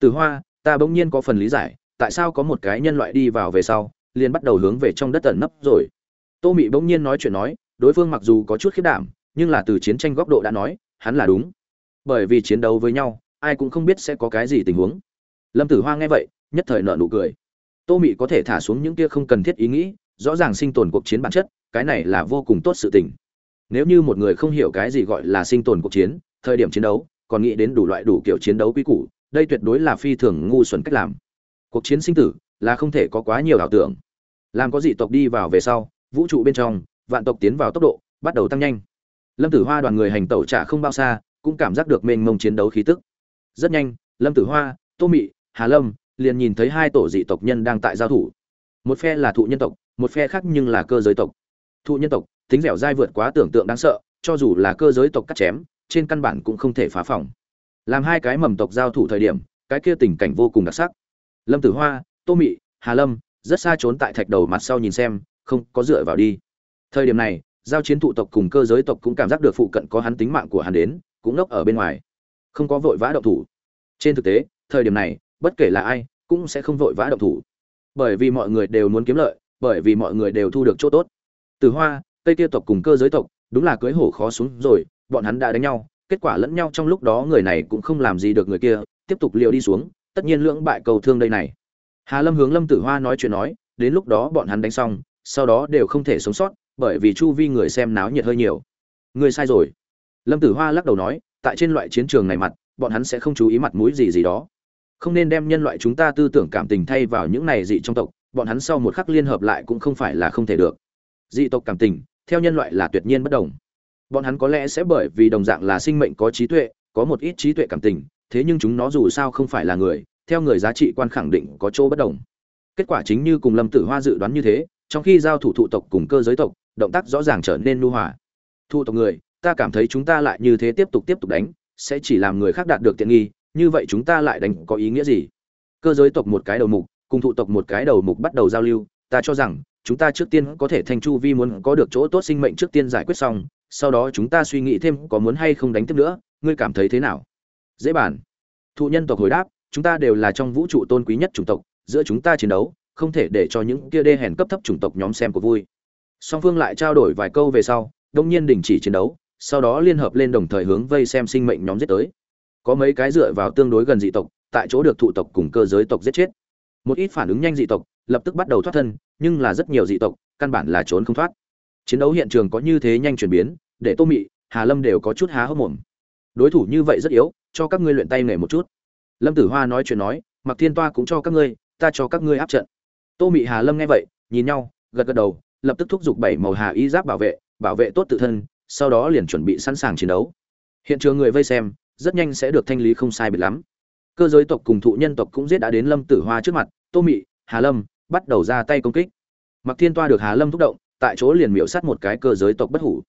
Từ Hoa, ta bỗng nhiên có phần lý giải, tại sao có một cái nhân loại đi vào về sau, liền bắt đầu hướng về trong đất ẩn nấp rồi. Tô Mị bỗng nhiên nói chuyện nói, đối phương mặc dù có chút khiếp đảm, nhưng là từ chiến tranh góc độ đã nói, hắn là đúng. Bởi vì chiến đấu với nhau, ai cũng không biết sẽ có cái gì tình huống. Lâm Tử Hoa nghe vậy, nhất thời nở nụ cười. Tô Mị có thể thả xuống những kia không cần thiết ý nghĩ, rõ ràng sinh tồn cuộc chiến bản chất, cái này là vô cùng tốt sự tình. Nếu như một người không hiểu cái gì gọi là sinh tồn cuộc chiến, thời điểm chiến đấu, còn nghĩ đến đủ loại đủ kiểu chiến đấu quý củ, đây tuyệt đối là phi thường ngu xuẩn cách làm. Cuộc chiến sinh tử là không thể có quá nhiều ảo tưởng. Làm có dị tộc đi vào về sau, vũ trụ bên trong, vạn tộc tiến vào tốc độ bắt đầu tăng nhanh. Lâm Tử Hoa đoàn người hành tẩu trả không bao xa, cũng cảm giác được mênh mông chiến đấu khí tức. Rất nhanh, Lâm Tử Hoa, Tô Mị, Hà Lâm liền nhìn thấy hai tổ dị tộc nhân đang tại giao thủ. Một phe là thụ nhân tộc, một phe khác nhưng là cơ giới tộc. Thụ nhân tộc, tính dẻo dai vượt quá tưởng tượng đáng sợ, cho dù là cơ giới tộc cắt chém, trên căn bản cũng không thể phá phòng. Làm hai cái mầm tộc giao thủ thời điểm, cái kia tình cảnh vô cùng đặc sắc. Lâm Tử Hoa, Tô Mị, Hà Lâm, rất xa trốn tại thạch đầu mặt sau nhìn xem, không có dựa vào đi. Thời điểm này, giao chiến thụ tộc cùng cơ giới tộc cũng cảm giác được phụ cận có hắn tính mạng của hắn đến, cũng nốc ở bên ngoài, không có vội vã động thủ. Trên thực tế, thời điểm này, bất kể là ai, cũng sẽ không vội vã động thủ, bởi vì mọi người đều muốn kiếm lợi, bởi vì mọi người đều thu được chỗ tốt. Từ Hoa, Tây Kia tộc cùng cơ giới tộc, đúng là cưới hổ khó xuống rồi, bọn hắn đã đánh nhau, kết quả lẫn nhau trong lúc đó người này cũng không làm gì được người kia, tiếp tục liều đi xuống, tất nhiên lưỡng bại cầu thương đây này. Hà Lâm hướng Lâm Tử Hoa nói chuyện nói, đến lúc đó bọn hắn đánh xong, sau đó đều không thể sống sót, bởi vì chu vi người xem náo nhiệt hơi nhiều. Người sai rồi. Lâm Tử Hoa lắc đầu nói, tại trên loại chiến trường này mặt, bọn hắn sẽ không chú ý mặt mũi gì gì đó. Không nên đem nhân loại chúng ta tư tưởng cảm tình thay vào những này dị trong tộc, bọn hắn sau một khắc liên hợp lại cũng không phải là không thể được. Dị tộc cảm tình, theo nhân loại là tuyệt nhiên bất đồng. Bọn hắn có lẽ sẽ bởi vì đồng dạng là sinh mệnh có trí tuệ, có một ít trí tuệ cảm tình, thế nhưng chúng nó dù sao không phải là người, theo người giá trị quan khẳng định có chỗ bất đồng. Kết quả chính như cùng Lâm Tử Hoa dự đoán như thế, trong khi giao thủ thụ tộc cùng cơ giới tộc, động tác rõ ràng trở nên nu hòa. Thụ tộc người, ta cảm thấy chúng ta lại như thế tiếp tục tiếp tục đánh, sẽ chỉ làm người khác đạt được tiện nghi, như vậy chúng ta lại đánh có ý nghĩa gì? Cơ giới tộc một cái đầu mục, cùng thụ tộc một cái đầu mục bắt đầu giao lưu, ta cho rằng chúng ta trước tiên có thể thành chu vi muốn có được chỗ tốt sinh mệnh trước tiên giải quyết xong, sau đó chúng ta suy nghĩ thêm có muốn hay không đánh tiếp nữa, ngươi cảm thấy thế nào? Dễ bản Thụ nhân tộc hồi đáp, chúng ta đều là trong vũ trụ tôn quý nhất chủng tộc, giữa chúng ta chiến đấu, không thể để cho những kia đê hèn cấp thấp chủng tộc nhóm xem của vui. Song phương lại trao đổi vài câu về sau, đông nhiên đình chỉ chiến đấu, sau đó liên hợp lên đồng thời hướng vây xem sinh mệnh nhóm giết tới. Có mấy cái dựa vào tương đối gần dị tộc, tại chỗ được thụ tộc cùng cơ giới tộc giết chết. Một ít phản ứng nhanh dị tộc, lập tức bắt đầu thoát thân, nhưng là rất nhiều dị tộc, căn bản là trốn không thoát. Chiến đấu hiện trường có như thế nhanh chuyển biến, để Tô Mị, Hà Lâm đều có chút há hốc mồm. Đối thủ như vậy rất yếu, cho các ngươi luyện tay nghề một chút. Lâm Tử Hoa nói chuyện nói, Mặc Thiên Toa cũng cho các ngươi, ta cho các ngươi áp trận. Tô Mị Hà Lâm nghe vậy, nhìn nhau, gật gật đầu, lập tức thúc giục bảy màu hà y giáp bảo vệ, bảo vệ tốt tự thân, sau đó liền chuẩn bị sẵn sàng chiến đấu. Hiện trường người vây xem, rất nhanh sẽ được thanh lý không sai biệt lắm. Cơ giới tộc cùng thụ nhân tộc cũng giết đã đến Lâm Tử Hoa trước mặt, Tô Mị, Hà Lâm bắt đầu ra tay công kích. Mặc Thiên Toa được Hà Lâm thúc động, tại chỗ liền miểu sát một cái cơ giới tộc bất hủ.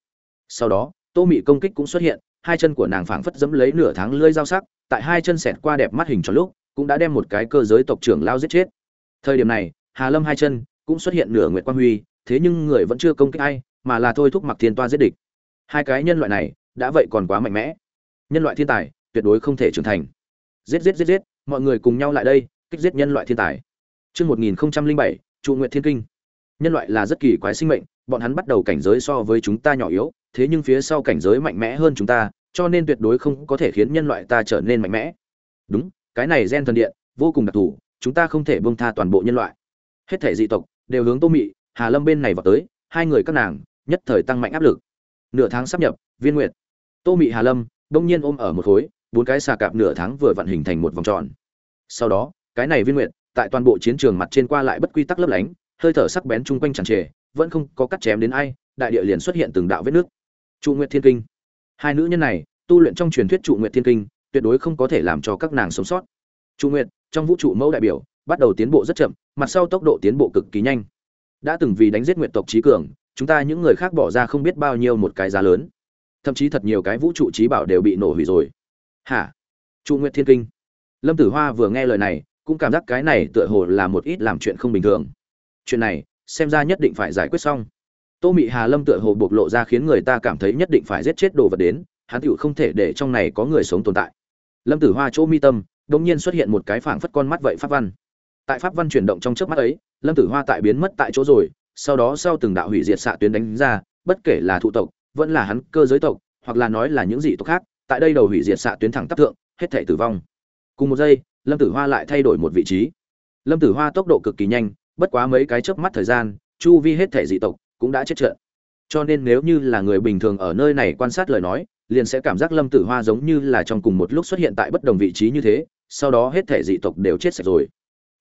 Sau đó, Tô Mị công kích cũng xuất hiện, hai chân của nàng phảng phất dẫm lấy nửa tháng lưỡi dao sắc, tại hai chân xẹt qua đẹp mắt hình tròn lúc, cũng đã đem một cái cơ giới tộc trưởng lao giết chết. Thời điểm này, Hà Lâm hai chân cũng xuất hiện nửa nguyệt quang huy, thế nhưng người vẫn chưa công kích ai, mà là thôi thúc Mặc Thiên Toa giết địch. Hai cái nhân loại này, đã vậy còn quá mạnh mẽ. Nhân loại thiên tài, tuyệt đối không thể trưởng thành. Giết giết giết giết, mọi người cùng nhau lại đây, kích giết nhân loại thiên tài. Chương 1007, Trụ Nguyệt Thiên Kinh. Nhân loại là rất kỳ quái sinh mệnh, bọn hắn bắt đầu cảnh giới so với chúng ta nhỏ yếu, thế nhưng phía sau cảnh giới mạnh mẽ hơn chúng ta, cho nên tuyệt đối không có thể khiến nhân loại ta trở nên mạnh mẽ. Đúng, cái này gen thần điện, vô cùng đặc thù, chúng ta không thể buông tha toàn bộ nhân loại. Hết thể dị tộc đều hướng Tô Mị, Hà Lâm bên này vào tới, hai người các nàng nhất thời tăng mạnh áp lực. Nửa tháng sắp nhập, Viên Nguyệt, Tô Mị Hà Lâm, đông nhiên ôm ở một khối, bốn cái xà cạp nửa tháng vừa vận hình thành một vòng tròn. Sau đó, cái này Viên Nguyệt, tại toàn bộ chiến trường mặt trên qua lại bất quy tắc lấp lánh, hơi thở sắc bén chung quanh tràn trề, vẫn không có cắt chém đến ai, đại địa liền xuất hiện từng đạo vết nước. Trụ Nguyệt Thiên Kinh. Hai nữ nhân này, tu luyện trong truyền thuyết Trụ Nguyệt Thiên Kinh, tuyệt đối không có thể làm cho các nàng sống sót. Trụ Nguyệt, trong vũ trụ mẫu đại biểu, bắt đầu tiến bộ rất chậm, mặt sau tốc độ tiến bộ cực kỳ nhanh. Đã từng vì đánh giết Nguyệt tộc trí cường, chúng ta những người khác bỏ ra không biết bao nhiêu một cái giá lớn. Thậm chí thật nhiều cái vũ trụ trí bảo đều bị nổ hủy rồi. Hả? Trụ Nguyệt Thiên Kinh. Lâm Tử Hoa vừa nghe lời này, cũng cảm giác cái này tựa hồ là một ít làm chuyện không bình thường. Chuyện này, xem ra nhất định phải giải quyết xong tô mị hà lâm tựa hồ bộc lộ ra khiến người ta cảm thấy nhất định phải giết chết đồ vật đến hắn tựu không thể để trong này có người sống tồn tại lâm tử hoa chỗ mi tâm đột nhiên xuất hiện một cái phảng phất con mắt vậy pháp văn. Tại pháp văn chuyển động trong chớp mắt ấy, Lâm Tử Hoa tại biến mất tại chỗ rồi, sau đó sau từng đạo hủy diệt xạ tuyến đánh ra, bất kể là thụ tộc, vẫn là hắn cơ giới tộc, hoặc là nói là những dị tộc khác, tại đây đầu hủy diệt xạ tuyến thẳng tắp thượng, hết thảy tử vong. Cùng một giây, Lâm Tử Hoa lại thay đổi một vị trí. Lâm Tử Hoa tốc độ cực kỳ nhanh, bất quá mấy cái chớp mắt thời gian, chu vi hết thảy dị tộc cũng đã chết trận. Cho nên nếu như là người bình thường ở nơi này quan sát lời nói, liền sẽ cảm giác Lâm Tử Hoa giống như là trong cùng một lúc xuất hiện tại bất đồng vị trí như thế, sau đó hết thảy dị tộc đều chết sạch rồi.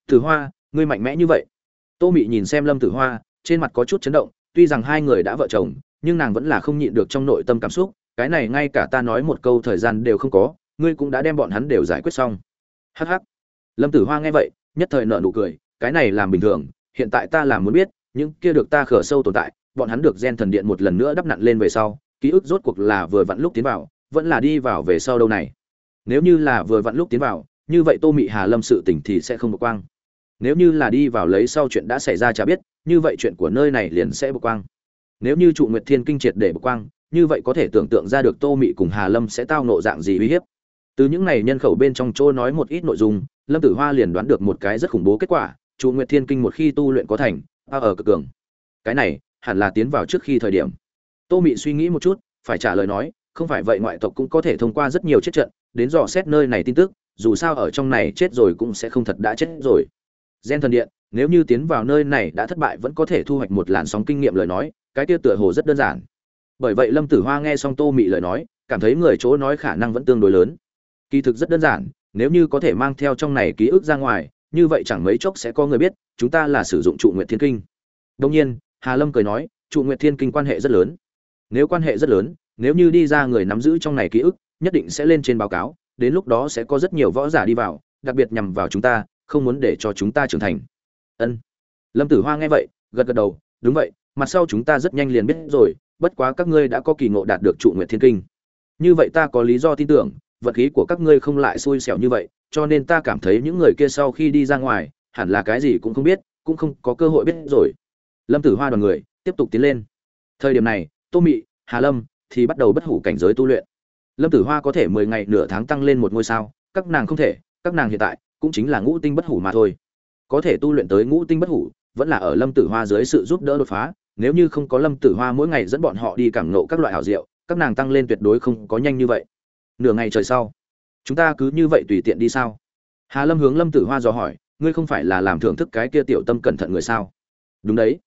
Tử Hoa, ngươi mạnh mẽ như vậy. Tô Mị nhìn xem Lâm Tử Hoa, trên mặt có chút chấn động, tuy rằng hai người đã vợ chồng, nhưng nàng vẫn là không nhịn được trong nội tâm cảm xúc, cái này ngay cả ta nói một câu thời gian đều không có, ngươi cũng đã đem bọn hắn đều giải quyết xong. Hắc hắc. Lâm Tử Hoa nghe vậy, nhất thời nở nụ cười, cái này làm bình thường, hiện tại ta làm muốn biết, những kia được ta khở sâu tồn tại, bọn hắn được gen thần điện một lần nữa đắp nặn lên về sau, ký ức rốt cuộc là vừa vặn lúc tiến vào, vẫn là đi vào về sau đâu này. Nếu như là vừa vặn lúc tiến vào, như vậy Tô Mị Hà Lâm sự tình thì sẽ không bộc quang. Nếu như là đi vào lấy sau chuyện đã xảy ra chả biết, như vậy chuyện của nơi này liền sẽ bộc quang. Nếu như trụ Nguyệt Thiên kinh triệt để bộc quang, như vậy có thể tưởng tượng ra được Tô Mị cùng Hà Lâm sẽ tao nộ dạng gì uy hiếp. Từ những này nhân khẩu bên trong chỗ nói một ít nội dung, Lâm Tử Hoa liền đoán được một cái rất khủng bố kết quả, trụ Nguyệt Thiên kinh một khi tu luyện có thành, ta ở cực cường. Cái này, hẳn là tiến vào trước khi thời điểm. Tô Mị suy nghĩ một chút, phải trả lời nói, không phải vậy ngoại tộc cũng có thể thông qua rất nhiều chết trận, đến dò xét nơi này tin tức, dù sao ở trong này chết rồi cũng sẽ không thật đã chết rồi. Gen thần điện, nếu như tiến vào nơi này đã thất bại vẫn có thể thu hoạch một làn sóng kinh nghiệm lời nói, cái tiêu tựa hồ rất đơn giản. Bởi vậy Lâm Tử Hoa nghe xong Tô Mị lời nói, cảm thấy người chỗ nói khả năng vẫn tương đối lớn. Kỳ thực rất đơn giản, nếu như có thể mang theo trong này ký ức ra ngoài, như vậy chẳng mấy chốc sẽ có người biết, chúng ta là sử dụng trụ nguyệt thiên kinh. đông nhiên, Hà Lâm cười nói, trụ nguyệt thiên kinh quan hệ rất lớn. Nếu quan hệ rất lớn, nếu như đi ra người nắm giữ trong này ký ức, nhất định sẽ lên trên báo cáo, đến lúc đó sẽ có rất nhiều võ giả đi vào, đặc biệt nhằm vào chúng ta, không muốn để cho chúng ta trưởng thành ân lâm tử hoa nghe vậy gật gật đầu đúng vậy mặt sau chúng ta rất nhanh liền biết rồi bất quá các ngươi đã có kỳ ngộ đạt được trụ nguyện thiên kinh như vậy ta có lý do tin tưởng vật khí của các ngươi không lại xui xẻo như vậy, cho nên ta cảm thấy những người kia sau khi đi ra ngoài, hẳn là cái gì cũng không biết, cũng không có cơ hội biết rồi. Lâm tử hoa đoàn người tiếp tục tiến lên. Thời điểm này, tô mị, hà lâm thì bắt đầu bất hủ cảnh giới tu luyện. Lâm tử hoa có thể mười ngày nửa tháng tăng lên một ngôi sao, các nàng không thể, các nàng hiện tại cũng chính là ngũ tinh bất hủ mà thôi. Có thể tu luyện tới ngũ tinh bất hủ, vẫn là ở lâm tử hoa dưới sự giúp đỡ đột phá, nếu như không có lâm tử hoa mỗi ngày dẫn bọn họ đi cảm nộ các loại hảo diệu, các nàng tăng lên tuyệt đối không có nhanh như vậy nửa ngày trời sau. Chúng ta cứ như vậy tùy tiện đi sao? Hà lâm hướng lâm tử hoa dò hỏi, ngươi không phải là làm thưởng thức cái kia tiểu tâm cẩn thận người sao? Đúng đấy.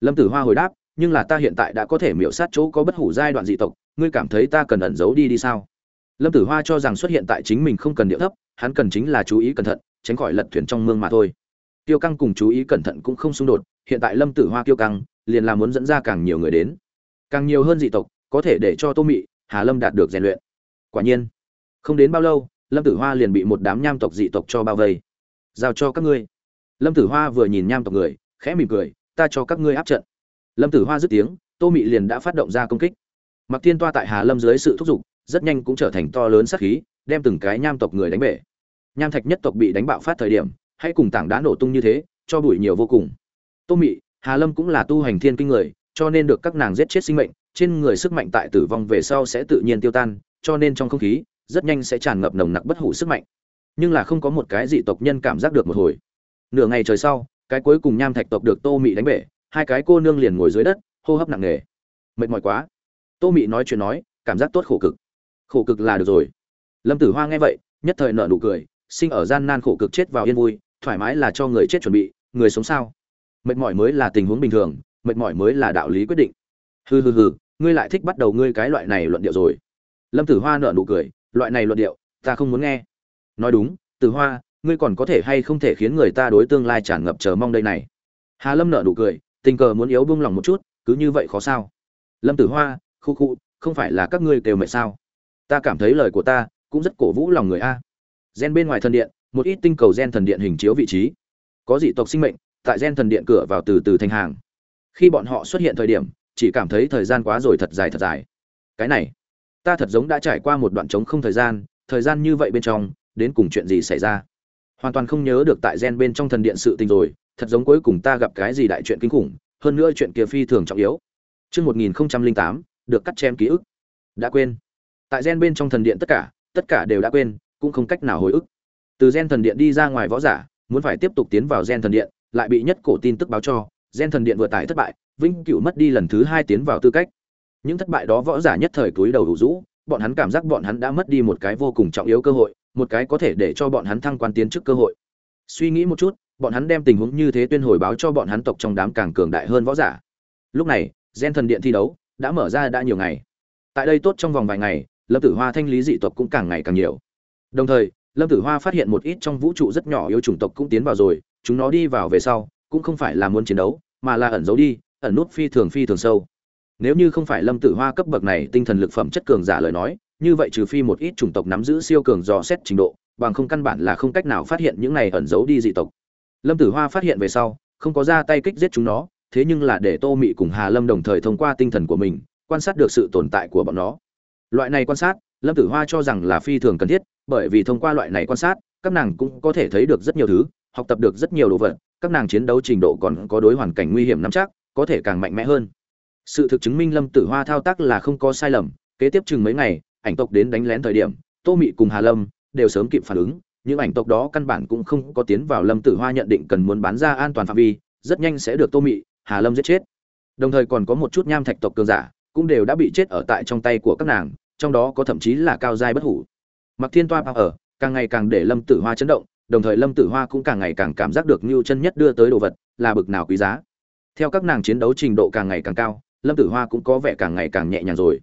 Lâm tử hoa hồi đáp, nhưng là ta hiện tại đã có thể miễu sát chỗ có bất hủ giai đoạn dị tộc, ngươi cảm thấy ta cần ẩn giấu đi đi sao? Lâm tử hoa cho rằng xuất hiện tại chính mình không cần điệu thấp, hắn cần chính là chú ý cẩn thận, tránh khỏi lật thuyền trong mương mà thôi. Tiêu căng cùng chú ý cẩn thận cũng không xung đột, hiện tại lâm tử hoa tiêu căng, liền là muốn dẫn ra càng nhiều người đến. Càng nhiều hơn dị tộc, có thể để cho tô mị, hà lâm đạt được rèn luyện quả nhiên. Không đến bao lâu, lâm tử hoa liền bị một đám nham tộc dị tộc cho bao vây. Giao cho các ngươi. Lâm tử hoa vừa nhìn nham tộc người, khẽ mỉm cười, ta cho các ngươi áp trận. Lâm tử hoa dứt tiếng, tô mị liền đã phát động ra công kích. Mặc thiên toa tại hà lâm dưới sự thúc giục, rất nhanh cũng trở thành to lớn sát khí, đem từng cái nham tộc người đánh bể. Nham thạch nhất tộc bị đánh bạo phát thời điểm hãy cùng tảng đá nổ tung như thế, cho bụi nhiều vô cùng. Tô mị, hà lâm cũng là tu hành thiên kinh người, cho nên được các nàng giết chết sinh mệnh, trên người sức mạnh tại tử vong về sau sẽ tự nhiên tiêu tan cho nên trong không khí, rất nhanh sẽ tràn ngập nồng nặc bất hủ sức mạnh. Nhưng là không có một cái dị tộc nhân cảm giác được một hồi. Nửa ngày trời sau, cái cuối cùng nham thạch tộc được tô mị đánh bể, hai cái cô nương liền ngồi dưới đất, hô hấp nặng nề. Mệt mỏi quá. Tô mị nói chuyện nói, cảm giác tốt khổ cực. Khổ cực là được rồi. Lâm tử hoa nghe vậy, nhất thời nợ nụ cười, sinh ở gian nan khổ cực chết vào yên vui, thoải mái là cho người chết chuẩn bị, người sống sao? Mệt mỏi mới là tình huống bình thường, mệt mỏi mới là đạo lý quyết định. Hừ hừ hừ, ngươi lại thích bắt đầu ngươi cái loại này luận điệu rồi lâm tử hoa nợ nụ cười, loại này luận điệu, ta không muốn nghe. Nói đúng, tử hoa, ngươi còn có thể hay không thể khiến người ta đối tương lai tràn ngập chờ mong đây này? Hà lâm nợ nụ cười, tình cờ muốn yếu buông lòng một chút, cứ như vậy khó sao? Lâm tử hoa, khu khu, không phải là các ngươi kêu mệt sao? Ta cảm thấy lời của ta cũng rất cổ vũ lòng người a. Gen bên ngoài thần điện, một ít tinh cầu gen thần điện hình chiếu vị trí. Có dị tộc sinh mệnh, tại gen thần điện cửa vào từ từ thành hàng. Khi bọn họ xuất hiện thời điểm, chỉ cảm thấy thời gian quá rồi thật dài thật dài. Cái này ta thật giống đã trải qua một đoạn trống không thời gian thời gian như vậy bên trong đến cùng chuyện gì xảy ra hoàn toàn không nhớ được tại gen bên trong thần điện sự tình rồi thật giống cuối cùng ta gặp cái gì đại chuyện kinh khủng hơn nữa chuyện kia phi thường trọng yếu Trước 1008, được cắt chém ký ức. Đã quên. Tại gen bên trong thần điện tất cả, tất cả đều đã quên, cũng không cách nào hồi ức từ gen thần điện đi ra ngoài võ giả muốn phải tiếp tục tiến vào gen thần điện lại bị nhất cổ tin tức báo cho gen thần điện vừa tải thất bại vinh cửu mất đi lần thứ hai tiến vào tư cách những thất bại đó võ giả nhất thời túi đầu đủ rũ, bọn hắn cảm giác bọn hắn đã mất đi một cái vô cùng trọng yếu cơ hội, một cái có thể để cho bọn hắn thăng quan tiến chức cơ hội. Suy nghĩ một chút, bọn hắn đem tình huống như thế tuyên hồi báo cho bọn hắn tộc trong đám càng cường đại hơn võ giả. Lúc này, gen thần điện thi đấu đã mở ra đã nhiều ngày. Tại đây tốt trong vòng vài ngày, lâm tử hoa thanh lý dị tộc cũng càng ngày càng nhiều. Đồng thời, lâm tử hoa phát hiện một ít trong vũ trụ rất nhỏ yêu chủng tộc cũng tiến vào rồi, chúng nó đi vào về sau, cũng không phải là muốn chiến đấu, mà là ẩn giấu đi, ẩn nút phi thường phi thường sâu nếu như không phải lâm tử hoa cấp bậc này tinh thần lực phẩm chất cường giả lời nói, như vậy trừ phi một ít chủng tộc nắm giữ siêu cường dò xét trình độ, bằng không căn bản là không cách nào phát hiện những này ẩn giấu đi dị tộc. Lâm tử hoa phát hiện về sau, không có ra tay kích giết chúng nó, thế nhưng là để tô mị cùng hà lâm đồng thời thông qua tinh thần của mình, quan sát được sự tồn tại của bọn nó. Loại này quan sát, lâm tử hoa cho rằng là phi thường cần thiết, bởi vì thông qua loại này quan sát, các nàng cũng có thể thấy được rất nhiều thứ, học tập được rất nhiều đồ vật, các nàng chiến đấu trình độ còn có đối hoàn cảnh nguy hiểm nắm chắc, có thể càng mạnh mẽ hơn sự thực chứng minh lâm tử hoa thao tác là không có sai lầm, kế tiếp chừng mấy ngày, ảnh tộc đến đánh lén thời điểm, tô mị cùng hà lâm đều sớm kịp phản ứng, những ảnh tộc đó căn bản cũng không có tiến vào lâm tử hoa nhận định cần muốn bán ra an toàn phạm vi, rất nhanh sẽ được tô mị, hà lâm giết chết. Đồng thời còn có một chút nham thạch tộc cường giả cũng đều đã bị chết ở tại trong tay của các nàng, trong đó có thậm chí là cao giai bất hủ. Mặc thiên toa ở, càng ngày càng để lâm tử hoa chấn động, đồng thời lâm tử hoa cũng càng ngày càng cảm giác được như chân nhất đưa tới đồ vật là bực nào quý giá. Theo các nàng chiến đấu trình độ càng ngày càng cao lâm tử hoa cũng có vẻ càng ngày càng nhẹ nhàng rồi.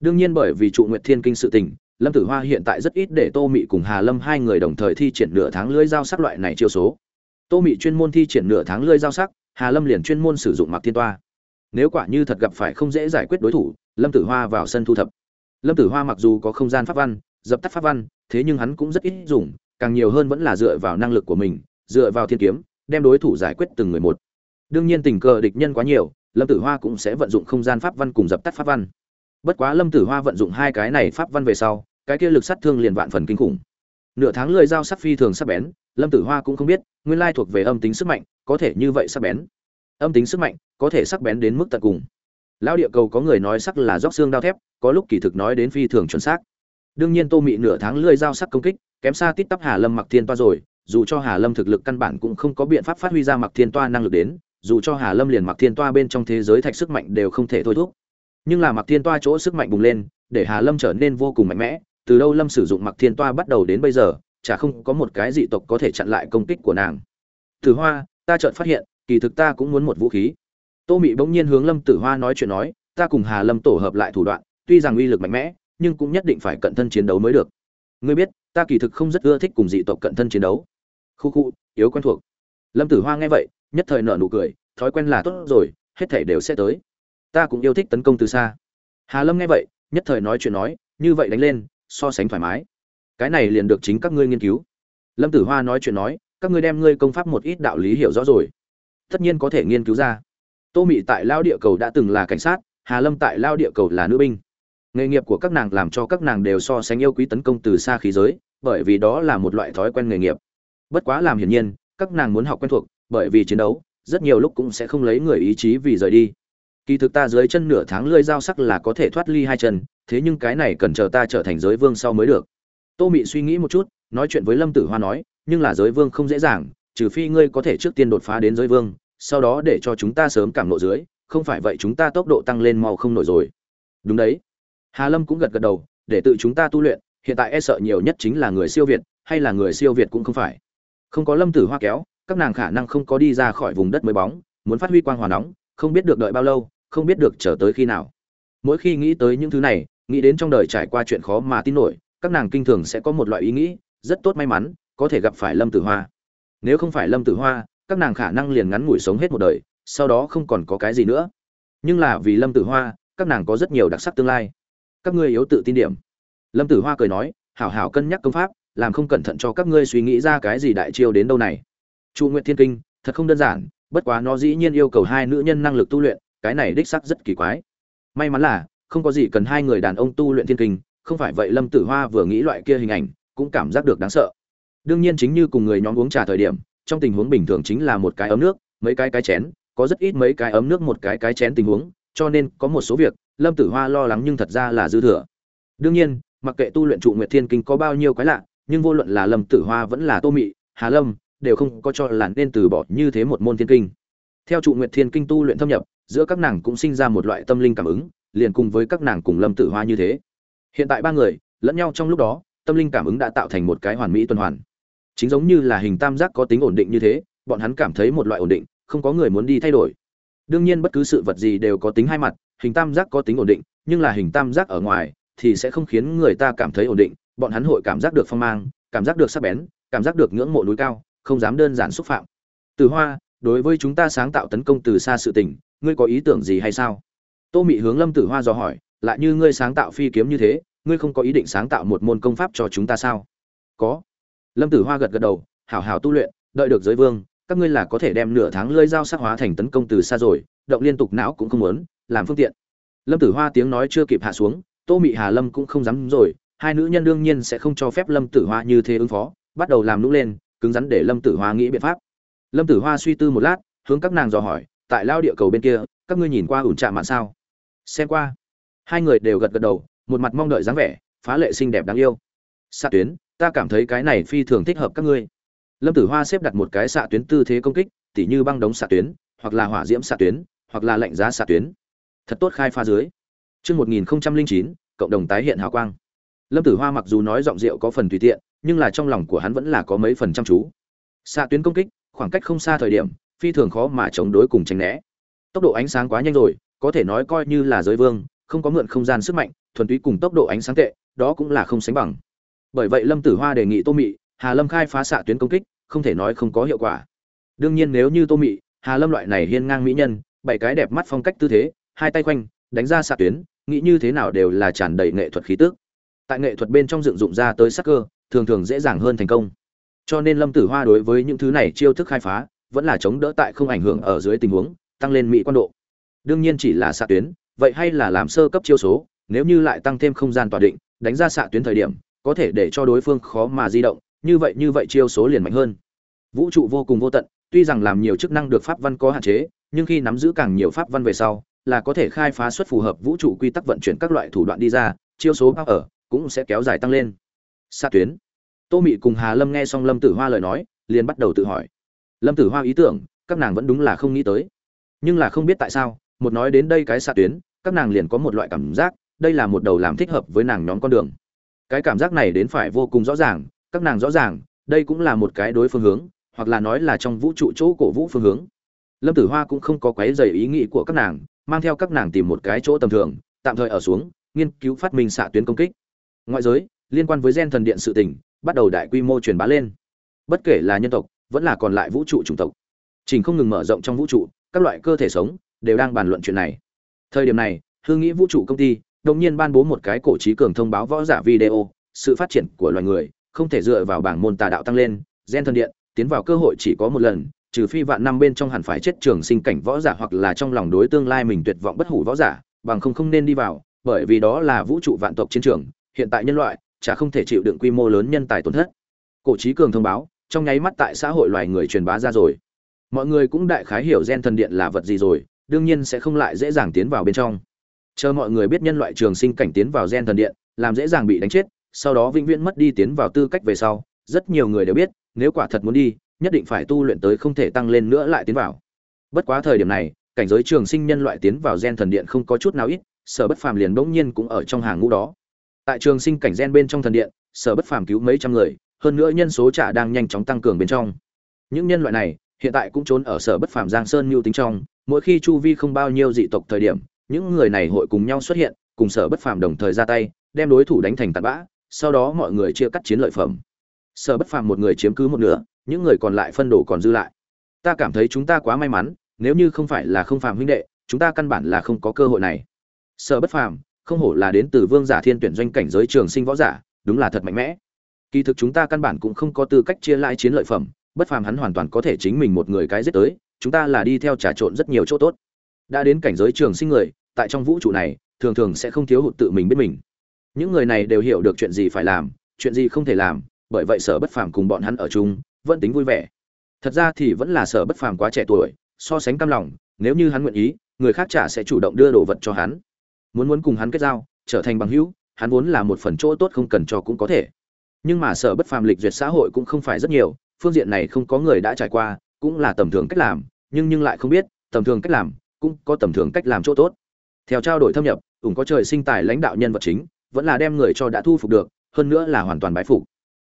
Đương nhiên bởi vì trụ nguyệt thiên kinh sự tình, lâm tử hoa hiện tại rất ít để tô mị cùng hà lâm hai người đồng thời thi triển nửa tháng lưỡi dao sắc loại này chiêu số. Tô mị chuyên môn thi triển nửa tháng lưỡi dao sắc, hà lâm liền chuyên môn sử dụng mặc thiên toa. Nếu quả như thật gặp phải không dễ giải quyết đối thủ, lâm tử hoa vào sân thu thập. Lâm tử hoa mặc dù có không gian pháp văn, dập tắt pháp văn, thế nhưng hắn cũng rất ít dùng, càng nhiều hơn vẫn là dựa vào năng lực của mình, dựa vào thiên kiếm, đem đối thủ giải quyết từng người một. Đương nhiên tình cờ địch nhân quá nhiều lâm tử hoa cũng sẽ vận dụng không gian pháp văn cùng dập tắt pháp văn. Bất quá lâm tử hoa vận dụng hai cái này pháp văn về sau, cái kia lực sát thương liền vạn phần kinh khủng. Nửa tháng lười dao sắc phi thường sắc bén, lâm tử hoa cũng không biết, nguyên lai thuộc về âm tính sức mạnh, có thể như vậy sắc bén. Âm tính sức mạnh, có thể sắc bén đến mức tận cùng. Lao địa cầu có người nói sắc là róc xương đao thép, có lúc kỳ thực nói đến phi thường chuẩn xác. Đương nhiên tô mị nửa tháng lưỡi dao sắc công kích, kém xa tít tắp hà lâm mặc thiên toa rồi, dù cho hà lâm thực lực căn bản cũng không có biện pháp phát huy ra mặc thiên toa năng lực đến dù cho hà lâm liền mặc thiên toa bên trong thế giới thạch sức mạnh đều không thể thôi thúc. Nhưng là mặc thiên toa chỗ sức mạnh bùng lên, để hà lâm trở nên vô cùng mạnh mẽ, từ đâu lâm sử dụng mặc thiên toa bắt đầu đến bây giờ, chả không có một cái dị tộc có thể chặn lại công kích của nàng. Từ hoa, ta chợt phát hiện, kỳ thực ta cũng muốn một vũ khí. Tô mị bỗng nhiên hướng lâm tử hoa nói chuyện nói, ta cùng hà lâm tổ hợp lại thủ đoạn, tuy rằng uy lực mạnh mẽ, nhưng cũng nhất định phải cận thân chiến đấu mới được. Ngươi biết, ta kỳ thực không rất ưa thích cùng dị tộc cận thân chiến đấu. Khu khu, yếu quen thuộc. Lâm tử hoa nghe vậy nhất thời nở nụ cười, thói quen là tốt rồi, hết thể đều sẽ tới. Ta cũng yêu thích tấn công từ xa. Hà lâm nghe vậy, nhất thời nói chuyện nói, như vậy đánh lên, so sánh thoải mái. Cái này liền được chính các ngươi nghiên cứu. Lâm tử hoa nói chuyện nói, các ngươi đem ngươi công pháp một ít đạo lý hiểu rõ rồi. Tất nhiên có thể nghiên cứu ra. Tô mị tại lao địa cầu đã từng là cảnh sát, hà lâm tại lao địa cầu là nữ binh. Nghề nghiệp của các nàng làm cho các nàng đều so sánh yêu quý tấn công từ xa khí giới, bởi vì đó là một loại thói quen nghề nghiệp. Bất quá làm hiển nhiên, các nàng muốn học quen thuộc bởi vì chiến đấu, rất nhiều lúc cũng sẽ không lấy người ý chí vì rời đi. Kỳ thực ta dưới chân nửa tháng lưỡi dao sắc là có thể thoát ly hai chân, thế nhưng cái này cần chờ ta trở thành giới vương sau mới được. Tô mị suy nghĩ một chút, nói chuyện với lâm tử hoa nói, nhưng là giới vương không dễ dàng, trừ phi ngươi có thể trước tiên đột phá đến giới vương, sau đó để cho chúng ta sớm cảm lộ dưới, không phải vậy chúng ta tốc độ tăng lên mau không nổi rồi. Đúng đấy. Hà lâm cũng gật gật đầu, để tự chúng ta tu luyện, hiện tại e sợ nhiều nhất chính là người siêu việt, hay là người siêu việt cũng không phải. Không có lâm tử hoa kéo các nàng khả năng không có đi ra khỏi vùng đất mới bóng, muốn phát huy quang hòa nóng, không biết được đợi bao lâu, không biết được chờ tới khi nào. Mỗi khi nghĩ tới những thứ này, nghĩ đến trong đời trải qua chuyện khó mà tin nổi, các nàng kinh thường sẽ có một loại ý nghĩ, rất tốt may mắn, có thể gặp phải lâm tử hoa. Nếu không phải lâm tử hoa, các nàng khả năng liền ngắn ngủi sống hết một đời, sau đó không còn có cái gì nữa. Nhưng là vì lâm tử hoa, các nàng có rất nhiều đặc sắc tương lai. Các ngươi yếu tự tin điểm. Lâm tử hoa cười nói, hảo hảo cân nhắc công pháp, làm không cẩn thận cho các ngươi suy nghĩ ra cái gì đại chiêu đến đâu này chu nguyện thiên kinh, thật không đơn giản, bất quá nó dĩ nhiên yêu cầu hai nữ nhân năng lực tu luyện, cái này đích sắc rất kỳ quái. May mắn là, không có gì cần hai người đàn ông tu luyện thiên kinh, không phải vậy lâm tử hoa vừa nghĩ loại kia hình ảnh, cũng cảm giác được đáng sợ. Đương nhiên chính như cùng người nhóm uống trà thời điểm, trong tình huống bình thường chính là một cái ấm nước, mấy cái cái chén, có rất ít mấy cái ấm nước một cái cái chén tình huống, cho nên có một số việc, lâm tử hoa lo lắng nhưng thật ra là dư thừa. Đương nhiên, mặc kệ tu luyện trụ nguyệt thiên kinh có bao nhiêu cái lạ, nhưng vô luận là lâm tử hoa vẫn là tô mị, hà lâm đều không có cho là nên từ bỏ như thế một môn thiên kinh. Theo trụ nguyệt thiên kinh tu luyện thâm nhập, giữa các nàng cũng sinh ra một loại tâm linh cảm ứng, liền cùng với các nàng cùng lâm tử hoa như thế. Hiện tại ba người, lẫn nhau trong lúc đó, tâm linh cảm ứng đã tạo thành một cái hoàn mỹ tuần hoàn. Chính giống như là hình tam giác có tính ổn định như thế, bọn hắn cảm thấy một loại ổn định, không có người muốn đi thay đổi. Đương nhiên bất cứ sự vật gì đều có tính hai mặt, hình tam giác có tính ổn định, nhưng là hình tam giác ở ngoài, thì sẽ không khiến người ta cảm thấy ổn định. Bọn hắn hội cảm giác được phong mang, cảm giác được sắc bén, cảm giác được ngưỡng mộ núi cao không dám đơn giản xúc phạm. Từ hoa, đối với chúng ta sáng tạo tấn công từ xa sự tình, ngươi có ý tưởng gì hay sao? Tô mị hướng lâm tử hoa dò hỏi, lại như ngươi sáng tạo phi kiếm như thế, ngươi không có ý định sáng tạo một môn công pháp cho chúng ta sao? Có. Lâm tử hoa gật gật đầu, hảo hảo tu luyện, đợi được giới vương, các ngươi là có thể đem nửa tháng lơi dao sắc hóa thành tấn công từ xa rồi, động liên tục não cũng không muốn, làm phương tiện. Lâm tử hoa tiếng nói chưa kịp hạ xuống, tô mị hà lâm cũng không dám rồi, hai nữ nhân đương nhiên sẽ không cho phép lâm tử hoa như thế ứng phó, bắt đầu làm nũng lên cứng rắn để lâm tử hoa nghĩ biện pháp. Lâm tử hoa suy tư một lát hướng các nàng dò hỏi tại lao địa cầu bên kia các ngươi nhìn qua ủn trạ mạn sao? Xem qua. Hai người đều gật gật đầu một mặt mong đợi dáng vẻ phá lệ xinh đẹp đáng yêu. Xạ tuyến ta cảm thấy cái này phi thường thích hợp các ngươi. Lâm tử hoa xếp đặt một cái xạ tuyến tư thế công kích tỉ như băng đống xạ tuyến hoặc là hỏa diễm xạ tuyến hoặc là lạnh giá xạ tuyến. Thật tốt khai pha dưới. Trước 1009, cộng đồng tái hiện hào quang. Lâm Tử Hoa mặc dù nói giọng rượu có phần tùy tiện, nhưng là trong lòng của hắn vẫn là có mấy phần chăm chú. Xạ tuyến công kích, khoảng cách không xa thời điểm, phi thường khó mà chống đối cùng tránh né. Tốc độ ánh sáng quá nhanh rồi, có thể nói coi như là giới vương, không có mượn không gian sức mạnh, thuần túy cùng tốc độ ánh sáng tệ, đó cũng là không sánh bằng. Bởi vậy Lâm Tử Hoa đề nghị Tô Mị, Hà Lâm khai phá xạ tuyến công kích, không thể nói không có hiệu quả. Đương nhiên nếu như Tô Mị, Hà Lâm loại này hiên ngang mỹ nhân, bảy cái đẹp mắt phong cách tư thế, hai tay quanh, đánh ra xạ tuyến, nghĩ như thế nào đều là tràn đầy nghệ thuật khí tức. Tại nghệ thuật bên trong dựng dụng ra tới sắc cơ, thường thường dễ dàng hơn thành công. Cho nên Lâm Tử Hoa đối với những thứ này chiêu thức khai phá, vẫn là chống đỡ tại không ảnh hưởng ở dưới tình huống, tăng lên mỹ quan độ. Đương nhiên chỉ là xạ tuyến, vậy hay là làm sơ cấp chiêu số, nếu như lại tăng thêm không gian tỏa định, đánh ra xạ tuyến thời điểm, có thể để cho đối phương khó mà di động, như vậy như vậy chiêu số liền mạnh hơn. Vũ trụ vô cùng vô tận, tuy rằng làm nhiều chức năng được pháp văn có hạn chế, nhưng khi nắm giữ càng nhiều pháp văn về sau, là có thể khai phá xuất phù hợp vũ trụ quy tắc vận chuyển các loại thủ đoạn đi ra, chiêu số bao ở cũng sẽ kéo dài tăng lên. xạ tuyến. Tô Mị cùng Hà Lâm nghe xong Lâm Tử Hoa lời nói, liền bắt đầu tự hỏi. Lâm Tử Hoa ý tưởng, các nàng vẫn đúng là không nghĩ tới. Nhưng là không biết tại sao, một nói đến đây cái xạ tuyến, các nàng liền có một loại cảm giác, đây là một đầu làm thích hợp với nàng nhóm con đường. Cái cảm giác này đến phải vô cùng rõ ràng, các nàng rõ ràng, đây cũng là một cái đối phương hướng, hoặc là nói là trong vũ trụ chỗ cổ vũ phương hướng. Lâm Tử Hoa cũng không có quấy dày ý nghĩ của các nàng, mang theo các nàng tìm một cái chỗ tầm thường, tạm thời ở xuống, nghiên cứu phát minh xạ tuyến công kích. Ngoại giới, liên quan với gen thần điện sự tình, bắt đầu đại quy mô truyền bá lên. Bất kể là nhân tộc, vẫn là còn lại vũ trụ chủng tộc, trình không ngừng mở rộng trong vũ trụ, các loại cơ thể sống đều đang bàn luận chuyện này. Thời điểm này, hương nghĩ vũ trụ công ty đột nhiên ban bố một cái cổ trí cường thông báo võ giả video, sự phát triển của loài người không thể dựa vào bảng môn tà đạo tăng lên, gen thân điện tiến vào cơ hội chỉ có một lần, trừ phi vạn năm bên trong hẳn phải chết trường sinh cảnh võ giả hoặc là trong lòng đối tương lai mình tuyệt vọng bất hủ võ giả, bằng không không nên đi vào, bởi vì đó là vũ trụ vạn tộc chiến trường, hiện tại nhân loại chả không thể chịu đựng quy mô lớn nhân tài tổn thất. Cổ Chí Cường thông báo, trong nháy mắt tại xã hội loài người truyền bá ra rồi. Mọi người cũng đại khái hiểu gen thần điện là vật gì rồi, đương nhiên sẽ không lại dễ dàng tiến vào bên trong. Chờ mọi người biết nhân loại trường sinh cảnh tiến vào gen thần điện, làm dễ dàng bị đánh chết, sau đó vĩnh viễn mất đi tiến vào tư cách về sau, rất nhiều người đều biết, nếu quả thật muốn đi, nhất định phải tu luyện tới không thể tăng lên nữa lại tiến vào. Bất quá thời điểm này, cảnh giới trường sinh nhân loại tiến vào gen thần điện không có chút nào ít, Sở Bất Phàm liền bỗng nhiên cũng ở trong hàng ngũ đó. Tại trường sinh cảnh gen bên trong thần điện, Sở Bất Phàm cứu mấy trăm người, hơn nữa nhân số trả đang nhanh chóng tăng cường bên trong. Những nhân loại này hiện tại cũng trốn ở Sở Bất Phàm Giang Sơn mưu tính trong, mỗi khi chu vi không bao nhiêu dị tộc thời điểm, những người này hội cùng nhau xuất hiện, cùng Sở Bất Phàm đồng thời ra tay, đem đối thủ đánh thành tạt bã, sau đó mọi người chia cắt chiến lợi phẩm. Sở Bất Phàm một người chiếm cứ một nửa, những người còn lại phân đồ còn dư lại ta cảm thấy chúng ta quá may mắn nếu như không phải là không phàm huynh đệ chúng ta căn bản là không có cơ hội này Sở bất phàm không hổ là đến từ vương giả thiên tuyển doanh cảnh giới trường sinh võ giả, đúng là thật mạnh mẽ. Kỳ thực chúng ta căn bản cũng không có tư cách chia lại chiến lợi phẩm, bất phàm hắn hoàn toàn có thể chính mình một người cái giết tới, chúng ta là đi theo trà trộn rất nhiều chỗ tốt. Đã đến cảnh giới trường sinh người, tại trong vũ trụ này, thường thường sẽ không thiếu hụt tự mình biết mình. Những người này đều hiểu được chuyện gì phải làm, chuyện gì không thể làm, bởi vậy sở bất phàm cùng bọn hắn ở chung, vẫn tính vui vẻ. Thật ra thì vẫn là sở bất phàm quá trẻ tuổi, so sánh cam lòng, nếu như hắn nguyện ý, người khác trả sẽ chủ động đưa đồ vật cho hắn muốn muốn cùng hắn kết giao, trở thành bằng hữu, hắn vốn là một phần chỗ tốt không cần cho cũng có thể. Nhưng mà sở bất phàm lịch duyệt xã hội cũng không phải rất nhiều, phương diện này không có người đã trải qua, cũng là tầm thường cách làm, nhưng nhưng lại không biết, tầm thường cách làm, cũng có tầm thường cách làm chỗ tốt. Theo trao đổi thâm nhập, ủng có trời sinh tài lãnh đạo nhân vật chính, vẫn là đem người cho đã thu phục được, hơn nữa là hoàn toàn bái phục.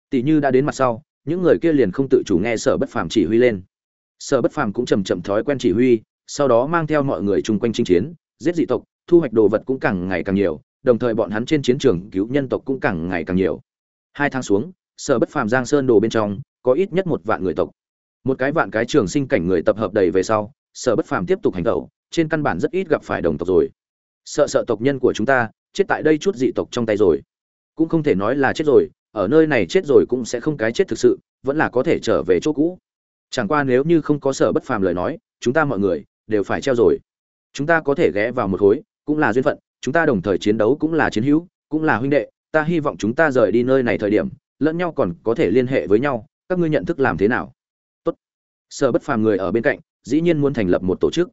Tỷ như đã đến mặt sau, những người kia liền không tự chủ nghe sở bất phàm chỉ huy lên. Sở bất phàm cũng chầm chậm thói quen chỉ huy, sau đó mang theo mọi người chung quanh chinh chiến, giết dị tộc thu hoạch đồ vật cũng càng ngày càng nhiều, đồng thời bọn hắn trên chiến trường cứu nhân tộc cũng càng ngày càng nhiều. Hai tháng xuống, sở bất phàm giang sơn đồ bên trong, có ít nhất một vạn người tộc. Một cái vạn cái trường sinh cảnh người tập hợp đầy về sau, sở bất phàm tiếp tục hành tẩu, trên căn bản rất ít gặp phải đồng tộc rồi. Sợ sợ tộc nhân của chúng ta, chết tại đây chút dị tộc trong tay rồi. Cũng không thể nói là chết rồi, ở nơi này chết rồi cũng sẽ không cái chết thực sự, vẫn là có thể trở về chỗ cũ. Chẳng qua nếu như không có sở bất phàm lời nói, chúng ta mọi người đều phải treo rồi. Chúng ta có thể ghé vào một khối cũng là duyên phận, chúng ta đồng thời chiến đấu cũng là chiến hữu, cũng là huynh đệ, ta hy vọng chúng ta rời đi nơi này thời điểm, lẫn nhau còn có thể liên hệ với nhau, các ngươi nhận thức làm thế nào? Tốt. Sở bất phàm người ở bên cạnh, dĩ nhiên muốn thành lập một tổ chức.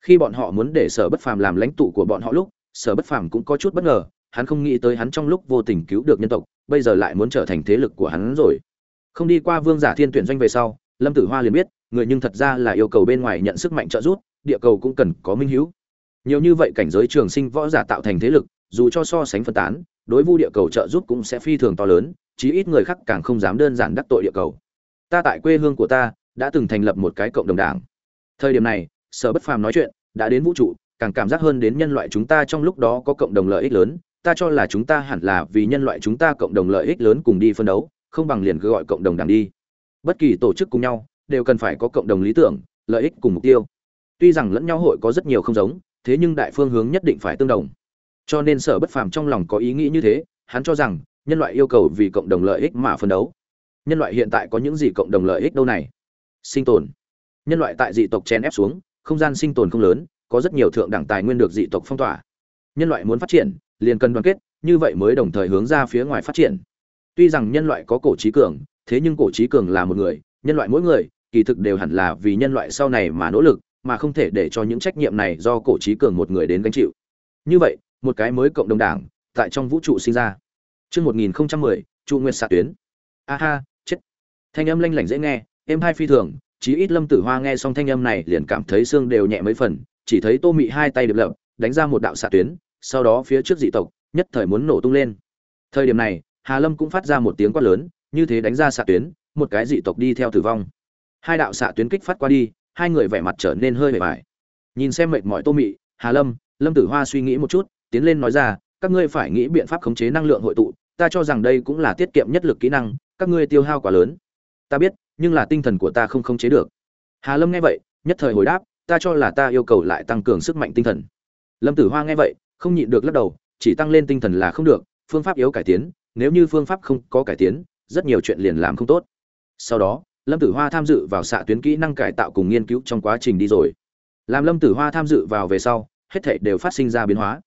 Khi bọn họ muốn để sở bất phàm làm lãnh tụ của bọn họ lúc, sở bất phàm cũng có chút bất ngờ, hắn không nghĩ tới hắn trong lúc vô tình cứu được nhân tộc, bây giờ lại muốn trở thành thế lực của hắn rồi. Không đi qua vương giả thiên tuyển doanh về sau, lâm tử hoa liền biết, người nhưng thật ra là yêu cầu bên ngoài nhận sức mạnh trợ giúp, địa cầu cũng cần có minh hữu nhiều như vậy cảnh giới trường sinh võ giả tạo thành thế lực, dù cho so sánh phân tán, đối vu địa cầu trợ giúp cũng sẽ phi thường to lớn, chí ít người khác càng không dám đơn giản đắc tội địa cầu. Ta tại quê hương của ta, đã từng thành lập một cái cộng đồng đảng. Thời điểm này, sở bất phàm nói chuyện, đã đến vũ trụ, càng cảm giác hơn đến nhân loại chúng ta trong lúc đó có cộng đồng lợi ích lớn, ta cho là chúng ta hẳn là vì nhân loại chúng ta cộng đồng lợi ích lớn cùng đi phân đấu, không bằng liền cứ gọi cộng đồng đảng đi. Bất kỳ tổ chức cùng nhau, đều cần phải có cộng đồng lý tưởng, lợi ích cùng mục tiêu. Tuy rằng lẫn nhau hội có rất nhiều không giống thế nhưng đại phương hướng nhất định phải tương đồng. Cho nên sở bất phàm trong lòng có ý nghĩ như thế, hắn cho rằng, nhân loại yêu cầu vì cộng đồng lợi ích mà phân đấu. Nhân loại hiện tại có những gì cộng đồng lợi ích đâu này? Sinh tồn. Nhân loại tại dị tộc chen ép xuống, không gian sinh tồn không lớn, có rất nhiều thượng đẳng tài nguyên được dị tộc phong tỏa. Nhân loại muốn phát triển, liền cần đoàn kết, như vậy mới đồng thời hướng ra phía ngoài phát triển. Tuy rằng nhân loại có cổ trí cường, thế nhưng cổ trí cường là một người, nhân loại mỗi người, kỳ thực đều hẳn là vì nhân loại sau này mà nỗ lực mà không thể để cho những trách nhiệm này do cổ trí cường một người đến gánh chịu như vậy một cái mới cộng đồng đảng tại trong vũ trụ sinh ra Chương 1010, Chu Nguyệt xạ tuyến. A ha, chết. Thanh âm lanh lảnh dễ nghe, êm hai phi thường, chí ít Lâm Tử Hoa nghe xong thanh âm này liền cảm thấy xương đều nhẹ mấy phần, chỉ thấy Tô Mị hai tay điệp lập, đánh ra một đạo xạ tuyến, sau đó phía trước dị tộc, nhất thời muốn nổ tung lên. Thời điểm này, Hà Lâm cũng phát ra một tiếng quát lớn, như thế đánh ra xạ tuyến, một cái dị tộc đi theo tử vong. Hai đạo xạ tuyến kích phát qua đi, hai người vẻ mặt trở nên hơi bề mỏi, Nhìn xem mệt mỏi Tô Mị, Hà Lâm, Lâm Tử Hoa suy nghĩ một chút, tiến lên nói ra, các ngươi phải nghĩ biện pháp khống chế năng lượng hội tụ, ta cho rằng đây cũng là tiết kiệm nhất lực kỹ năng các ngươi tiêu hao quá lớn. Ta biết nhưng là tinh thần của ta không khống chế được. Hà lâm nghe vậy nhất thời hồi đáp ta cho là ta yêu cầu lại tăng cường sức mạnh tinh thần. Lâm tử hoa nghe vậy không nhịn được lắc đầu chỉ tăng lên tinh thần là không được phương pháp yếu cải tiến nếu như phương pháp không có cải tiến rất nhiều chuyện liền làm không tốt. Sau đó lâm tử hoa tham dự vào xạ tuyến kỹ năng cải tạo cùng nghiên cứu trong quá trình đi rồi. Làm lâm tử hoa tham dự vào về sau, hết thảy đều phát sinh ra biến hóa.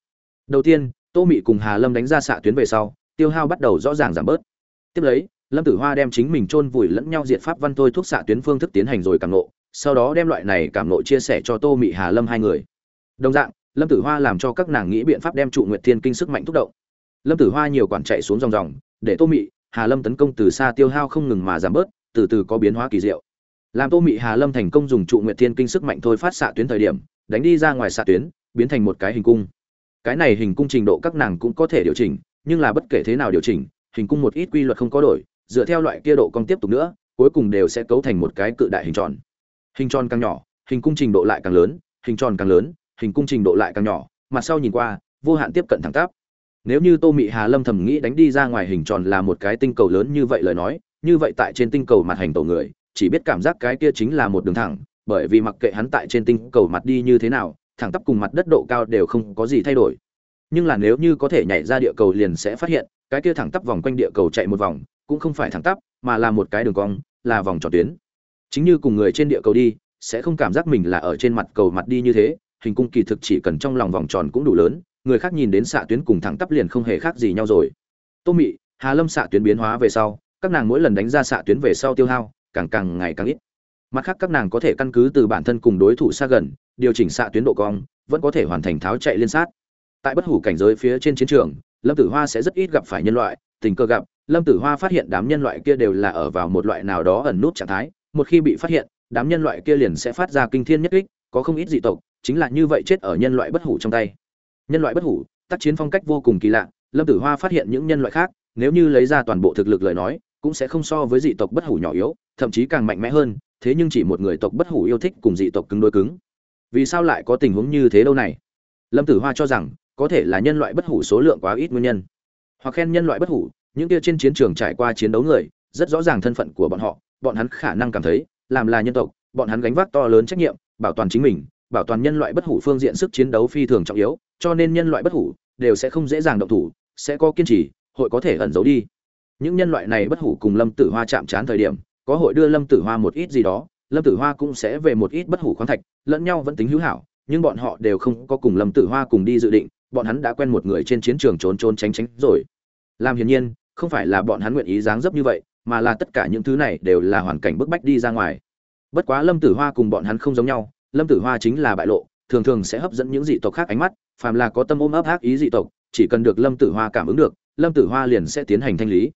Đầu tiên, tô mị cùng hà lâm đánh ra xạ tuyến về sau, tiêu hao bắt đầu rõ ràng giảm bớt. Tiếp lấy, lâm tử hoa đem chính mình chôn vùi lẫn nhau diệt pháp văn thôi thuốc xạ tuyến phương thức tiến hành rồi cảm nộ sau đó đem loại này cảm nộ chia sẻ cho tô mị, hà lâm hai người. Đồng dạng, lâm tử hoa làm cho các nàng nghĩ biện pháp đem trụ nguyệt thiên kinh sức mạnh thúc động. Lâm tử hoa nhiều quản chạy xuống dòng dòng, để tô mị, hà lâm tấn công từ xa tiêu hao không ngừng mà giảm bớt từ từ có biến hóa kỳ diệu. Làm tô mị hà lâm thành công dùng trụ nguyệt thiên kinh sức mạnh thôi phát xạ tuyến thời điểm, đánh đi ra ngoài xạ tuyến, biến thành một cái hình cung. Cái này hình cung trình độ các nàng cũng có thể điều chỉnh, nhưng là bất kể thế nào điều chỉnh, hình cung một ít quy luật không có đổi, dựa theo loại kia độ cong tiếp tục nữa, cuối cùng đều sẽ cấu thành một cái cự đại hình tròn. Hình tròn càng nhỏ, hình cung trình độ lại càng lớn, hình tròn càng lớn, hình cung trình độ lại càng nhỏ mặt sau nhìn qua, vô hạn tiếp cận thẳng tắp. Nếu như tô mị hà lâm thầm nghĩ đánh đi ra ngoài hình tròn là một cái tinh cầu lớn như vậy lời nói như vậy tại trên tinh cầu mặt hành tổ người, chỉ biết cảm giác cái kia chính là một đường thẳng, bởi vì mặc kệ hắn tại trên tinh cầu mặt đi như thế nào, thẳng tắp cùng mặt đất độ cao đều không có gì thay đổi. Nhưng là nếu như có thể nhảy ra địa cầu liền sẽ phát hiện, cái kia thẳng tắp vòng quanh địa cầu chạy một vòng, cũng không phải thẳng tắp, mà là một cái đường cong, là vòng tròn tuyến. Chính như cùng người trên địa cầu đi, sẽ không cảm giác mình là ở trên mặt cầu mặt đi như thế, hình cung kỳ thực chỉ cần trong lòng vòng tròn cũng đủ lớn, người khác nhìn đến xạ tuyến cùng thẳng tắp liền không hề khác gì nhau rồi. Tô mị, hà lâm xạ tuyến biến hóa về sau các nàng mỗi lần đánh ra xạ tuyến về sau tiêu hao, càng càng ngày càng ít. Mặt khác, các nàng có thể căn cứ từ bản thân cùng đối thủ xa gần, điều chỉnh xạ tuyến độ cong, vẫn có thể hoàn thành tháo chạy liên sát. Tại bất hủ cảnh giới phía trên chiến trường, lâm tử hoa sẽ rất ít gặp phải nhân loại, tình cờ gặp, lâm tử hoa phát hiện đám nhân loại kia đều là ở vào một loại nào đó ẩn nút trạng thái, một khi bị phát hiện, đám nhân loại kia liền sẽ phát ra kinh thiên nhất kích, có không ít dị tộc, chính là như vậy chết ở nhân loại bất hủ trong tay. Nhân loại bất hủ, tác chiến phong cách vô cùng kỳ lạ, lâm tử hoa phát hiện những nhân loại khác, nếu như lấy ra toàn bộ thực lực lời nói cũng sẽ không so với dị tộc bất hủ nhỏ yếu, thậm chí càng mạnh mẽ hơn, thế nhưng chỉ một người tộc bất hủ yêu thích cùng dị tộc cứng đối cứng. Vì sao lại có tình huống như thế đâu này? Lâm tử hoa cho rằng, có thể là nhân loại bất hủ số lượng quá ít nguyên nhân. Hoặc khen nhân loại bất hủ, những kia trên chiến trường trải qua chiến đấu người, rất rõ ràng thân phận của bọn họ, bọn hắn khả năng cảm thấy, làm là nhân tộc, bọn hắn gánh vác to lớn trách nhiệm, bảo toàn chính mình, bảo toàn nhân loại bất hủ phương diện sức chiến đấu phi thường trọng yếu, cho nên nhân loại bất hủ đều sẽ không dễ dàng động thủ, sẽ có kiên trì, hội có thể ẩn giấu đi những nhân loại này bất hủ cùng lâm tử hoa chạm trán thời điểm, có hội đưa lâm tử hoa một ít gì đó, lâm tử hoa cũng sẽ về một ít bất hủ khoáng thạch, lẫn nhau vẫn tính hữu hảo, nhưng bọn họ đều không có cùng lâm tử hoa cùng đi dự định, bọn hắn đã quen một người trên chiến trường trốn trốn tránh tránh rồi. Làm hiển nhiên, không phải là bọn hắn nguyện ý dáng dấp như vậy, mà là tất cả những thứ này đều là hoàn cảnh bức bách đi ra ngoài. Bất quá lâm tử hoa cùng bọn hắn không giống nhau, lâm tử hoa chính là bại lộ, thường thường sẽ hấp dẫn những dị tộc khác ánh mắt, phàm là có tâm ôm ấp ác ý dị tộc, chỉ cần được lâm tử hoa cảm ứng được, lâm tử hoa liền sẽ tiến hành thanh lý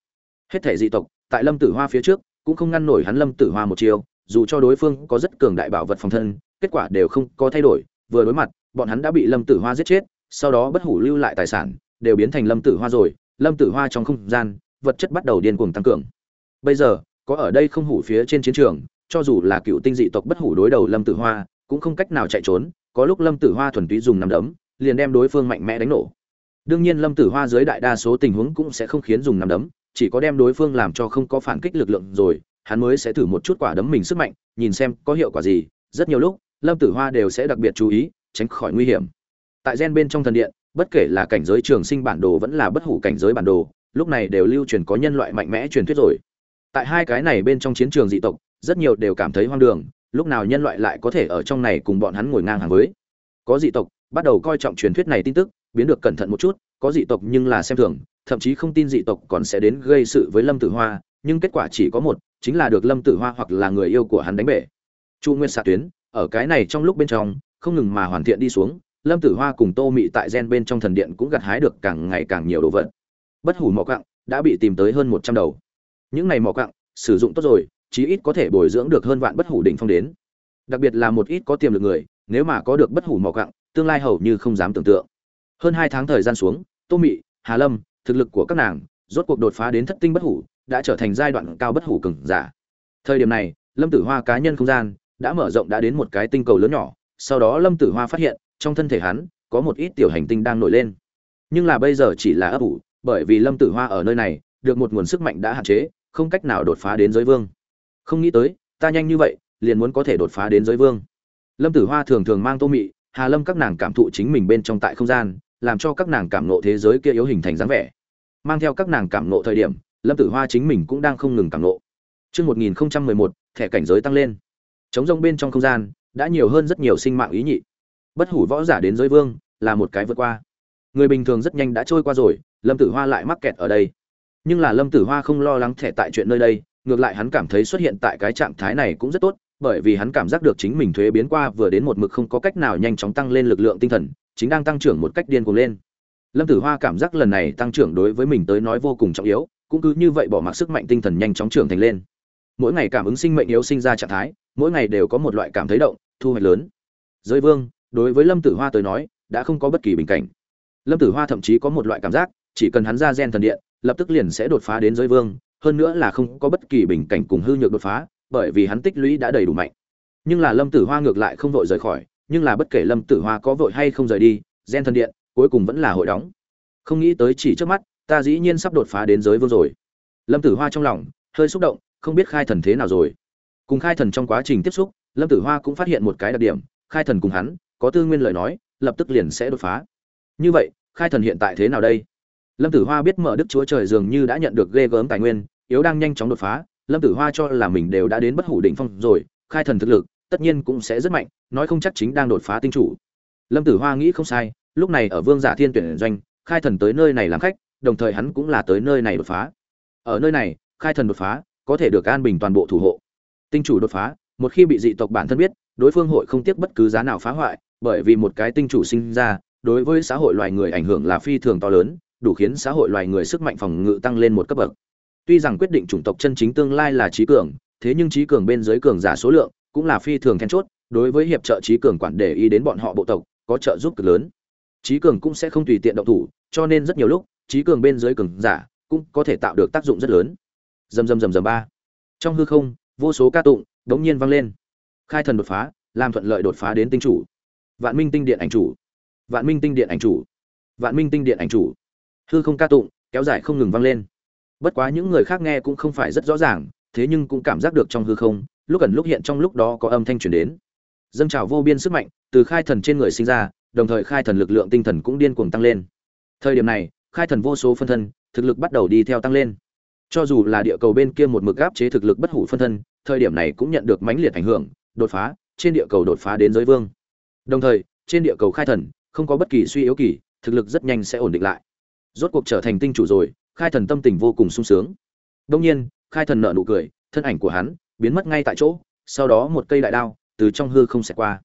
hết thể dị tộc, tại lâm tử hoa phía trước, cũng không ngăn nổi hắn lâm tử hoa một chiều dù cho đối phương có rất cường đại bảo vật phòng thân, kết quả đều không có thay đổi. Vừa đối mặt, bọn hắn đã bị lâm tử hoa giết chết, sau đó bất hủ lưu lại tài sản, đều biến thành lâm tử hoa rồi. Lâm tử hoa trong không gian, vật chất bắt đầu điên cuồng tăng cường. Bây giờ, có ở đây không hủ phía trên chiến trường, cho dù là cựu tinh dị tộc bất hủ đối đầu lâm tử hoa, cũng không cách nào chạy trốn. Có lúc lâm tử hoa thuần túy dùng nằm đấm, liền đem đối phương mạnh mẽ đánh nổ. Đương nhiên lâm tử hoa dưới đại đa số tình huống cũng sẽ không khiến dùng nằm đấm chỉ có đem đối phương làm cho không có phản kích lực lượng rồi, hắn mới sẽ thử một chút quả đấm mình sức mạnh, nhìn xem có hiệu quả gì. Rất nhiều lúc, lâm tử hoa đều sẽ đặc biệt chú ý, tránh khỏi nguy hiểm. Tại gen bên trong thần điện, bất kể là cảnh giới trường sinh bản đồ vẫn là bất hủ cảnh giới bản đồ, lúc này đều lưu truyền có nhân loại mạnh mẽ truyền thuyết rồi. Tại hai cái này bên trong chiến trường dị tộc, rất nhiều đều cảm thấy hoang đường, lúc nào nhân loại lại có thể ở trong này cùng bọn hắn ngồi ngang hàng với. Có dị tộc, bắt đầu coi trọng truyền thuyết này tin tức, biến được cẩn thận một chút, có dị tộc nhưng là xem thường thậm chí không tin dị tộc còn sẽ đến gây sự với lâm tử hoa, nhưng kết quả chỉ có một, chính là được lâm tử hoa hoặc là người yêu của hắn đánh bể. Chu nguyên xạ tuyến, ở cái này trong lúc bên trong, không ngừng mà hoàn thiện đi xuống, lâm tử hoa cùng tô mị tại gen bên trong thần điện cũng gặt hái được càng ngày càng nhiều đồ vật. Bất hủ mỏ cặng đã bị tìm tới hơn một trăm đầu. Những này mỏ cặng sử dụng tốt rồi, chí ít có thể bồi dưỡng được hơn vạn bất hủ đỉnh phong đến. Đặc biệt là một ít có tiềm lực người, nếu mà có được bất hủ mỏ cặng tương lai hầu như không dám tưởng tượng. Hơn hai tháng thời gian xuống, tô mị, hà lâm thực lực của các nàng, rốt cuộc đột phá đến thất tinh bất hủ, đã trở thành giai đoạn cao bất hủ cường giả. Thời điểm này, lâm tử hoa cá nhân không gian đã mở rộng đã đến một cái tinh cầu lớn nhỏ, sau đó lâm tử hoa phát hiện, trong thân thể hắn có một ít tiểu hành tinh đang nổi lên. Nhưng là bây giờ chỉ là ấp ủ, bởi vì lâm tử hoa ở nơi này, được một nguồn sức mạnh đã hạn chế, không cách nào đột phá đến giới vương. Không nghĩ tới, ta nhanh như vậy, liền muốn có thể đột phá đến giới vương. Lâm tử hoa thường thường mang tô mị, hà lâm các nàng cảm thụ chính mình bên trong tại không gian làm cho các nàng cảm nộ thế giới kia yếu hình thành dáng vẻ mang theo các nàng cảm nộ thời điểm lâm tử hoa chính mình cũng đang không ngừng cảm nộ Trước 1011, thẻ cảnh giới tăng lên. Trống rông bên trong không gian, đã nhiều hơn rất nhiều sinh mạng ý nhị. Bất hủ võ giả đến giới vương, là một cái vượt qua. Người bình thường rất nhanh đã trôi qua rồi, Lâm Tử Hoa lại mắc kẹt ở đây. Nhưng là Lâm Tử Hoa không lo lắng thẻ tại chuyện nơi đây, ngược lại hắn cảm thấy xuất hiện tại cái trạng thái này cũng rất tốt, bởi vì hắn cảm giác được chính mình thuế biến qua vừa đến một mực không có cách nào nhanh chóng tăng lên lực lượng tinh thần, chính đang tăng trưởng một cách điên cuồng lên. Lâm Tử Hoa cảm giác lần này tăng trưởng đối với mình tới nói vô cùng trọng yếu, cũng cứ như vậy bỏ mặc sức mạnh tinh thần nhanh chóng trưởng thành lên. Mỗi ngày cảm ứng sinh mệnh yếu sinh ra trạng thái, mỗi ngày đều có một loại cảm thấy động, thu hoạch lớn. Giới vương, đối với Lâm Tử Hoa tới nói, đã không có bất kỳ bình cảnh. Lâm Tử Hoa thậm chí có một loại cảm giác, chỉ cần hắn ra gen thần điện, lập tức liền sẽ đột phá đến giới vương, hơn nữa là không có bất kỳ bình cảnh cùng hư nhược đột phá, bởi vì hắn tích lũy đã đầy đủ mạnh. Nhưng là Lâm Tử Hoa ngược lại không vội rời khỏi, nhưng là bất kể Lâm Tử Hoa có vội hay không rời đi, gen thần điện cuối cùng vẫn là hội đóng. Không nghĩ tới chỉ trước mắt, ta dĩ nhiên sắp đột phá đến giới vương rồi. Lâm Tử Hoa trong lòng hơi xúc động, không biết khai thần thế nào rồi. Cùng khai thần trong quá trình tiếp xúc, Lâm Tử Hoa cũng phát hiện một cái đặc điểm, khai thần cùng hắn có tư nguyên lời nói, lập tức liền sẽ đột phá. Như vậy, khai thần hiện tại thế nào đây? Lâm Tử Hoa biết mở Đức Chúa Trời dường như đã nhận được ghê gớm tài nguyên, yếu đang nhanh chóng đột phá, Lâm Tử Hoa cho là mình đều đã đến bất hủ đỉnh phong rồi, khai thần thực lực, tất nhiên cũng sẽ rất mạnh, nói không chắc chính đang đột phá tinh chủ. Lâm Tử Hoa nghĩ không sai, lúc này ở Vương Giả Thiên tuyển doanh, khai thần tới nơi này làm khách, đồng thời hắn cũng là tới nơi này đột phá. Ở nơi này, khai thần đột phá, có thể được an bình toàn bộ thủ hộ. Tinh chủ đột phá, một khi bị dị tộc bản thân biết, đối phương hội không tiếc bất cứ giá nào phá hoại, bởi vì một cái tinh chủ sinh ra, đối với xã hội loài người ảnh hưởng là phi thường to lớn, đủ khiến xã hội loài người sức mạnh phòng ngự tăng lên một cấp bậc. tuy rằng quyết định chủng tộc chân chính tương lai là trí cường thế nhưng trí cường bên dưới cường giả số lượng cũng là phi thường then chốt, đối với hiệp trợ trí cường quản để ý đến bọn họ bộ tộc, có trợ giúp cực lớn. Trí cường cũng sẽ không tùy tiện động thủ, cho nên rất nhiều lúc, trí cường bên dưới cường giả cũng có thể tạo được tác dụng rất lớn. Dầm dầm dầm dầm ba. Trong hư không, vô số ca tụng đống nhiên vang lên. Khai thần đột phá, làm thuận lợi đột phá đến tinh chủ. Vạn minh tinh điện ảnh chủ. Vạn minh tinh điện ảnh chủ. Vạn minh tinh điện ảnh chủ. Hư không ca tụng, kéo dài không ngừng vang lên. Bất quá những người khác nghe cũng không phải rất rõ ràng thế nhưng cũng cảm giác được trong hư không, lúc ẩn lúc hiện trong lúc đó có âm thanh truyền đến. Dâng trào vô biên sức mạnh từ khai thần trên người sinh ra, đồng thời khai thần lực lượng tinh thần cũng điên cuồng tăng lên. Thời điểm này, khai thần vô số phân thân, thực lực bắt đầu đi theo tăng lên. Cho dù là địa cầu bên kia một mực áp chế thực lực bất hủ phân thân, thời điểm này cũng nhận được mãnh liệt ảnh hưởng, đột phá, trên địa cầu đột phá đến giới vương. Đồng thời, trên địa cầu khai thần, không có bất kỳ suy yếu kỳ, thực lực rất nhanh sẽ ổn định lại. Rốt cuộc trở thành tinh chủ rồi, khai thần tâm tình vô cùng sung sướng. Đông nhiên khai thần nợ nụ cười, thân ảnh của hắn biến mất ngay tại chỗ, sau đó một cây đại đao từ trong hư không xẹt qua.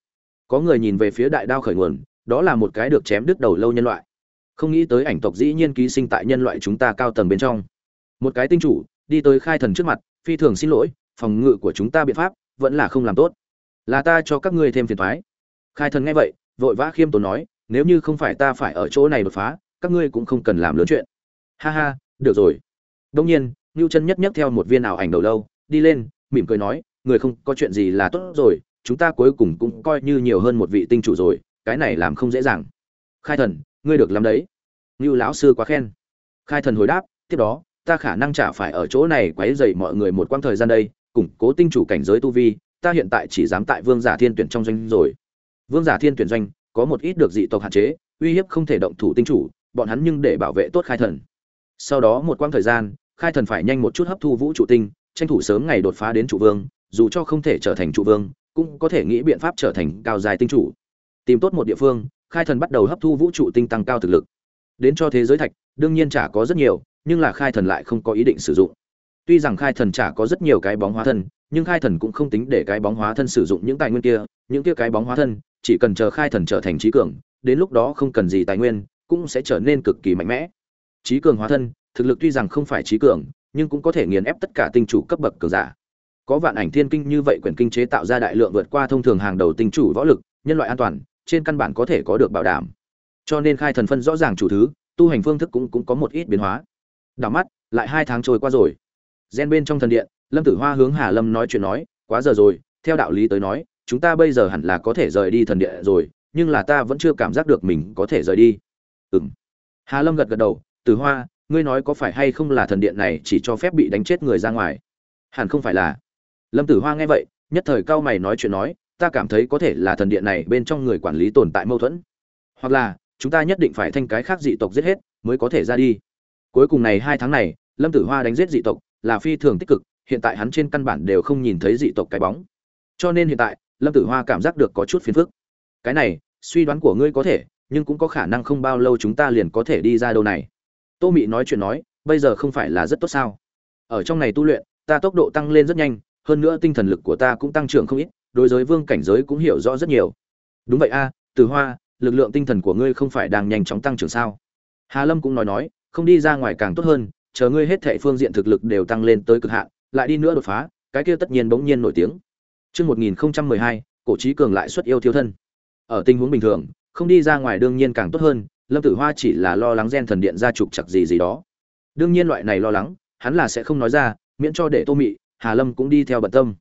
Có người nhìn về phía đại đao khởi nguồn, đó là một cái được chém đứt đầu lâu nhân loại. Không nghĩ tới ảnh tộc dĩ nhiên ký sinh tại nhân loại chúng ta cao tầng bên trong. Một cái tinh chủ, đi tới khai thần trước mặt, phi thường xin lỗi, phòng ngự của chúng ta biện pháp vẫn là không làm tốt. Là ta cho các ngươi thêm phiền thoái. Khai thần nghe vậy, vội vã khiêm tốn nói, nếu như không phải ta phải ở chỗ này đột phá, các ngươi cũng không cần làm lớn chuyện. Ha ha, được rồi. Đông nhiên Nưu chân nhất nhất theo một viên ảo ảnh đầu lâu, đi lên, mỉm cười nói, người không có chuyện gì là tốt rồi, chúng ta cuối cùng cũng coi như nhiều hơn một vị tinh chủ rồi, cái này làm không dễ dàng. Khai thần, ngươi được làm đấy. Nưu lão sư quá khen. Khai thần hồi đáp, tiếp đó, ta khả năng chả phải ở chỗ này quấy rầy mọi người một quãng thời gian đây, củng cố tinh chủ cảnh giới tu vi, ta hiện tại chỉ dám tại vương giả thiên tuyển trong doanh rồi. Vương giả thiên tuyển doanh, có một ít được dị tộc hạn chế, uy hiếp không thể động thủ tinh chủ, bọn hắn nhưng để bảo vệ tốt khai thần. Sau đó một quãng thời gian khai thần phải nhanh một chút hấp thu vũ trụ tinh, tranh thủ sớm ngày đột phá đến trụ vương, dù cho không thể trở thành trụ vương, cũng có thể nghĩ biện pháp trở thành cao dài tinh chủ. Tìm tốt một địa phương, khai thần bắt đầu hấp thu vũ trụ tinh tăng cao thực lực. Đến cho thế giới thạch, đương nhiên chả có rất nhiều, nhưng là khai thần lại không có ý định sử dụng. Tuy rằng khai thần chả có rất nhiều cái bóng hóa thân, nhưng khai thần cũng không tính để cái bóng hóa thân sử dụng những tài nguyên kia, những kia cái bóng hóa thân, chỉ cần chờ khai thần trở thành trí cường, đến lúc đó không cần gì tài nguyên, cũng sẽ trở nên cực kỳ mạnh mẽ. Trí cường hóa thân thực lực tuy rằng không phải trí cường, nhưng cũng có thể nghiền ép tất cả tinh chủ cấp bậc cường giả. Có vạn ảnh thiên kinh như vậy quyển kinh chế tạo ra đại lượng vượt qua thông thường hàng đầu tinh chủ võ lực, nhân loại an toàn, trên căn bản có thể có được bảo đảm. Cho nên khai thần phân rõ ràng chủ thứ, tu hành phương thức cũng cũng có một ít biến hóa. Đảo mắt, lại hai tháng trôi qua rồi. Gen bên trong thần điện, lâm tử hoa hướng hà lâm nói chuyện nói, quá giờ rồi, theo đạo lý tới nói, chúng ta bây giờ hẳn là có thể rời đi thần điện rồi, nhưng là ta vẫn chưa cảm giác được mình có thể rời đi. Ừ m hà lâm gật gật đầu, tử hoa ngươi nói có phải hay không là thần điện này chỉ cho phép bị đánh chết người ra ngoài? Hẳn không phải là. Lâm tử hoa nghe vậy, nhất thời cao mày nói chuyện nói, ta cảm thấy có thể là thần điện này bên trong người quản lý tồn tại mâu thuẫn. Hoặc là, chúng ta nhất định phải thanh cái khác dị tộc giết hết, mới có thể ra đi. Cuối cùng này hai tháng này, lâm tử hoa đánh giết dị tộc, là phi thường tích cực, hiện tại hắn trên căn bản đều không nhìn thấy dị tộc cái bóng. Cho nên hiện tại, lâm tử hoa cảm giác được có chút phiền phức. Cái này, suy đoán của ngươi có thể, nhưng cũng có khả năng không bao lâu chúng ta liền có thể đi ra đâu này tô mị nói chuyện nói bây giờ không phải là rất tốt sao? Ở trong này tu luyện ta tốc độ tăng lên rất nhanh hơn nữa tinh thần lực của ta cũng tăng trưởng không ít đối với vương cảnh giới cũng hiểu rõ rất nhiều. Đúng vậy a từ hoa lực lượng tinh thần của ngươi không phải đang nhanh chóng tăng trưởng sao? Hà lâm cũng nói nói không đi ra ngoài càng tốt hơn chờ ngươi hết thệ phương diện thực lực đều tăng lên tới cực hạn lại đi nữa đột phá cái kia tất nhiên bỗng nhiên nổi tiếng. Trước 1012, cổ trí cường lại xuất yêu thiếu thân. Ở tình huống bình thường, không đi ra ngoài đương nhiên càng tốt hơn, Lâm Tử Hoa chỉ là lo lắng gen thần điện ra trục chặt gì gì đó. Đương nhiên loại này lo lắng, hắn là sẽ không nói ra, miễn cho để Tô Mị, Hà Lâm cũng đi theo bận tâm.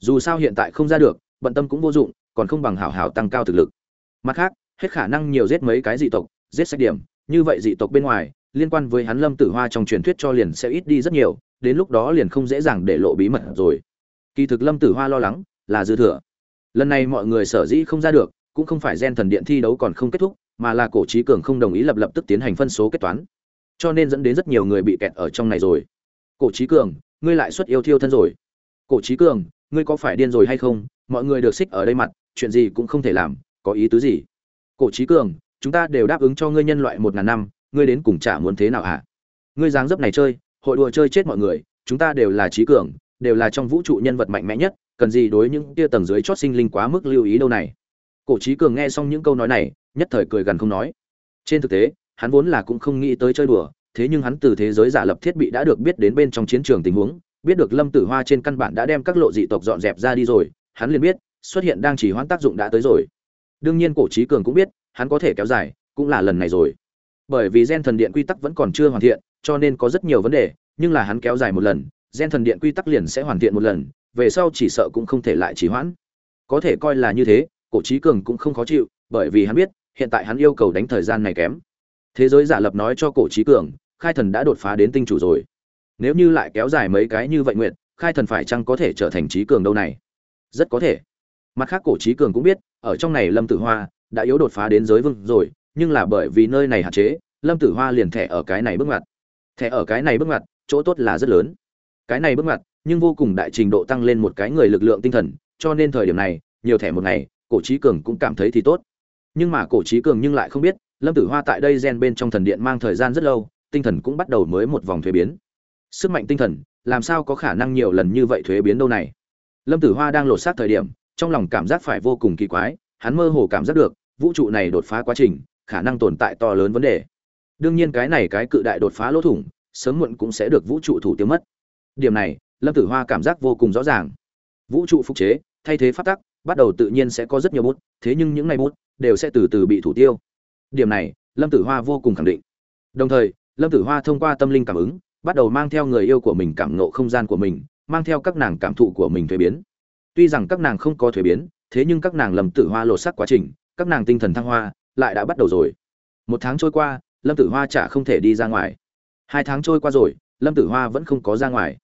Dù sao hiện tại không ra được, bận tâm cũng vô dụng, còn không bằng hảo hảo tăng cao thực lực. Mặt khác, hết khả năng nhiều giết mấy cái dị tộc, giết sách điểm, như vậy dị tộc bên ngoài, liên quan với hắn Lâm Tử Hoa trong truyền thuyết cho liền sẽ ít đi rất nhiều, đến lúc đó liền không dễ dàng để lộ bí mật rồi. Kỳ thực Lâm Tử Hoa lo lắng là dư thừa. Lần này mọi người sở dĩ không ra được, cũng không phải gen thần điện thi đấu còn không kết thúc, mà là cổ trí cường không đồng ý lập lập tức tiến hành phân số kết toán. Cho nên dẫn đến rất nhiều người bị kẹt ở trong này rồi. Cổ trí cường, ngươi lại xuất yêu thiêu thân rồi. Cổ trí cường, ngươi có phải điên rồi hay không? Mọi người được xích ở đây mặt, chuyện gì cũng không thể làm, có ý tứ gì? Cổ trí cường, chúng ta đều đáp ứng cho ngươi nhân loại một ngàn năm, ngươi đến cùng trả muốn thế nào hả? Ngươi dáng dấp này chơi, hội đùa chơi chết mọi người, chúng ta đều là trí cường, đều là trong vũ trụ nhân vật mạnh mẽ nhất, cần gì đối những tia tầng dưới chót sinh linh quá mức lưu ý đâu này. Cổ Chí Cường nghe xong những câu nói này, nhất thời cười gần không nói. Trên thực tế, hắn vốn là cũng không nghĩ tới chơi đùa, thế nhưng hắn từ thế giới giả lập thiết bị đã được biết đến bên trong chiến trường tình huống biết được lâm tử hoa trên căn bản đã đem các lộ dị tộc dọn dẹp ra đi rồi hắn liền biết xuất hiện đang chỉ hoãn tác dụng đã tới rồi. Đương nhiên cổ trí cường cũng biết hắn có thể kéo dài cũng là lần này rồi. Bởi vì gen thần điện quy tắc vẫn còn chưa hoàn thiện cho nên có rất nhiều vấn đề nhưng là hắn kéo dài một lần gen thần điện quy tắc liền sẽ hoàn thiện một lần về sau chỉ sợ cũng không thể lại trì hoãn. Có thể coi là như thế cổ trí cường cũng không khó chịu bởi vì hắn biết hiện tại hắn yêu cầu đánh thời gian này kém. Thế giới giả lập nói cho cổ trí cường, khai thần đã đột phá đến tinh chủ rồi. Nếu như lại kéo dài mấy cái như vậy nguyện khai thần phải chăng có thể trở thành trí cường đâu này? Rất có thể. Mặt khác cổ trí cường cũng biết, ở trong này lâm tử hoa đã yếu đột phá đến giới vương rồi, nhưng là bởi vì nơi này hạn chế, lâm tử hoa liền thẻ ở cái này bước ngoặt. Thẻ ở cái này bước ngoặt, chỗ tốt là rất lớn. Cái này bước ngoặt, nhưng vô cùng đại trình độ tăng lên một cái người lực lượng tinh thần, cho nên thời điểm này, nhiều thẻ một ngày, cổ trí cường cũng cảm thấy thì tốt nhưng mà cổ trí cường nhưng lại không biết, lâm tử hoa tại đây gen bên trong thần điện mang thời gian rất lâu, tinh thần cũng bắt đầu mới một vòng thuế biến. Sức mạnh tinh thần, làm sao có khả năng nhiều lần như vậy thuế biến đâu này? Lâm tử hoa đang lột xác thời điểm, trong lòng cảm giác phải vô cùng kỳ quái, hắn mơ hồ cảm giác được, vũ trụ này đột phá quá trình, khả năng tồn tại to lớn vấn đề. Đương nhiên cái này cái cự đại đột phá lỗ thủng, sớm muộn cũng sẽ được vũ trụ thủ tiêu mất. Điểm này, lâm tử hoa cảm giác vô cùng rõ ràng. Vũ trụ phục chế, thay thế phát tắc bắt đầu tự nhiên sẽ có rất nhiều bút, thế nhưng những ngày bút đều sẽ từ từ bị thủ tiêu. Điểm này, lâm tử hoa vô cùng khẳng định. Đồng thời, lâm tử hoa thông qua tâm linh cảm ứng, bắt đầu mang theo người yêu của mình cảm ngộ không gian của mình, mang theo các nàng cảm thụ của mình thuế biến. Tuy rằng các nàng không có thuế biến, thế nhưng các nàng lâm tử hoa lột sắc quá trình, các nàng tinh thần thăng hoa, lại đã bắt đầu rồi. Một tháng trôi qua, lâm tử hoa chả không thể đi ra ngoài. Hai tháng trôi qua rồi, lâm tử hoa vẫn không có ra ngoài.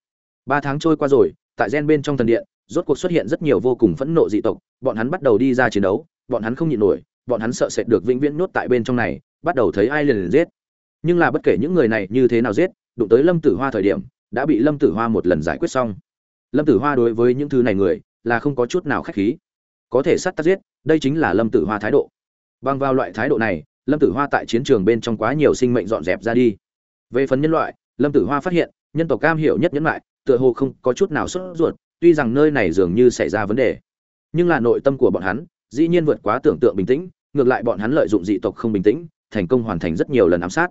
Ba tháng trôi qua rồi, tại gen bên trong thần điện rốt cuộc xuất hiện rất nhiều vô cùng phẫn nộ dị tộc, bọn hắn bắt đầu đi ra chiến đấu, bọn hắn không nhịn nổi, bọn hắn sợ sệt được vĩnh viễn nhốt tại bên trong này, bắt đầu thấy ai liền liền giết. Nhưng là bất kể những người này như thế nào giết, đụng tới lâm tử hoa thời điểm, đã bị lâm tử hoa một lần giải quyết xong. Lâm tử hoa đối với những thứ này người, là không có chút nào khách khí. Có thể sát tát giết, đây chính là lâm tử hoa thái độ. Bằng vào loại thái độ này, lâm tử hoa tại chiến trường bên trong quá nhiều sinh mệnh dọn dẹp ra đi. Về phần nhân loại, lâm tử hoa phát hiện, nhân tộc cam hiểu nhất nhẫn lại tựa hồ không có chút nào sốt ruột tuy rằng nơi này dường như xảy ra vấn đề, nhưng là nội tâm của bọn hắn dĩ nhiên vượt quá tưởng tượng bình tĩnh, ngược lại bọn hắn lợi dụng dị tộc không bình tĩnh, thành công hoàn thành rất nhiều lần ám sát.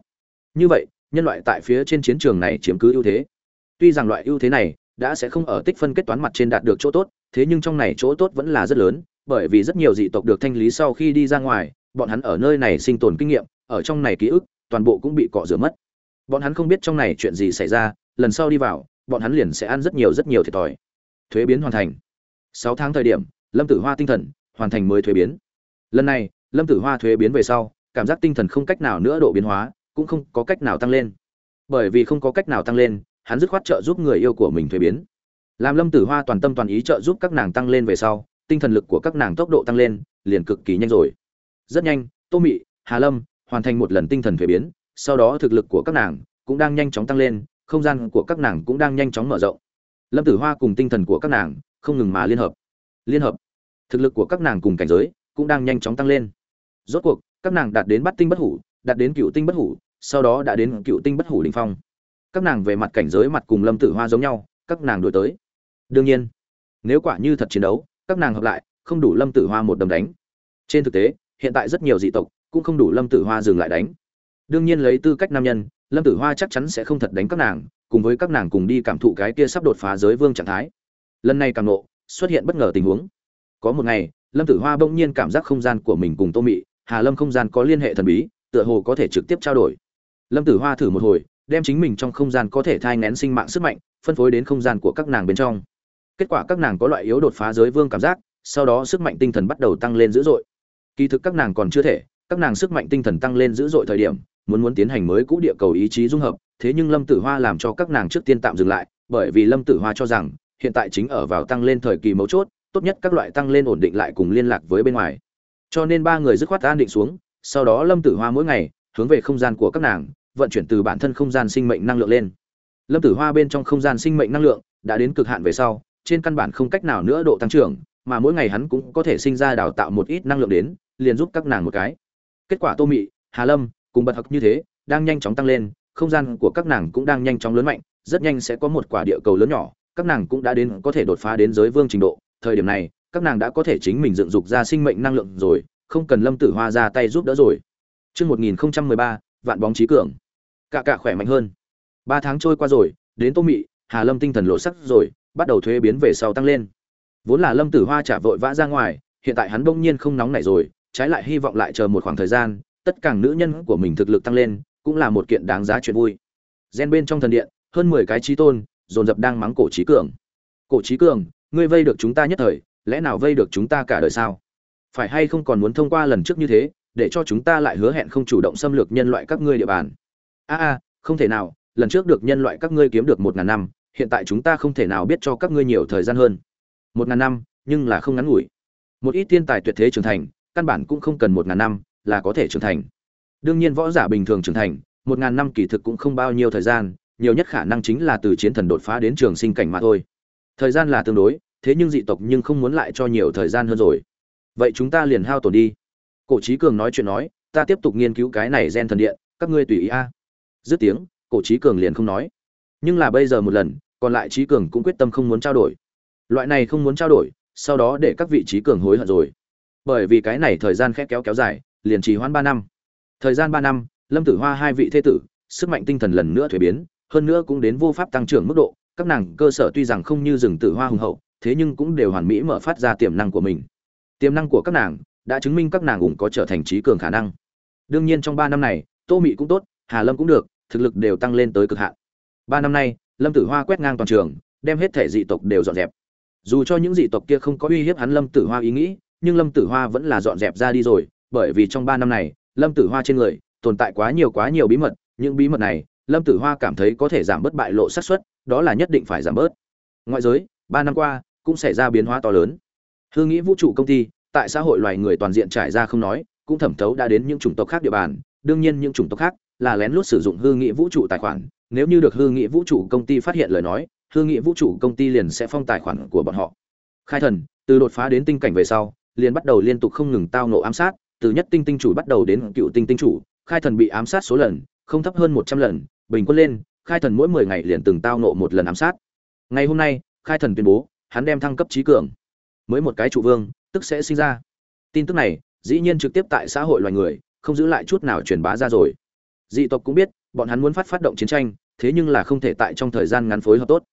Như vậy, nhân loại tại phía trên chiến trường này chiếm cứ ưu thế. Tuy rằng loại ưu thế này đã sẽ không ở tích phân kết toán mặt trên đạt được chỗ tốt, thế nhưng trong này chỗ tốt vẫn là rất lớn, bởi vì rất nhiều dị tộc được thanh lý sau khi đi ra ngoài, bọn hắn ở nơi này sinh tồn kinh nghiệm, ở trong này ký ức, toàn bộ cũng bị cọ rửa mất. Bọn hắn không biết trong này chuyện gì xảy ra, lần sau đi vào, bọn hắn liền sẽ ăn rất nhiều rất nhiều thiệt thòi thuế biến hoàn thành. Sáu tháng thời điểm, lâm tử hoa tinh thần hoàn thành mới thuế biến. Lần này, lâm tử hoa thuế biến về sau, cảm giác tinh thần không cách nào nữa độ biến hóa, cũng không có cách nào tăng lên. Bởi vì không có cách nào tăng lên, hắn dứt khoát trợ giúp người yêu của mình thuế biến. Làm lâm tử hoa toàn tâm toàn ý trợ giúp các nàng tăng lên về sau, tinh thần lực của các nàng tốc độ tăng lên, liền cực kỳ nhanh rồi. Rất nhanh, tô mị, hà lâm hoàn thành một lần tinh thần thuế biến, sau đó thực lực của các nàng cũng đang nhanh chóng tăng lên, không gian của các nàng cũng đang nhanh chóng mở rộng lâm tử hoa cùng tinh thần của các nàng không ngừng mà liên hợp. Liên hợp. Thực lực của các nàng cùng cảnh giới cũng đang nhanh chóng tăng lên. Rốt cuộc, các nàng đạt đến bắt tinh bất hủ, đạt đến cựu tinh bất hủ, sau đó đã đến cựu tinh bất hủ đình phong. Các nàng về mặt cảnh giới mặt cùng lâm tử hoa giống nhau, các nàng đổi tới. Đương nhiên, nếu quả như thật chiến đấu, các nàng hợp lại, không đủ lâm tử hoa một đầm đánh. Trên thực tế, hiện tại rất nhiều dị tộc cũng không đủ lâm tử hoa dừng lại đánh. Đương nhiên lấy tư cách nam nhân lâm tử hoa chắc chắn sẽ không thật đánh các nàng, cùng với các nàng cùng đi cảm thụ cái kia sắp đột phá giới vương trạng thái. Lần này càng nộ, xuất hiện bất ngờ tình huống. Có một ngày, lâm tử hoa bỗng nhiên cảm giác không gian của mình cùng tô mị, hà lâm không gian có liên hệ thần bí, tựa hồ có thể trực tiếp trao đổi. Lâm tử hoa thử một hồi, đem chính mình trong không gian có thể thai ngén sinh mạng sức mạnh, phân phối đến không gian của các nàng bên trong. Kết quả các nàng có loại yếu đột phá giới vương cảm giác, sau đó sức mạnh tinh thần bắt đầu tăng lên dữ dội. Kỳ thực các nàng còn chưa thể, các nàng sức mạnh tinh thần tăng lên dữ dội thời điểm muốn muốn tiến hành mới cũ địa cầu ý chí dung hợp, thế nhưng lâm tử hoa làm cho các nàng trước tiên tạm dừng lại, bởi vì lâm tử hoa cho rằng, hiện tại chính ở vào tăng lên thời kỳ mấu chốt, tốt nhất các loại tăng lên ổn định lại cùng liên lạc với bên ngoài. Cho nên ba người dứt khoát an định xuống, sau đó lâm tử hoa mỗi ngày, hướng về không gian của các nàng, vận chuyển từ bản thân không gian sinh mệnh năng lượng lên. Lâm tử hoa bên trong không gian sinh mệnh năng lượng đã đến cực hạn về sau, trên căn bản không cách nào nữa độ tăng trưởng, mà mỗi ngày hắn cũng có thể sinh ra đào tạo một ít năng lượng đến, liền giúp các nàng một cái. Kết quả tô mị, hà lâm cùng bật học như thế đang nhanh chóng tăng lên không gian của các nàng cũng đang nhanh chóng lớn mạnh rất nhanh sẽ có một quả địa cầu lớn nhỏ các nàng cũng đã đến có thể đột phá đến giới vương trình độ. Thời điểm này các nàng đã có thể chính mình dựng dục ra sinh mệnh năng lượng rồi không cần lâm tử hoa ra tay giúp đỡ rồi. Trước 1013, vạn bóng trí cường. cả cả khỏe mạnh hơn. Ba tháng trôi qua rồi đến tô mị hà lâm tinh thần lộ sắc rồi bắt đầu thuế biến về sau tăng lên. Vốn là lâm tử hoa trả vội vã ra ngoài hiện tại hắn bỗng nhiên không nóng nảy rồi trái lại hy vọng lại chờ một khoảng thời gian tất cả nữ nhân của mình thực lực tăng lên, cũng là một kiện đáng giá chuyện vui. Gen bên trong thần điện, hơn mười cái trí tôn, dồn dập đang mắng cổ trí cường. Cổ trí cường, ngươi vây được chúng ta nhất thời, lẽ nào vây được chúng ta cả đời sao? Phải hay không còn muốn thông qua lần trước như thế, để cho chúng ta lại hứa hẹn không chủ động xâm lược nhân loại các ngươi địa bàn? A a, không thể nào, lần trước được nhân loại các ngươi kiếm được một ngàn năm, hiện tại chúng ta không thể nào biết cho các ngươi nhiều thời gian hơn. Một ngàn năm, nhưng là không ngắn ngủi. Một ít thiên tài tuyệt thế trưởng thành, căn bản cũng không cần một ngàn năm là có thể trưởng thành. Đương nhiên võ giả bình thường trưởng thành, một ngàn năm kỳ thực cũng không bao nhiêu thời gian, nhiều nhất khả năng chính là từ chiến thần đột phá đến trường sinh cảnh mà thôi. Thời gian là tương đối, thế nhưng dị tộc nhưng không muốn lại cho nhiều thời gian hơn rồi. Vậy chúng ta liền hao tổn đi. Cổ trí cường nói chuyện nói, ta tiếp tục nghiên cứu cái này gen thần điện, các ngươi tùy ý a. Dứt tiếng, cổ trí cường liền không nói. Nhưng là bây giờ một lần, còn lại trí cường cũng quyết tâm không muốn trao đổi. Loại này không muốn trao đổi, sau đó để các vị trí cường hối hận rồi. Bởi vì cái này thời gian khét kéo kéo dài liền trì hoãn ba năm. Thời gian ba năm, lâm tử hoa hai vị thế tử, sức mạnh tinh thần lần nữa thuế biến, hơn nữa cũng đến vô pháp tăng trưởng mức độ, các nàng cơ sở tuy rằng không như rừng tử hoa hùng hậu, thế nhưng cũng đều hoàn mỹ mở phát ra tiềm năng của mình. Tiềm năng của các nàng đã chứng minh các nàng cũng có trở thành trí cường khả năng. Đương nhiên trong ba năm này, tô mị cũng tốt, hà lâm cũng được, thực lực đều tăng lên tới cực hạn. Ba năm nay, lâm tử hoa quét ngang toàn trường, đem hết thể dị tộc đều dọn dẹp. Dù cho những dị tộc kia không có uy hiếp hắn lâm tử hoa ý nghĩ, nhưng lâm tử hoa vẫn là dọn dẹp ra đi rồi bởi vì trong ba năm này, lâm tử hoa trên người tồn tại quá nhiều quá nhiều bí mật, những bí mật này, lâm tử hoa cảm thấy có thể giảm bớt bại lộ xác suất, đó là nhất định phải giảm bớt. Ngoại giới, ba năm qua cũng xảy ra biến hóa to lớn. Hương nghĩ vũ trụ công ty, tại xã hội loài người toàn diện trải ra không nói, cũng thẩm thấu đã đến những chủng tộc khác địa bàn, đương nhiên những chủng tộc khác là lén lút sử dụng hư nghị vũ trụ tài khoản, nếu như được hư nghị vũ trụ công ty phát hiện lời nói, hư nghị vũ trụ công ty liền sẽ phong tài khoản của bọn họ. Khai thần, từ đột phá đến tinh cảnh về sau, liền bắt đầu liên tục không ngừng tao nộ ám sát từ nhất tinh tinh chủ bắt đầu đến cựu tinh tinh chủ, khai thần bị ám sát số lần, không thấp hơn một trăm lần, bình quân lên, khai thần mỗi mười ngày liền từng tao nộ một lần ám sát. Ngày hôm nay, khai thần tuyên bố, hắn đem thăng cấp trí cường. Mới một cái trụ vương, tức sẽ sinh ra. Tin tức này, dĩ nhiên trực tiếp tại xã hội loài người, không giữ lại chút nào truyền bá ra rồi. Dị tộc cũng biết, bọn hắn muốn phát phát động chiến tranh, thế nhưng là không thể tại trong thời gian ngắn phối hợp tốt.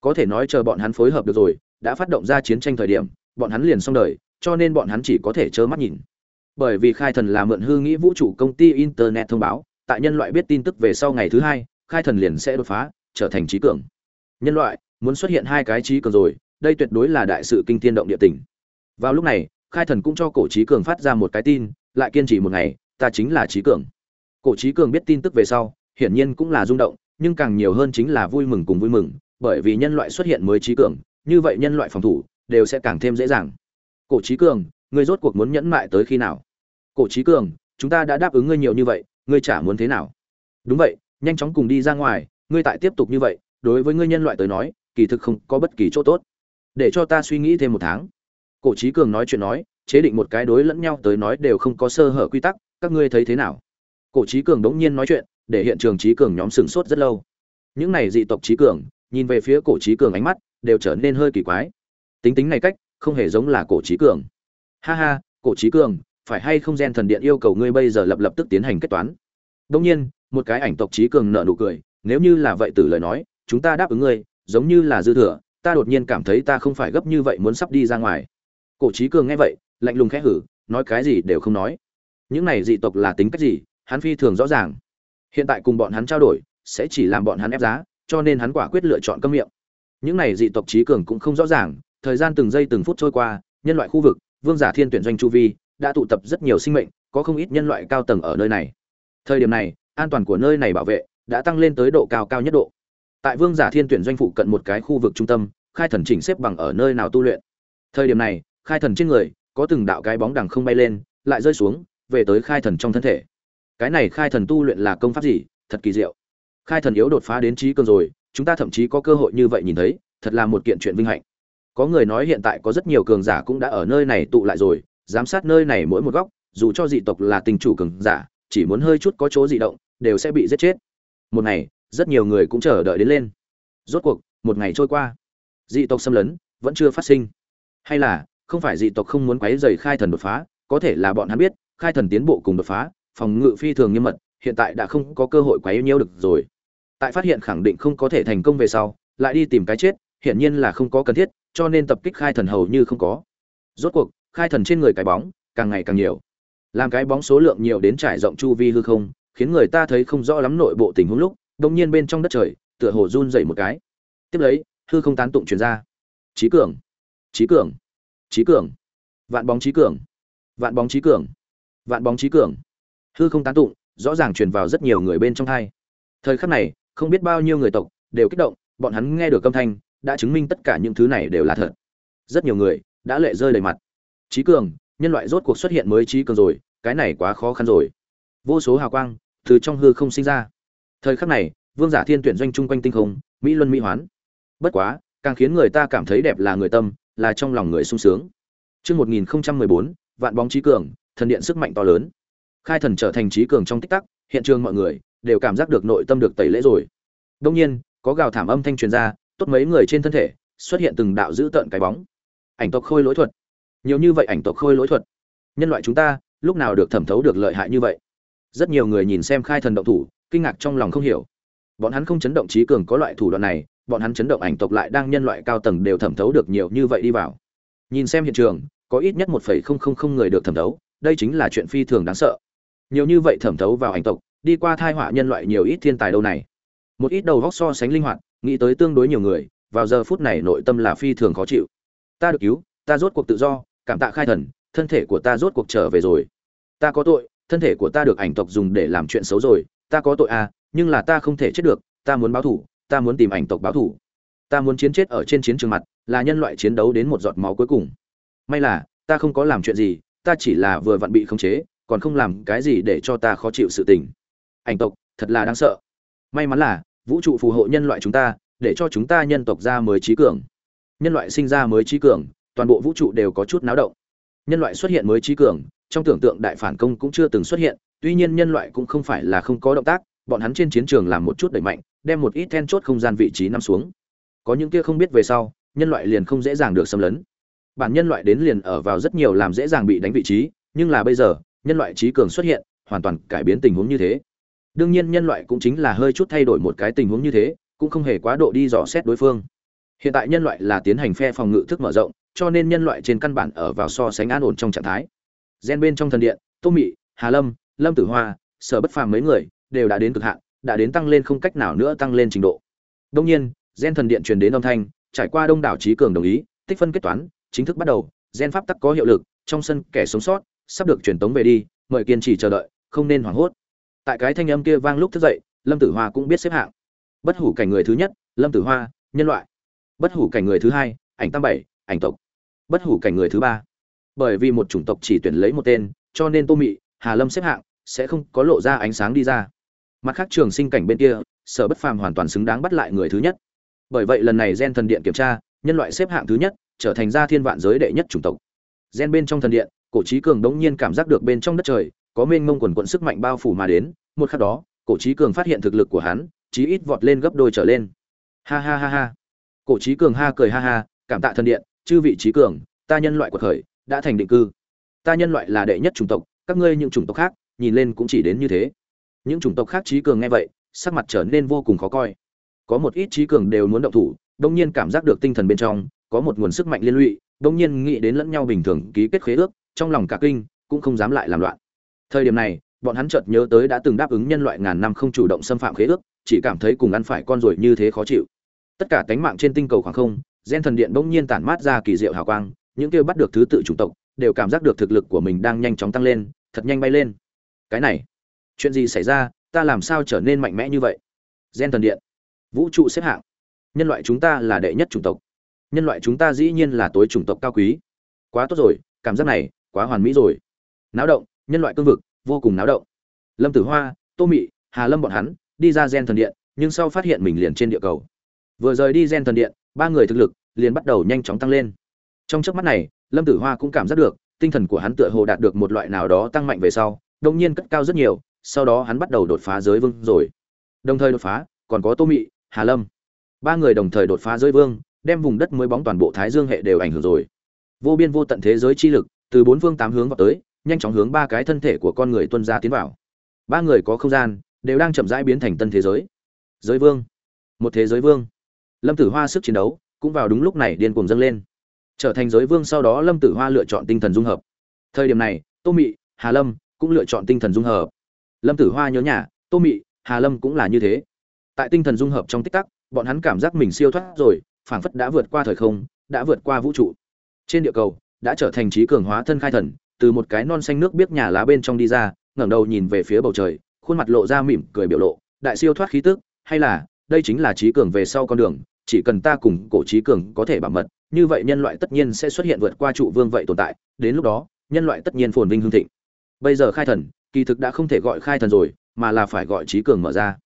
Có thể nói chờ bọn hắn phối hợp được rồi, đã phát động ra chiến tranh thời điểm, bọn hắn liền xong đời, cho nên bọn hắn chỉ có thể trơ mắt nhìn bởi vì khai thần là mượn hư nghĩ vũ trụ công ty internet thông báo, tại nhân loại biết tin tức về sau ngày thứ hai, khai thần liền sẽ đột phá, trở thành trí cường. Nhân loại muốn xuất hiện hai cái trí cường rồi, đây tuyệt đối là đại sự kinh thiên động địa tình. Vào lúc này, khai thần cũng cho cổ trí cường phát ra một cái tin, lại kiên trì một ngày, ta chính là trí cường. Cổ trí cường biết tin tức về sau, hiển nhiên cũng là rung động, nhưng càng nhiều hơn chính là vui mừng cùng vui mừng, bởi vì nhân loại xuất hiện mới trí cường, như vậy nhân loại phòng thủ, đều sẽ càng thêm dễ dàng. Cổ trí cường ngươi rốt cuộc muốn nhẫn mại tới khi nào? Cổ trí cường, chúng ta đã đáp ứng ngươi nhiều như vậy, ngươi chả muốn thế nào? Đúng vậy, nhanh chóng cùng đi ra ngoài, ngươi tại tiếp tục như vậy, đối với ngươi nhân loại tới nói, kỳ thực không có bất kỳ chỗ tốt. Để cho ta suy nghĩ thêm một tháng. Cổ trí cường nói chuyện nói, chế định một cái đối lẫn nhau tới nói đều không có sơ hở quy tắc, các ngươi thấy thế nào? Cổ trí cường đống nhiên nói chuyện, để hiện trường trí cường nhóm sừng sốt rất lâu. Những này dị tộc trí cường, nhìn về phía cổ trí cường ánh mắt, đều trở nên hơi kỳ quái. Tính tính này cách, không hề giống là cổ trí cường ha ha, cổ trí cường, phải hay không gen thần điện yêu cầu ngươi bây giờ lập lập tức tiến hành kết toán? Đông nhiên, một cái ảnh tộc trí cường nợ nụ cười, nếu như là vậy từ lời nói, chúng ta đáp ứng ngươi, giống như là dư thừa, ta đột nhiên cảm thấy ta không phải gấp như vậy muốn sắp đi ra ngoài. Cổ trí cường nghe vậy, lạnh lùng khẽ hử, nói cái gì đều không nói. Những này dị tộc là tính cách gì, hắn phi thường rõ ràng. Hiện tại cùng bọn hắn trao đổi, sẽ chỉ làm bọn hắn ép giá, cho nên hắn quả quyết lựa chọn câm miệng. Những này dị tộc trí cường cũng không rõ ràng, thời gian từng giây từng phút trôi qua, nhân loại khu vực vương giả thiên tuyển doanh chu vi, đã tụ tập rất nhiều sinh mệnh, có không ít nhân loại cao tầng ở nơi này. Thời điểm này, an toàn của nơi này bảo vệ đã tăng lên tới độ cao cao nhất độ. Tại vương giả thiên tuyển doanh phụ cận một cái khu vực trung tâm, khai thần chỉnh xếp bằng ở nơi nào tu luyện. Thời điểm này, khai thần trên người có từng đạo cái bóng đằng không bay lên, lại rơi xuống, về tới khai thần trong thân thể. Cái này khai thần tu luyện là công pháp gì? Thật kỳ diệu. Khai thần yếu đột phá đến trí cường rồi, chúng ta thậm chí có cơ hội như vậy nhìn thấy, thật là một kiện chuyện vinh hạnh có người nói hiện tại có rất nhiều cường giả cũng đã ở nơi này tụ lại rồi, giám sát nơi này mỗi một góc, dù cho dị tộc là tình chủ cường giả, chỉ muốn hơi chút có chỗ dị động, đều sẽ bị giết chết. Một ngày, rất nhiều người cũng chờ đợi đến lên. Rốt cuộc, một ngày trôi qua. Dị tộc xâm lấn, vẫn chưa phát sinh. Hay là, không phải dị tộc không muốn quấy rầy khai thần đột phá, có thể là bọn hắn biết, khai thần tiến bộ cùng đột phá, phòng ngự phi thường nghiêm mật, hiện tại đã không có cơ hội quấy nhiễu được rồi. Tại phát hiện khẳng định không có thể thành công về sau, lại đi tìm cái chết, hiển nhiên là không có cần thiết cho nên tập kích khai thần hầu như không có. Rốt cuộc, khai thần trên người cái bóng càng ngày càng nhiều. Làm cái bóng số lượng nhiều đến trải rộng chu vi hư không, khiến người ta thấy không rõ lắm nội bộ tình huống lúc đông nhiên bên trong đất trời, tựa hồ run dậy một cái. Tiếp lấy, hư không tán tụng truyền ra. Trí cường trí cường trí cường. Vạn bóng trí cường, vạn bóng trí cường, vạn bóng trí cường. Hư không tán tụng, rõ ràng truyền vào rất nhiều người bên trong hai. Thời khắc này, không biết bao nhiêu người tộc đều kích động, bọn hắn nghe được âm thanh đã chứng minh tất cả những thứ này đều là thật. Rất nhiều người đã lệ rơi đầy mặt. Trí cường nhân loại rốt cuộc xuất hiện mới trí cường rồi cái này quá khó khăn rồi. Vô số hào quang từ trong hư không sinh ra. Thời khắc này vương giả thiên tuyển doanh chung quanh tinh không mỹ luân mỹ hoán. Bất quá càng khiến người ta cảm thấy đẹp là người tâm là trong lòng người sung sướng. Trước 1014, vạn bóng trí cường, thần điện sức mạnh to lớn. Khai thần trở thành trí cường trong tích tắc, hiện trường mọi người đều cảm giác được nội tâm được tẩy lễ rồi. đông nhiên, có gào thảm âm thanh truyền ra, tốt mấy người trên thân thể xuất hiện từng đạo dữ tợn cái bóng. Ảnh tộc khôi lỗi thuật. Nhiều như vậy ảnh tộc khôi lỗi thuật. Nhân loại chúng ta, lúc nào được thẩm thấu được lợi hại như vậy? Rất nhiều người nhìn xem khai thần động thủ, kinh ngạc trong lòng không hiểu. Bọn hắn không chấn động trí cường có loại thủ đoạn này, bọn hắn chấn động ảnh tộc lại đang nhân loại cao tầng đều thẩm thấu được nhiều như vậy đi vào. Nhìn xem hiện trường, có ít nhất 1.000 người được thẩm thấu, đây chính là chuyện phi thường đáng sợ. Nhiều như vậy thẩm thấu vào ảnh tộc, đi qua thai họa nhân loại nhiều ít thiên tài đâu này. Một ít đầu óc so sánh linh hoạt, nghĩ tới tương đối nhiều người, vào giờ phút này nội tâm là phi thường khó chịu. Ta được cứu, ta rốt cuộc tự do, cảm tạ khai thần, thân thể của ta rốt cuộc trở về rồi. Ta có tội, thân thể của ta được ảnh tộc dùng để làm chuyện xấu rồi, ta có tội à, nhưng là ta không thể chết được, ta muốn báo thủ, ta muốn tìm ảnh tộc báo thủ. Ta muốn chiến chết ở trên chiến trường mặt, là nhân loại chiến đấu đến một giọt máu cuối cùng may là ta không có làm chuyện gì ta chỉ là vừa vặn bị khống chế còn không làm cái gì để cho ta khó chịu sự tình ảnh tộc thật là đáng sợ may mắn là vũ trụ phù hộ nhân loại chúng ta, để cho chúng ta nhân tộc ra mới trí cường. Nhân loại sinh ra mới trí cường, toàn bộ vũ trụ đều có chút náo động. Nhân loại xuất hiện mới trí cường, trong tưởng tượng đại phản công cũng chưa từng xuất hiện, tuy nhiên nhân loại cũng không phải là không có động tác, bọn hắn trên chiến trường làm một chút đẩy mạnh, đem một ít then chốt không gian vị trí nằm xuống. Có những kia không biết về sau, nhân loại liền không dễ dàng được xâm lấn. Bản nhân loại đến liền ở vào rất nhiều làm dễ dàng bị đánh vị trí, nhưng là bây giờ, nhân loại trí cường xuất hiện, hoàn toàn cải biến tình huống như thế đương nhiên nhân loại cũng chính là hơi chút thay đổi một cái tình huống như thế, cũng không hề quá độ đi dò xét đối phương. Hiện tại nhân loại là tiến hành phe phòng ngự thức mở rộng, cho nên nhân loại trên căn bản ở vào so sánh an ổn trong trạng thái. Gen bên trong thần điện, tô mị, hà lâm lâm tử hoa, sở bất phàm mấy người đều đã đến cực hạn, đã đến tăng lên không cách nào nữa tăng lên trình độ. Đông nhiên, gen thần điện truyền đến âm thanh, trải qua đông đảo trí cường đồng ý, tích phân kết toán, chính thức bắt đầu, gen pháp tắc có hiệu lực, trong sân kẻ sống sót sắp được truyền tống về đi, mời kiên trì chờ đợi, không nên hoảng hốt tại cái thanh âm kia vang lúc thức dậy, lâm tử hoa cũng biết xếp hạng. Bất hủ cảnh người thứ nhất, lâm tử hoa, nhân loại. Bất hủ cảnh người thứ hai, ảnh tam bảy, ảnh tộc. Bất hủ cảnh người thứ ba. Bởi vì một chủng tộc chỉ tuyển lấy một tên, cho nên tô mị, hà lâm xếp hạng, sẽ không có lộ ra ánh sáng đi ra. Mặt khác trường sinh cảnh bên kia, sở bất phàm hoàn toàn xứng đáng bắt lại người thứ nhất. Bởi vậy lần này gen thần điện kiểm tra, nhân loại xếp hạng thứ nhất, trở thành ra thiên vạn giới đệ nhất chủng tộc. Gen bên trong thần điện, cổ trí cường đống nhiên cảm giác được bên trong đất trời có mênh mông quần quận sức mạnh bao phủ mà đến, một khắc đó, cổ trí cường phát hiện thực lực của hắn, chí ít vọt lên gấp đôi trở lên. Ha ha ha ha. Cổ trí cường ha cười ha ha, cảm tạ thần điện, chư vị trí cường, ta nhân loại của khởi đã thành định cư. Ta nhân loại là đệ nhất chủng tộc, các ngươi những chủng tộc khác, nhìn lên cũng chỉ đến như thế. Những chủng tộc khác trí cường nghe vậy, sắc mặt trở nên vô cùng khó coi. Có một ít trí cường đều muốn động thủ, đông nhiên cảm giác được tinh thần bên trong, có một nguồn sức mạnh liên lụy, đông nhiên nghĩ đến lẫn nhau bình thường ký kết khế ước, trong lòng cả kinh, cũng không dám lại làm loạn thời điểm này, bọn hắn chợt nhớ tới đã từng đáp ứng nhân loại ngàn năm không chủ động xâm phạm khế ước, chỉ cảm thấy cùng ăn phải con rồi như thế khó chịu. Tất cả tánh mạng trên tinh cầu khoảng không, gen thần điện bỗng nhiên tản mát ra kỳ diệu hào quang, những kêu bắt được thứ tự chủng tộc, đều cảm giác được thực lực của mình đang nhanh chóng tăng lên, thật nhanh bay lên. Cái này, chuyện gì xảy ra, ta làm sao trở nên mạnh mẽ như vậy? Gen thần điện, vũ trụ xếp hạng. Nhân loại chúng ta là đệ nhất chủng tộc. Nhân loại chúng ta dĩ nhiên là tối chủng tộc cao quý. Quá tốt rồi, cảm giác này quá hoàn mỹ rồi. Náo động nhân loại cương vực, vô cùng náo động. Lâm tử hoa, tô mị, hà lâm bọn hắn đi ra gen thần điện, nhưng sau phát hiện mình liền trên địa cầu. Vừa rời đi gen thần điện, ba người thực lực liền bắt đầu nhanh chóng tăng lên. Trong trước mắt này, lâm tử hoa cũng cảm giác được, tinh thần của hắn tựa hồ đạt được một loại nào đó tăng mạnh về sau đông nhiên cất cao rất nhiều, sau đó hắn bắt đầu đột phá giới vương rồi. Đồng thời đột phá, còn có tô mị, hà lâm. Ba người đồng thời đột phá giới vương, đem vùng đất mới bóng toàn bộ thái dương hệ đều ảnh hưởng rồi. Vô biên vô tận thế giới chi lực từ bốn phương tám hướng vào tới nhanh chóng hướng ba cái thân thể của con người tuân ra tiến vào. Ba người có không gian, đều đang chậm rãi biến thành tân thế giới. Giới vương. Một thế giới vương. Lâm tử hoa sức chiến đấu cũng vào đúng lúc này điên cuồng dâng lên. Trở thành giới vương sau đó lâm tử hoa lựa chọn tinh thần dung hợp. Thời điểm này, tô mị, hà lâm cũng lựa chọn tinh thần dung hợp. Lâm tử hoa nhớ nhà, tô mị, hà lâm cũng là như thế. Tại tinh thần dung hợp trong tích tắc, bọn hắn cảm giác mình siêu thoát rồi, phảng phất đã vượt qua thời không, đã vượt qua vũ trụ. Trên địa cầu, đã trở thành trí cường hóa thân khai thần từ một cái non xanh nước biết nhà lá bên trong đi ra, ngẩng đầu nhìn về phía bầu trời, khuôn mặt lộ ra mỉm cười biểu lộ, đại siêu thoát khí tức, hay là, đây chính là trí cường về sau con đường, chỉ cần ta cùng cổ trí cường có thể bảo mật, như vậy nhân loại tất nhiên sẽ xuất hiện vượt qua trụ vương vậy tồn tại, đến lúc đó, nhân loại tất nhiên phồn vinh hương thịnh. Bây giờ khai thần, kỳ thực đã không thể gọi khai thần rồi, mà là phải gọi trí cường mở ra.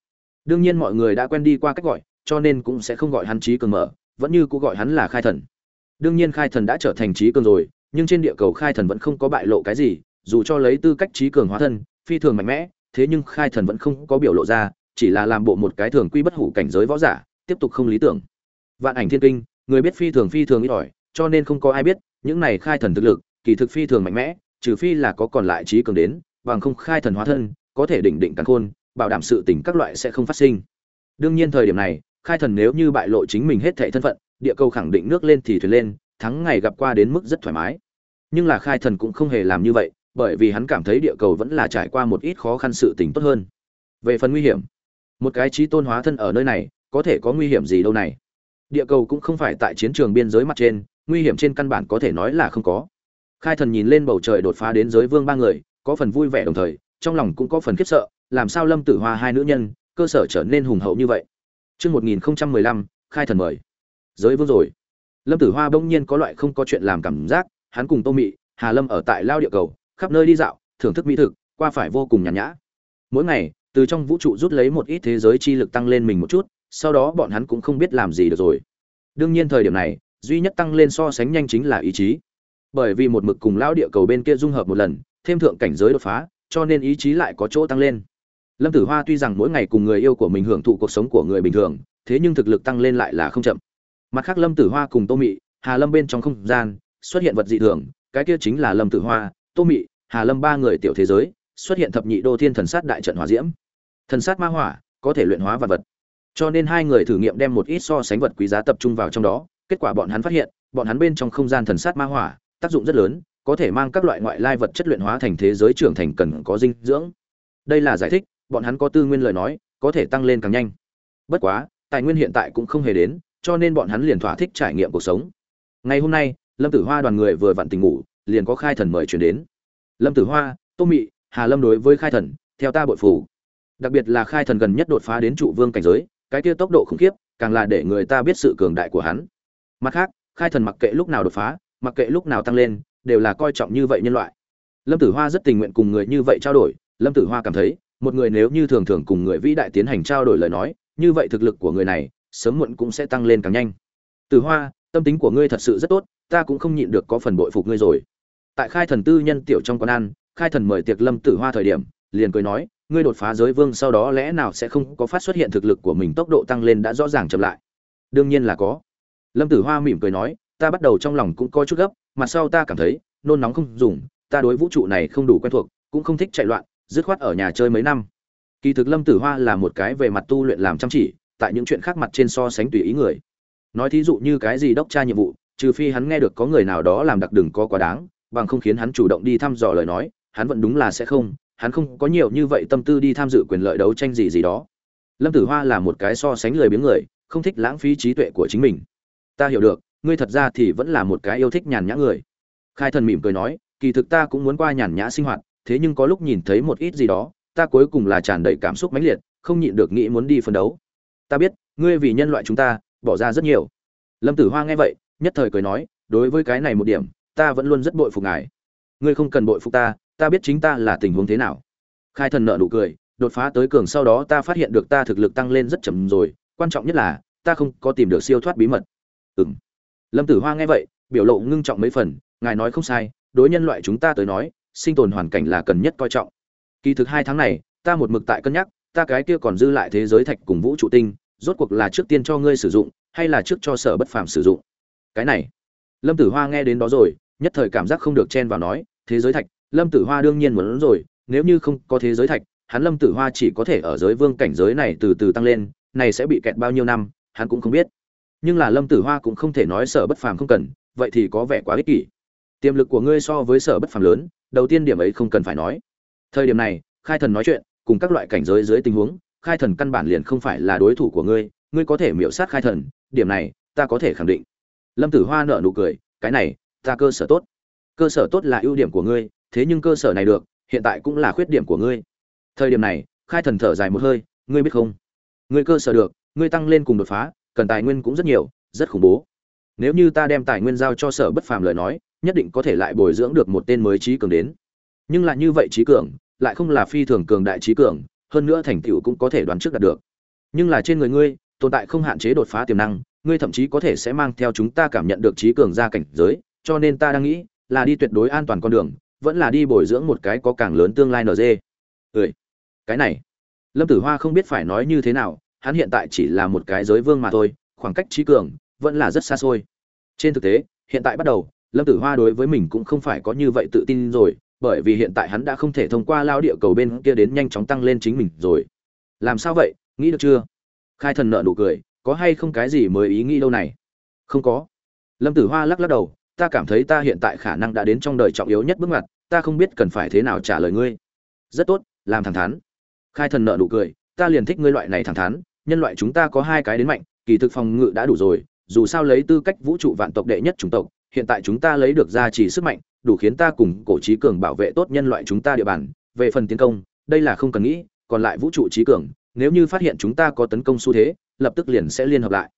Đương nhiên mọi người đã quen đi qua cách gọi, cho nên cũng sẽ không gọi hắn trí cường mở, vẫn như cũng gọi hắn là khai thần. Đương nhiên khai thần đã trở thành trí cường rồi nhưng trên địa cầu khai thần vẫn không có bại lộ cái gì, dù cho lấy tư cách trí cường hóa thân, phi thường mạnh mẽ, thế nhưng khai thần vẫn không có biểu lộ ra, chỉ là làm bộ một cái thường quy bất hủ cảnh giới võ giả, tiếp tục không lý tưởng. Vạn ảnh thiên kinh, người biết phi thường phi thường ít ỏi, cho nên không có ai biết, những này khai thần thực lực, kỳ thực phi thường mạnh mẽ, trừ phi là có còn lại trí cường đến, bằng không khai thần hóa thân, có thể đỉnh định cắn khôn, bảo đảm sự tình các loại sẽ không phát sinh. Đương nhiên thời điểm này, khai thần nếu như bại lộ chính mình hết thệ thân phận, địa cầu khẳng định nước lên thì thuyền lên thắng ngày gặp qua đến mức rất thoải mái. Nhưng là khai thần cũng không hề làm như vậy bởi vì hắn cảm thấy địa cầu vẫn là trải qua một ít khó khăn sự tình tốt hơn. Về phần nguy hiểm một cái trí tôn hóa thân ở nơi này có thể có nguy hiểm gì đâu này? Địa cầu cũng không phải tại chiến trường biên giới mặt trên nguy hiểm trên căn bản có thể nói là không có. Khai thần nhìn lên bầu trời đột phá đến giới vương ba người có phần vui vẻ đồng thời trong lòng cũng có phần khiếp sợ làm sao lâm tử hoa hai nữ nhân cơ sở trở nên hùng hậu như vậy? Trước 1015, khai thần mời. Giới vương rồi. Lâm Tử Hoa bỗng nhiên có loại không có chuyện làm cảm giác, hắn cùng Tô Mị, Hà Lâm ở tại lao địa cầu, khắp nơi đi dạo, thưởng thức mỹ thực, qua phải vô cùng nhàn nhã. Mỗi ngày, từ trong vũ trụ rút lấy một ít thế giới chi lực tăng lên mình một chút, sau đó bọn hắn cũng không biết làm gì được rồi. Đương nhiên thời điểm này, duy nhất tăng lên so sánh nhanh chính là ý chí. Bởi vì một mực cùng lão địa cầu bên kia dung hợp một lần, thêm thượng cảnh giới đột phá, cho nên ý chí lại có chỗ tăng lên. Lâm Tử Hoa tuy rằng mỗi ngày cùng người yêu của mình hưởng thụ cuộc sống của người bình thường, thế nhưng thực lực tăng lên lại là không chậm. Mặt khác Lâm Tử Hoa cùng Tô Mị, Hà Lâm bên trong không gian xuất hiện vật dị thường, cái kia chính là Lâm Tử Hoa, Tô Mị, Hà Lâm ba người tiểu thế giới, xuất hiện thập nhị đô thiên thần sát đại trận hỏa diễm. Thần sát ma hỏa có thể luyện hóa vật vật. Cho nên hai người thử nghiệm đem một ít so sánh vật quý giá tập trung vào trong đó, kết quả bọn hắn phát hiện, bọn hắn bên trong không gian thần sát ma hỏa, tác dụng rất lớn, có thể mang các loại ngoại lai vật chất luyện hóa thành thế giới trưởng thành cần có dinh dưỡng. Đây là giải thích, bọn hắn có tư nguyên lời nói, có thể tăng lên càng nhanh. Bất quá, tài nguyên hiện tại cũng không hề đến, cho nên bọn hắn liền thỏa thích trải nghiệm cuộc sống. Ngày hôm nay, Lâm Tử Hoa đoàn người vừa vặn tỉnh ngủ, liền có khai thần mời chuyển đến. Lâm Tử Hoa, Tô Mị, Hà Lâm đối với khai thần, theo ta bội phủ. Đặc biệt là khai thần gần nhất đột phá đến trụ vương cảnh giới, cái kia tốc độ khủng khiếp, càng là để người ta biết sự cường đại của hắn. Mặt khác, khai thần mặc kệ lúc nào đột phá, mặc kệ lúc nào tăng lên, đều là coi trọng như vậy nhân loại. Lâm Tử Hoa rất tình nguyện cùng người như vậy trao đổi, Lâm Tử Hoa cảm thấy, một người nếu như thường thường cùng người vĩ đại tiến hành trao đổi lời nói như vậy thực lực của người này sớm muộn cũng sẽ tăng lên càng nhanh. Từ hoa, tâm tính của ngươi thật sự rất tốt, ta cũng không nhịn được có phần bội phục ngươi rồi. Tại khai thần tư nhân tiểu trong quán ăn, khai thần mời tiệc lâm tử hoa thời điểm, liền cười nói, ngươi đột phá giới vương sau đó lẽ nào sẽ không có phát xuất hiện thực lực của mình tốc độ tăng lên đã rõ ràng chậm lại? Đương nhiên là có. Lâm tử hoa mỉm cười nói, ta bắt đầu trong lòng cũng có chút gấp, mà sau ta cảm thấy, nôn nóng không dùng, ta đối vũ trụ này không đủ quen thuộc, cũng không thích chạy loạn, dứt khoát ở nhà chơi mấy năm. Kỳ thực lâm tử hoa là một cái về mặt tu luyện làm chăm chỉ tại những chuyện khác mặt trên so sánh tùy ý người. Nói thí dụ như cái gì đốc tra nhiệm vụ, trừ phi hắn nghe được có người nào đó làm đặc đừng có quá đáng, bằng không khiến hắn chủ động đi thăm dò lời nói, hắn vẫn đúng là sẽ không, hắn không có nhiều như vậy tâm tư đi tham dự quyền lợi đấu tranh gì gì đó. Lâm tử hoa là một cái so sánh lười biếng người, không thích lãng phí trí tuệ của chính mình. Ta hiểu được, ngươi thật ra thì vẫn là một cái yêu thích nhàn nhã người. Khai thần mỉm cười nói, kỳ thực ta cũng muốn qua nhàn nhã sinh hoạt, thế nhưng có lúc nhìn thấy một ít gì đó, ta cuối cùng là tràn đầy cảm xúc mãnh liệt, không nhịn được nghĩ muốn đi phân đấu ta biết, ngươi vì nhân loại chúng ta, bỏ ra rất nhiều. Lâm tử hoa nghe vậy, nhất thời cười nói, đối với cái này một điểm, ta vẫn luôn rất bội phục ngài. Ngươi không cần bội phục ta ta biết chính ta là tình huống thế nào. Khai thần nợ nụ cười, đột phá tới cường sau đó ta phát hiện được ta thực lực tăng lên rất chậm rồi, quan trọng nhất là, ta không có tìm được siêu thoát bí mật. Ừng lâm tử hoa nghe vậy, biểu lộ ngưng trọng mấy phần, ngài nói không sai, đối nhân loại chúng ta tới nói, sinh tồn hoàn cảnh là cần nhất coi trọng. Kỳ thực hai tháng này, ta một mực tại cân nhắc ta cái kia còn dư lại thế giới thạch cùng vũ trụ tinh, rốt cuộc là trước tiên cho ngươi sử dụng, hay là trước cho sở bất phàm sử dụng? Cái này, lâm tử hoa nghe đến đó rồi, nhất thời cảm giác không được chen vào nói, thế giới thạch, lâm tử hoa đương nhiên muốn rồi, nếu như không có thế giới thạch, hắn lâm tử hoa chỉ có thể ở giới vương cảnh giới này từ từ tăng lên, này sẽ bị kẹt bao nhiêu năm, hắn cũng không biết. Nhưng là lâm tử hoa cũng không thể nói sở bất phàm không cần, vậy thì có vẻ quá ích kỷ. Tiềm lực của ngươi so với sở bất phàm lớn, đầu tiên điểm ấy không cần phải nói. Thời điểm này, khai thần nói chuyện cùng các loại cảnh giới dưới tình huống, khai thần căn bản liền không phải là đối thủ của ngươi ngươi có thể miễu sát khai thần, điểm này, ta có thể khẳng định. Lâm tử hoa nợ nụ cười, cái này, ta cơ sở tốt. Cơ sở tốt là ưu điểm của ngươi, thế nhưng cơ sở này được, hiện tại cũng là khuyết điểm của ngươi. Thời điểm này, khai thần thở dài một hơi, ngươi biết không? Ngươi cơ sở được, ngươi tăng lên cùng đột phá, cần tài nguyên cũng rất nhiều, rất khủng bố. Nếu như ta đem tài nguyên giao cho sở bất phàm lời nói, nhất định có thể lại bồi dưỡng được một tên mới trí cường đến. Nhưng lại như vậy trí cường lại không là phi thường cường đại trí cường, hơn nữa thành tựu cũng có thể đoán trước đạt được. Nhưng là trên người ngươi, tồn tại không hạn chế đột phá tiềm năng, ngươi thậm chí có thể sẽ mang theo chúng ta cảm nhận được trí cường ra cảnh giới, cho nên ta đang nghĩ là đi tuyệt đối an toàn con đường, vẫn là đi bồi dưỡng một cái có càng lớn tương lai nd ừ. Cái này, lâm tử hoa không biết phải nói như thế nào, hắn hiện tại chỉ là một cái giới vương mà thôi, khoảng cách trí cường vẫn là rất xa xôi. Trên thực tế, hiện tại bắt đầu, lâm tử hoa đối với mình cũng không phải có như vậy tự tin rồi bởi vì hiện tại hắn đã không thể thông qua lao địa cầu bên kia đến nhanh chóng tăng lên chính mình rồi. Làm sao vậy? Nghĩ được chưa? Khai thần nợ nụ cười, có hay không cái gì mới ý nghĩ đâu này? Không có. Lâm tử hoa lắc lắc đầu, ta cảm thấy ta hiện tại khả năng đã đến trong đời trọng yếu nhất bước ngoặt, ta không biết cần phải thế nào trả lời ngươi. Rất tốt, làm thẳng thắn. Khai thần nợ nụ cười, ta liền thích ngươi loại này thẳng thắn, nhân loại chúng ta có hai cái đến mạnh, kỳ thực phòng ngự đã đủ rồi, dù sao lấy tư cách vũ trụ vạn tộc đệ nhất chủng tộc, hiện tại chúng ta lấy được gia trì sức mạnh đủ khiến ta cùng cổ trí cường bảo vệ tốt nhân loại chúng ta địa bàn, về phần tiến công, đây là không cần nghĩ, còn lại vũ trụ trí cường, nếu như phát hiện chúng ta có tấn công xu thế, lập tức liền sẽ liên hợp lại.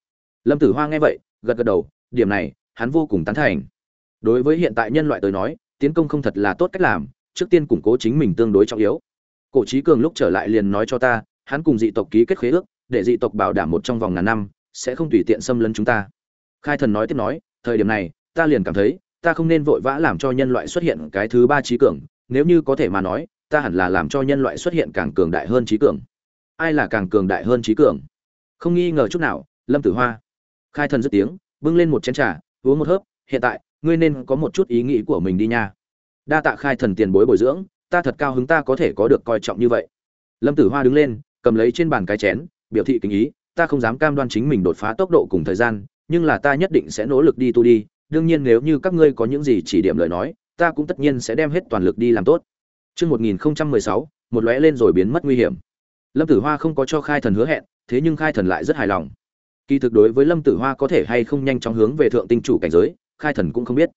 Lâm tử hoa nghe vậy, gật gật đầu, điểm này, hắn vô cùng tán thành. Đối với hiện tại nhân loại tới nói, tiến công không thật là tốt cách làm, trước tiên củng cố chính mình tương đối trọng yếu. Cổ trí cường lúc trở lại liền nói cho ta, hắn cùng dị tộc ký kết khế ước, để dị tộc bảo đảm một trong vòng ngàn năm, sẽ không tùy tiện xâm lấn chúng ta. Khai thần nói tiếp nói, thời điểm này, ta liền cảm thấy ta không nên vội vã làm cho nhân loại xuất hiện cái thứ ba trí cường, nếu như có thể mà nói, ta hẳn là làm cho nhân loại xuất hiện càng cường đại hơn trí cường. Ai là càng cường đại hơn trí cường? Không nghi ngờ chút nào, lâm tử hoa. Khai thần dứt tiếng, bưng lên một chén trà, uống một hớp, hiện tại, ngươi nên có một chút ý nghĩ của mình đi nha. Đa tạ khai thần tiền bối bồi dưỡng, ta thật cao hứng ta có thể có được coi trọng như vậy. Lâm tử hoa đứng lên, cầm lấy trên bàn cái chén, biểu thị kính ý, ta không dám cam đoan chính mình đột phá tốc độ cùng thời gian, nhưng là ta nhất định sẽ nỗ lực đi tu đi đương nhiên nếu như các ngươi có những gì chỉ điểm lời nói ta cũng tất nhiên sẽ đem hết toàn lực đi làm tốt Chương 1016, một lóe lên rồi biến mất nguy hiểm. Lâm Tử Hoa không có cho Khai Thần hứa hẹn, thế nhưng Khai Thần lại rất hài lòng. Kỳ thực đối với Lâm Tử Hoa có thể hay không nhanh chóng hướng về thượng tinh chủ cảnh giới, Khai Thần cũng không biết.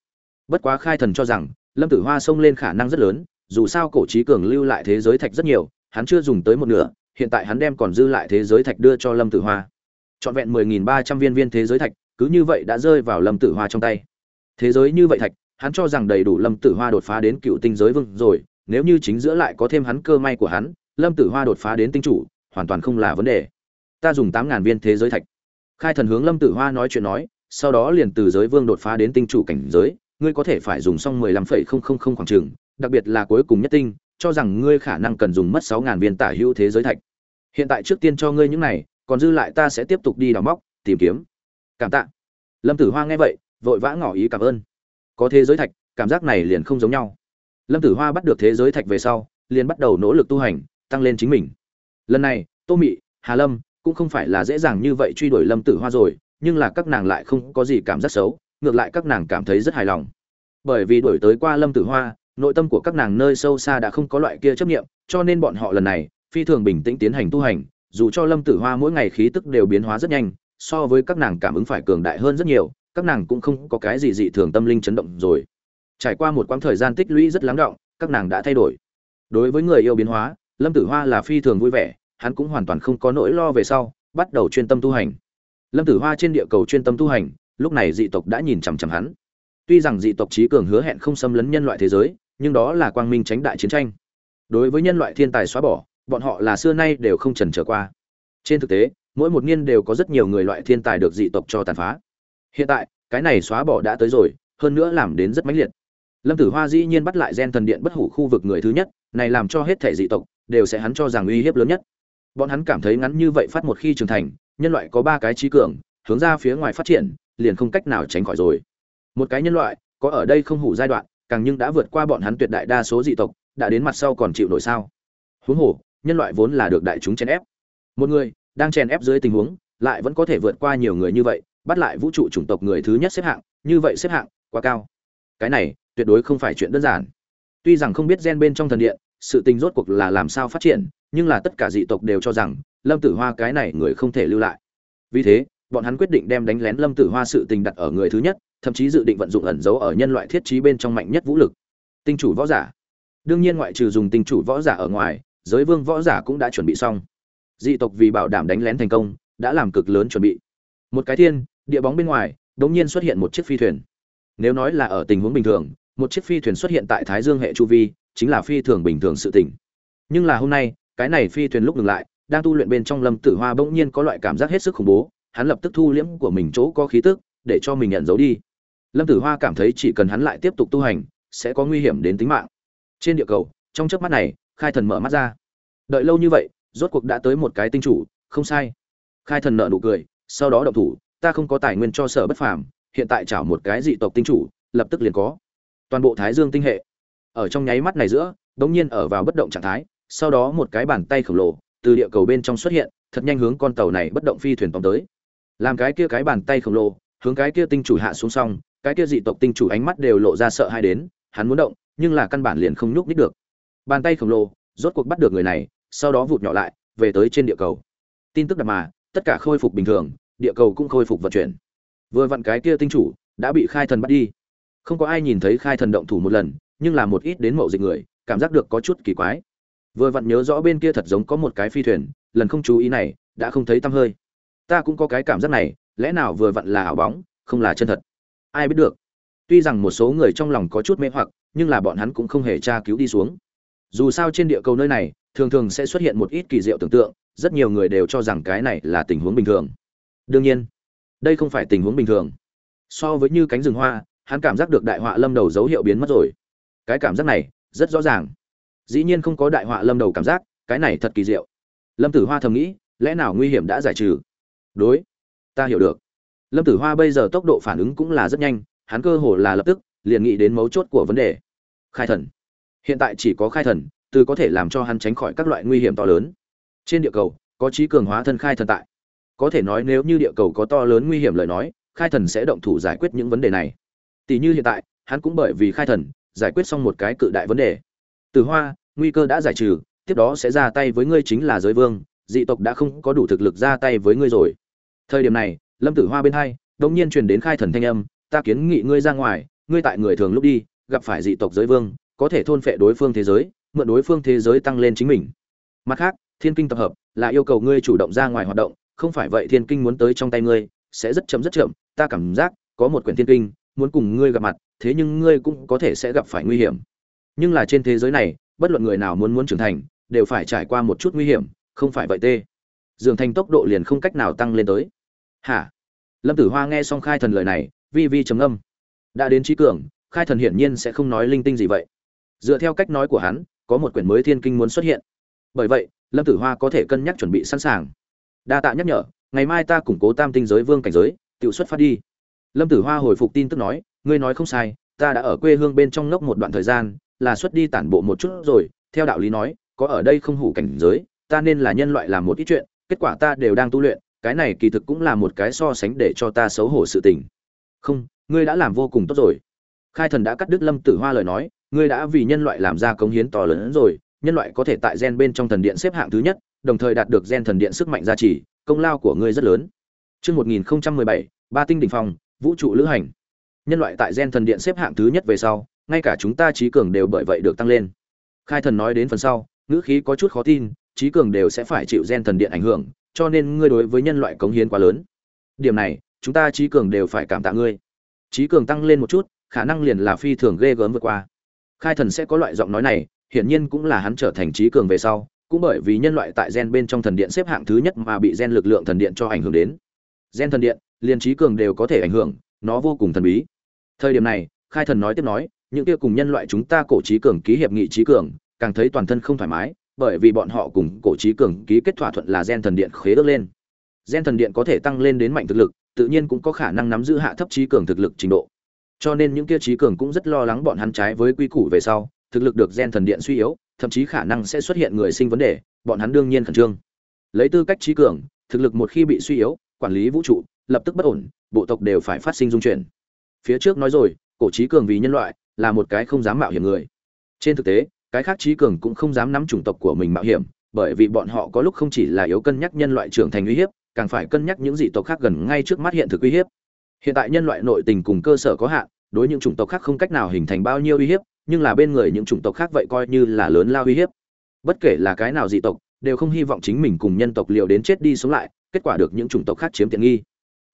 Bất quá Khai Thần cho rằng, Lâm Tử Hoa xông lên khả năng rất lớn, dù sao cổ chí cường lưu lại thế giới thạch rất nhiều, hắn chưa dùng tới một nửa, hiện tại hắn đem còn dư lại thế giới thạch đưa cho Lâm Tử Hoa. Trọn vẹn 10300 viên viên thế giới thạch, cứ như vậy đã rơi vào Lâm Tử Hoa trong tay. Thế giới như vậy thạch, hắn cho rằng đầy đủ Lâm Tử Hoa đột phá đến cựu tinh giới vương rồi, nếu như chính giữa lại có thêm hắn cơ may của hắn, Lâm Tử Hoa đột phá đến tinh chủ, hoàn toàn không là vấn đề. Ta dùng tám ngàn viên thế giới thạch. Khai thần hướng Lâm Tử Hoa nói chuyện nói, sau đó liền từ giới vương đột phá đến tinh chủ cảnh giới, ngươi có thể phải dùng xong 15,000 khoảng trường đặc biệt là cuối cùng nhất tinh, cho rằng ngươi khả năng cần dùng mất sáu ngàn viên tả hữu thế giới thạch. Hiện tại trước tiên cho ngươi những này, còn dư lại ta sẽ tiếp tục đi đào móc, tìm kiếm. Cảm tạ. Lâm Tử Hoa nghe vậy, vội vã ngỏ ý cảm ơn. Có thế giới thạch, cảm giác này liền không giống nhau. Lâm Tử Hoa bắt được thế giới thạch về sau, liền bắt đầu nỗ lực tu hành, tăng lên chính mình. Lần này, Tô Mị, Hà Lâm cũng không phải là dễ dàng như vậy truy đuổi Lâm Tử Hoa rồi, nhưng là các nàng lại không có gì cảm giác xấu, ngược lại các nàng cảm thấy rất hài lòng. Bởi vì đuổi tới qua Lâm Tử Hoa, nội tâm của các nàng nơi sâu xa đã không có loại kia chấp niệm, cho nên bọn họ lần này phi thường bình tĩnh tiến hành tu hành, dù cho Lâm Tử Hoa mỗi ngày khí tức đều biến hóa rất nhanh, so với các nàng cảm ứng phải cường đại hơn rất nhiều, các nàng cũng không có cái gì dị thường tâm linh chấn động rồi. Trải qua một quãng thời gian tích lũy rất lắng động, các nàng đã thay đổi. Đối với người yêu biến hóa, Lâm Tử Hoa là phi thường vui vẻ, hắn cũng hoàn toàn không có nỗi lo về sau, bắt đầu chuyên tâm tu hành. Lâm Tử Hoa trên địa cầu chuyên tâm tu hành, lúc này dị tộc đã nhìn chằm chằm hắn. Tuy rằng dị tộc trí cường hứa hẹn không xâm lấn nhân loại thế giới, nhưng đó là quang minh tránh đại chiến tranh. Đối với nhân loại thiên tài xóa bỏ, bọn họ là xưa nay đều không trần trở qua. Trên thực tế, mỗi một niên đều có rất nhiều người loại thiên tài được dị tộc cho tàn phá. Hiện tại, cái này xóa bỏ đã tới rồi, hơn nữa làm đến rất mãnh liệt. Lâm Tử Hoa dĩ nhiên bắt lại gen thần điện bất hủ khu vực người thứ nhất, này làm cho hết thể dị tộc đều sẽ hắn cho rằng uy hiếp lớn nhất. Bọn hắn cảm thấy ngắn như vậy phát một khi trưởng thành, nhân loại có ba cái trí cường, hướng ra phía ngoài phát triển, liền không cách nào tránh khỏi rồi. Một cái nhân loại, có ở đây không hủ giai đoạn, càng nhưng đã vượt qua bọn hắn tuyệt đại đa số dị tộc, đã đến mặt sau còn chịu nổi sao? Huống hồ, nhân loại vốn là được đại chúng chèn ép một người đang chèn ép dưới tình huống, lại vẫn có thể vượt qua nhiều người như vậy, bắt lại vũ trụ chủng tộc người thứ nhất xếp hạng, như vậy xếp hạng, quá cao. Cái này, tuyệt đối không phải chuyện đơn giản. Tuy rằng không biết gen bên trong thần điện, sự tình rốt cuộc là làm sao phát triển, nhưng là tất cả dị tộc đều cho rằng, lâm tử hoa cái này người không thể lưu lại. Vì thế, bọn hắn quyết định đem đánh lén lâm tử hoa sự tình đặt ở người thứ nhất, thậm chí dự định vận dụng ẩn dấu ở nhân loại thiết trí bên trong mạnh nhất vũ lực. Tinh chủ võ giả. Đương nhiên ngoại trừ dùng tinh chủ võ giả ở ngoài, giới vương võ giả cũng đã chuẩn bị xong dị tộc vì bảo đảm đánh lén thành công, đã làm cực lớn chuẩn bị. Một cái thiên, địa bóng bên ngoài, đột nhiên xuất hiện một chiếc phi thuyền. Nếu nói là ở tình huống bình thường, một chiếc phi thuyền xuất hiện tại thái dương hệ chu vi, chính là phi thường bình thường sự tình. Nhưng là hôm nay, cái này phi thuyền lúc ngừng lại, đang tu luyện bên trong lâm tử hoa bỗng nhiên có loại cảm giác hết sức khủng bố, hắn lập tức thu liễm của mình chỗ có khí tức, để cho mình nhận dấu đi. Lâm tử hoa cảm thấy chỉ cần hắn lại tiếp tục tu hành, sẽ có nguy hiểm đến tính mạng. Trên địa cầu, trong chớp mắt này, khai thần mở mắt ra. Đợi lâu như vậy rốt cuộc đã tới một cái tinh chủ, không sai. Khai thần nợ nụ cười, sau đó động thủ, ta không có tài nguyên cho sở bất phàm, hiện tại chảo một cái dị tộc tinh chủ, lập tức liền có. Toàn bộ thái dương tinh hệ. Ở trong nháy mắt này giữa, đống nhiên ở vào bất động trạng thái, sau đó một cái bàn tay khổng lồ, từ địa cầu bên trong xuất hiện, thật nhanh hướng con tàu này bất động phi thuyền tóm tới. Làm cái kia cái bàn tay khổng lồ, hướng cái kia tinh chủ hạ xuống xong, cái kia dị tộc tinh chủ ánh mắt đều lộ ra sợ hai đến, hắn muốn động, nhưng là căn bản liền không nhúc nhích được. Bàn tay khổng lồ, rốt cuộc bắt được người này sau đó vụt nhỏ lại, về tới trên địa cầu. Tin tức đập mà, tất cả khôi phục bình thường, địa cầu cũng khôi phục vận chuyển. Vừa vặn cái kia tinh chủ đã bị khai thần bắt đi. Không có ai nhìn thấy khai thần động thủ một lần, nhưng là một ít đến mậu dịch người, cảm giác được có chút kỳ quái. Vừa vặn nhớ rõ bên kia thật giống có một cái phi thuyền, lần không chú ý này, đã không thấy tăm hơi. Ta cũng có cái cảm giác này, lẽ nào vừa vặn là ảo bóng, không là chân thật? Ai biết được. Tuy rằng một số người trong lòng có chút mê hoặc, nhưng là bọn hắn cũng không hề tra cứu đi xuống. Dù sao trên địa cầu nơi này thường thường sẽ xuất hiện một ít kỳ diệu tưởng tượng, rất nhiều người đều cho rằng cái này là tình huống bình thường. Đương nhiên, đây không phải tình huống bình thường. So với như cánh rừng hoa, hắn cảm giác được đại họa lâm đầu dấu hiệu biến mất rồi. Cái cảm giác này, rất rõ ràng. Dĩ nhiên không có đại họa lâm đầu cảm giác, cái này thật kỳ diệu. Lâm tử hoa thầm nghĩ, lẽ nào nguy hiểm đã giải trừ? Đối, ta hiểu được. Lâm tử hoa bây giờ tốc độ phản ứng cũng là rất nhanh, hắn cơ hồ là lập tức liền nghĩ đến mấu chốt của vấn đề. Khai thần. Hiện tại chỉ có khai thần từ có thể làm cho hắn tránh khỏi các loại nguy hiểm to lớn. Trên địa cầu, có trí cường hóa thân khai thần tại. Có thể nói nếu như địa cầu có to lớn nguy hiểm lời nói, khai thần sẽ động thủ giải quyết những vấn đề này. Tỷ như hiện tại, hắn cũng bởi vì khai thần, giải quyết xong một cái cự đại vấn đề. Từ hoa, nguy cơ đã giải trừ, tiếp đó sẽ ra tay với ngươi chính là giới vương, dị tộc đã không có đủ thực lực ra tay với ngươi rồi. Thời điểm này, lâm tử hoa bên hai đống nhiên truyền đến khai thần thanh âm, ta kiến nghị ngươi ra ngoài, ngươi tại người thường lúc đi, gặp phải dị tộc giới vương, có thể thôn phệ đối phương thế giới mượn đối phương thế giới tăng lên chính mình. Mặt khác, thiên kinh tập hợp là yêu cầu ngươi chủ động ra ngoài hoạt động, không phải vậy thiên kinh muốn tới trong tay ngươi, sẽ rất chậm rất chậm. Ta cảm giác có một quyển thiên kinh muốn cùng ngươi gặp mặt, thế nhưng ngươi cũng có thể sẽ gặp phải nguy hiểm. Nhưng là trên thế giới này, bất luận người nào muốn muốn trưởng thành, đều phải trải qua một chút nguy hiểm, không phải vậy tê. Dường thành tốc độ liền không cách nào tăng lên tới. Hả? Lâm tử hoa nghe xong khai thần lời này, vi vi trầm âm đã đến trí cường, khai thần hiển nhiên sẽ không nói linh tinh gì vậy. Dựa theo cách nói của hắn có một quyển mới thiên kinh muốn xuất hiện. Bởi vậy, lâm tử hoa có thể cân nhắc chuẩn bị sẵn sàng. Đa tạ nhắc nhở, ngày mai ta củng cố tam tinh giới vương cảnh giới tự xuất phát đi. Lâm tử hoa hồi phục tin tức nói, ngươi nói không sai, ta đã ở quê hương bên trong ngốc một đoạn thời gian, là xuất đi tản bộ một chút rồi, theo đạo lý nói, có ở đây không hủ cảnh giới, ta nên là nhân loại làm một ít chuyện, kết quả ta đều đang tu luyện, cái này kỳ thực cũng là một cái so sánh để cho ta xấu hổ sự tình. Không, ngươi đã làm vô cùng tốt rồi. Khai thần đã cắt đứt lâm tử hoa lời nói ngươi đã vì nhân loại làm ra cống hiến to lớn rồi nhân loại có thể tại gen bên trong thần điện xếp hạng thứ nhất đồng thời đạt được gen thần điện sức mạnh gia trì công lao của ngươi rất lớn Trước 1017, ba tinh đỉnh phong, vũ trụ lữ hành. Nhân loại tại gen thần điện xếp hạng thứ nhất về sau, ngay cả chúng ta trí cường đều bởi vậy được tăng lên. Khai thần nói đến phần sau, ngữ khí có chút khó tin, trí cường đều sẽ phải chịu gen thần điện ảnh hưởng, cho nên ngươi đối với nhân loại cống hiến quá lớn. Điểm này, chúng ta trí cường đều phải cảm tạ ngươi. Trí cường tăng lên một chút, khả năng liền là phi thường ghê gớm vượt qua. Khai thần sẽ có loại giọng nói này, hiển nhiên cũng là hắn trở thành trí cường về sau, cũng bởi vì nhân loại tại gen bên trong thần điện xếp hạng thứ nhất mà bị gen lực lượng thần điện cho ảnh hưởng đến. Gen thần điện, liền trí cường đều có thể ảnh hưởng, nó vô cùng thần bí. Thời điểm này, Khai thần nói tiếp nói, những kia cùng nhân loại chúng ta cổ trí cường ký hiệp nghị trí cường, càng thấy toàn thân không thoải mái, bởi vì bọn họ cùng cổ trí cường ký kết thỏa thuận là gen thần điện khế ước lên. Gen thần điện có thể tăng lên đến mạnh thực lực, tự nhiên cũng có khả năng nắm giữ hạ thấp trí cường thực lực trình độ. Cho nên những kia trí cường cũng rất lo lắng bọn hắn trái với quy củ về sau, thực lực được gen thần điện suy yếu, thậm chí khả năng sẽ xuất hiện người sinh vấn đề bọn hắn đương nhiên khẩn trương. Lấy tư cách trí cường thực lực một khi bị suy yếu quản lý vũ trụ lập tức bất ổn bộ tộc đều phải phát sinh dung chuyển. Phía trước nói rồi cổ trí cường vì nhân loại là một cái không dám mạo hiểm người. Trên thực tế cái khác trí cường cũng không dám nắm chủng tộc của mình mạo hiểm bởi vì bọn họ có lúc không chỉ là yếu cân nhắc nhân loại trưởng thành uy hiếp càng phải cân nhắc những dị tộc khác gần ngay trước mắt hiện thực uy hiếp. Hiện tại nhân loại nội tình cùng cơ sở có hạn đối những chủng tộc khác không cách nào hình thành bao nhiêu uy hiếp, nhưng là bên người những chủng tộc khác vậy coi như là lớn lao uy hiếp. Bất kể là cái nào dị tộc, đều không hy vọng chính mình cùng nhân tộc liều đến chết đi sống lại, kết quả được những chủng tộc khác chiếm tiện nghi.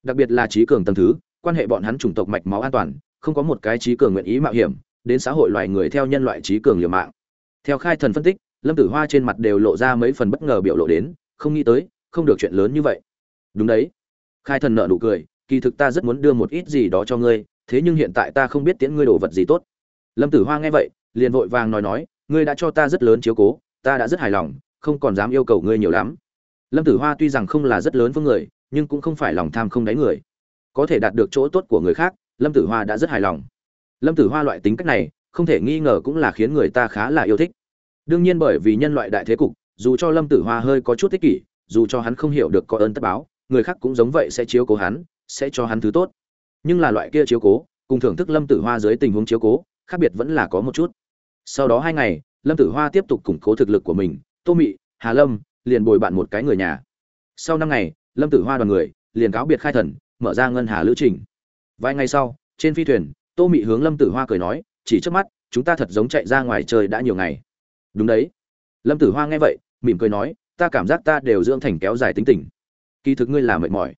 Đặc biệt là trí cường tầng thứ, quan hệ bọn hắn chủng tộc mạch máu an toàn, không có một cái trí cường nguyện ý mạo hiểm, đến xã hội loài người theo nhân loại trí cường liều mạng. Theo khai thần phân tích, lâm tử hoa trên mặt đều lộ ra mấy phần bất ngờ biểu lộ đến, không nghĩ tới, không được chuyện lớn như vậy. Đúng đấy. Khai thần nợ nụ cười, kỳ thực ta rất muốn đưa một ít gì đó cho ngươi thế nhưng hiện tại ta không biết tiễn ngươi đồ vật gì tốt. Lâm tử hoa nghe vậy, liền vội vàng nói nói, ngươi đã cho ta rất lớn chiếu cố, ta đã rất hài lòng, không còn dám yêu cầu ngươi nhiều lắm. Lâm tử hoa tuy rằng không là rất lớn với người, nhưng cũng không phải lòng tham không đáy người. Có thể đạt được chỗ tốt của người khác, lâm tử hoa đã rất hài lòng. Lâm tử hoa loại tính cách này, không thể nghi ngờ cũng là khiến người ta khá là yêu thích. Đương nhiên bởi vì nhân loại đại thế cục, dù cho lâm tử hoa hơi có chút tích kỷ, dù cho hắn không hiểu được có ơn tất báo, người khác cũng giống vậy sẽ chiếu cố hắn, sẽ cho hắn thứ tốt nhưng là loại kia chiếu cố, cùng thưởng thức lâm tử hoa dưới tình huống chiếu cố, khác biệt vẫn là có một chút. Sau đó hai ngày, lâm tử hoa tiếp tục củng cố thực lực của mình, tô mị, hà lâm, liền bồi bạn một cái người nhà. Sau năm ngày, lâm tử hoa đoàn người liền cáo biệt khai thần, mở ra ngân hà lữ trình. Vài ngày sau, trên phi thuyền, tô mị hướng lâm tử hoa cười nói, chỉ trước mắt, chúng ta thật giống chạy ra ngoài trời đã nhiều ngày. Đúng đấy. Lâm tử hoa nghe vậy, mỉm cười nói, ta cảm giác ta đều dưỡng thành kéo dài tính tình. Kỳ thực ngươi là mệt mỏi.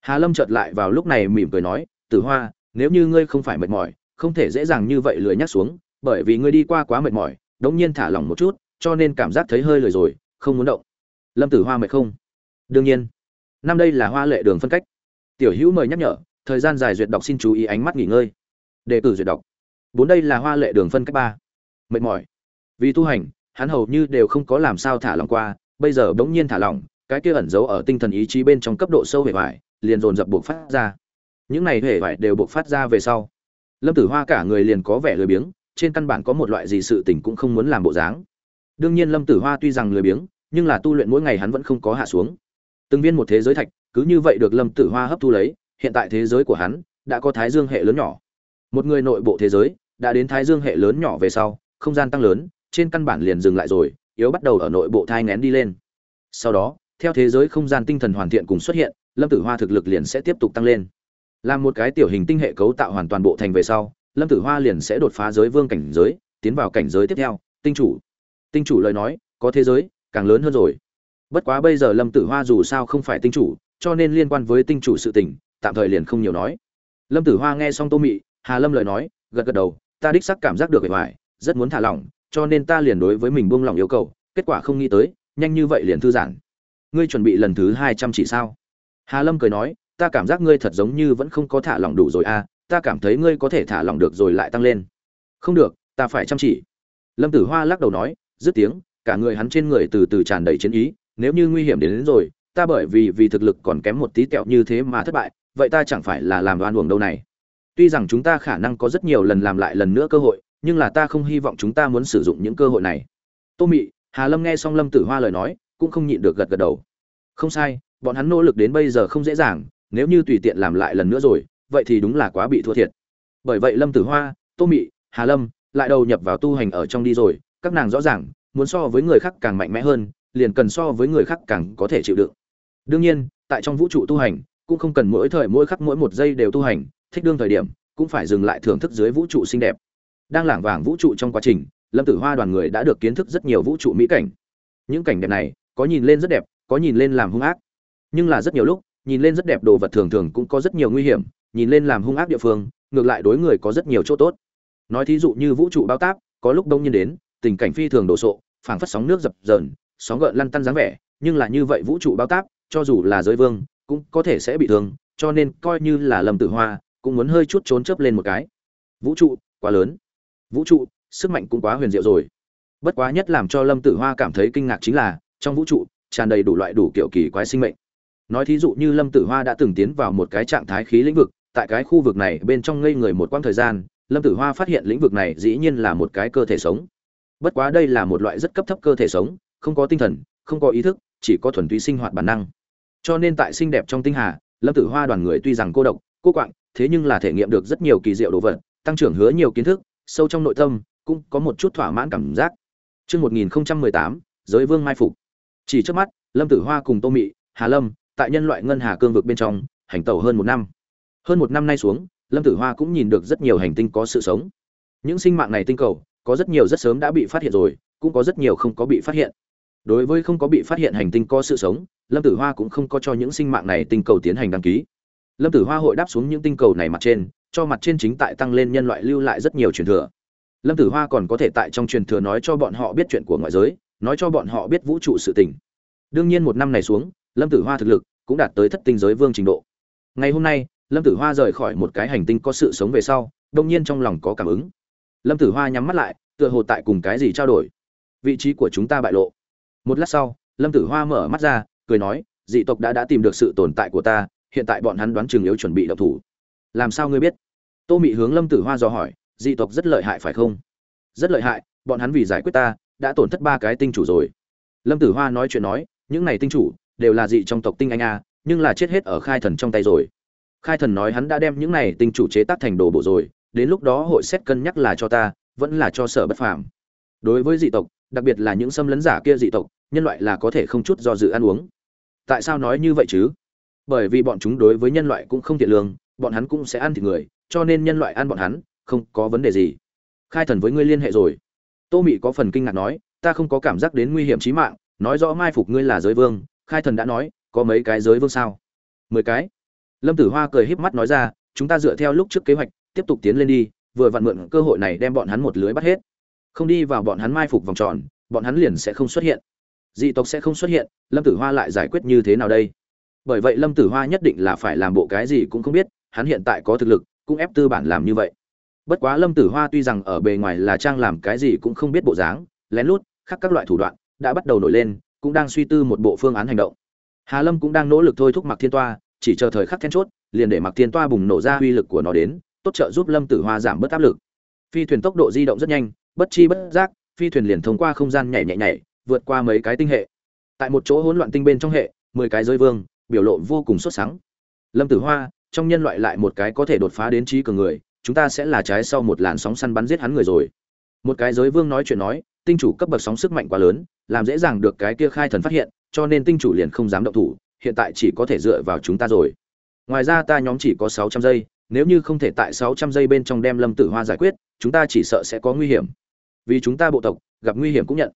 Hà lâm chợt lại vào lúc này mỉm cười nói tử hoa, nếu như ngươi không phải mệt mỏi, không thể dễ dàng như vậy lười nhắc xuống, bởi vì ngươi đi qua quá mệt mỏi, đống nhiên thả lỏng một chút, cho nên cảm giác thấy hơi lười rồi, không muốn động. Lâm tử hoa mệt không? Đương nhiên. Năm đây là hoa lệ đường phân cách. Tiểu hữu mời nhắc nhở, thời gian dài duyệt đọc xin chú ý ánh mắt nghỉ ngơi. Đề cử duyệt đọc. Bốn đây là hoa lệ đường phân cách ba. Mệt mỏi. Vì tu hành, hắn hầu như đều không có làm sao thả lỏng qua, bây giờ bỗng nhiên thả lỏng, cái kia ẩn giấu ở tinh thần ý chí bên trong cấp độ sâu hệ vải liền dồn dập buộc phát ra những này hễ vải đều buộc phát ra về sau. Lâm tử hoa cả người liền có vẻ lười biếng, trên căn bản có một loại gì sự tình cũng không muốn làm bộ dáng. Đương nhiên lâm tử hoa tuy rằng lười biếng, nhưng là tu luyện mỗi ngày hắn vẫn không có hạ xuống. Từng viên một thế giới thạch, cứ như vậy được lâm tử hoa hấp thu lấy, hiện tại thế giới của hắn đã có thái dương hệ lớn nhỏ. Một người nội bộ thế giới đã đến thái dương hệ lớn nhỏ về sau, không gian tăng lớn, trên căn bản liền dừng lại rồi, yếu bắt đầu ở nội bộ thai ngén đi lên. Sau đó, theo thế giới không gian tinh thần hoàn thiện cùng xuất hiện, lâm tử hoa thực lực liền sẽ tiếp tục tăng lên làm một cái tiểu hình tinh hệ cấu tạo hoàn toàn bộ thành về sau lâm tử hoa liền sẽ đột phá giới vương cảnh giới tiến vào cảnh giới tiếp theo tinh chủ. Tinh chủ lời nói có thế giới càng lớn hơn rồi. Bất quá bây giờ lâm tử hoa dù sao không phải tinh chủ cho nên liên quan với tinh chủ sự tình tạm thời liền không nhiều nói. Lâm tử hoa nghe xong tô mị hà lâm lời nói gật gật đầu ta đích sắc cảm giác được vẻ ngoài, rất muốn thả lỏng cho nên ta liền đối với mình buông lỏng yêu cầu kết quả không nghĩ tới nhanh như vậy liền thư giãn. Ngươi chuẩn bị lần thứ hai trăm chỉ sao? Hà lâm cười nói ta cảm giác ngươi thật giống như vẫn không có thả lỏng đủ rồi a à, ta cảm thấy ngươi có thể thả lỏng được rồi lại tăng lên. Không được ta phải chăm chỉ. Lâm tử hoa lắc đầu nói dứt tiếng cả người hắn trên người từ từ tràn đầy chiến ý nếu như nguy hiểm đến, đến rồi ta bởi vì vì thực lực còn kém một tí tẹo như thế mà thất bại vậy ta chẳng phải là làm đoan uổng đâu này. Tuy rằng chúng ta khả năng có rất nhiều lần làm lại lần nữa cơ hội nhưng là ta không hy vọng chúng ta muốn sử dụng những cơ hội này. Tô mị hà lâm nghe xong lâm tử hoa lời nói cũng không nhịn được gật gật đầu. Không sai bọn hắn nỗ lực đến bây giờ không dễ dàng nếu như tùy tiện làm lại lần nữa rồi, vậy thì đúng là quá bị thua thiệt. Bởi vậy lâm tử hoa, tô mị, hà lâm lại đầu nhập vào tu hành ở trong đi rồi, các nàng rõ ràng, muốn so với người khác càng mạnh mẽ hơn, liền cần so với người khác càng có thể chịu đựng. Đương nhiên, tại trong vũ trụ tu hành, cũng không cần mỗi thời mỗi khắc mỗi một giây đều tu hành, thích đương thời điểm, cũng phải dừng lại thưởng thức dưới vũ trụ xinh đẹp. Đang lảng vàng vũ trụ trong quá trình, lâm tử hoa đoàn người đã được kiến thức rất nhiều vũ trụ mỹ cảnh. Những cảnh đẹp này, có nhìn lên rất đẹp, có nhìn lên làm hung ác. Nhưng là rất nhiều lúc nhìn lên rất đẹp đồ vật thường thường cũng có rất nhiều nguy hiểm, nhìn lên làm hung ác địa phương, ngược lại đối người có rất nhiều chỗ tốt. Nói thí dụ như vũ trụ bao táp, có lúc đông nhiên đến, tình cảnh phi thường đồ sộ, phảng phất sóng nước dập dờn, sóng gợn lăn tăn dáng vẻ, nhưng là như vậy vũ trụ bao táp, cho dù là giới vương, cũng có thể sẽ bị thương, cho nên coi như là lâm tử hoa cũng muốn hơi chút trốn chớp lên một cái. Vũ trụ, quá lớn. Vũ trụ, sức mạnh cũng quá huyền diệu rồi. Bất quá nhất làm cho lâm tử hoa cảm thấy kinh ngạc chính là, trong vũ trụ, tràn đầy đủ loại đủ kiểu kỳ quái sinh mệnh nói thí dụ như lâm tử hoa đã từng tiến vào một cái trạng thái khí lĩnh vực tại cái khu vực này bên trong ngây người một quãng thời gian lâm tử hoa phát hiện lĩnh vực này dĩ nhiên là một cái cơ thể sống. Bất quá đây là một loại rất cấp thấp cơ thể sống không có tinh thần không có ý thức chỉ có thuần túy sinh hoạt bản năng. Cho nên tại xinh đẹp trong tinh hà lâm tử hoa đoàn người tuy rằng cô độc cô quạng thế nhưng là thể nghiệm được rất nhiều kỳ diệu đồ vật tăng trưởng hứa nhiều kiến thức sâu trong nội tâm cũng có một chút thỏa mãn cảm giác. Trước 1018, giới vương mai phục. Chỉ trước mắt, Lâm Tử Hoa cùng Tô Mị, Hà Lâm, tại nhân loại ngân hà cương vực bên trong, hành tẩu hơn một năm. Hơn một năm nay xuống, Lâm Tử Hoa cũng nhìn được rất nhiều hành tinh có sự sống. Những sinh mạng này tinh cầu, có rất nhiều rất sớm đã bị phát hiện rồi, cũng có rất nhiều không có bị phát hiện. Đối với không có bị phát hiện hành tinh có sự sống, Lâm Tử Hoa cũng không có cho những sinh mạng này tinh cầu tiến hành đăng ký. Lâm Tử Hoa hội đáp xuống những tinh cầu này mặt trên, cho mặt trên chính tại tăng lên nhân loại lưu lại rất nhiều truyền thừa. Lâm Tử Hoa còn có thể tại trong truyền thừa nói cho bọn họ biết chuyện của ngoại giới, nói cho bọn họ biết vũ trụ sự tình. Đương nhiên một năm này xuống, Lâm Tử Hoa thực lực cũng đạt tới thất tinh giới vương trình độ. Ngày hôm nay, Lâm Tử Hoa rời khỏi một cái hành tinh có sự sống về sau, đông nhiên trong lòng có cảm ứng. Lâm Tử Hoa nhắm mắt lại, tựa hồ tại cùng cái gì trao đổi. Vị trí của chúng ta bại lộ. Một lát sau, Lâm Tử Hoa mở mắt ra, cười nói, dị tộc đã đã tìm được sự tồn tại của ta, hiện tại bọn hắn đoán chừng yếu chuẩn bị động thủ. Làm sao ngươi biết? Tô Mị hướng Lâm Tử Hoa dò hỏi, dị tộc rất lợi hại phải không? Rất lợi hại, bọn hắn vì giải quyết ta, đã tổn thất ba cái tinh chủ rồi. Lâm Tử Hoa nói chuyện nói, những này tinh chủ đều là dị trong tộc tinh anh a, nhưng là chết hết ở Khai Thần trong tay rồi. Khai Thần nói hắn đã đem những này tinh chủ chế tác thành đồ bộ rồi, đến lúc đó hội xét cân nhắc là cho ta, vẫn là cho Sở Bất Phàm. Đối với dị tộc, đặc biệt là những xâm lấn giả kia dị tộc, nhân loại là có thể không chút do dự ăn uống. Tại sao nói như vậy chứ? Bởi vì bọn chúng đối với nhân loại cũng không thiện lương, bọn hắn cũng sẽ ăn thịt người, cho nên nhân loại ăn bọn hắn, không có vấn đề gì. Khai Thần với ngươi liên hệ rồi. Tô Mị có phần kinh ngạc nói, ta không có cảm giác đến nguy hiểm chí mạng, nói rõ mai phục ngươi là giới vương, Khai Thần đã nói, có mấy cái giới vương sao? Mười cái. Lâm Tử Hoa cười híp mắt nói ra, chúng ta dựa theo lúc trước kế hoạch, tiếp tục tiến lên đi, vừa vặn mượn cơ hội này đem bọn hắn một lưới bắt hết. Không đi vào bọn hắn mai phục vòng tròn, bọn hắn liền sẽ không xuất hiện. Dị tộc sẽ không xuất hiện, Lâm Tử Hoa lại giải quyết như thế nào đây? Bởi vậy Lâm Tử Hoa nhất định là phải làm bộ cái gì cũng không biết, hắn hiện tại có thực lực, cũng ép tư bản làm như vậy. Bất quá Lâm Tử Hoa tuy rằng ở bề ngoài là trang làm cái gì cũng không biết bộ dáng, lén lút, khắc các loại thủ đoạn đã bắt đầu nổi lên, cũng đang suy tư một bộ phương án hành động. Hà Lâm cũng đang nỗ lực thôi thúc Mạc Thiên Toa, chỉ chờ thời khắc then chốt, liền để Mạc Thiên Toa bùng nổ ra uy lực của nó đến, tốt trợ giúp Lâm Tử Hoa giảm bớt áp lực. Phi thuyền tốc độ di động rất nhanh, bất chi bất giác, phi thuyền liền thông qua không gian nhảy nhảy nhảy, vượt qua mấy cái tinh hệ. Tại một chỗ hỗn loạn tinh bên trong hệ, mười cái giới vương, biểu lộ vô cùng xuất sắc. Lâm Tử Hoa, trong nhân loại lại một cái có thể đột phá đến trí cường người, chúng ta sẽ là trái sau một làn sóng săn bắn giết hắn người rồi. Một cái giới vương nói chuyện nói, tinh chủ cấp bậc sóng sức mạnh quá lớn, làm dễ dàng được cái kia khai thần phát hiện, cho nên tinh chủ liền không dám động thủ, hiện tại chỉ có thể dựa vào chúng ta rồi. Ngoài ra ta nhóm chỉ có 600 giây, nếu như không thể tại 600 giây bên trong đem Lâm Tử Hoa giải quyết, chúng ta chỉ sợ sẽ có nguy hiểm. Vì chúng ta bộ tộc gặp nguy hiểm cũng nhận.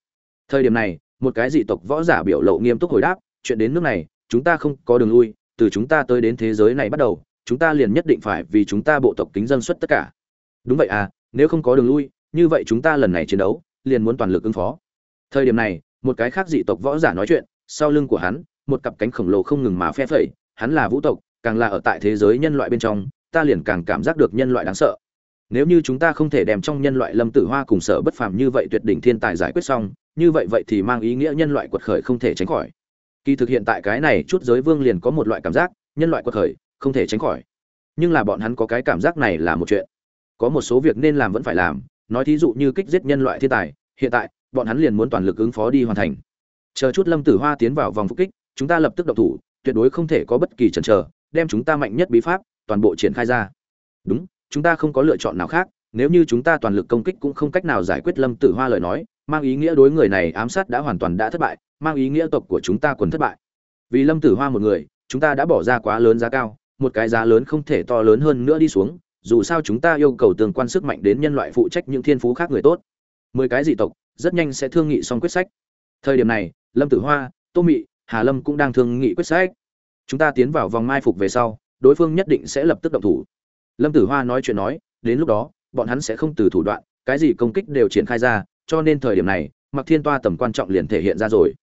Thời điểm này, một cái dị tộc võ giả biểu lộ nghiêm túc hồi đáp, chuyện đến nước này, chúng ta không có đường lui, từ chúng ta tới đến thế giới này bắt đầu, chúng ta liền nhất định phải vì chúng ta bộ tộc kính dân xuất tất cả. Đúng vậy à, nếu không có đường lui, như vậy chúng ta lần này chiến đấu, liền muốn toàn lực ứng phó. Thời điểm này, một cái khác dị tộc võ giả nói chuyện, sau lưng của hắn, một cặp cánh khổng lồ không ngừng mà phe phẩy, hắn là vũ tộc, càng là ở tại thế giới nhân loại bên trong, ta liền càng cảm giác được nhân loại đáng sợ. Nếu như chúng ta không thể đem trong nhân loại Lâm Tử Hoa cùng sợ bất phàm như vậy tuyệt đỉnh thiên tài giải quyết xong, như vậy vậy thì mang ý nghĩa nhân loại quật khởi không thể tránh khỏi. Kỳ thực hiện tại cái này chút giới vương liền có một loại cảm giác, nhân loại quật khởi không thể tránh khỏi. Nhưng là bọn hắn có cái cảm giác này là một chuyện. Có một số việc nên làm vẫn phải làm, nói thí dụ như kích giết nhân loại thiên tài, hiện tại, bọn hắn liền muốn toàn lực ứng phó đi hoàn thành. Chờ chút Lâm Tử Hoa tiến vào vòng phục kích, chúng ta lập tức động thủ, tuyệt đối không thể có bất kỳ chần chờ, đem chúng ta mạnh nhất bí pháp toàn bộ triển khai ra. Đúng, chúng ta không có lựa chọn nào khác, nếu như chúng ta toàn lực công kích cũng không cách nào giải quyết Lâm Tử Hoa lời nói, mang ý nghĩa đối người này ám sát đã hoàn toàn đã thất bại, mang ý nghĩa tộc của chúng ta quần thất bại. Vì Lâm Tử Hoa một người, chúng ta đã bỏ ra quá lớn giá cao, một cái giá lớn không thể to lớn hơn nữa đi xuống, dù sao chúng ta yêu cầu tương quan sức mạnh đến nhân loại phụ trách những thiên phú khác người tốt. Mười cái dị tộc rất nhanh sẽ thương nghị xong quyết sách. Thời điểm này, Lâm Tử Hoa, Tô Mị, Hà Lâm cũng đang thương nghị quyết sách. Chúng ta tiến vào vòng mai phục về sau, đối phương nhất định sẽ lập tức động thủ. Lâm Tử Hoa nói chuyện nói, đến lúc đó, bọn hắn sẽ không từ thủ đoạn, cái gì công kích đều triển khai ra, cho nên thời điểm này, Mặc Thiên Toa tầm quan trọng liền thể hiện ra rồi.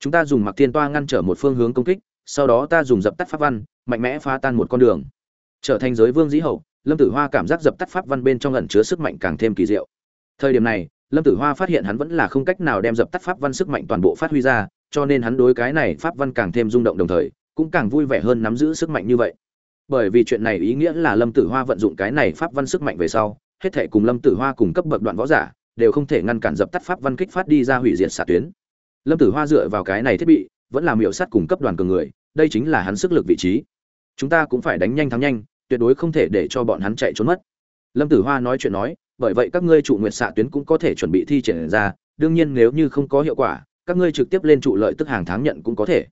Chúng ta dùng Mặc Thiên Toa ngăn trở một phương hướng công kích, sau đó ta dùng dập tắt pháp văn, mạnh mẽ phá tan một con đường. Trở thành giới vương dĩ hậu, Lâm Tử Hoa cảm giác dập tắt pháp văn bên trong ẩn chứa sức mạnh càng thêm kỳ diệu. Thời điểm này, Lâm Tử Hoa phát hiện hắn vẫn là không cách nào đem dập tắt pháp văn sức mạnh toàn bộ phát huy ra, cho nên hắn đối cái này pháp văn càng thêm rung động đồng thời, cũng càng vui vẻ hơn nắm giữ sức mạnh như vậy. Bởi vì chuyện này ý nghĩa là Lâm Tử Hoa vận dụng cái này pháp văn sức mạnh về sau, hết thể cùng Lâm Tử Hoa cùng cấp bậc đoạn võ giả, đều không thể ngăn cản dập tắt pháp văn kích phát đi ra hủy diệt xạ tuyến lâm tử hoa dựa vào cái này thiết bị vẫn là hiệu sắt cùng cấp đoàn cường người đây chính là hắn sức lực vị trí chúng ta cũng phải đánh nhanh thắng nhanh tuyệt đối không thể để cho bọn hắn chạy trốn mất. Lâm tử hoa nói chuyện nói, bởi vậy các ngươi trụ nguyệt xạ tuyến cũng có thể chuẩn bị thi triển ra, đương nhiên nếu như không có hiệu quả, các ngươi trực tiếp lên trụ lợi tức hàng tháng nhận cũng có thể.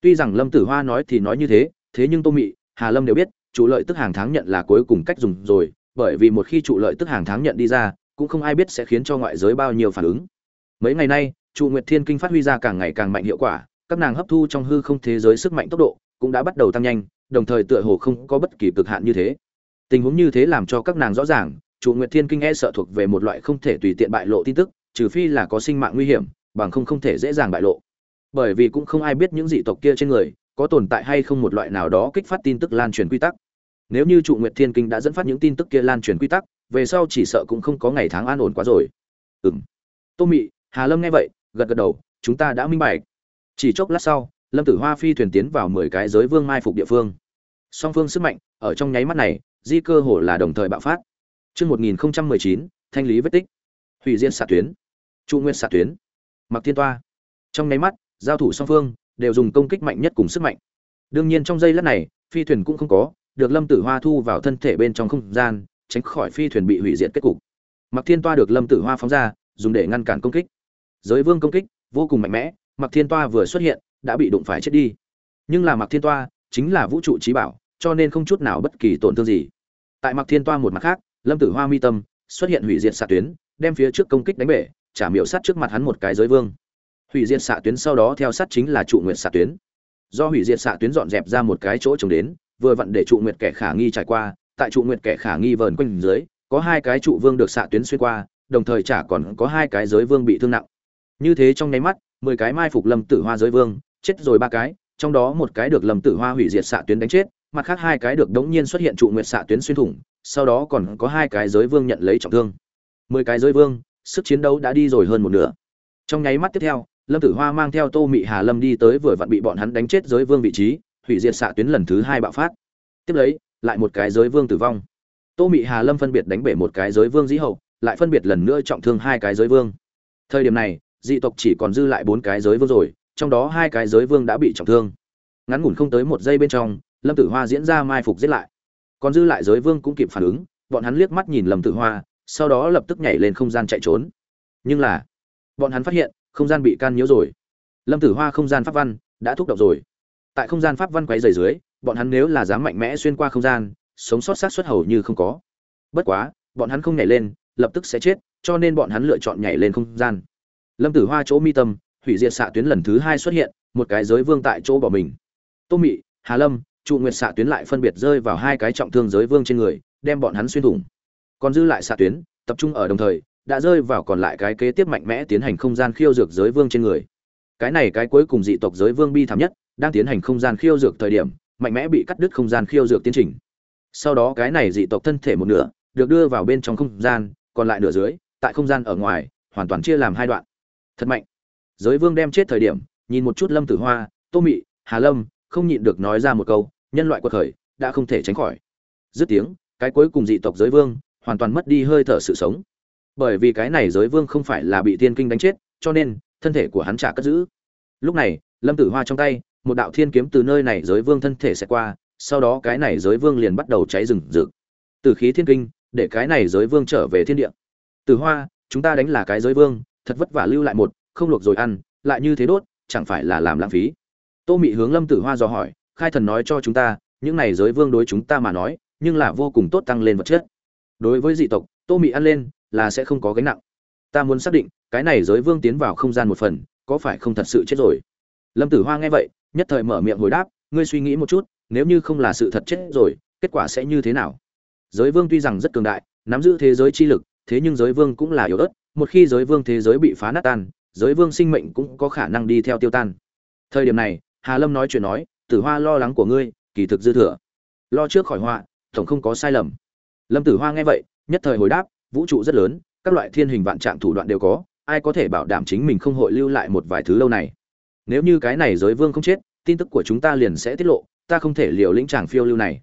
Tuy rằng lâm tử hoa nói thì nói như thế thế nhưng tô mị, hà lâm đều biết, trụ lợi tức hàng tháng nhận là cuối cùng cách dùng rồi, bởi vì một khi trụ lợi tức hàng tháng nhận đi ra, cũng không ai biết sẽ khiến cho ngoại giới bao nhiêu phản ứng. Mấy ngày nay, trụ nguyệt thiên kinh phát huy ra càng ngày càng mạnh hiệu quả, các nàng hấp thu trong hư không thế giới sức mạnh tốc độ cũng đã bắt đầu tăng nhanh, đồng thời tựa hồ không có bất kỳ cực hạn như thế. Tình huống như thế làm cho các nàng rõ ràng chủ nguyệt thiên kinh e sợ thuộc về một loại không thể tùy tiện bại lộ tin tức, trừ phi là có sinh mạng nguy hiểm, bằng không không thể dễ dàng bại lộ. Bởi vì cũng không ai biết những dị tộc kia trên người, có tồn tại hay không một loại nào đó kích phát tin tức lan truyền quy tắc. Nếu như trụ nguyệt thiên kinh đã dẫn phát những tin tức kia lan truyền quy tắc, về sau chỉ sợ cũng không có ngày tháng an ổn quá rồi. Ừng tô mị, hà lâm nghe vậy, gật gật đầu, chúng ta đã minh bạch. Chỉ chốc lát sau lâm tử hoa phi thuyền tiến vào mười cái giới vương mai phục địa phương song phương sức mạnh ở trong nháy mắt này di cơ hồ là đồng thời bạo phát Trước 1019, thanh lý vết tích. Hủy diệt xạ tuyến. Trụ nguyên xạ tuyến. Mặc thiên toa. Trong nháy mắt, giao thủ song phương đều dùng công kích mạnh nhất cùng sức mạnh. Đương nhiên trong giây lát này, phi thuyền cũng không có, được Lâm Tử Hoa thu vào thân thể bên trong không gian, tránh khỏi phi thuyền bị hủy diệt kết cục. Mặc Thiên Toa được Lâm Tử Hoa phóng ra, dùng để ngăn cản công kích. Giới Vương công kích vô cùng mạnh mẽ, Mặc Thiên Toa vừa xuất hiện, đã bị đụng phải chết đi. Nhưng là Mặc Thiên Toa chính là vũ trụ trí bảo, cho nên không chút nào bất kỳ tổn thương gì. Tại Mặc Thiên Toa một mặt khác, Lâm Tử Hoa mi tâm xuất hiện hủy diệt xạ tuyến, đem phía trước công kích đánh bể, trả miểu sát trước mặt hắn một cái giới vương. Hủy diệt xạ tuyến sau đó theo sát chính là trụ nguyệt xạ tuyến. Do hủy diệt xạ tuyến dọn dẹp ra một cái chỗ trồng đến, vừa vặn để trụ nguyệt kẻ khả nghi trải qua, tại trụ nguyệt kẻ khả nghi vờn quanh dưới, có hai cái trụ vương được xạ tuyến xuyên qua, đồng thời chả còn có hai cái giới vương bị thương nặng. Như thế trong nháy mắt, mười cái mai phục Lâm Tử Hoa giới vương, chết rồi ba cái, trong đó một cái được Lâm Tử Hoa hủy diệt xạ tuyến đánh chết, mặt khác hai cái được đống nhiên xuất hiện trụ nguyệt xạ tuyến xuyên thủng, sau đó còn có hai cái giới vương nhận lấy trọng thương. Mười cái giới vương, sức chiến đấu đã đi rồi hơn một nửa. Trong nháy mắt tiếp theo, Lâm Tử Hoa mang theo Tô Mị Hà Lâm đi tới vừa vặn bị bọn hắn đánh chết giới vương vị trí, hủy diệt xạ tuyến lần thứ hai bạo phát. Tiếp lấy, lại một cái giới vương tử vong. Tô Mị Hà Lâm phân biệt đánh bể một cái giới vương dĩ hậu, lại phân biệt lần nữa trọng thương hai cái giới vương. Thời điểm này, dị tộc chỉ còn dư lại bốn cái giới vương rồi, trong đó hai cái giới vương đã bị trọng thương. Ngắn ngủn không tới một giây bên trong, Lâm Tử Hoa diễn ra mai phục giết lại. Còn dư lại giới vương cũng kịp phản ứng, bọn hắn liếc mắt nhìn Lâm Tử Hoa, sau đó lập tức nhảy lên không gian chạy trốn. Nhưng là, bọn hắn phát hiện, không gian bị can nhiễu rồi. Lâm Tử Hoa không gian pháp văn đã thúc động rồi. Tại không gian pháp văn quấy dày dưới, bọn hắn nếu là dám mạnh mẽ xuyên qua không gian, sống sót sát suất hầu như không có. Bất quá, bọn hắn không nhảy lên, lập tức sẽ chết, cho nên bọn hắn lựa chọn nhảy lên không gian. Lâm Tử Hoa chỗ mi tâm, hủy diệt xạ tuyến lần thứ hai xuất hiện, một cái giới vương tại chỗ bỏ mình. Tô Mị, Hà Lâm, trụ nguyệt xạ tuyến lại phân biệt rơi vào hai cái trọng thương giới vương trên người, đem bọn hắn xuyên thủng. Còn dư lại xạ tuyến, tập trung ở đồng thời, đã rơi vào còn lại cái kế tiếp mạnh mẽ tiến hành không gian khiêu dược giới vương trên người. Cái này cái cuối cùng dị tộc giới vương bi thảm nhất, đang tiến hành không gian khiêu dược thời điểm, mạnh mẽ bị cắt đứt không gian khiêu dược tiến trình. Sau đó cái này dị tộc thân thể một nửa, được đưa vào bên trong không gian, còn lại nửa dưới, tại không gian ở ngoài, hoàn toàn chia làm hai đoạn. Thật mạnh. Giới vương đem chết thời điểm, nhìn một chút Lâm Tử Hoa, Tô Mị, Hà Lâm, không nhịn được nói ra một câu, nhân loại quật khởi đã không thể tránh khỏi. Dứt tiếng, cái cuối cùng dị tộc giới vương hoàn toàn mất đi hơi thở sự sống. Bởi vì cái này giới vương không phải là bị tiên kinh đánh chết, cho nên thân thể của hắn trả cất giữ. Lúc này, Lâm Tử Hoa trong tay, một đạo thiên kiếm từ nơi này giới vương thân thể sẽ qua, sau đó cái này giới vương liền bắt đầu cháy rừng rực. Từ khí thiên kinh, để cái này giới vương trở về thiên địa. Tử Hoa, chúng ta đánh là cái giới vương, thật vất vả lưu lại một, không luộc rồi ăn, lại như thế đốt, chẳng phải là làm lãng phí? Tô mị hướng lâm tử hoa dò hỏi khai thần nói cho chúng ta những này giới vương đối chúng ta mà nói nhưng là vô cùng tốt tăng lên vật chất. Đối với dị tộc tô mị ăn lên là sẽ không có gánh nặng. Ta muốn xác định cái này giới vương tiến vào không gian một phần có phải không thật sự chết rồi? Lâm tử hoa nghe vậy nhất thời mở miệng hồi đáp ngươi suy nghĩ một chút nếu như không là sự thật chết rồi kết quả sẽ như thế nào? Giới vương tuy rằng rất cường đại nắm giữ thế giới chi lực thế nhưng giới vương cũng là yếu ớt một khi giới vương thế giới bị phá nát tan giới vương sinh mệnh cũng có khả năng đi theo tiêu tan thời điểm này Hà Lâm nói chuyện nói, Tử Hoa lo lắng của ngươi, kỳ thực dư thừa. Lo trước khỏi họa, tổng không có sai lầm. Lâm Tử Hoa nghe vậy, nhất thời hồi đáp, vũ trụ rất lớn, các loại thiên hình vạn trạng thủ đoạn đều có, ai có thể bảo đảm chính mình không hội lưu lại một vài thứ lâu này. Nếu như cái này giới vương không chết, tin tức của chúng ta liền sẽ tiết lộ, ta không thể liều lĩnh chàng phiêu lưu này.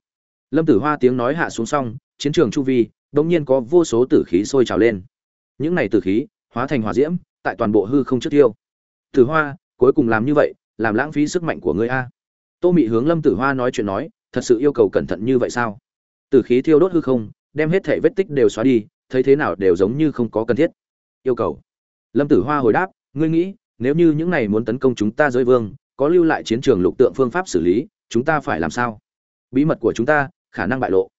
Lâm Tử Hoa tiếng nói hạ xuống xong, chiến trường chu vi, đột nhiên có vô số tử khí sôi trào lên. những này tử khí hóa thành hỏa diễm tại toàn bộ hư không trước tiêu tử hoa, cuối cùng làm như vậy, làm lãng phí sức mạnh của ngươi a. Tô mị hướng lâm tử hoa nói chuyện nói, thật sự yêu cầu cẩn thận như vậy sao? Tử khí thiêu đốt hư không, đem hết thể vết tích đều xóa đi, thấy thế nào đều giống như không có cần thiết. Yêu cầu. Lâm tử hoa hồi đáp, ngươi nghĩ, nếu như những này muốn tấn công chúng ta giới vương, có lưu lại chiến trường lục tượng phương pháp xử lý, chúng ta phải làm sao? Bí mật của chúng ta, khả năng bại lộ.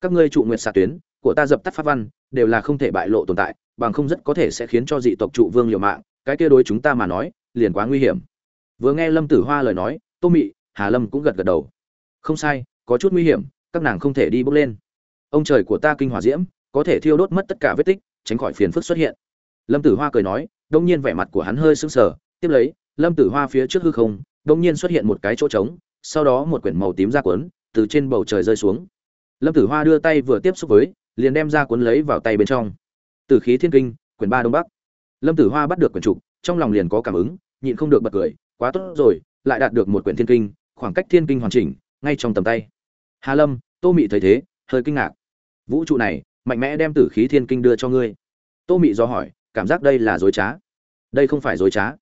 Các ngươi trụ nguyện xạ tuyến, của ta dập tắt pháp văn, đều là không thể bại lộ tồn tại bằng không rất có thể sẽ khiến cho dị tộc trụ vương liều mạng, cái kia đối chúng ta mà nói, liền quá nguy hiểm. Vừa nghe lâm tử hoa lời nói, tô mị, hà lâm cũng gật gật đầu. Không sai, có chút nguy hiểm, các nàng không thể đi bước lên. Ông trời của ta kinh hỏa diễm, có thể thiêu đốt mất tất cả vết tích, tránh khỏi phiền phức xuất hiện. Lâm tử hoa cười nói, đông nhiên vẻ mặt của hắn hơi sững sờ, tiếp lấy, lâm tử hoa phía trước hư không, đông nhiên xuất hiện một cái chỗ trống, sau đó một quyển màu tím ra cuốn, từ trên bầu trời rơi xuống. Lâm tử hoa đưa tay vừa tiếp xúc với, liền đem ra cuốn lấy vào tay bên trong. Tử khí thiên kinh, quyển ba đông bắc. Lâm tử hoa bắt được quyển trục, trong lòng liền có cảm ứng, nhịn không được bật cười, quá tốt rồi, lại đạt được một quyển thiên kinh, khoảng cách thiên kinh hoàn chỉnh, ngay trong tầm tay. Hà lâm, tô mị thấy thế, hơi kinh ngạc. Vũ trụ này, mạnh mẽ đem tử khí thiên kinh đưa cho ngươi. Tô mị do hỏi, cảm giác đây là dối trá? Đây không phải dối trá.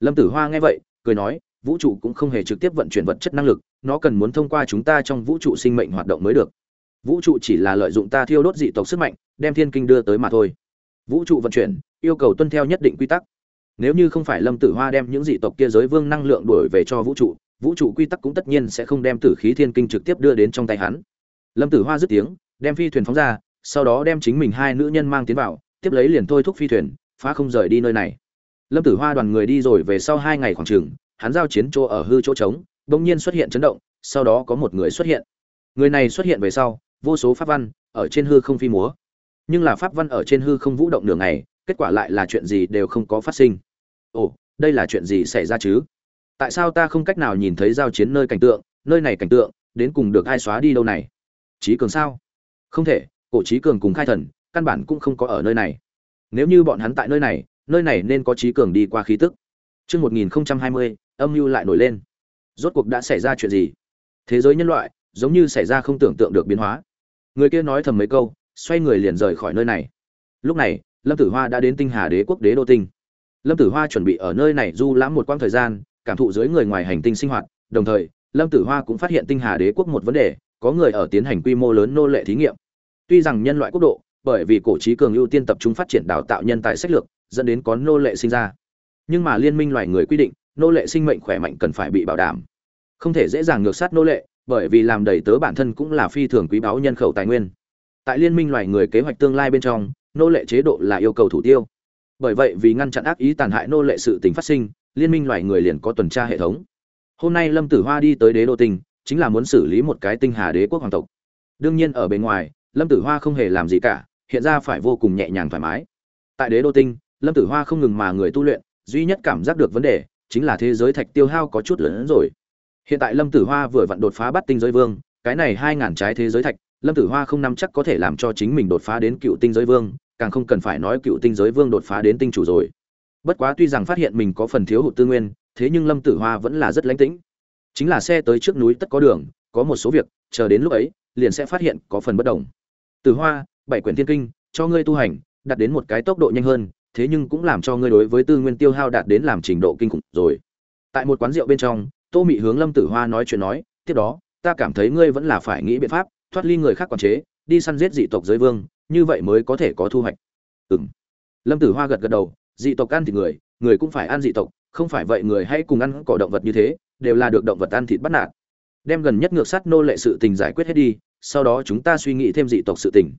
Lâm tử hoa nghe vậy, cười nói, vũ trụ cũng không hề trực tiếp vận chuyển vật chất năng lực, nó cần muốn thông qua chúng ta trong vũ trụ sinh mệnh hoạt động mới được. Vũ trụ chỉ là lợi dụng ta thiêu đốt dị tộc sức mạnh, đem thiên kinh đưa tới mà thôi vũ trụ vận chuyển, yêu cầu tuân theo nhất định quy tắc. Nếu như không phải lâm tử hoa đem những dị tộc kia giới vương năng lượng đổi về cho vũ trụ vũ trụ quy tắc cũng tất nhiên sẽ không đem tử khí thiên kinh trực tiếp đưa đến trong tay hắn. Lâm tử hoa dứt tiếng, đem phi thuyền phóng ra, sau đó đem chính mình hai nữ nhân mang tiến vào, tiếp lấy liền thôi thúc phi thuyền, phá không rời đi nơi này. Lâm tử hoa đoàn người đi rồi về sau hai ngày khoảng trường hắn giao chiến chỗ ở hư chỗ trống, bỗng nhiên xuất hiện chấn động, sau đó có một người xuất hiện. Người này xuất hiện về sau, vô số pháp văn, ở trên hư không phi múa nhưng là pháp văn ở trên hư không vũ động nửa ngày kết quả lại là chuyện gì đều không có phát sinh ồ đây là chuyện gì xảy ra chứ tại sao ta không cách nào nhìn thấy giao chiến nơi cảnh tượng nơi này cảnh tượng đến cùng được ai xóa đi đâu này trí cường sao không thể cổ trí cường cùng khai thần căn bản cũng không có ở nơi này nếu như bọn hắn tại nơi này nơi này nên có trí cường đi qua khí tức Trước 1020, âm mưu lại nổi lên. Rốt cuộc đã xảy ra chuyện gì? Thế giới nhân loại, giống như xảy ra không tưởng tượng được biến hóa. Người kia nói thầm mấy câu, xoay người liền rời khỏi nơi này. Lúc này, Lâm Tử Hoa đã đến Tinh Hà Đế quốc đế đô tinh. Lâm Tử Hoa chuẩn bị ở nơi này du lãm một quãng thời gian, cảm thụ dưới người ngoài hành tinh sinh hoạt, đồng thời, Lâm Tử Hoa cũng phát hiện Tinh Hà Đế quốc một vấn đề, có người ở tiến hành quy mô lớn nô lệ thí nghiệm. Tuy rằng nhân loại quốc độ, bởi vì cổ trí cường ưu tiên tập trung phát triển đào tạo nhân tài sách lược, dẫn đến có nô lệ sinh ra. Nhưng mà liên minh loài người quy định, nô lệ sinh mệnh khỏe mạnh cần phải bị bảo đảm. Không thể dễ dàng ngược sát nô lệ, bởi vì làm đầy tớ bản thân cũng là phi thường quý báu nhân khẩu tài nguyên. Tại liên minh loài người kế hoạch tương lai bên trong, nô lệ chế độ là yêu cầu thủ tiêu. Bởi vậy vì ngăn chặn ác ý tàn hại nô lệ sự tình phát sinh, liên minh loài người liền có tuần tra hệ thống. Hôm nay Lâm Tử Hoa đi tới Đế đô tinh, chính là muốn xử lý một cái tinh hà đế quốc hoàng tộc. Đương nhiên ở bên ngoài, Lâm Tử Hoa không hề làm gì cả, hiện ra phải vô cùng nhẹ nhàng thoải mái. Tại Đế đô tinh, Lâm Tử Hoa không ngừng mà người tu luyện, duy nhất cảm giác được vấn đề chính là thế giới thạch tiêu hao có chút lớn hơn rồi. Hiện tại Lâm Tử Hoa vừa vặn đột phá bắt tinh giới vương, cái này hai ngàn trái thế giới thạch, Lâm Tử Hoa không nắm chắc có thể làm cho chính mình đột phá đến cựu tinh giới vương, càng không cần phải nói cựu tinh giới vương đột phá đến tinh chủ rồi. Bất quá tuy rằng phát hiện mình có phần thiếu hụt tư nguyên, thế nhưng Lâm Tử Hoa vẫn là rất lãnh tĩnh. Chính là xe tới trước núi tất có đường, có một số việc, chờ đến lúc ấy, liền sẽ phát hiện có phần bất đồng. Tử Hoa, bảy quyển thiên kinh, cho ngươi tu hành, đạt đến một cái tốc độ nhanh hơn, thế nhưng cũng làm cho ngươi đối với tư nguyên tiêu hao đạt đến làm trình độ kinh khủng rồi. Tại một quán rượu bên trong, Tô Mị hướng Lâm Tử Hoa nói chuyện nói, tiếp đó, ta cảm thấy ngươi vẫn là phải nghĩ biện pháp, thoát ly người khác quản chế, đi săn giết dị tộc giới vương, như vậy mới có thể có thu hoạch. Ừm. Lâm Tử Hoa gật gật đầu, dị tộc ăn thịt người, người cũng phải ăn dị tộc, không phải vậy người hãy cùng ăn cỏ động vật như thế, đều là được động vật ăn thịt bắt nạt. Đem gần nhất ngược sát nô lệ sự tình giải quyết hết đi, sau đó chúng ta suy nghĩ thêm dị tộc sự tình.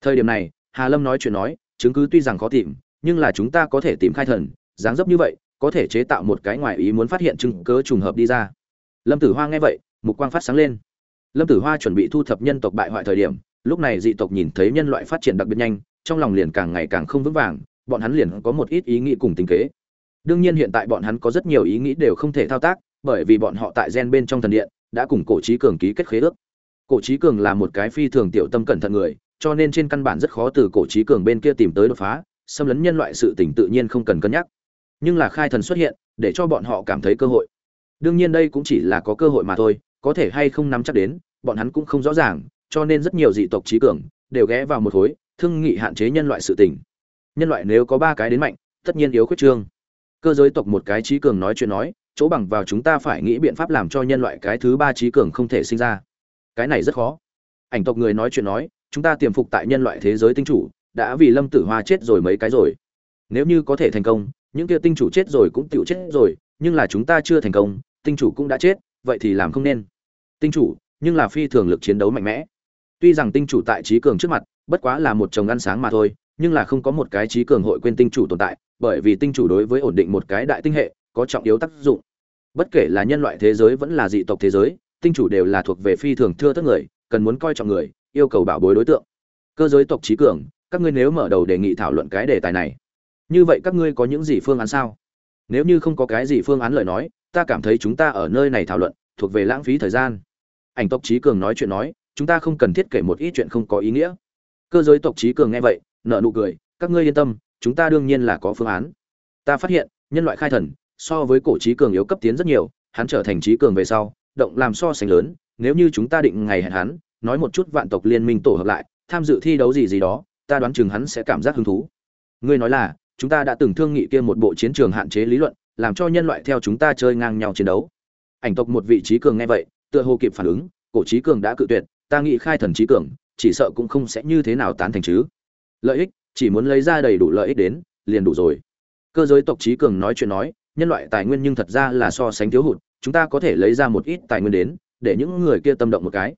Thời điểm này, Hà Lâm nói chuyện nói, chứng cứ tuy rằng khó tìm, nhưng là chúng ta có thể tìm khai thần, dáng dấp như vậy, có thể chế tạo một cái ngoài ý muốn phát hiện chứng cứ trùng hợp đi ra. Lâm Tử Hoa nghe vậy, mục quang phát sáng lên. Lâm Tử Hoa chuẩn bị thu thập nhân tộc bại hoại thời điểm, lúc này dị tộc nhìn thấy nhân loại phát triển đặc biệt nhanh, trong lòng liền càng ngày càng không vững vàng, bọn hắn liền có một ít ý nghĩ cùng tình kế. Đương nhiên hiện tại bọn hắn có rất nhiều ý nghĩ đều không thể thao tác, bởi vì bọn họ tại gen bên trong thần điện đã cùng cổ trí cường ký kết khế ước. Cổ trí cường là một cái phi thường tiểu tâm cẩn thận người, cho nên trên căn bản rất khó từ cổ trí cường bên kia tìm tới đột phá, xâm lấn nhân loại sự tình tự nhiên không cần cân nhắc. Nhưng là khai thần xuất hiện, để cho bọn họ cảm thấy cơ hội. Đương nhiên đây cũng chỉ là có cơ hội mà thôi, có thể hay không nắm chắc đến, bọn hắn cũng không rõ ràng, cho nên rất nhiều dị tộc trí cường đều ghé vào một khối, thương nghị hạn chế nhân loại sự tình. nhân loại nếu có ba cái đến mạnh tất nhiên yếu khuyết trương. Cơ giới tộc một cái trí cường nói chuyện nói chỗ bằng vào chúng ta phải nghĩ biện pháp làm cho nhân loại cái thứ ba trí cường không thể sinh ra. Cái này rất khó. Ảnh tộc người nói chuyện nói chúng ta tiềm phục tại nhân loại thế giới tinh chủ đã vì lâm tử hoa chết rồi mấy cái rồi. Nếu như có thể thành công những kia tinh chủ chết rồi cũng tựu chết rồi nhưng là chúng ta chưa thành công tinh chủ cũng đã chết vậy thì làm không nên tinh chủ, nhưng là phi thường lực chiến đấu mạnh mẽ. Tuy rằng tinh chủ tại trí cường trước mặt, bất quá là một chồng ăn sáng mà thôi, nhưng là không có một cái trí cường hội quên tinh chủ tồn tại, bởi vì tinh chủ đối với ổn định một cái đại tinh hệ, có trọng yếu tác dụng. Bất kể là nhân loại thế giới vẫn là dị tộc thế giới, tinh chủ đều là thuộc về phi thường thưa tất người, cần muốn coi trọng người, yêu cầu bảo bối đối tượng. Cơ giới tộc trí cường, các ngươi nếu mở đầu đề nghị thảo luận cái đề tài này, như vậy các ngươi có những gì phương án sao? Nếu như không có cái gì phương án lời nói, ta cảm thấy chúng ta ở nơi này thảo luận, thuộc về lãng phí thời gian ảnh tộc trí cường nói chuyện nói, chúng ta không cần thiết kể một ít chuyện không có ý nghĩa. Cơ giới tộc trí cường nghe vậy nợ nụ cười, các ngươi yên tâm, chúng ta đương nhiên là có phương án. Ta phát hiện, nhân loại khai thần, so với cổ trí cường yếu cấp tiến rất nhiều, hắn trở thành trí cường về sau, động làm so sánh lớn, nếu như chúng ta định ngày hẹn hắn, nói một chút vạn tộc liên minh tổ hợp lại, tham dự thi đấu gì gì đó, ta đoán chừng hắn sẽ cảm giác hứng thú. Ngươi nói là, chúng ta đã từng thương nghị kia một bộ chiến trường hạn chế lý luận, làm cho nhân loại theo chúng ta chơi ngang nhau chiến đấu. Ảnh tộc một vị trí cường nghe vậy tựa hồ kịp phản ứng, cổ trí cường đã cự tuyệt, ta nghĩ khai thần trí cường, chỉ sợ cũng không sẽ như thế nào tán thành chứ. Lợi ích, chỉ muốn lấy ra đầy đủ lợi ích đến, liền đủ rồi. Cơ giới tộc trí cường nói chuyện nói, nhân loại tài nguyên nhưng thật ra là so sánh thiếu hụt, chúng ta có thể lấy ra một ít tài nguyên đến, để những người kia tâm động một cái.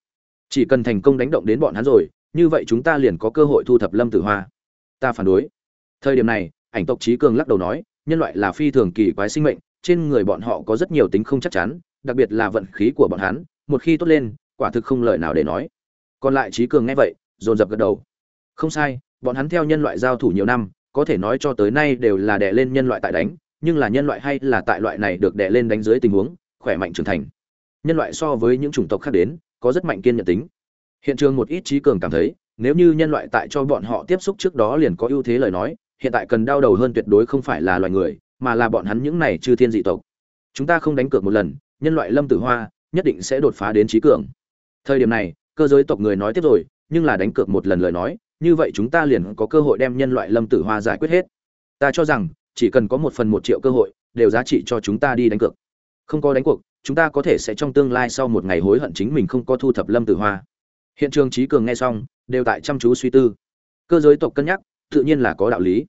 Chỉ cần thành công đánh động đến bọn hắn rồi, như vậy chúng ta liền có cơ hội thu thập lâm tử hoa. Ta phản đối. Thời điểm này, ảnh tộc trí cường lắc đầu nói, nhân loại là phi thường kỳ quái sinh mệnh, trên người bọn họ có rất nhiều tính không chắc chắn đặc biệt là vận khí của bọn hắn, một khi tốt lên, quả thực không lời nào để nói. Còn lại trí cường nghe vậy, dồn dập gật đầu. Không sai, bọn hắn theo nhân loại giao thủ nhiều năm, có thể nói cho tới nay đều là đè lên nhân loại tại đánh, nhưng là nhân loại hay là tại loại này được đè lên đánh dưới tình huống, khỏe mạnh trưởng thành. Nhân loại so với những chủng tộc khác đến, có rất mạnh kiên nhẫn tính. Hiện trường một ít trí cường cảm thấy, nếu như nhân loại tại cho bọn họ tiếp xúc trước đó liền có ưu thế lời nói, hiện tại cần đau đầu hơn tuyệt đối không phải là loài người, mà là bọn hắn những này chư thiên dị tộc. Chúng ta không đánh cược một lần nhân loại lâm tử hoa nhất định sẽ đột phá đến trí cường. Thời điểm này, cơ giới tộc người nói tiếp rồi, nhưng là đánh cược một lần lời nói, như vậy chúng ta liền có cơ hội đem nhân loại lâm tử hoa giải quyết hết. Ta cho rằng, chỉ cần có một phần một triệu cơ hội, đều giá trị cho chúng ta đi đánh cược. Không có đánh cuộc, chúng ta có thể sẽ trong tương lai sau một ngày hối hận chính mình không có thu thập lâm tử hoa. Hiện trường trí cường nghe xong, đều tại chăm chú suy tư. Cơ giới tộc cân nhắc, tự nhiên là có đạo lý.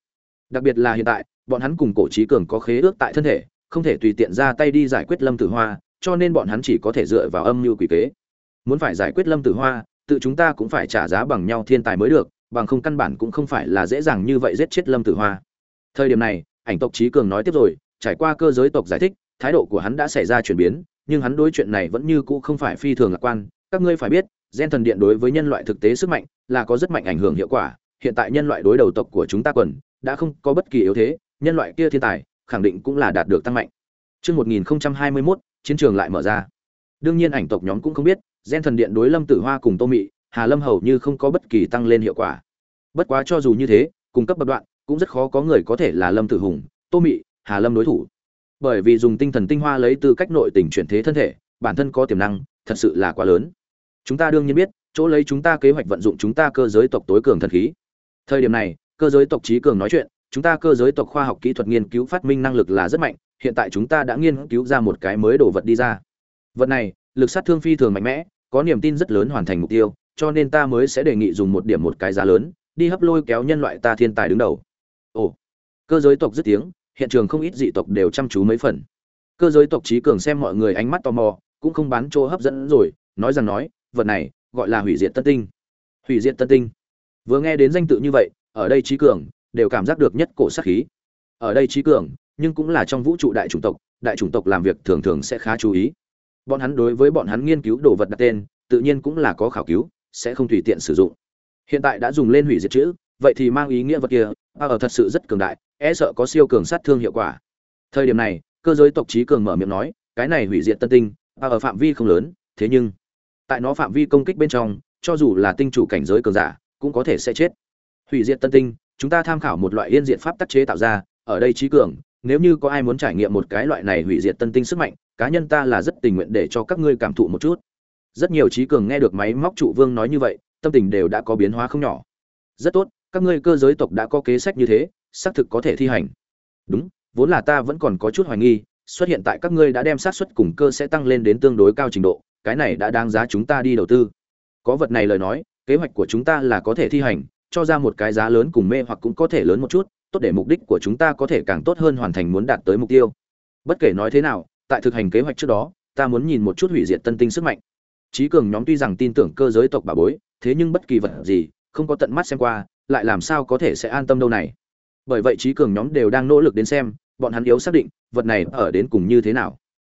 Đặc biệt là hiện tại, bọn hắn cùng cổ trí cường có khế ước tại thân thể không thể tùy tiện ra tay đi giải quyết lâm tử hoa, cho nên bọn hắn chỉ có thể dựa vào âm mưu quỷ kế. Muốn phải giải quyết lâm tử hoa, tự chúng ta cũng phải trả giá bằng nhau thiên tài mới được, bằng không căn bản cũng không phải là dễ dàng như vậy giết chết lâm tử hoa. Thời điểm này, ảnh tộc trí cường nói tiếp rồi, trải qua cơ giới tộc giải thích, thái độ của hắn đã xảy ra chuyển biến, nhưng hắn đối chuyện này vẫn như cũ không phải phi thường lạc quan. Các ngươi phải biết, gen thần điện đối với nhân loại thực tế sức mạnh là có rất mạnh ảnh hưởng hiệu quả. Hiện tại nhân loại đối đầu tộc của chúng ta quần, đã không có bất kỳ yếu thế, nhân loại kia thiên tài khẳng định cũng là đạt được tăng mạnh Trước 1021, chiến trường lại mở ra. Đương nhiên ảnh tộc nhóm cũng không biết, gen thần điện đối Lâm Tử Hoa cùng Tô Mị, Hà Lâm hầu như không có bất kỳ tăng lên hiệu quả. Bất quá cho dù như thế, cung cấp bậc đoạn, cũng rất khó có người có thể là Lâm Tử Hùng, Tô Mị, Hà Lâm đối thủ. Bởi vì dùng tinh thần tinh hoa lấy từ cách nội tình chuyển thế thân thể, bản thân có tiềm năng, thật sự là quá lớn. Chúng ta đương nhiên biết, chỗ lấy chúng ta kế hoạch vận dụng chúng ta cơ giới tộc tối cường thần khí. Thời điểm này, cơ giới tộc trí cường nói chuyện, chúng ta cơ giới tộc khoa học kỹ thuật nghiên cứu phát minh năng lực là rất mạnh, hiện tại chúng ta đã nghiên cứu ra một cái mới đồ vật đi ra. Vật này, lực sát thương phi thường mạnh mẽ, có niềm tin rất lớn hoàn thành mục tiêu, cho nên ta mới sẽ đề nghị dùng một điểm một cái giá lớn, đi hấp lôi kéo nhân loại ta thiên tài đứng đầu. Ồ, cơ giới tộc dứt tiếng, hiện trường không ít dị tộc đều chăm chú mấy phần. Cơ giới tộc trí cường xem mọi người ánh mắt tò mò, cũng không bán chỗ hấp dẫn rồi, nói rằng nói, vật này gọi là hủy diệt tân tinh. Hủy diệt tân tinh. Vừa nghe đến danh tự như vậy, ở đây trí cường đều cảm giác được nhất cổ sát khí. Ở đây trí cường, nhưng cũng là trong vũ trụ đại chủng tộc, đại chủng tộc làm việc thường thường sẽ khá chú ý. Bọn hắn đối với bọn hắn nghiên cứu đồ vật đặt tên, tự nhiên cũng là có khảo cứu, sẽ không tùy tiện sử dụng. Hiện tại đã dùng lên hủy diệt chữ, vậy thì mang ý nghĩa vật kia, à, ở thật sự rất cường đại, e sợ có siêu cường sát thương hiệu quả. Thời điểm này, cơ giới tộc trí cường mở miệng nói, cái này hủy diệt tân tinh, à, ở phạm vi không lớn, thế nhưng tại nó phạm vi công kích bên trong, cho dù là tinh chủ cảnh giới cường giả, cũng có thể sẽ chết. Hủy diệt tân tinh, chúng ta tham khảo một loại yên diện pháp tác chế tạo ra, ở đây trí cường, nếu như có ai muốn trải nghiệm một cái loại này hủy diệt tân tinh sức mạnh, cá nhân ta là rất tình nguyện để cho các ngươi cảm thụ một chút. Rất nhiều trí cường nghe được máy móc trụ vương nói như vậy, tâm tình đều đã có biến hóa không nhỏ. Rất tốt, các ngươi cơ giới tộc đã có kế sách như thế, xác thực có thể thi hành đúng vốn là ta vẫn còn có chút hoài nghi xuất hiện tại các ngươi đã đem sát xuất cùng cơ sẽ tăng lên đến tương đối cao trình độ cái này đã đáng giá chúng ta đi đầu tư có vật này lời nói kế hoạch của chúng ta là có thể thi hành cho ra một cái giá lớn cùng mê hoặc cũng có thể lớn một chút, tốt để mục đích của chúng ta có thể càng tốt hơn hoàn thành muốn đạt tới mục tiêu. Bất kể nói thế nào, tại thực hành kế hoạch trước đó, ta muốn nhìn một chút hủy diệt tân tinh sức mạnh. Trí cường nhóm tuy rằng tin tưởng cơ giới tộc bà bối, thế nhưng bất kỳ vật gì, không có tận mắt xem qua, lại làm sao có thể sẽ an tâm đâu này? Bởi vậy trí cường nhóm đều đang nỗ lực đến xem, bọn hắn yếu xác định, vật này ở đến cùng như thế nào.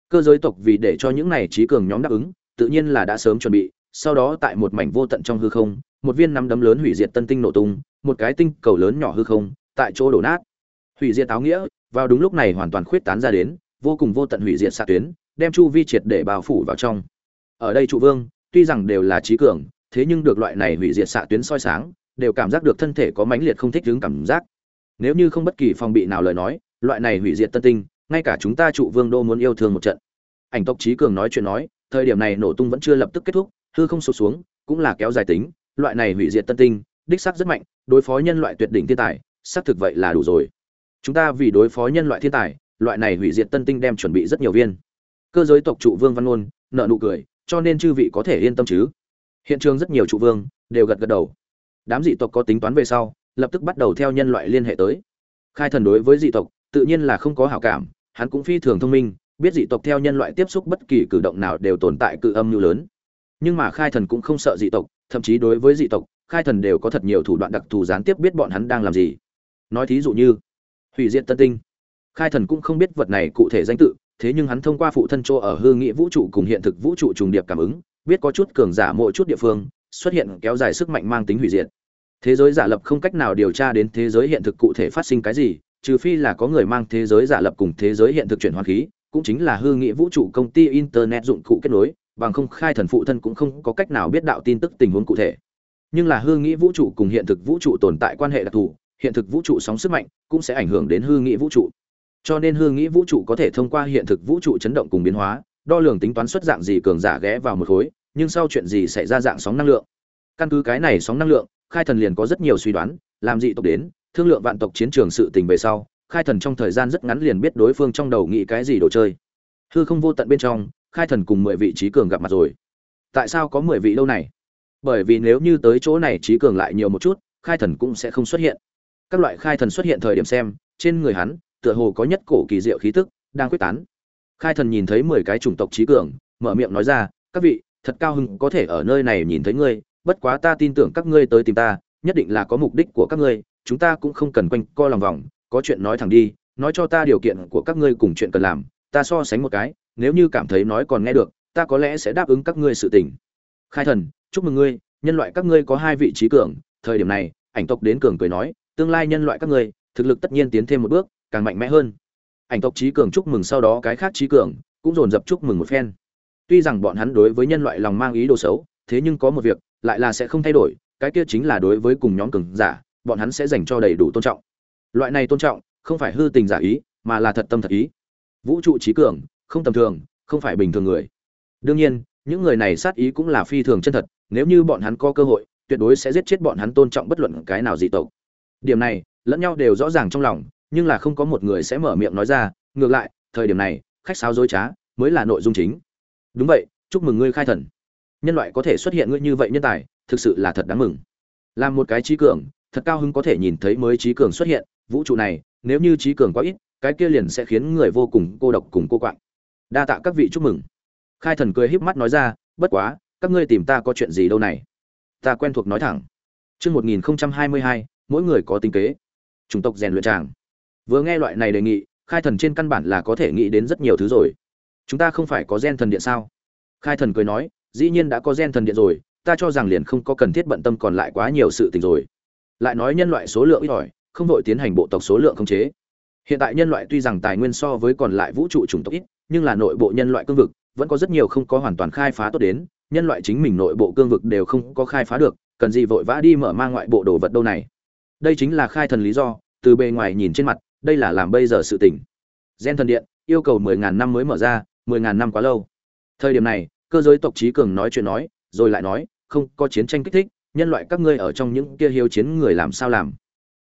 Cơ giới tộc vì để cho những này trí cường nhóm đáp ứng, tự nhiên là đã sớm chuẩn bị, sau đó tại một mảnh vô tận trong hư không một viên nắm đấm lớn hủy diệt tân tinh nổ tung, một cái tinh cầu lớn nhỏ hư không, tại chỗ đổ nát. Hủy diệt áo nghĩa, vào đúng lúc này hoàn toàn khuyết tán ra đến, vô cùng vô tận hủy diệt xạ tuyến, đem chu vi triệt để bao phủ vào trong. Ở đây trụ vương, tuy rằng đều là trí cường, thế nhưng được loại này hủy diệt xạ tuyến soi sáng, đều cảm giác được thân thể có mãnh liệt không thích ứng cảm giác. Nếu như không bất kỳ phòng bị nào lời nói, loại này hủy diệt tân tinh, ngay cả chúng ta trụ vương đô muốn yêu thương một trận. Ảnh tộc trí cường nói chuyện nói, thời điểm này nổ tung vẫn chưa lập tức kết thúc, hư không sụt xuống, cũng là kéo dài tính loại này hủy diệt tân tinh, đích xác rất mạnh, đối phó nhân loại tuyệt đỉnh thiên tài, xác thực vậy là đủ rồi. Chúng ta vì đối phó nhân loại thiên tài, loại này hủy diệt tân tinh đem chuẩn bị rất nhiều viên. Cơ giới tộc trụ vương văn ngôn nợ nụ cười, cho nên chư vị có thể yên tâm chứ. Hiện trường rất nhiều trụ vương đều gật gật đầu. Đám dị tộc có tính toán về sau, lập tức bắt đầu theo nhân loại liên hệ tới. Khai thần đối với dị tộc, tự nhiên là không có hảo cảm, hắn cũng phi thường thông minh, biết dị tộc theo nhân loại tiếp xúc bất kỳ cử động nào đều tồn tại cự âm mưu lớn. Nhưng mà khai thần cũng không sợ dị tộc thậm chí đối với dị tộc, khai thần đều có thật nhiều thủ đoạn đặc thù gián tiếp biết bọn hắn đang làm gì. Nói thí dụ như, hủy diệt tân tinh. Khai thần cũng không biết vật này cụ thể danh tự, thế nhưng hắn thông qua phụ thân chỗ ở hư nghĩa vũ trụ cùng hiện thực vũ trụ trùng điệp cảm ứng, biết có chút cường giả mỗi chút địa phương, xuất hiện kéo dài sức mạnh mang tính hủy diệt. Thế giới giả lập không cách nào điều tra đến thế giới hiện thực cụ thể phát sinh cái gì, trừ phi là có người mang thế giới giả lập cùng thế giới hiện thực chuyển hóa khí, cũng chính là hư nghĩa vũ trụ công ty internet dụng cụ kết nối bằng không khai thần phụ thân cũng không có cách nào biết đạo tin tức tình huống cụ thể. Nhưng là hư nghĩ vũ trụ cùng hiện thực vũ trụ tồn tại quan hệ đặc thù, hiện thực vũ trụ sóng sức mạnh cũng sẽ ảnh hưởng đến hư nghĩ vũ trụ. Cho nên hư nghĩ vũ trụ có thể thông qua hiện thực vũ trụ chấn động cùng biến hóa, đo lường tính toán xuất dạng gì cường giả ghé vào một khối, nhưng sau chuyện gì xảy ra dạng sóng năng lượng. Căn cứ cái này sóng năng lượng, khai thần liền có rất nhiều suy đoán, làm dị tộc đến, thương lượng vạn tộc chiến trường sự tình về sau, khai thần trong thời gian rất ngắn liền biết đối phương trong đầu nghĩ cái gì đồ chơi. Hư không vô tận bên trong khai thần cùng mười vị trí cường gặp mặt rồi. Tại sao có mười vị lâu này? Bởi vì nếu như tới chỗ này trí cường lại nhiều một chút, khai thần cũng sẽ không xuất hiện. Các loại khai thần xuất hiện thời điểm xem, trên người hắn, tựa hồ có nhất cổ kỳ diệu khí tức, đang quyết tán. Khai thần nhìn thấy mười cái chủng tộc trí cường, mở miệng nói ra, các vị, thật cao hưng có thể ở nơi này nhìn thấy ngươi, bất quá ta tin tưởng các ngươi tới tìm ta, nhất định là có mục đích của các ngươi, chúng ta cũng không cần quanh co lòng vòng, có chuyện nói thẳng đi, nói cho ta điều kiện của các ngươi cùng chuyện cần làm, ta so sánh một cái nếu như cảm thấy nói còn nghe được, ta có lẽ sẽ đáp ứng các ngươi sự tình. Khai thần, chúc mừng ngươi, nhân loại các ngươi có hai vị trí cường, thời điểm này, ảnh tộc đến cường cười nói, tương lai nhân loại các ngươi, thực lực tất nhiên tiến thêm một bước, càng mạnh mẽ hơn. Ảnh tộc trí cường chúc mừng sau đó cái khác trí cường, cũng dồn dập chúc mừng một phen. Tuy rằng bọn hắn đối với nhân loại lòng mang ý đồ xấu, thế nhưng có một việc, lại là sẽ không thay đổi, cái kia chính là đối với cùng nhóm cường giả, bọn hắn sẽ dành cho đầy đủ tôn trọng. Loại này tôn trọng, không phải hư tình giả ý, mà là thật tâm thật ý. Vũ trụ trí cường không tầm thường, không phải bình thường người. Đương nhiên, những người này sát ý cũng là phi thường chân thật, nếu như bọn hắn có cơ hội, tuyệt đối sẽ giết chết bọn hắn tôn trọng bất luận cái nào dị tộc. Điểm này, lẫn nhau đều rõ ràng trong lòng, nhưng là không có một người sẽ mở miệng nói ra, ngược lại, thời điểm này, khách sáo dối trá, mới là nội dung chính. Đúng vậy, chúc mừng ngươi khai thần. Nhân loại có thể xuất hiện ngươi như vậy nhân tài, thực sự là thật đáng mừng. Làm một cái trí cường, thật cao hứng có thể nhìn thấy mới trí cường xuất hiện, vũ trụ này, nếu như trí cường quá ít, cái kia liền sẽ khiến người vô cùng cô độc cùng cô quạng đa tạ các vị chúc mừng. Khai thần cười híp mắt nói ra, bất quá, các ngươi tìm ta có chuyện gì đâu này? Ta quen thuộc nói thẳng. Chương một nghìn hai mươi hai, mỗi người có tính kế. Chủng tộc rèn luyện tràng. Vừa nghe loại này đề nghị, khai thần trên căn bản là có thể nghĩ đến rất nhiều thứ rồi. Chúng ta không phải có gen thần điện sao? Khai thần cười nói, dĩ nhiên đã có gen thần điện rồi, ta cho rằng liền không có cần thiết bận tâm còn lại quá nhiều sự tình rồi. Lại nói nhân loại số lượng ít ỏi, không vội tiến hành bộ tộc số lượng khống chế. Hiện tại nhân loại tuy rằng tài nguyên so với còn lại vũ trụ chủng tộc ít nhưng là nội bộ nhân loại cương vực vẫn có rất nhiều không có hoàn toàn khai phá tốt đến, nhân loại chính mình nội bộ cương vực đều không có khai phá được, cần gì vội vã đi mở mang ngoại bộ đồ vật đâu này. Đây chính là khai thần lý do, từ bề ngoài nhìn trên mặt, đây là làm bây giờ sự tỉnh gen thần điện, yêu cầu mười ngàn năm mới mở ra, mười ngàn năm quá lâu. Thời điểm này, cơ giới tộc trí cường nói chuyện nói, rồi lại nói, không có chiến tranh kích thích, nhân loại các ngươi ở trong những kia hiếu chiến người làm sao làm?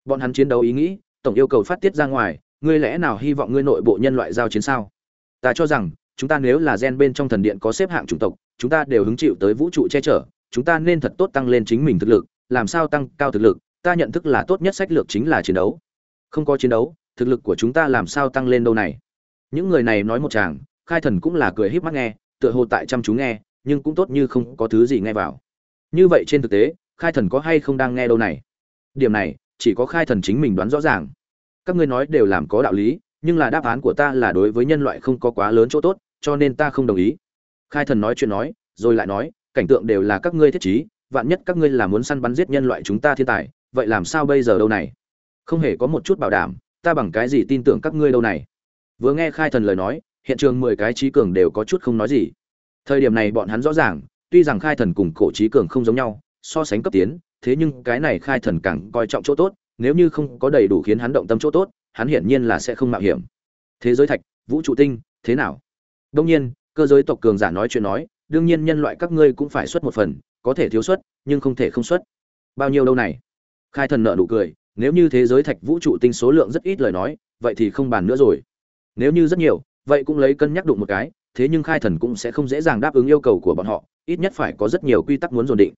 Bọn hắn chiến đấu ý nghĩ, tổng yêu cầu phát tiết ra ngoài, ngươi lẽ nào hy vọng ngươi nội bộ nhân loại giao chiến sao? Ta cho rằng, chúng ta nếu là gen bên trong thần điện có xếp hạng chủng tộc, chúng ta đều hứng chịu tới vũ trụ che chở, chúng ta nên thật tốt tăng lên chính mình thực lực, làm sao tăng cao thực lực, ta nhận thức là tốt nhất sách lược chính là chiến đấu. Không có chiến đấu, thực lực của chúng ta làm sao tăng lên đâu này? Những người này nói một chàng, khai thần cũng là cười híp mắt nghe, tựa hồ tại chăm chú nghe, nhưng cũng tốt như không có thứ gì nghe vào. Như vậy trên thực tế, khai thần có hay không đang nghe đâu này? Điểm này, chỉ có khai thần chính mình đoán rõ ràng. Các ngươi nói đều làm có đạo lý nhưng là đáp án của ta là đối với nhân loại không có quá lớn chỗ tốt, cho nên ta không đồng ý. Khai thần nói chuyện nói, rồi lại nói, cảnh tượng đều là các ngươi thiết trí, vạn nhất các ngươi là muốn săn bắn giết nhân loại chúng ta thiên tài, vậy làm sao bây giờ đâu này? Không hề có một chút bảo đảm, ta bằng cái gì tin tưởng các ngươi đâu này? Vừa nghe khai thần lời nói, hiện trường mười cái trí cường đều có chút không nói gì. Thời điểm này bọn hắn rõ ràng, tuy rằng khai thần cùng cổ trí cường không giống nhau, so sánh cấp tiến, thế nhưng cái này khai thần càng coi trọng chỗ tốt, nếu như không có đầy đủ khiến hắn động tâm chỗ tốt hắn hiển nhiên là sẽ không mạo hiểm. Thế giới thạch, vũ trụ tinh, thế nào? Đông nhiên, cơ giới tộc cường giả nói chuyện nói, đương nhiên nhân loại các ngươi cũng phải xuất một phần, có thể thiếu xuất, nhưng không thể không xuất. Bao nhiêu đâu này? Khai thần nợ nụ cười, nếu như thế giới thạch vũ trụ tinh số lượng rất ít lời nói, vậy thì không bàn nữa rồi. Nếu như rất nhiều, vậy cũng lấy cân nhắc đụng một cái, thế nhưng khai thần cũng sẽ không dễ dàng đáp ứng yêu cầu của bọn họ, ít nhất phải có rất nhiều quy tắc muốn dồn định.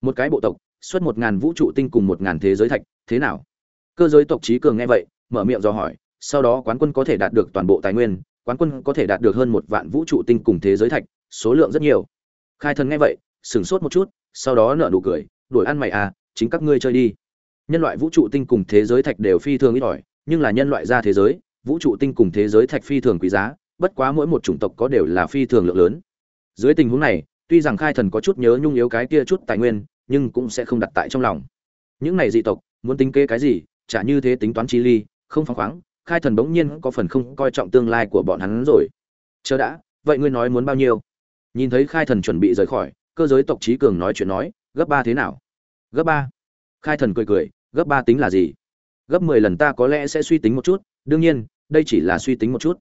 Một cái bộ tộc, xuất một ngàn vũ trụ tinh cùng một ngàn thế giới thạch, thế nào? Cơ giới tộc trí cường nghe vậy, mở miệng do hỏi, sau đó quán quân có thể đạt được toàn bộ tài nguyên, quán quân có thể đạt được hơn một vạn vũ trụ tinh cùng thế giới thạch, số lượng rất nhiều. Khai thần nghe vậy, sửng sốt một chút, sau đó nở nụ cười, đuổi ăn mày à chính các ngươi chơi đi. Nhân loại vũ trụ tinh cùng thế giới thạch đều phi thường ít ỏi, nhưng là nhân loại ra thế giới, vũ trụ tinh cùng thế giới thạch phi thường quý giá, bất quá mỗi một chủng tộc có đều là phi thường lượng lớn. Dưới tình huống này, tuy rằng khai thần có chút nhớ nhung yếu cái kia chút tài nguyên, nhưng cũng sẽ không đặt tại trong lòng. Những này dị tộc, muốn tính kế cái gì chả như thế tính toán chi ly, không phăng khoáng, khai thần bỗng nhiên có phần không coi trọng tương lai của bọn hắn rồi. Chờ đã, vậy ngươi nói muốn bao nhiêu? Nhìn thấy khai thần chuẩn bị rời khỏi, cơ giới tộc trí cường nói chuyện nói, gấp ba thế nào? Gấp ba. Khai thần cười cười, gấp ba tính là gì? Gấp mười lần ta có lẽ sẽ suy tính một chút, đương nhiên, đây chỉ là suy tính một chút.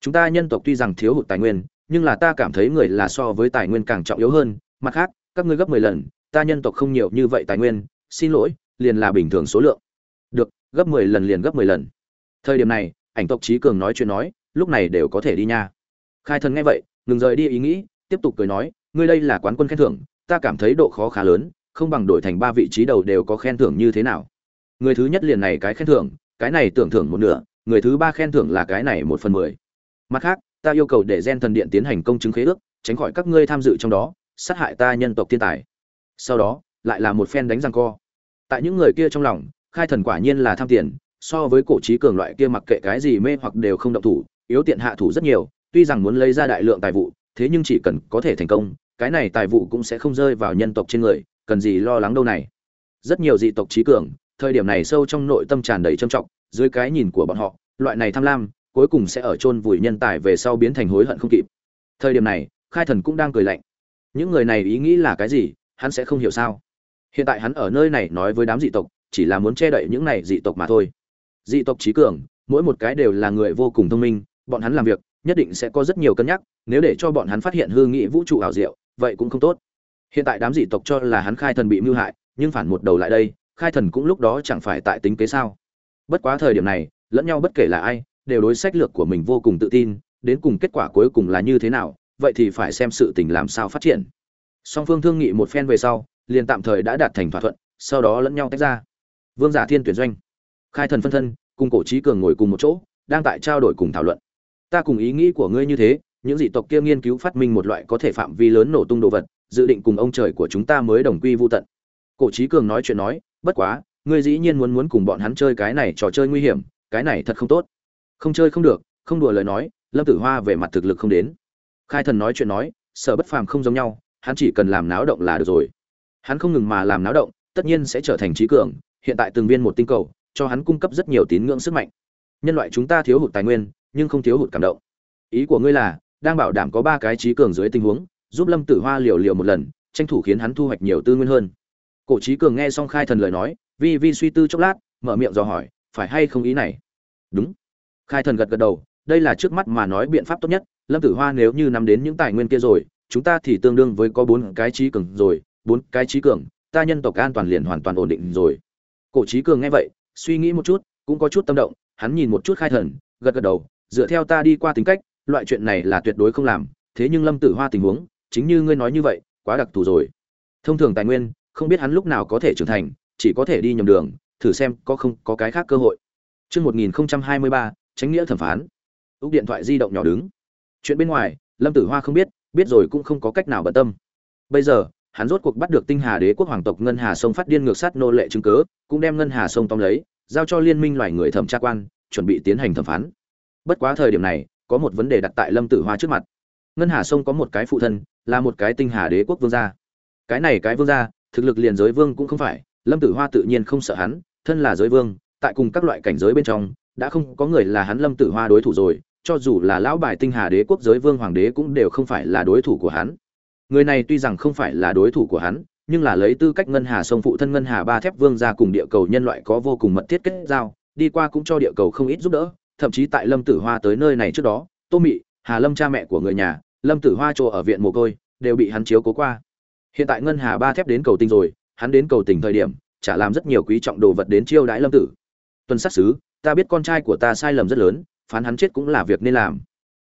Chúng ta nhân tộc tuy rằng thiếu hụt tài nguyên, nhưng là ta cảm thấy người là so với tài nguyên càng trọng yếu hơn. Mặt khác, các ngươi gấp mười lần, ta nhân tộc không nhiều như vậy tài nguyên, xin lỗi, liền là bình thường số lượng được, gấp mười lần liền gấp mười lần. Thời điểm này, ảnh tộc trí cường nói chuyện nói, lúc này đều có thể đi nha. Khai thần nghe vậy, ngừng rời đi ý nghĩ, tiếp tục cười nói, ngươi đây là quán quân khen thưởng, ta cảm thấy độ khó khá lớn, không bằng đổi thành ba vị trí đầu đều có khen thưởng như thế nào. Người thứ nhất liền này cái khen thưởng, cái này tưởng thưởng một nửa, người thứ ba khen thưởng là cái này một phần mười. Mặt khác, ta yêu cầu để gen thần điện tiến hành công chứng khế ước, tránh khỏi các ngươi tham dự trong đó, sát hại ta nhân tộc thiên tài. Sau đó, lại là một phen đánh răng co. Tại những người kia trong lòng khai thần quả nhiên là tham tiền, so với cổ trí cường loại kia mặc kệ cái gì mê hoặc đều không động thủ, yếu tiện hạ thủ rất nhiều, tuy rằng muốn lấy ra đại lượng tài vụ, thế nhưng chỉ cần có thể thành công, cái này tài vụ cũng sẽ không rơi vào nhân tộc trên người, cần gì lo lắng đâu này. Rất nhiều dị tộc trí cường, thời điểm này sâu trong nội tâm tràn đầy trầm trọng, dưới cái nhìn của bọn họ, loại này tham lam, cuối cùng sẽ ở chôn vùi nhân tài về sau biến thành hối hận không kịp. Thời điểm này, khai thần cũng đang cười lạnh. Những người này ý nghĩ là cái gì, hắn sẽ không hiểu sao? Hiện tại hắn ở nơi này nói với đám dị tộc chỉ là muốn che đậy những này dị tộc mà thôi. Dị tộc trí cường, mỗi một cái đều là người vô cùng thông minh, bọn hắn làm việc, nhất định sẽ có rất nhiều cân nhắc, nếu để cho bọn hắn phát hiện hư nghị vũ trụ ảo diệu, vậy cũng không tốt. Hiện tại đám dị tộc cho là hắn khai thần bị mưu hại, nhưng phản một đầu lại đây, khai thần cũng lúc đó chẳng phải tại tính kế sao? Bất quá thời điểm này, lẫn nhau bất kể là ai, đều đối sách lược của mình vô cùng tự tin, đến cùng kết quả cuối cùng là như thế nào, vậy thì phải xem sự tình làm sao phát triển. Song phương thương nghị một phen về sau, liền tạm thời đã đạt thành thỏa thuận, sau đó lẫn nhau tách ra vương giả thiên tuyển doanh. Khai thần phân thân, cùng cổ trí cường ngồi cùng một chỗ, đang tại trao đổi cùng thảo luận. Ta cùng ý nghĩ của ngươi như thế, những dị tộc kia nghiên cứu phát minh một loại có thể phạm vi lớn nổ tung đồ vật, dự định cùng ông trời của chúng ta mới đồng quy vô tận. Cổ trí cường nói chuyện nói, bất quá, ngươi dĩ nhiên muốn muốn cùng bọn hắn chơi cái này trò chơi nguy hiểm, cái này thật không tốt. Không chơi không được, không đùa lời nói, lâm tử hoa về mặt thực lực không đến. Khai thần nói chuyện nói, sở bất phàm không giống nhau, hắn chỉ cần làm náo động là được rồi. Hắn không ngừng mà làm náo động, tất nhiên sẽ trở thành trí cường hiện tại từng viên một tinh cầu, cho hắn cung cấp rất nhiều tín ngưỡng sức mạnh. Nhân loại chúng ta thiếu hụt tài nguyên, nhưng không thiếu hụt cảm động. Ý của ngươi là, đang bảo đảm có ba cái trí cường dưới tình huống, giúp lâm tử hoa liều liều một lần, tranh thủ khiến hắn thu hoạch nhiều tư nguyên hơn. Cổ trí cường nghe xong khai thần lời nói, vi vi suy tư chốc lát, mở miệng dò hỏi, phải hay không ý này? Đúng. Khai thần gật gật đầu, đây là trước mắt mà nói biện pháp tốt nhất, lâm tử hoa nếu như nắm đến những tài nguyên kia rồi, chúng ta thì tương đương với có bốn cái trí cường rồi, bốn cái trí cường, ta nhân tộc an toàn liền hoàn toàn ổn định rồi cổ trí cường nghe vậy suy nghĩ một chút cũng có chút tâm động hắn nhìn một chút khai thần gật gật đầu dựa theo ta đi qua tính cách loại chuyện này là tuyệt đối không làm thế nhưng lâm tử hoa tình huống chính như ngươi nói như vậy quá đặc thù rồi thông thường tài nguyên không biết hắn lúc nào có thể trưởng thành chỉ có thể đi nhầm đường thử xem có không có cái khác cơ hội Chương 1023, tránh nghĩa thẩm phán. Úc điện thoại di động nhỏ đứng. Chuyện bên ngoài, Lâm Tử Hoa không biết, biết rồi cũng không có cách nào bận tâm. Bây giờ, hắn rốt cuộc bắt được Tinh Hà Đế quốc hoàng tộc Ngân Hà Sông phát điên ngược sát nô lệ chứng cứ, cũng đem Ngân Hà Sông tóm lấy, giao cho liên minh loài người thẩm tra quan, chuẩn bị tiến hành thẩm phán. Bất quá thời điểm này, có một vấn đề đặt tại Lâm Tử Hoa trước mặt. Ngân Hà Sông có một cái phụ thân, là một cái Tinh Hà Đế quốc vương gia. Cái này cái vương gia, thực lực liền giới vương cũng không phải, Lâm Tử Hoa tự nhiên không sợ hắn, thân là giới vương, tại cùng các loại cảnh giới bên trong, đã không có người là hắn Lâm Tử Hoa đối thủ rồi, cho dù là lão bài tinh hà đế quốc giới vương hoàng đế cũng đều không phải là đối thủ của hắn. Người này tuy rằng không phải là đối thủ của hắn, nhưng là lấy tư cách ngân hà sông phụ thân ngân hà ba thép vương ra cùng địa cầu nhân loại có vô cùng mật thiết kết giao, đi qua cũng cho địa cầu không ít giúp đỡ, thậm chí tại Lâm Tử Hoa tới nơi này trước đó, Tô Mị, Hà Lâm cha mẹ của người nhà, Lâm Tử Hoa chỗ ở viện mồ côi, đều bị hắn chiếu cố qua. Hiện tại ngân hà ba thép đến cầu tinh rồi, hắn đến cầu tình thời điểm, chả làm rất nhiều quý trọng đồ vật đến chiêu đãi Lâm Tử. Tuần sát sứ, ta biết con trai của ta sai lầm rất lớn, phán hắn chết cũng là việc nên làm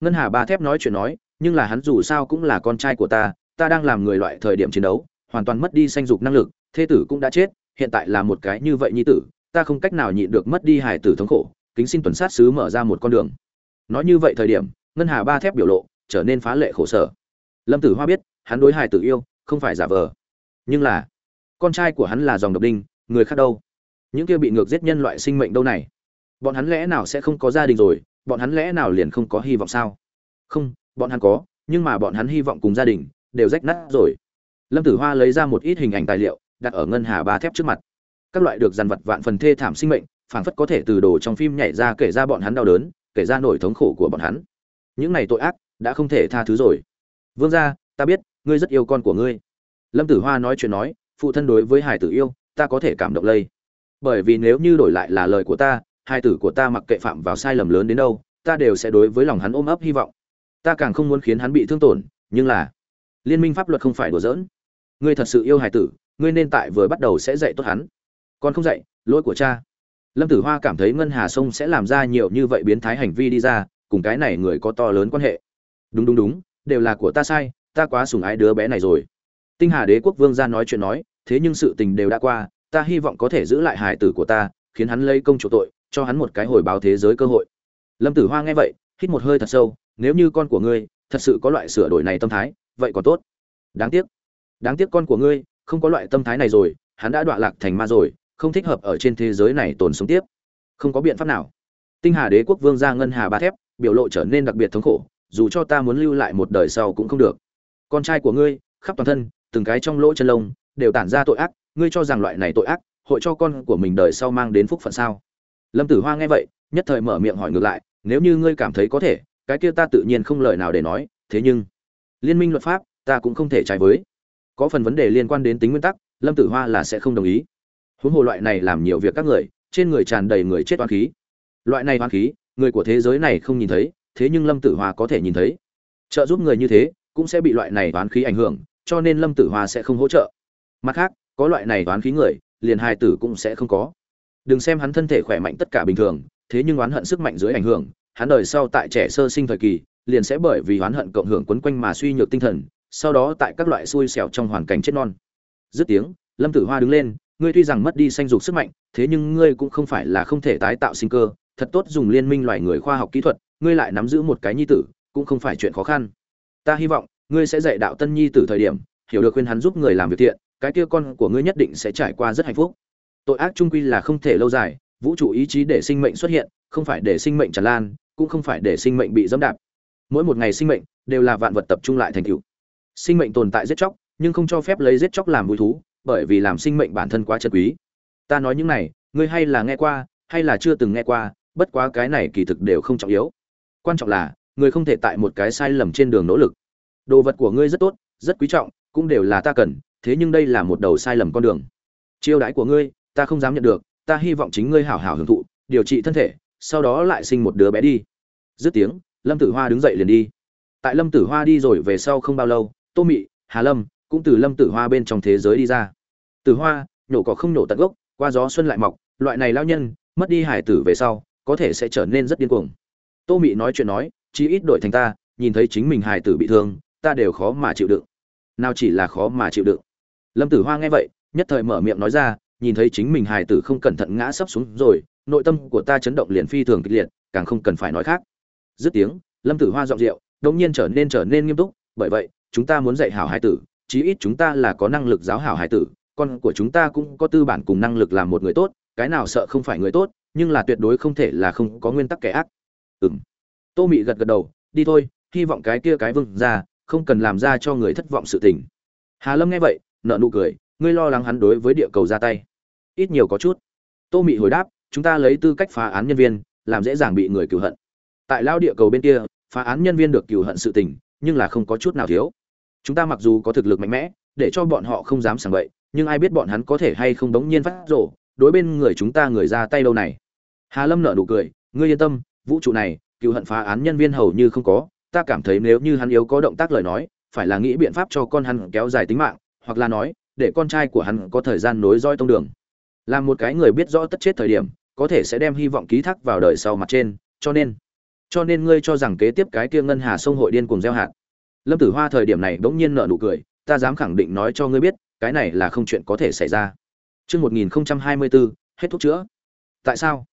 ngân hà ba thép nói chuyện nói nhưng là hắn dù sao cũng là con trai của ta ta đang làm người loại thời điểm chiến đấu, hoàn toàn mất đi sanh dục năng lực thê tử cũng đã chết, hiện tại là một cái như vậy nhi tử, ta không cách nào nhịn được mất đi hải tử thống khổ, kính xin tuần sát sứ mở ra một con đường. Nói như vậy thời điểm, ngân hà ba thép biểu lộ trở nên phá lệ khổ sở. Lâm tử hoa biết, hắn đối hải tử yêu, không phải giả vờ. Nhưng là, con trai của hắn là dòng độc đinh, người khác đâu? Những kia bị ngược giết nhân loại sinh mệnh đâu này? Bọn hắn lẽ nào sẽ không có gia đình rồi, bọn hắn lẽ nào liền không có hy vọng sao? Không, bọn hắn có, nhưng mà bọn hắn hy vọng cùng gia đình đều rách nát rồi. Lâm tử hoa lấy ra một ít hình ảnh tài liệu, đặt ở ngân hà ba thép trước mặt. Các loại được dàn vật vạn phần thê thảm sinh mệnh, phảng phất có thể từ đồ trong phim nhảy ra kể ra bọn hắn đau đớn, kể ra nỗi thống khổ của bọn hắn. Những này tội ác, đã không thể tha thứ rồi. Vương gia, ta biết, ngươi rất yêu con của ngươi. Lâm tử hoa nói chuyện nói, phụ thân đối với hải tử yêu, ta có thể cảm động lây. Bởi vì nếu như đổi lại là lời của ta hai tử của ta mặc kệ phạm vào sai lầm lớn đến đâu, ta đều sẽ đối với lòng hắn ôm ấp hy vọng. Ta càng không muốn khiến hắn bị thương tổn, nhưng là liên minh pháp luật không phải đùa giỡn. Ngươi thật sự yêu hài tử, ngươi nên tại vừa bắt đầu sẽ dạy tốt hắn. Còn không dạy, lỗi của cha. Lâm tử hoa cảm thấy ngân hà sông sẽ làm ra nhiều như vậy biến thái hành vi đi ra, cùng cái này người có to lớn quan hệ. Đúng đúng đúng, đều là của ta sai, ta quá sùng ái đứa bé này rồi. Tinh hà đế quốc vương ra nói chuyện nói, thế nhưng sự tình đều đã qua, ta hy vọng có thể giữ lại hài tử của ta, khiến hắn lấy công chủ tội, cho hắn một cái hồi báo thế giới cơ hội. Lâm tử hoa nghe vậy, hít một hơi thật sâu, nếu như con của ngươi thật sự có loại sửa đổi này tâm thái vậy còn tốt. Đáng tiếc. Đáng tiếc con của ngươi, không có loại tâm thái này rồi, hắn đã đọa lạc thành ma rồi, không thích hợp ở trên thế giới này tồn sống tiếp. Không có biện pháp nào. Tinh hà đế quốc vương gia ngân hà ba thép, biểu lộ trở nên đặc biệt thống khổ, dù cho ta muốn lưu lại một đời sau cũng không được. Con trai của ngươi, khắp toàn thân, từng cái trong lỗ chân lông, đều tản ra tội ác, ngươi cho rằng loại này tội ác, hội cho con của mình đời sau mang đến phúc phận sao? Lâm tử hoa nghe vậy, nhất thời mở miệng hỏi ngược lại, nếu như ngươi cảm thấy có thể, cái kia ta tự nhiên không lời nào để nói, thế nhưng liên minh luật pháp, ta cũng không thể trái với. Có phần vấn đề liên quan đến tính nguyên tắc, lâm tử hoa là sẽ không đồng ý. Huống hồ loại này làm nhiều việc các người, trên người tràn đầy người chết oan khí. Loại này oan khí, người của thế giới này không nhìn thấy, thế nhưng lâm tử hoa có thể nhìn thấy. Trợ giúp người như thế, cũng sẽ bị loại này oán khí ảnh hưởng, cho nên lâm tử hoa sẽ không hỗ trợ. Mặt khác, có loại này oán khí người, liền hai tử cũng sẽ không có. Đừng xem hắn thân thể khỏe mạnh tất cả bình thường, thế nhưng oán hận sức mạnh dưới ảnh hưởng, hắn đời sau tại trẻ sơ sinh thời kỳ liền sẽ bởi vì oán hận cộng hưởng quấn quanh mà suy nhược tinh thần, sau đó tại các loại xui xẻo trong hoàn cảnh chết non. Dứt tiếng, lâm tử hoa đứng lên, ngươi tuy rằng mất đi sanh dục sức mạnh, thế nhưng ngươi cũng không phải là không thể tái tạo sinh cơ, thật tốt dùng liên minh loài người khoa học kỹ thuật, ngươi lại nắm giữ một cái nhi tử, cũng không phải chuyện khó khăn. Ta hy vọng, ngươi sẽ dạy đạo tân nhi tử thời điểm, hiểu được khuyên hắn giúp người làm việc thiện, cái kia con của ngươi nhất định sẽ trải qua rất hạnh phúc. Tội ác trung quy là không thể lâu dài, vũ trụ ý chí để sinh mệnh xuất hiện, không phải để sinh mệnh tràn lan, cũng không phải để sinh mệnh bị dẫm đạp mỗi một ngày sinh mệnh đều là vạn vật tập trung lại thành cựu sinh mệnh tồn tại giết chóc, nhưng không cho phép lấy giết chóc làm vui thú, bởi vì làm sinh mệnh bản thân quá chân quý. Ta nói những này, ngươi hay là nghe qua, hay là chưa từng nghe qua, bất quá cái này kỳ thực đều không trọng yếu. Quan trọng là, ngươi không thể tại một cái sai lầm trên đường nỗ lực. Đồ vật của ngươi rất tốt, rất quý trọng, cũng đều là ta cần, thế nhưng đây là một đầu sai lầm con đường. Chiêu đãi của ngươi, ta không dám nhận được, ta hy vọng chính ngươi hảo hảo hưởng thụ, điều trị thân thể, sau đó lại sinh một đứa bé đi. Dứt tiếng lâm tử hoa đứng dậy liền đi. Tại lâm tử hoa đi rồi về sau không bao lâu, tô mị, hà lâm cũng từ lâm tử hoa bên trong thế giới đi ra. Tử hoa, nhổ cỏ không nhổ tận gốc, qua gió xuân lại mọc, loại này lao nhân, mất đi hải tử về sau, có thể sẽ trở nên rất điên cuồng. Tô mị nói chuyện nói, chí ít đổi thành ta, nhìn thấy chính mình hải tử bị thương, ta đều khó mà chịu đựng. Nào chỉ là khó mà chịu đựng. Lâm tử hoa nghe vậy, nhất thời mở miệng nói ra, nhìn thấy chính mình hải tử không cẩn thận ngã sấp xuống rồi, nội tâm của ta chấn động liền phi thường kịch liệt, càng không cần phải nói khác dứt tiếng, lâm tử hoa giọng rượu đông nhiên trở nên trở nên nghiêm túc, bởi vậy, chúng ta muốn dạy hảo hải tử, chí ít chúng ta là có năng lực giáo hảo hải tử, con của chúng ta cũng có tư bản cùng năng lực làm một người tốt, cái nào sợ không phải người tốt, nhưng là tuyệt đối không thể là không có nguyên tắc kẻ ác. Ừm. Tô mị gật gật đầu, đi thôi, hy vọng cái kia cái vương ra, không cần làm ra cho người thất vọng sự tình. Hà lâm nghe vậy nợ nụ cười, ngươi lo lắng hắn đối với địa cầu ra tay. Ít nhiều có chút. Tô mị hồi đáp, chúng ta lấy tư cách phá án nhân viên, làm dễ dàng bị người cựu hận tại lao địa cầu bên kia, phá án nhân viên được cựu hận sự tình, nhưng là không có chút nào thiếu. Chúng ta mặc dù có thực lực mạnh mẽ, để cho bọn họ không dám sảng bậy, nhưng ai biết bọn hắn có thể hay không đống nhiên phát rổ đối bên người chúng ta người ra tay lâu này. Hà lâm nở nụ cười, ngươi yên tâm, vũ trụ này cựu hận phá án nhân viên hầu như không có, ta cảm thấy nếu như hắn yếu có động tác lời nói, phải là nghĩ biện pháp cho con hắn kéo dài tính mạng, hoặc là nói, để con trai của hắn có thời gian nối roi tông đường. Là một cái người biết rõ tất chết thời điểm, có thể sẽ đem hy vọng ký thác vào đời sau mặt trên, cho nên cho nên ngươi cho rằng kế tiếp cái kia ngân hà sông hội điên cùng gieo hạt lâm tử hoa thời điểm này bỗng nhiên nợ nụ cười ta dám khẳng định nói cho ngươi biết cái này là không chuyện có thể xảy ra Trước 1024, hết thuốc chữa. Tại sao?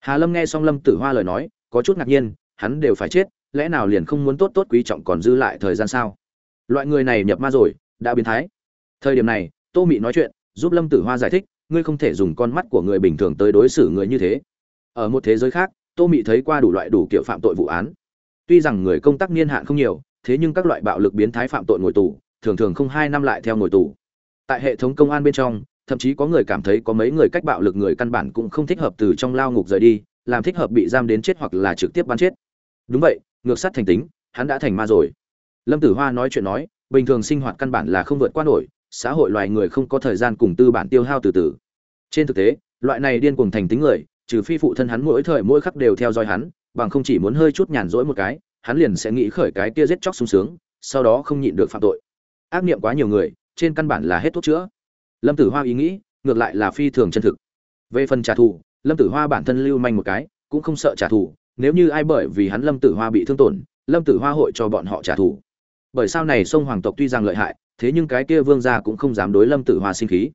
Hà Lâm nghe xong Lâm Tử Hoa lời nói, có chút ngạc nhiên, hắn đều phải chết, lẽ nào liền không muốn tốt tốt quý trọng còn dư lại thời gian sao? Loại người này nhập ma rồi, đã biến thái. Thời điểm này, Tô Mị nói chuyện, giúp Lâm Tử Hoa giải thích, ngươi không thể dùng con mắt của người bình thường tới đối xử người như thế. Ở một thế giới khác, Tô Mị thấy qua đủ loại đủ kiểu phạm tội vụ án. Tuy rằng người công tác niên hạn không nhiều, thế nhưng các loại bạo lực biến thái phạm tội ngồi tù, thường thường không hai năm lại theo ngồi tù. Tại hệ thống công an bên trong, thậm chí có người cảm thấy có mấy người cách bạo lực người căn bản cũng không thích hợp từ trong lao ngục rời đi, làm thích hợp bị giam đến chết hoặc là trực tiếp bắn chết. Đúng vậy, ngược sát thành tính, hắn đã thành ma rồi. Lâm Tử Hoa nói chuyện nói, bình thường sinh hoạt căn bản là không vượt qua nổi, xã hội loài người không có thời gian cùng tư bản tiêu hao từ từ. Trên thực tế, loại này điên cuồng thành tính người, trừ phi phụ thân hắn mỗi thời mỗi khắc đều theo dõi hắn, bằng không chỉ muốn hơi chút nhàn rỗi một cái, hắn liền sẽ nghĩ khởi cái kia giết chóc sung sướng, sau đó không nhịn được phạm tội. Ác niệm quá nhiều người, trên căn bản là hết thuốc chữa. Lâm Tử Hoa ý nghĩ, ngược lại là phi thường chân thực. Về phần trả thù, Lâm Tử Hoa bản thân lưu manh một cái, cũng không sợ trả thù, nếu như ai bởi vì hắn Lâm Tử Hoa bị thương tổn, Lâm Tử Hoa hội cho bọn họ trả thù. Bởi sao này sông hoàng tộc tuy rằng lợi hại, thế nhưng cái kia vương gia cũng không dám đối Lâm Tử Hoa sinh khí.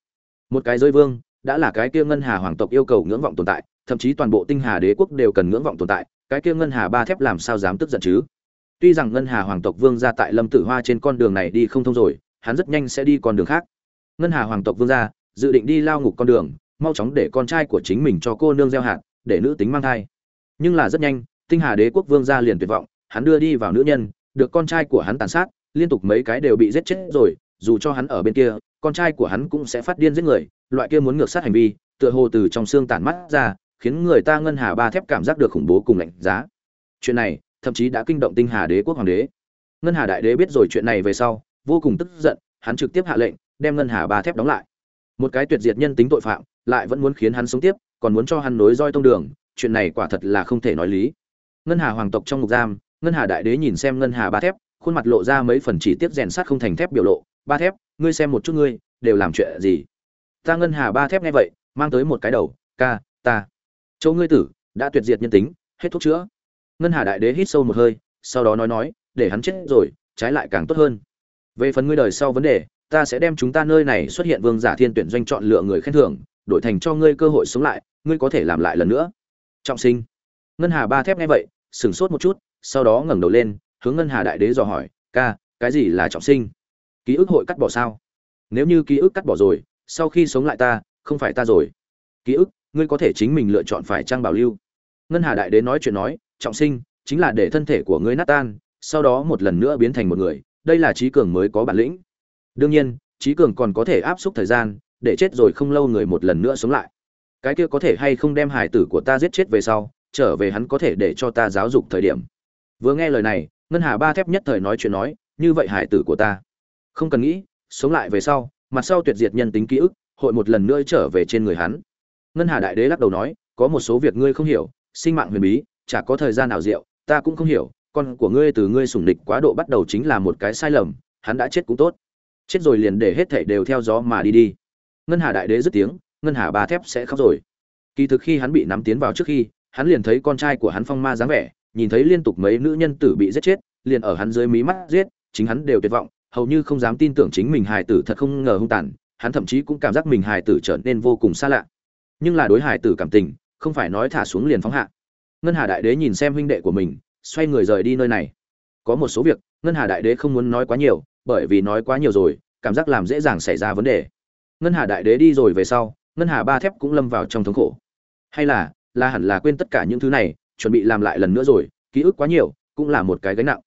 Một cái giới vương, đã là cái kia ngân hà hoàng tộc yêu cầu ngưỡng vọng tồn tại, thậm chí toàn bộ tinh hà đế quốc đều cần ngưỡng vọng tồn tại, cái kia ngân hà ba thép làm sao dám tức giận chứ? Tuy rằng ngân hà hoàng tộc vương gia tại Lâm Tử Hoa trên con đường này đi không thông rồi, hắn rất nhanh sẽ đi con đường khác. Ngân hà hoàng tộc vương gia dự định đi lao ngục con đường, mau chóng để con trai của chính mình cho cô nương gieo hạt, để nữ tính mang thai. Nhưng là rất nhanh, tinh hà đế quốc vương gia liền tuyệt vọng, hắn đưa đi vào nữ nhân, được con trai của hắn tàn sát, liên tục mấy cái đều bị giết chết rồi, dù cho hắn ở bên kia, con trai của hắn cũng sẽ phát điên giết người, loại kia muốn ngược sát hành vi, tựa hồ từ trong xương tản mắt ra, khiến người ta ngân hà ba thép cảm giác được khủng bố cùng lạnh giá. Chuyện này, thậm chí đã kinh động tinh hà đế quốc hoàng đế. Ngân hà đại đế biết rồi chuyện này về sau, vô cùng tức giận, hắn trực tiếp hạ lệnh, đem ngân hà ba thép đóng lại. Một cái tuyệt diệt nhân tính tội phạm, lại vẫn muốn khiến hắn sống tiếp, còn muốn cho hắn nối roi tông đường, chuyện này quả thật là không thể nói lý. Ngân hà hoàng tộc trong ngục giam, ngân hà đại đế nhìn xem ngân hà ba thép, khuôn mặt lộ ra mấy phần chỉ tiết rèn sắt không thành thép biểu lộ, ba thép, ngươi xem một chút ngươi, đều làm chuyện gì? Ta ngân hà ba thép nghe vậy, mang tới một cái đầu, ca, ta. Châu ngươi tử, đã tuyệt diệt nhân tính, hết thuốc chữa. Ngân hà đại đế hít sâu một hơi, sau đó nói nói, để hắn chết rồi, trái lại càng tốt hơn. Về phần ngươi đời sau vấn đề, ta sẽ đem chúng ta nơi này xuất hiện vương giả thiên tuyển doanh chọn lựa người khen thưởng, đổi thành cho ngươi cơ hội sống lại, ngươi có thể làm lại lần nữa. Trọng sinh. Ngân Hà ba thép nghe vậy, sửng sốt một chút, sau đó ngẩng đầu lên, hướng Ngân Hà đại đế dò hỏi, "Ca, cái gì là trọng sinh? Ký ức hội cắt bỏ sao? Nếu như ký ức cắt bỏ rồi, sau khi sống lại ta, không phải ta rồi. Ký ức, ngươi có thể chính mình lựa chọn phải trang bảo lưu." Ngân Hà đại đế nói chuyện nói, "Trọng sinh chính là để thân thể của ngươi nát tan, sau đó một lần nữa biến thành một người, đây là trí cường mới có bản lĩnh." đương nhiên trí cường còn có thể áp suất thời gian để chết rồi không lâu người một lần nữa sống lại cái kia có thể hay không đem hải tử của ta giết chết về sau trở về hắn có thể để cho ta giáo dục thời điểm vừa nghe lời này ngân hà ba thép nhất thời nói chuyện nói như vậy hải tử của ta không cần nghĩ sống lại về sau mặt sau tuyệt diệt nhân tính ký ức hội một lần nữa trở về trên người hắn ngân hà đại đế lắc đầu nói, có một số việc ngươi không hiểu, sinh mạng huyền bí, chả có thời gian nào diệu, ta cũng không hiểu, con của ngươi từ ngươi sủng địch quá độ bắt đầu chính là một cái sai lầm, hắn đã chết cũng tốt. Chết rồi liền để hết thảy đều theo gió mà đi đi. Ngân hà đại đế dứt tiếng, ngân hà ba thép sẽ khóc rồi. Kỳ thực khi hắn bị nắm tiến vào trước khi, hắn liền thấy con trai của hắn phong ma dáng vẻ, nhìn thấy liên tục mấy nữ nhân tử bị giết chết, liền ở hắn dưới mí mắt giết, chính hắn đều tuyệt vọng, hầu như không dám tin tưởng chính mình hài tử thật không ngờ hung tàn, hắn thậm chí cũng cảm giác mình hài tử trở nên vô cùng xa lạ nhưng là đối hải tử cảm tình, không phải nói thả xuống liền phóng hạ. Ngân hà đại đế nhìn xem huynh đệ của mình, xoay người rời đi nơi này. Có một số việc, ngân hà đại đế không muốn nói quá nhiều, bởi vì nói quá nhiều rồi, cảm giác làm dễ dàng xảy ra vấn đề. Ngân hà đại đế đi rồi về sau, ngân hà ba thép cũng lâm vào trong thống khổ. Hay là là hẳn là quên tất cả những thứ này, chuẩn bị làm lại lần nữa rồi, ký ức quá nhiều, cũng là một cái gánh nặng.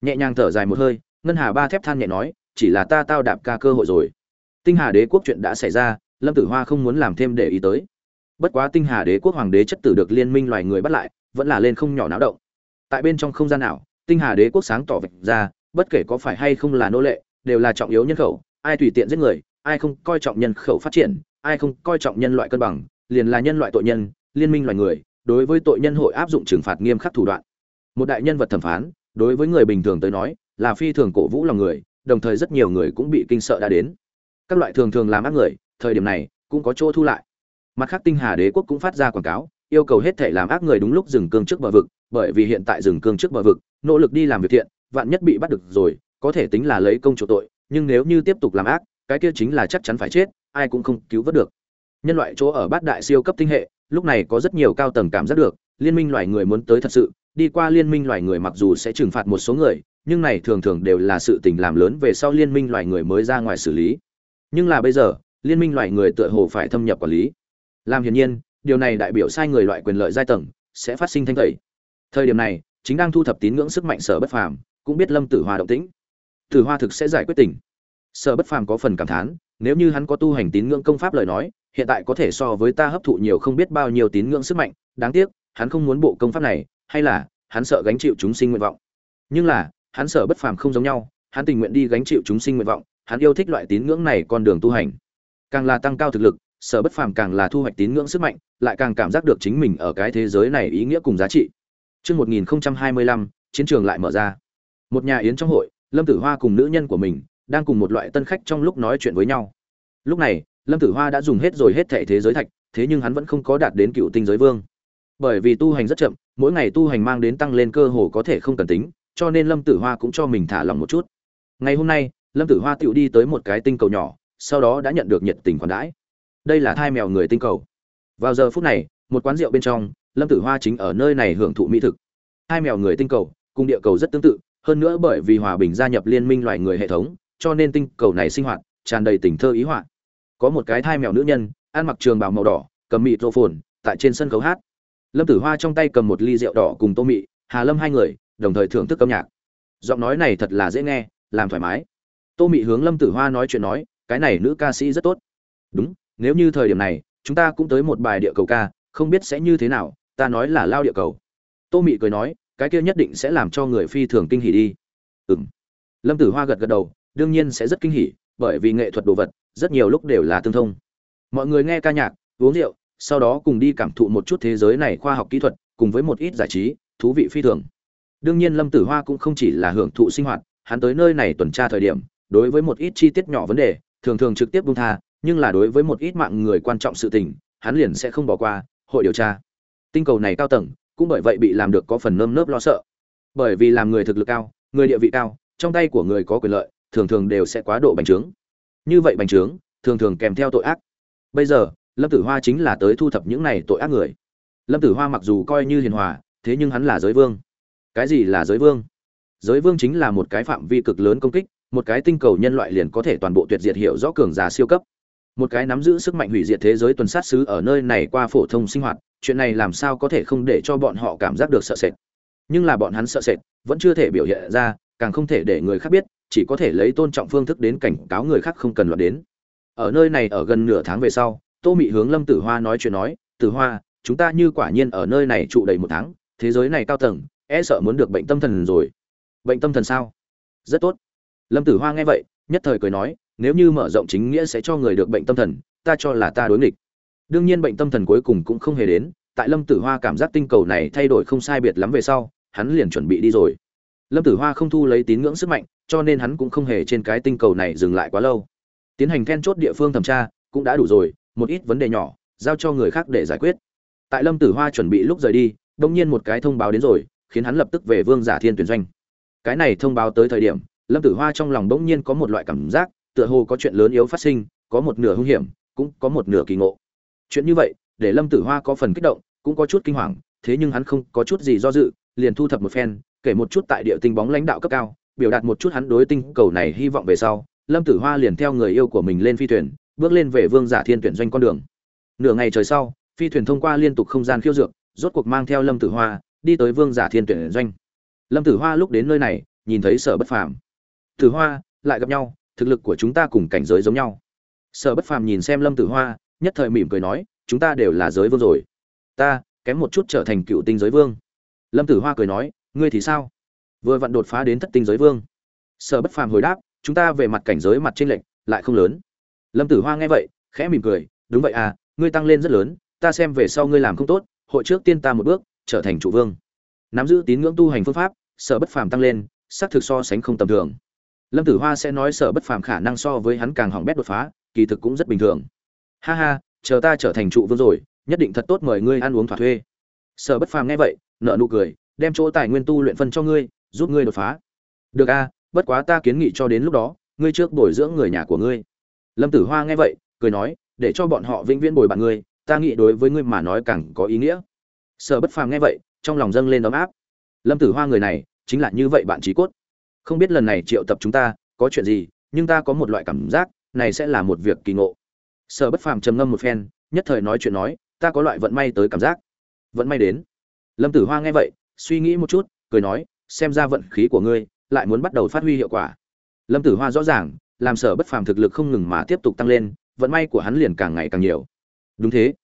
Nhẹ nhàng thở dài một hơi, ngân hà ba thép than nhẹ nói, chỉ là ta tao đạp ca cơ hội rồi. Tinh hà đế quốc chuyện đã xảy ra, lâm tử hoa không muốn làm thêm để ý tới bất quá tinh hà đế quốc hoàng đế chất tử được liên minh loài người bắt lại, vẫn là lên không nhỏ náo động. Tại bên trong không gian nào, tinh hà đế quốc sáng tỏ vạch ra, bất kể có phải hay không là nô lệ, đều là trọng yếu nhân khẩu, ai tùy tiện giết người, ai không coi trọng nhân khẩu phát triển, ai không coi trọng nhân loại cân bằng, liền là nhân loại tội nhân, liên minh loài người, đối với tội nhân hội áp dụng trừng phạt nghiêm khắc thủ đoạn. Một đại nhân vật thẩm phán, đối với người bình thường tới nói, là phi thường cổ vũ lòng người, đồng thời rất nhiều người cũng bị kinh sợ đã đến. Các loại thường thường làm ác người, thời điểm này, cũng có chỗ thu lại mặt khác tinh hà đế quốc cũng phát ra quảng cáo, yêu cầu hết thể làm ác người đúng lúc dừng cương trước bờ vực, bởi vì hiện tại dừng cương trước bờ vực, nỗ lực đi làm việc thiện, vạn nhất bị bắt được rồi, có thể tính là lấy công chủ tội, nhưng nếu như tiếp tục làm ác, cái kia chính là chắc chắn phải chết, ai cũng không cứu vớt được. Nhân loại chỗ ở bát đại siêu cấp tinh hệ, lúc này có rất nhiều cao tầng cảm giác được, liên minh loài người muốn tới thật sự, đi qua liên minh loài người mặc dù sẽ trừng phạt một số người, nhưng này thường thường đều là sự tình làm lớn về sau liên minh loài người mới ra ngoài xử lý. Nhưng là bây giờ, liên minh loài người tựa hồ phải thâm nhập quản lý làm hiển nhiên, điều này đại biểu sai người loại quyền lợi giai tầng sẽ phát sinh thanh tẩy. Thời điểm này, chính đang thu thập tín ngưỡng sức mạnh sở bất phàm, cũng biết lâm tử hoa động tĩnh. Tử hoa thực sẽ giải quyết tình. Sở bất phàm có phần cảm thán, nếu như hắn có tu hành tín ngưỡng công pháp lời nói, hiện tại có thể so với ta hấp thụ nhiều không biết bao nhiêu tín ngưỡng sức mạnh, đáng tiếc, hắn không muốn bộ công pháp này, hay là, hắn sợ gánh chịu chúng sinh nguyện vọng. Nhưng là, hắn sợ bất phàm không giống nhau, hắn tình nguyện đi gánh chịu chúng sinh nguyện vọng, hắn yêu thích loại tín ngưỡng này con đường tu hành. Càng là tăng cao thực lực sở bất phàm càng là thu hoạch tín ngưỡng sức mạnh lại càng cảm giác được chính mình ở cái thế giới này ý nghĩa cùng giá trị Trước 1025, chiến trường lại mở ra. Một nhà yến trong hội, Lâm Tử Hoa cùng nữ nhân của mình đang cùng một loại tân khách trong lúc nói chuyện với nhau. Lúc này, Lâm Tử Hoa đã dùng hết rồi hết thảy thế giới thạch, thế nhưng hắn vẫn không có đạt đến cựu tinh giới vương. Bởi vì tu hành rất chậm, mỗi ngày tu hành mang đến tăng lên cơ hồ có thể không cần tính, cho nên Lâm Tử Hoa cũng cho mình thả lòng một chút. Ngày hôm nay, Lâm Tử Hoa tiểu đi tới một cái tinh cầu nhỏ, sau đó đã nhận được nhiệt tình khoản đãi. Đây là thai mèo người tinh cầu. Vào giờ phút này, một quán rượu bên trong, Lâm Tử Hoa chính ở nơi này hưởng thụ mỹ thực. Hai mèo người tinh cầu, cùng địa cầu rất tương tự, hơn nữa bởi vì hòa bình gia nhập liên minh loài người hệ thống, cho nên tinh cầu này sinh hoạt tràn đầy tình thơ ý họa. Có một cái thai mèo nữ nhân, ăn mặc trường bào màu đỏ, cầm mịt rô phồn, tại trên sân khấu hát. Lâm Tử Hoa trong tay cầm một ly rượu đỏ cùng Tô Mị, Hà Lâm hai người, đồng thời thưởng thức âm nhạc. Giọng nói này thật là dễ nghe, làm thoải mái. Tô Mị hướng Lâm Tử Hoa nói chuyện nói, cái này nữ ca sĩ rất tốt. Đúng, nếu như thời điểm này, chúng ta cũng tới một bài địa cầu ca, không biết sẽ như thế nào, ta nói là lao địa cầu. Tô Mị cười nói, cái kia nhất định sẽ làm cho người phi thường kinh hỉ đi. Ừm. Lâm Tử Hoa gật gật đầu, đương nhiên sẽ rất kinh hỉ, bởi vì nghệ thuật đồ vật rất nhiều lúc đều là tương thông. Mọi người nghe ca nhạc, uống rượu, sau đó cùng đi cảm thụ một chút thế giới này khoa học kỹ thuật, cùng với một ít giải trí, thú vị phi thường. Đương nhiên Lâm Tử Hoa cũng không chỉ là hưởng thụ sinh hoạt, hắn tới nơi này tuần tra thời điểm, đối với một ít chi tiết nhỏ vấn đề, thường thường trực tiếp bung tha, nhưng là đối với một ít mạng người quan trọng sự tình, hắn liền sẽ không bỏ qua, hội điều tra. Tinh cầu này cao tầng, cũng bởi vậy bị làm được có phần nơm nớp lo sợ. Bởi vì làm người thực lực cao, người địa vị cao, trong tay của người có quyền lợi, thường thường đều sẽ quá độ bành trướng. Như vậy bành trướng, thường thường kèm theo tội ác. Bây giờ, Lâm Tử Hoa chính là tới thu thập những này tội ác người. Lâm Tử Hoa mặc dù coi như hiền hòa, thế nhưng hắn là giới vương. Cái gì là giới vương? Giới vương chính là một cái phạm vi cực lớn công kích, một cái tinh cầu nhân loại liền có thể toàn bộ tuyệt diệt hiểu rõ cường giả siêu cấp. Một cái nắm giữ sức mạnh hủy diệt thế giới tuần sát sứ ở nơi này qua phổ thông sinh hoạt, chuyện này làm sao có thể không để cho bọn họ cảm giác được sợ sệt. Nhưng là bọn hắn sợ sệt, vẫn chưa thể biểu hiện ra, càng không thể để người khác biết, chỉ có thể lấy tôn trọng phương thức đến cảnh cáo người khác không cần loạt đến. Ở nơi này ở gần nửa tháng về sau, Tô Mị hướng Lâm Tử Hoa nói chuyện nói, "Tử Hoa, chúng ta như quả nhiên ở nơi này trụ đầy một tháng, thế giới này cao tầng, e sợ muốn được bệnh tâm thần rồi." "Bệnh tâm thần sao?" "Rất tốt." Lâm Tử Hoa nghe vậy, nhất thời cười nói, "Nếu như mở rộng chính nghĩa sẽ cho người được bệnh tâm thần, ta cho là ta đối nghịch." Đương nhiên bệnh tâm thần cuối cùng cũng không hề đến, tại Lâm Tử Hoa cảm giác tinh cầu này thay đổi không sai biệt lắm về sau, hắn liền chuẩn bị đi rồi. Lâm Tử Hoa không thu lấy tín ngưỡng sức mạnh, cho nên hắn cũng không hề trên cái tinh cầu này dừng lại quá lâu. Tiến hành then chốt địa phương thẩm tra, cũng đã đủ rồi, một ít vấn đề nhỏ, giao cho người khác để giải quyết. tại lâm tử hoa chuẩn bị lúc rời đi đông nhiên một cái thông báo đến rồi khiến hắn lập tức về vương giả thiên tuyển doanh cái này thông báo tới thời điểm lâm tử hoa trong lòng bỗng nhiên có một loại cảm giác tựa hồ có chuyện lớn yếu phát sinh, có một nửa hung hiểm, cũng có một nửa kỳ ngộ. Chuyện như vậy, để lâm tử hoa có phần kích động, cũng có chút kinh hoàng, thế nhưng hắn không có chút gì do dự, liền thu thập một phen, kể một chút tại địa tinh bóng lãnh đạo cấp cao, biểu đạt một chút hắn đối tinh cầu này hy vọng về sau, lâm tử hoa liền theo người yêu của mình lên phi thuyền, bước lên về vương giả thiên tuyển doanh con đường. Nửa ngày trời sau, phi thuyền thông qua liên tục không gian khiêu dược, rốt cuộc mang theo lâm tử hoa, đi tới vương giả thiên tuyển doanh. Lâm tử hoa lúc đến nơi này, nhìn thấy sở bất phàm. Tử hoa, lại gặp nhau thực lực của chúng ta cùng cảnh giới giống nhau. Sở bất phàm nhìn xem lâm tử hoa, nhất thời mỉm cười nói, chúng ta đều là giới vương rồi. Ta kém một chút trở thành cựu tinh giới vương. Lâm tử hoa cười nói, ngươi thì sao? Vừa vặn đột phá đến thất tinh giới vương. Sở bất phàm hồi đáp, chúng ta về mặt cảnh giới mặt trên lệnh lại không lớn. Lâm tử hoa nghe vậy, khẽ mỉm cười, đúng vậy à ngươi tăng lên rất lớn, ta xem về sau ngươi làm không tốt, hội trước tiên ta một bước, trở thành chủ vương. Nắm giữ tín ngưỡng tu hành phương pháp, sở bất phàm tăng lên, xác thực so sánh không tầm thường lâm tử hoa sẽ nói sở bất phàm khả năng so với hắn càng hỏng bét đột phá, kỳ thực cũng rất bình thường. Ha ha, chờ ta trở thành trụ vương rồi, nhất định thật tốt mời ngươi ăn uống thỏa thuê. Sở bất phàm nghe vậy nợ nụ cười, đem chỗ tài nguyên tu luyện phân cho ngươi, giúp ngươi đột phá. Được a bất quá ta kiến nghị cho đến lúc đó, ngươi trước bồi dưỡng người nhà của ngươi. Lâm tử hoa nghe vậy, cười nói, để cho bọn họ vĩnh viễn bồi bạn ngươi, ta nghĩ đối với ngươi mà nói càng có ý nghĩa. Sở bất phàm nghe vậy, trong lòng dâng lên ấm áp. Lâm tử hoa người này, chính là như vậy bạn trí cốt không biết lần này triệu tập chúng ta có chuyện gì, nhưng ta có một loại cảm giác, này sẽ là một việc kỳ ngộ. Sở bất phàm trầm ngâm một phen, nhất thời nói chuyện nói, ta có loại vận may tới cảm giác. Vận may đến. Lâm tử hoa nghe vậy, suy nghĩ một chút, cười nói, xem ra vận khí của ngươi lại muốn bắt đầu phát huy hiệu quả. Lâm tử hoa rõ ràng, làm sở bất phàm thực lực không ngừng mà tiếp tục tăng lên, vận may của hắn liền càng ngày càng nhiều. Đúng thế.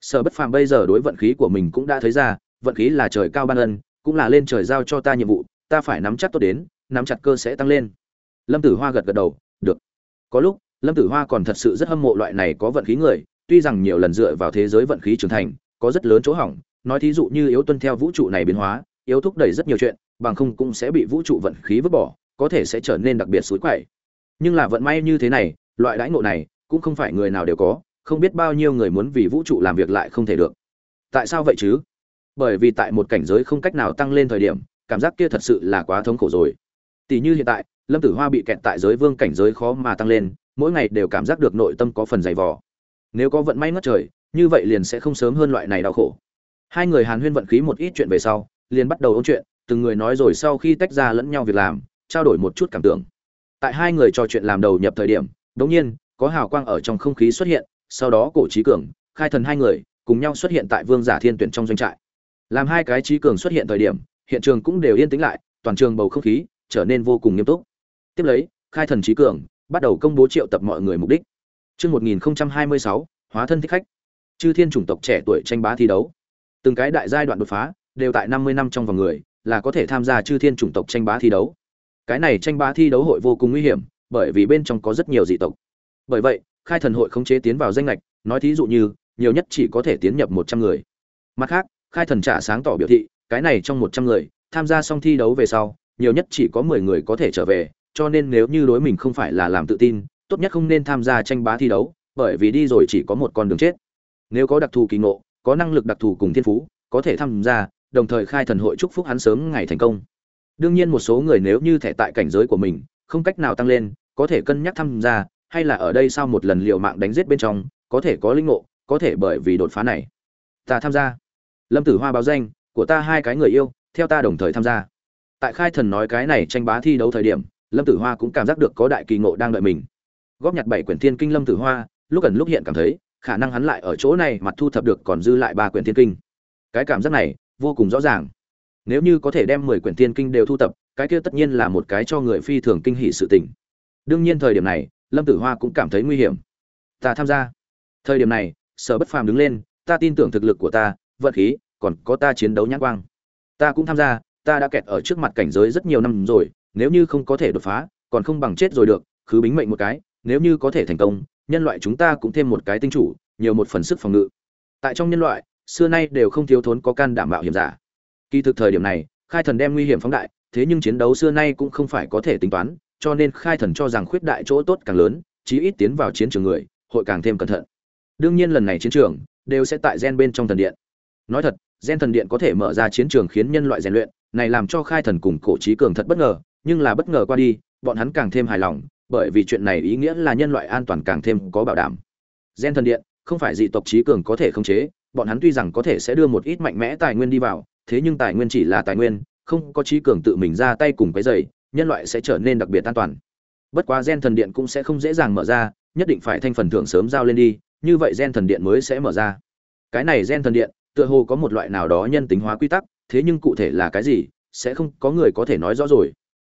Sở bất phàm bây giờ đối vận khí của mình cũng đã thấy ra, vận khí là trời cao ban ân, cũng là lên trời giao cho ta nhiệm vụ, ta phải nắm chắc tốt đến nắm chặt cơ sẽ tăng lên. Lâm tử hoa gật gật đầu, được. Có lúc, lâm tử hoa còn thật sự rất hâm mộ loại này có vận khí người, tuy rằng nhiều lần dựa vào thế giới vận khí trưởng thành, có rất lớn chỗ hỏng, nói thí dụ như yếu tuân theo vũ trụ này biến hóa, yếu thúc đẩy rất nhiều chuyện, bằng không cũng sẽ bị vũ trụ vận khí vứt bỏ, có thể sẽ trở nên đặc biệt suối quậy. Nhưng là vận may như thế này, loại đãi ngộ này cũng không phải người nào đều có, không biết bao nhiêu người muốn vì vũ trụ làm việc lại không thể được. Tại sao vậy chứ? Bởi vì tại một cảnh giới không cách nào tăng lên thời điểm, cảm giác kia thật sự là quá thống khổ rồi tỷ như hiện tại, lâm tử hoa bị kẹt tại giới vương cảnh giới khó mà tăng lên, mỗi ngày đều cảm giác được nội tâm có phần dày vò. Nếu có vận may ngất trời, như vậy liền sẽ không sớm hơn loại này đau khổ. Hai người hàn huyên vận khí một ít chuyện về sau, liền bắt đầu ôn chuyện, từng người nói rồi sau khi tách ra lẫn nhau việc làm, trao đổi một chút cảm tưởng. Tại hai người trò chuyện làm đầu nhập thời điểm, đống nhiên, có hào quang ở trong không khí xuất hiện, sau đó cổ trí cường, khai thần hai người, cùng nhau xuất hiện tại vương giả thiên tuyển trong doanh trại. Làm hai cái trí cường xuất hiện thời điểm, hiện trường cũng đều yên tĩnh lại, toàn trường bầu không khí trở nên vô cùng nghiêm túc tiếp lấy khai thần trí cường bắt đầu công bố triệu tập mọi người mục đích Trước 1026, hóa thân thích khách. Chư thiên chủng tộc trẻ tuổi tranh bá thi đấu. Từng cái đại giai đoạn đột phá, đều tại 50 năm trong vòng người, là có thể tham gia chư thiên chủng tộc tranh bá thi đấu. Cái này tranh bá thi đấu hội vô cùng nguy hiểm, bởi vì bên trong có rất nhiều dị tộc. Bởi vậy, khai thần hội khống chế tiến vào danh ngạch, nói thí dụ như, nhiều nhất chỉ có thể tiến nhập 100 người. Mặt khác, khai thần trả sáng tỏ biểu thị, cái này trong 100 người, tham gia xong thi đấu về sau, nhiều nhất chỉ có 10 người có thể trở về, cho nên nếu như đối mình không phải là làm tự tin, tốt nhất không nên tham gia tranh bá thi đấu, bởi vì đi rồi chỉ có một con đường chết. Nếu có đặc thù kỳ ngộ, có năng lực đặc thù cùng thiên phú, có thể tham gia, đồng thời khai thần hội chúc phúc hắn sớm ngày thành công. Đương nhiên một số người nếu như thể tại cảnh giới của mình, không cách nào tăng lên, có thể cân nhắc tham gia, hay là ở đây sau một lần liều mạng đánh giết bên trong, có thể có linh ngộ, có thể bởi vì đột phá này. Ta tham gia. Lâm Tử Hoa báo danh, của ta hai cái người yêu, theo ta đồng thời tham gia. Tại khai thần nói cái này tranh bá thi đấu thời điểm, Lâm Tử Hoa cũng cảm giác được có đại kỳ ngộ đang đợi mình. Góp nhặt bảy quyển thiên kinh Lâm Tử Hoa, lúc gần lúc hiện cảm thấy, khả năng hắn lại ở chỗ này mặt thu thập được còn dư lại ba quyển thiên kinh. Cái cảm giác này, vô cùng rõ ràng. Nếu như có thể đem mười quyển thiên kinh đều thu tập cái kia tất nhiên là một cái cho người phi thường kinh hỉ sự tình. Đương nhiên thời điểm này lâm tử hoa cũng cảm thấy nguy hiểm. Ta tham gia. Thời điểm này sở bất phàm đứng lên ta tin tưởng thực lực của ta vận khí còn có ta chiến đấu nhãn quang. Ta cũng tham gia ta đã kẹt ở trước mặt cảnh giới rất nhiều năm rồi, nếu như không có thể đột phá, còn không bằng chết rồi được khứ bính mệnh một cái, nếu như có thể thành công, nhân loại chúng ta cũng thêm một cái tinh chủ, nhiều một phần sức phòng ngự. Tại trong nhân loại, xưa nay đều không thiếu thốn có can đảm bảo hiểm giả. Kỳ thực thời điểm này, khai thần đem nguy hiểm phóng đại, thế nhưng chiến đấu xưa nay cũng không phải có thể tính toán, cho nên khai thần cho rằng khuyết đại chỗ tốt càng lớn, chí ít tiến vào chiến trường người, hội càng thêm cẩn thận. Đương nhiên lần này chiến trường, đều sẽ tại gen bên trong thần điện. Nói thật, gen thần điện có thể mở ra chiến trường khiến nhân loại rèn luyện này làm cho khai thần cùng cổ trí cường thật bất ngờ, nhưng là bất ngờ qua đi, bọn hắn càng thêm hài lòng, bởi vì chuyện này ý nghĩa là nhân loại an toàn càng thêm có bảo đảm. Gen thần điện, không phải dị tộc trí cường có thể khống chế, bọn hắn tuy rằng có thể sẽ đưa một ít mạnh mẽ tài nguyên đi vào, thế nhưng tài nguyên chỉ là tài nguyên, không có trí cường tự mình ra tay cùng cái giày, nhân loại sẽ trở nên đặc biệt an toàn. Bất quá gen thần điện cũng sẽ không dễ dàng mở ra, nhất định phải thanh phần thưởng sớm giao lên đi, như vậy gen thần điện mới sẽ mở ra. Cái này gen thần điện, tựa hồ có một loại nào đó nhân tính hóa quy tắc thế nhưng cụ thể là cái gì, sẽ không có người có thể nói rõ rồi.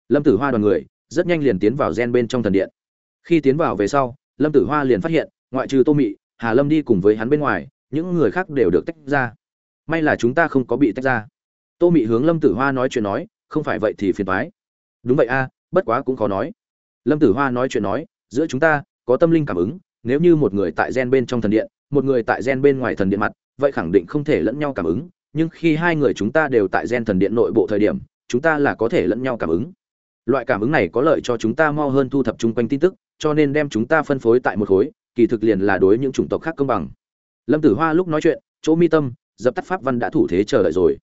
Lâm tử hoa đoàn người rất nhanh liền tiến vào gen bên trong thần điện. Khi tiến vào về sau, lâm tử hoa liền phát hiện, ngoại trừ tô mị, hà lâm đi cùng với hắn bên ngoài, những người khác đều được tách ra. May là chúng ta không có bị tách ra. Tô mị hướng lâm tử hoa nói chuyện nói, không phải vậy thì phiền thoái đúng vậy a, bất quá cũng khó nói. Lâm tử hoa nói chuyện nói, giữa chúng ta, có tâm linh cảm ứng, nếu như một người tại gen bên trong thần điện, một người tại gen bên ngoài thần điện mặt, vậy khẳng định không thể lẫn nhau cảm ứng nhưng khi hai người chúng ta đều tại gen thần điện nội bộ thời điểm, chúng ta là có thể lẫn nhau cảm ứng. Loại cảm ứng này có lợi cho chúng ta mau hơn thu thập chung quanh tin tức, cho nên đem chúng ta phân phối tại một khối, kỳ thực liền là đối những chủng tộc khác công bằng. Lâm tử hoa lúc nói chuyện, chỗ mi tâm, dập tắt pháp văn đã thủ thế chờ đợi rồi.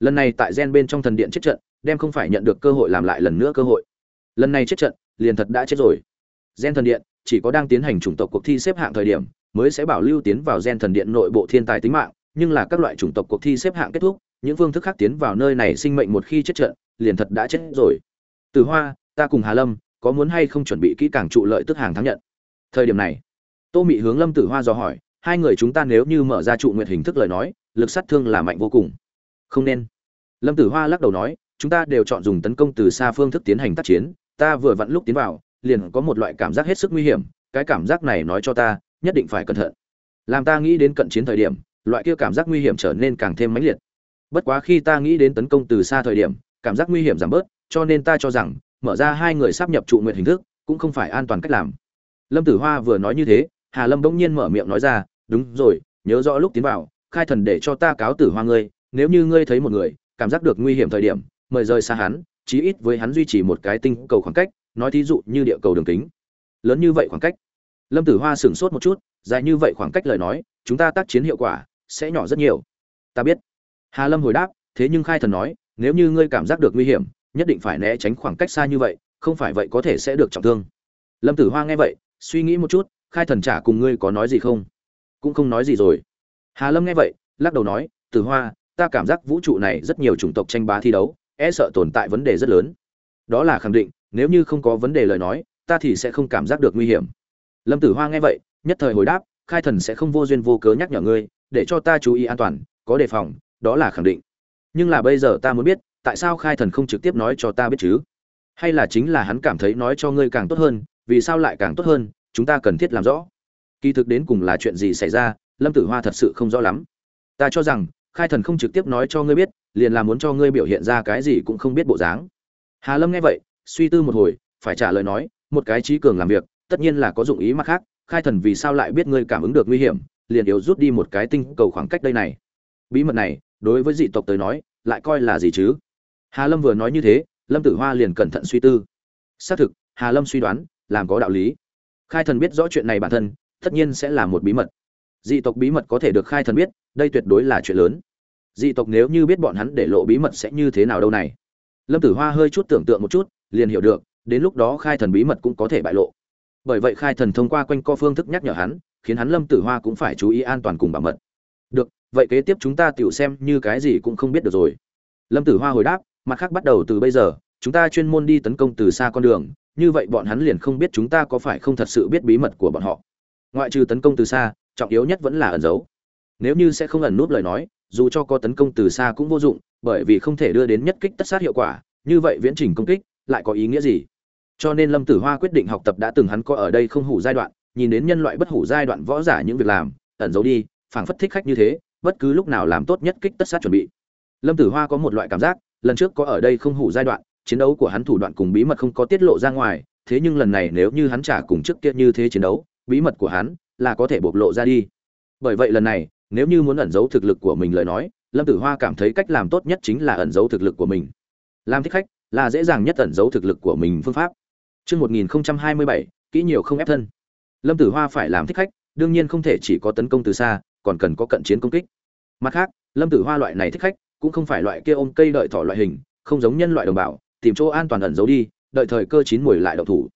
Lần này tại gen bên trong thần điện chết trận, đem không phải nhận được cơ hội làm lại lần nữa cơ hội. Lần này chết trận, liền thật đã chết rồi. Gen thần điện, chỉ có đang tiến hành chủng tộc cuộc thi xếp hạng thời điểm, mới sẽ bảo lưu tiến vào gen thần điện nội bộ thiên tài tính mạng nhưng là các loại chủng tộc cuộc thi xếp hạng kết thúc, những phương thức khác tiến vào nơi này sinh mệnh một khi chết trận, liền thật đã chết rồi. Từ hoa, ta cùng hà lâm, có muốn hay không chuẩn bị kỹ càng trụ lợi tức hàng thắng nhận? Thời điểm này, tô mị hướng lâm tử hoa dò hỏi, hai người chúng ta nếu như mở ra trụ nguyện hình thức lời nói, lực sát thương là mạnh vô cùng. Không nên. Lâm tử hoa lắc đầu nói, chúng ta đều chọn dùng tấn công từ xa phương thức tiến hành tác chiến, ta vừa vặn lúc tiến vào, liền có một loại cảm giác hết sức nguy hiểm, cái cảm giác này nói cho ta, nhất định phải cẩn thận. Làm ta nghĩ đến cận chiến thời điểm loại kia cảm giác nguy hiểm trở nên càng thêm mãnh liệt. Bất quá khi ta nghĩ đến tấn công từ xa thời điểm, cảm giác nguy hiểm giảm bớt, cho nên ta cho rằng, mở ra hai người sắp nhập trụ nguyện hình thức, cũng không phải an toàn cách làm. Lâm tử hoa vừa nói như thế, hà lâm bỗng nhiên mở miệng nói ra, đúng rồi, nhớ rõ lúc tiến vào, khai thần để cho ta cáo tử hoa ngươi, nếu như ngươi thấy một người, cảm giác được nguy hiểm thời điểm, mời rời xa hắn, chí ít với hắn duy trì một cái tinh cầu khoảng cách, nói thí dụ như địa cầu đường kính. Lớn như vậy khoảng cách. Lâm tử hoa sửng sốt một chút, dài như vậy khoảng cách lời nói, chúng ta tác chiến hiệu quả sẽ nhỏ rất nhiều. Ta biết. Hà lâm hồi đáp, thế nhưng khai thần nói, nếu như ngươi cảm giác được nguy hiểm, nhất định phải né tránh khoảng cách xa như vậy, không phải vậy có thể sẽ được trọng thương. Lâm tử hoa nghe vậy, suy nghĩ một chút, khai thần trả cùng ngươi có nói gì không? Cũng không nói gì rồi. Hà lâm nghe vậy, lắc đầu nói, tử hoa, ta cảm giác vũ trụ này rất nhiều chủng tộc tranh bá thi đấu e sợ tồn tại vấn đề rất lớn. Đó là khẳng định, nếu như không có vấn đề lời nói, ta thì sẽ không cảm giác được nguy hiểm. Lâm tử hoa nghe vậy, nhất thời hồi đáp, khai thần sẽ không vô duyên vô cớ nhắc nhở ngươi để cho ta chú ý an toàn, có đề phòng, đó là khẳng định. Nhưng là bây giờ ta muốn biết, tại sao khai thần không trực tiếp nói cho ta biết chứ? Hay là chính là hắn cảm thấy nói cho ngươi càng tốt hơn, vì sao lại càng tốt hơn, chúng ta cần thiết làm rõ. Kỳ thực đến cùng là chuyện gì xảy ra, lâm tử hoa thật sự không rõ lắm. Ta cho rằng, khai thần không trực tiếp nói cho ngươi biết, liền là muốn cho ngươi biểu hiện ra cái gì cũng không biết bộ dáng. Hà lâm nghe vậy, suy tư một hồi, phải trả lời nói, một cái trí cường làm việc, tất nhiên là có dụng ý mặt khác, khai thần vì sao lại biết ngươi cảm ứng được nguy hiểm liền yếu rút đi một cái tinh cầu khoảng cách đây này. Bí mật này, đối với dị tộc tới nói, lại coi là gì chứ? Hà lâm vừa nói như thế, lâm tử hoa liền cẩn thận suy tư. Xác thực, hà lâm suy đoán, làm có đạo lý. Khai thần biết rõ chuyện này bản thân, tất nhiên sẽ là một bí mật. Dị tộc bí mật có thể được khai thần biết, đây tuyệt đối là chuyện lớn. Dị tộc nếu như biết bọn hắn để lộ bí mật sẽ như thế nào đâu này? Lâm tử hoa hơi chút tưởng tượng một chút, liền hiểu được, đến lúc đó khai thần bí mật cũng có thể bại lộ. Bởi vậy khai thần thông qua quanh co phương thức nhắc nhở hắn khiến hắn lâm tử hoa cũng phải chú ý an toàn cùng bảo mật. Được, vậy kế tiếp chúng ta tiểu xem như cái gì cũng không biết được rồi. Lâm tử hoa hồi đáp, mặt khác bắt đầu từ bây giờ, chúng ta chuyên môn đi tấn công từ xa con đường, như vậy bọn hắn liền không biết chúng ta có phải không thật sự biết bí mật của bọn họ. Ngoại trừ tấn công từ xa, trọng yếu nhất vẫn là ẩn giấu. Nếu như sẽ không ẩn nút lời nói, dù cho có tấn công từ xa cũng vô dụng, bởi vì không thể đưa đến nhất kích tất sát hiệu quả, như vậy viễn trình công kích lại có ý nghĩa gì? Cho nên lâm tử hoa quyết định học tập đã từng hắn có ở đây không hủ giai đoạn nhìn đến nhân loại bất hủ giai đoạn võ giả những việc làm ẩn giấu đi phảng phất thích khách như thế bất cứ lúc nào làm tốt nhất kích tất sát chuẩn bị. Lâm tử hoa có một loại cảm giác lần trước có ở đây không hủ giai đoạn chiến đấu của hắn thủ đoạn cùng bí mật không có tiết lộ ra ngoài thế nhưng lần này nếu như hắn trả cùng trước kia như thế chiến đấu bí mật của hắn là có thể bộc lộ ra đi. Bởi vậy lần này nếu như muốn ẩn giấu thực lực của mình lời nói lâm tử hoa cảm thấy cách làm tốt nhất chính là ẩn giấu thực lực của mình. Làm thích khách là dễ dàng nhất ẩn giấu thực lực của mình phương pháp. Trước 1027, kỹ nhiều không ép thân. Lâm Tử Hoa phải làm thích khách, đương nhiên không thể chỉ có tấn công từ xa, còn cần có cận chiến công kích. Mặt khác, lâm tử hoa loại này thích khách cũng không phải loại kia ôm cây đợi thỏ loại hình không giống nhân loại đồng bào tìm chỗ an toàn ẩn giấu đi đợi thời cơ chín mùi lại đậu thủ.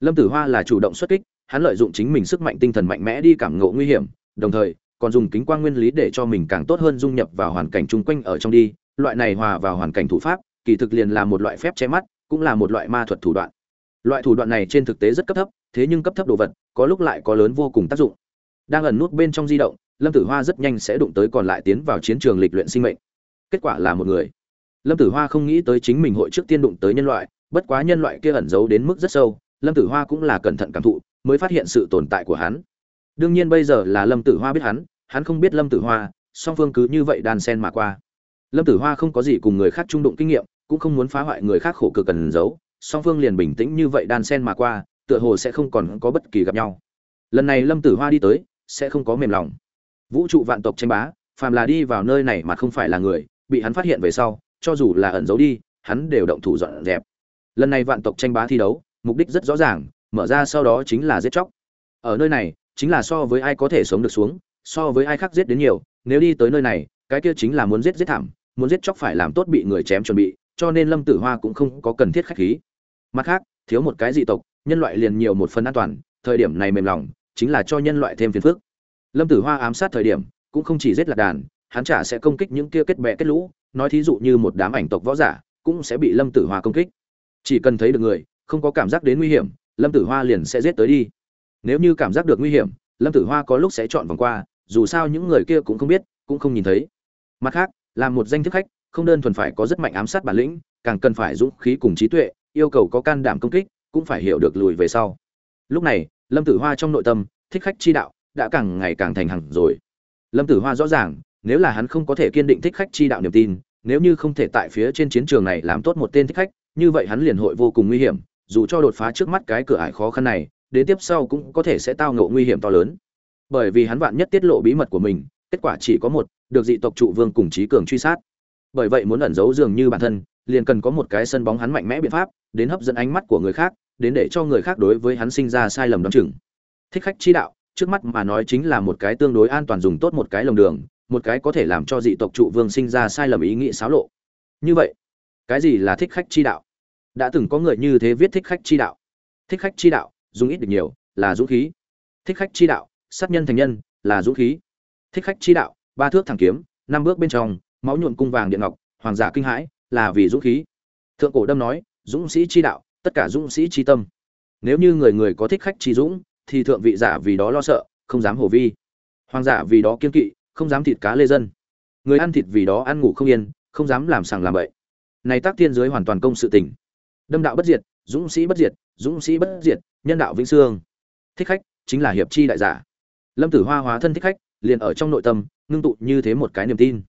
Lâm tử hoa là chủ động xuất kích hắn lợi dụng chính mình sức mạnh tinh thần mạnh mẽ đi cảm ngộ nguy hiểm đồng thời còn dùng kính quang nguyên lý để cho mình càng tốt hơn dung nhập vào hoàn cảnh chung quanh ở trong đi. Loại này hòa vào hoàn cảnh thủ pháp kỳ thực liền là một loại phép che mắt cũng là một loại ma thuật thủ đoạn loại thủ đoạn này trên thực tế rất cấp thấp, thế nhưng cấp thấp đồ vật, có lúc lại có lớn vô cùng tác dụng. Đang ẩn nút bên trong di động, lâm tử hoa rất nhanh sẽ đụng tới còn lại tiến vào chiến trường lịch luyện sinh mệnh. Kết quả là một người. Lâm tử hoa không nghĩ tới chính mình hội trước tiên đụng tới nhân loại, bất quá nhân loại kia ẩn giấu đến mức rất sâu, lâm tử hoa cũng là cẩn thận cảm thụ, mới phát hiện sự tồn tại của hắn. Đương nhiên bây giờ là lâm tử hoa biết hắn hắn không biết lâm tử hoa, song phương cứ như vậy đan sen mà qua. Lâm tử hoa không có gì cùng người khác trung đụng kinh nghiệm, cũng không muốn phá hoại người khác khổ cực cần giấu song phương liền bình tĩnh như vậy đan sen mà qua, tựa hồ sẽ không còn có bất kỳ gặp nhau. Lần này lâm tử hoa đi tới, sẽ không có mềm lòng. Vũ trụ vạn tộc tranh bá, phàm là đi vào nơi này mà không phải là người, bị hắn phát hiện về sau, cho dù là ẩn giấu đi, hắn đều động thủ dọn dẹp. Lần này vạn tộc tranh bá thi đấu, mục đích rất rõ ràng, mở ra sau đó chính là giết chóc. Ở nơi này, chính là so với ai có thể sống được xuống, so với ai khác giết đến nhiều, nếu đi tới nơi này, cái kia chính là muốn giết giết thảm, muốn giết chóc phải làm tốt bị người chém chuẩn bị, cho nên lâm tử hoa cũng không có cần thiết khách khí mặt khác, thiếu một cái dị tộc, nhân loại liền nhiều một phần an toàn, thời điểm này mềm lòng, chính là cho nhân loại thêm phiền phức. Lâm tử hoa ám sát thời điểm, cũng không chỉ giết lạc đàn, hắn chả sẽ công kích những kia kết bè kết lũ, nói thí dụ như một đám ảnh tộc võ giả, cũng sẽ bị lâm tử hoa công kích. Chỉ cần thấy được người, không có cảm giác đến nguy hiểm, lâm tử hoa liền sẽ giết tới đi. Nếu như cảm giác được nguy hiểm, lâm tử hoa có lúc sẽ chọn vòng qua, dù sao những người kia cũng không biết, cũng không nhìn thấy. Mặt khác, làm một danh thức khách, không đơn thuần phải có rất mạnh ám sát bản lĩnh, càng cần phải dũng khí cùng trí tuệ yêu cầu có can đảm công kích, cũng phải hiểu được lùi về sau. Lúc này, lâm tử hoa trong nội tâm, thích khách chi đạo, đã càng ngày càng thành hẳn rồi. Lâm tử hoa rõ ràng, nếu là hắn không có thể kiên định thích khách chi đạo niềm tin, nếu như không thể tại phía trên chiến trường này làm tốt một tên thích khách, như vậy hắn liền hội vô cùng nguy hiểm, dù cho đột phá trước mắt cái cửa ải khó khăn này, đến tiếp sau cũng có thể sẽ tao ngộ nguy hiểm to lớn. Bởi vì hắn vạn nhất tiết lộ bí mật của mình, kết quả chỉ có một, được dị tộc trụ vương cùng trí cường truy sát bởi vậy muốn ẩn giấu dường như bản thân, liền cần có một cái sân bóng hắn mạnh mẽ biện pháp, đến hấp dẫn ánh mắt của người khác, đến để cho người khác đối với hắn sinh ra sai lầm đoán chừng. Thích khách chi đạo, trước mắt mà nói chính là một cái tương đối an toàn dùng tốt một cái lồng đường, một cái có thể làm cho dị tộc trụ vương sinh ra sai lầm ý nghĩ xáo lộ. Như vậy, cái gì là thích khách chi đạo? Đã từng có người như thế viết thích khách chi đạo. Thích khách chi đạo, dùng ít được nhiều, là dũng khí. Thích khách chi đạo, sát nhân thành nhân, là dũng khí. Thích khách chi đạo, ba thước thẳng kiếm, năm bước bên trong máu nhuộn cung vàng điện ngọc, hoàng giả kinh hãi, là vì dũng khí. Thượng cổ đâm nói, dũng sĩ chi đạo, tất cả dũng sĩ chi tâm. Nếu như người người có thích khách chi dũng, thì thượng vị giả vì đó lo sợ, không dám hổ vi. Hoàng giả vì đó kiên kỵ, không dám thịt cá lê dân. Người ăn thịt vì đó ăn ngủ không yên, không dám làm sàng làm bậy. Này tác thiên giới hoàn toàn công sự tình. Đâm đạo bất diệt, dũng sĩ bất diệt, dũng sĩ bất diệt, nhân đạo vĩnh sương thích khách chính là hiệp chi đại giả. Lâm tử hoa hóa thân thích khách, liền ở trong nội tâm, ngưng tụ như thế một cái niềm tin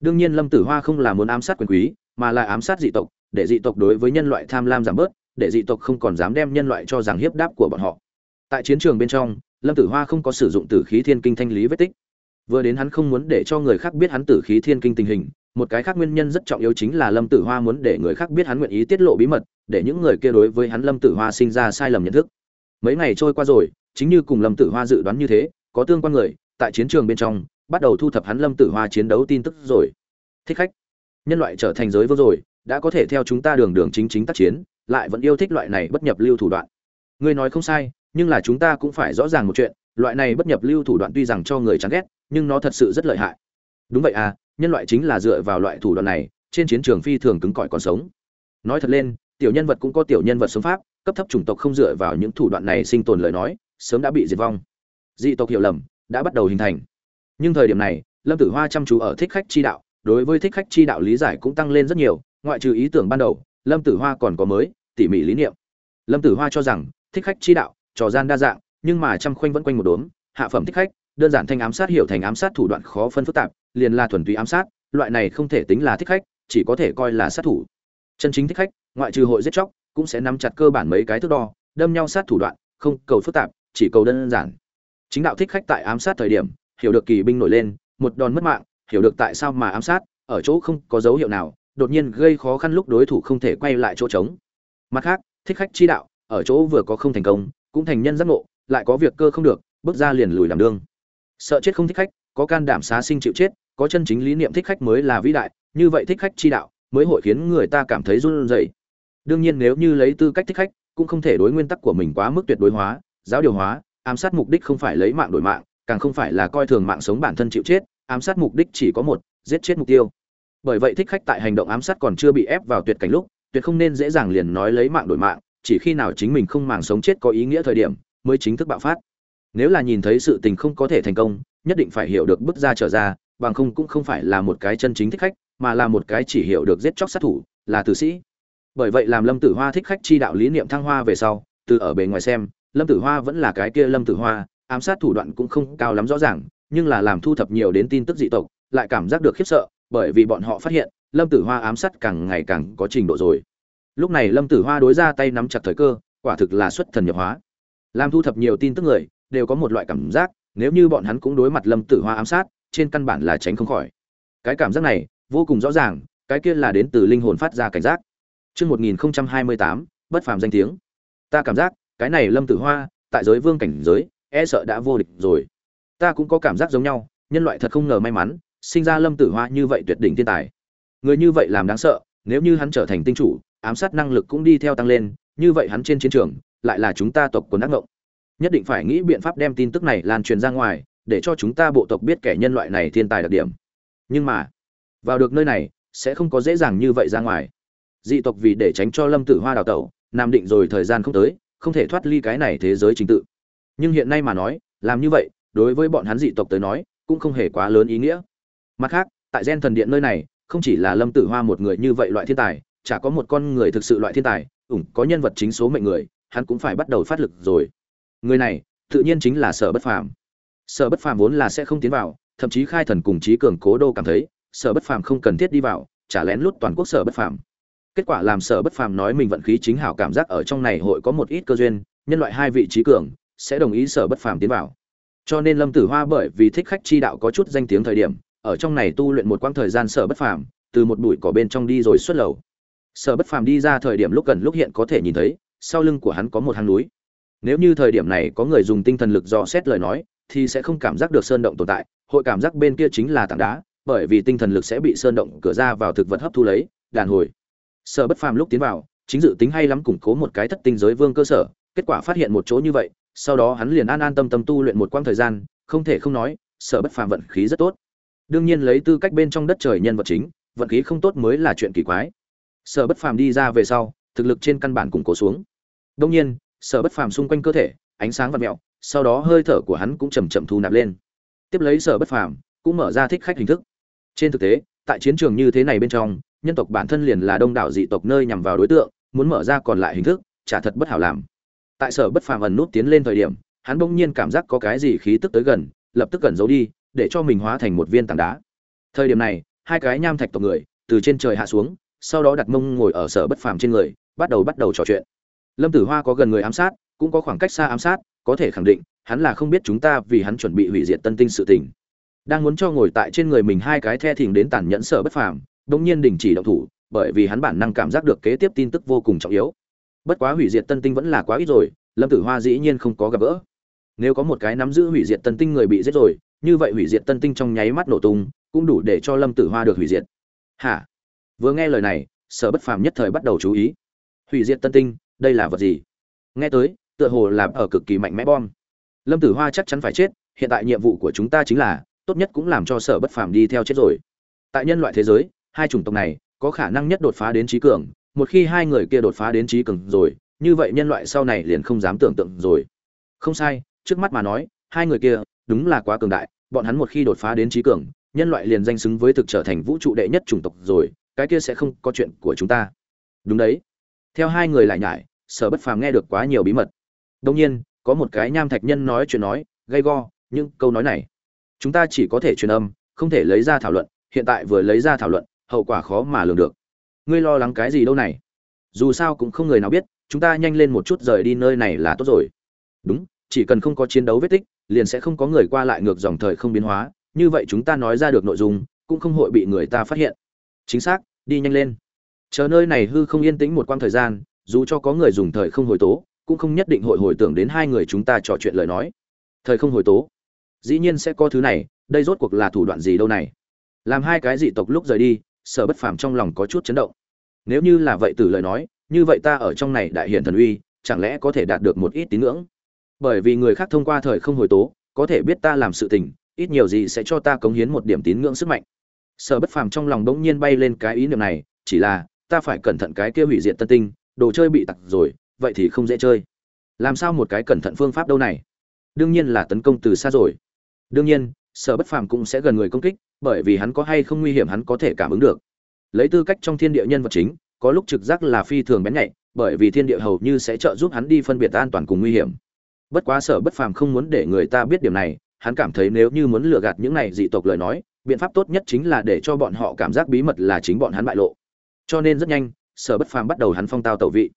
đương nhiên lâm tử hoa không là muốn ám sát quyền quý, mà là ám sát dị tộc, để dị tộc đối với nhân loại tham lam giảm bớt, để dị tộc không còn dám đem nhân loại cho rằng hiếp đáp của bọn họ. Tại chiến trường bên trong, lâm tử hoa không có sử dụng tử khí thiên kinh thanh lý vết tích. Vừa đến hắn không muốn để cho người khác biết hắn tử khí thiên kinh tình hình, một cái khác nguyên nhân rất trọng yếu chính là lâm tử hoa muốn để người khác biết hắn nguyện ý tiết lộ bí mật, để những người kia đối với hắn lâm tử hoa sinh ra sai lầm nhận thức. Mấy ngày trôi qua rồi, chính như cùng lâm tử hoa dự đoán như thế, có tương quan người, tại chiến trường bên trong bắt đầu thu thập hắn lâm tử hoa chiến đấu tin tức rồi. Thích khách, nhân loại trở thành giới vô rồi, đã có thể theo chúng ta đường đường chính chính tác chiến, lại vẫn yêu thích loại này bất nhập lưu thủ đoạn. Ngươi nói không sai, nhưng là chúng ta cũng phải rõ ràng một chuyện, loại này bất nhập lưu thủ đoạn tuy rằng cho người chán ghét, nhưng nó thật sự rất lợi hại. Đúng vậy à nhân loại chính là dựa vào loại thủ đoạn này, trên chiến trường phi thường cứng cỏi còn sống. Nói thật lên, tiểu nhân vật cũng có tiểu nhân vật sống pháp, cấp thấp chủng tộc không dựa vào những thủ đoạn này sinh tồn lời nói, sớm đã bị diệt vong. Dị tộc hiểu lầm, đã bắt đầu hình thành nhưng thời điểm này, lâm tử hoa chăm chú ở thích khách chi đạo, đối với thích khách chi đạo lý giải cũng tăng lên rất nhiều, ngoại trừ ý tưởng ban đầu, lâm tử hoa còn có mới, tỉ mỉ lý niệm. Lâm tử hoa cho rằng, thích khách chi đạo, trò gian đa dạng, nhưng mà chăm khoanh vẫn quanh một đốm, hạ phẩm thích khách, đơn giản thanh ám sát hiểu thành ám sát thủ đoạn khó phân phức tạp, liền là thuần túy ám sát, loại này không thể tính là thích khách, chỉ có thể coi là sát thủ. Chân chính thích khách, ngoại trừ hội giết chóc, cũng sẽ nắm chặt cơ bản mấy cái thước đo, đâm nhau sát thủ đoạn, không cầu phức tạp, chỉ cầu đơn giản. Chính đạo thích khách tại ám sát thời điểm hiểu được kỳ binh nổi lên, một đòn mất mạng, hiểu được tại sao mà ám sát, ở chỗ không có dấu hiệu nào, đột nhiên gây khó khăn lúc đối thủ không thể quay lại chỗ trống. Mặt khác, thích khách chi đạo, ở chỗ vừa có không thành công, cũng thành nhân giác ngộ, lại có việc cơ không được, bước ra liền lùi làm đương sợ chết không thích khách, có can đảm xá sinh chịu chết, có chân chính lý niệm thích khách mới là vĩ đại, như vậy thích khách chi đạo, mới hội khiến người ta cảm thấy run rẩy. Đương nhiên nếu như lấy tư cách thích khách, cũng không thể đối nguyên tắc của mình quá mức tuyệt đối hóa, giáo điều hóa, ám sát mục đích không phải lấy mạng đổi mạng càng không phải là coi thường mạng sống bản thân chịu chết, ám sát mục đích chỉ có một, giết chết mục tiêu. Bởi vậy thích khách tại hành động ám sát còn chưa bị ép vào tuyệt cảnh lúc, tuyệt không nên dễ dàng liền nói lấy mạng đổi mạng, chỉ khi nào chính mình không màng sống chết có ý nghĩa thời điểm, mới chính thức bạo phát. Nếu là nhìn thấy sự tình không có thể thành công, nhất định phải hiểu được bước ra trở ra, bằng không cũng không phải là một cái chân chính thích khách, mà là một cái chỉ hiểu được giết chóc sát thủ, là tử sĩ. Bởi vậy làm lâm tử hoa thích khách chi đạo lý niệm thăng hoa về sau, từ ở bề ngoài xem, lâm tử hoa vẫn là cái kia lâm tử hoa ám sát thủ đoạn cũng không cao lắm rõ ràng nhưng là làm thu thập nhiều đến tin tức dị tộc lại cảm giác được khiếp sợ bởi vì bọn họ phát hiện lâm tử hoa ám sát càng ngày càng có trình độ rồi. Lúc này lâm tử hoa đối ra tay nắm chặt thời cơ quả thực là xuất thần nhập hóa. Làm thu thập nhiều tin tức người đều có một loại cảm giác nếu như bọn hắn cũng đối mặt lâm tử hoa ám sát trên căn bản là tránh không khỏi. Cái cảm giác này vô cùng rõ ràng cái kia là đến từ linh hồn phát ra cảnh giác. Chương 1028, bất phàm danh tiếng. Ta cảm giác, cái này Lâm Tử Hoa, tại giới vương cảnh giới, e sợ đã vô địch rồi. Ta cũng có cảm giác giống nhau, nhân loại thật không ngờ may mắn, sinh ra Lâm Tử Hoa như vậy tuyệt đỉnh thiên tài. Người như vậy làm đáng sợ, nếu như hắn trở thành tinh chủ, ám sát năng lực cũng đi theo tăng lên, như vậy hắn trên chiến trường, lại là chúng ta tộc của ác ngộng. Nhất định phải nghĩ biện pháp đem tin tức này lan truyền ra ngoài, để cho chúng ta bộ tộc biết kẻ nhân loại này thiên tài đặc điểm. Nhưng mà, vào được nơi này, sẽ không có dễ dàng như vậy ra ngoài dị tộc vì để tránh cho lâm tử hoa đào tẩu nam định rồi thời gian không tới không thể thoát ly cái này thế giới trình tự nhưng hiện nay mà nói, làm như vậy, đối với bọn hắn dị tộc tới nói, cũng không hề quá lớn ý nghĩa. Mặt khác, tại gen thần điện nơi này, không chỉ là lâm tử hoa một người như vậy loại thiên tài, chả có một con người thực sự loại thiên tài, ủng, có nhân vật chính số mệnh người, hắn cũng phải bắt đầu phát lực rồi. Người này, tự nhiên chính là sở bất phàm. Sở bất phàm vốn là sẽ không tiến vào, thậm chí khai thần cùng trí cường cố đô cảm thấy, sở bất phàm không cần thiết đi vào, chả lén lút toàn quốc sở bất phàm. Kết quả làm sở bất phàm nói mình vận khí chính hảo cảm giác ở trong này hội có một ít cơ duyên, nhân loại hai vị trí cường sẽ đồng ý sở bất phàm tiến vào. Cho nên lâm tử hoa bởi vì thích khách chi đạo có chút danh tiếng thời điểm, ở trong này tu luyện một quãng thời gian sở bất phàm, từ một bụi cỏ bên trong đi rồi xuất lầu. Sở bất phàm đi ra thời điểm lúc gần lúc hiện có thể nhìn thấy, sau lưng của hắn có một hang núi. Nếu như thời điểm này có người dùng tinh thần lực dò xét lời nói, thì sẽ không cảm giác được sơn động tồn tại, hội cảm giác bên kia chính là tảng đá, bởi vì tinh thần lực sẽ bị sơn động cửa ra vào thực vật hấp thu lấy, đàn hồi. Sở bất phàm lúc tiến vào, chính dự tính hay lắm củng cố một cái thất tinh giới vương cơ sở, kết quả phát hiện một chỗ như vậy sau đó hắn liền an an tâm tâm tu luyện một quãng thời gian, không thể không nói, sở bất phàm vận khí rất tốt. Đương nhiên lấy tư cách bên trong đất trời nhân vật chính, vận khí không tốt mới là chuyện kỳ quái. Sở bất phàm đi ra về sau, thực lực trên căn bản củng cố xuống. Đương nhiên, sở bất phàm xung quanh cơ thể, ánh sáng vật mẹo, sau đó hơi thở của hắn cũng chầm chậm thu nạp lên. Tiếp lấy sở bất phàm cũng mở ra thích khách hình thức. Trên thực tế, tại chiến trường như thế này bên trong, nhân tộc bản thân liền là đông đảo dị tộc nơi nhằm vào đối tượng, muốn mở ra còn lại hình thức, chả thật bất hảo làm tại sở bất phàm ẩn nút tiến lên thời điểm hắn bỗng nhiên cảm giác có cái gì khí tức tới gần lập tức gần giấu đi để cho mình hóa thành một viên tảng đá. Thời điểm này hai cái nham thạch tộc người từ trên trời hạ xuống sau đó đặt mông ngồi ở sở bất phàm trên người bắt đầu bắt đầu trò chuyện. Lâm tử hoa có gần người ám sát cũng có khoảng cách xa ám sát có thể khẳng định hắn là không biết chúng ta vì hắn chuẩn bị hủy diệt tân tinh sự tình. Đang muốn cho ngồi tại trên người mình hai cái the thình đến tàn nhẫn sở bất phàm bỗng nhiên đình chỉ động thủ, bởi vì hắn bản năng cảm giác được kế tiếp tin tức vô cùng trọng yếu. Bất quá hủy diệt tân tinh vẫn là quá ít rồi, Lâm Tử Hoa dĩ nhiên không có gặp gỡ. Nếu có một cái nắm giữ hủy diệt tân tinh người bị giết rồi, như vậy hủy diệt tân tinh trong nháy mắt nổ tung, cũng đủ để cho Lâm Tử Hoa được hủy diệt. Hả? Vừa nghe lời này, Sở Bất Phàm nhất thời bắt đầu chú ý. Hủy diệt tân tinh, đây là vật gì? Nghe tới, tựa hồ làm ở cực kỳ mạnh mẽ bom. Lâm Tử Hoa chắc chắn phải chết, hiện tại nhiệm vụ của chúng ta chính là, tốt nhất cũng làm cho Sở Bất Phàm đi theo chết rồi. Tại nhân loại thế giới, hai chủng tộc này có khả năng nhất đột phá đến trí cường một khi hai người kia đột phá đến trí cường rồi, như vậy nhân loại sau này liền không dám tưởng tượng rồi. Không sai, trước mắt mà nói, hai người kia, đúng là quá cường đại, bọn hắn một khi đột phá đến trí cường, nhân loại liền danh xứng với thực trở thành vũ trụ đệ nhất chủng tộc rồi, cái kia sẽ không có chuyện của chúng ta. Đúng đấy. Theo hai người lại nhải, sở bất phàm nghe được quá nhiều bí mật. Đương nhiên, có một cái nham thạch nhân nói chuyện nói, gay go nhưng câu nói này. Chúng ta chỉ có thể truyền âm, không thể lấy ra thảo luận, hiện tại vừa lấy ra thảo luận, hậu quả khó mà lường được ngươi lo lắng cái gì đâu này? Dù sao cũng không người nào biết, chúng ta nhanh lên một chút rời đi nơi này là tốt rồi. Đúng, chỉ cần không có chiến đấu vết tích, liền sẽ không có người qua lại ngược dòng thời không biến hóa. Như vậy chúng ta nói ra được nội dung, cũng không hội bị người ta phát hiện. Chính xác, đi nhanh lên. Chờ nơi này hư không yên tĩnh một quãng thời gian, dù cho có người dùng thời không hồi tố, cũng không nhất định hội hồi tưởng đến hai người chúng ta trò chuyện lời nói. Thời không hồi tố. Dĩ nhiên sẽ có thứ này, đây rốt cuộc là thủ đoạn gì đâu này? Làm hai cái dị tộc lúc rời đi sở bất phàm trong lòng có chút chấn động. Nếu như là vậy từ lời nói, như vậy ta ở trong này đại hiển thần uy, chẳng lẽ có thể đạt được một ít tín ngưỡng? Bởi vì người khác thông qua thời không hồi tố, có thể biết ta làm sự tình, ít nhiều gì sẽ cho ta cống hiến một điểm tín ngưỡng sức mạnh. Sở bất phàm trong lòng bỗng nhiên bay lên cái ý niệm này, chỉ là, ta phải cẩn thận cái kia hủy diệt tân tinh, đồ chơi bị tặc rồi, vậy thì không dễ chơi. Làm sao một cái cẩn thận phương pháp đâu này? Đương nhiên là tấn công từ xa rồi. Đương nhiên, sở bất phàm cũng sẽ gần người công kích bởi vì hắn có hay không nguy hiểm hắn có thể cảm ứng được. Lấy tư cách trong thiên địa nhân vật chính, có lúc trực giác là phi thường bén nhạy, bởi vì thiên địa hầu như sẽ trợ giúp hắn đi phân biệt an toàn cùng nguy hiểm. Bất quá sở bất phàm không muốn để người ta biết điểm này, hắn cảm thấy nếu như muốn lừa gạt những này dị tộc lời nói, biện pháp tốt nhất chính là để cho bọn họ cảm giác bí mật là chính bọn hắn bại lộ. Cho nên rất nhanh, sở bất phàm bắt đầu hắn phong tao tẩu vị.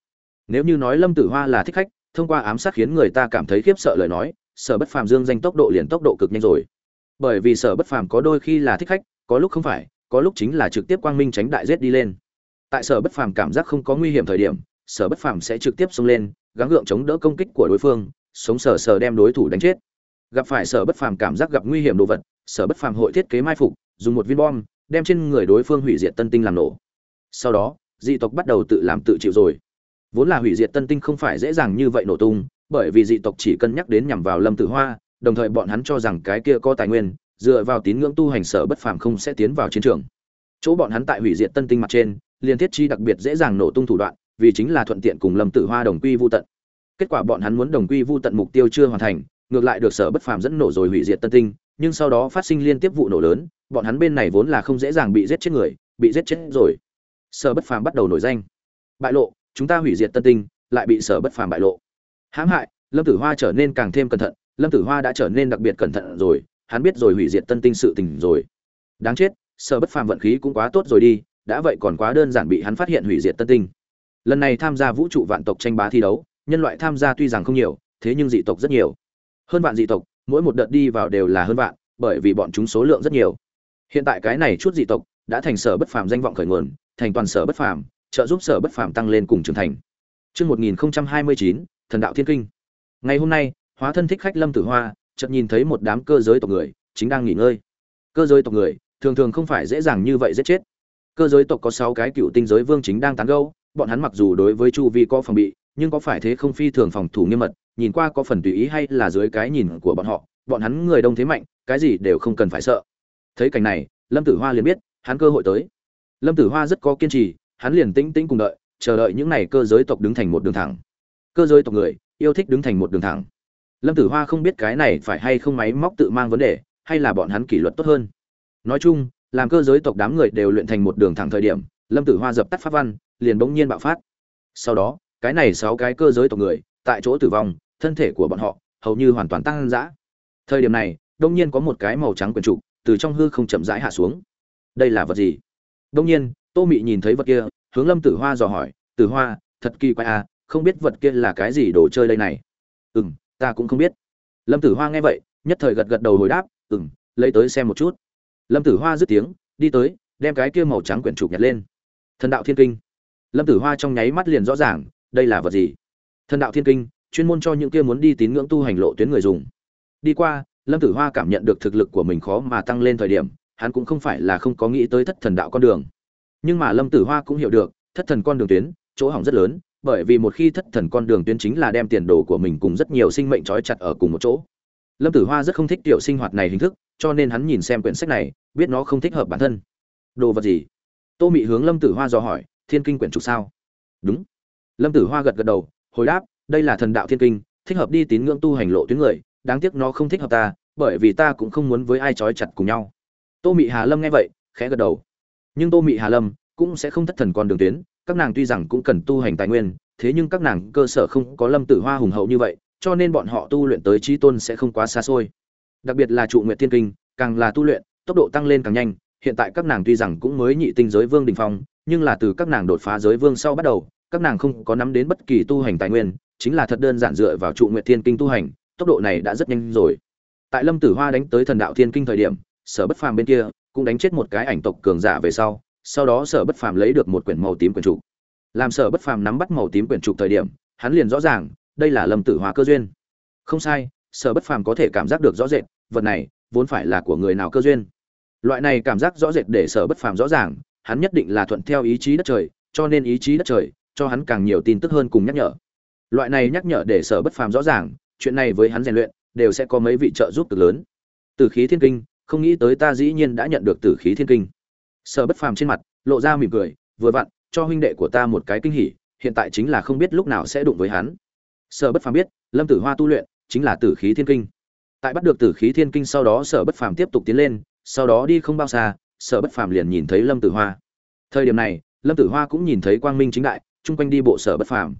Nếu như nói lâm tử hoa là thích khách, thông qua ám sát khiến người ta cảm thấy khiếp sợ lời nói, sở bất phàm dương danh tốc độ liền tốc độ cực nhanh rồi bởi vì sở bất phàm có đôi khi là thích khách, có lúc không phải, có lúc chính là trực tiếp quang minh tránh đại giết đi lên. Tại sở bất phàm cảm giác không có nguy hiểm thời điểm, sở bất phàm sẽ trực tiếp xông lên, gắng gượng chống đỡ công kích của đối phương, sống sờ sờ đem đối thủ đánh chết. Gặp phải sở bất phàm cảm giác gặp nguy hiểm đồ vật, sở bất phàm hội thiết kế mai phục, dùng một viên bom, đem trên người đối phương hủy diệt tân tinh làm nổ. Sau đó, dị tộc bắt đầu tự làm tự chịu rồi. Vốn là hủy diệt tân tinh không phải dễ dàng như vậy nổ tung, bởi vì dị tộc chỉ cân nhắc đến nhằm vào lâm tử hoa đồng thời bọn hắn cho rằng cái kia có tài nguyên, dựa vào tín ngưỡng tu hành sở bất phàm không sẽ tiến vào chiến trường. Chỗ bọn hắn tại hủy diệt tân tinh mặt trên, liên thiết chi đặc biệt dễ dàng nổ tung thủ đoạn, vì chính là thuận tiện cùng lâm tử hoa đồng quy vô tận. Kết quả bọn hắn muốn đồng quy vô tận mục tiêu chưa hoàn thành, ngược lại được sở bất phàm dẫn nổ rồi hủy diệt tân tinh, nhưng sau đó phát sinh liên tiếp vụ nổ lớn, bọn hắn bên này vốn là không dễ dàng bị giết chết người, bị giết chết rồi. Sở bất phàm bắt đầu nổi danh. Bại lộ, chúng ta hủy diệt tân tinh, lại bị sở bất phàm bại lộ. Hãm hại, lâm tử hoa trở nên càng thêm cẩn thận lâm tử hoa đã trở nên đặc biệt cẩn thận rồi hắn biết rồi hủy diệt tân tinh sự tình rồi. Đáng chết sở bất phàm vận khí cũng quá tốt rồi đi đã vậy còn quá đơn giản bị hắn phát hiện hủy diệt tân tinh. Lần này tham gia vũ trụ vạn tộc tranh bá thi đấu nhân loại tham gia tuy rằng không nhiều thế nhưng dị tộc rất nhiều. Hơn vạn dị tộc mỗi một đợt đi vào đều là hơn vạn bởi vì bọn chúng số lượng rất nhiều. Hiện tại cái này chút dị tộc đã thành sở bất phàm danh vọng khởi nguồn thành toàn sở bất phàm trợ giúp sở bất phàm tăng lên cùng trưởng thành. Trước 1029, thần đạo thiên kinh. Ngày hôm nay, hóa thân thích khách Lâm Tử Hoa, chợt nhìn thấy một đám cơ giới tộc người chính đang nghỉ ngơi. Cơ giới tộc người, thường thường không phải dễ dàng như vậy giết chết. Cơ giới tộc có sáu cái cựu tinh giới vương chính đang tán gẫu, bọn hắn mặc dù đối với chu vi có phòng bị, nhưng có phải thế không phi thường phòng thủ nghiêm mật, nhìn qua có phần tùy ý hay là dưới cái nhìn của bọn họ, bọn hắn người đông thế mạnh, cái gì đều không cần phải sợ. Thấy cảnh này, Lâm Tử Hoa liền biết, hắn cơ hội tới. Lâm Tử Hoa rất có kiên trì, hắn liền tĩnh tĩnh cùng đợi, chờ đợi những này cơ giới tộc đứng thành một đường thẳng. Cơ giới tộc người yêu thích đứng thành một đường thẳng. Lâm Tử Hoa không biết cái này phải hay không máy móc tự mang vấn đề, hay là bọn hắn kỷ luật tốt hơn. Nói chung, làm cơ giới tộc đám người đều luyện thành một đường thẳng thời điểm, Lâm Tử Hoa dập tắt pháp văn, liền bỗng nhiên bạo phát. Sau đó, cái này sáu cái cơ giới tộc người, tại chỗ tử vong, thân thể của bọn họ hầu như hoàn toàn tăng dã. Thời điểm này, đột nhiên có một cái màu trắng quyển trụ từ trong hư không chậm rãi hạ xuống. Đây là vật gì? Đột nhiên, Tô Mị nhìn thấy vật kia, hướng Lâm Tử Hoa dò hỏi, "Tử Hoa, thật kỳ quái à, không biết vật kia là cái gì đồ chơi đây này?" "Ừm, ta cũng không biết." Lâm Tử Hoa nghe vậy, nhất thời gật gật đầu hồi đáp, "Ừm, lấy tới xem một chút." Lâm Tử Hoa dứt tiếng, đi tới, đem cái kia màu trắng quyển trục nhặt lên. Thần đạo thiên kinh. Lâm Tử Hoa trong nháy mắt liền rõ ràng, đây là vật gì? Thần đạo thiên kinh, chuyên môn cho những kia muốn đi tín ngưỡng tu hành lộ tuyến người dùng. Đi qua, Lâm Tử Hoa cảm nhận được thực lực của mình khó mà tăng lên thời điểm, hắn cũng không phải là không có nghĩ tới thất thần đạo con đường. Nhưng mà Lâm Tử Hoa cũng hiểu được, thất thần con đường tuyến, chỗ hỏng rất lớn, bởi vì một khi thất thần con đường tuyến chính là đem tiền đồ của mình cùng rất nhiều sinh mệnh trói chặt ở cùng một chỗ. Lâm Tử Hoa rất không thích tiểu sinh hoạt này hình thức, cho nên hắn nhìn xem quyển sách này, biết nó không thích hợp bản thân. Đồ vật gì? Tô Mị hướng Lâm Tử Hoa dò hỏi, Thiên Kinh quyển trục sao? Đúng. Lâm Tử Hoa gật gật đầu, hồi đáp, đây là thần đạo thiên kinh, thích hợp đi tín ngưỡng tu hành lộ tuyến người, đáng tiếc nó không thích hợp ta, bởi vì ta cũng không muốn với ai trói chặt cùng nhau. Tô Mị Hà Lâm nghe vậy, khẽ gật đầu. Nhưng Tô Mị Hà Lâm cũng sẽ không thất thần con đường tuyến, các nàng tuy rằng cũng cần tu hành tài nguyên, thế nhưng các nàng cơ sở không có Lâm Tử Hoa hùng hậu như vậy, cho nên bọn họ tu luyện tới chí tôn sẽ không quá xa xôi. Đặc biệt là trụ nguyệt thiên kinh, càng là tu luyện, tốc độ tăng lên càng nhanh, hiện tại các nàng tuy rằng cũng mới nhị tinh giới vương đỉnh phong, nhưng là từ các nàng đột phá giới vương sau bắt đầu, các nàng không có nắm đến bất kỳ tu hành tài nguyên, chính là thật đơn giản dựa vào trụ nguyệt thiên kinh tu hành, tốc độ này đã rất nhanh rồi. Tại Lâm Tử Hoa đánh tới thần đạo thiên kinh thời điểm, Sở Bất Phàm bên kia cũng đánh chết một cái ảnh tộc cường giả về sau, sau đó Sở Bất Phàm lấy được một quyển màu tím quyển trục. Làm Sở Bất Phàm nắm bắt màu tím quyển trục thời điểm, hắn liền rõ ràng, đây là Lâm Tử hóa cơ duyên. Không sai, Sở Bất Phàm có thể cảm giác được rõ rệt, vật này vốn phải là của người nào cơ duyên. loại này cảm giác rõ rệt để sở bất phàm rõ ràng hắn nhất định là thuận theo ý chí đất trời cho nên ý chí đất trời cho hắn càng nhiều tin tức hơn cùng nhắc nhở loại này nhắc nhở để sở bất phàm rõ ràng chuyện này với hắn rèn luyện đều sẽ có mấy vị trợ giúp cực lớn từ khí thiên kinh không nghĩ tới ta dĩ nhiên đã nhận được tử khí thiên kinh sở bất phàm trên mặt lộ ra mỉm cười, vừa vặn, cho huynh đệ của ta một cái kinh hỉ, hiện tại chính là không biết lúc nào sẽ đụng với hắn. Sở bất phàm biết, lâm tử hoa tu luyện chính là tử khí thiên kinh. Tại bắt được tử khí thiên kinh sau đó, sở bất phàm tiếp tục tiến lên, sau đó đi không bao xa, sở bất phàm liền nhìn thấy lâm tử hoa. Thời điểm này, lâm tử hoa cũng nhìn thấy quang minh chính đại, chung quanh đi bộ sở bất phàm.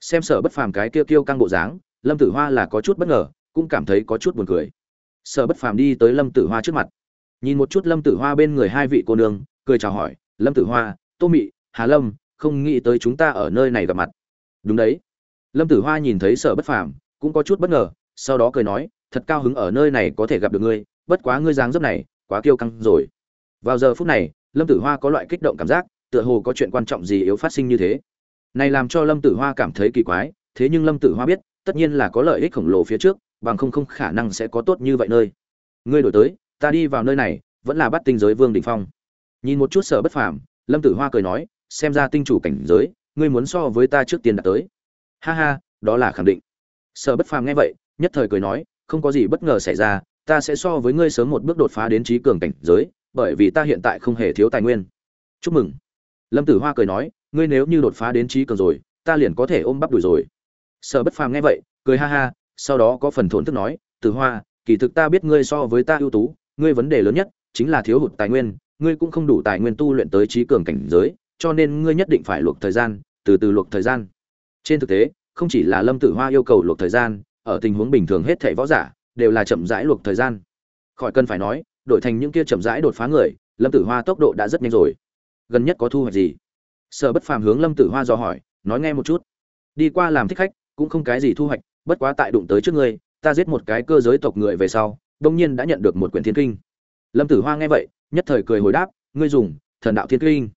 Xem sở bất phàm cái kia kêu căng bộ dáng, lâm tử hoa là có chút bất ngờ, cũng cảm thấy có chút buồn cười. Sở bất phàm đi tới lâm tử hoa trước mặt nhìn một chút lâm tử hoa bên người hai vị cô nương, cười chào hỏi, lâm tử hoa, tô mị, hà lâm, không nghĩ tới chúng ta ở nơi này gặp mặt. Đúng đấy. Lâm tử hoa nhìn thấy sở bất phàm, cũng có chút bất ngờ, sau đó cười nói, thật cao hứng ở nơi này có thể gặp được ngươi, bất quá ngươi dáng dấp này, quá kiêu căng rồi. Vào giờ phút này, lâm tử hoa có loại kích động cảm giác, tựa hồ có chuyện quan trọng gì yếu phát sinh như thế. Này làm cho lâm tử hoa cảm thấy kỳ quái, thế nhưng lâm tử hoa biết, tất nhiên là có lợi ích khổng lồ phía trước, bằng không không khả năng sẽ có tốt như vậy nơi. Ngươi đổi tới ta đi vào nơi này, vẫn là bắt tinh giới vương đỉnh phong. Nhìn một chút sở bất phàm, lâm tử hoa cười nói, xem ra tinh chủ cảnh giới, ngươi muốn so với ta trước tiên đã tới. Ha ha, đó là khẳng định. Sở bất phàm nghe vậy, nhất thời cười nói, không có gì bất ngờ xảy ra, ta sẽ so với ngươi sớm một bước đột phá đến trí cường cảnh giới, bởi vì ta hiện tại không hề thiếu tài nguyên. Chúc mừng. Lâm tử hoa cười nói, ngươi nếu như đột phá đến trí cường rồi, ta liền có thể ôm bắp đùi rồi. Sở bất phàm nghe vậy, cười ha ha, sau đó có phần thổn thức nói, tử hoa, kỳ thực ta biết ngươi so với ta ưu tú ngươi vấn đề lớn nhất chính là thiếu hụt tài nguyên, ngươi cũng không đủ tài nguyên tu luyện tới trí cường cảnh giới, cho nên ngươi nhất định phải luộc thời gian, từ từ luộc thời gian. Trên thực tế, không chỉ là lâm tử hoa yêu cầu luộc thời gian, ở tình huống bình thường hết thảy võ giả đều là chậm rãi luộc thời gian. Khỏi cần phải nói, đổi thành những kia chậm rãi đột phá người, lâm tử hoa tốc độ đã rất nhanh rồi. Gần nhất có thu hoạch gì? Sở bất phàm hướng lâm tử hoa dò hỏi, nói nghe một chút. Đi qua làm thích khách, cũng không cái gì thu hoạch, bất quá tại đụng tới trước ngươi, ta giết một cái cơ giới tộc người về sau đông nhiên đã nhận được một quyển thiên kinh. Lâm tử hoa nghe vậy, nhất thời cười hồi đáp, ngươi dùng thần đạo thiên kinh.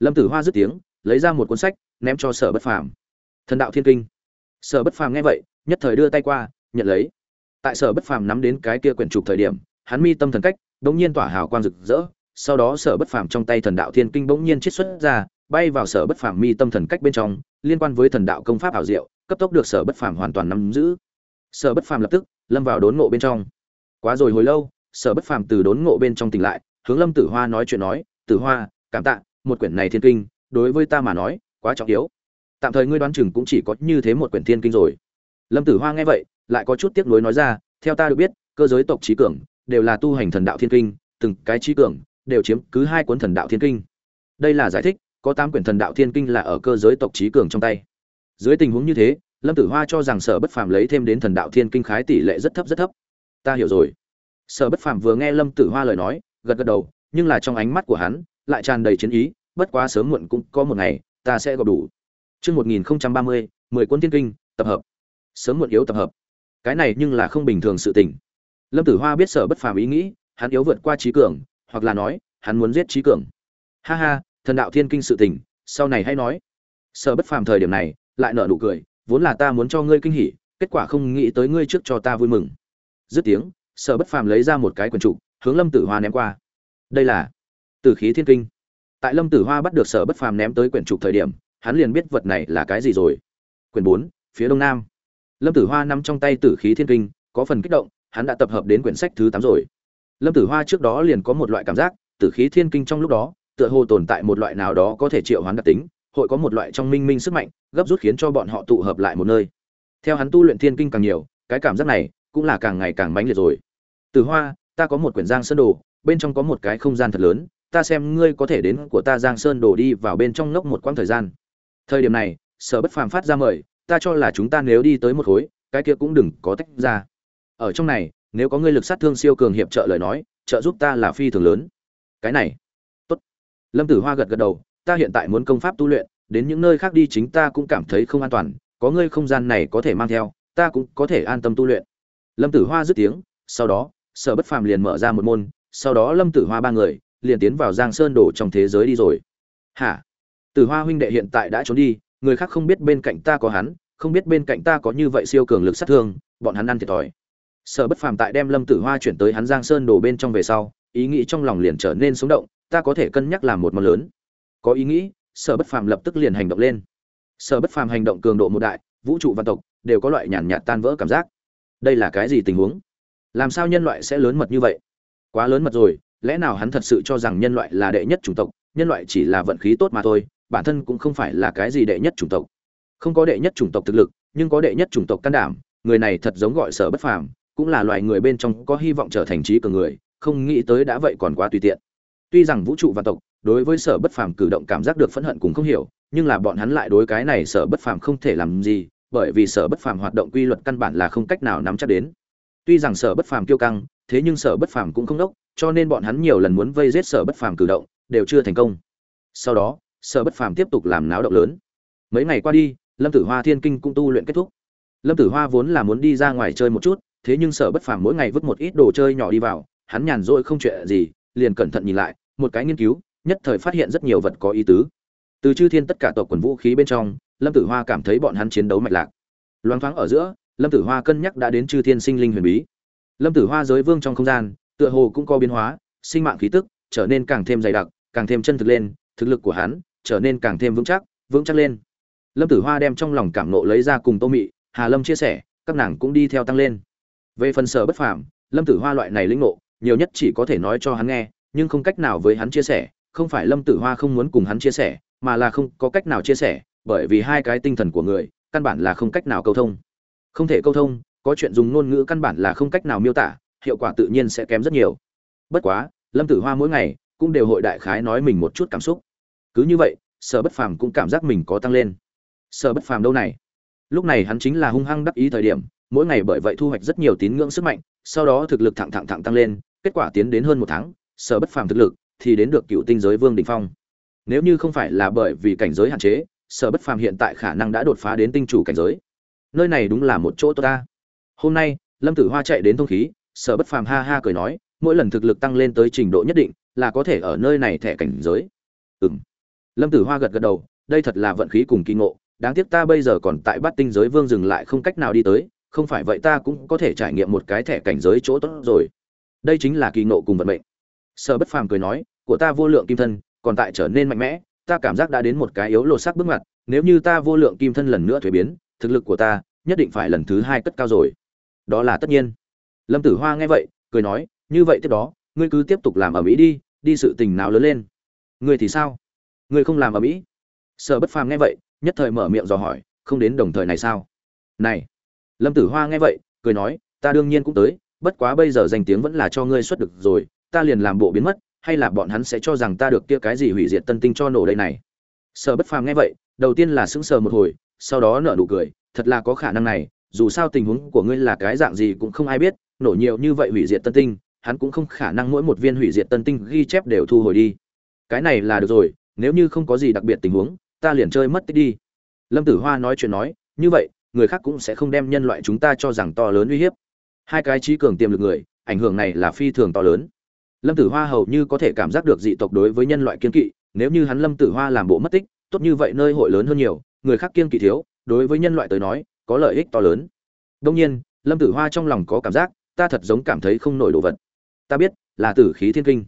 Lâm tử hoa dứt tiếng, lấy ra một cuốn sách, ném cho sở bất phàm. Thần đạo thiên kinh. Sở bất phàm nghe vậy, nhất thời đưa tay qua, nhận lấy. Tại sở bất phàm nắm đến cái kia quyển trục thời điểm, hắn mi tâm thần cách bỗng nhiên tỏa hào quang rực rỡ, sau đó sở bất phàm trong tay thần đạo thiên kinh bỗng nhiên chiết xuất ra, bay vào sở bất phàm mi tâm thần cách bên trong, liên quan với thần đạo công pháp ảo diệu, cấp tốc được sở bất phàm hoàn toàn nắm giữ. Sở bất phàm lập tức lâm vào đốn ngộ bên trong quá rồi hồi lâu, sở bất phàm từ đốn ngộ bên trong tỉnh lại, hướng lâm tử hoa nói chuyện nói, tử hoa, cảm tạ, một quyển này thiên kinh, đối với ta mà nói, quá trọng yếu. Tạm thời ngươi đoán chừng cũng chỉ có như thế một quyển thiên kinh rồi. Lâm tử hoa nghe vậy, lại có chút tiếc nuối nói ra, theo ta được biết, cơ giới tộc trí cường đều là tu hành thần đạo thiên kinh, từng cái trí cường đều chiếm cứ hai cuốn thần đạo thiên kinh. Đây là giải thích, có tám quyển thần đạo thiên kinh là ở cơ giới tộc trí cường trong tay. Dưới tình huống như thế, lâm tử hoa cho rằng sở bất phàm lấy thêm đến thần đạo thiên kinh khái tỷ lệ rất thấp rất thấp ta hiểu rồi sở bất phàm vừa nghe lâm tử hoa lời nói gật gật đầu nhưng là trong ánh mắt của hắn lại tràn đầy chiến ý bất quá sớm muộn cũng có một ngày ta sẽ gặp đủ Chương 1030, 10 quân thiên kinh, tập hợp. Sớm muộn yếu tập hợp. Cái này nhưng là không bình thường sự tình. Lâm Tử Hoa biết sở bất phàm ý nghĩ, hắn yếu vượt qua trí cường, hoặc là nói, hắn muốn giết trí cường. Ha ha, thần đạo thiên kinh sự tình, sau này hay nói. Sở bất phàm thời điểm này, lại nở nụ cười, vốn là ta muốn cho ngươi kinh hỉ, kết quả không nghĩ tới ngươi trước cho ta vui mừng. Dứt tiếng, Sở bất phàm lấy ra một cái quyển trục, hướng Lâm Tử Hoa ném qua. Đây là Tử khí thiên kinh. Tại Lâm Tử Hoa bắt được Sở bất phàm ném tới quyển trục thời điểm, hắn liền biết vật này là cái gì rồi quyển bốn phía đông nam lâm tử hoa nằm trong tay tử khí thiên kinh có phần kích động hắn đã tập hợp đến quyển sách thứ tám rồi lâm tử hoa trước đó liền có một loại cảm giác tử khí thiên kinh trong lúc đó tựa hồ tồn tại một loại nào đó có thể triệu hoán đặc tính hội có một loại trong minh minh sức mạnh gấp rút khiến cho bọn họ tụ hợp lại một nơi theo hắn tu luyện thiên kinh càng nhiều cái cảm giác này cũng là càng ngày càng mãnh liệt rồi. Tử hoa, ta có một quyển giang sơn đồ, bên trong có một cái không gian thật lớn, ta xem ngươi có thể đến của ta giang sơn đồ đi vào bên trong ngốc một quãng thời gian. Thời điểm này, sở bất phàm phát ra mời, ta cho là chúng ta nếu đi tới một khối, cái kia cũng đừng có tách ra. Ở trong này, nếu có ngươi lực sát thương siêu cường hiệp trợ lời nói, trợ giúp ta là phi thường lớn. Cái này, tốt. Lâm tử hoa gật gật đầu, ta hiện tại muốn công pháp tu luyện, đến những nơi khác đi chính ta cũng cảm thấy không an toàn, có ngươi không gian này có thể mang theo, ta cũng có thể an tâm tu luyện lâm tử hoa dứt tiếng sau đó sở bất phàm liền mở ra một môn sau đó lâm tử hoa ba người liền tiến vào giang sơn đổ trong thế giới đi rồi. Hả? Tử Hoa huynh đệ hiện tại đã trốn đi, người khác không biết bên cạnh ta có hắn, không biết bên cạnh ta có như vậy siêu cường lực sát thương, bọn hắn ăn thiệt thòi. Sở Bất Phàm tại đem Lâm Tử Hoa chuyển tới hắn Giang Sơn đổ bên trong về sau, ý nghĩ trong lòng liền trở nên sống động ta có thể cân nhắc làm một món lớn. Có ý nghĩ sở bất phàm lập tức liền hành động lên. Sở bất phàm hành động cường độ một đại vũ trụ văn tộc đều có loại nhàn nhạt tan vỡ cảm giác đây là cái gì tình huống? Làm sao nhân loại sẽ lớn mật như vậy? Quá lớn mật rồi, lẽ nào hắn thật sự cho rằng nhân loại là đệ nhất chủng tộc, nhân loại chỉ là vận khí tốt mà thôi, bản thân cũng không phải là cái gì đệ nhất chủng tộc. Không có đệ nhất chủng tộc thực lực, nhưng có đệ nhất chủng tộc can đảm, người này thật giống gọi sở bất phàm, cũng là loài người bên trong có hy vọng trở thành trí cường người, không nghĩ tới đã vậy còn quá tùy tiện. Tuy rằng vũ trụ và tộc, đối với sở bất phàm cử động cảm giác được phẫn hận cũng không hiểu, nhưng là bọn hắn lại đối cái này sở bất phàm không thể làm gì bởi vì sở bất phàm hoạt động quy luật căn bản là không cách nào nắm chắc đến. Tuy rằng sở bất phàm kiêu căng, thế nhưng sở bất phàm cũng không đốc, cho nên bọn hắn nhiều lần muốn vây giết sở bất phàm cử động, đều chưa thành công. Sau đó, sở bất phàm tiếp tục làm náo động lớn. Mấy ngày qua đi, lâm tử hoa thiên kinh cũng tu luyện kết thúc. Lâm tử hoa vốn là muốn đi ra ngoài chơi một chút, thế nhưng sở bất phàm mỗi ngày vứt một ít đồ chơi nhỏ đi vào, hắn nhàn rỗi không chuyện gì, liền cẩn thận nhìn lại, một cái nghiên cứu, nhất thời phát hiện rất nhiều vật có ý tứ. Từ chư thiên tất cả tộc quần vũ khí bên trong lâm tử hoa cảm thấy bọn hắn chiến đấu mạch lạc. Loáng thoáng ở giữa, lâm tử hoa cân nhắc đã đến chư thiên sinh linh huyền bí. Lâm tử hoa giới vương trong không gian, tựa hồ cũng có biến hóa, sinh mạng khí tức trở nên càng thêm dày đặc, càng thêm chân thực lên, thực lực của hắn trở nên càng thêm vững chắc vững chắc lên. Lâm tử hoa đem trong lòng cảm nộ lấy ra cùng tô mị, hà lâm chia sẻ, các nàng cũng đi theo tăng lên. Về phần sở bất phàm, lâm tử hoa loại này lĩnh nộ nhiều nhất chỉ có thể nói cho hắn nghe, nhưng không cách nào với hắn chia sẻ, không phải lâm tử hoa không muốn cùng hắn chia sẻ, mà là không có cách nào chia sẻ bởi vì hai cái tinh thần của người, căn bản là không cách nào câu thông. Không thể câu thông, có chuyện dùng ngôn ngữ căn bản là không cách nào miêu tả, hiệu quả tự nhiên sẽ kém rất nhiều. Bất quá, lâm tử hoa mỗi ngày cũng đều hội đại khái nói mình một chút cảm xúc. Cứ như vậy, sở bất phàm cũng cảm giác mình có tăng lên. Sở bất phàm đâu này? Lúc này hắn chính là hung hăng đắc ý thời điểm, mỗi ngày bởi vậy thu hoạch rất nhiều tín ngưỡng sức mạnh, sau đó thực lực thẳng thẳng thẳng tăng lên, kết quả tiến đến hơn một tháng, sở bất phàm thực lực thì đến được cựu tinh giới vương đỉnh phong. Nếu như không phải là bởi vì cảnh giới hạn chế sở bất phàm hiện tại khả năng đã đột phá đến tinh chủ cảnh giới. Nơi này đúng là một chỗ tốt ta. Hôm nay, lâm tử hoa chạy đến thông khí, sở bất phàm ha ha cười nói, mỗi lần thực lực tăng lên tới trình độ nhất định, là có thể ở nơi này thẻ cảnh giới. Ừng lâm tử hoa gật gật đầu, đây thật là vận khí cùng kỳ ngộ, đáng tiếc ta bây giờ còn tại bát tinh giới vương dừng lại không cách nào đi tới, không phải vậy ta cũng có thể trải nghiệm một cái thẻ cảnh giới chỗ tốt rồi. Đây chính là kỳ ngộ cùng vận mệnh. Sở bất phàm cười nói, của ta vô lượng kim thân, còn tại trở nên mạnh mẽ ta cảm giác đã đến một cái yếu lột sắc bước ngoặt, nếu như ta vô lượng kim thân lần nữa thuế biến, thực lực của ta nhất định phải lần thứ hai cất cao rồi. Đó là tất nhiên. Lâm tử hoa nghe vậy, cười nói, như vậy tiếp đó, ngươi cứ tiếp tục làm ở mỹ đi đi sự tình nào lớn lên. Ngươi thì sao? Ngươi không làm ở mỹ? Sở bất phàm nghe vậy, nhất thời mở miệng dò hỏi, không đến đồng thời này sao? Này! Lâm tử hoa nghe vậy, cười nói, ta đương nhiên cũng tới, bất quá bây giờ danh tiếng vẫn là cho ngươi xuất được rồi, ta liền làm bộ biến mất hay là bọn hắn sẽ cho rằng ta được kia cái gì hủy diệt tân tinh cho nổ đây này? Sở bất phàm nghe vậy, đầu tiên là sững sờ một hồi, sau đó nở nụ cười, thật là có khả năng này, dù sao tình huống của ngươi là cái dạng gì cũng không ai biết, nổ nhiều như vậy hủy diệt tân tinh, hắn cũng không khả năng mỗi một viên hủy diệt tân tinh ghi chép đều thu hồi đi. Cái này là được rồi, nếu như không có gì đặc biệt tình huống, ta liền chơi mất tích đi. Lâm tử hoa nói chuyện nói, như vậy, người khác cũng sẽ không đem nhân loại chúng ta cho rằng to lớn uy hiếp. Hai cái trí cường tiềm lực người, ảnh hưởng này là phi thường to lớn lâm tử hoa hầu như có thể cảm giác được dị tộc đối với nhân loại kiên kỵ, nếu như hắn lâm tử hoa làm bộ mất tích, tốt như vậy nơi hội lớn hơn nhiều, người khác kiên kỵ thiếu, đối với nhân loại tới nói, có lợi ích to lớn. Đông nhiên, lâm tử hoa trong lòng có cảm giác, ta thật giống cảm thấy không nổi đồ vật. Ta biết, là tử khí thiên kinh.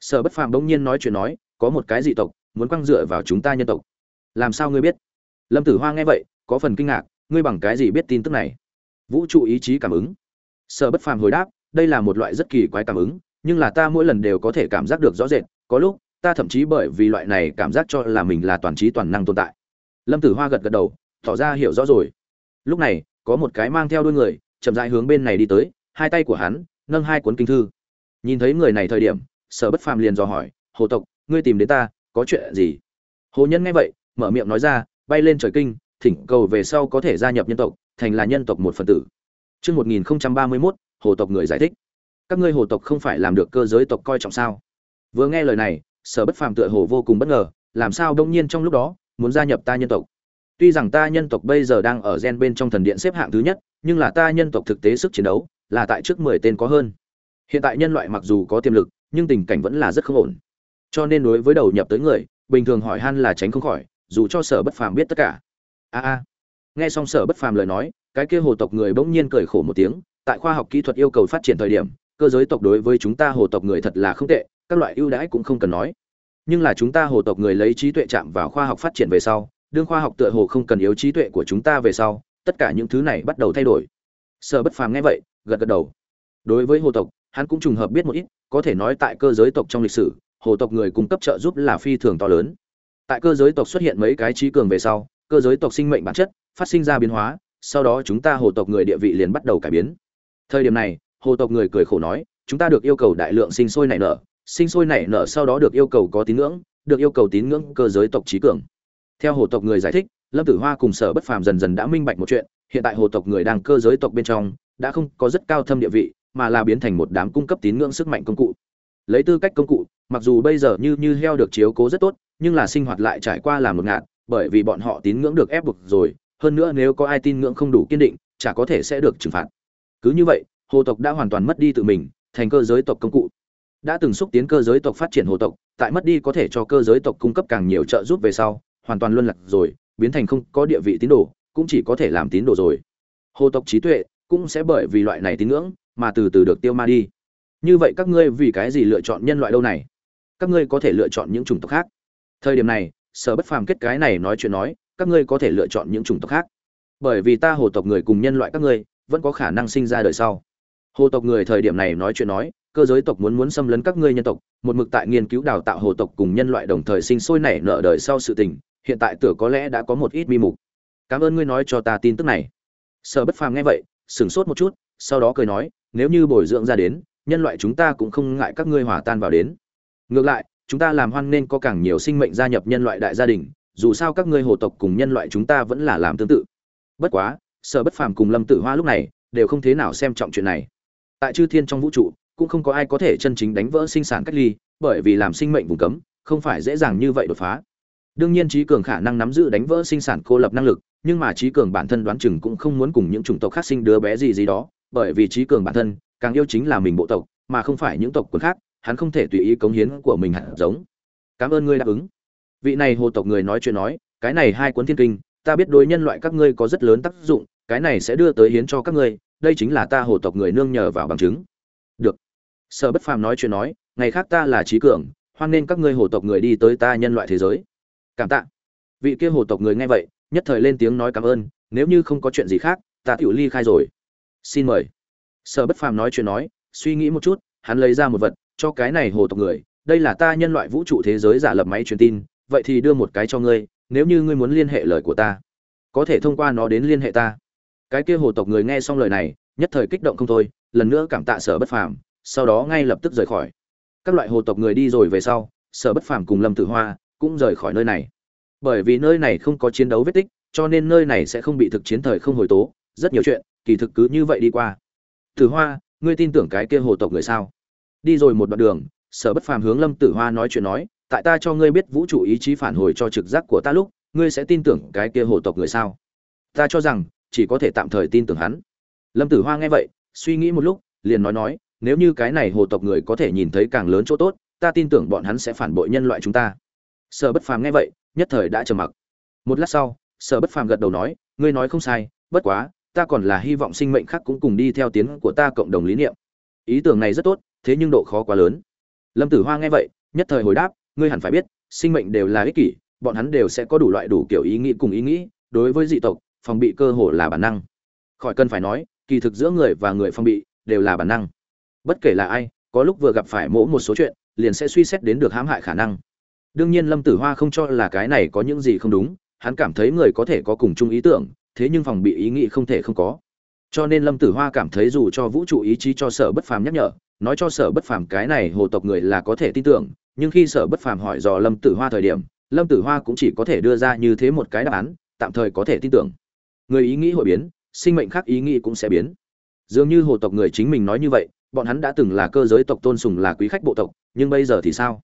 Sở bất phàm đông nhiên nói chuyện nói, có một cái dị tộc, muốn quăng dựa vào chúng ta nhân tộc. Làm sao ngươi biết? Lâm tử hoa nghe vậy, có phần kinh ngạc, ngươi bằng cái gì biết tin tức này? Vũ trụ ý chí cảm ứng. Sở bất phàm hồi đáp, đây là một loại rất kỳ quái cảm ứng nhưng là ta mỗi lần đều có thể cảm giác được rõ rệt có lúc ta thậm chí bởi vì loại này cảm giác cho là mình là toàn trí toàn năng tồn tại. Lâm tử hoa gật gật đầu tỏ ra hiểu rõ rồi. Lúc này có một cái mang theo đôi người chậm rãi hướng bên này đi tới hai tay của hắn nâng hai cuốn kinh thư. Nhìn thấy người này thời điểm sở bất phàm liền dò hỏi hồ tộc ngươi tìm đến ta có chuyện gì? Hồ nhân nghe vậy mở miệng nói ra bay lên trời kinh thỉnh cầu về sau có thể gia nhập nhân tộc thành là nhân tộc một phần tử. Trước 1031, hồ tộc người giải thích. Các ngươi hồ tộc không phải làm được cơ giới tộc coi trọng sao? Vừa nghe lời này, Sở Bất Phàm tựa hồ vô cùng bất ngờ, làm sao đông nhiên trong lúc đó muốn gia nhập ta nhân tộc? Tuy rằng ta nhân tộc bây giờ đang ở gen bên trong thần điện xếp hạng thứ nhất, nhưng là ta nhân tộc thực tế sức chiến đấu là tại trước 10 tên có hơn. Hiện tại nhân loại mặc dù có tiềm lực, nhưng tình cảnh vẫn là rất không ổn. Cho nên đối với đầu nhập tới người, bình thường hỏi han là tránh không khỏi, dù cho Sở Bất Phàm biết tất cả. A a. Nghe xong Sở Bất Phàm lời nói, cái kia hồ tộc người bỗng nhiên cười khổ một tiếng, tại khoa học kỹ thuật yêu cầu phát triển thời điểm, cơ giới tộc đối với chúng ta hồ tộc người thật là không tệ, các loại ưu đãi cũng không cần nói. Nhưng là chúng ta hồ tộc người lấy trí tuệ chạm vào khoa học phát triển về sau, đương khoa học tựa hồ không cần yếu trí tuệ của chúng ta về sau, tất cả những thứ này bắt đầu thay đổi. Sở bất phàm nghe vậy, gật gật đầu. Đối với hồ tộc, hắn cũng trùng hợp biết một ít, có thể nói tại cơ giới tộc trong lịch sử, hồ tộc người cung cấp trợ giúp là phi thường to lớn. Tại cơ giới tộc xuất hiện mấy cái trí cường về sau, cơ giới tộc sinh mệnh bản chất, phát sinh ra biến hóa, sau đó chúng ta hồ tộc người địa vị liền bắt đầu cải biến. Thời điểm này hồ tộc người cười khổ nói, chúng ta được yêu cầu đại lượng sinh sôi nảy nở, sinh sôi nảy nở sau đó được yêu cầu có tín ngưỡng, được yêu cầu tín ngưỡng cơ giới tộc trí cường. Theo hồ tộc người giải thích, lâm tử hoa cùng sở bất phàm dần dần đã minh bạch một chuyện, hiện tại hồ tộc người đang cơ giới tộc bên trong, đã không có rất cao thâm địa vị, mà là biến thành một đám cung cấp tín ngưỡng sức mạnh công cụ. Lấy tư cách công cụ, mặc dù bây giờ như như heo được chiếu cố rất tốt, nhưng là sinh hoạt lại trải qua làm một ngạn, bởi vì bọn họ tín ngưỡng được ép buộc rồi, hơn nữa nếu có ai tin ngưỡng không đủ kiên định, chả có thể sẽ được trừng phạt. Cứ như vậy hồ tộc đã hoàn toàn mất đi tự mình, thành cơ giới tộc công cụ. Đã từng xúc tiến cơ giới tộc phát triển hồ tộc, tại mất đi có thể cho cơ giới tộc cung cấp càng nhiều trợ giúp về sau, hoàn toàn luân lạc rồi, biến thành không có địa vị tín đồ, cũng chỉ có thể làm tín đồ rồi. Hồ tộc trí tuệ cũng sẽ bởi vì loại này tín ngưỡng mà từ từ được tiêu ma đi. Như vậy các ngươi vì cái gì lựa chọn nhân loại đâu này? Các ngươi có thể lựa chọn những chủng tộc khác. Thời điểm này, sở bất phàm kết cái này nói chuyện nói, các ngươi có thể lựa chọn những chủng tộc khác. Bởi vì ta hồ tộc người cùng nhân loại các ngươi, vẫn có khả năng sinh ra đời sau hồ tộc người thời điểm này nói chuyện nói, cơ giới tộc muốn muốn xâm lấn các ngươi nhân tộc, một mực tại nghiên cứu đào tạo hồ tộc cùng nhân loại đồng thời sinh sôi nảy nở đời sau sự tình, hiện tại tưởng có lẽ đã có một ít mi mục. Cảm ơn ngươi nói cho ta tin tức này. Sở bất phàm nghe vậy, sửng sốt một chút, sau đó cười nói, nếu như bồi dưỡng ra đến, nhân loại chúng ta cũng không ngại các ngươi hòa tan vào đến. Ngược lại, chúng ta làm hoan nên có càng nhiều sinh mệnh gia nhập nhân loại đại gia đình, dù sao các ngươi hồ tộc cùng nhân loại chúng ta vẫn là làm tương tự. Bất quá, sở bất phàm cùng lâm tử hoa lúc này, đều không thế nào xem trọng chuyện này tại chư thiên trong vũ trụ, cũng không có ai có thể chân chính đánh vỡ sinh sản cách ly, bởi vì làm sinh mệnh vùng cấm, không phải dễ dàng như vậy đột phá. Đương nhiên trí cường khả năng nắm giữ đánh vỡ sinh sản cô lập năng lực, nhưng mà trí cường bản thân đoán chừng cũng không muốn cùng những chủng tộc khác sinh đứa bé gì gì đó, bởi vì trí cường bản thân càng yêu chính là mình bộ tộc, mà không phải những tộc quần khác, hắn không thể tùy ý cống hiến của mình hạt giống. Cảm ơn ngươi đáp ứng. Vị này hồ tộc người nói chuyện nói, cái này hai cuốn thiên kinh, ta biết đối nhân loại các ngươi có rất lớn tác dụng, cái này sẽ đưa tới hiến cho các ngươi đây chính là ta hồ tộc người nương nhờ vào bằng chứng. Được. Sở bất phàm nói chuyện nói, ngày khác ta là trí cường, hoan nên các ngươi hồ tộc người đi tới ta nhân loại thế giới. Cảm tạ. Vị kia hồ tộc người nghe vậy, nhất thời lên tiếng nói cảm ơn, nếu như không có chuyện gì khác, ta tiểu ly khai rồi. Xin mời. Sở bất phàm nói chuyện nói, suy nghĩ một chút, hắn lấy ra một vật, cho cái này hồ tộc người, đây là ta nhân loại vũ trụ thế giới giả lập máy truyền tin, vậy thì đưa một cái cho ngươi, nếu như ngươi muốn liên hệ lời của ta, có thể thông qua nó đến liên hệ ta cái kia hồ tộc người nghe xong lời này, nhất thời kích động không thôi, lần nữa cảm tạ sở bất phàm, sau đó ngay lập tức rời khỏi. Các loại hồ tộc người đi rồi về sau, sở bất phàm cùng lâm tử hoa cũng rời khỏi nơi này. Bởi vì nơi này không có chiến đấu vết tích, cho nên nơi này sẽ không bị thực chiến thời không hồi tố, rất nhiều chuyện, kỳ thực cứ như vậy đi qua. Tử hoa, ngươi tin tưởng cái kia hồ tộc người sao? Đi rồi một đoạn đường, sở bất phàm hướng lâm tử hoa nói chuyện nói, tại ta cho ngươi biết vũ trụ ý chí phản hồi cho trực giác của ta lúc, ngươi sẽ tin tưởng cái kia hồ tộc người sao? Ta cho rằng chỉ có thể tạm thời tin tưởng hắn. Lâm tử hoa nghe vậy, suy nghĩ một lúc, liền nói nói, nếu như cái này hồ tộc người có thể nhìn thấy càng lớn chỗ tốt, ta tin tưởng bọn hắn sẽ phản bội nhân loại chúng ta. Sở bất phàm nghe vậy, nhất thời đã trầm mặc. Một lát sau, sở bất phàm gật đầu nói, ngươi nói không sai, bất quá, ta còn là hy vọng sinh mệnh khác cũng cùng đi theo tiến của ta cộng đồng lý niệm. Ý tưởng này rất tốt, thế nhưng độ khó quá lớn. Lâm tử hoa nghe vậy, nhất thời hồi đáp, ngươi hẳn phải biết, sinh mệnh đều là ích kỷ, bọn hắn đều sẽ có đủ loại đủ kiểu ý nghĩ cùng ý nghĩ, đối với dị tộc phòng bị cơ hồ là bản năng. Khỏi cần phải nói, kỳ thực giữa người và người phòng bị đều là bản năng. Bất kể là ai, có lúc vừa gặp phải mỗi một số chuyện, liền sẽ suy xét đến được hãm hại khả năng. Đương nhiên lâm tử hoa không cho là cái này có những gì không đúng, hắn cảm thấy người có thể có cùng chung ý tưởng, thế nhưng phòng bị ý nghĩ không thể không có. Cho nên lâm tử hoa cảm thấy dù cho vũ trụ ý chí cho sở bất phàm nhắc nhở, nói cho sở bất phàm cái này hồ tộc người là có thể tin tưởng, nhưng khi sở bất phàm hỏi dò lâm tử hoa thời điểm, lâm tử hoa cũng chỉ có thể đưa ra như thế một cái đáp án, tạm thời có thể tin tưởng người ý nghĩ hội biến, sinh mệnh khác ý nghĩ cũng sẽ biến. Dường như hồ tộc người chính mình nói như vậy, bọn hắn đã từng là cơ giới tộc tôn sùng là quý khách bộ tộc, nhưng bây giờ thì sao?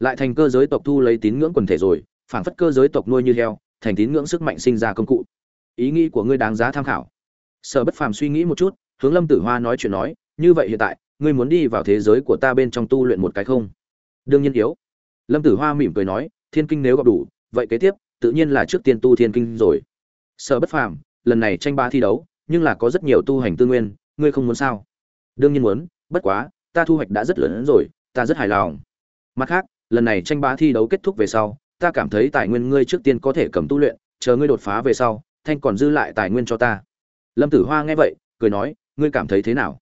Lại thành cơ giới tộc thu lấy tín ngưỡng quần thể rồi phản phất cơ giới tộc nuôi như heo, thành tín ngưỡng sức mạnh sinh ra công cụ. Ý nghĩ của ngươi đáng giá tham khảo. Sở bất phàm suy nghĩ một chút, hướng lâm tử hoa nói chuyện nói, như vậy hiện tại, ngươi muốn đi vào thế giới của ta bên trong tu luyện một cái không? Đương nhiên yếu. Lâm tử hoa mỉm cười nói, thiên kinh nếu gặp đủ, vậy kế tiếp, tự nhiên là trước tiên tu thiên kinh rồi. Sở bất phàm lần này tranh ba thi đấu nhưng là có rất nhiều tu hành tư nguyên ngươi không muốn sao? Đương nhiên muốn bất quá ta thu hoạch đã rất lớn hơn rồi ta rất hài lòng. Mặt khác lần này tranh bá thi đấu kết thúc về sau ta cảm thấy tài nguyên ngươi trước tiên có thể cầm tu luyện chờ ngươi đột phá về sau thanh còn dư lại tài nguyên cho ta. Lâm tử hoa nghe vậy cười nói ngươi cảm thấy thế nào?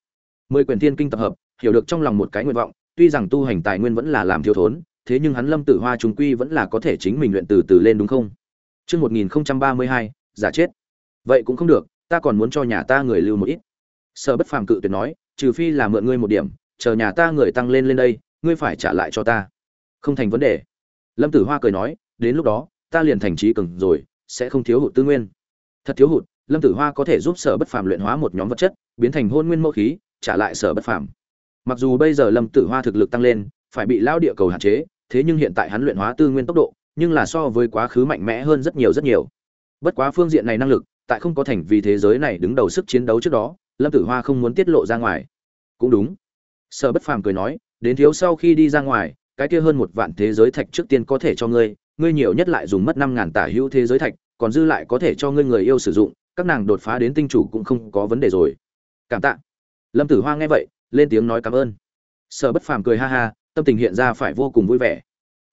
Mười quyển thiên kinh tập hợp hiểu được trong lòng một cái nguyện vọng tuy rằng tu hành tài nguyên vẫn là làm thiếu thốn thế nhưng hắn lâm tử hoa trùng quy vẫn là có thể chính mình luyện từ từ lên đúng không? Trước 1032, giả chết. Vậy cũng không được, ta còn muốn cho nhà ta người lưu một ít. Sở Bất Phàm cự tuyệt nói, trừ phi là mượn ngươi một điểm, chờ nhà ta người tăng lên lên đây, ngươi phải trả lại cho ta. Không thành vấn đề. Lâm Tử Hoa cười nói, đến lúc đó, ta liền thành trí cường rồi, sẽ không thiếu hụt tư nguyên. Thật thiếu hụt, Lâm Tử Hoa có thể giúp Sở Bất Phàm luyện hóa một nhóm vật chất, biến thành hôn nguyên mẫu khí, trả lại Sở Bất Phàm. Mặc dù bây giờ Lâm Tử Hoa thực lực tăng lên, phải bị lao địa cầu hạn chế, thế nhưng hiện tại hắn luyện hóa tư nguyên tốc độ, nhưng là so với quá khứ mạnh mẽ hơn rất nhiều rất nhiều. Bất quá phương diện này năng lực, tại không có thành vì thế giới này đứng đầu sức chiến đấu trước đó, Lâm Tử Hoa không muốn tiết lộ ra ngoài. Cũng đúng. Sở Bất Phàm cười nói, đến thiếu sau khi đi ra ngoài, cái kia hơn một vạn thế giới thạch trước tiên có thể cho ngươi, ngươi nhiều nhất lại dùng mất năm ngàn tả hữu thế giới thạch, còn dư lại có thể cho ngươi người yêu sử dụng, các nàng đột phá đến tinh chủ cũng không có vấn đề rồi. Cảm tạ. Lâm Tử Hoa nghe vậy, lên tiếng nói cảm ơn. Sở Bất Phàm cười ha ha, tâm tình hiện ra phải vô cùng vui vẻ.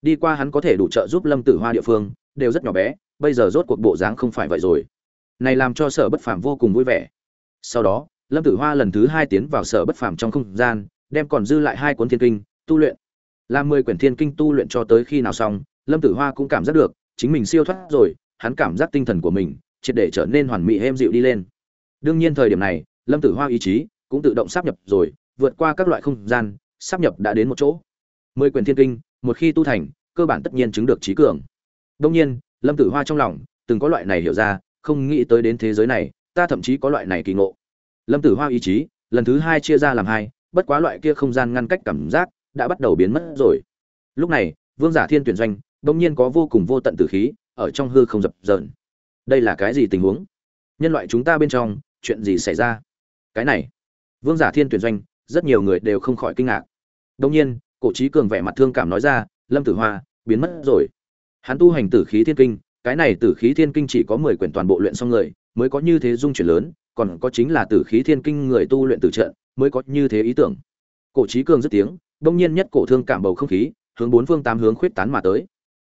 Đi qua hắn có thể đủ trợ giúp Lâm Tử Hoa địa phương, đều rất nhỏ bé, bây giờ rốt cuộc bộ dáng không phải vậy rồi. Này làm cho Sở Bất Phàm vô cùng vui vẻ. Sau đó, Lâm Tử Hoa lần thứ hai tiến vào Sở Bất Phàm trong không gian, đem còn dư lại hai cuốn thiên kinh tu luyện. Làm mười quyển thiên kinh tu luyện cho tới khi nào xong, Lâm Tử Hoa cũng cảm giác được, chính mình siêu thoát rồi, hắn cảm giác tinh thần của mình triệt để trở nên hoàn mỹ êm dịu đi lên. Đương nhiên thời điểm này, Lâm Tử Hoa ý chí cũng tự động sắp nhập rồi, vượt qua các loại không gian, sắp nhập đã đến một chỗ. Mười quyển thiên kinh, một khi tu thành, cơ bản tất nhiên chứng được trí cường. Đương nhiên, Lâm Tử Hoa trong lòng từng có loại này hiểu ra, không nghĩ tới đến thế giới này, ta thậm chí có loại này kỳ ngộ. Lâm Tử Hoa ý chí, lần thứ hai chia ra làm hai, bất quá loại kia không gian ngăn cách cảm giác đã bắt đầu biến mất rồi. Lúc này, Vương Giả Thiên tuyển doanh, bỗng nhiên có vô cùng vô tận tử khí ở trong hư không dập dờn. Đây là cái gì tình huống? Nhân loại chúng ta bên trong, chuyện gì xảy ra? Cái này, Vương Giả Thiên tuyển doanh, rất nhiều người đều không khỏi kinh ngạc. Đương nhiên, Cổ Chí Cường vẻ mặt thương cảm nói ra, Lâm Tử Hoa biến mất rồi. Hắn tu hành Tử khí Thiên Kinh, cái này Tử khí Thiên Kinh chỉ có 10 quyển toàn bộ luyện xong người, mới có như thế dung chuyển lớn, còn có chính là Tử khí Thiên Kinh người tu luyện tử trận, mới có như thế ý tưởng. Cổ Chí Cường dứt tiếng, đông nhiên nhất cổ thương cảm bầu không khí, hướng bốn phương tám hướng khuyết tán mà tới.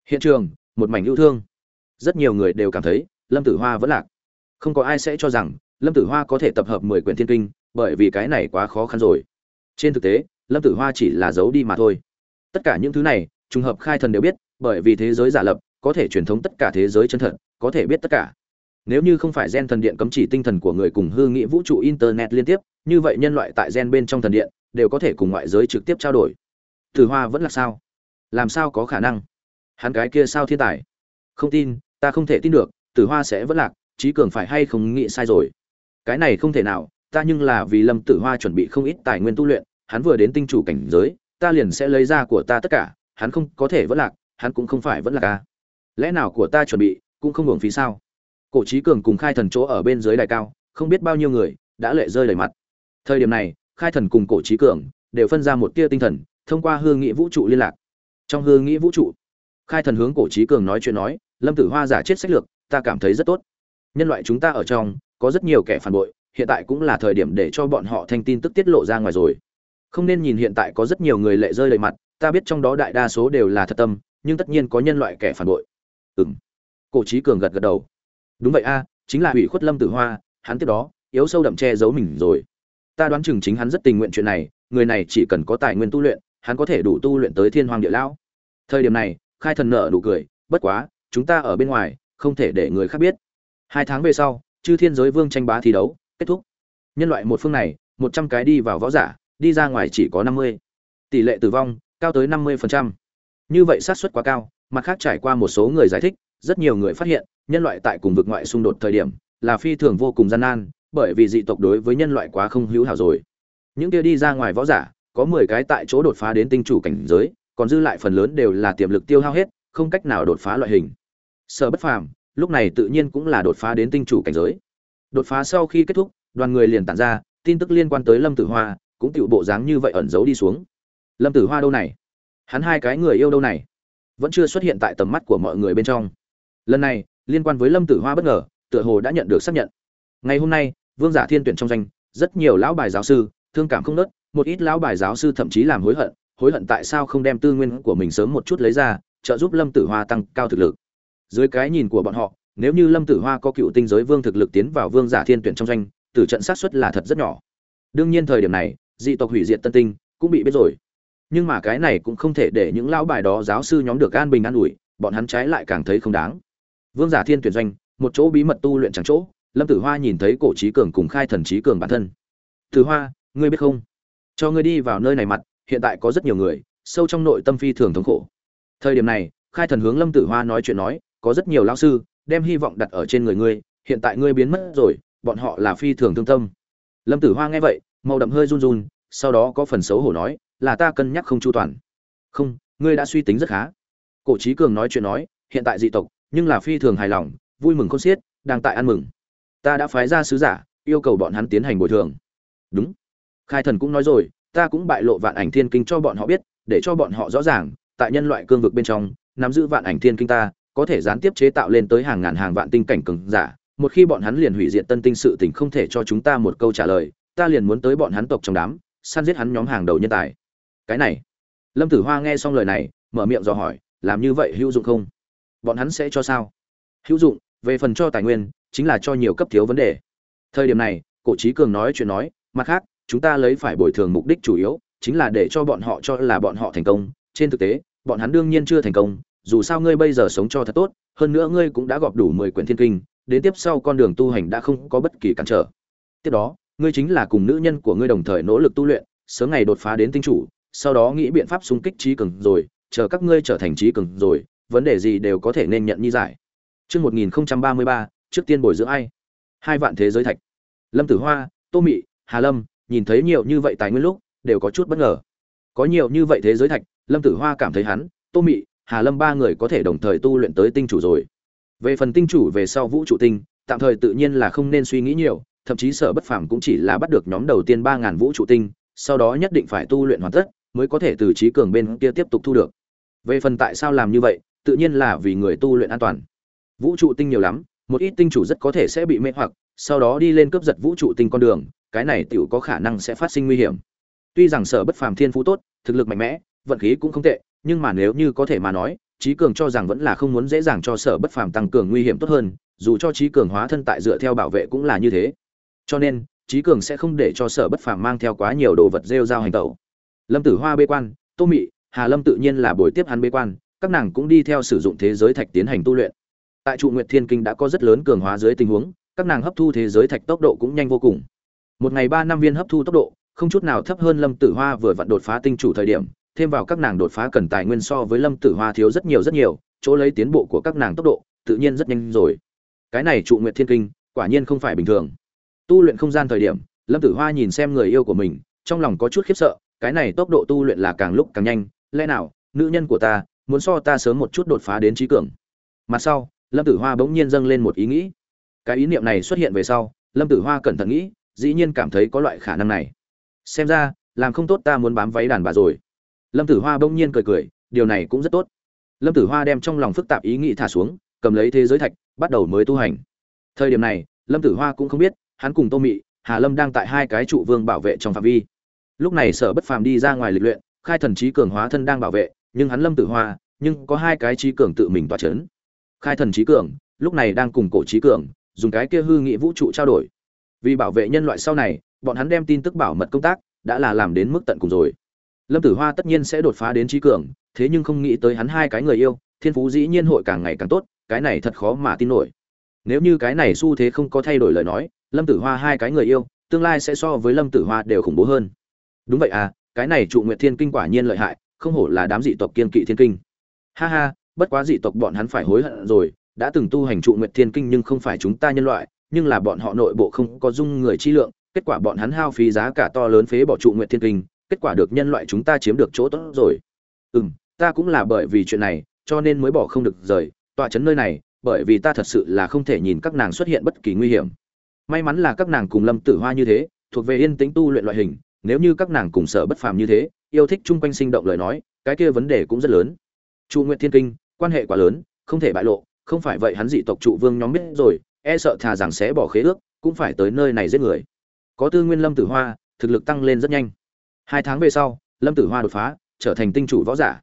Hiện trường, một mảnh yêu thương. Rất nhiều người đều cảm thấy, Lâm Tử Hoa vẫn lạc. Không có ai sẽ cho rằng Lâm Tử Hoa có thể tập hợp 10 quyển thiên kinh, bởi vì cái này quá khó khăn rồi. Trên thực tế, Lâm Tử Hoa chỉ là giấu đi mà thôi. Tất cả những thứ này, trùng hợp khai thần đều biết, bởi vì thế giới giả lập, có thể truyền thống tất cả thế giới chân thật, có thể biết tất cả. Nếu như không phải gen thần điện cấm chỉ tinh thần của người cùng hư nghị vũ trụ internet liên tiếp, như vậy nhân loại tại gen bên trong thần điện đều có thể cùng ngoại giới trực tiếp trao đổi. Tử Hoa vẫn là sao? Làm sao có khả năng? Hắn cái kia sao thiên tài? Không tin, ta không thể tin được, Tử Hoa sẽ vẫn lạc, trí cường phải hay không nghĩ sai rồi. Cái này không thể nào, ta nhưng là vì Lâm Tử Hoa chuẩn bị không ít tài nguyên tu luyện, hắn vừa đến tinh chủ cảnh giới, ta liền sẽ lấy ra của ta tất cả, hắn không có thể vẫn lạc, hắn cũng không phải vẫn lạc a. Lẽ nào của ta chuẩn bị, cũng không hưởng phí sao? Cổ trí Cường cùng Khai Thần chỗ ở bên dưới đài cao, không biết bao nhiêu người đã lệ rơi đầy mặt. Thời điểm này, Khai Thần cùng Cổ trí Cường đều phân ra một tia tinh thần, thông qua hương nghị vũ trụ liên lạc. Trong hương nghị vũ trụ, Khai Thần hướng Cổ trí Cường nói chuyện nói, Lâm Tử Hoa giả chết sách lược, ta cảm thấy rất tốt. Nhân loại chúng ta ở trong, có rất nhiều kẻ phản bội, hiện tại cũng là thời điểm để cho bọn họ thanh tin tức tiết lộ ra ngoài rồi. Không nên nhìn hiện tại có rất nhiều người lệ rơi đầy mặt, ta biết trong đó đại đa số đều là thật tâm, nhưng tất nhiên có nhân loại kẻ phản bội. Ừm. Cổ Chí Cường gật gật đầu. Đúng vậy a, chính là hủy khuất Lâm Tử Hoa, hắn tiếp đó, yếu sâu đậm che giấu mình rồi. Ta đoán chừng chính hắn rất tình nguyện chuyện này, người này chỉ cần có tài nguyên tu luyện, hắn có thể đủ tu luyện tới Thiên Hoàng Địa Lão. Thời điểm này, Khai Thần nở đủ cười, bất quá, chúng ta ở bên ngoài, không thể để người khác biết. Hai tháng về sau, Chư Thiên Giới Vương tranh bá thi đấu kết thúc. Nhân loại một phương này, một trăm cái đi vào võ giả, đi ra ngoài chỉ có năm mươi, Tỷ lệ tử vong cao tới năm 50%. Như vậy xác suất quá cao, mặt khác trải qua một số người giải thích, rất nhiều người phát hiện, nhân loại tại cùng vực ngoại xung đột thời điểm, là phi thường vô cùng gian nan, bởi vì dị tộc đối với nhân loại quá không hữu hảo rồi. Những kia đi ra ngoài võ giả, có 10 cái tại chỗ đột phá đến tinh chủ cảnh giới, còn dư lại phần lớn đều là tiềm lực tiêu hao hết, không cách nào đột phá loại hình. Sở Bất Phàm, lúc này tự nhiên cũng là đột phá đến tinh chủ cảnh giới. Đột phá sau khi kết thúc, đoàn người liền tản ra, tin tức liên quan tới Lâm Tử Hoa, cũng tựu bộ dáng như vậy ẩn giấu đi xuống. Lâm Tử Hoa đâu này? Hắn hai cái người yêu đâu này? Vẫn chưa xuất hiện tại tầm mắt của mọi người bên trong. Lần này, liên quan với Lâm Tử Hoa bất ngờ, tựa hồ đã nhận được xác nhận. Ngày hôm nay, Vương Giả Thiên tuyển trong danh, rất nhiều lão bài giáo sư, thương cảm không nớt, một ít lão bài giáo sư thậm chí làm hối hận hối hận tại sao không đem tư nguyên của mình sớm một chút lấy ra trợ giúp lâm tử hoa tăng cao thực lực dưới cái nhìn của bọn họ nếu như lâm tử hoa có cựu tinh giới vương thực lực tiến vào vương giả thiên tuyển trong danh tử trận sát xuất là thật rất nhỏ đương nhiên thời điểm này dị tộc hủy diệt tân tinh cũng bị biết rồi nhưng mà cái này cũng không thể để những lão bài đó giáo sư nhóm được an bình an ủi, bọn hắn trái lại càng thấy không đáng. Vương giả thiên tuyển doanh, một chỗ bí mật tu luyện chẳng chỗ, lâm tử hoa nhìn thấy cổ trí cường cùng khai thần trí cường bản thân. Tử hoa, ngươi biết không? Cho ngươi đi vào nơi này mặt, hiện tại có rất nhiều người, sâu trong nội tâm phi thường thống khổ. Thời điểm này, khai thần hướng lâm tử hoa nói chuyện nói, có rất nhiều lão sư, đem hy vọng đặt ở trên người ngươi, hiện tại ngươi biến mất rồi, bọn họ là phi thường thương tâm. Lâm tử hoa nghe vậy, màu đậm hơi run run, sau đó có phần xấu hổ nói là ta cân nhắc không chu toàn. Không, ngươi đã suy tính rất khá. Cổ trí cường nói chuyện nói, hiện tại dị tộc, nhưng là phi thường hài lòng, vui mừng khôn xiết, đang tại ăn mừng. Ta đã phái ra sứ giả, yêu cầu bọn hắn tiến hành bồi thường. Đúng. Khai thần cũng nói rồi, ta cũng bại lộ vạn ảnh thiên kinh cho bọn họ biết, để cho bọn họ rõ ràng, tại nhân loại cương vực bên trong, nắm giữ vạn ảnh thiên kinh ta, có thể gián tiếp chế tạo lên tới hàng ngàn hàng vạn tinh cảnh cường giả. Một khi bọn hắn liền hủy diệt tân tinh sự tình không thể cho chúng ta một câu trả lời, ta liền muốn tới bọn hắn tộc trong đám, săn giết hắn nhóm hàng đầu nhân tài cái này. Lâm tử hoa nghe xong lời này, mở miệng dò hỏi, làm như vậy hữu dụng không? Bọn hắn sẽ cho sao? Hữu dụng, về phần cho tài nguyên, chính là cho nhiều cấp thiếu vấn đề. Thời điểm này, cổ trí cường nói chuyện nói, mặt khác, chúng ta lấy phải bồi thường mục đích chủ yếu, chính là để cho bọn họ cho là bọn họ thành công. Trên thực tế, bọn hắn đương nhiên chưa thành công, dù sao ngươi bây giờ sống cho thật tốt, hơn nữa ngươi cũng đã gọp đủ mười quyển thiên kinh, đến tiếp sau con đường tu hành đã không có bất kỳ cản trở. Tiếp đó, ngươi chính là cùng nữ nhân của ngươi đồng thời nỗ lực tu luyện, sớm ngày đột phá đến tinh chủ sau đó nghĩ biện pháp xung kích trí cường rồi chờ các ngươi trở thành trí cường rồi vấn đề gì đều có thể nên nhận như giải Trước 1033, trước tiên bồi dưỡng ai? Hai vạn thế giới thạch. Lâm Tử Hoa, Tô Mị, Hà Lâm, nhìn thấy nhiều như vậy tài nguyên lúc, đều có chút bất ngờ. Có nhiều như vậy thế giới thạch, Lâm Tử Hoa cảm thấy hắn, Tô Mị, Hà Lâm ba người có thể đồng thời tu luyện tới tinh chủ rồi. Về phần tinh chủ về sau vũ trụ tinh, tạm thời tự nhiên là không nên suy nghĩ nhiều, thậm chí sở bất phàm cũng chỉ là bắt được nhóm đầu tiên 3000 vũ trụ tinh, sau đó nhất định phải tu luyện hoàn tất, mới có thể từ trí cường bên kia tiếp tục thu được. Về phần tại sao làm như vậy, tự nhiên là vì người tu luyện an toàn. Vũ trụ tinh nhiều lắm, một ít tinh chủ rất có thể sẽ bị mê hoặc, sau đó đi lên cướp giật vũ trụ tinh con đường, cái này tiểu có khả năng sẽ phát sinh nguy hiểm. Tuy rằng sở bất phàm thiên phú tốt, thực lực mạnh mẽ, vận khí cũng không tệ, nhưng mà nếu như có thể mà nói, trí cường cho rằng vẫn là không muốn dễ dàng cho sở bất phàm tăng cường nguy hiểm tốt hơn, dù cho trí cường hóa thân tại dựa theo bảo vệ cũng là như thế. Cho nên, trí cường sẽ không để cho sở bất phàm mang theo quá nhiều đồ vật rêu rao hành tẩu. Lâm Tử Hoa bê quan, Tô Mị, Hà Lâm tự nhiên là buổi tiếp hắn bế quan, các nàng cũng đi theo sử dụng thế giới thạch tiến hành tu luyện. Tại trụ Nguyệt Thiên Kinh đã có rất lớn cường hóa dưới tình huống, các nàng hấp thu thế giới thạch tốc độ cũng nhanh vô cùng. Một ngày ba năm viên hấp thu tốc độ, không chút nào thấp hơn Lâm Tử Hoa vừa vặn đột phá tinh chủ thời điểm, thêm vào các nàng đột phá cần tài nguyên so với Lâm Tử Hoa thiếu rất nhiều rất nhiều, chỗ lấy tiến bộ của các nàng tốc độ, tự nhiên rất nhanh rồi. Cái này trụ Nguyệt Thiên Kinh, quả nhiên không phải bình thường. Tu luyện không gian thời điểm, Lâm Tử Hoa nhìn xem người yêu của mình, trong lòng có chút khiếp sợ, cái này tốc độ tu luyện là càng lúc càng nhanh, lẽ nào nữ nhân của ta muốn so ta sớm một chút đột phá đến trí cường? Mặt sau lâm tử hoa bỗng nhiên dâng lên một ý nghĩ. Cái ý niệm này xuất hiện về sau lâm tử hoa cẩn thận nghĩ dĩ nhiên cảm thấy có loại khả năng này. Xem ra làm không tốt ta muốn bám váy đàn bà rồi. Lâm tử hoa bỗng nhiên cười cười điều này cũng rất tốt. Lâm tử hoa đem trong lòng phức tạp ý nghĩ thả xuống cầm lấy thế giới thạch bắt đầu mới tu hành. Thời điểm này lâm tử hoa cũng không biết hắn cùng tô mị hà lâm đang tại hai cái trụ vương bảo vệ trong phạm vi lúc này sở bất phàm đi ra ngoài lịch luyện, khai thần trí cường hóa thân đang bảo vệ, nhưng hắn lâm tử hoa, nhưng có hai cái trí cường tự mình toa chấn. Khai thần trí cường, lúc này đang cùng cổ trí cường, dùng cái kia hư nghị vũ trụ trao đổi. Vì bảo vệ nhân loại sau này, bọn hắn đem tin tức bảo mật công tác, đã là làm đến mức tận cùng rồi. Lâm tử hoa tất nhiên sẽ đột phá đến trí cường, thế nhưng không nghĩ tới hắn hai cái người yêu, thiên phú dĩ nhiên hội càng ngày càng tốt, cái này thật khó mà tin nổi. Nếu như cái này xu thế không có thay đổi lời nói, lâm tử hoa hai cái người yêu, tương lai sẽ so với lâm tử hoa đều khủng bố hơn đúng vậy à cái này trụ nguyệt thiên kinh quả nhiên lợi hại, không hổ là đám dị tộc kiên kỵ thiên kinh. Ha ha, bất quá dị tộc bọn hắn phải hối hận rồi, đã từng tu hành trụ nguyệt thiên kinh nhưng không phải chúng ta nhân loại, nhưng là bọn họ nội bộ không có dung người chi lượng, kết quả bọn hắn hao phí giá cả to lớn phế bỏ trụ nguyệt thiên kinh, kết quả được nhân loại chúng ta chiếm được chỗ tốt rồi. Ừ m ta cũng là bởi vì chuyện này, cho nên mới bỏ không được rời, tọa chấn nơi này, bởi vì ta thật sự là không thể nhìn các nàng xuất hiện bất kỳ nguy hiểm. May mắn là các nàng cùng lâm tử hoa như thế, thuộc về yên tĩnh tu luyện loại hình nếu như các nàng cùng sở bất phàm như thế, yêu thích chung quanh sinh động lời nói, cái kia vấn đề cũng rất lớn. Chu nguyệt thiên kinh, quan hệ quá lớn, không thể bại lộ, không phải vậy hắn dị tộc trụ vương nhóm biết rồi e sợ thà rằng sẽ bỏ khế ước, cũng phải tới nơi này giết người. Có tư nguyên lâm tử hoa, thực lực tăng lên rất nhanh. Hai tháng về sau, lâm tử hoa đột phá, trở thành tinh chủ võ giả.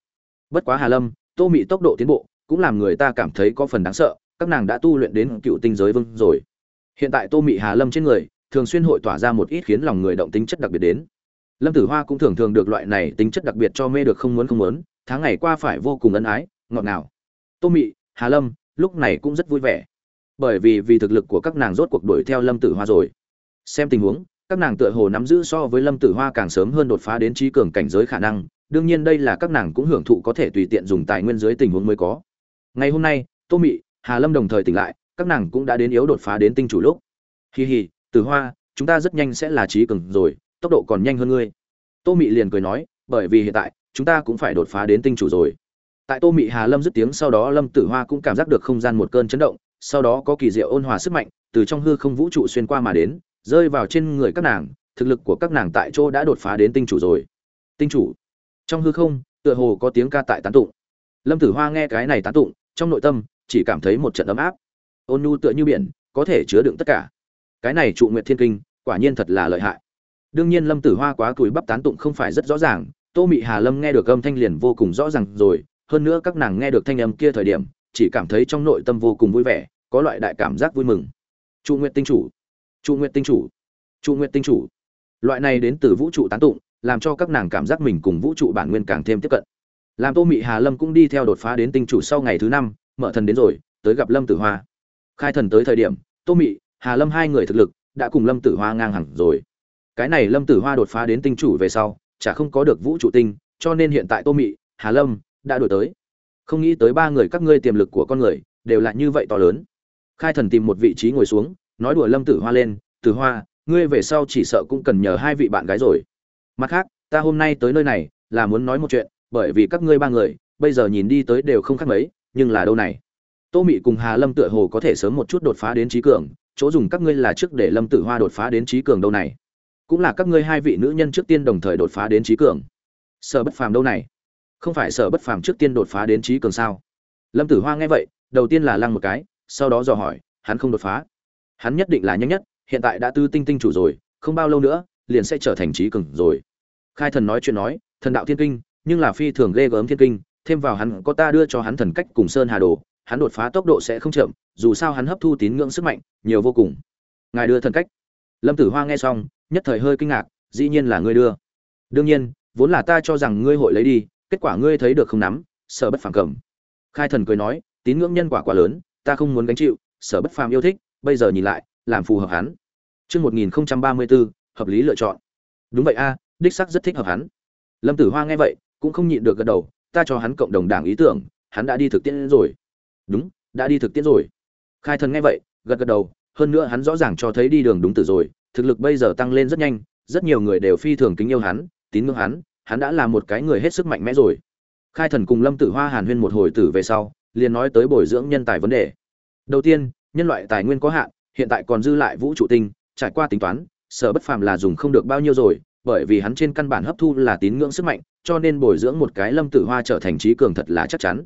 Bất quá hà lâm, tô mị tốc độ tiến bộ, cũng làm người ta cảm thấy có phần đáng sợ, các nàng đã tu luyện đến cựu tinh giới vương rồi. Hiện tại tô mị hà lâm trên người thường xuyên hội tỏa ra một ít khiến lòng người động tính chất đặc biệt đến. Lâm tử hoa cũng thường thường được loại này tính chất đặc biệt cho mê được không muốn không muốn, tháng ngày qua phải vô cùng ân ái, ngọt ngào. Tô mị, hà lâm, lúc này cũng rất vui vẻ. Bởi vì vì thực lực của các nàng rốt cuộc đuổi theo lâm tử hoa rồi. Xem tình huống, các nàng tựa hồ nắm giữ so với lâm tử hoa càng sớm hơn đột phá đến trí cường cảnh giới khả năng, đương nhiên đây là các nàng cũng hưởng thụ có thể tùy tiện dùng tài nguyên dưới tình huống mới có. Ngày hôm nay, tô mị, hà lâm đồng thời tỉnh lại, các nàng cũng đã đến yếu đột phá đến tinh chủ lúc. Hì hì tử hoa, chúng ta rất nhanh sẽ là trí cường rồi, tốc độ còn nhanh hơn ngươi. Tô mị liền cười nói, bởi vì hiện tại, chúng ta cũng phải đột phá đến tinh chủ rồi. Tại tô mị hà lâm dứt tiếng sau đó, lâm tử hoa cũng cảm giác được không gian một cơn chấn động, sau đó có kỳ diệu ôn hòa sức mạnh, từ trong hư không vũ trụ xuyên qua mà đến, rơi vào trên người các nàng, thực lực của các nàng tại chỗ đã đột phá đến tinh chủ rồi. Tinh chủ? Trong hư không, tựa hồ có tiếng ca tại tán tụng. Lâm tử hoa nghe cái này tán tụng, trong nội tâm chỉ cảm thấy một trận ấm áp. Ôn nhu tựa như biển, có thể chứa đựng tất cả cái này trụ nguyệt thiên kinh, quả nhiên thật là lợi hại. Đương nhiên lâm tử hoa quá cùi bắp tán tụng không phải rất rõ ràng, tô mị hà lâm nghe được âm thanh liền vô cùng rõ ràng rồi, hơn nữa các nàng nghe được thanh âm kia thời điểm, chỉ cảm thấy trong nội tâm vô cùng vui vẻ, có loại đại cảm giác vui mừng. Trụ nguyệt tinh chủ, trụ nguyệt tinh chủ, trụ nguyệt tinh chủ. Loại này đến từ vũ trụ tán tụng, làm cho các nàng cảm giác mình cùng vũ trụ bản nguyên càng thêm tiếp cận. Làm tô mị hà lâm cũng đi theo đột phá đến tinh chủ sau ngày thứ năm, mở thần đến rồi, tới gặp lâm tử hoa. Khai thần tới thời điểm, tô mị hà lâm hai người thực lực đã cùng lâm tử hoa ngang hẳn rồi. Cái này lâm tử hoa đột phá đến tinh chủ về sau, chả không có được vũ trụ tinh, cho nên hiện tại tô mị, hà lâm đã đổi tới. Không nghĩ tới ba người các ngươi tiềm lực của con người đều là như vậy to lớn. Khai thần tìm một vị trí ngồi xuống, nói đùa lâm tử hoa lên, tử hoa, ngươi về sau chỉ sợ cũng cần nhờ hai vị bạn gái rồi. Mặt khác, ta hôm nay tới nơi này là muốn nói một chuyện, bởi vì các ngươi ba người bây giờ nhìn đi tới đều không khác mấy, nhưng là đâu này? Tô mị cùng hà lâm tựa hồ có thể sớm một chút đột phá đến trí cường chỗ dùng các ngươi là trước để lâm tử hoa đột phá đến trí cường đâu này. Cũng là các ngươi hai vị nữ nhân trước tiên đồng thời đột phá đến trí cường. Sở bất phàm đâu này? Không phải sở bất phàm trước tiên đột phá đến trí cường sao? Lâm tử hoa nghe vậy, đầu tiên là lăng một cái, sau đó dò hỏi, hắn không đột phá. Hắn nhất định là nhanh nhất, hiện tại đã tư tinh tinh chủ rồi, không bao lâu nữa, liền sẽ trở thành trí cường rồi. Khai thần nói chuyện nói, thần đạo thiên kinh, nhưng là phi thường ghê gớm thiên kinh, thêm vào hắn có ta đưa cho hắn thần cách cùng sơn hà đồ, hắn đột phá tốc độ sẽ không chậm dù sao hắn hấp thu tín ngưỡng sức mạnh nhiều vô cùng ngài đưa thần cách lâm tử hoa nghe xong nhất thời hơi kinh ngạc dĩ nhiên là ngươi đưa đương nhiên vốn là ta cho rằng ngươi hội lấy đi kết quả ngươi thấy được không nắm sợ bất phàm cầm khai thần cười nói tín ngưỡng nhân quả quá lớn ta không muốn gánh chịu sở bất phàm yêu thích bây giờ nhìn lại làm phù hợp hắn Trước 1034, hợp lý lựa chọn. Đúng vậy a, đích sắc rất thích hợp hắn. Lâm Tử Hoa nghe vậy, cũng không nhịn được gật đầu, ta cho hắn cộng đồng đảng ý tưởng, hắn đã đi thực tiễn rồi. Đúng, đã đi thực tiễn rồi. Khai thần nghe vậy, gật gật đầu, hơn nữa hắn rõ ràng cho thấy đi đường đúng từ rồi, thực lực bây giờ tăng lên rất nhanh, rất nhiều người đều phi thường kính yêu hắn, tín ngưỡng hắn, hắn đã là một cái người hết sức mạnh mẽ rồi. Khai thần cùng Lâm Tử Hoa Hàn huyên một hồi tử về sau, liền nói tới bồi dưỡng nhân tài vấn đề. Đầu tiên, nhân loại tài nguyên có hạn, hiện tại còn dư lại vũ trụ tinh, trải qua tính toán, sở bất phàm là dùng không được bao nhiêu rồi, bởi vì hắn trên căn bản hấp thu là tín ngưỡng sức mạnh, cho nên bồi dưỡng một cái Lâm Tử Hoa trở thành trí cường thật là chắc chắn.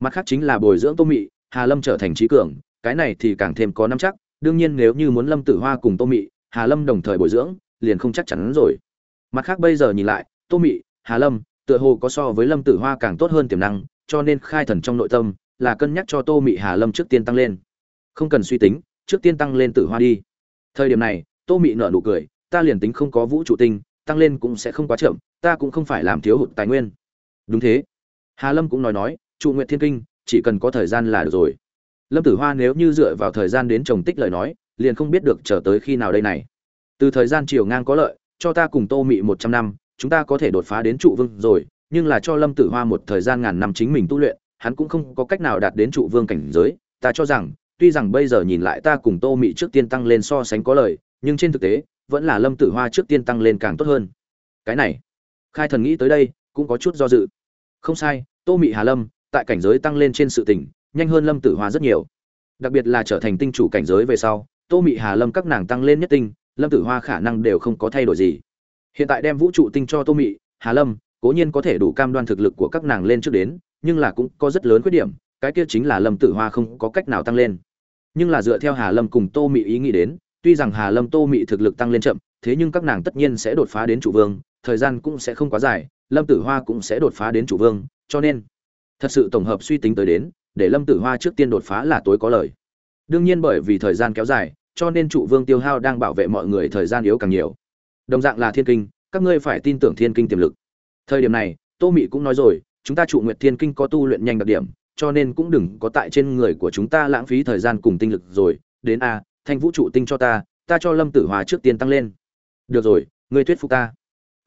Mặt khác chính là bồi dưỡng Tô Mị, Hà Lâm trở thành trí cường, cái này thì càng thêm có nắm chắc, đương nhiên nếu như muốn Lâm Tử Hoa cùng Tô Mị, Hà Lâm đồng thời bồi dưỡng, liền không chắc chắn rồi. Mặt khác bây giờ nhìn lại, Tô Mị, Hà Lâm, tựa hồ có so với Lâm Tử Hoa càng tốt hơn tiềm năng, cho nên khai thần trong nội tâm là cân nhắc cho Tô Mị Hà Lâm trước tiên tăng lên. Không cần suy tính, trước tiên tăng lên Tử Hoa đi. Thời điểm này, Tô Mị nở nụ cười, ta liền tính không có vũ trụ tinh, tăng lên cũng sẽ không quá chậm, ta cũng không phải làm thiếu hụt tài nguyên. Đúng thế. Hà Lâm cũng nói nói, trụ nguyện thiên kinh, chỉ cần có thời gian là được rồi. Lâm Tử Hoa nếu như dựa vào thời gian đến trồng tích lời nói, liền không biết được trở tới khi nào đây này. Từ thời gian chiều ngang có lợi, cho ta cùng Tô Mị một trăm năm, chúng ta có thể đột phá đến trụ vương rồi, nhưng là cho Lâm Tử Hoa một thời gian ngàn năm chính mình tu luyện, hắn cũng không có cách nào đạt đến trụ vương cảnh giới, ta cho rằng, tuy rằng bây giờ nhìn lại ta cùng Tô Mị trước tiên tăng lên so sánh có lợi, nhưng trên thực tế, vẫn là Lâm Tử Hoa trước tiên tăng lên càng tốt hơn. Cái này, Khai Thần nghĩ tới đây, cũng có chút do dự. Không sai, Tô Mị Hà Lâm, tại cảnh giới tăng lên trên sự tỉnh, nhanh hơn Lâm Tử Hoa rất nhiều. Đặc biệt là trở thành tinh chủ cảnh giới về sau, Tô Mị Hà Lâm các nàng tăng lên nhất tinh, Lâm Tử Hoa khả năng đều không có thay đổi gì. Hiện tại đem vũ trụ tinh cho Tô Mị, Hà Lâm, cố nhiên có thể đủ cam đoan thực lực của các nàng lên trước đến, nhưng là cũng có rất lớn khuyết điểm, cái kia chính là Lâm Tử Hoa không có cách nào tăng lên. Nhưng là dựa theo Hà Lâm cùng Tô Mị ý nghĩ đến, tuy rằng Hà Lâm Tô Mị thực lực tăng lên chậm, thế nhưng các nàng tất nhiên sẽ đột phá đến chủ vương, thời gian cũng sẽ không quá dài lâm tử hoa cũng sẽ đột phá đến chủ vương cho nên thật sự tổng hợp suy tính tới đến để lâm tử hoa trước tiên đột phá là tối có lời. Đương nhiên bởi vì thời gian kéo dài, cho nên trụ vương tiêu hao đang bảo vệ mọi người thời gian yếu càng nhiều. Đồng dạng là thiên kinh, các ngươi phải tin tưởng thiên kinh tiềm lực. Thời điểm này, tô mị cũng nói rồi, chúng ta trụ nguyệt thiên kinh có tu luyện nhanh đặc điểm, cho nên cũng đừng có tại trên người của chúng ta lãng phí thời gian cùng tinh lực rồi. Đến a, thanh vũ trụ tinh cho ta ta cho lâm tử hòa trước tiên tăng lên. Được rồi, ngươi thuyết phục ta.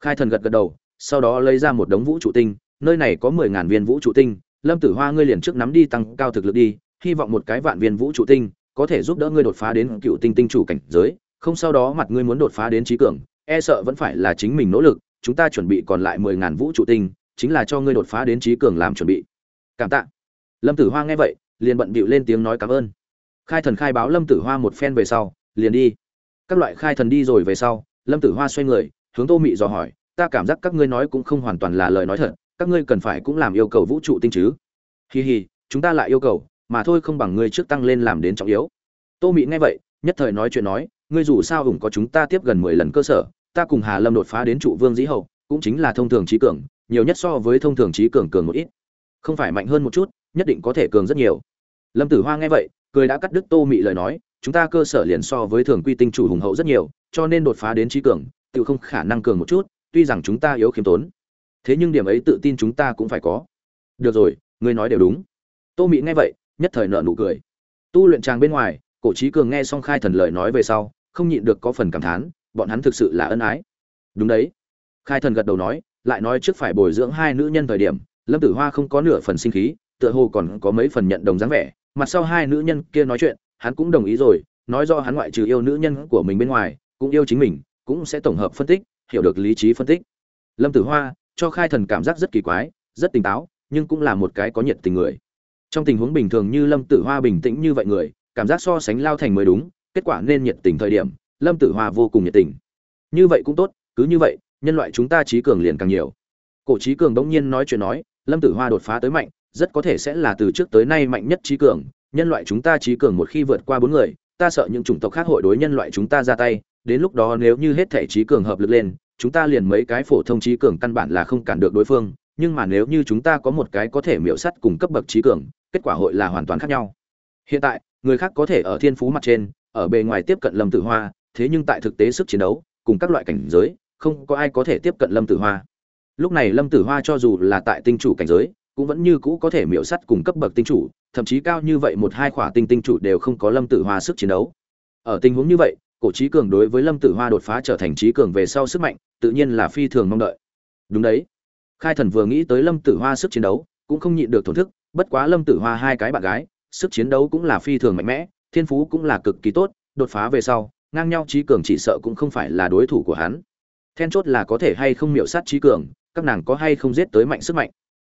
Khai thần gật gật đầu, sau đó lấy ra một đống vũ trụ tinh, nơi này có mười ngàn viên vũ trụ tinh lâm tử hoa, ngươi liền trước nắm đi tăng cao thực lực đi, hy vọng một cái vạn viên vũ trụ tinh có thể giúp đỡ ngươi đột phá đến cựu tinh tinh chủ cảnh giới, không sau đó mặt ngươi muốn đột phá đến trí cường e sợ vẫn phải là chính mình nỗ lực, chúng ta chuẩn bị còn lại mười ngàn vũ trụ tinh, chính là cho ngươi đột phá đến trí cường làm chuẩn bị. Cảm tạ. Lâm tử hoa nghe vậy, liền bận bịu lên tiếng nói cảm ơn. Khai thần khai báo lâm tử hoa một phen về sau, liền đi. Các loại khai thần đi rồi về sau, lâm tử hoa xoay người, hướng tô mị dò hỏi, ta cảm giác các ngươi nói cũng không hoàn toàn là lời nói thật các ngươi cần phải cũng làm yêu cầu vũ trụ tinh chứ. Hì hì, chúng ta lại yêu cầu mà thôi không bằng ngươi trước tăng lên làm đến trọng yếu. Tô mị nghe vậy nhất thời nói chuyện nói ngươi dù sao hùng có chúng ta tiếp gần mười lần cơ sở ta cùng hà lâm đột phá đến trụ vương dĩ hậu cũng chính là thông thường trí cường nhiều nhất so với thông thường trí cường cường một ít. Không phải mạnh hơn một chút nhất định có thể cường rất nhiều. Lâm tử hoa nghe vậy cười đã cắt đứt tô mị lời nói chúng ta cơ sở liền so với thường quy tinh chủ hùng hậu rất nhiều cho nên đột phá đến trí cường tự không khả năng cường một chút tuy rằng chúng ta yếu khiêm tốn thế nhưng điểm ấy tự tin chúng ta cũng phải có. Được rồi, ngươi nói đều đúng. Tô mị nghe vậy, nhất thời nợ nụ cười. Tu luyện tràng bên ngoài, cổ trí cường nghe xong khai thần lời nói về sau, không nhịn được có phần cảm thán, bọn hắn thực sự là ân ái. Đúng đấy. Khai thần gật đầu nói, lại nói trước phải bồi dưỡng hai nữ nhân thời điểm, lâm tử hoa không có nửa phần sinh khí, tựa hồ còn có mấy phần nhận đồng dáng vẻ. Mặt sau hai nữ nhân kia nói chuyện, hắn cũng đồng ý rồi, nói do hắn ngoại trừ yêu nữ nhân của mình bên ngoài, cũng yêu chính mình, cũng sẽ tổng hợp phân tích, hiểu được lý trí phân tích. Lâm tử hoa cho khai thần cảm giác rất kỳ quái, rất tỉnh táo, nhưng cũng là một cái có nhiệt tình người. Trong tình huống bình thường như lâm tử hoa bình tĩnh như vậy người, cảm giác so sánh lao thành mới đúng, kết quả nên nhiệt tình thời điểm, lâm tử hoa vô cùng nhiệt tình. Như vậy cũng tốt, cứ như vậy, nhân loại chúng ta trí cường liền càng nhiều. Cổ trí cường bỗng nhiên nói chuyện nói, lâm tử hoa đột phá tới mạnh, rất có thể sẽ là từ trước tới nay mạnh nhất trí cường, nhân loại chúng ta trí cường một khi vượt qua bốn người, ta sợ những chủng tộc khác hội đối nhân loại chúng ta ra tay, đến lúc đó nếu như hết thể trí cường hợp lực lên chúng ta liền mấy cái phổ thông trí cường căn bản là không cản được đối phương, nhưng mà nếu như chúng ta có một cái có thể miễu sắt cùng cấp bậc trí cường, kết quả hội là hoàn toàn khác nhau. Hiện tại, người khác có thể ở thiên phú mặt trên, ở bề ngoài tiếp cận lâm tử hoa, thế nhưng tại thực tế sức chiến đấu, cùng các loại cảnh giới, không có ai có thể tiếp cận lâm tử hoa. Lúc này lâm tử hoa cho dù là tại tinh chủ cảnh giới, cũng vẫn như cũ có thể miễu sắt cùng cấp bậc tinh chủ, thậm chí cao như vậy một hai khỏa tinh tinh chủ đều không có lâm tử hoa sức chiến đấu. Ở tình huống như vậy, cổ trí cường đối với lâm tử hoa đột phá trở thành trí cường về sau sức mạnh tự nhiên là phi thường mong đợi. Đúng đấy. Khai thần vừa nghĩ tới lâm tử hoa sức chiến đấu, cũng không nhịn được thổn thức, bất quá lâm tử hoa hai cái bạn gái, sức chiến đấu cũng là phi thường mạnh mẽ, thiên phú cũng là cực kỳ tốt, đột phá về sau, ngang nhau trí cường chỉ sợ cũng không phải là đối thủ của hắn. Then chốt là có thể hay không miểu sát trí cường, các nàng có hay không giết tới mạnh sức mạnh.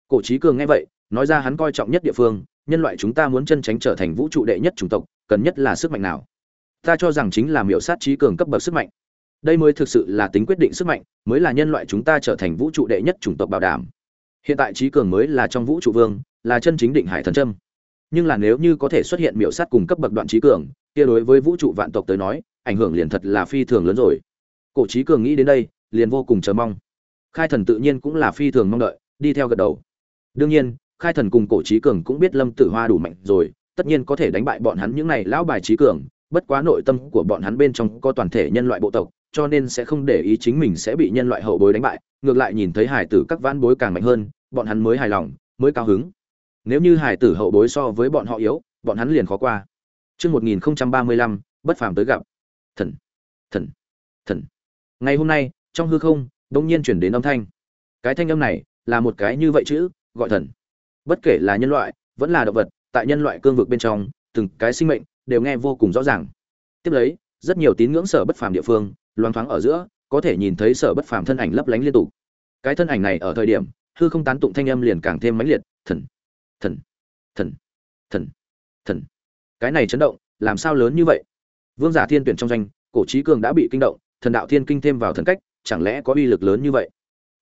Cổ trí cường nghe vậy, nói ra hắn coi trọng nhất địa phương, nhân loại chúng ta muốn chân tránh trở thành vũ trụ đệ nhất chủng tộc, cần nhất là sức mạnh nào? Ta cho rằng chính là miểu sát trí cường cấp bậc sức mạnh đây mới thực sự là tính quyết định sức mạnh, mới là nhân loại chúng ta trở thành vũ trụ đệ nhất chủng tộc bảo đảm. Hiện tại trí cường mới là trong vũ trụ vương, là chân chính định hải thần trâm nhưng là nếu như có thể xuất hiện miểu sát cùng cấp bậc đoạn trí cường, kia đối với vũ trụ vạn tộc tới nói, ảnh hưởng liền thật là phi thường lớn rồi. Cổ trí cường nghĩ đến đây, liền vô cùng chờ mong. Khai thần tự nhiên cũng là phi thường mong đợi, đi theo gật đầu. Đương nhiên, khai thần cùng cổ trí cường cũng biết lâm tử hoa đủ mạnh rồi, tất nhiên có thể đánh bại bọn hắn những này lão bài trí cường, bất quá nội tâm của bọn hắn bên trong có toàn thể nhân loại bộ tộc cho nên sẽ không để ý chính mình sẽ bị nhân loại hậu bối đánh bại ngược lại nhìn thấy hải tử các vãn bối càng mạnh hơn bọn hắn mới hài lòng mới cao hứng nếu như hải tử hậu bối so với bọn họ yếu bọn hắn liền khó qua Trước 1035, bất phàm tới gặp. Thần, thần, thần. Ngày hôm nay, trong hư không, đông nhiên chuyển đến âm thanh. Cái thanh âm này, là một cái như vậy chữ, gọi thần. Bất kể là nhân loại, vẫn là động vật, tại nhân loại cương vực bên trong, từng cái sinh mệnh đều nghe vô cùng rõ ràng. Tiếp lấy, rất nhiều tín ngưỡng sở bất phàm địa phương, loáng thoáng ở giữa, có thể nhìn thấy sở bất phàm thân ảnh lấp lánh liên tục. Cái thân ảnh này ở thời điểm, hư không tán tụng thanh âm liền càng thêm mãnh liệt, thần, thần, thần, thần, thần. Cái này chấn động, làm sao lớn như vậy? Vương giả thiên tuyển trong danh, cổ trí cường đã bị kinh động, thần đạo thiên kinh thêm vào thần cách, chẳng lẽ có uy lực lớn như vậy?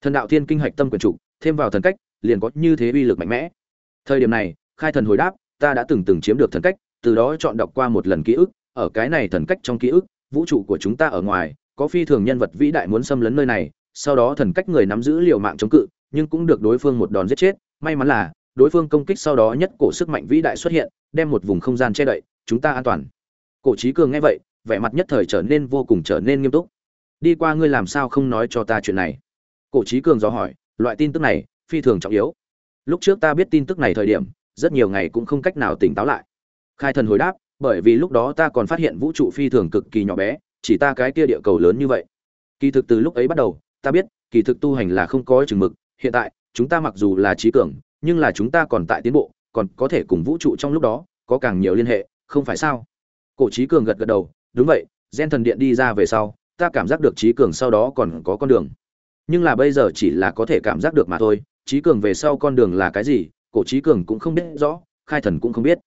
Thần đạo thiên kinh hạch tâm quyền chủ, thêm vào thần cách, liền có như thế uy lực mạnh mẽ. Thời điểm này, khai thần hồi đáp, ta đã từng từng chiếm được thần cách, từ đó chọn đọc qua một lần ký ức, ở cái này thần cách trong ký ức, vũ trụ của chúng ta ở ngoài, có phi thường nhân vật vĩ đại muốn xâm lấn nơi này, sau đó thần cách người nắm giữ liều mạng chống cự nhưng cũng được đối phương một đòn giết chết. May mắn là đối phương công kích sau đó nhất cổ sức mạnh vĩ đại xuất hiện đem một vùng không gian che đậy chúng ta an toàn. Cổ trí cường nghe vậy vẻ mặt nhất thời trở nên vô cùng trở nên nghiêm túc. Đi qua ngươi làm sao không nói cho ta chuyện này? Cổ trí cường dò hỏi loại tin tức này phi thường trọng yếu. Lúc trước ta biết tin tức này thời điểm rất nhiều ngày cũng không cách nào tỉnh táo lại. Khai thần hồi đáp bởi vì lúc đó ta còn phát hiện vũ trụ phi thường cực kỳ nhỏ bé chỉ ta cái kia địa cầu lớn như vậy. Kỳ thực từ lúc ấy bắt đầu, ta biết, kỳ thực tu hành là không có chừng mực, hiện tại, chúng ta mặc dù là trí cường, nhưng là chúng ta còn tại tiến bộ, còn có thể cùng vũ trụ trong lúc đó, có càng nhiều liên hệ, không phải sao? Cổ trí cường gật gật đầu, đúng vậy, gen thần điện đi ra về sau, ta cảm giác được trí cường sau đó còn có con đường. Nhưng là bây giờ chỉ là có thể cảm giác được mà thôi, trí cường về sau con đường là cái gì, cổ trí cường cũng không biết rõ, khai thần cũng không biết.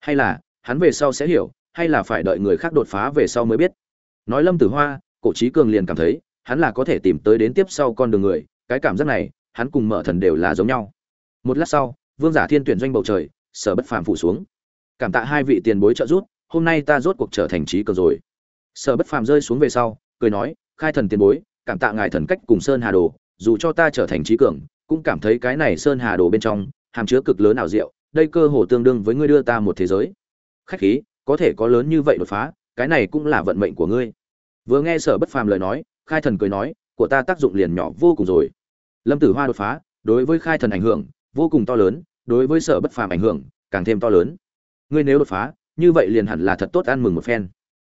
Hay là, hắn về sau sẽ hiểu, hay là phải đợi người khác đột phá về sau mới biết nói lâm tử hoa, cổ trí cường liền cảm thấy, hắn là có thể tìm tới đến tiếp sau con đường người, cái cảm giác này, hắn cùng mở thần đều là giống nhau. Một lát sau, vương giả thiên tuyển doanh bầu trời, sở bất phàm phủ xuống. Cảm tạ hai vị tiền bối trợ giúp, hôm nay ta rốt cuộc trở thành trí cường rồi. Sở bất phàm rơi xuống về sau, cười nói, khai thần tiền bối, cảm tạ ngài thần cách cùng sơn hà đồ, dù cho ta trở thành trí cường, cũng cảm thấy cái này sơn hà đồ bên trong, hàm chứa cực lớn ảo diệu, đây cơ hồ tương đương với ngươi đưa ta một thế giới. Khách khí, có thể có lớn như vậy đột phá, cái này cũng là vận mệnh của ngươi vừa nghe sở bất phàm lời nói, khai thần cười nói, của ta tác dụng liền nhỏ vô cùng rồi. Lâm tử hoa đột phá, đối với khai thần ảnh hưởng vô cùng to lớn, đối với sở bất phàm ảnh hưởng càng thêm to lớn. Ngươi nếu đột phá, như vậy liền hẳn là thật tốt, ăn mừng một phen.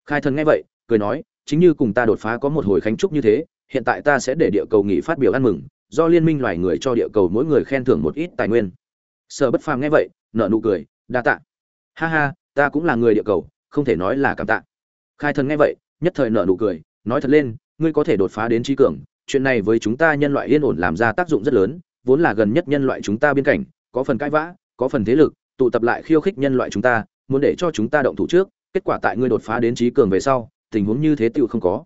Khai thần nghe vậy, cười nói, chính như cùng ta đột phá có một hồi khánh trúc như thế, hiện tại ta sẽ để địa cầu nghỉ phát biểu ăn mừng, do liên minh loài người cho địa cầu mỗi người khen thưởng một ít tài nguyên. Sở bất phàm nghe vậy nợ nụ cười, đa tạ. Ha ha, ta cũng là người địa cầu, không thể nói là cảm tạ. Khai thần nghe vậy nhất thời nở nụ cười, nói thật lên, ngươi có thể đột phá đến trí cường, chuyện này với chúng ta nhân loại yên ổn làm ra tác dụng rất lớn, vốn là gần nhất nhân loại chúng ta biên cảnh có phần cãi vã, có phần thế lực, tụ tập lại khiêu khích nhân loại chúng ta, muốn để cho chúng ta động thủ trước, kết quả tại ngươi đột phá đến trí cường về sau, tình huống như thế tựu không có.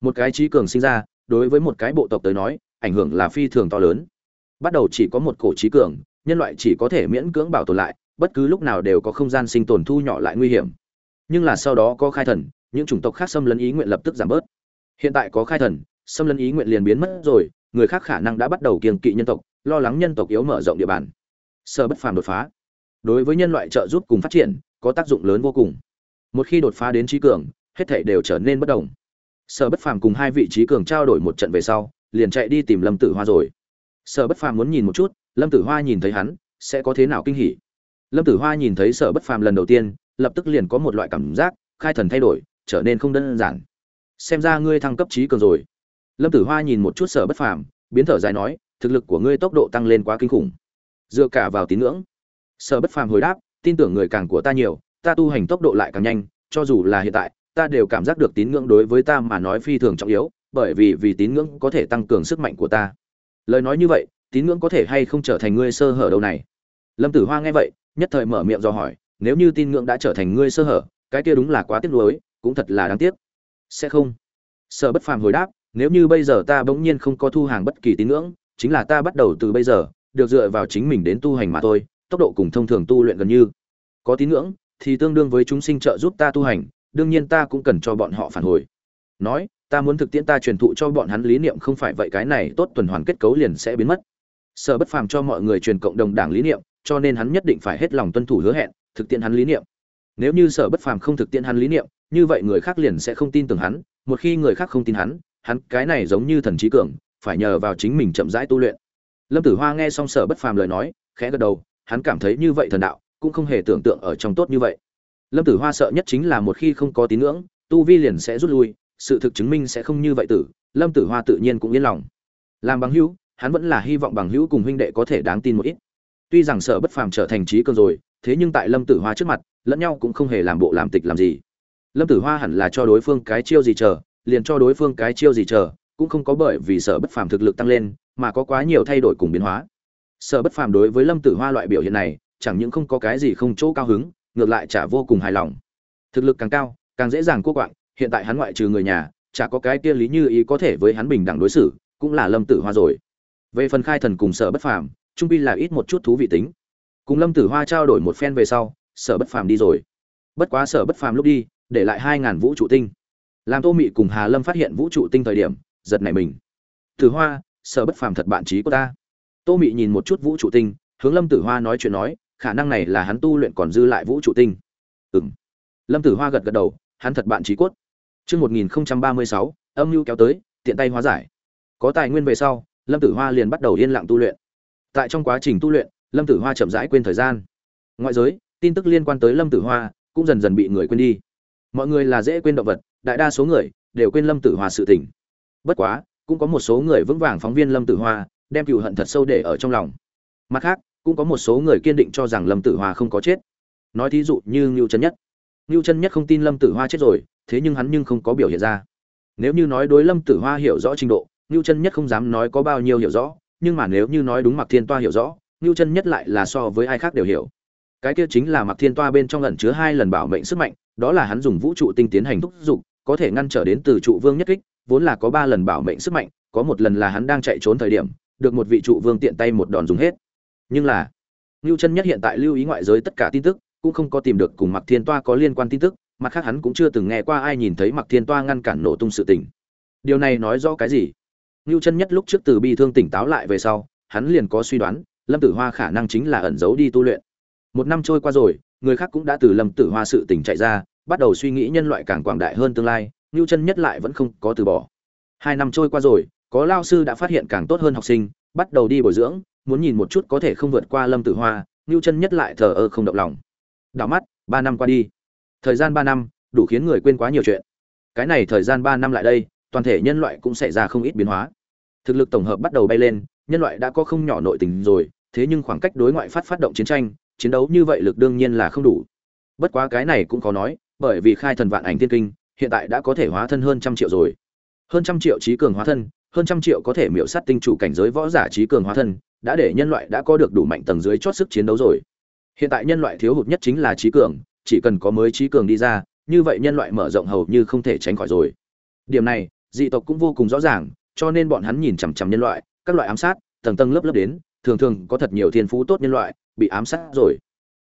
Một cái trí cường sinh ra, đối với một cái bộ tộc tới nói, ảnh hưởng là phi thường to lớn. Bắt đầu chỉ có một cổ trí cường, nhân loại chỉ có thể miễn cưỡng bảo tồn lại, bất cứ lúc nào đều có không gian sinh tồn thu nhỏ lại nguy hiểm. Nhưng là sau đó có khai thần những chủng tộc khác xâm lấn ý nguyện lập tức giảm bớt. Hiện tại có khai thần, xâm lấn ý nguyện liền biến mất rồi, người khác khả năng đã bắt đầu kiêng kỵ nhân tộc, lo lắng nhân tộc yếu mở rộng địa bàn. Sở bất phàm đột phá. Đối với nhân loại trợ giúp cùng phát triển, có tác dụng lớn vô cùng. Một khi đột phá đến trí cường, hết thảy đều trở nên bất đồng. Sở bất phàm cùng hai vị trí cường trao đổi một trận về sau, liền chạy đi tìm lâm tử hoa rồi. Sở bất phàm muốn nhìn một chút, lâm tử hoa nhìn thấy hắn, sẽ có thế nào kinh hỉ. Lâm tử hoa nhìn thấy sở bất phàm lần đầu tiên, lập tức liền có một loại cảm giác, khai thần thay đổi trở nên không đơn giản. Xem ra ngươi thăng cấp trí cường rồi. Lâm tử hoa nhìn một chút sở bất phàm, biến thở dài nói, thực lực của ngươi tốc độ tăng lên quá kinh khủng. Dựa cả vào tín ngưỡng. Sở bất phàm hồi đáp, tin tưởng người càng của ta nhiều, ta tu hành tốc độ lại càng nhanh, cho dù là hiện tại, ta đều cảm giác được tín ngưỡng đối với ta mà nói phi thường trọng yếu, bởi vì vì tín ngưỡng có thể tăng cường sức mạnh của ta. Lời nói như vậy, tín ngưỡng có thể hay không trở thành ngươi sơ hở đâu này? Lâm tử hoa nghe vậy, nhất thời mở miệng do hỏi, nếu như tín ngưỡng đã trở thành ngươi sơ hở, cái kia đúng là quá tiếc nuối cũng thật là đáng tiếc. Sẽ không. Sở bất phàm hồi đáp, nếu như bây giờ ta bỗng nhiên không có thu hàng bất kỳ tín ngưỡng, chính là ta bắt đầu từ bây giờ, được dựa vào chính mình đến tu hành mà thôi, tốc độ cùng thông thường tu luyện gần như. Có tín ngưỡng, thì tương đương với chúng sinh trợ giúp ta tu hành, đương nhiên ta cũng cần cho bọn họ phản hồi. Nói, ta muốn thực tiễn ta truyền thụ cho bọn hắn lý niệm không phải vậy cái này tốt tuần hoàn kết cấu liền sẽ biến mất. Sở bất phàm cho mọi người truyền cộng đồng đảng lý niệm, cho nên hắn nhất định phải hết lòng tuân thủ hứa hẹn, thực tiễn hắn lý niệm. Nếu như sở bất phàm không thực tiễn hắn lý niệm như vậy người khác liền sẽ không tin tưởng hắn, một khi người khác không tin hắn hắn cái này giống như thần trí cường, phải nhờ vào chính mình chậm rãi tu luyện. Lâm tử hoa nghe xong sở bất phàm lời nói, khẽ gật đầu, hắn cảm thấy như vậy thần đạo, cũng không hề tưởng tượng ở trong tốt như vậy. Lâm tử hoa sợ nhất chính là một khi không có tín ngưỡng, tu vi liền sẽ rút lui, sự thực chứng minh sẽ không như vậy tử, lâm tử hoa tự nhiên cũng yên lòng. Làm bằng hữu, hắn vẫn là hy vọng bằng hữu cùng huynh đệ có thể đáng tin một ít. Tuy rằng sợ bất phàm trở thành trí cường rồi, thế nhưng tại lâm tử hoa trước mặt, lẫn nhau cũng không hề làm bộ làm tịch làm gì lâm tử hoa hẳn là cho đối phương cái chiêu gì chờ, liền cho đối phương cái chiêu gì chờ, cũng không có bởi vì sợ bất phàm thực lực tăng lên, mà có quá nhiều thay đổi cùng biến hóa. Sợ bất phàm đối với lâm tử hoa loại biểu hiện này, chẳng những không có cái gì không chỗ cao hứng, ngược lại chả vô cùng hài lòng. Thực lực càng cao, càng dễ dàng cuốc quạng, hiện tại hắn ngoại trừ người nhà, chả có cái kia lý như ý có thể với hắn bình đẳng đối xử, cũng là lâm tử hoa rồi. Về phần khai thần cùng sở bất phàm, trung pi là ít một chút thú vị tính. Cùng lâm tử hoa trao đổi một phen về sau, sở bất phàm đi rồi. Bất quá sở bất phàm lúc đi để lại hai ngàn vũ trụ tinh làm tô mị cùng hà lâm phát hiện vũ trụ tinh thời điểm giật nảy mình tử hoa sợ bất phàm thật bạn trí của ta tô mị nhìn một chút vũ trụ tinh hướng lâm tử hoa nói chuyện nói khả năng này là hắn tu luyện còn dư lại vũ trụ tinh Ừm. lâm tử hoa gật gật đầu hắn thật bạn trí cốt Trước 1036, âm mưu kéo tới, tiện tay hóa giải. Có tài nguyên về sau, Lâm Tử Hoa liền bắt đầu yên lặng tu luyện. Tại trong quá trình tu luyện, Lâm Tử Hoa chậm rãi quên thời gian. Ngoại giới, tin tức liên quan tới Lâm Tử Hoa cũng dần dần bị người quên đi. Mọi người là dễ quên động vật, đại đa số người đều quên Lâm Tử Hoa sự tình. Bất quá, cũng có một số người vững vàng phóng viên Lâm Tử Hoa, đem cựu hận thật sâu để ở trong lòng. Mặt khác, cũng có một số người kiên định cho rằng Lâm Tử Hoa không có chết. Nói thí dụ như ngưu Chân Nhất. ngưu Chân Nhất không tin Lâm Tử Hoa chết rồi, thế nhưng hắn nhưng không có biểu hiện ra. Nếu như nói đối Lâm Tử Hoa hiểu rõ trình độ, ngưu Chân Nhất không dám nói có bao nhiêu hiểu rõ, nhưng mà nếu như nói đúng Mặc Thiên Toa hiểu rõ, ngưu Chân Nhất lại là so với ai khác đều hiểu. Cái kia chính là Mặc Thiên Toa bên trong ẩn chứa hai lần bảo mệnh sức mạnh, đó là hắn dùng vũ trụ tinh tiến hành thúc dục, có thể ngăn trở đến từ trụ vương nhất kích, vốn là có ba lần bảo mệnh sức mạnh, có một lần là hắn đang chạy trốn thời điểm, được một vị trụ vương tiện tay một đòn dùng hết. Nhưng là, Nưu Chân Nhất hiện tại lưu ý ngoại giới tất cả tin tức, cũng không có tìm được cùng Mặc Thiên Toa có liên quan tin tức, mặt khác hắn cũng chưa từng nghe qua ai nhìn thấy Mặc Thiên Toa ngăn cản nổ tung sự tình. Điều này nói rõ cái gì? Nưu Chân Nhất lúc trước từ bi thương tỉnh táo lại về sau, hắn liền có suy đoán, Lâm Tử Hoa khả năng chính là ẩn giấu đi tu luyện. Một năm trôi qua rồi, người khác cũng đã từ Lâm Tử Hoa sự tỉnh chạy ra, bắt đầu suy nghĩ nhân loại càng quảng đại hơn tương lai, ngưu Chân Nhất lại vẫn không có từ bỏ. Hai năm trôi qua rồi, có lao sư đã phát hiện càng tốt hơn học sinh, bắt đầu đi bồi dưỡng, muốn nhìn một chút có thể không vượt qua Lâm Tử Hoa, ngưu Chân Nhất lại thờ ơ không động lòng. Đảo mắt, ba năm qua đi thời gian ba năm đủ khiến người quên quá nhiều chuyện cái này thời gian ba năm lại đây toàn thể nhân loại cũng xảy ra không ít biến hóa thực lực tổng hợp bắt đầu bay lên nhân loại đã có không nhỏ nội tình rồi thế nhưng khoảng cách đối ngoại phát phát động chiến tranh chiến đấu như vậy lực đương nhiên là không đủ. Bất quá cái này cũng có nói, bởi vì khai thần vạn ảnh tiên kinh, hiện tại đã có thể hóa thân hơn trăm triệu rồi. Hơn trăm triệu trí cường hóa thân, hơn trăm triệu có thể miễu sát tinh chủ cảnh giới võ giả trí cường hóa thân, đã để nhân loại đã có được đủ mạnh tầng dưới chót sức chiến đấu rồi. Hiện tại nhân loại thiếu hụt nhất chính là trí cường, chỉ cần có mới trí cường đi ra, như vậy nhân loại mở rộng hầu như không thể tránh khỏi rồi. Điểm này, dị tộc cũng vô cùng rõ ràng, cho nên bọn hắn nhìn chằm chằm nhân loại, các loại ám sát, tầng tầng lớp lớp đến thường thường có thật nhiều thiên phú tốt nhân loại, bị ám sát rồi.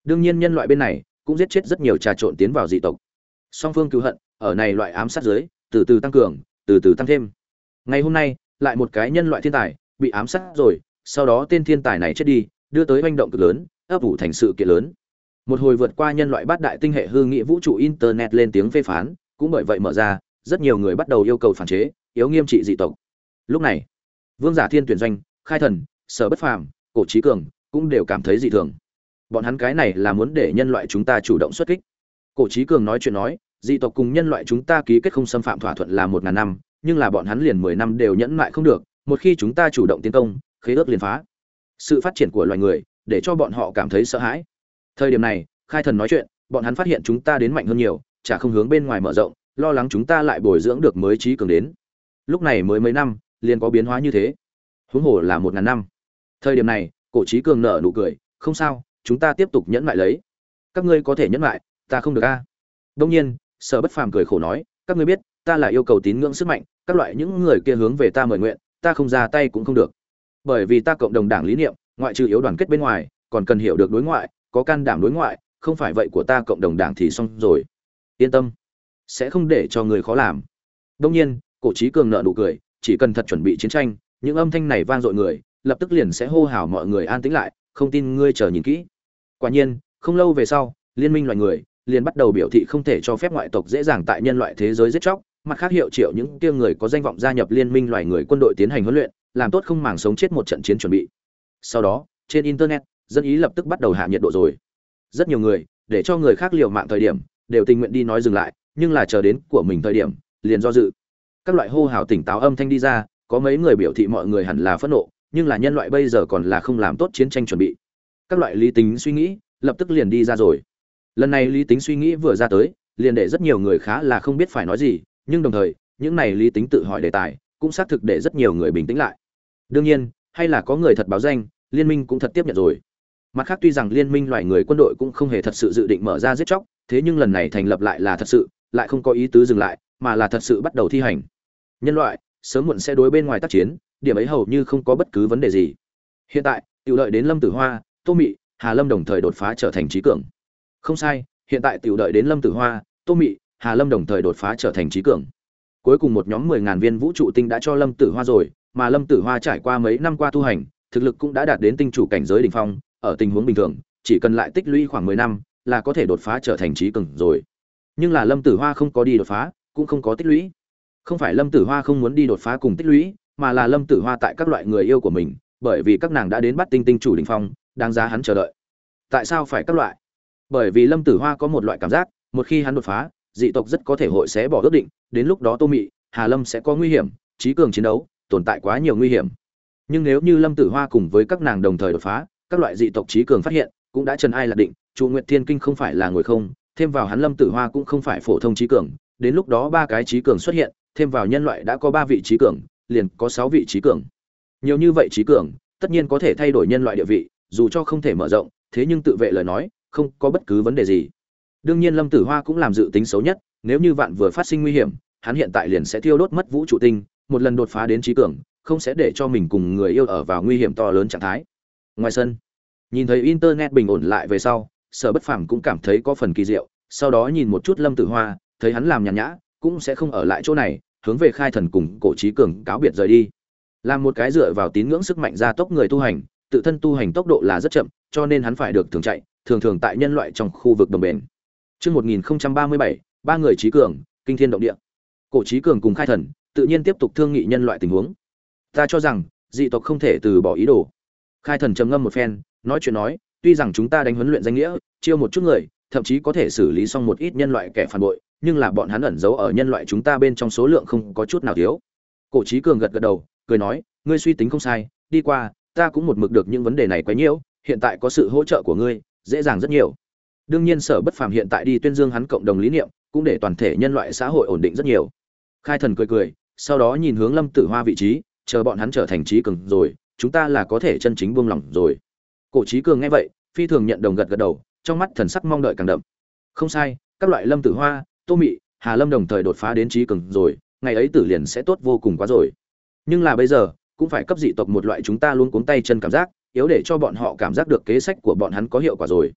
Đương nhiên nhân loại bên này cũng giết chết rất nhiều trà trộn tiến vào dị tộc. Song phương cứu hận, ở này loại ám sát dưới, từ từ tăng cường, từ từ tăng thêm. Ngày hôm nay, lại một cái nhân loại thiên tài bị ám sát rồi, sau đó tên thiên tài này chết đi, đưa tới manh động cực lớn, ấp ủ thành sự kiện lớn. Một hồi vượt qua nhân loại bát đại tinh hệ hư nghị vũ trụ internet lên tiếng phê phán, cũng bởi vậy mở ra, rất nhiều người bắt đầu yêu cầu phản chế, yếu nghiêm trị dị tộc. Lúc này, vương giả thiên tuyển doanh, khai thần sở bất phàm, cổ trí cường, cũng đều cảm thấy dị thường. Bọn hắn cái này là muốn để nhân loại chúng ta chủ động xuất kích. Cổ trí cường nói chuyện nói, dị tộc cùng nhân loại chúng ta ký kết không xâm phạm thỏa thuận là một ngàn năm, nhưng là bọn hắn liền mười năm đều nhẫn mại không được, một khi chúng ta chủ động tiến công, khế ước liền phá. Sự phát triển của loài người, để cho bọn họ cảm thấy sợ hãi. Thời điểm này, khai thần nói chuyện, bọn hắn phát hiện chúng ta đến mạnh hơn nhiều, chả không hướng bên ngoài mở rộng, lo lắng chúng ta lại bồi dưỡng được mới trí cường đến. Lúc này mới mấy năm, liền có biến hóa như thế. Huống hồ là một ngàn năm thời điểm này, cổ trí cường nở nụ cười, không sao, chúng ta tiếp tục nhẫn lại lấy. Các ngươi có thể nhẫn lại ta không được a. Đông nhiên, sở bất phàm cười khổ nói, các ngươi biết, ta là yêu cầu tín ngưỡng sức mạnh, các loại những người kia hướng về ta mời nguyện, ta không ra tay cũng không được. Bởi vì ta cộng đồng đảng lý niệm, ngoại trừ yếu đoàn kết bên ngoài, còn cần hiểu được đối ngoại, có can đảm đối ngoại, không phải vậy của ta cộng đồng đảng thì xong rồi. Yên tâm, sẽ không để cho người khó làm. Đông nhiên, cổ trí cường nợ nụ cười, chỉ cần thật chuẩn bị chiến tranh, những âm thanh này vang dội người lập tức liền sẽ hô hào mọi người an tĩnh lại, không tin ngươi chờ nhìn kỹ. Quả nhiên, không lâu về sau, liên minh loài người liền bắt đầu biểu thị không thể cho phép ngoại tộc dễ dàng tại nhân loại thế giới giết chóc, mặt khác hiệu triệu những kia người có danh vọng gia nhập liên minh loài người quân đội tiến hành huấn luyện, làm tốt không màng sống chết một trận chiến chuẩn bị. Sau đó, trên internet, dân ý lập tức bắt đầu hạ nhiệt độ rồi. Rất nhiều người, để cho người khác liều mạng thời điểm, đều tình nguyện đi nói dừng lại, nhưng là chờ đến của mình thời điểm, liền do dự. Các loại hô hào tỉnh táo âm thanh đi ra, có mấy người biểu thị mọi người hẳn là phẫn nộ nhưng là nhân loại bây giờ còn là không làm tốt chiến tranh chuẩn bị. Các loại lý tính suy nghĩ, lập tức liền đi ra rồi. Lần này lý tính suy nghĩ vừa ra tới, liền để rất nhiều người khá là không biết phải nói gì, nhưng đồng thời, những này lý tính tự hỏi đề tài, cũng xác thực để rất nhiều người bình tĩnh lại. Đương nhiên, hay là có người thật báo danh, liên minh cũng thật tiếp nhận rồi. Mặt khác tuy rằng liên minh loài người quân đội cũng không hề thật sự dự định mở ra giết chóc, thế nhưng lần này thành lập lại là thật sự, lại không có ý tứ dừng lại, mà là thật sự bắt đầu thi hành. Nhân loại, sớm muộn sẽ đối bên ngoài tác chiến điểm ấy hầu như không có bất cứ vấn đề gì. Hiện tại, tiểu đợi đến lâm tử hoa, tô mị, hà lâm đồng thời đột phá trở thành trí cường. Không sai, hiện tại tiểu đợi đến lâm tử hoa, tô mị, hà lâm đồng thời đột phá trở thành trí cường. Cuối cùng một nhóm mười ngàn viên vũ trụ tinh đã cho lâm tử hoa rồi, mà lâm tử hoa trải qua mấy năm qua tu hành, thực lực cũng đã đạt đến tinh chủ cảnh giới đỉnh phong, ở tình huống bình thường, chỉ cần lại tích lũy khoảng mười năm là có thể đột phá trở thành trí cường rồi. Nhưng là lâm tử hoa không có đi đột phá, cũng không có tích lũy. Không phải lâm tử hoa không muốn đi đột phá cùng tích lũy mà là lâm tử hoa tại các loại người yêu của mình, bởi vì các nàng đã đến bắt tinh tinh chủ đình phong, đáng giá hắn chờ đợi. Tại sao phải các loại? Bởi vì lâm tử hoa có một loại cảm giác, một khi hắn đột phá, dị tộc rất có thể hội sẽ bỏ ước định, đến lúc đó tô mị, hà lâm sẽ có nguy hiểm, trí cường chiến đấu, tồn tại quá nhiều nguy hiểm. Nhưng nếu như lâm tử hoa cùng với các nàng đồng thời đột phá, các loại dị tộc trí cường phát hiện, cũng đã trần ai lạc định, trụ nguyệt thiên kinh không phải là ngồi không, thêm vào hắn lâm tử hoa cũng không phải phổ thông trí cường, đến lúc đó ba cái trí cường xuất hiện, thêm vào nhân loại đã có ba vị trí cường liền có sáu vị trí cường. Nhiều như vậy trí cường, tất nhiên có thể thay đổi nhân loại địa vị, dù cho không thể mở rộng, thế nhưng tự vệ lời nói, không có bất cứ vấn đề gì. Đương nhiên lâm tử hoa cũng làm dự tính xấu nhất, nếu như vạn vừa phát sinh nguy hiểm, hắn hiện tại liền sẽ tiêu đốt mất vũ trụ tinh, một lần đột phá đến trí cường, không sẽ để cho mình cùng người yêu ở vào nguy hiểm to lớn trạng thái. Ngoài sân, nhìn thấy internet bình ổn lại về sau, sở bất phàm cũng cảm thấy có phần kỳ diệu, sau đó nhìn một chút lâm tử hoa, thấy hắn làm nhàn nhã, cũng sẽ không ở lại chỗ này hướng về khai thần cùng cổ trí cường cáo biệt rời đi làm một cái dựa vào tín ngưỡng sức mạnh gia tốc người tu hành tự thân tu hành tốc độ là rất chậm cho nên hắn phải được thường chạy thường thường tại nhân loại trong khu vực đồng bền trước 1037, ba người trí cường, kinh thiên động địa. Cổ trí cường cùng khai thần, tự nhiên tiếp tục thương nghị nhân loại tình huống. Ta cho rằng, dị tộc không thể từ bỏ ý đồ. Khai thần trầm ngâm một phen, nói chuyện nói, tuy rằng chúng ta đánh huấn luyện danh nghĩa, chiêu một chút người, thậm chí có thể xử lý xong một ít nhân loại kẻ phản bội, nhưng là bọn hắn ẩn giấu ở nhân loại chúng ta bên trong số lượng không có chút nào thiếu. Cổ trí cường gật gật đầu, cười nói, ngươi suy tính không sai, đi qua, ta cũng một mực được những vấn đề này quá nhiều, hiện tại có sự hỗ trợ của ngươi, dễ dàng rất nhiều. Đương nhiên sở bất phàm hiện tại đi tuyên dương hắn cộng đồng lý niệm cũng để toàn thể nhân loại xã hội ổn định rất nhiều. Khai thần cười cười sau đó nhìn hướng lâm tử hoa vị trí chờ bọn hắn trở thành trí cường rồi chúng ta là có thể chân chính buông lỏng rồi. Cổ trí cường nghe vậy phi thường nhận đồng gật gật đầu trong mắt thần sắc mong đợi càng đậm. Không sai các loại lâm tử hoa tô mị, hà lâm đồng thời đột phá đến trí cường rồi, ngày ấy tử liền sẽ tốt vô cùng quá rồi. Nhưng là bây giờ, cũng phải cấp dị tộc một loại chúng ta luôn cuống tay chân cảm giác, yếu để cho bọn họ cảm giác được kế sách của bọn hắn có hiệu quả rồi.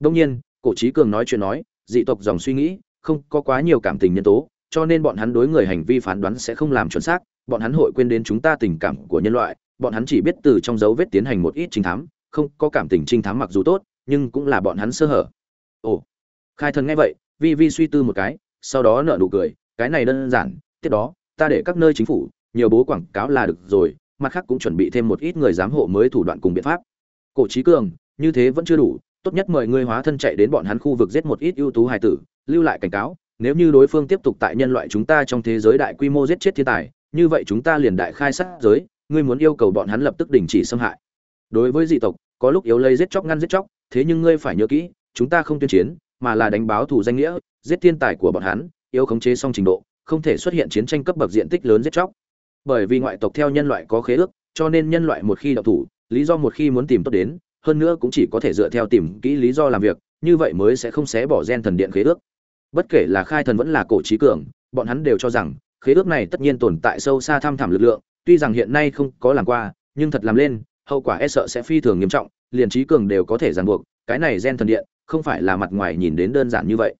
Đông nhiên, cổ trí cường nói chuyện nói, dị tộc dòng suy nghĩ, không có quá nhiều cảm tình nhân tố, cho nên bọn hắn đối người hành vi phán đoán sẽ không làm chuẩn xác, bọn hắn hội quên đến chúng ta tình cảm của nhân loại, bọn hắn chỉ biết từ trong dấu vết tiến hành một ít trinh thám, không có cảm tình trinh thám mặc dù tốt, nhưng cũng là bọn hắn sơ hở. Ồ, khai thần nghe vậy vi vi suy tư một cái sau đó nợ nụ cười cái này đơn giản tiếp đó ta để các nơi chính phủ nhiều bố quảng cáo là được rồi mặt khác cũng chuẩn bị thêm một ít người giám hộ mới thủ đoạn cùng biện pháp cổ trí cường như thế vẫn chưa đủ tốt nhất mời ngươi hóa thân chạy đến bọn hắn khu vực giết một ít ưu tú hài tử, lưu lại cảnh cáo, nếu như đối phương tiếp tục tại nhân loại chúng ta trong thế giới đại quy mô giết chết thiên tài, như vậy chúng ta liền đại khai sát giới, ngươi muốn yêu cầu bọn hắn lập tức đình chỉ xâm hại. Đối với dị tộc, có lúc yếu lây giết chóc ngăn giết chóc, thế nhưng ngươi phải nhớ kỹ, chúng ta không tuyên chiến, mà là đánh báo thủ danh nghĩa, giết thiên tài của bọn hắn, yếu khống chế xong trình độ, không thể xuất hiện chiến tranh cấp bậc diện tích lớn giết chóc. Bởi vì ngoại tộc theo nhân loại có khế ước, cho nên nhân loại một khi động thủ, lý do một khi muốn tìm tốt đến, hơn nữa cũng chỉ có thể dựa theo tìm kỹ lý do làm việc như vậy mới sẽ không xé bỏ gen thần điện khế ước bất kể là khai thần vẫn là cổ trí cường bọn hắn đều cho rằng khế ước này tất nhiên tồn tại sâu xa thăm thẳm lực lượng tuy rằng hiện nay không có làm qua nhưng thật làm lên hậu quả e sợ sẽ phi thường nghiêm trọng liền trí cường đều có thể ràng buộc cái này gen thần điện không phải là mặt ngoài nhìn đến đơn giản như vậy.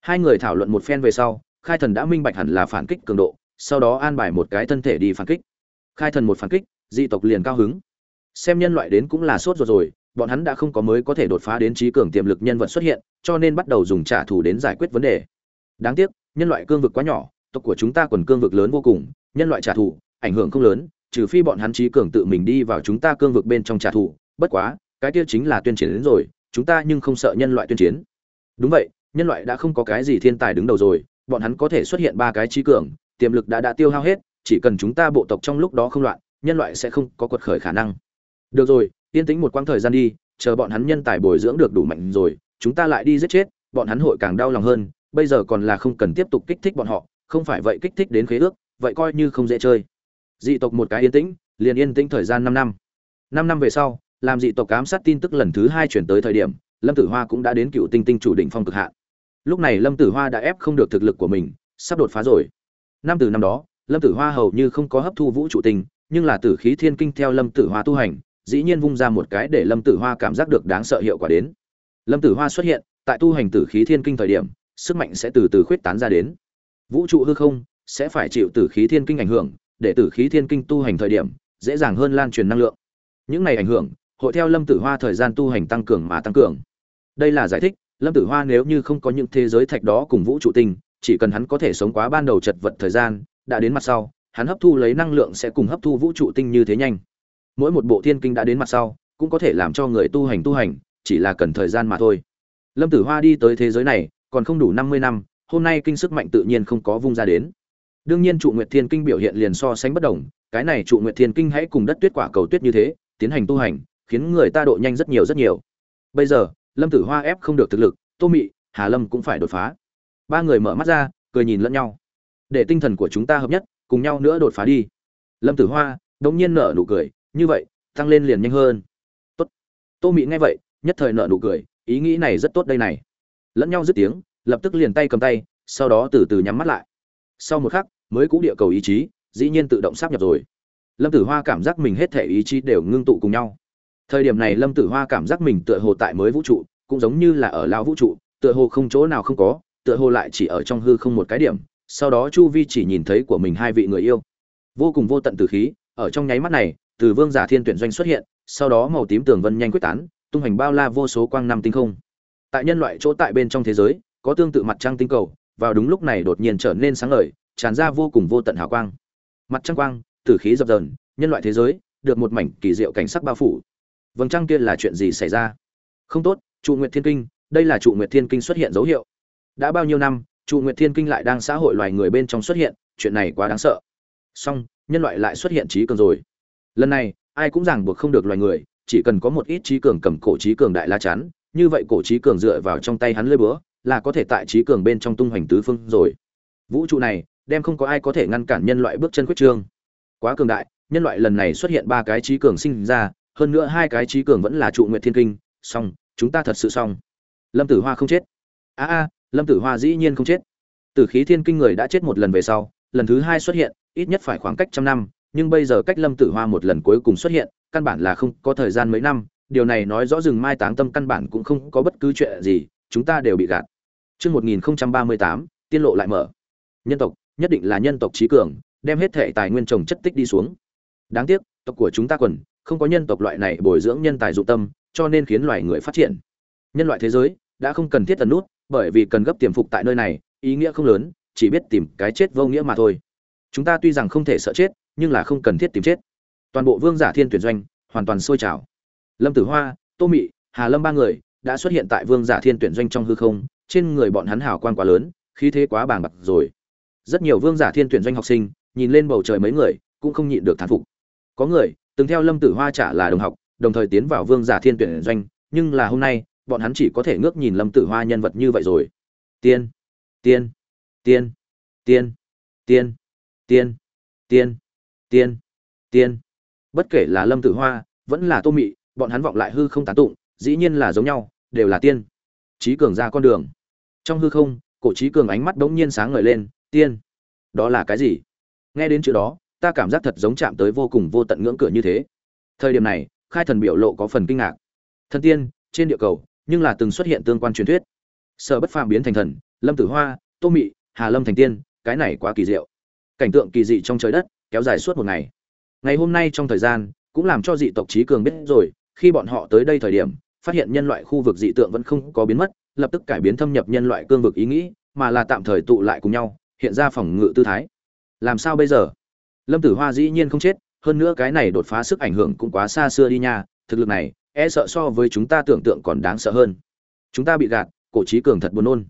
Hai người thảo luận một phen về sau khai thần đã minh bạch hẳn là phản kích cường độ sau đó an bài một cái thân thể đi phản kích. Khai thần một phản kích dị tộc liền cao hứng. Xem nhân loại đến cũng là sốt ruột rồi bọn hắn đã không có mới có thể đột phá đến trí cường tiềm lực nhân vật xuất hiện, cho nên bắt đầu dùng trả thù đến giải quyết vấn đề. Đáng tiếc, nhân loại cương vực quá nhỏ, tộc của chúng ta quần cương vực lớn vô cùng, nhân loại trả thù, ảnh hưởng không lớn, trừ phi bọn hắn trí cường tự mình đi vào chúng ta cương vực bên trong trả thù, bất quá, cái kia chính là tuyên chiến đến rồi, chúng ta nhưng không sợ nhân loại tuyên chiến. Đúng vậy, nhân loại đã không có cái gì thiên tài đứng đầu rồi, bọn hắn có thể xuất hiện ba cái trí cường, tiềm lực đã đã tiêu hao hết, chỉ cần chúng ta bộ tộc trong lúc đó không loạn, nhân loại sẽ không có quật khởi khả năng. Được rồi, yên tĩnh một quãng thời gian đi chờ bọn hắn nhân tài bồi dưỡng được đủ mạnh rồi chúng ta lại đi giết chết bọn hắn hội càng đau lòng hơn bây giờ còn là không cần tiếp tục kích thích bọn họ không phải vậy kích thích đến khế ước vậy coi như không dễ chơi dị tộc một cái yên tĩnh liền yên tĩnh thời gian năm năm năm năm về sau làm dị tộc ám sát tin tức lần thứ hai chuyển tới thời điểm lâm tử hoa cũng đã đến cựu tinh tinh chủ định phong cực hạn lúc này lâm tử hoa đã ép không được thực lực của mình sắp đột phá rồi năm từ năm đó lâm tử hoa hầu như không có hấp thu vũ trụ tinh nhưng là tử khí thiên kinh theo lâm tử hoa tu hành dĩ nhiên vung ra một cái để Lâm Tử Hoa cảm giác được đáng sợ hiệu quả đến. Lâm Tử Hoa xuất hiện, tại tu hành Tử khí thiên kinh thời điểm, sức mạnh sẽ từ từ khuyết tán ra đến. Vũ trụ hư không sẽ phải chịu Tử khí thiên kinh ảnh hưởng, để tử khí thiên kinh tu hành thời điểm dễ dàng hơn lan truyền năng lượng những này ảnh hưởng hội theo lâm tử hoa thời gian tu hành tăng cường mà tăng cường. Đây là giải thích, lâm tử hoa nếu như không có những thế giới thạch đó cùng vũ trụ tinh, chỉ cần hắn có thể sống quá ban đầu chật vật thời gian, đã đến mặt sau, hắn hấp thu lấy năng lượng sẽ cùng hấp thu vũ trụ tinh như thế nhanh. Mỗi một bộ thiên kinh đã đến mặt sau, cũng có thể làm cho người tu hành tu hành, chỉ là cần thời gian mà thôi. Lâm tử hoa đi tới thế giới này, còn không đủ năm mươi năm, hôm nay kinh sức mạnh tự nhiên không có vung ra đến. Đương nhiên trụ nguyệt thiên kinh biểu hiện liền so sánh bất đồng, cái này trụ nguyệt thiên kinh hãy cùng đất tuyết quả cầu tuyết như thế, tiến hành tu hành khiến người ta độ nhanh rất nhiều rất nhiều. Bây giờ, lâm tử hoa ép không được thực lực, tô mị, hà lâm cũng phải đột phá. Ba người mở mắt ra, cười nhìn lẫn nhau. Để tinh thần của chúng ta hợp nhất, cùng nhau nữa đột phá đi. Lâm tử hoa đột nhiên nở nụ cười, như vậy, tăng lên liền nhanh hơn. Tốt. Tô mị nghe vậy, nhất thời nở nụ cười, ý nghĩ này rất tốt đây này. Lẫn nhau dứt tiếng, lập tức liền tay cầm tay, sau đó từ từ nhắm mắt lại. Sau một khắc, mới cũ địa cầu ý chí, dĩ nhiên tự động sắp nhập rồi. Lâm tử hoa cảm giác mình hết thể ý chí đều ngưng tụ cùng nhau thời điểm này lâm tử hoa cảm giác mình tựa hồ tại mới vũ trụ, cũng giống như là ở lao vũ trụ, tựa hồ không chỗ nào không có, tựa hồ lại chỉ ở trong hư không một cái điểm. Sau đó chu vi chỉ nhìn thấy của mình hai vị người yêu. Vô cùng vô tận từ khí, ở trong nháy mắt này, từ vương giả thiên tuyển doanh xuất hiện, sau đó màu tím tường vân nhanh quyết tán, tung hành bao la vô số quang năm tinh không. Tại nhân loại chỗ tại bên trong thế giới, có tương tự mặt trăng tinh cầu, vào đúng lúc này đột nhiên trở nên sáng ngời, tràn ra vô cùng vô tận hào quang. Mặt trăng quang tử khí dập dờn, nhân loại thế giới, được một mảnh kỳ diệu cảnh sắc bao phủ vầng trăng kia là chuyện gì xảy ra? Không tốt, trụ nguyệt thiên kinh, đây là trụ nguyệt thiên kinh xuất hiện dấu hiệu. Đã bao nhiêu năm, trụ nguyệt thiên kinh lại đang xã hội loài người bên trong xuất hiện, chuyện này quá đáng sợ. Song nhân loại lại xuất hiện trí cường rồi. Lần này, ai cũng ràng buộc không được loài người, chỉ cần có một ít trí cường cầm cổ trí cường đại la chắn, như vậy cổ trí cường dựa vào trong tay hắn lơi búa, là có thể tại trí cường bên trong tung hoành tứ phương rồi. Vũ trụ này, đem không có ai có thể ngăn cản nhân loại bước chân quyết trương. Quá cường đại, nhân loại lần này xuất hiện ba cái trí cường sinh ra hơn nữa hai cái trí cường vẫn là trụ nguyện thiên kinh xong chúng ta thật sự xong. Lâm tử hoa không chết. A a lâm tử hoa dĩ nhiên không chết. Tử khí thiên kinh người đã chết một lần về sau lần thứ hai xuất hiện ít nhất phải khoảng cách trăm năm nhưng bây giờ cách lâm tử hoa một lần cuối cùng xuất hiện căn bản là không có thời gian mấy năm. Điều này nói rõ rừng mai táng tâm căn bản cũng không có bất cứ chuyện gì chúng ta đều bị gạt. Trước 1038, tiên lộ lại mở. Nhân tộc, nhất định là nhân tộc trí cường, đem hết thể tài nguyên trồng chất tích đi xuống. Đáng tiếc, tộc của chúng ta quần, không có nhân tộc loại này bồi dưỡng nhân tài dụng tâm, cho nên khiến loài người phát triển. Nhân loại thế giới đã không cần thiết tần nút, bởi vì cần gấp tiềm phục tại nơi này, ý nghĩa không lớn, chỉ biết tìm cái chết vô nghĩa mà thôi. Chúng ta tuy rằng không thể sợ chết, nhưng là không cần thiết tìm chết. Toàn bộ vương giả thiên tuyển doanh hoàn toàn sôi trào. Lâm Tử Hoa, Tô Mị, Hà Lâm ba người đã xuất hiện tại vương giả thiên tuyển doanh trong hư không, trên người bọn hắn hào quang quá lớn, khí thế quá bàng bạc rồi. Rất nhiều vương giả thiên tuyển doanh học sinh, nhìn lên bầu trời mấy người, cũng không nhịn được thán phục. Có người từng theo Lâm Tử Hoa trả là đồng học, đồng thời tiến vào vương giả thiên tuyển doanh, nhưng là hôm nay, bọn hắn chỉ có thể ngước nhìn Lâm Tử Hoa nhân vật như vậy rồi. Tiên, tiên, tiên, tiên, tiên, tiên, tiên, tiên, tiên. Bất kể là Lâm Tử Hoa, vẫn là Tô Mị, bọn hắn vọng lại hư không tán tụng, dĩ nhiên là giống nhau, đều là tiên. Chí cường ra con đường. Trong hư không, cổ Chí cường ánh mắt đống nhiên sáng ngời lên, tiên. Đó là cái gì? Nghe đến chữ đó, ta cảm giác thật giống chạm tới vô cùng vô tận ngưỡng cửa như thế. Thời điểm này, Khai Thần biểu lộ có phần kinh ngạc. Thần tiên, trên địa cầu, nhưng là từng xuất hiện tương quan truyền thuyết. Sở bất phàm biến thành thần lâm tử hoa tô mị hà lâm thành tiên cái này quá kỳ diệu. Cảnh tượng kỳ dị trong trời đất kéo dài suốt một ngày. Ngày hôm nay trong thời gian cũng làm cho dị tộc trí cường biết rồi khi bọn họ tới đây thời điểm phát hiện nhân loại khu vực dị tượng vẫn không có biến mất lập tức cải biến thâm nhập nhân loại cương vực ý nghĩ mà là tạm thời tụ lại cùng nhau hiện ra phòng ngự tư thái. Làm sao bây giờ? Lâm tử hoa dĩ nhiên không chết, hơn nữa cái này đột phá sức ảnh hưởng cũng quá xa xưa đi nha, thực lực này e sợ so với chúng ta tưởng tượng còn đáng sợ hơn. Chúng ta bị gạt, cổ trí cường thật buồn nôn.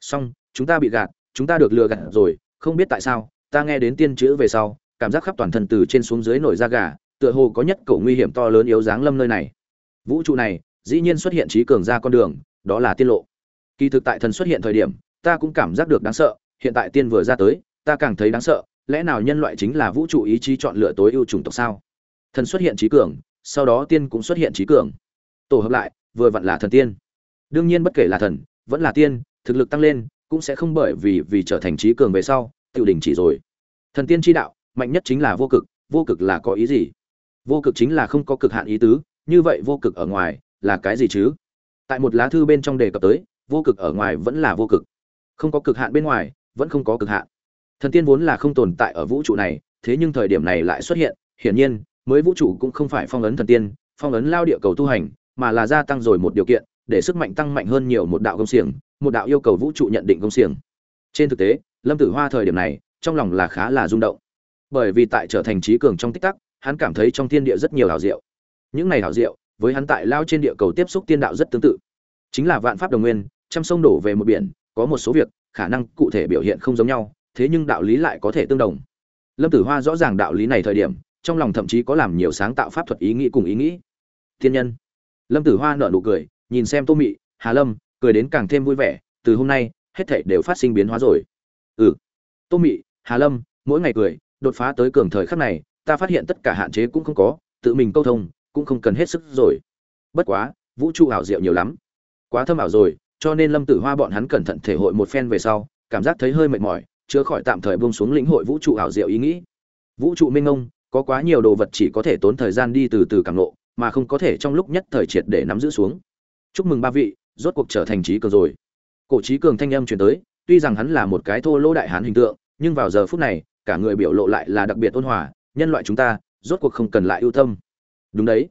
Song chúng ta bị gạt, chúng ta được lừa gạt rồi, không biết tại sao, ta nghe đến tiên chữ về sau, cảm giác khắp toàn thân từ trên xuống dưới nổi da gà, tựa hồ có nhất cổ nguy hiểm to lớn yếu dáng lâm nơi này. Vũ trụ này, dĩ nhiên xuất hiện trí cường ra con đường, đó là tiên lộ. Kỳ thực tại thần xuất hiện thời điểm, ta cũng cảm giác được đáng sợ, hiện tại tiên vừa ra tới, ta càng thấy đáng sợ lẽ nào nhân loại chính là vũ trụ ý chí chọn lựa tối ưu chủng tộc sao? Thần xuất hiện trí cường, sau đó tiên cũng xuất hiện trí cường. Tổ hợp lại, vừa vặn là thần tiên. Đương nhiên bất kể là thần, vẫn là tiên, thực lực tăng lên, cũng sẽ không bởi vì vì trở thành trí cường về sau tự đình chỉ rồi. Thần tiên tri đạo, mạnh nhất chính là vô cực vô cực là có ý gì? Vô cực chính là không có cực hạn ý tứ, như vậy vô cực ở ngoài là cái gì chứ? Tại một lá thư bên trong đề cập tới, vô cực ở ngoài vẫn là vô cực. Không có cực hạn bên ngoài, vẫn không có cực hạn thần tiên vốn là không tồn tại ở vũ trụ này, thế nhưng thời điểm này lại xuất hiện, hiển nhiên, mới vũ trụ cũng không phải phong ấn thần tiên, phong ấn lao địa cầu tu hành, mà là gia tăng rồi một điều kiện, để sức mạnh tăng mạnh hơn nhiều một đạo công xiềng, một đạo yêu cầu vũ trụ nhận định công xiềng. Trên thực tế, lâm tử hoa thời điểm này, trong lòng là khá là rung động. Bởi vì tại trở thành trí cường trong tích tắc, hắn cảm thấy trong thiên địa rất nhiều hảo diệu. Những này hảo diệu, với hắn tại lao trên địa cầu tiếp xúc tiên đạo rất tương tự. Chính là vạn pháp đồng nguyên, trăm sông đổ về một biển, có một số việc, khả năng cụ thể biểu hiện không giống nhau thế nhưng đạo lý lại có thể tương đồng. Lâm tử hoa rõ ràng đạo lý này thời điểm, trong lòng thậm chí có làm nhiều sáng tạo pháp thuật ý nghĩ cùng ý nghĩ. Thiên nhân. Lâm tử hoa nở nụ cười, nhìn xem tô mị, hà lâm, cười đến càng thêm vui vẻ, từ hôm nay, hết thảy đều phát sinh biến hóa rồi. Ừ. Tô mị, hà lâm, mỗi ngày cười, đột phá tới cường thời khắc này, ta phát hiện tất cả hạn chế cũng không có, tự mình câu thông, cũng không cần hết sức rồi. Bất quá, vũ trụ ảo diệu nhiều lắm. Quá thâm ảo rồi, cho nên lâm tử hoa bọn hắn cẩn thận thể hội một phen về sau, cảm giác thấy hơi mệt mỏi chứa khỏi tạm thời buông xuống lĩnh hội vũ trụ ảo diệu ý nghĩ. Vũ trụ minh ông có quá nhiều đồ vật chỉ có thể tốn thời gian đi từ từ cảm ngộ, mà không có thể trong lúc nhất thời triệt để nắm giữ xuống. Chúc mừng ba vị rốt cuộc trở thành trí cường rồi. Cổ trí cường thanh âm truyền tới tuy rằng hắn là một cái thô lỗ đại hán hình tượng nhưng vào giờ phút này cả người biểu lộ lại là đặc biệt ôn hòa nhân loại chúng ta rốt cuộc không cần lại ưu tâm. Đúng đấy.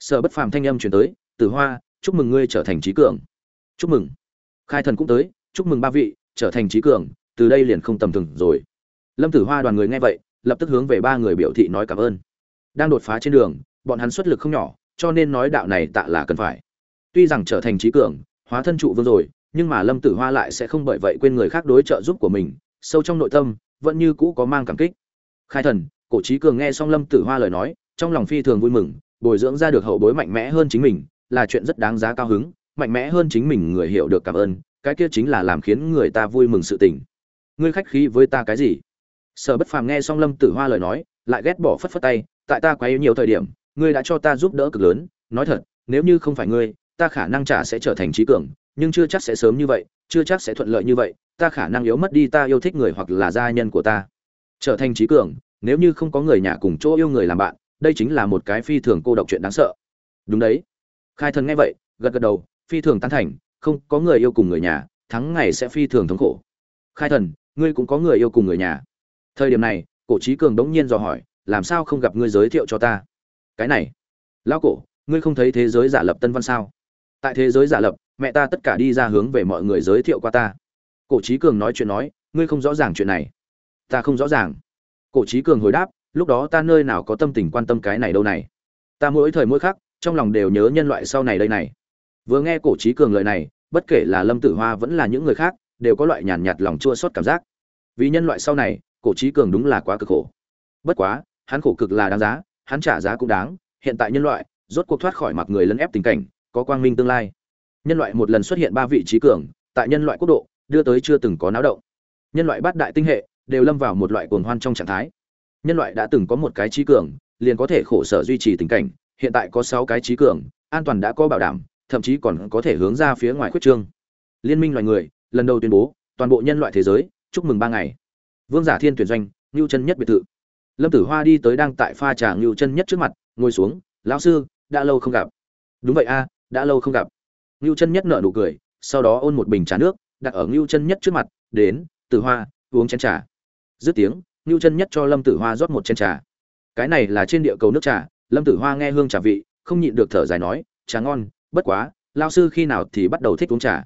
Sở bất phàm thanh âm truyền tới tử hoa chúc mừng ngươi trở thành trí cường. Chúc mừng. Khai thần cũng tới chúc mừng ba vị trở thành trí cường từ đây liền không tầm thường rồi. Lâm tử hoa đoàn người nghe vậy, lập tức hướng về ba người biểu thị nói cảm ơn. Đang đột phá trên đường, bọn hắn xuất lực không nhỏ, cho nên nói đạo này tạ là cần phải. Tuy rằng trở thành trí cường, hóa thân trụ vương rồi, nhưng mà lâm tử hoa lại sẽ không bởi vậy quên người khác đối trợ giúp của mình, sâu trong nội tâm, vẫn như cũ có mang cảm kích. Khai thần, cổ trí cường nghe xong lâm tử hoa lời nói, trong lòng phi thường vui mừng, bồi dưỡng ra được hậu bối mạnh mẽ hơn chính mình, là chuyện rất đáng giá cao hứng, mạnh mẽ hơn chính mình người hiểu được cảm ơn, cái kia chính là làm khiến người ta vui mừng sự tình ngươi khách khí với ta cái gì? Sở bất phàm nghe xong lâm tử hoa lời nói, lại ghét bỏ phất phất tay, tại ta quá yếu nhiều thời điểm, ngươi đã cho ta giúp đỡ cực lớn, nói thật, nếu như không phải ngươi, ta khả năng trả sẽ trở thành trí cường, nhưng chưa chắc sẽ sớm như vậy, chưa chắc sẽ thuận lợi như vậy, ta khả năng yếu mất đi ta yêu thích người hoặc là gia nhân của ta. Trở thành trí cường, nếu như không có người nhà cùng chỗ yêu người làm bạn, đây chính là một cái phi thường cô độc chuyện đáng sợ. Đúng đấy. Khai thần nghe vậy, gật gật đầu, phi thường tán thành, không có người yêu cùng người nhà, thắng ngày sẽ phi thường thống khổ. Khai thần ngươi cũng có người yêu cùng người nhà. Thời điểm này, cổ trí cường đống nhiên dò hỏi, làm sao không gặp ngươi giới thiệu cho ta? Cái này, lão cổ, ngươi không thấy thế giới giả lập tân văn sao? Tại thế giới giả lập, mẹ ta tất cả đi ra hướng về mọi người giới thiệu qua ta. Cổ trí cường nói chuyện nói, ngươi không rõ ràng chuyện này. Ta không rõ ràng. Cổ trí cường hồi đáp, lúc đó ta nơi nào có tâm tình quan tâm cái này đâu này. Ta mỗi thời mỗi khắc, trong lòng đều nhớ nhân loại sau này đây này. Vừa nghe cổ trí cường lời này, bất kể là lâm tử hoa vẫn là những người khác đều có loại nhàn nhạt, nhạt lòng chua xót cảm giác. Vì nhân loại sau này cổ trí cường đúng là quá cực khổ. Bất quá hắn khổ cực là đáng giá hắn trả giá cũng đáng. Hiện tại nhân loại rốt cuộc thoát khỏi mặc người lấn ép tình cảnh có quang minh tương lai. Nhân loại một lần xuất hiện ba vị trí cường tại nhân loại quốc độ đưa tới chưa từng có náo động. Nhân loại bát đại tinh hệ đều lâm vào một loại cuồng hoan trong trạng thái. Nhân loại đã từng có một cái trí cường liền có thể khổ sở duy trì tình cảnh hiện tại có sáu cái trí cường an toàn đã có bảo đảm thậm chí còn có thể hướng ra phía ngoài khuyết trương. Liên minh loài người lần đầu tuyên bố, toàn bộ nhân loại thế giới, chúc mừng ba ngày. Vương giả thiên tuyển doanh, ngưu chân nhất biệt thự. Lâm tử hoa đi tới đang tại pha trà ngưu chân nhất trước mặt, ngồi xuống, lão sư, đã lâu không gặp. Đúng vậy a, đã lâu không gặp. Ngưu chân nhất nở nụ cười, sau đó ôn một bình trà nước, đặt ở ngưu chân nhất trước mặt, đến, tử hoa, uống chén trà. Dứt tiếng, ngưu chân nhất cho lâm tử hoa rót một chén trà. Cái này là trên địa cầu nước trà, lâm tử hoa nghe hương trà vị, không nhịn được thở dài nói, trà ngon, bất quá lao sư khi nào thì bắt đầu thích uống trà?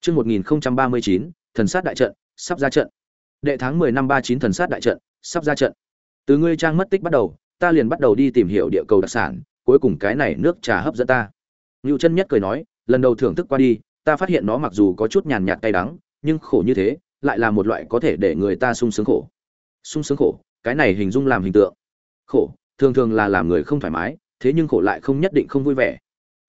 Trước 1039, thần sát đại trận, sắp ra trận. Đệ tháng 10 năm 39 thần sát đại trận, sắp ra trận. Từ ngươi trang mất tích bắt đầu, ta liền bắt đầu đi tìm hiểu địa cầu đặc sản, cuối cùng cái này nước trà hấp dẫn ta. Nưu chân nhất cười nói, lần đầu thưởng thức qua đi, ta phát hiện nó mặc dù có chút nhàn nhạt cay đắng, nhưng khổ như thế, lại là một loại có thể để người ta sung sướng khổ. Sung sướng khổ, cái này hình dung làm hình tượng. Khổ, thường thường là làm người không thoải mái, thế nhưng khổ lại không nhất định không vui vẻ.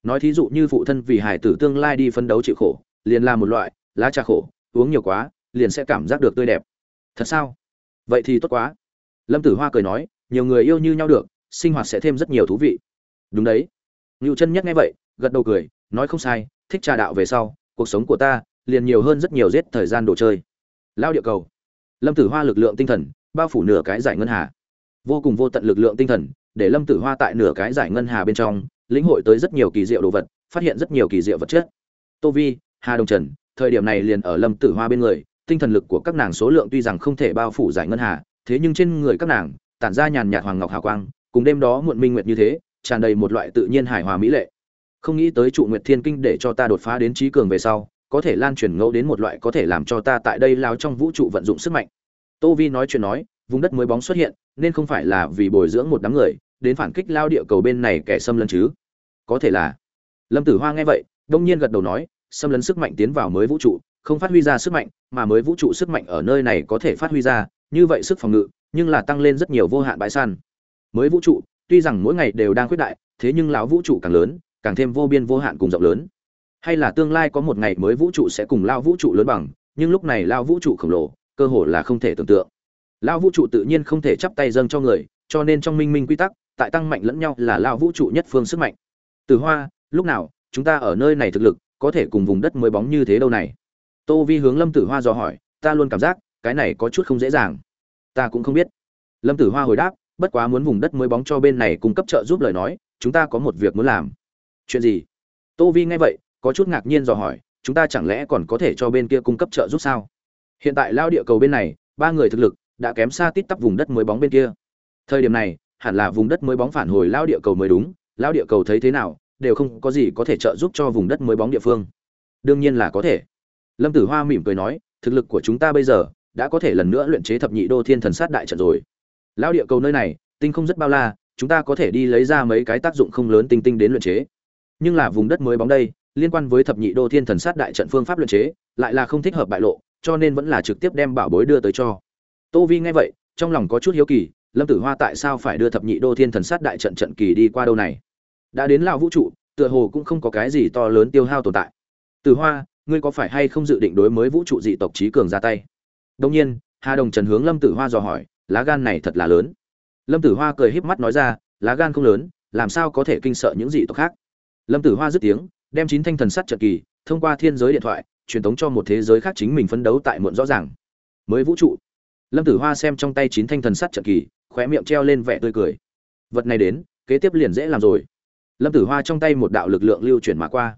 Nói thí dụ như phụ thân vì hài tử tương lai đi phấn đấu chịu khổ, liền là một loại lá trà khổ, uống nhiều quá, liền sẽ cảm giác được tươi đẹp. Thật sao? Vậy thì tốt quá. Lâm Tử Hoa cười nói, nhiều người yêu như nhau được, sinh hoạt sẽ thêm rất nhiều thú vị. Đúng đấy. Nưu chân nhất nghe vậy, gật đầu cười, nói không sai, thích trà đạo về sau, cuộc sống của ta liền nhiều hơn rất nhiều giết thời gian đồ chơi. Lao địa cầu. Lâm Tử Hoa lực lượng tinh thần bao phủ nửa cái giải ngân hà. Vô cùng vô tận lực lượng tinh thần, để Lâm Tử Hoa tại nửa cái giải ngân hà bên trong, lĩnh hội tới rất nhiều kỳ diệu đồ vật, phát hiện rất nhiều kỳ diệu vật chất. Tô Vi, Hà Đồng Trần, thời điểm này liền ở Lâm Tử Hoa bên người, tinh thần lực của các nàng số lượng tuy rằng không thể bao phủ giải ngân hà, thế nhưng trên người các nàng tản ra nhàn nhạt hoàng ngọc hào quang cùng đêm đó muộn minh nguyệt như thế tràn đầy một loại tự nhiên hài hòa mỹ lệ. Không nghĩ tới trụ nguyệt thiên kinh để cho ta đột phá đến trí cường về sau có thể lan truyền ngẫu đến một loại có thể làm cho ta tại đây lao trong vũ trụ vận dụng sức mạnh. Tô vi nói chuyện nói vùng đất mới bóng xuất hiện nên không phải là vì bồi dưỡng một đám người đến phản kích lao địa cầu bên này kẻ xâm lấn chứ? Có thể là. Lâm tử hoa nghe vậy đông nhiên gật đầu nói xâm lấn sức mạnh tiến vào mới vũ trụ, không phát huy ra sức mạnh, mà mới vũ trụ sức mạnh ở nơi này có thể phát huy ra, như vậy sức phòng ngự, nhưng là tăng lên rất nhiều vô hạn bãi săn. Mới vũ trụ, tuy rằng mỗi ngày đều đang khuyết đại, thế nhưng lão vũ trụ càng lớn, càng thêm vô biên vô hạn cùng rộng lớn. Hay là tương lai có một ngày mới vũ trụ sẽ cùng lao vũ trụ lớn bằng, nhưng lúc này lao vũ trụ khổng lồ, cơ hội là không thể tưởng tượng. Lao vũ trụ tự nhiên không thể chắp tay dâng cho người, cho nên trong minh minh quy tắc, tại tăng mạnh lẫn nhau là lao vũ trụ nhất phương sức mạnh. Từ hoa, lúc nào, chúng ta ở nơi này thực lực có thể cùng vùng đất mới bóng như thế đâu này. Tô vi hướng lâm tử hoa dò hỏi, ta luôn cảm giác, cái này có chút không dễ dàng. Ta cũng không biết. Lâm tử hoa hồi đáp, bất quá muốn vùng đất mới bóng cho bên này cung cấp trợ giúp lời nói, chúng ta có một việc muốn làm. Chuyện gì? Tô vi nghe vậy, có chút ngạc nhiên dò hỏi, chúng ta chẳng lẽ còn có thể cho bên kia cung cấp trợ giúp sao? Hiện tại lao địa cầu bên này, ba người thực lực đã kém xa tít tắp vùng đất mới bóng bên kia. Thời điểm này, hẳn là vùng đất mới bóng phản hồi lao địa cầu mới đúng. Lao địa cầu thấy thế nào đều không có gì có thể trợ giúp cho vùng đất mới bóng địa phương. Đương nhiên là có thể. Lâm tử hoa mỉm cười nói, thực lực của chúng ta bây giờ đã có thể lần nữa luyện chế thập nhị đô thiên thần sát đại trận rồi. Lao địa cầu nơi này, tinh không rất bao la, chúng ta có thể đi lấy ra mấy cái tác dụng không lớn tinh tinh đến luyện chế. Nhưng là vùng đất mới bóng đây, liên quan với thập nhị đô thiên thần sát đại trận phương pháp luyện chế, lại là không thích hợp bại lộ, cho nên vẫn là trực tiếp đem bảo bối đưa tới cho. Tô vi nghe vậy, trong lòng có chút hiếu kỳ, lâm tử hoa tại sao phải đưa thập nhị đô thiên thần sát đại trận trận kỳ đi qua đâu này? Đã đến lao vũ trụ, tựa hồ cũng không có cái gì to lớn tiêu hao tồn tại. Tử hoa, ngươi có phải hay không dự định đối mới vũ trụ dị tộc trí cường ra tay? Đông nhiên, hà đồng trần hướng lâm tử hoa dò hỏi, lá gan này thật là lớn. Lâm tử hoa cười híp mắt nói ra, lá gan không lớn, làm sao có thể kinh sợ những dị tộc khác? Lâm tử hoa dứt tiếng, đem chín thanh thần sắt trợ kỳ, thông qua thiên giới điện thoại, truyền tống cho một thế giới khác chính mình phấn đấu tại muộn rõ ràng. Mới vũ trụ. Lâm tử hoa xem trong tay chín thanh thần sắt trợ kỳ, khóe miệng treo lên vẻ tươi cười. Vật này đến, kế tiếp liền dễ làm rồi lâm tử hoa trong tay một đạo lực lượng lưu chuyển mà qua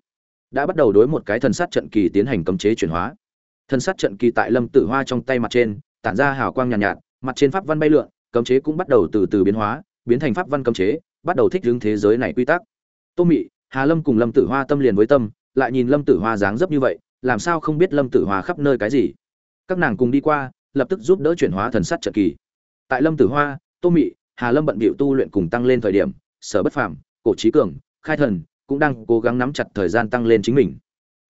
đã bắt đầu đối một cái thần sát trận kỳ tiến hành cấm chế chuyển hóa. Thần sát trận kỳ tại lâm tử hoa trong tay mặt trên tản ra hào quang nhàn nhạt, nhạt mặt trên pháp văn bay lượn cấm chế cũng bắt đầu từ từ biến hóa biến thành pháp văn cấm chế bắt đầu thích ứng thế giới này quy tắc. Tô mị hà lâm cùng lâm tử hoa tâm liền với tâm lại nhìn lâm tử hoa dáng dấp như vậy làm sao không biết lâm tử hoa khắp nơi cái gì? Các nàng cùng đi qua lập tức giúp đỡ chuyển hóa thần sắt trận kỳ. Tại lâm tử hoa tô mị hà lâm bận bịu tu luyện cùng tăng lên thời điểm sở bất phàm cổ trí cường, khai thần, cũng đang cố gắng nắm chặt thời gian tăng lên chính mình.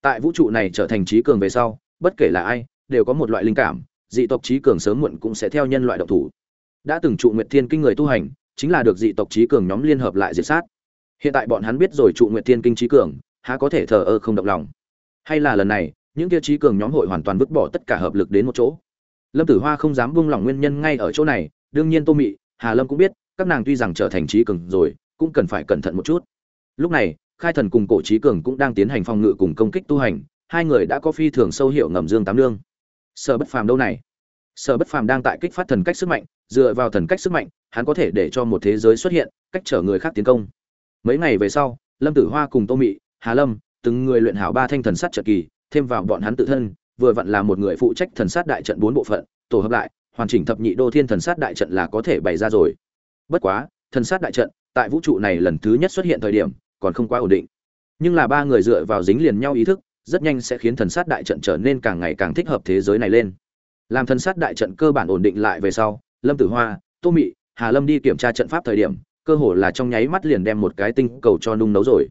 Tại vũ trụ này trở thành trí cường về sau, bất kể là ai, đều có một loại linh cảm, dị tộc trí cường sớm muộn cũng sẽ theo nhân loại độc thủ. Đã từng trụ nguyệt thiên kinh người tu hành, chính là được dị tộc trí cường nhóm liên hợp lại diệt sát. Hiện tại bọn hắn biết rồi trụ nguyệt thiên kinh trí cường, há có thể thờ ơ không động lòng. Hay là lần này, những kia trí cường nhóm hội hoàn toàn vứt bỏ tất cả hợp lực đến một chỗ. Lâm tử hoa không dám buông lỏng nguyên nhân ngay ở chỗ này, đương nhiên tô mị, hà lâm cũng biết, các nàng tuy rằng trở thành trí cường rồi cũng cần phải cẩn thận một chút. Lúc này, khai thần cùng cổ trí cường cũng đang tiến hành phòng ngự cùng công kích tu hành, hai người đã có phi thường sâu hiệu ngầm dương tám lương sở bất phàm đâu này? Sở bất phàm đang tại kích phát thần cách sức mạnh, dựa vào thần cách sức mạnh, hắn có thể để cho một thế giới xuất hiện, cách chở người khác tiến công. Mấy ngày về sau, lâm tử hoa cùng tô mị, hà lâm, từng người luyện hảo ba thanh thần sát trận kỳ, thêm vào bọn hắn tự thân, vừa vặn là một người phụ trách thần sát đại trận bốn bộ phận, tổ hợp lại, hoàn chỉnh thập nhị đô thiên thần sát đại trận là có thể bày ra rồi. Bất quá, thần sát đại trận tại vũ trụ này lần thứ nhất xuất hiện thời điểm, còn không quá ổn định. Nhưng là ba người dựa vào dính liền nhau ý thức, rất nhanh sẽ khiến thần sát đại trận trở nên càng ngày càng thích hợp thế giới này lên. Làm thần sát đại trận cơ bản ổn định lại về sau, lâm tử hoa, tô mị, hà lâm đi kiểm tra trận pháp thời điểm, cơ hồ là trong nháy mắt liền đem một cái tinh cầu cho nung nấu rồi.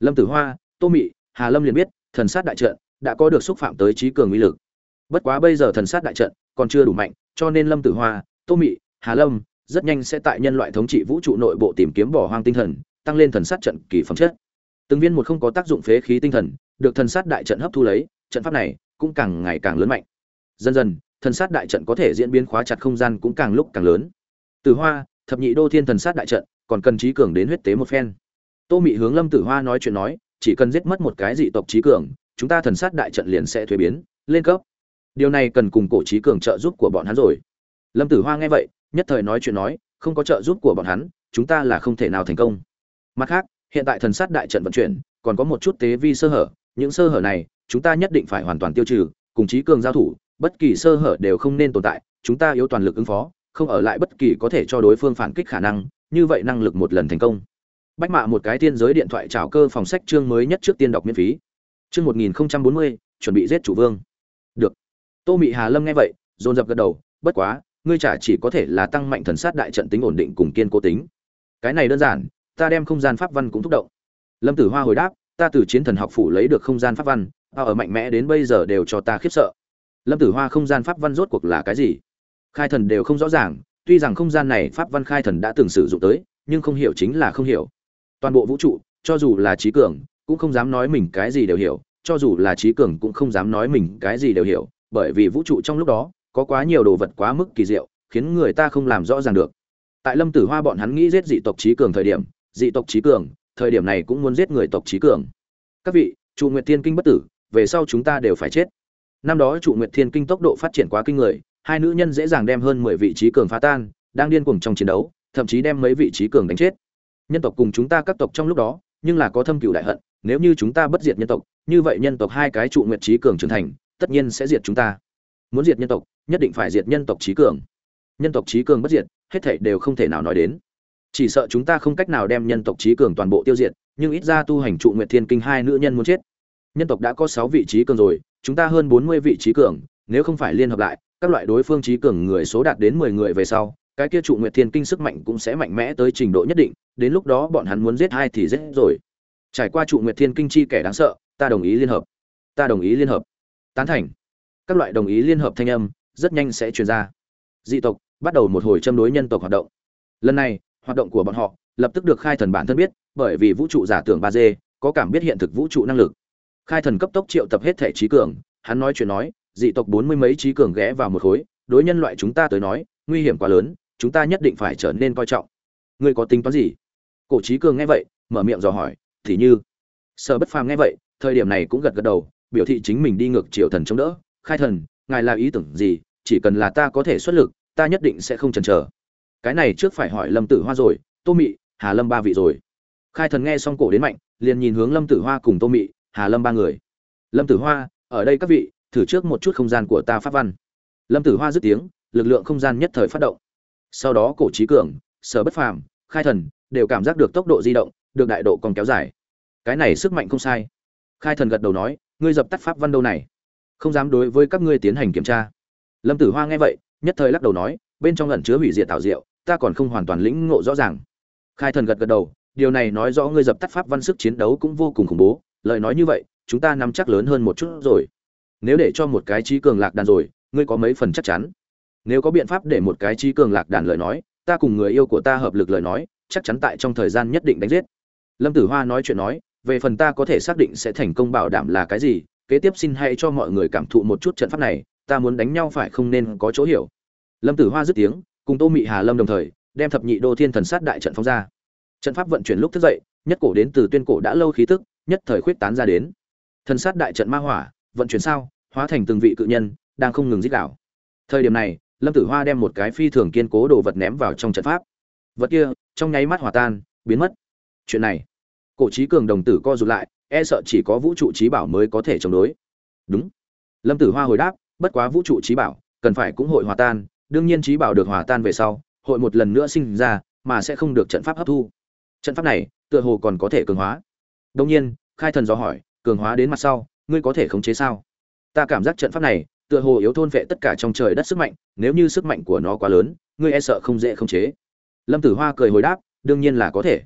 Lâm tử hoa, tô mị, hà lâm liền biết, thần sát đại trận đã có được xúc phạm tới trí cường uy lực. Bất quá bây giờ thần sát đại trận còn chưa đủ mạnh, cho nên lâm tử hoa, tô mị, hà lâm rất nhanh sẽ tại nhân loại thống trị vũ trụ nội bộ tìm kiếm bỏ hoang tinh thần, tăng lên thần sát trận kỳ phẩm chất. Từng viên một không có tác dụng phế khí tinh thần, được thần sát đại trận hấp thu lấy, trận pháp này cũng càng ngày càng lớn mạnh. Dần dần, thần sát đại trận có thể diễn biến khóa chặt không gian cũng càng lúc càng lớn. Từ hoa, thập nhị đô thiên thần sát đại trận, còn cần trí cường đến huyết tế một phen. Tô mị hướng lâm tử hoa nói chuyện nói, chỉ cần giết mất một cái dị tộc trí cường, chúng ta thần sát đại trận liền sẽ thuế biến, lên cấp. Điều này cần cùng cổ trí cường trợ giúp của bọn hắn rồi. Lâm tử hoa nghe vậy nhất thời nói chuyện nói, không có trợ giúp của bọn hắn, chúng ta là không thể nào thành công. Mặt khác, hiện tại thần sát đại trận vận chuyển, còn có một chút tế vi sơ hở, những sơ hở này, chúng ta nhất định phải hoàn toàn tiêu trừ, cùng chí cường giao thủ, bất kỳ sơ hở đều không nên tồn tại, chúng ta yếu toàn lực ứng phó, không ở lại bất kỳ có thể cho đối phương phản kích khả năng, như vậy năng lực một lần thành công. Bách mạ một cái tiên giới điện thoại trào cơ phòng sách chương mới nhất trước tiên đọc miễn phí. Chương một nghìn bốn mươi, chuẩn bị giết chủ vương. Được. Tô mị hà lâm nghe vậy, dồn dập gật đầu, bất quá ngươi trả chỉ có thể là tăng mạnh thần sát đại trận tính ổn định cùng kiên cố tính. Cái này đơn giản, ta đem không gian pháp văn cũng thúc động. Lâm tử hoa hồi đáp, ta từ chiến thần học phủ lấy được không gian pháp văn, ta ở mạnh mẽ đến bây giờ đều cho ta khiếp sợ. Lâm tử hoa không gian pháp văn rốt cuộc là cái gì? Khai thần đều không rõ ràng, tuy rằng không gian này pháp văn khai thần đã từng sử dụng tới, nhưng không hiểu chính là không hiểu. Toàn bộ vũ trụ, cho dù là trí cường, cũng không dám nói mình cái gì đều hiểu, cho dù là trí cường cũng không dám nói mình cái gì đều hiểu, bởi vì vũ trụ trong lúc đó có quá nhiều đồ vật quá mức kỳ diệu, khiến người ta không làm rõ ràng được. Tại lâm tử hoa bọn hắn nghĩ giết dị tộc trí cường thời điểm, dị tộc trí cường, thời điểm này cũng muốn giết người tộc trí cường. Các vị, trụ nguyệt thiên kinh bất tử, về sau chúng ta đều phải chết. Năm đó trụ nguyệt thiên kinh tốc độ phát triển quá kinh người, hai nữ nhân dễ dàng đem hơn mười vị trí cường phá tan, đang điên cuồng trong chiến đấu, thậm chí đem mấy vị trí cường đánh chết. Nhân tộc cùng chúng ta các tộc trong lúc đó, nhưng là có thâm cựu đại hận, nếu như chúng ta bất diệt nhân tộc, như vậy nhân tộc hai cái trụ nguyệt trí cường trưởng thành, tất nhiên sẽ diệt chúng ta muốn diệt nhân tộc, nhất định phải diệt nhân tộc trí cường. Nhân tộc trí cường bất diệt, hết thảy đều không thể nào nói đến. Chỉ sợ chúng ta không cách nào đem nhân tộc trí cường toàn bộ tiêu diệt, nhưng ít ra tu hành trụ nguyệt thiên kinh hai nữ nhân muốn chết. Nhân tộc đã có sáu vị trí cường rồi, chúng ta hơn bốn mươi vị trí cường, nếu không phải liên hợp lại, các loại đối phương trí cường người số đạt đến mười người về sau, cái kia trụ nguyệt thiên kinh sức mạnh cũng sẽ mạnh mẽ tới trình độ nhất định, đến lúc đó bọn hắn muốn giết ai thì giết rồi. Trải qua trụ nguyệt thiên kinh chi kẻ đáng sợ, ta đồng ý liên hợp. Ta đồng ý liên hợp. Tán thành các loại đồng ý liên hợp thanh âm, rất nhanh sẽ truyền ra. Dị tộc, bắt đầu một hồi châm đối nhân tộc hoạt động. Lần này, hoạt động của bọn họ lập tức được khai thần bản thân biết, bởi vì vũ trụ giả tưởng ba d có cảm biết hiện thực vũ trụ năng lực. Khai thần cấp tốc triệu tập hết thể trí cường, hắn nói chuyện nói, dị tộc bốn mươi mấy trí cường ghé vào một khối, đối nhân loại chúng ta tới nói, nguy hiểm quá lớn, chúng ta nhất định phải trở nên coi trọng. Ngươi có tính toán gì? Cổ trí cường nghe vậy, mở miệng dò hỏi, thì như. Sở bất phàm nghe vậy, thời điểm này cũng gật gật đầu, biểu thị chính mình đi ngược triều thần chống đỡ khai thần, ngài là ý tưởng gì, chỉ cần là ta có thể xuất lực, ta nhất định sẽ không chần chờ. Cái này trước phải hỏi lâm tử hoa rồi, tô mị, hà lâm ba vị rồi. Khai thần nghe xong cổ đến mạnh, liền nhìn hướng lâm tử hoa cùng tô mị, hà lâm ba người. Lâm tử hoa, ở đây các vị, thử trước một chút không gian của ta pháp văn. Lâm tử hoa dứt tiếng, lực lượng không gian nhất thời phát động. Sau đó cổ trí cường, sở bất phàm, khai thần, đều cảm giác được tốc độ di động, được đại độ còn kéo dài. Cái này sức mạnh không sai. Khai thần gật đầu nói, ngươi dập tắt pháp văn đâu này? Không dám đối với các ngươi tiến hành kiểm tra. Lâm tử hoa nghe vậy, nhất thời lắc đầu nói, bên trong ẩn chứa hủy diệt tạo diệu, ta còn không hoàn toàn lĩnh ngộ rõ ràng. Khai thần gật gật đầu, điều này nói rõ ngươi dập tắt pháp văn sức chiến đấu cũng vô cùng khủng bố, lời nói như vậy, chúng ta nắm chắc lớn hơn một chút rồi. Nếu để cho một cái trí cường lạc đàn rồi, ngươi có mấy phần chắc chắn? Nếu có biện pháp để một cái trí cường lạc đàn lời nói, ta cùng người yêu của ta hợp lực lời nói, chắc chắn tại trong thời gian nhất định đánh giết. Lâm tử hoa nói chuyện nói, về phần ta có thể xác định sẽ thành công bảo đảm là cái gì kế tiếp xin hãy cho mọi người cảm thụ một chút trận pháp này, ta muốn đánh nhau phải không nên có chỗ hiểu. Lâm tử hoa dứt tiếng, cùng tô mị hà lâm đồng thời, đem thập nhị đô thiên thần sát đại trận phóng ra. Trận pháp vận chuyển lúc thức dậy, nhất cổ đến từ tuyên cổ đã lâu khí tức, nhất thời khuyết tán ra đến. Thần sát đại trận ma hỏa, vận chuyển sao, hóa thành từng vị cự nhân, đang không ngừng dích đảo thời điểm này, lâm tử hoa đem một cái phi thường kiên cố đồ vật ném vào trong trận pháp. Vật kia, trong nháy mắt hòa tan, biến mất. Chuyện này, cổ trí cường đồng tử co rụt lại e sợ chỉ có vũ trụ trí bảo mới có thể chống đối. Đúng. Lâm tử hoa hồi đáp, bất quá vũ trụ trí bảo, cần phải cũng hội hòa tan, đương nhiên trí bảo được hòa tan về sau, hội một lần nữa sinh ra, mà sẽ không được trận pháp hấp thu. Trận pháp này, tựa hồ còn có thể cường hóa. Đông nhiên, khai thần dò hỏi, cường hóa đến mặt sau, ngươi có thể khống chế sao? Ta cảm giác trận pháp này, tựa hồ yếu thôn vệ tất cả trong trời đất sức mạnh, nếu như sức mạnh của nó quá lớn, ngươi e sợ không dễ khống chế. Lâm tử hoa cười hồi đáp, đương nhiên là có thể.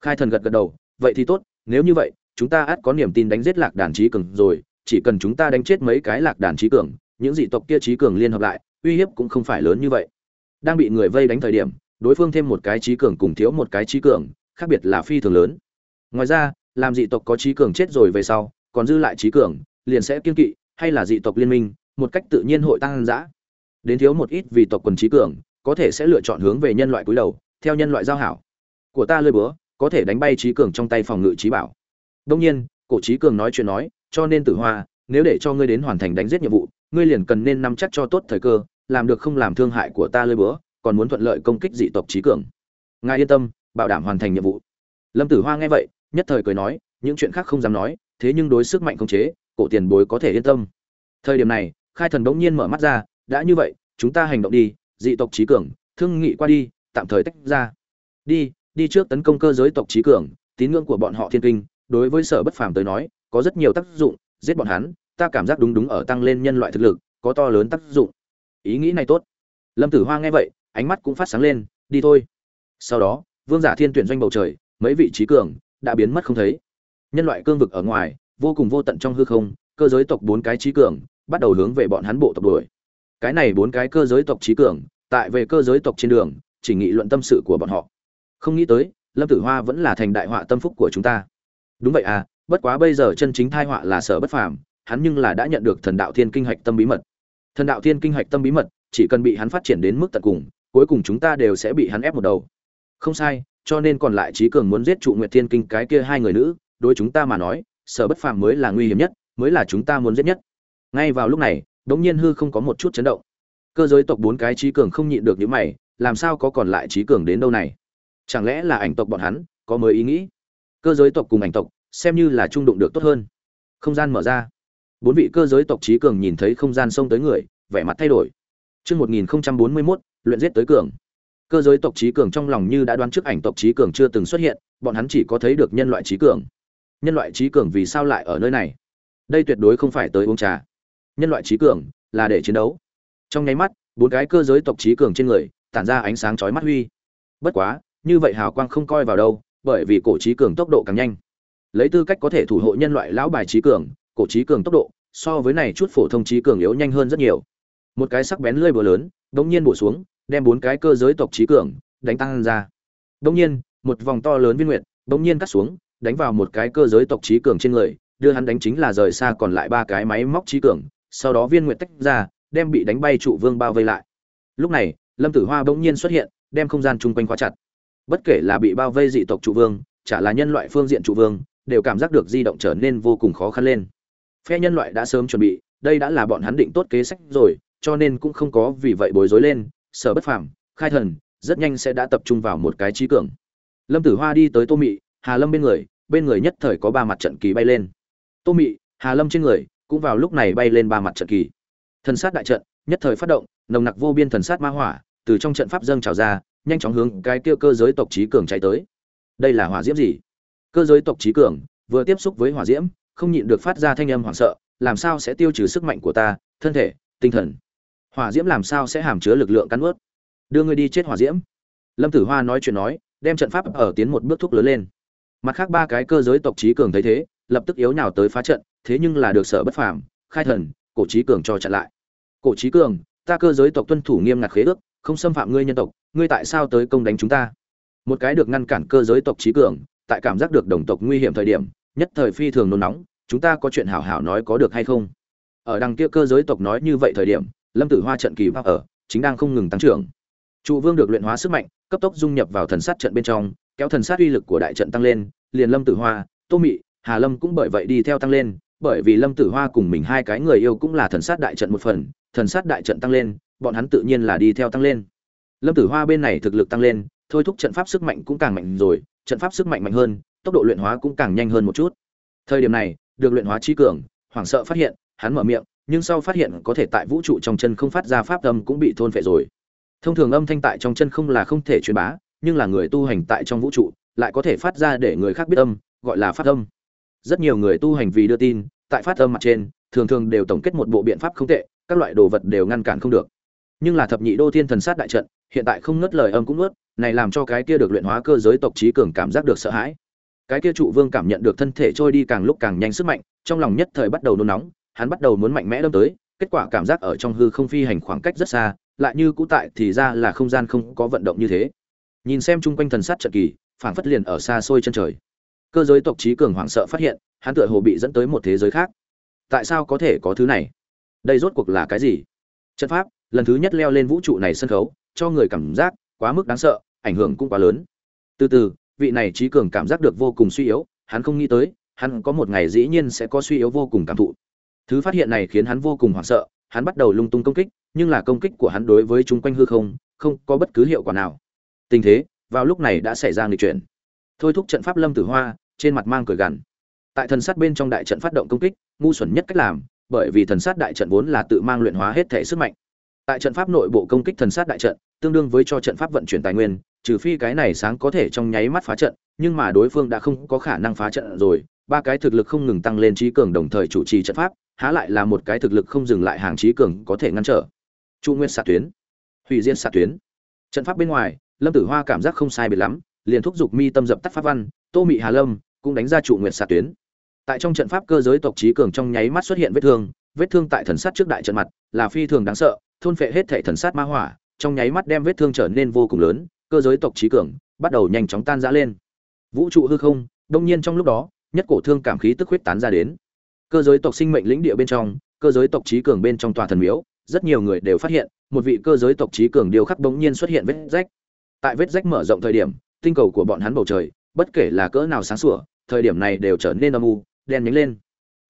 Khai thần gật gật đầu, vậy thì tốt, nếu như vậy chúng ta ắt có niềm tin đánh giết lạc đàn trí cường rồi, chỉ cần chúng ta đánh chết mấy cái lạc đàn trí cường, những dị tộc kia trí cường liên hợp lại, uy hiếp cũng không phải lớn như vậy. Đang bị người vây đánh thời điểm, đối phương thêm một cái trí cường cùng thiếu một cái trí cường, khác biệt là phi thường lớn. Ngoài ra, làm dị tộc có trí cường chết rồi về sau, còn dư lại trí cường, liền sẽ kiên kỵ, hay là dị tộc liên minh, một cách tự nhiên hội tăng dã. Đến thiếu một ít vì tộc quần trí cường, có thể sẽ lựa chọn hướng về nhân loại cúi đầu, theo nhân loại giao hảo. Của ta lơi búa, có thể đánh bay trí cường trong tay phòng ngự trí bảo đông nhiên, cổ trí cường nói chuyện nói, cho nên tử hoa, nếu để cho ngươi đến hoàn thành đánh giết nhiệm vụ, ngươi liền cần nên nắm chắc cho tốt thời cơ, làm được không làm thương hại của ta lơi búa, còn muốn thuận lợi công kích dị tộc trí cường. Ngài yên tâm, bảo đảm hoàn thành nhiệm vụ. Lâm tử hoa nghe vậy, nhất thời cười nói, những chuyện khác không dám nói, thế nhưng đối sức mạnh khống chế, cổ tiền bối có thể yên tâm. Thời điểm này, khai thần bỗng nhiên mở mắt ra, đã như vậy, chúng ta hành động đi, dị tộc trí cường, thương nghị qua đi, tạm thời tách ra. Đi đi trước tấn công cơ giới tộc trí cường, tín ngưỡng của bọn họ thiên kinh đối với sở bất phàm tới nói, có rất nhiều tác dụng, giết bọn hắn, ta cảm giác đúng đúng ở tăng lên nhân loại thực lực, có to lớn tác dụng. Ý nghĩ này tốt. Lâm tử hoa nghe vậy, ánh mắt cũng phát sáng lên, đi thôi. Sau đó, vương giả thiên tuyển doanh bầu trời, mấy vị trí cường, đã biến mất không thấy. Nhân loại cương vực ở ngoài, vô cùng vô tận trong hư không, cơ giới tộc bốn cái trí cường, bắt đầu hướng về bọn hắn bộ tộc đuổi. Cái này bốn cái cơ giới tộc trí cường, tại về cơ giới tộc trên đường, chỉ nghị luận tâm sự của bọn họ. Không nghĩ tới, lâm tử hoa vẫn là thành đại họa tâm phúc của chúng ta đúng vậy à bất quá bây giờ chân chính thai họa là sở bất phàm, hắn nhưng là đã nhận được thần đạo thiên kinh hạch tâm bí mật. Thần đạo thiên kinh hạch tâm bí mật, chỉ cần bị hắn phát triển đến mức tận cùng, cuối cùng chúng ta đều sẽ bị hắn ép một đầu. Không sai, cho nên còn lại trí cường muốn giết trụ nguyệt thiên kinh cái kia hai người nữ, đối chúng ta mà nói, sở bất phàm mới là nguy hiểm nhất, mới là chúng ta muốn giết nhất. Ngay vào lúc này, đống nhiên hư không có một chút chấn động. Cơ giới tộc bốn cái trí cường không nhịn được những mày, làm sao có còn lại trí cường đến đâu này? Chẳng lẽ là ảnh tộc bọn hắn, có mới ý nghĩ? Cơ giới tộc cùng ảnh tộc xem như là trung đụng được tốt hơn không gian mở ra bốn vị cơ giới tộc trí cường nhìn thấy không gian xông tới người vẻ mặt thay đổi Trước 1041, luyện giết tới cường. Cơ giới tộc trí cường trong lòng như đã đoán trước ảnh tộc trí cường chưa từng xuất hiện, bọn hắn chỉ có thấy được nhân loại trí cường. Nhân loại trí cường vì sao lại ở nơi này? Đây tuyệt đối không phải tới uống trà. Nhân loại trí cường là để chiến đấu. Trong nháy mắt, bốn cái cơ giới tộc trí cường trên người tản ra ánh sáng chói mắt huy. Bất quá, như vậy hào quang không coi vào đâu, bởi vì cổ trí cường tốc độ càng nhanh. Lấy tư cách có thể thủ hộ nhân loại lão bài trí cường, cổ trí cường tốc độ so với này chút phổ thông trí cường yếu nhanh hơn rất nhiều. Một cái sắc bén lưỡi búa lớn đống nhiên bổ xuống đem bốn cái cơ giới tộc trí cường đánh tăng ra. Đống nhiên một vòng to lớn viên nguyệt đống nhiên cắt xuống đánh vào một cái cơ giới tộc trí cường trên người đưa hắn đánh chính là rời xa còn lại ba cái máy móc trí cường sau đó viên nguyệt tách ra đem bị đánh bay trụ vương bao vây lại. Lúc này lâm tử hoa bỗng nhiên xuất hiện đem không gian chung quanh khóa chặt bất kể là bị bao vây dị tộc trụ vương, chả là nhân loại phương diện trụ vương, đều cảm giác được di động trở nên vô cùng khó khăn lên. Phe nhân loại đã sớm chuẩn bị, đây đã là bọn hắn định tốt kế sách rồi, cho nên cũng không có vì vậy bối rối lên sở bất phàm, khai thần, rất nhanh sẽ đã tập trung vào một cái trí cường. Lâm tử hoa đi tới tô mị, hà lâm bên người bên người nhất thời có ba mặt trận kỳ bay lên. Tô mị, hà lâm trên người, cũng vào lúc này bay lên ba mặt trận kỳ. Thần sát đại trận, nhất thời phát động, nồng nặc vô biên thần sát ma hỏa, từ trong trận pháp dâng trào ra nhanh chóng hướng cái kia cơ giới tộc trí cường chạy tới. Đây là hỏa diễm gì? Cơ giới tộc trí cường, vừa tiếp xúc với hỏa diễm, không nhịn được phát ra thanh âm hoảng sợ, làm sao sẽ tiêu trừ sức mạnh của ta, thân thể, tinh thần? Hỏa diễm làm sao sẽ hàm chứa lực lượng cắn ướt đưa ngươi đi chết hỏa diễm. Lâm tử hoa nói chuyện nói, đem trận pháp ở tiến một bước thúc lớn lên. Mặt khác ba cái cơ giới tộc trí cường thấy thế, lập tức yếu nào tới phá trận, thế nhưng là được sở bất phàm, khai thần, cổ trí cường cho chặn lại. Cổ trí cường, ta cơ giới tộc tuân thủ nghiêm ngặt khế ước không xâm phạm ngươi nhân tộc, ngươi tại sao tới công đánh chúng ta? Một cái được ngăn cản cơ giới tộc trí cường, tại cảm giác được đồng tộc nguy hiểm thời điểm, nhất thời phi thường nôn nóng, chúng ta có chuyện hảo hảo nói có được hay không? Ở đằng kia cơ giới tộc nói như vậy thời điểm, lâm tử hoa trận kỳ vào ở, chính đang không ngừng tăng trưởng. Trụ vương được luyện hóa sức mạnh, cấp tốc dung nhập vào thần sát trận bên trong, kéo thần sát uy lực của đại trận tăng lên, liền lâm tử hoa, tô mị, hà lâm cũng bởi vậy đi theo tăng lên, bởi vì lâm tử hoa cùng mình hai cái người yêu cũng là thần sát đại trận một phần, thần sát đại trận tăng lên bọn hắn tự nhiên là đi theo tăng lên. Lâm tử hoa bên này thực lực tăng lên, thôi thúc trận pháp sức mạnh cũng càng mạnh rồi, trận pháp sức mạnh mạnh hơn, tốc độ luyện hóa cũng càng nhanh hơn một chút. Thời điểm này, được luyện hóa trí cường, hoảng sợ phát hiện, hắn mở miệng, nhưng sau phát hiện có thể tại vũ trụ trong chân không phát ra pháp âm cũng bị thôn phệ rồi. Thông thường âm thanh tại trong chân không là không thể truyền bá, nhưng là người tu hành tại trong vũ trụ lại có thể phát ra để người khác biết âm, gọi là phát âm. Rất nhiều người tu hành vì đưa tin, tại phát âm mặt trên, thường thường đều tổng kết một bộ biện pháp không tệ, các loại đồ vật đều ngăn cản không được nhưng là thập nhị đô thiên thần sát đại trận, hiện tại không ngớt lời âm cũng nuốt này làm cho cái kia được luyện hóa cơ giới tộc trí cường cảm giác được sợ hãi. Cái kia trụ vương cảm nhận được thân thể trôi đi càng lúc càng nhanh sức mạnh, trong lòng nhất thời bắt đầu nôn nóng, hắn bắt đầu muốn mạnh mẽ đâm tới, kết quả cảm giác ở trong hư không phi hành khoảng cách rất xa, lại như cũ tại thì ra là không gian không có vận động như thế. Nhìn xem chung quanh thần sát trận kỳ, phảng phất liền ở xa xôi chân trời. Cơ giới tộc trí cường hoảng sợ phát hiện, hắn tựa hồ bị dẫn tới một thế giới khác. Tại sao có thể có thứ này? Đây rốt cuộc là cái gì? Trận pháp lần thứ nhất leo lên vũ trụ này sân khấu, cho người cảm giác quá mức đáng sợ, ảnh hưởng cũng quá lớn. Từ từ, vị này trí cường cảm giác được vô cùng suy yếu, hắn không nghĩ tới, hắn có một ngày dĩ nhiên sẽ có suy yếu vô cùng cảm thụ. Thứ phát hiện này khiến hắn vô cùng hoảng sợ, hắn bắt đầu lung tung công kích, nhưng là công kích của hắn đối với chúng quanh hư không không có bất cứ hiệu quả nào. Tình thế, vào lúc này đã xảy ra nghịch chuyển. Thôi thúc trận pháp lâm tử hoa, trên mặt mang cười gằn. Tại thần sát bên trong đại trận phát động công kích, ngu xuẩn nhất cách làm, bởi vì thần sát đại trận vốn là tự mang luyện hóa hết thể sức mạnh tại trận pháp nội bộ công kích thần sát đại trận, tương đương với cho trận pháp vận chuyển tài nguyên, trừ phi cái này sáng có thể trong nháy mắt phá trận, nhưng mà đối phương đã không có khả năng phá trận rồi, ba cái thực lực không ngừng tăng lên trí cường đồng thời chủ trì trận pháp, há lại là một cái thực lực không dừng lại hàng trí cường có thể ngăn trở. Chu nguyên xạ tuyến, hủy diên xạ tuyến. Trận pháp bên ngoài, lâm tử hoa cảm giác không sai biệt lắm, liền thúc giục mi tâm dập tắt pháp văn, tô mị hà lâm cũng đánh ra trụ nguyện xạ tuyến. Tại trong trận pháp cơ giới tộc trí cường trong nháy mắt xuất hiện vết thương vết thương tại thần sát trước đại trận mặt là phi thường đáng sợ thôn phệ hết thể thần sát ma hỏa, trong nháy mắt đem vết thương trở nên vô cùng lớn, cơ giới tộc trí cường bắt đầu nhanh chóng tan rã lên. Vũ trụ hư không, đông nhiên trong lúc đó, nhất cổ thương cảm khí tức huyết tán ra đến. Cơ giới tộc sinh mệnh lĩnh địa bên trong, cơ giới tộc trí cường bên trong tòa thần miếu, rất nhiều người đều phát hiện, một vị cơ giới tộc trí cường điều khắc bỗng nhiên xuất hiện vết rách. Tại vết rách mở rộng thời điểm, tinh cầu của bọn hắn bầu trời, bất kể là cỡ nào sáng sủa, thời điểm này đều trở nên âm u, đen nhánh lên.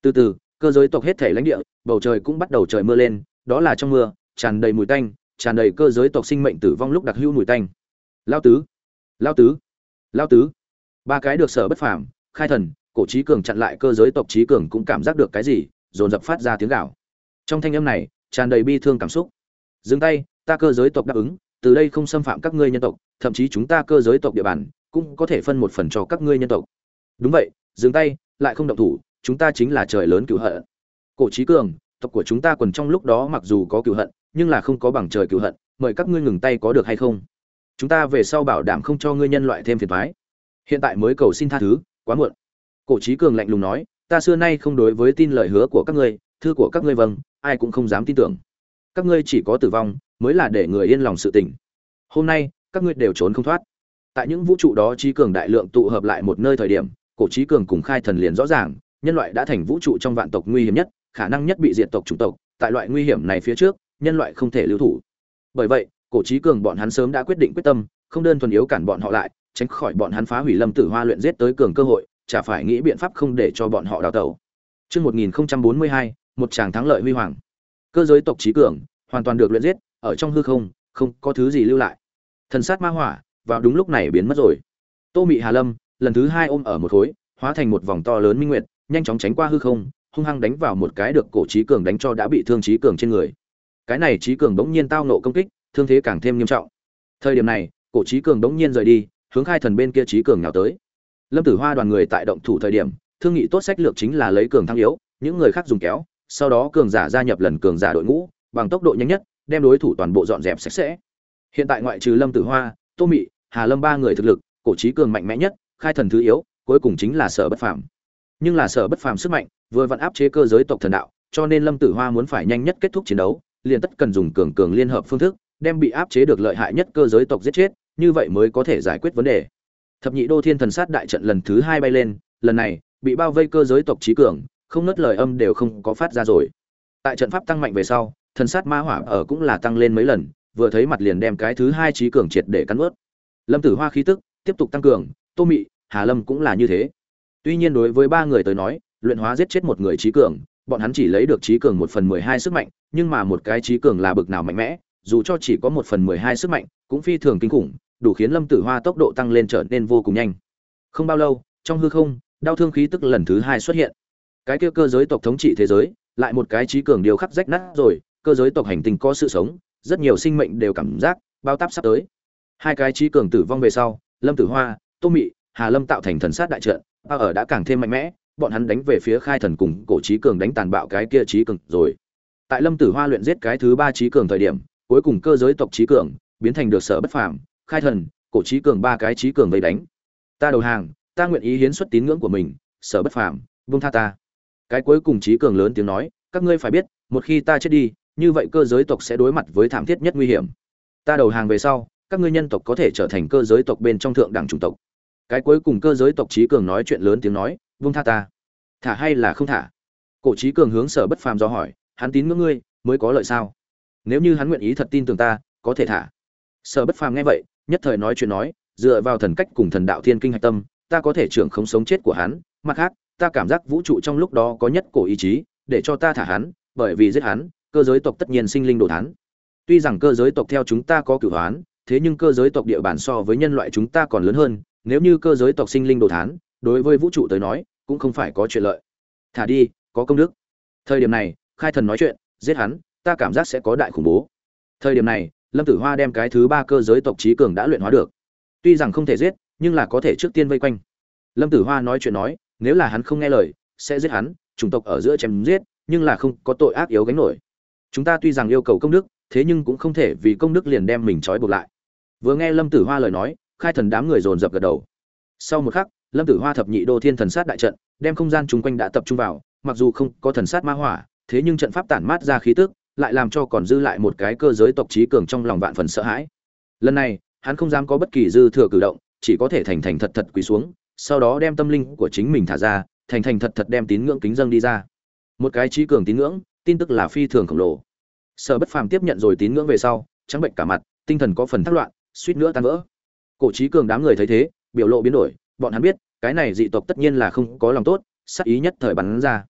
Từ từ, cơ giới tộc hết thể lãnh địa, bầu trời cũng bắt đầu trời mưa lên, đó là trong mưa tràn đầy mùi tanh, tràn đầy cơ giới tộc sinh mệnh tử vong lúc đặc hữu mùi tanh. Lao tứ lao tứ lao tứ. Ba cái được sở bất phàm, khai thần, cổ trí cường chặn lại cơ giới tộc trí cường cũng cảm giác được cái gì, dồn dập phát ra tiếng gạo trong thanh âm này, tràn đầy bi thương cảm xúc. Dừng tay, ta cơ giới tộc đáp ứng, từ đây không xâm phạm các ngươi nhân tộc, thậm chí chúng ta cơ giới tộc địa bàn cũng có thể phân một phần cho các ngươi nhân tộc. Đúng vậy, dừng tay, lại không động thủ, chúng ta chính là trời lớn cựu hận. Cổ trí cường, tộc của chúng ta còn trong lúc đó mặc dù có cựu hận nhưng là không có bằng trời cựu hận, mời các ngươi ngừng tay có được hay không? Chúng ta về sau bảo đảm không cho ngươi nhân loại thêm phiền thoái hiện tại mới cầu xin tha thứ, quá muộn. Cổ trí cường lạnh lùng nói, ta xưa nay không đối với tin lời hứa của các ngươi, thư của các ngươi vâng ai cũng không dám tin tưởng. Các ngươi chỉ có tử vong mới là để người yên lòng sự tỉnh. Hôm nay, các ngươi đều trốn không thoát. Tại những vũ trụ đó trí cường đại lượng tụ hợp lại một nơi thời điểm, cổ trí cường cùng khai thần liền rõ ràng, nhân loại đã thành vũ trụ trong vạn tộc nguy hiểm nhất, khả năng nhất bị diệt tộc chủng tộc. Tại loại nguy hiểm này phía trước nhân loại không thể lưu thủ bởi vậy cổ trí cường bọn hắn sớm đã quyết định quyết tâm không đơn thuần yếu cản bọn họ lại tránh khỏi bọn hắn phá hủy lâm tử hoa luyện giết tới cường cơ hội chả phải nghĩ biện pháp không để cho bọn họ đào tẩu Trước 1042, một chàng thắng lợi huy hoàng. Cơ giới tộc trí cường, hoàn toàn được luyện giết, ở trong hư không, không có thứ gì lưu lại. Thần sát ma hỏa, vào đúng lúc này biến mất rồi. Tô Mị Hà Lâm, lần thứ hai ôm ở một khối, hóa thành một vòng to lớn minh nguyệt, nhanh chóng tránh qua hư không, hung hăng đánh vào một cái được cổ trí cường đánh cho đã bị thương trí cường trên người. Cái này trí cường bỗng nhiên tao nộ công kích, thương thế càng thêm nghiêm trọng. Thời điểm này, cổ trí cường bỗng nhiên rời đi, hướng khai thần bên kia trí cường nào tới. Lâm Tử Hoa đoàn người tại động thủ thời điểm, thương nghị tốt sách lược chính là lấy cường thăng yếu, những người khác dùng kéo, sau đó cường giả gia nhập lần cường giả đội ngũ, bằng tốc độ nhanh nhất, đem đối thủ toàn bộ dọn dẹp sạch sẽ. Hiện tại ngoại trừ Lâm Tử Hoa, Tô Mị, Hà Lâm ba người thực lực, cổ trí cường mạnh mẽ nhất, khai thần thứ yếu, cuối cùng chính là Sở Bất Phàm. Nhưng là Sở Bất Phàm sức mạnh, vừa vặn áp chế cơ giới tộc thần đạo, cho nên Lâm Tử Hoa muốn phải nhanh nhất kết thúc chiến đấu, liền tất cần dùng cường cường liên hợp phương thức, đem bị áp chế được lợi hại nhất cơ giới tộc giết chết, như vậy mới có thể giải quyết vấn đề. Thập nhị đô thiên thần sát đại trận lần thứ hai bay lên, lần này bị bao vây cơ giới tộc trí cường, không nứt lời âm đều không có phát ra rồi. Tại trận pháp tăng mạnh về sau, thần sát ma hỏa ở cũng là tăng lên mấy lần, vừa thấy mặt liền đem cái thứ hai trí cường triệt để cắn nuốt. Lâm Tử Hoa khí tức tiếp tục tăng cường, Tô Mị, Hà Lâm cũng là như thế. Tuy nhiên đối với ba người tới nói, luyện hóa giết chết một người trí cường, bọn hắn chỉ lấy được trí cường một phần mười hai sức mạnh, nhưng mà một cái trí cường là bực nào mạnh mẽ, dù cho chỉ có một phần mười hai sức mạnh, cũng phi thường kinh khủng, đủ khiến Lâm Tử Hoa tốc độ tăng lên trở nên vô cùng nhanh. Không bao lâu, trong hư không, đau thương khí tức lần thứ hai xuất hiện. Cái kia cơ giới tộc thống trị thế giới, lại một cái trí cường điều khắc rách nát rồi, cơ giới tộc hành tinh có sự sống, rất nhiều sinh mệnh đều cảm giác bao táp sắp tới. Hai cái trí cường tử vong về sau, Lâm Tử Hoa, Tô Mị, Hà Lâm tạo thành thần sát đại trận, bao ở đã càng thêm mạnh mẽ, bọn hắn đánh về phía Khai Thần cùng cổ trí cường đánh tàn bạo cái kia trí cường rồi. Tại Lâm Tử Hoa luyện giết cái thứ ba trí cường thời điểm, cuối cùng cơ giới tộc trí cường biến thành được sở bất phàm, Khai Thần, cổ trí cường ba cái trí cường vây đánh. Ta đầu hàng, ta nguyện ý hiến xuất tín ngưỡng của mình, sở bất phàm, buông tha ta. Cái cuối cùng trí cường lớn tiếng nói, các ngươi phải biết, một khi ta chết đi, như vậy cơ giới tộc sẽ đối mặt với thảm thiết nhất nguy hiểm. Ta đầu hàng về sau, các ngươi nhân tộc có thể trở thành cơ giới tộc bên trong thượng đẳng chủng tộc cái cuối cùng cơ giới tộc trí cường nói chuyện lớn tiếng nói vung tha ta. Thả hay là không thả? Cổ trí cường hướng sở bất phàm do hỏi, hắn tín ngưỡng ngươi, mới có lợi sao? Nếu như hắn nguyện ý thật tin tưởng ta, có thể thả. Sở bất phàm nghe vậy, nhất thời nói chuyện nói, dựa vào thần cách cùng thần đạo thiên kinh hạch tâm, ta có thể trưởng không sống chết của hắn. Mặt khác, ta cảm giác vũ trụ trong lúc đó có nhất cổ ý chí, để cho ta thả hắn, bởi vì giết hắn, cơ giới tộc tất nhiên sinh linh đồ thán. Tuy rằng cơ giới tộc theo chúng ta có cửu hoán, thế nhưng cơ giới tộc địa bàn so với nhân loại chúng ta còn lớn hơn. Nếu như cơ giới tộc sinh linh đồ thán đối với vũ trụ tới nói, cũng không phải có chuyện lợi. Thả đi, có công đức. Thời điểm này, khai thần nói chuyện, giết hắn, ta cảm giác sẽ có đại khủng bố. Thời điểm này, lâm tử hoa đem cái thứ ba cơ giới tộc trí cường đã luyện hóa được. Tuy rằng không thể giết, nhưng là có thể trước tiên vây quanh. Lâm tử hoa nói chuyện nói, nếu là hắn không nghe lời, sẽ giết hắn, chủng tộc ở giữa chém giết, nhưng là không có tội ác yếu gánh nổi. Chúng ta tuy rằng yêu cầu công đức, thế nhưng cũng không thể vì công đức liền đem mình trói buộc lại. Vừa nghe lâm tử hoa lời nói, khai thần đám người dồn dập gật đầu. Sau một khắc lâm tử hoa thập nhị đô thiên thần sát đại trận, đem không gian chung quanh đã tập trung vào, mặc dù không có thần sát ma hỏa, thế nhưng trận pháp tản mát ra khí tức, lại làm cho còn dư lại một cái cơ giới tộc trí cường trong lòng vạn phần sợ hãi. Lần này, hắn không dám có bất kỳ dư thừa cử động, chỉ có thể thành thành thật thật quỳ xuống, sau đó đem tâm linh của chính mình thả ra, thành thành thật thật đem tín ngưỡng kính dâng đi ra. Một cái trí cường tín ngưỡng, tin tức là phi thường khổng lồ. Sở bất phàm tiếp nhận rồi tín ngưỡng về sau, trắng bệnh cả mặt, tinh thần có phần thất loạn, suýt nữa tan vỡ. Cổ trí cường đám người thấy thế, biểu lộ biến đổi bọn hắn biết cái này dị tộc tất nhiên là không có lòng tốt sắc ý nhất thời bắn ra.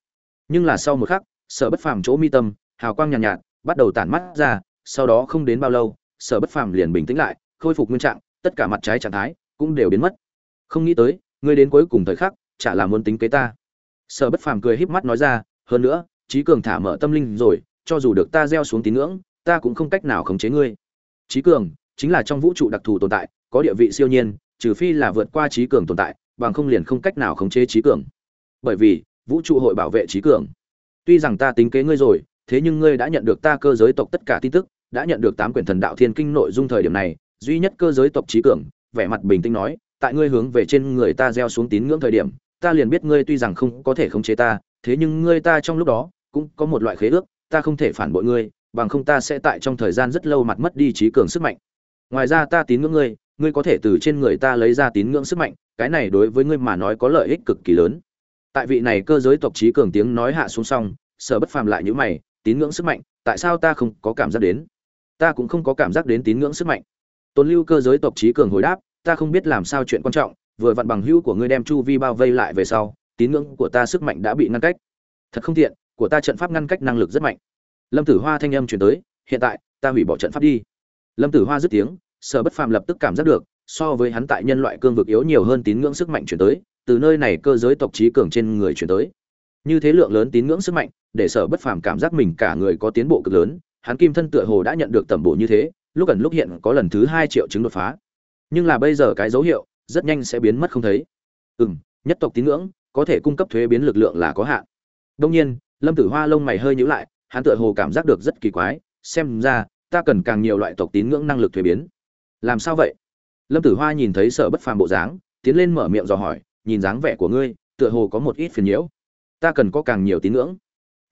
Nhưng là sau một khắc sở bất phàm chỗ mi tâm hào quang nhàn nhạt, nhạt bắt đầu tản mắt ra sau đó không đến bao lâu sở bất phàm liền bình tĩnh lại khôi phục nguyên trạng tất cả mặt trái trạng thái cũng đều biến mất. Không nghĩ tới ngươi đến cuối cùng thời khắc chả là muốn tính kế ta. Sở bất phàm cười híp mắt nói ra hơn nữa trí cường thả mở tâm linh rồi cho dù được ta gieo xuống tín ngưỡng ta cũng không cách nào khống chế ngươi. Trí cường chính là trong vũ trụ đặc thù tồn tại có địa vị siêu nhiên trừ phi là vượt qua trí cường tồn tại, bằng không liền không cách nào khống chế trí cường. Bởi vì, vũ trụ hội bảo vệ trí cường. Tuy rằng ta tính kế ngươi rồi, thế nhưng ngươi đã nhận được ta cơ giới tộc tất cả tin tức, đã nhận được tám quyển thần đạo thiên kinh nội dung thời điểm này, duy nhất cơ giới tộc trí cường, vẻ mặt bình tĩnh nói, tại ngươi hướng về trên người ta gieo xuống tín ngưỡng thời điểm, ta liền biết ngươi tuy rằng không có thể khống chế ta, thế nhưng ngươi ta trong lúc đó, cũng có một loại khế ước, ta không thể phản bội ngươi, bằng không ta sẽ tại trong thời gian rất lâu mặt mất đi trí cường sức mạnh. Ngoài ra ta tín ngưỡng ngươi ngươi có thể từ trên người ta lấy ra tín ngưỡng sức mạnh, cái này đối với ngươi mà nói có lợi ích cực kỳ lớn. Tại vị này cơ giới tộc trí cường tiếng nói hạ xuống xong, sở bất phàm lại nhíu mày, tín ngưỡng sức mạnh, tại sao ta không có cảm giác đến? Ta cũng không có cảm giác đến tín ngưỡng sức mạnh. Tôn lưu cơ giới tộc trí cường hồi đáp, ta không biết làm sao chuyện quan trọng, vừa vặn bằng hữu của ngươi đem chu vi bao vây lại về sau, tín ngưỡng của ta sức mạnh đã bị ngăn cách. Thật không tiện, của ta trận pháp ngăn cách năng lực rất mạnh. Lâm tử hoa thanh âm chuyển tới, hiện tại, ta hủy bỏ trận pháp đi. Lâm tử hoa dứt tiếng sở bất phàm lập tức cảm giác được, so với hắn tại nhân loại cương vực yếu nhiều hơn tín ngưỡng sức mạnh chuyển tới, từ nơi này cơ giới tộc trí cường trên người chuyển tới. Như thế lượng lớn tín ngưỡng sức mạnh, để sở bất phàm cảm giác mình cả người có tiến bộ cực lớn, hắn kim thân tựa hồ đã nhận được tẩm bổ như thế, lúc gần lúc hiện có lần thứ hai triệu chứng đột phá. Nhưng là bây giờ cái dấu hiệu, rất nhanh sẽ biến mất không thấy. Ừ m nhất tộc tín ngưỡng, có thể cung cấp thuế biến lực lượng là có hạn. Đông nhiên, lâm tử hoa lông mày hơi nhữ lại, hắn tựa hồ cảm giác được rất kỳ quái, xem ra, ta cần càng nhiều loại tộc tín ngưỡng năng lực thuế biến làm sao vậy lâm tử hoa nhìn thấy sở bất phàm bộ dáng tiến lên mở miệng dò hỏi nhìn dáng vẻ của ngươi tựa hồ có một ít phiền nhiễu ta cần có càng nhiều tín ngưỡng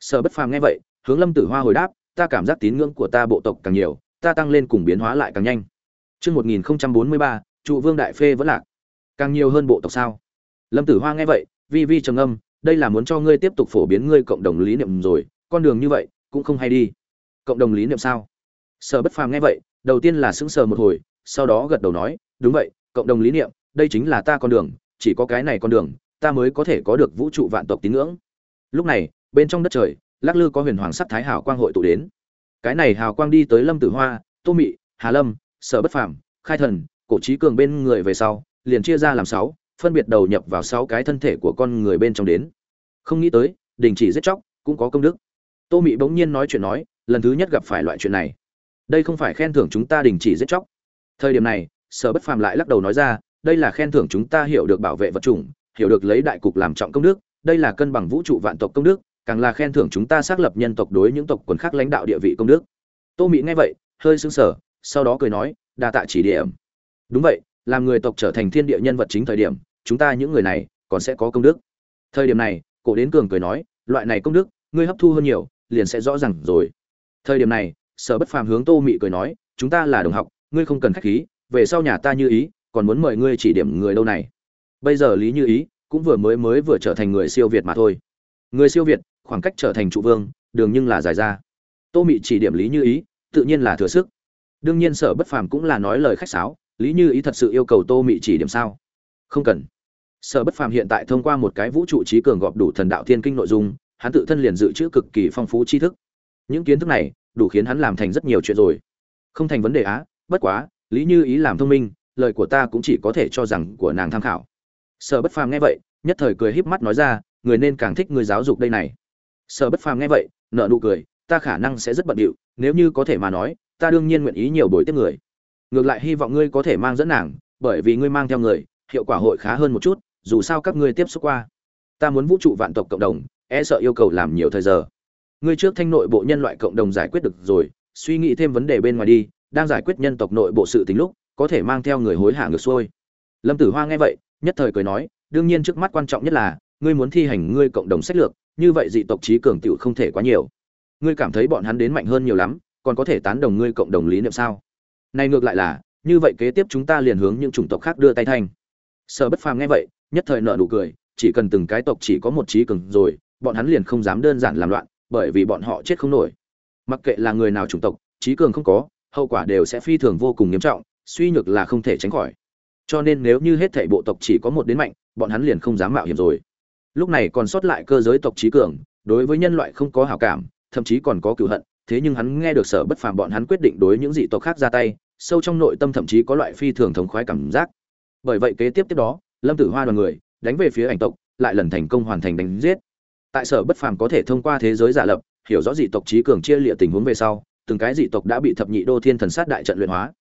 sở bất phàm nghe vậy hướng lâm tử hoa hồi đáp ta cảm giác tín ngưỡng của ta bộ tộc càng nhiều ta tăng lên cùng biến hóa lại càng nhanh Trước 1043, trụ vương đại phê vẫn lạc. Càng nhiều hơn bộ tộc sao? Lâm Tử Hoa nghe vậy, vi vi trầm âm, đây là muốn cho ngươi tiếp tục phổ biến ngươi cộng đồng lý niệm rồi, con đường như vậy cũng không hay đi. Cộng đồng lý niệm sao? Sở Bất Phàm nghe vậy, đầu tiên là sững sờ một hồi, sau đó gật đầu nói, đúng vậy, cộng đồng lý niệm, đây chính là ta con đường, chỉ có cái này con đường, ta mới có thể có được vũ trụ vạn tộc tín ngưỡng. Lúc này, bên trong đất trời, lắc lư có huyền hoàng sắc thái hào quang hội tụ đến. Cái này hào quang đi tới Lâm Tử Hoa, Tô Mị, Hà Lâm, Sở Bất Phàm, Khai Thần, Cổ Chí Cường bên người về sau, liền chia ra làm sáu, phân biệt đầu nhập vào sáu cái thân thể của con người bên trong đến. Không nghĩ tới, đình chỉ giết chóc cũng có công đức. Tô Mị bỗng nhiên nói chuyện nói, lần thứ nhất gặp phải loại chuyện này. Đây không phải khen thưởng chúng ta đình chỉ giết chóc. Thời điểm này, Sở Bất Phàm lại lắc đầu nói ra, đây là khen thưởng chúng ta hiểu được bảo vệ vật chủng, hiểu được lấy đại cục làm trọng công đức, đây là cân bằng vũ trụ vạn tộc công đức, càng là khen thưởng chúng ta xác lập nhân tộc đối những tộc quần khác lãnh đạo địa vị công đức. Tô mỹ nghe vậy, hơi sững sờ, sau đó cười nói, đa tạ chỉ điểm. Đúng vậy, làm người tộc trở thành thiên địa nhân vật chính thời điểm, chúng ta những người này còn sẽ có công đức. Thời điểm này, Cổ Đến Cường cười nói, loại này công đức, ngươi hấp thu hơn nhiều, liền sẽ rõ ràng rồi. Thời điểm này, Sở Bất Phàm hướng Tô Mị cười nói, chúng ta là đồng học, ngươi không cần khách khí, về sau nhà ta như ý, còn muốn mời ngươi chỉ điểm người đâu này. Bây giờ Lý Như Ý cũng vừa mới mới vừa trở thành người siêu việt mà thôi. Người siêu việt, khoảng cách trở thành trụ vương, đường nhưng là dài ra. Tô Mị chỉ điểm Lý Như Ý, tự nhiên là thừa sức. Đương nhiên Sở Bất Phàm cũng là nói lời khách sáo, Lý Như Ý thật sự yêu cầu Tô Mị chỉ điểm sao? Không cần. Sở Bất Phàm hiện tại thông qua một cái vũ trụ trí cường gọp đủ thần đạo thiên kinh nội dung, hắn tự thân liền dự trữ cực kỳ phong phú tri thức. Những kiến thức này đủ khiến hắn làm thành rất nhiều chuyện rồi. Không thành vấn đề á, bất quá, Lý Như Ý làm thông minh, lời của ta cũng chỉ có thể cho rằng của nàng tham khảo. Sở Bất Phàm nghe vậy, nhất thời cười híp mắt nói ra, người nên càng thích người giáo dục đây này. Sở Bất Phàm nghe vậy, nợ nụ cười, ta khả năng sẽ rất bận rộn, nếu như có thể mà nói, ta đương nhiên nguyện ý nhiều buổi tiếp người ngược lại hy vọng ngươi có thể mang dẫn nàng bởi vì ngươi mang theo người hiệu quả hội khá hơn một chút dù sao các ngươi tiếp xúc qua ta muốn vũ trụ vạn tộc cộng đồng e sợ yêu cầu làm nhiều thời giờ ngươi trước thanh nội bộ nhân loại cộng đồng giải quyết được rồi suy nghĩ thêm vấn đề bên ngoài đi đang giải quyết nhân tộc nội bộ sự tình lúc, có thể mang theo người hối hả ngược xuôi. Lâm tử hoa nghe vậy, nhất thời cười nói, đương nhiên trước mắt quan trọng nhất là, ngươi muốn thi hành ngươi cộng đồng sách lược, như vậy dị tộc trí cường tiểu không thể quá nhiều. Ngươi cảm thấy bọn hắn đến mạnh hơn nhiều lắm, còn có thể tán đồng ngươi cộng đồng lý niệm sao? Này ngược lại là, như vậy kế tiếp chúng ta liền hướng những chủng tộc khác đưa tay thanh. Sở bất phàm nghe vậy, nhất thời nợ nụ cười, chỉ cần từng cái tộc chỉ có một trí cường rồi, bọn hắn liền không dám đơn giản làm loạn, bởi vì bọn họ chết không nổi. Mặc kệ là người nào chủng tộc, trí cường không có hậu quả đều sẽ phi thường vô cùng nghiêm trọng, suy nhược là không thể tránh khỏi. Cho nên nếu như hết thảy bộ tộc chỉ có một đến mạnh, bọn hắn liền không dám mạo hiểm rồi. Lúc này còn sót lại cơ giới tộc trí cường, đối với nhân loại không có hảo cảm, thậm chí còn có cựu hận, thế nhưng hắn nghe được sở bất phàm bọn hắn quyết định đối những dị tộc khác ra tay, sâu trong nội tâm thậm chí có loại phi thường thống khoái cảm giác. Bởi vậy kế tiếp tiếp đó, lâm tử hoa đoàn người đánh về phía ảnh tộc, lại lần thành công hoàn thành đánh giết. Tại sở bất phàm có thể thông qua thế giới giả lập, hiểu rõ dị tộc trí cường chia lịa tình huống về sau từng cái dị tộc đã bị thập nhị đô thiên thần sát đại trận luyện hóa.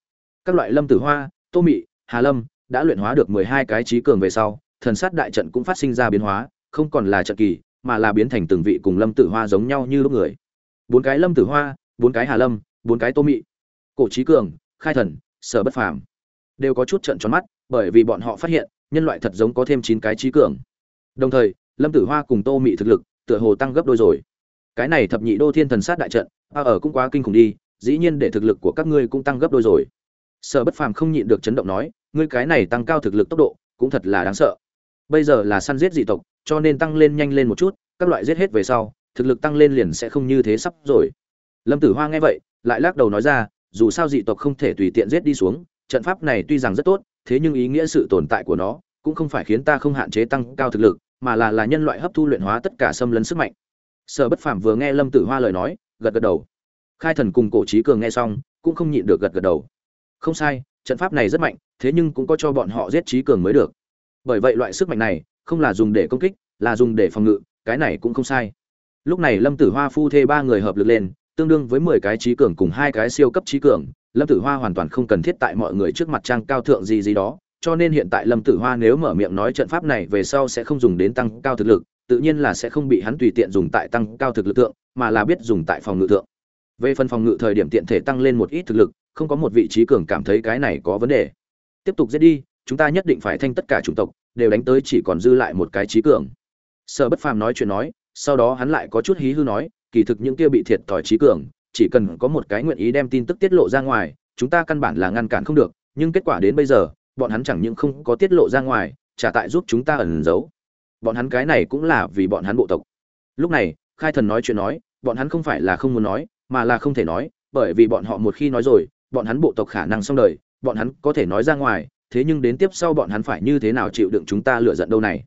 Các loại lâm tử hoa, tô mị, hà lâm đã luyện hóa được mười hai cái trí cường về sau, thần sát đại trận cũng phát sinh ra biến hóa, không còn là trận kỳ, mà là biến thành từng vị cùng lâm tử hoa giống nhau như lúc người. Bốn cái lâm tử hoa, bốn cái hà lâm, bốn cái tô mị. Cổ trí cường, khai thần, sở bất phàm. Đều có chút trận tròn mắt, bởi vì bọn họ phát hiện, nhân loại thật giống có thêm chín cái trí cường. Đồng thời, lâm tử hoa cùng tô mị thực lực, tựa hồ tăng gấp đôi rồi cái này thập nhị đô thiên thần sát đại trận a ở cũng quá kinh khủng đi, dĩ nhiên để thực lực của các ngươi cũng tăng gấp đôi rồi. Sở bất phàm không nhịn được chấn động nói, ngươi cái này tăng cao thực lực tốc độ, cũng thật là đáng sợ. Bây giờ là săn giết dị tộc, cho nên tăng lên nhanh lên một chút, các loại giết hết về sau, thực lực tăng lên liền sẽ không như thế sắp rồi. Lâm tử hoa nghe vậy, lại lắc đầu nói ra, dù sao dị tộc không thể tùy tiện giết đi xuống, trận pháp này tuy rằng rất tốt, thế nhưng ý nghĩa sự tồn tại của nó, cũng không phải khiến ta không hạn chế tăng cao thực lực, mà là là nhân loại hấp thu luyện hóa tất cả xâm lấn sức mạnh sở bất phàm vừa nghe lâm tử hoa lời nói, gật gật đầu. Khai thần cùng cổ trí cường nghe xong, cũng không nhịn được gật gật đầu. Không sai, trận pháp này rất mạnh, thế nhưng cũng có cho bọn họ giết trí cường mới được. Bởi vậy loại sức mạnh này, không là dùng để công kích, là dùng để phòng ngự, cái này cũng không sai. Lúc này lâm tử hoa phu thê ba người hợp lực lên, tương đương với mười cái trí cường cùng hai cái siêu cấp trí cường. Lâm tử hoa hoàn toàn không cần thiết tại mọi người trước mặt trang cao thượng gì gì đó, cho nên hiện tại lâm tử hoa nếu mở miệng nói trận pháp này về sau sẽ không dùng đến tăng cao thực lực tự nhiên là sẽ không bị hắn tùy tiện dùng tại tăng cao thực lực tượng mà là biết dùng tại phòng ngự tượng về phần phòng ngự thời điểm tiện thể tăng lên một ít thực lực, không có một vị trí cường cảm thấy cái này có vấn đề. Tiếp tục giết đi, chúng ta nhất định phải thanh tất cả chủng tộc, đều đánh tới chỉ còn dư lại một cái trí cường. Sở bất phàm nói chuyện nói, sau đó hắn lại có chút hí hư nói, kỳ thực những kia bị thiệt thòi trí cường, chỉ cần có một cái nguyện ý đem tin tức tiết lộ ra ngoài, chúng ta căn bản là ngăn cản không được, nhưng kết quả đến bây giờ, bọn hắn chẳng những không có tiết lộ ra ngoài, trả tại giúp chúng ta ẩn giấu bọn hắn cái này cũng là vì bọn hắn bộ tộc. Lúc này, khai thần nói chuyện nói, bọn hắn không phải là không muốn nói, mà là không thể nói, bởi vì bọn họ một khi nói rồi, bọn hắn bộ tộc khả năng xong đời, bọn hắn có thể nói ra ngoài, thế nhưng đến tiếp sau bọn hắn phải như thế nào chịu đựng chúng ta lựa giận đâu này?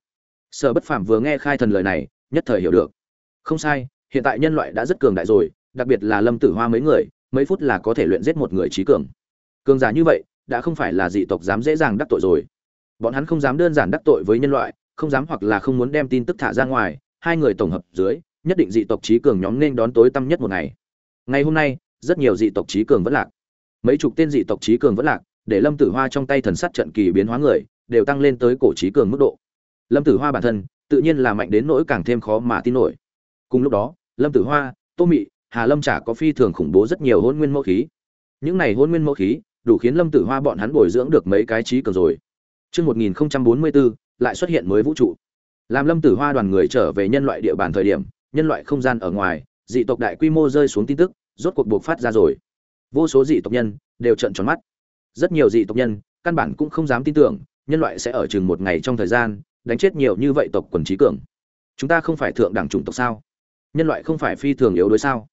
Sở bất phàm vừa nghe khai thần lời này, nhất thời hiểu được. Không sai, hiện tại nhân loại đã rất cường đại rồi, đặc biệt là lâm tử hoa mấy người, mấy phút là có thể luyện giết một người trí cường. Cường giả như vậy, đã không phải là dị tộc dám dễ dàng đắc tội rồi. Bọn hắn không dám đơn giản đắc tội với nhân loại không dám hoặc là không muốn đem tin tức thả ra ngoài, hai người tổng hợp dưới, nhất định dị tộc trí cường nhóm nên đón tối tăm nhất một ngày. Ngày hôm nay, rất nhiều dị tộc trí cường vẫn lạc. Mấy chục tên dị tộc trí cường vẫn lạc, để lâm tử hoa trong tay thần sắt trận kỳ biến hóa người, đều tăng lên tới cổ trí cường mức độ. Lâm tử hoa bản thân, tự nhiên là mạnh đến nỗi càng thêm khó mà tin nổi. Cùng lúc đó, lâm tử hoa, tô mị, hà lâm chả có phi thường khủng bố rất nhiều hôn nguyên mẫu khí. Những này hôn nguyên mẫu khí, đủ khiến lâm tử hoa bọn hắn bồi dưỡng được mấy cái trí cường rồi. Trước 1044, lại xuất hiện mới vũ trụ. Làm Lâm Tử Hoa đoàn người trở về nhân loại địa bàn thời điểm, nhân loại không gian ở ngoài, dị tộc đại quy mô rơi xuống tin tức, rốt cuộc buộc phát ra rồi. Vô số dị tộc nhân đều trợn tròn mắt. Rất nhiều dị tộc nhân, căn bản cũng không dám tin tưởng, nhân loại sẽ ở chừng một ngày trong thời gian, đánh chết nhiều như vậy tộc quần trí cường. Chúng ta không phải thượng đẳng chủng tộc sao? Nhân loại không phải phi thường yếu đối sao?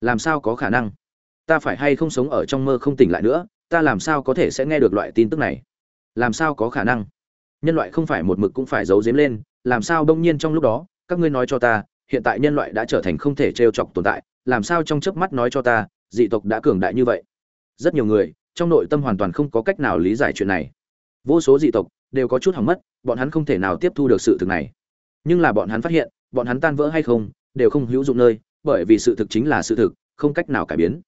Làm sao có khả năng? Ta phải hay không sống ở trong mơ không tỉnh lại nữa, ta làm sao có thể sẽ nghe được loại tin tức này? Làm sao có khả năng? nhân loại không phải một mực cũng phải giấu giếm lên, làm sao đông nhiên trong lúc đó, các ngươi nói cho ta, hiện tại nhân loại đã trở thành không thể trêu chọc tồn tại, làm sao trong chớp mắt nói cho ta, dị tộc đã cường đại như vậy? Rất nhiều người, trong nội tâm hoàn toàn không có cách nào lý giải chuyện này. Vô số dị tộc đều có chút hỏng mất, bọn hắn không thể nào tiếp thu được sự thực này. Nhưng là bọn hắn phát hiện, bọn hắn tan vỡ hay không, đều không hữu dụng nơi, bởi vì sự thực chính là sự thực, không cách nào cải biến.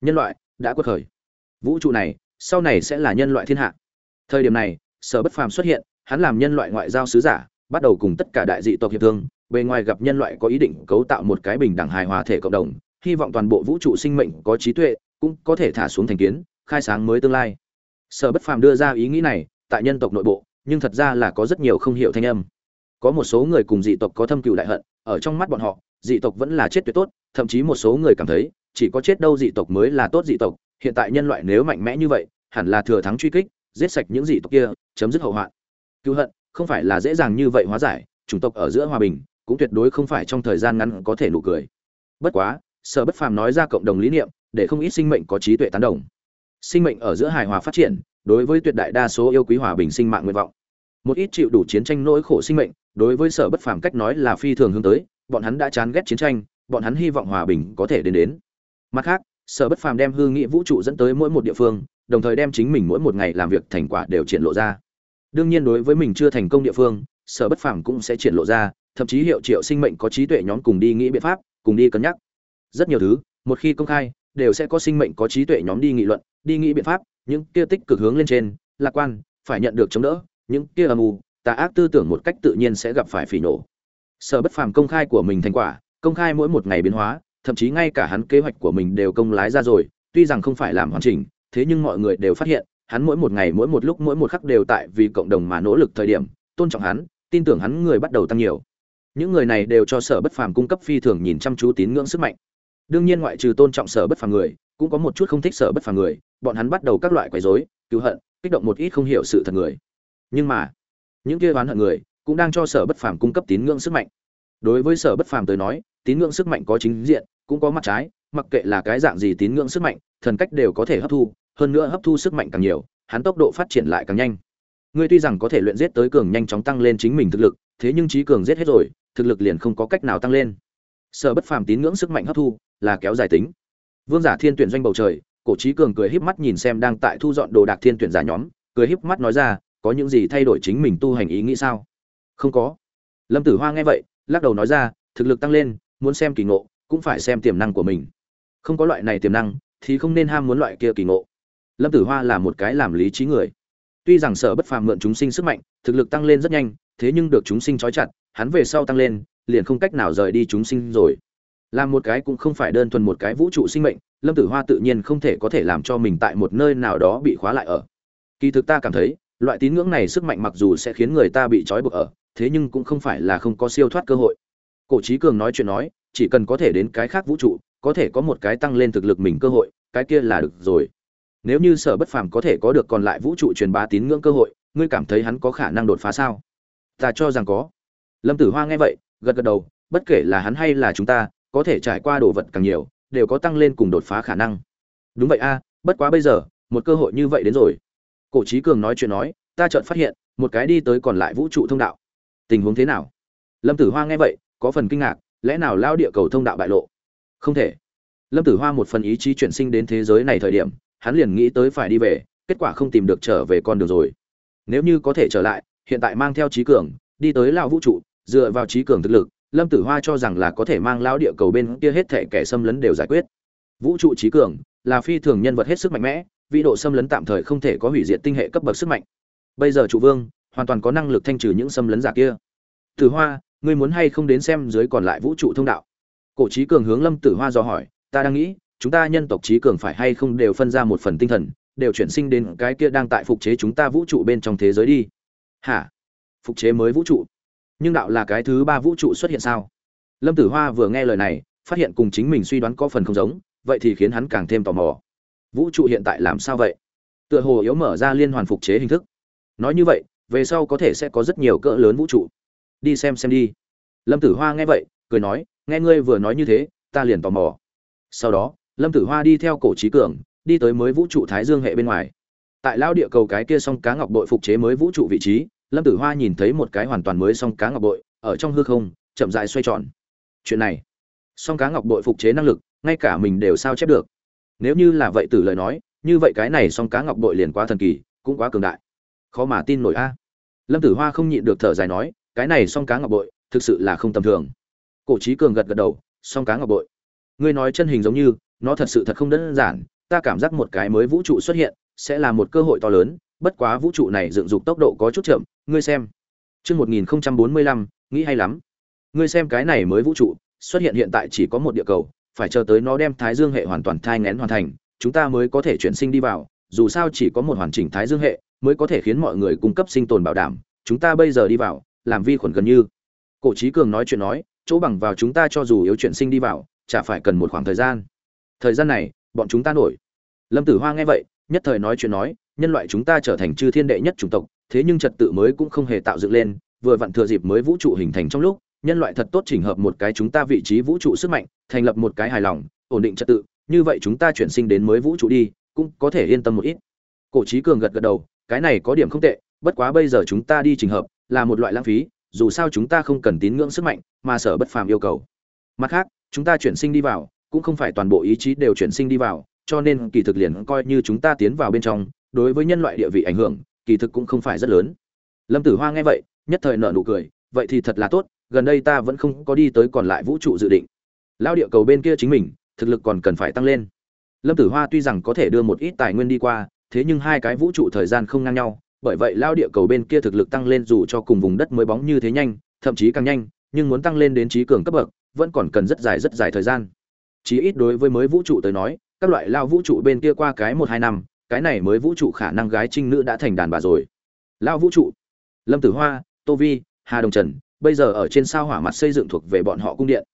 Nhân loại đã quật khởi. Vũ trụ này, sau này sẽ là nhân loại thiên hạ thời điểm này, sở bất phàm xuất hiện, hắn làm nhân loại ngoại giao sứ giả, bắt đầu cùng tất cả đại dị tộc hiệp thương, bề ngoài gặp nhân loại có ý định cấu tạo một cái bình đẳng hài hòa thể cộng đồng, hy vọng toàn bộ vũ trụ sinh mệnh có trí tuệ, cũng có thể thả xuống thành kiến, khai sáng mới tương lai. Sở bất phàm đưa ra ý nghĩ này, tại nhân tộc nội bộ, nhưng thật ra là có rất nhiều không hiểu thanh âm. Có một số người cùng dị tộc có thâm cựu đại hận, ở trong mắt bọn họ, dị tộc vẫn là chết tuyệt tốt, thậm chí một số người cảm thấy, chỉ có chết đâu dị tộc mới là tốt dị tộc, hiện tại nhân loại nếu mạnh mẽ như vậy, hẳn là thừa thắng truy kích giết sạch những dị tộc kia, chấm dứt hậu hoạn. Cứu hận, không phải là dễ dàng như vậy hóa giải, chủng tộc ở giữa hòa bình cũng tuyệt đối không phải trong thời gian ngắn có thể nụ cười. Bất quá, sở bất phàm nói ra cộng đồng lý niệm, để không ít sinh mệnh có trí tuệ tán đồng. Sinh mệnh ở giữa hài hòa phát triển, đối với tuyệt đại đa số yêu quý hòa bình sinh mạng nguyện vọng. Một ít chịu đủ chiến tranh nỗi khổ sinh mệnh, đối với sở bất phàm cách nói là phi thường hướng tới, bọn hắn đã chán ghét chiến tranh, bọn hắn hy vọng hòa bình có thể đến đến. Mặt khác, sở bất phàm đem hư nghị vũ trụ dẫn tới mỗi một địa phương đồng thời đem chính mình mỗi một ngày làm việc thành quả đều triển lộ ra. Đương nhiên đối với mình chưa thành công địa phương, sở bất phàm cũng sẽ triển lộ ra, thậm chí hiệu triệu sinh mệnh có trí tuệ nhóm cùng đi nghĩ biện pháp, cùng đi cân nhắc. Rất nhiều thứ, một khi công khai, đều sẽ có sinh mệnh có trí tuệ nhóm đi nghị luận, đi nghĩ biện pháp, những kia tích cực hướng lên trên, lạc quan, phải nhận được chống đỡ, những kia âm u, tà ác tư tưởng một cách tự nhiên sẽ gặp phải phỉ nổ. Sở bất phàm công khai của mình thành quả, công khai mỗi một ngày biến hóa, thậm chí ngay cả hắn kế hoạch của mình đều công lái ra rồi, tuy rằng không phải làm hoàn chỉnh thế nhưng mọi người đều phát hiện, hắn mỗi một ngày, mỗi một lúc, mỗi một khắc đều tại vì cộng đồng mà nỗ lực thời điểm, tôn trọng hắn, tin tưởng hắn người bắt đầu tăng nhiều. Những người này đều cho sở bất phàm cung cấp phi thường nhìn chăm chú tín ngưỡng sức mạnh. Đương nhiên ngoại trừ tôn trọng sở bất phàm người, cũng có một chút không thích sở bất phàm người, bọn hắn bắt đầu các loại quấy rối, cứu hận, kích động một ít không hiểu sự thật người. Nhưng mà, những kia oán hận người cũng đang cho sở bất phàm cung cấp tín ngưỡng sức mạnh. Đối với sở bất phàm tới nói, tín ngưỡng sức mạnh có chính diện, cũng có mặt trái mặc kệ là cái dạng gì tín ngưỡng sức mạnh, thần cách đều có thể hấp thu, hơn nữa hấp thu sức mạnh càng nhiều, hắn tốc độ phát triển lại càng nhanh. Ngươi tuy rằng có thể luyện giết tới cường nhanh chóng tăng lên chính mình thực lực, thế nhưng trí cường giết hết rồi, thực lực liền không có cách nào tăng lên. Sở bất phàm tín ngưỡng sức mạnh hấp thu, là kéo dài tính. Vương giả thiên tuyển doanh bầu trời, cổ trí cường cười híp mắt nhìn xem đang tại thu dọn đồ đạc thiên tuyển giả nhóm, cười híp mắt nói ra, có những gì thay đổi chính mình tu hành ý nghĩ sao? Không có. Lâm tử hoa nghe vậy, lắc đầu nói ra, thực lực tăng lên, muốn xem kỳ ngộ, cũng phải xem tiềm năng của mình không có loại này tiềm năng, thì không nên ham muốn loại kia kỳ ngộ. Lâm tử hoa là một cái làm lý trí người. Tuy rằng sở bất phàm mượn chúng sinh sức mạnh, thực lực tăng lên rất nhanh, thế nhưng được chúng sinh trói chặt, hắn về sau tăng lên, liền không cách nào rời đi chúng sinh rồi. Làm một cái cũng không phải đơn thuần một cái vũ trụ sinh mệnh, lâm tử hoa tự nhiên không thể có thể làm cho mình tại một nơi nào đó bị khóa lại ở. Kỳ thực ta cảm thấy, loại tín ngưỡng này sức mạnh mặc dù sẽ khiến người ta bị trói buộc ở, thế nhưng cũng không phải là không có siêu thoát cơ hội. Cổ trí cường nói chuyện nói, chỉ cần có thể đến cái khác vũ trụ có thể có một cái tăng lên thực lực mình cơ hội, cái kia là được rồi. Nếu như sở bất phàm có thể có được còn lại vũ trụ truyền bá tín ngưỡng cơ hội, ngươi cảm thấy hắn có khả năng đột phá sao? Ta cho rằng có. Lâm tử hoa nghe vậy, gật gật đầu, bất kể là hắn hay là chúng ta, có thể trải qua đồ vật càng nhiều, đều có tăng lên cùng đột phá khả năng. Đúng vậy a, bất quá bây giờ, một cơ hội như vậy đến rồi. Cổ Chí cường nói chuyện nói, ta chợt phát hiện, một cái đi tới còn lại vũ trụ thông đạo. Tình huống thế nào? Lâm tử hoa nghe vậy, có phần kinh ngạc, lẽ nào lao địa cầu thông đạo bại lộ? Không thể. Lâm tử hoa một phần ý chí chuyển sinh đến thế giới này thời điểm, hắn liền nghĩ tới phải đi về, kết quả không tìm được trở về con đường rồi. Nếu như có thể trở lại, hiện tại mang theo trí cường, đi tới lao vũ trụ, dựa vào trí cường thực lực, lâm tử hoa cho rằng là có thể mang lao địa cầu bên kia hết thể kẻ xâm lấn đều giải quyết. Vũ trụ trí cường, là phi thường nhân vật hết sức mạnh mẽ vị độ xâm lấn tạm thời không thể có hủy diệt tinh hệ cấp bậc sức mạnh. Bây giờ trụ vương, hoàn toàn có năng lực thanh trừ những xâm lấn giả kia. Tử hoa, ngươi muốn hay không đến xem dưới còn lại vũ trụ thông đạo? Cổ trí cường hướng lâm tử hoa dò hỏi, ta đang nghĩ, chúng ta nhân tộc trí cường phải hay không đều phân ra một phần tinh thần, đều chuyển sinh đến cái kia đang tại phục chế chúng ta vũ trụ bên trong thế giới đi? Hả? Phục chế mới vũ trụ? Nhưng đạo là cái thứ ba vũ trụ xuất hiện sao? Lâm tử hoa vừa nghe lời này, phát hiện cùng chính mình suy đoán có phần không giống, vậy thì khiến hắn càng thêm tò mò. Vũ trụ hiện tại làm sao vậy? Tựa hồ yếu mở ra liên hoàn phục chế hình thức. Nói như vậy, về sau có thể sẽ có rất nhiều cỡ lớn vũ trụ. Đi xem xem đi. Lâm tử hoa nghe vậy, cười nói nghe ngươi vừa nói như thế, ta liền tò mò. Sau đó, lâm tử hoa đi theo cổ trí cường, đi tới mới vũ trụ thái dương hệ bên ngoài. Tại lao địa cầu cái kia song cá ngọc bội phục chế mới vũ trụ vị trí, lâm tử hoa nhìn thấy một cái hoàn toàn mới song cá ngọc bội, ở trong hư không, chậm dại xoay tròn. Chuyện này, song cá ngọc bội phục chế năng lực, ngay cả mình đều sao chép được. Nếu như là vậy từ lời nói, như vậy cái này song cá ngọc bội liền quá thần kỳ, cũng quá cường đại. Khó mà tin nổi a. Lâm tử hoa không nhịn được thở dài nói, cái này song cá ngọc bội, thực sự là không tầm thường cổ trí cường gật gật đầu, song cá ngọc bội. Ngươi nói chân hình giống như, nó thật sự thật không đơn giản, ta cảm giác một cái mới vũ trụ xuất hiện, sẽ là một cơ hội to lớn, bất quá vũ trụ này dựng dục tốc độ có chút chậm, ngươi xem. Chương một nghìn bốn mươi lăm, nghĩ hay lắm. Ngươi xem cái này mới vũ trụ, xuất hiện hiện tại chỉ có một địa cầu, phải chờ tới nó đem thái dương hệ hoàn toàn thai ngén hoàn thành, chúng ta mới có thể chuyển sinh đi vào, dù sao chỉ có một hoàn chỉnh thái dương hệ, mới có thể khiến mọi người cung cấp sinh tồn bảo đảm, chúng ta bây giờ đi vào, làm vi khuẩn gần như. Cổ trí cường nói chuyện nói chỗ bằng vào chúng ta cho dù yếu chuyển sinh đi vào, chả phải cần một khoảng thời gian. Thời gian này, bọn chúng ta nổi. Lâm tử hoa nghe vậy, nhất thời nói chuyện nói, nhân loại chúng ta trở thành chư thiên đệ nhất chủng tộc, thế nhưng trật tự mới cũng không hề tạo dựng lên, vừa vặn thừa dịp mới vũ trụ hình thành trong lúc, nhân loại thật tốt chỉnh hợp một cái chúng ta vị trí vũ trụ sức mạnh, thành lập một cái hài lòng, ổn định trật tự, như vậy chúng ta chuyển sinh đến mới vũ trụ đi, cũng có thể yên tâm một ít. Cổ trí cường gật gật đầu, cái này có điểm không tệ, bất quá bây giờ chúng ta đi trình hợp, là một loại lãng phí dù sao chúng ta không cần tín ngưỡng sức mạnh, mà sở bất phàm yêu cầu. Mặt khác, chúng ta chuyển sinh đi vào, cũng không phải toàn bộ ý chí đều chuyển sinh đi vào, cho nên kỳ thực liền coi như chúng ta tiến vào bên trong, đối với nhân loại địa vị ảnh hưởng, kỳ thực cũng không phải rất lớn. Lâm tử hoa nghe vậy, nhất thời nở nụ cười, vậy thì thật là tốt, gần đây ta vẫn không có đi tới còn lại vũ trụ dự định. Lao địa cầu bên kia chính mình, thực lực còn cần phải tăng lên. Lâm tử hoa tuy rằng có thể đưa một ít tài nguyên đi qua, thế nhưng hai cái vũ trụ thời gian không ngang nhau bởi vậy lao địa cầu bên kia thực lực tăng lên dù cho cùng vùng đất mới bóng như thế nhanh, thậm chí càng nhanh, nhưng muốn tăng lên đến trí cường cấp bậc, vẫn còn cần rất dài rất dài thời gian. Chí ít đối với mới vũ trụ tới nói, các loại lao vũ trụ bên kia qua cái một hai năm, cái này mới vũ trụ khả năng gái trinh nữ đã thành đàn bà rồi. Lao vũ trụ, lâm tử hoa, tô vi, hà đồng trần, bây giờ ở trên sao hỏa mặt xây dựng thuộc về bọn họ cung điện.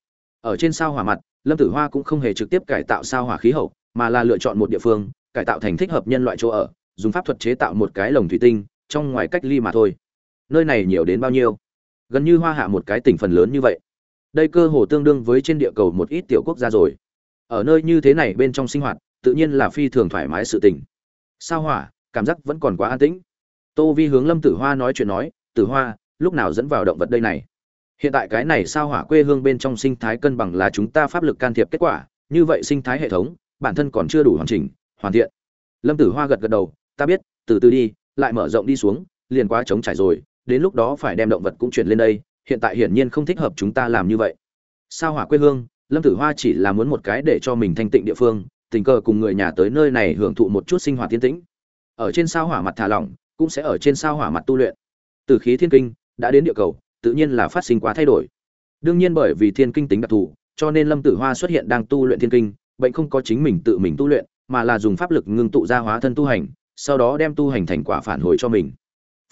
Ở trên sao hỏa mặt, lâm tử hoa cũng không hề trực tiếp cải tạo sao hỏa khí hậu, mà là lựa chọn một địa phương, cải tạo thành thích hợp nhân loại chỗ ở dùng pháp thuật chế tạo một cái lồng thủy tinh, trong ngoài cách ly mà thôi. Nơi này nhiều đến bao nhiêu? Gần như hoa hạ một cái tỉnh phần lớn như vậy. Đây cơ hồ tương đương với trên địa cầu một ít tiểu quốc gia rồi. Ở nơi như thế này bên trong sinh hoạt, tự nhiên là phi thường thoải mái sự tình. Sao hỏa, cảm giác vẫn còn quá an tĩnh. Tô vi hướng lâm tử hoa nói chuyện nói, tử hoa, lúc nào dẫn vào động vật đây này? Hiện tại cái này sao hỏa quê hương bên trong sinh thái cân bằng là chúng ta pháp lực can thiệp kết quả, như vậy sinh thái hệ thống, bản thân còn chưa đủ hoàn chỉnh, hoàn thiện. Lâm tử hoa gật gật đầu ta biết, từ từ đi, lại mở rộng đi xuống, liền quá trống trải rồi, đến lúc đó phải đem động vật cũng chuyển lên đây, hiện tại hiển nhiên không thích hợp chúng ta làm như vậy. Sao hỏa quê hương, lâm tử hoa chỉ là muốn một cái để cho mình thanh tịnh địa phương, tình cờ cùng người nhà tới nơi này hưởng thụ một chút sinh hoạt tiên tĩnh. Ở trên sao hỏa mặt thả lỏng, cũng sẽ ở trên sao hỏa mặt tu luyện. Từ khí thiên kinh, đã đến địa cầu, tự nhiên là phát sinh quá thay đổi. Đương nhiên bởi vì thiên kinh tính đặc thù, cho nên lâm tử hoa xuất hiện đang tu luyện thiên kinh, bệnh không có chính mình tự mình tu luyện, mà là dùng pháp lực ngưng tụ ra hóa thân tu hành sau đó đem tu hành thành quả phản hồi cho mình.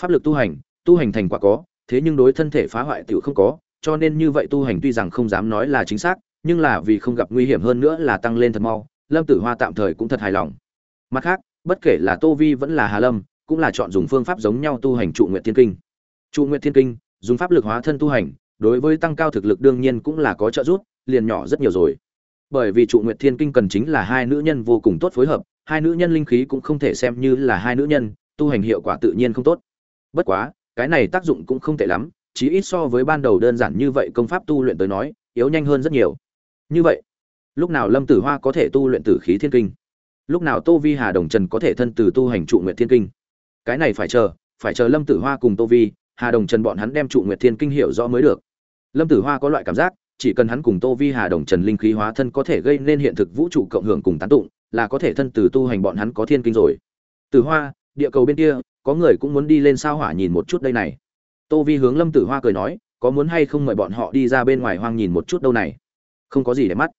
Pháp lực tu hành tu hành thành quả có, thế nhưng đối thân thể phá hoại tiểu không có, cho nên như vậy tu hành tuy rằng không dám nói là chính xác, nhưng là vì không gặp nguy hiểm hơn nữa là tăng lên thật mau, lâm tử hoa tạm thời cũng thật hài lòng. Mặt khác, bất kể là tô vi vẫn là hà lâm, cũng là chọn dùng phương pháp giống nhau tu hành trụ nguyện thiên kinh. Trụ nguyện thiên kinh, dùng pháp lực hóa thân tu hành, đối với tăng cao thực lực đương nhiên cũng là có trợ giúp, liền nhỏ rất nhiều rồi. Bởi vì trụ nguyện thiên kinh cần chính là hai nữ nhân vô cùng tốt phối hợp hai nữ nhân linh khí cũng không thể xem như là hai nữ nhân, tu hành hiệu quả tự nhiên không tốt. Bất quá, cái này tác dụng cũng không tệ lắm, chí ít so với ban đầu đơn giản như vậy công pháp tu luyện tới nói, yếu nhanh hơn rất nhiều. Như vậy, lúc nào lâm tử hoa có thể tu luyện tử khí thiên kinh? Lúc nào tô vi hà đồng trần có thể thân từ tu hành trụ nguyện thiên kinh? Cái này phải chờ phải chờ lâm tử hoa cùng tô vi, hà đồng trần bọn hắn đem trụ nguyệt thiên kinh hiểu rõ mới được. Lâm tử hoa có loại cảm giác, chỉ cần hắn cùng tô vi hà đồng trần linh khí hóa thân có thể gây nên hiện thực vũ trụ cộng hưởng cùng tán tụng là có thể thân từ tu hành bọn hắn có thiên kinh rồi. Tử hoa, địa cầu bên kia, có người cũng muốn đi lên sao hỏa nhìn một chút đây này. Tô vi hướng lâm tử hoa cười nói, có muốn hay không mời bọn họ đi ra bên ngoài hoang nhìn một chút đâu này? Không có gì để mắt.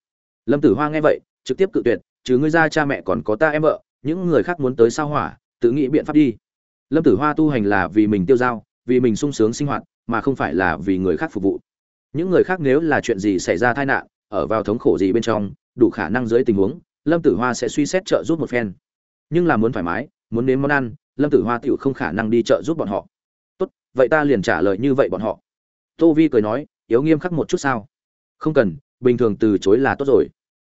Lâm tử hoa nghe vậy, trực tiếp cự tuyệt chứ ngươi ra cha mẹ còn có ta em vợ, những người khác muốn tới sao hỏa, tự nghĩ biện pháp đi. Lâm tử hoa tu hành là vì mình tiêu dao, vì mình sung sướng sinh hoạt, mà không phải là vì người khác phục vụ. Những người khác nếu là chuyện gì xảy ra tai nạn, ở vào thống khổ gì bên trong, đủ khả năng dưới tình huống lâm tử hoa sẽ suy xét trợ giúp một phen. Nhưng là muốn thoải mái, muốn nếm món ăn, lâm tử hoa tựu không khả năng đi trợ giúp bọn họ. Tốt, vậy ta liền trả lời như vậy bọn họ. Tô vi cười nói, yếu nghiêm khắc một chút sao? Không cần, bình thường từ chối là tốt rồi.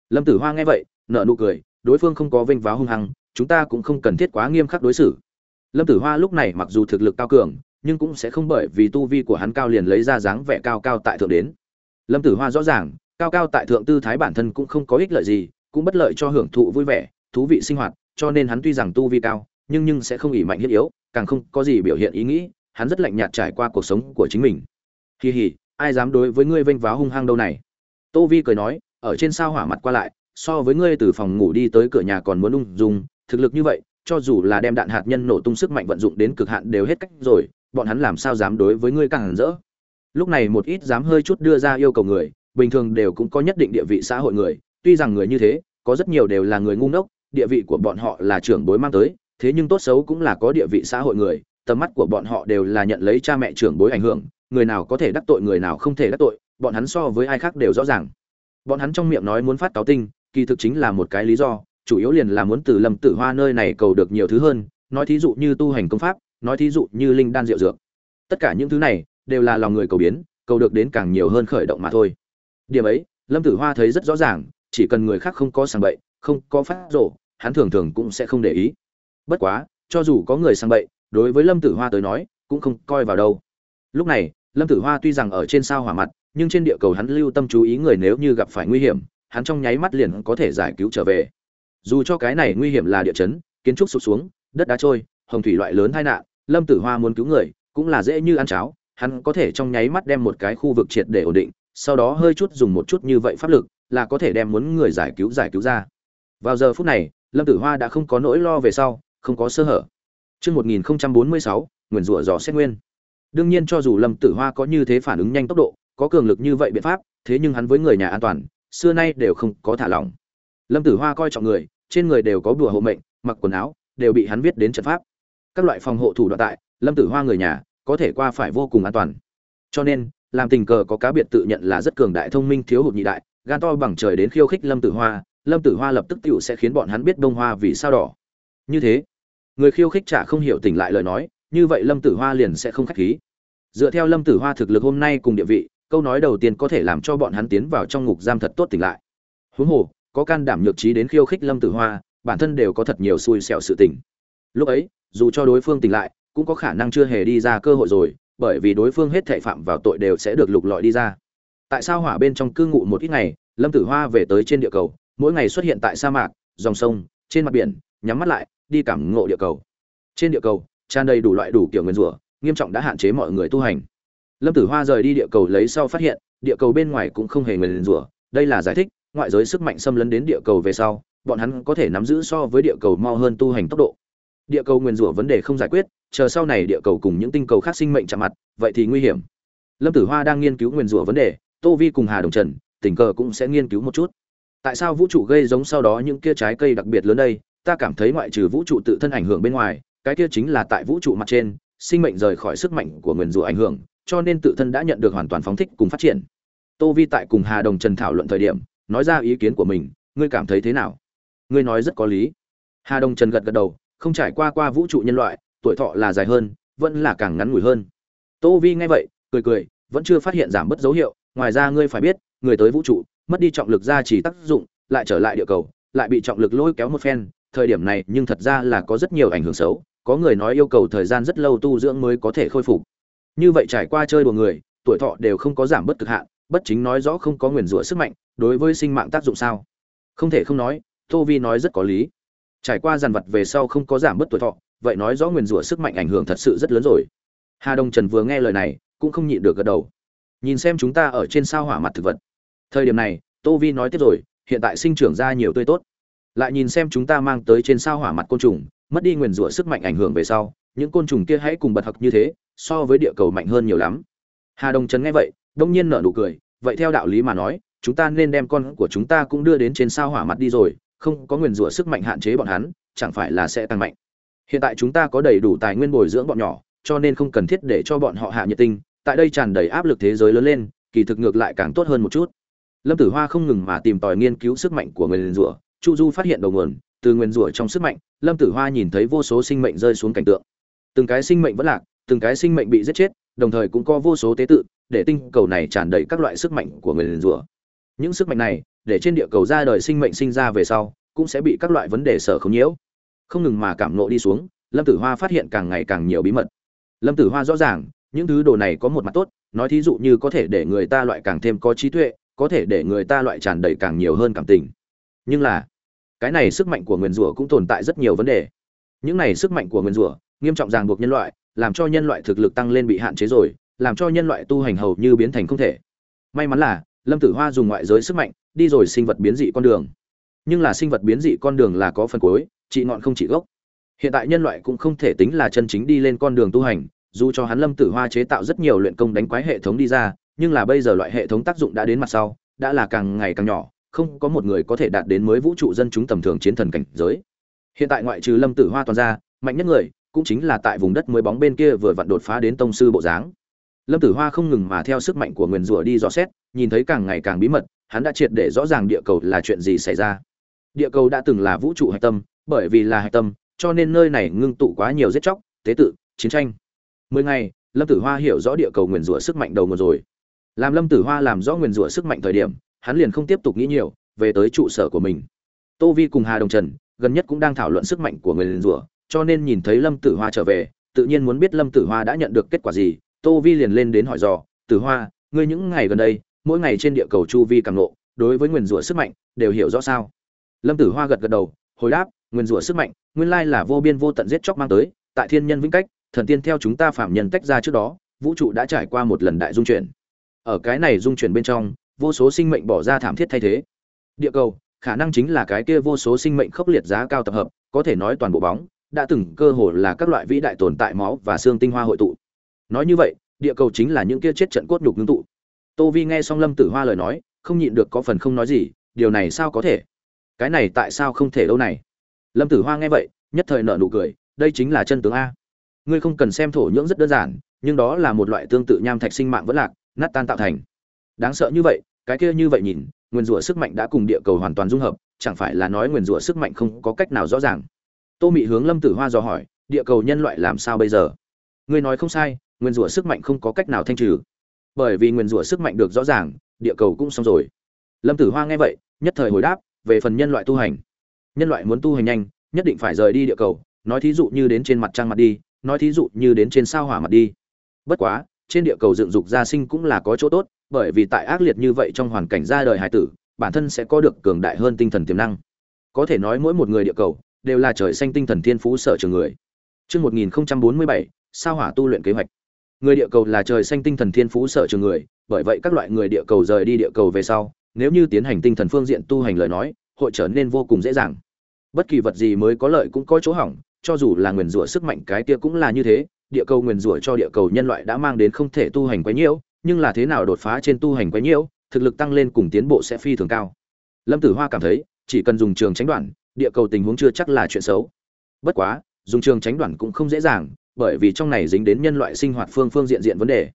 Lâm tử hoa nghe vậy nợ nụ cười, đối phương không có vênh váo hung hăng, chúng ta cũng không cần thiết quá nghiêm khắc đối xử. Lâm tử hoa lúc này mặc dù thực lực cao cường, nhưng cũng sẽ không bởi vì tu vi của hắn cao liền lấy ra dáng vẻ cao cao tại thượng đến. Lâm tử hoa rõ ràng, cao cao tại thượng tư thái bản thân cũng không có ích lợi gì cũng bất lợi cho hưởng thụ vui vẻ, thú vị sinh hoạt, cho nên hắn tuy rằng tu vi cao, nhưng nhưng sẽ không ỉ mạnh hiếp yếu, càng không có gì biểu hiện ý nghĩ, hắn rất lạnh nhạt trải qua cuộc sống của chính mình. Kỳ hỉ ai dám đối với ngươi vênh váo hung hăng đâu này? Tô vi cười nói, ở trên sao hỏa mặt qua lại, so với ngươi từ phòng ngủ đi tới cửa nhà còn muốn ung dung, thực lực như vậy, cho dù là đem đạn hạt nhân nổ tung sức mạnh vận dụng đến cực hạn đều hết cách rồi, bọn hắn làm sao dám đối với ngươi càng hẳn rỡ? Lúc này một ít dám hơi chút đưa ra yêu cầu người, bình thường đều cũng có nhất định địa vị xã hội người tuy rằng người như thế, có rất nhiều đều là người ngu ngốc, địa vị của bọn họ là trưởng bối mang tới, thế nhưng tốt xấu cũng là có địa vị xã hội người, tầm mắt của bọn họ đều là nhận lấy cha mẹ trưởng bối ảnh hưởng, người nào có thể đắc tội người nào không thể đắc tội, bọn hắn so với ai khác đều rõ ràng. Bọn hắn trong miệng nói muốn phát cáo tinh, kỳ thực chính là một cái lý do, chủ yếu liền là muốn từ lâm tử hoa nơi này cầu được nhiều thứ hơn, nói thí dụ như tu hành công pháp, nói thí dụ như linh đan diệu dược. Tất cả những thứ này đều là lòng người cầu biến, cầu được đến càng nhiều hơn khởi động mà thôi. Điểm ấy, lâm tử hoa thấy rất rõ ràng chỉ cần người khác không có sàng bậy, không có phát rổ hắn thường thường cũng sẽ không để ý. Bất quá, cho dù có người sang bậy, đối với lâm tử hoa tới nói, cũng không coi vào đâu. Lúc này, lâm tử hoa tuy rằng ở trên sao hỏa mặt, nhưng trên địa cầu hắn lưu tâm chú ý người nếu như gặp phải nguy hiểm, hắn trong nháy mắt liền có thể giải cứu trở về. Dù cho cái này nguy hiểm là địa chấn, kiến trúc sụp xuống, đất đá trôi, hồng thủy loại lớn tai nạn, lâm tử hoa muốn cứu người, cũng là dễ như ăn cháo, hắn có thể trong nháy mắt đem một cái khu vực triệt để ổn định, sau đó hơi chút dùng một chút như vậy pháp lực là có thể đem muốn người giải cứu giải cứu ra vào giờ phút này lâm tử hoa đã không có nỗi lo về sau không có sơ hở Trước 1046, nguyền rủa dò xét nguyên. Đương nhiên cho dù Lâm Tử Hoa có như thế phản ứng nhanh tốc độ, có cường lực như vậy biện pháp, thế nhưng hắn với người nhà an toàn, xưa nay đều không có thả lỏng. Lâm Tử Hoa coi trọng người, trên người đều có đùa hộ mệnh, mặc quần áo đều bị hắn viết đến trận pháp. Các loại phòng hộ thủ đoạn tại, Lâm Tử Hoa người nhà có thể qua phải vô cùng an toàn. Cho nên, làm tình cờ có cá biệt tự nhận là rất cường đại thông minh thiếu hụt nhị đại, gan to bằng trời đến khiêu khích Lâm Tử Hoa, Lâm Tử Hoa lập tức tiểu sẽ khiến bọn hắn biết bông hoa vì sao đỏ. Như thế, người khiêu khích chả không hiểu tỉnh lại lời nói như vậy lâm tử hoa liền sẽ không khách khí. Dựa theo lâm tử hoa thực lực hôm nay cùng địa vị câu nói đầu tiên có thể làm cho bọn hắn tiến vào trong ngục giam thật tốt tỉnh lại. Huống hồ có can đảm nhược trí đến khiêu khích lâm tử hoa bản thân đều có thật nhiều xui xẻo sự tỉnh lúc ấy dù cho đối phương tỉnh lại cũng có khả năng chưa hề đi ra cơ hội rồi bởi vì đối phương hết thệ phạm vào tội đều sẽ được lục lọi đi ra tại sao hỏa bên trong cư ngụ một ít ngày, lâm tử hoa về tới trên địa cầu, mỗi ngày xuất hiện tại sa mạc, dòng sông, trên mặt biển, nhắm mắt lại, đi cảm ngộ địa cầu. Trên địa cầu, tràn đầy đủ loại đủ kiểu nguyên rủa, nghiêm trọng đã hạn chế mọi người tu hành. Lâm tử hoa rời đi địa cầu lấy sau phát hiện, địa cầu bên ngoài cũng không hề nguyên rủa, đây là giải thích, ngoại giới sức mạnh xâm lấn đến địa cầu về sau, bọn hắn có thể nắm giữ so với địa cầu mau hơn tu hành tốc độ. Địa cầu nguyên rủa vấn đề không giải quyết, chờ sau này địa cầu cùng những tinh cầu khác sinh mệnh chạm mặt, vậy thì nguy hiểm. Lâm tử hoa đang nghiên cứu nguyên rủa vấn đề tô vi cùng hà đồng trần, tình cờ cũng sẽ nghiên cứu một chút. Tại sao vũ trụ gây giống sau đó những kia trái cây đặc biệt lớn đây? Ta cảm thấy ngoại trừ vũ trụ tự thân ảnh hưởng bên ngoài, cái kia chính là tại vũ trụ mặt trên, sinh mệnh rời khỏi sức mạnh của nguyền rủa ảnh hưởng, cho nên tự thân đã nhận được hoàn toàn phóng thích cùng phát triển. Tô vi tại cùng hà đồng trần thảo luận thời điểm, nói ra ý kiến của mình, ngươi cảm thấy thế nào? Ngươi nói rất có lý. Hà đồng trần gật gật đầu, không trải qua qua vũ trụ nhân loại, tuổi thọ là dài hơn, vẫn là càng ngắn ngủi hơn. Tô vi nghe vậy, cười cười, vẫn chưa phát hiện giảm bớt dấu hiệu ngoài ra ngươi phải biết, người tới vũ trụ, mất đi trọng lực ra chỉ tác dụng, lại trở lại địa cầu, lại bị trọng lực lôi kéo một phen, thời điểm này nhưng thật ra là có rất nhiều ảnh hưởng xấu, có người nói yêu cầu thời gian rất lâu tu dưỡng mới có thể khôi phục. Như vậy trải qua chơi đùa người, tuổi thọ đều không có giảm bất cực hạn, bất chính nói rõ không có nguyền rủa sức mạnh, đối với sinh mạng tác dụng sao? Không thể không nói, tô vi nói rất có lý. Trải qua dàn vật về sau không có giảm bất tuổi thọ, vậy nói rõ nguyền rủa sức mạnh ảnh hưởng thật sự rất lớn rồi. Hà đông trần vừa nghe lời này, cũng không nhịn được gật đầu nhìn xem chúng ta ở trên sao hỏa mặt thực vật. Thời điểm này, tô vi nói tiếp rồi, hiện tại sinh trưởng ra nhiều tươi tốt. Lại nhìn xem chúng ta mang tới trên sao hỏa mặt côn trùng, mất đi nguyền rủa sức mạnh ảnh hưởng về sau, những côn trùng kia hãy cùng bật học như thế, so với địa cầu mạnh hơn nhiều lắm. Hà đồng trấn nghe vậy, đông nhiên nở nụ cười, vậy theo đạo lý mà nói, chúng ta nên đem con của chúng ta cũng đưa đến trên sao hỏa mặt đi rồi, không có nguyền rủa sức mạnh hạn chế bọn hắn, chẳng phải là sẽ tăng mạnh. Hiện tại chúng ta có đầy đủ tài nguyên bồi dưỡng bọn nhỏ, cho nên không cần thiết để cho bọn họ hạ nhiệt tinh tại đây tràn đầy áp lực thế giới lớn lên, kỳ thực ngược lại càng tốt hơn một chút. Lâm tử hoa không ngừng mà tìm tòi nghiên cứu sức mạnh của nguyền rủa, chu du phát hiện đầu nguồn, từ nguyền rủa trong sức mạnh, lâm tử hoa nhìn thấy vô số sinh mệnh rơi xuống cảnh tượng. Từng cái sinh mệnh vẫn lạc, từng cái sinh mệnh bị giết chết, đồng thời cũng có vô số tế tự, để tinh cầu này tràn đầy các loại sức mạnh của người liền rủa. Những sức mạnh này, để trên địa cầu ra đời sinh mệnh sinh ra về sau, cũng sẽ bị các loại vấn đề sở không nhiễu. Không ngừng mà cảm nộ đi xuống, lâm tử hoa phát hiện càng ngày càng nhiều bí mật. Lâm tử hoa rõ ràng những thứ đồ này có một mặt tốt, nói thí dụ như có thể để người ta loại càng thêm có trí tuệ, có thể để người ta loại tràn đầy càng nhiều hơn cảm tình. Nhưng là, cái này sức mạnh của nguyên rủa cũng tồn tại rất nhiều vấn đề. Những này sức mạnh của nguyên rủa, nghiêm trọng ràng buộc nhân loại, làm cho nhân loại thực lực tăng lên bị hạn chế rồi, làm cho nhân loại tu hành hầu như biến thành không thể. May mắn là, lâm tử hoa dùng ngoại giới sức mạnh, đi rồi sinh vật biến dị con đường. Nhưng là sinh vật biến dị con đường là có phần cuối trị ngọn không trị gốc. Hiện tại nhân loại cũng không thể tính là chân chính đi lên con đường tu hành dù cho hắn lâm tử hoa chế tạo rất nhiều luyện công đánh quái hệ thống đi ra, nhưng là bây giờ loại hệ thống tác dụng đã đến mặt sau, đã là càng ngày càng nhỏ, không có một người có thể đạt đến mới vũ trụ dân chúng tầm thường chiến thần cảnh giới. Hiện tại ngoại trừ lâm tử hoa toàn ra, mạnh nhất người cũng chính là tại vùng đất mới bóng bên kia vừa vặn đột phá đến tông sư bộ dáng. Lâm tử hoa không ngừng mà theo sức mạnh của nguyền rủa đi dò xét, nhìn thấy càng ngày càng bí mật, hắn đã triệt để rõ ràng địa cầu là chuyện gì xảy ra. Địa cầu đã từng là vũ trụ hạch tâm, bởi vì là hạch tâm, cho nên nơi này ngưng tụ quá nhiều giết chóc, tế tự, chiến tranh mười ngày, lâm tử hoa hiểu rõ địa cầu nguyền rủa sức mạnh đầu nguồn rồi. Làm lâm tử hoa làm rõ nguyền rủa sức mạnh thời điểm, hắn liền không tiếp tục nghĩ nhiều, về tới trụ sở của mình. Tô vi cùng hà đồng trần, gần nhất cũng đang thảo luận sức mạnh của người liền rủa, cho nên nhìn thấy lâm tử hoa trở về, tự nhiên muốn biết lâm tử hoa đã nhận được kết quả gì. Tô vi liền lên đến hỏi dò, tử hoa, ngươi những ngày gần đây, mỗi ngày trên địa cầu chu vi càng lộ, đối với nguyền rủa sức mạnh đều hiểu rõ sao? Lâm tử hoa gật gật đầu, hồi đáp, nguyền rủa sức mạnh, nguyên lai là vô biên vô tận giết chóc mang tới, tại thiên nhân vĩnh cách thần tiên theo chúng ta phạm nhân tách ra trước đó, vũ trụ đã trải qua một lần đại dung chuyển. Ở cái này dung chuyển bên trong, vô số sinh mệnh bỏ ra thảm thiết thay thế. Địa cầu, khả năng chính là cái kia vô số sinh mệnh khốc liệt giá cao tập hợp, có thể nói toàn bộ bóng, đã từng cơ hồ là các loại vĩ đại tồn tại máu và xương tinh hoa hội tụ. Nói như vậy, địa cầu chính là những kia chết trận cốt nhục ngưng tụ. Tô vi nghe xong lâm tử hoa lời nói, không nhịn được có phần không nói gì, điều này sao có thể? Cái này tại sao không thể đâu này? Lâm tử hoa nghe vậy, nhất thời nợ nụ cười, đây chính là chân tướng a ngươi không cần xem thổ nhưỡng rất đơn giản, nhưng đó là một loại tương tự nham thạch sinh mạng vẫn lạc, nát tan tạo thành. Đáng sợ như vậy, cái kia như vậy nhìn, nguyên rủa sức mạnh đã cùng địa cầu hoàn toàn dung hợp, chẳng phải là nói nguyên rủa sức mạnh không có cách nào rõ ràng. Tô mị hướng lâm tử hoa dò hỏi, địa cầu nhân loại làm sao bây giờ? Ngươi nói không sai, nguyên rủa sức mạnh không có cách nào thanh trừ. Bởi vì nguyên rủa sức mạnh được rõ ràng, địa cầu cũng xong rồi. Lâm tử hoa nghe vậy, nhất thời hồi đáp, về phần nhân loại tu hành. Nhân loại muốn tu hành nhanh, nhất định phải rời đi địa cầu, nói thí dụ như đến trên mặt trăng mặt đi nói thí dụ như đến trên sao hỏa mặt đi bất quá trên địa cầu dựng dục gia sinh cũng là có chỗ tốt bởi vì tại ác liệt như vậy trong hoàn cảnh ra đời hải tử bản thân sẽ có được cường đại hơn tinh thần tiềm năng có thể nói mỗi một người địa cầu đều là trời xanh tinh thần thiên phú sở trường người Trước 1047, sao hỏa tu luyện kế hoạch. Người địa cầu là trời xanh tinh thần thiên phú sở trường người, bởi vậy các loại người địa cầu rời đi địa cầu về sau, nếu như tiến hành tinh thần phương diện tu hành lời nói, hội trở nên vô cùng dễ dàng. Bất kỳ vật gì mới có lợi cũng có chỗ hỏng, cho dù là nguyên rủa sức mạnh cái kia cũng là như thế, địa cầu nguyên rủa cho địa cầu nhân loại đã mang đến không thể tu hành quá nhiễu, nhưng là thế nào đột phá trên tu hành quá nhiễu, thực lực tăng lên cùng tiến bộ sẽ phi thường cao. Lâm Tử Hoa cảm thấy, chỉ cần dùng trường tránh đoạn, địa cầu tình huống chưa chắc là chuyện xấu. Bất quá, dùng trường tránh đoạn cũng không dễ dàng, bởi vì trong này dính đến nhân loại sinh hoạt phương phương diện diện vấn đề.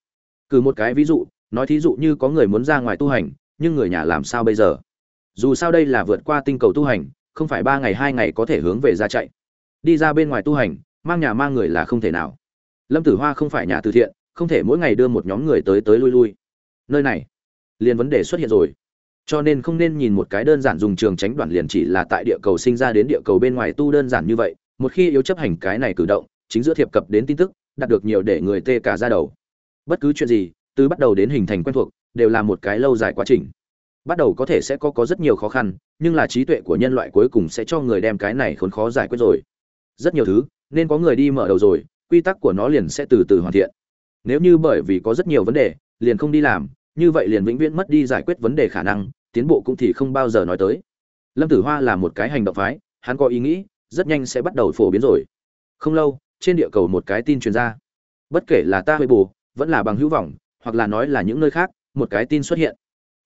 Cứ một cái ví dụ, nói thí dụ như có người muốn ra ngoài tu hành, nhưng người nhà làm sao bây giờ? Dù sao đây là vượt qua tinh cầu tu hành, không phải ba ngày hai ngày có thể hướng về ra chạy. Đi ra bên ngoài tu hành, mang nhà mang người là không thể nào. Lâm Tử Hoa không phải nhà từ thiện, không thể mỗi ngày đưa một nhóm người tới tới lui lui. Nơi này, liền vấn đề xuất hiện rồi. Cho nên không nên nhìn một cái đơn giản dùng trường tránh đoạn liền chỉ là tại địa cầu sinh ra đến địa cầu bên ngoài tu đơn giản như vậy, một khi yếu chấp hành cái này cử động, chính giữa thiệp cập đến tin tức đạt được nhiều để người tê cả ra đầu bất cứ chuyện gì từ bắt đầu đến hình thành quen thuộc đều là một cái lâu dài quá trình bắt đầu có thể sẽ có có rất nhiều khó khăn nhưng là trí tuệ của nhân loại cuối cùng sẽ cho người đem cái này khốn khó giải quyết rồi rất nhiều thứ, nên có người đi mở đầu rồi, quy tắc của nó liền sẽ từ từ hoàn thiện. Nếu như bởi vì có rất nhiều vấn đề, liền không đi làm, như vậy liền vĩnh viễn mất đi giải quyết vấn đề khả năng, tiến bộ cũng thì không bao giờ nói tới. Lâm tử hoa là một cái hành động phái, hắn có ý nghĩ, rất nhanh sẽ bắt đầu phổ biến rồi. Không lâu, trên địa cầu một cái tin truyền ra. Bất kể là ta hơi bù vẫn là bằng hữu vọng, hoặc là nói là những nơi khác, một cái tin xuất hiện.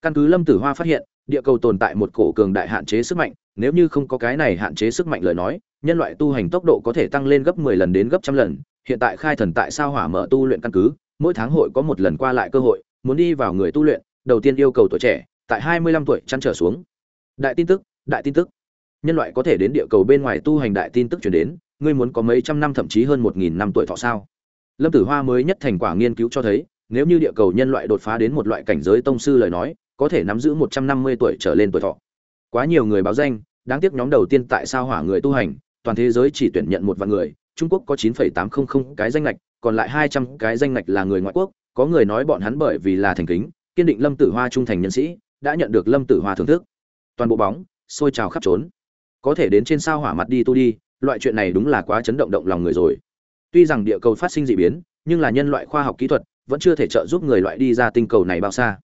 Căn cứ lâm tử hoa phát hiện, địa cầu tồn tại một cổ cường đại hạn chế sức mạnh nếu như không có cái này hạn chế sức mạnh lời nói, nhân loại tu hành tốc độ có thể tăng lên gấp 10 lần đến gấp trăm lần. Hiện tại khai thần tại sao hỏa mở tu luyện căn cứ, mỗi tháng hội có một lần qua lại cơ hội, muốn đi vào người tu luyện, đầu tiên yêu cầu tuổi trẻ, tại 25 tuổi chăn trở xuống. Đại tin tức, đại tin tức. Nhân loại có thể đến địa cầu bên ngoài tu hành đại tin tức chuyển đến, ngươi muốn có mấy trăm năm thậm chí hơn một nghìn năm tuổi thọ sao? Lâm tử hoa mới nhất thành quả nghiên cứu cho thấy, nếu như địa cầu nhân loại đột phá đến một loại cảnh giới tông sư lời nói, có thể nắm giữ một trăm năm mươi tuổi trở lên tuổi thọ. Quá nhiều người báo danh đáng tiếc nhóm đầu tiên tại sao hỏa người tu hành, toàn thế giới chỉ tuyển nhận một vạn người, trung quốc có chín phẩy tám không không cái danh lệch còn lại hai trăm cái danh lệch là người ngoại quốc, có người nói bọn hắn bởi vì là thành kính, kiên định lâm tử hoa trung thành nhân sĩ, đã nhận được lâm tử hoa thưởng thức. Toàn bộ bóng, xôi trào khắp trốn. Có thể đến trên sao hỏa mặt đi tu đi, loại chuyện này đúng là quá chấn động động lòng người rồi. Tuy rằng địa cầu phát sinh dị biến, nhưng là nhân loại khoa học kỹ thuật vẫn chưa thể trợ giúp người loại đi ra tinh cầu này bao xa.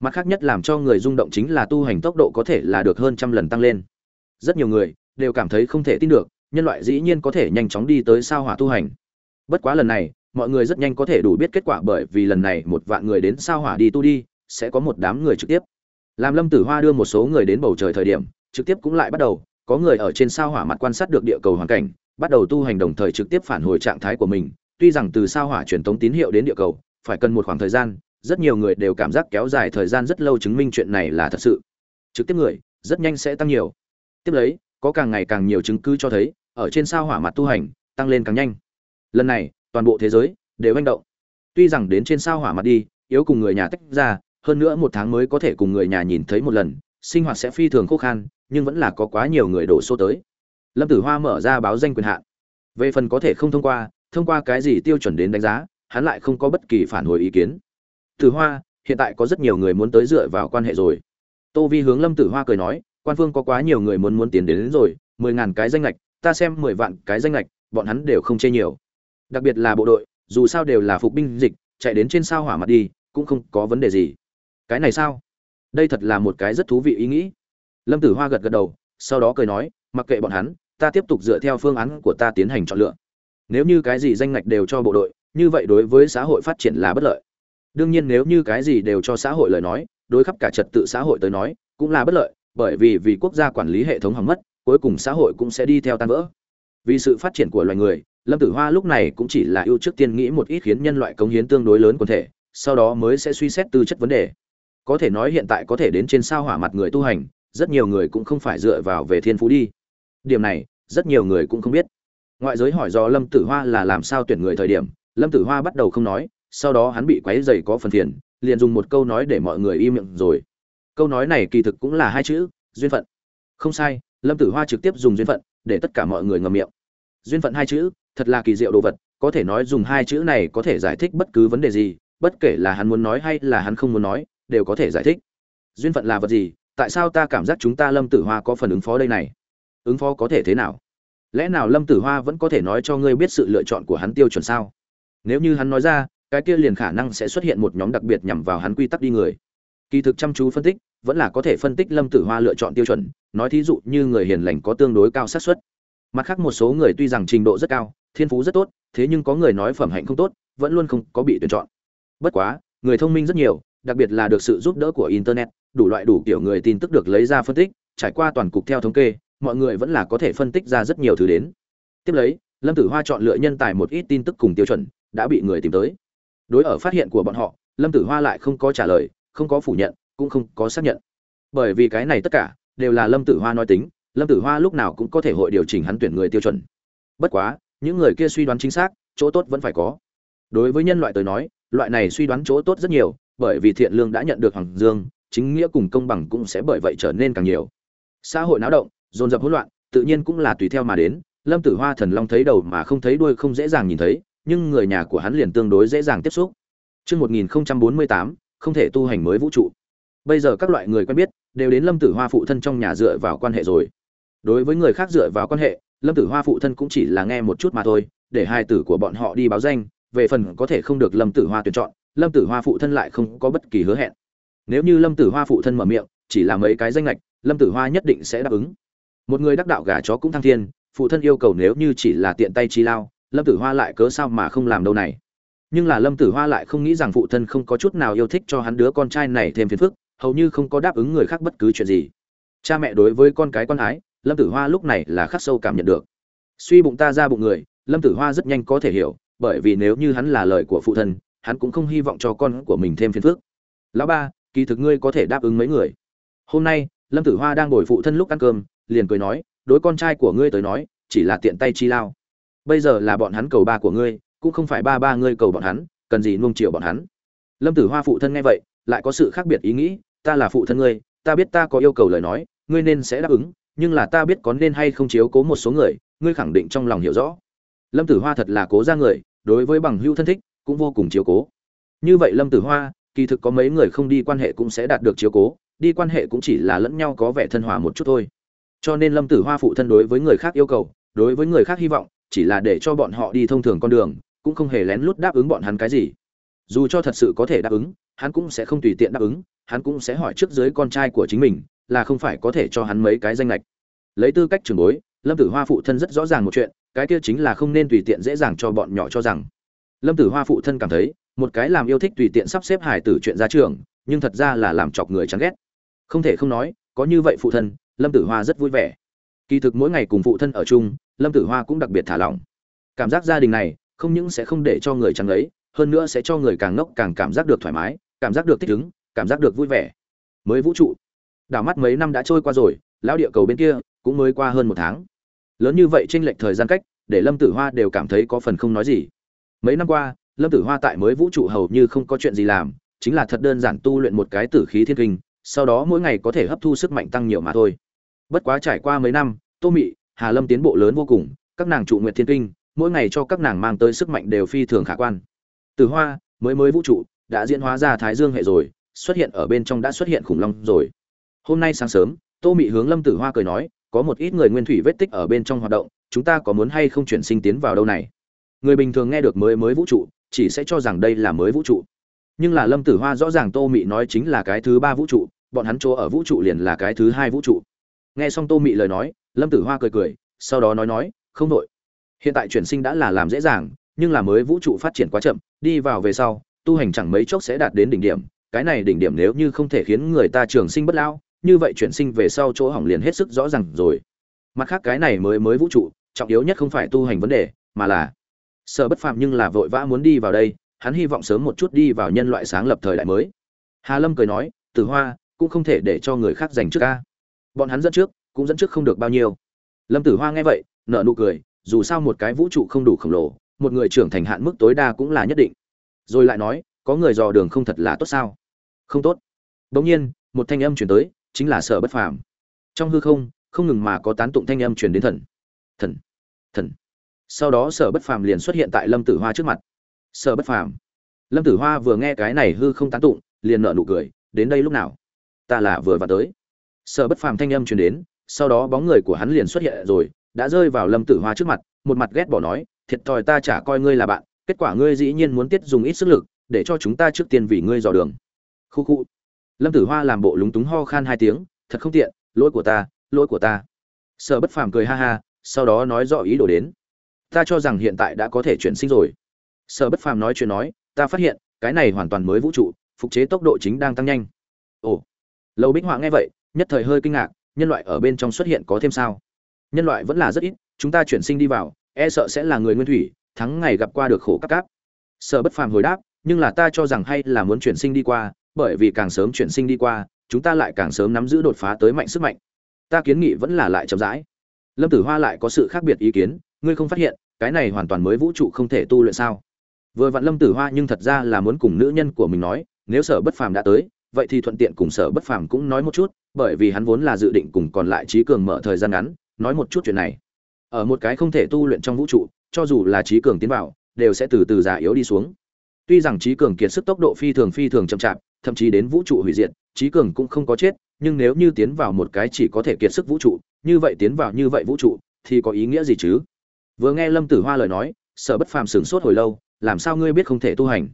Mặt khác nhất làm cho người rung động chính là tu hành tốc độ có thể là được hơn trăm lần tăng lên rất nhiều người đều cảm thấy không thể tin được, nhân loại dĩ nhiên có thể nhanh chóng đi tới sao hỏa tu hành. Bất quá lần này, mọi người rất nhanh có thể đủ biết kết quả bởi vì lần này một vạn người đến sao hỏa đi tu đi, sẽ có một đám người trực tiếp. Làm lâm tử hoa đưa một số người đến bầu trời thời điểm, trực tiếp cũng lại bắt đầu, có người ở trên sao hỏa mặt quan sát được địa cầu hoàn cảnh, bắt đầu tu hành đồng thời trực tiếp phản hồi trạng thái của mình. Tuy rằng từ sao hỏa truyền tống tín hiệu đến địa cầu, phải cần một khoảng thời gian, rất nhiều người đều cảm giác kéo dài thời gian rất lâu chứng minh chuyện này là thật sự. Trực tiếp người rất nhanh sẽ tăng nhiều tiếp lấy, có càng ngày càng nhiều chứng cứ cho thấy, ở trên sao hỏa mặt tu hành, tăng lên càng nhanh. Lần này, toàn bộ thế giới đều manh động. Tuy rằng đến trên sao hỏa mặt đi, yếu cùng người nhà tách ra, hơn nữa một tháng mới có thể cùng người nhà nhìn thấy một lần, sinh hoạt sẽ phi thường khô khan, nhưng vẫn là có quá nhiều người đổ xô tới. Lâm tử hoa mở ra báo danh quyền hạn. Về phần có thể không thông qua thông qua cái gì tiêu chuẩn đến đánh giá, hắn lại không có bất kỳ phản hồi ý kiến. Tử hoa, hiện tại có rất nhiều người muốn tới dựa vào quan hệ rồi. Tô vi hướng lâm tử hoa cười nói quan phương có quá nhiều người muốn muốn tiến đến, đến rồi mười ngàn cái danh lệch ta xem mười vạn cái danh lệch bọn hắn đều không chê nhiều. Đặc biệt là bộ đội dù sao đều là phục binh dịch chạy đến trên sao hỏa mặt đi cũng không có vấn đề gì. Cái này sao? Đây thật là một cái rất thú vị ý nghĩ. Lâm tử hoa gật gật đầu sau đó cười nói mặc kệ bọn hắn ta tiếp tục dựa theo phương án của ta tiến hành chọn lựa. Nếu như cái gì danh ngạch đều cho bộ đội như vậy đối với xã hội phát triển là bất lợi. Đương nhiên nếu như cái gì đều cho xã hội lời nói đối khắp cả trật tự xã hội tới nói cũng là bất lợi bởi vì vì quốc gia quản lý hệ thống hỏng mất, cuối cùng xã hội cũng sẽ đi theo tan vỡ. Vì sự phát triển của loài người, lâm tử hoa lúc này cũng chỉ là ưu trước tiên nghĩ một ít khiến nhân loại cống hiến tương đối lớn quần thể, sau đó mới sẽ suy xét tư chất vấn đề. Có thể nói hiện tại có thể đến trên sao hỏa mặt người tu hành, rất nhiều người cũng không phải dựa vào về thiên phú đi. Điểm này, rất nhiều người cũng không biết. Ngoại giới hỏi do lâm tử hoa là làm sao tuyển người thời điểm, lâm tử hoa bắt đầu không nói, sau đó hắn bị quấy dày có phần phiền, liền dùng một câu nói để mọi người im miệng rồi câu nói này kỳ thực cũng là hai chữ, duyên phận. Không sai, lâm tử hoa trực tiếp dùng duyên phận để tất cả mọi người ngầm miệng. Duyên phận hai chữ, thật là kỳ diệu đồ vật, có thể nói dùng hai chữ này có thể giải thích bất cứ vấn đề gì, bất kể là hắn muốn nói hay là hắn không muốn nói, đều có thể giải thích. Duyên phận là vật gì, tại sao ta cảm giác chúng ta lâm tử hoa có phần ứng phó đây này? Ứng phó có thể thế nào? Lẽ nào lâm tử hoa vẫn có thể nói cho ngươi biết sự lựa chọn của hắn tiêu chuẩn sao? Nếu như hắn nói ra, cái kia liền khả năng sẽ xuất hiện một nhóm đặc biệt nhằm vào hắn quy tắc đi người kỳ thực chăm chú phân tích, vẫn là có thể phân tích lâm tử hoa lựa chọn tiêu chuẩn, nói thí dụ như người hiền lành có tương đối cao xác suất. Mặt khác một số người tuy rằng trình độ rất cao, thiên phú rất tốt, thế nhưng có người nói phẩm hạnh không tốt, vẫn luôn không có bị tuyển chọn. Bất quá, người thông minh rất nhiều, đặc biệt là được sự giúp đỡ của internet, đủ loại đủ kiểu người tin tức được lấy ra phân tích, trải qua toàn cục theo thống kê, mọi người vẫn là có thể phân tích ra rất nhiều thứ đến. Tiếp lấy, lâm tử hoa chọn lựa nhân tài một ít tin tức cùng tiêu chuẩn, đã bị người tìm tới. Đối ở phát hiện của bọn họ, lâm tử hoa lại không có trả lời không có phủ nhận cũng không có xác nhận. Bởi vì cái này tất cả đều là lâm tử hoa nói tính lâm tử hoa lúc nào cũng có thể hội điều chỉnh hắn tuyển người tiêu chuẩn. Bất quá những người kia suy đoán chính xác chỗ tốt vẫn phải có. Đối với nhân loại tới nói loại này suy đoán chỗ tốt rất nhiều bởi vì thiện lương đã nhận được hoàng dương chính nghĩa cùng công bằng cũng sẽ bởi vậy trở nên càng nhiều. Xã hội náo động dồn dập hỗn loạn tự nhiên cũng là tùy theo mà đến lâm tử hoa thần long thấy đầu mà không thấy đuôi không dễ dàng nhìn thấy nhưng người nhà của hắn liền tương đối dễ dàng tiếp xúc. Trước 1048, không thể tu hành mới vũ trụ. Bây giờ các loại người quen biết đều đến Lâm Tử Hoa phụ thân trong nhà dựa vào quan hệ rồi. Đối với người khác dựa vào quan hệ, Lâm Tử Hoa phụ thân cũng chỉ là nghe một chút mà thôi, để hai tử của bọn họ đi báo danh, về phần có thể không được Lâm Tử Hoa tuyển chọn, Lâm Tử Hoa phụ thân lại không có bất kỳ hứa hẹn. Nếu như Lâm Tử Hoa phụ thân mở miệng, chỉ là mấy cái danh lệch Lâm Tử Hoa nhất định sẽ đáp ứng. Một người đắc đạo gà chó cũng thăng thiên, phụ thân yêu cầu nếu như chỉ là tiện tay chi lao, Lâm Tử Hoa lại cớ sao mà không làm đâu này nhưng là lâm tử hoa lại không nghĩ rằng phụ thân không có chút nào yêu thích cho hắn đứa con trai này thêm phiền phức, hầu như không có đáp ứng người khác bất cứ chuyện gì. Cha mẹ đối với con cái con ái, lâm tử hoa lúc này là khắc sâu cảm nhận được. Suy bụng ta ra bụng người, lâm tử hoa rất nhanh có thể hiểu, bởi vì nếu như hắn là lời của phụ thân, hắn cũng không hy vọng cho con của mình thêm phiền phức. Lão ba, kỳ thực ngươi có thể đáp ứng mấy người. Hôm nay, lâm tử hoa đang ngồi phụ thân lúc ăn cơm, liền cười nói, đối con trai của ngươi tới nói, chỉ là tiện tay chi lao. Bây giờ là bọn hắn cầu ba của ngươi cũng không phải ba ba ngươi cầu bọn hắn, cần gì nuông chiều bọn hắn. Lâm tử hoa phụ thân nghe vậy, lại có sự khác biệt ý nghĩ, ta là phụ thân ngươi, ta biết ta có yêu cầu lời nói, ngươi nên sẽ đáp ứng, nhưng là ta biết có nên hay không chiếu cố một số người, ngươi khẳng định trong lòng hiểu rõ. Lâm tử hoa thật là cố ra người, đối với bằng hữu thân thích, cũng vô cùng chiếu cố. Như vậy lâm tử hoa, kỳ thực có mấy người không đi quan hệ cũng sẽ đạt được chiếu cố, đi quan hệ cũng chỉ là lẫn nhau có vẻ thân hòa một chút thôi. Cho nên lâm tử hoa phụ thân đối với người khác yêu cầu, đối với người khác hy vọng chỉ là để cho bọn họ đi thông thường con đường, cũng không hề lén lút đáp ứng bọn hắn cái gì. Dù cho thật sự có thể đáp ứng, hắn cũng sẽ không tùy tiện đáp ứng, hắn cũng sẽ hỏi trước dưới con trai của chính mình, là không phải có thể cho hắn mấy cái danh lệch. Lấy tư cách trường bối, lâm tử hoa phụ thân rất rõ ràng một chuyện, cái kia chính là không nên tùy tiện dễ dàng cho bọn nhỏ cho rằng. Lâm tử hoa phụ thân cảm thấy, một cái làm yêu thích tùy tiện sắp xếp hài tử chuyện ra trường, nhưng thật ra là làm chọc người chán ghét. Không thể không nói, có như vậy phụ thân, lâm tử hoa rất vui vẻ. Kỳ thực mỗi ngày cùng phụ thân ở chung lâm tử hoa cũng đặc biệt thả lỏng. Cảm giác gia đình này không những sẽ không để cho người chẳng lấy hơn nữa sẽ cho người càng ngốc càng cảm giác được thoải mái, cảm giác được thích ứng, cảm giác được vui vẻ. Mới vũ trụ. Đảo mắt mấy năm đã trôi qua rồi, lão địa cầu bên kia cũng mới qua hơn một tháng. Lớn như vậy tranh lệch thời gian cách, để lâm tử hoa đều cảm thấy có phần không nói gì. Mấy năm qua, lâm tử hoa tại mới vũ trụ hầu như không có chuyện gì làm, chính là thật đơn giản tu luyện một cái tử khí thiên kinh, sau đó mỗi ngày có thể hấp thu sức mạnh tăng nhiều mà thôi. Bất quá trải qua mấy năm, tô mị hà lâm tiến bộ lớn vô cùng, các nàng trụ Nguyệt thiên kinh, mỗi ngày cho các nàng mang tới sức mạnh đều phi thường khả quan. Từ hoa, mới mới vũ trụ, đã diễn hóa ra thái dương hệ rồi, xuất hiện ở bên trong đã xuất hiện khủng long rồi. Hôm nay sáng sớm, tô mị hướng lâm tử hoa cười nói, có một ít người nguyên thủy vết tích ở bên trong hoạt động, chúng ta có muốn hay không chuyển sinh tiến vào đâu này? Người bình thường nghe được mới mới vũ trụ, chỉ sẽ cho rằng đây là mới vũ trụ. Nhưng là lâm tử hoa rõ ràng tô mị nói chính là cái thứ ba vũ trụ, bọn hắn chỗ ở vũ trụ liền là cái thứ hai vũ trụ. Nghe xong tô mị lời nói lâm tử hoa cười cười, sau đó nói nói, không đội hiện tại chuyển sinh đã là làm dễ dàng, nhưng là mới vũ trụ phát triển quá chậm, đi vào về sau, tu hành chẳng mấy chốc sẽ đạt đến đỉnh điểm. Cái này đỉnh điểm nếu như không thể khiến người ta trường sinh bất lao như vậy chuyển sinh về sau chỗ hỏng liền hết sức rõ ràng rồi. Mặt khác cái này mới mới vũ trụ, trọng yếu nhất không phải tu hành vấn đề, mà là sợ bất phạm nhưng là vội vã muốn đi vào đây, hắn hy vọng sớm một chút đi vào nhân loại sáng lập thời đại mới. Hà lâm cười nói, Tử hoa, cũng không thể để cho người khác giành trước ca. Bọn hắn dẫn trước cũng dẫn trước không được bao nhiêu. Lâm tử hoa nghe vậy nợ nụ cười, dù sao một cái vũ trụ không đủ khổng lồ, một người trưởng thành hạn mức tối đa cũng là nhất định. Rồi lại nói, có người dò đường không thật là tốt sao? Không tốt. Đ ỗ n g nhiên, một thanh âm chuyển tới, chính là sở bất phàm. Trong hư không không ngừng mà có tán tụng thanh âm truyền đến thần. Thần. Thần. Sau đó sở bất phàm liền xuất hiện tại lâm tử hoa trước mặt. Sở bất phàm. Lâm tử hoa vừa nghe cái này hư không tán tụng, liền nợ nụ cười, đến đây lúc nào? Ta là vừa và tới. Sở bất phàm thanh âm truyền đến sau đó bóng người của hắn liền xuất hiện rồi, đã rơi vào lâm tử hoa trước mặt, một mặt ghét bỏ nói, thiệt thòi ta chả coi ngươi là bạn, kết quả ngươi dĩ nhiên muốn tiết dùng ít sức lực, để cho chúng ta trước tiên vì ngươi dò đường. Khu khu. Lâm tử hoa làm bộ lúng túng ho khan hai tiếng, thật không tiện, lỗi của ta, lỗi của ta. Sợ bất phàm cười ha ha, sau đó nói rõ ý đồ đến. Ta cho rằng hiện tại đã có thể chuyển sinh rồi. Sợ bất phàm nói chuyện nói, ta phát hiện, cái này hoàn toàn mới vũ trụ, phục chế tốc độ chính đang tăng nhanh. Ồ. Lâu bích họa nghe vậy, nhất thời hơi kinh ngạc nhân loại ở bên trong xuất hiện có thêm sao? Nhân loại vẫn là rất ít, chúng ta chuyển sinh đi vào e sợ sẽ là người nguyên thủy, thắng ngày gặp qua được khổ các cáp sợ bất phàm hồi đáp, nhưng là ta cho rằng hay là muốn chuyển sinh đi qua, bởi vì càng sớm chuyển sinh đi qua, chúng ta lại càng sớm nắm giữ đột phá tới mạnh sức mạnh. Ta kiến nghị vẫn là lại chậm rãi. Lâm tử hoa lại có sự khác biệt ý kiến, ngươi không phát hiện, cái này hoàn toàn mới vũ trụ không thể tu luyện sao? Vừa vặn lâm tử hoa nhưng thật ra là muốn cùng nữ nhân của mình nói, nếu sở bất phàm đã tới, vậy thì thuận tiện cùng sở bất phàm cũng nói một chút bởi vì hắn vốn là dự định cùng còn lại trí cường mở thời gian ngắn, nói một chút chuyện này. Ở một cái không thể tu luyện trong vũ trụ, cho dù là trí cường tiến vào, đều sẽ từ từ già yếu đi xuống. Tuy rằng trí cường kiệt sức tốc độ phi thường phi thường chậm chạp, thậm chí đến vũ trụ hủy diệt, trí cường cũng không có chết, nhưng nếu như tiến vào một cái chỉ có thể kiệt sức vũ trụ, như vậy tiến vào như vậy vũ trụ, thì có ý nghĩa gì chứ? Vừa nghe lâm tử hoa lời nói sở bất phàm sửng sốt hồi lâu, làm sao ngươi biết không thể tu hành?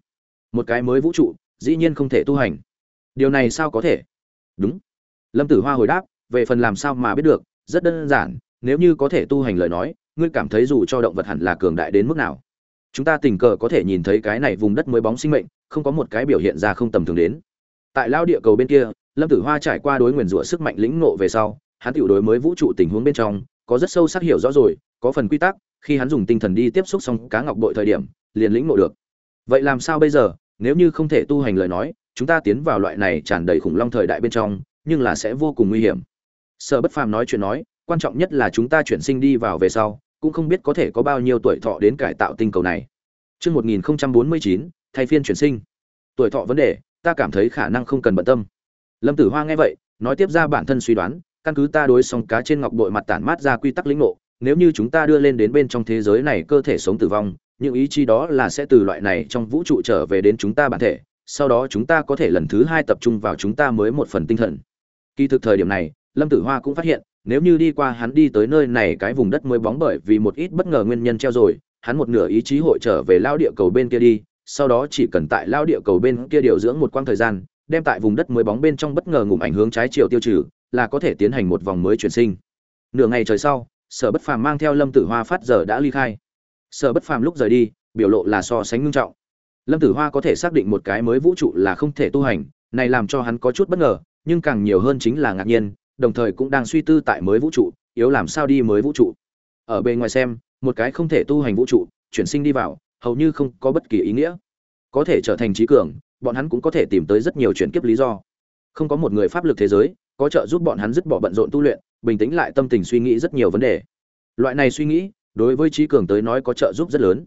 Một cái mới vũ trụ, dĩ nhiên không thể tu hành. Điều này sao có thể? Đúng lâm tử hoa hồi đáp, về phần làm sao mà biết được, rất đơn giản, nếu như có thể tu hành lời nói, ngươi cảm thấy dù cho động vật hẳn là cường đại đến mức nào. Chúng ta tình cờ có thể nhìn thấy cái này vùng đất mới bóng sinh mệnh, không có một cái biểu hiện ra không tầm thường đến. Tại lao địa cầu bên kia, lâm tử hoa trải qua đối nguyền rủa sức mạnh lĩnh nộ về sau, hắn tiểu đối mới vũ trụ tình huống bên trong, có rất sâu sắc hiểu rõ rồi, có phần quy tắc, khi hắn dùng tinh thần đi tiếp xúc xong cá ngọc bội thời điểm, liền lĩnh nộ được. Vậy làm sao bây giờ, nếu như không thể tu hành lời nói, chúng ta tiến vào loại này tràn đầy khủng long thời đại bên trong nhưng là sẽ vô cùng nguy hiểm sở bất phàm nói chuyện nói quan trọng nhất là chúng ta chuyển sinh đi vào về sau cũng không biết có thể có bao nhiêu tuổi thọ đến cải tạo tinh cầu này Trước 1049, thay phiên chuyển sinh. Tuổi thọ vấn đề, ta cảm thấy khả năng không cần bận tâm. Lâm Tử Hoa nghe vậy, nói tiếp ra bản thân suy đoán, căn cứ ta đối song cá trên ngọc bội mặt tản mát ra quy tắc lĩnh ngộ, nếu như chúng ta đưa lên đến bên trong thế giới này cơ thể sống tử vong, những ý chí đó là sẽ từ loại này trong vũ trụ trở về đến chúng ta bản thể, sau đó chúng ta có thể lần thứ hai tập trung vào chúng ta mới một phần tinh thần. Kỳ thực thời điểm này, Lâm Tử Hoa cũng phát hiện, nếu như đi qua hắn đi tới nơi này cái vùng đất mới bóng bởi vì một ít bất ngờ nguyên nhân treo rồi, hắn một nửa ý chí hội trở về lao địa cầu bên kia đi, sau đó chỉ cần tại lao địa cầu bên kia điều dưỡng một quãng thời gian, đem tại vùng đất mới bóng bên trong bất ngờ ngủm ảnh hướng trái chiều tiêu trừ, là có thể tiến hành một vòng mới chuyển sinh. nửa ngày trời sau sở bất phàm mang theo lâm tử hoa phát giờ đã ly khai sở bất phàm lúc rời đi biểu lộ là so sánh nghiêm trọng lâm tử hoa có thể xác định một cái mới vũ trụ là không thể tu hành này làm cho hắn có chút bất ngờ nhưng càng nhiều hơn chính là ngạc nhiên, đồng thời cũng đang suy tư tại mới vũ trụ, yếu làm sao đi mới vũ trụ. Ở bên ngoài xem, một cái không thể tu hành vũ trụ, chuyển sinh đi vào, hầu như không có bất kỳ ý nghĩa. Có thể trở thành trí cường, bọn hắn cũng có thể tìm tới rất nhiều chuyển kiếp lý do. Không có một người pháp lực thế giới, có trợ giúp bọn hắn dứt bỏ bận rộn tu luyện, bình tĩnh lại tâm tình suy nghĩ rất nhiều vấn đề. Loại này suy nghĩ, đối với trí cường tới nói có trợ giúp rất lớn.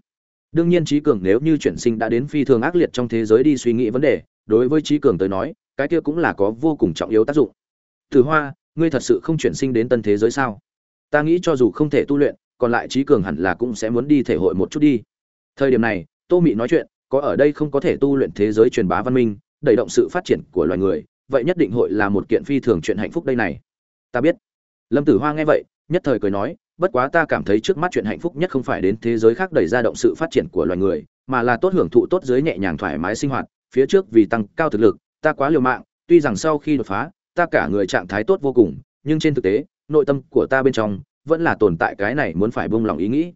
Đương nhiên trí cường nếu như chuyển sinh đã đến phi thường ác liệt trong thế giới đi suy nghĩ vấn đề đối với trí cường tới nói, cái kia cũng là có vô cùng trọng yếu tác dụng. Từ hoa, ngươi thật sự không chuyển sinh đến tân thế giới sao? Ta nghĩ cho dù không thể tu luyện, còn lại trí cường hẳn là cũng sẽ muốn đi thể hội một chút đi. Thời điểm này, tô mị nói chuyện, có ở đây không có thể tu luyện thế giới truyền bá văn minh, đẩy động sự phát triển của loài người, vậy nhất định hội là một kiện phi thường chuyện hạnh phúc đây này. Ta biết. Lâm tử hoa nghe vậy, nhất thời cười nói, bất quá ta cảm thấy trước mắt chuyện hạnh phúc nhất không phải đến thế giới khác đẩy ra động sự phát triển của loài người, mà là tốt hưởng thụ tốt dưới nhẹ nhàng thoải mái sinh hoạt phía trước vì tăng cao thực lực, ta quá liều mạng, tuy rằng sau khi đột phá, ta cả người trạng thái tốt vô cùng, nhưng trên thực tế, nội tâm của ta bên trong vẫn là tồn tại cái này muốn phải buông lòng ý nghĩ.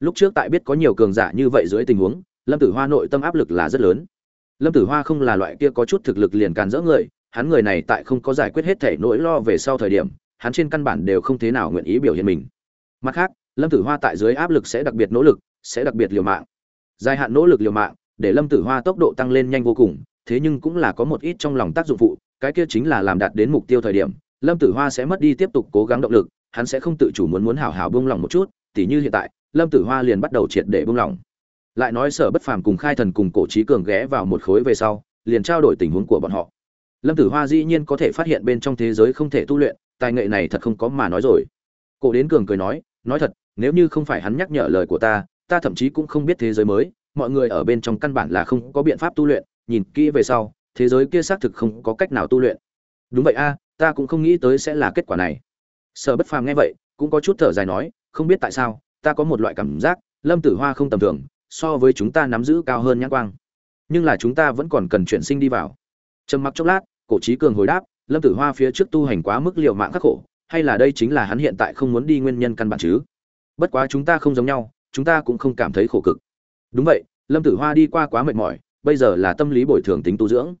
Lúc trước tại biết có nhiều cường giả như vậy dưới tình huống, lâm tử hoa nội tâm áp lực là rất lớn. Lâm tử hoa không là loại kia có chút thực lực liền càn rỡ người, hắn người này tại không có giải quyết hết thể nỗi lo về sau thời điểm, hắn trên căn bản đều không thế nào nguyện ý biểu hiện mình. Mặt khác, lâm tử hoa tại dưới áp lực sẽ đặc biệt nỗ lực, sẽ đặc biệt liều mạng. Dài hạn nỗ lực liều mạng để lâm tử hoa tốc độ tăng lên nhanh vô cùng, thế nhưng cũng là có một ít trong lòng tác dụng phụ, cái kia chính là làm đạt đến mục tiêu thời điểm, lâm tử hoa sẽ mất đi tiếp tục cố gắng động lực, hắn sẽ không tự chủ muốn muốn hảo hảo buông lỏng một chút, tỉ như hiện tại, lâm tử hoa liền bắt đầu triệt để buông lỏng lại nói sở bất phàm cùng khai thần cùng cổ trí cường ghé vào một khối về sau, liền trao đổi tình huống của bọn họ. Lâm tử hoa dĩ nhiên có thể phát hiện bên trong thế giới không thể tu luyện, tài nghệ này thật không có mà nói rồi. Cổ đến cường cười nói nói thật, nếu như không phải hắn nhắc nhở lời của ta ta thậm chí cũng không biết thế giới mới mọi người ở bên trong căn bản là không có biện pháp tu luyện, nhìn kỹ về sau, thế giới kia xác thực không có cách nào tu luyện. Đúng vậy a, ta cũng không nghĩ tới sẽ là kết quả này. Sở bất phàm nghe vậy, cũng có chút thở dài nói, không biết tại sao, ta có một loại cảm giác, lâm tử hoa không tầm thường, so với chúng ta nắm giữ cao hơn nhãn quang. Nhưng là chúng ta vẫn còn cần chuyển sinh đi vào. Trầm mặc chốc lát, cổ trí cường hồi đáp, lâm tử hoa phía trước tu hành quá mức liệu mạng khắc khổ, hay là đây chính là hắn hiện tại không muốn đi nguyên nhân căn bản chứ? Bất quá chúng ta không giống nhau, chúng ta cũng không cảm thấy khổ cực đúng vậy, lâm tử hoa đi qua quá mệt mỏi, bây giờ là tâm lý bồi thường tính tu dưỡng.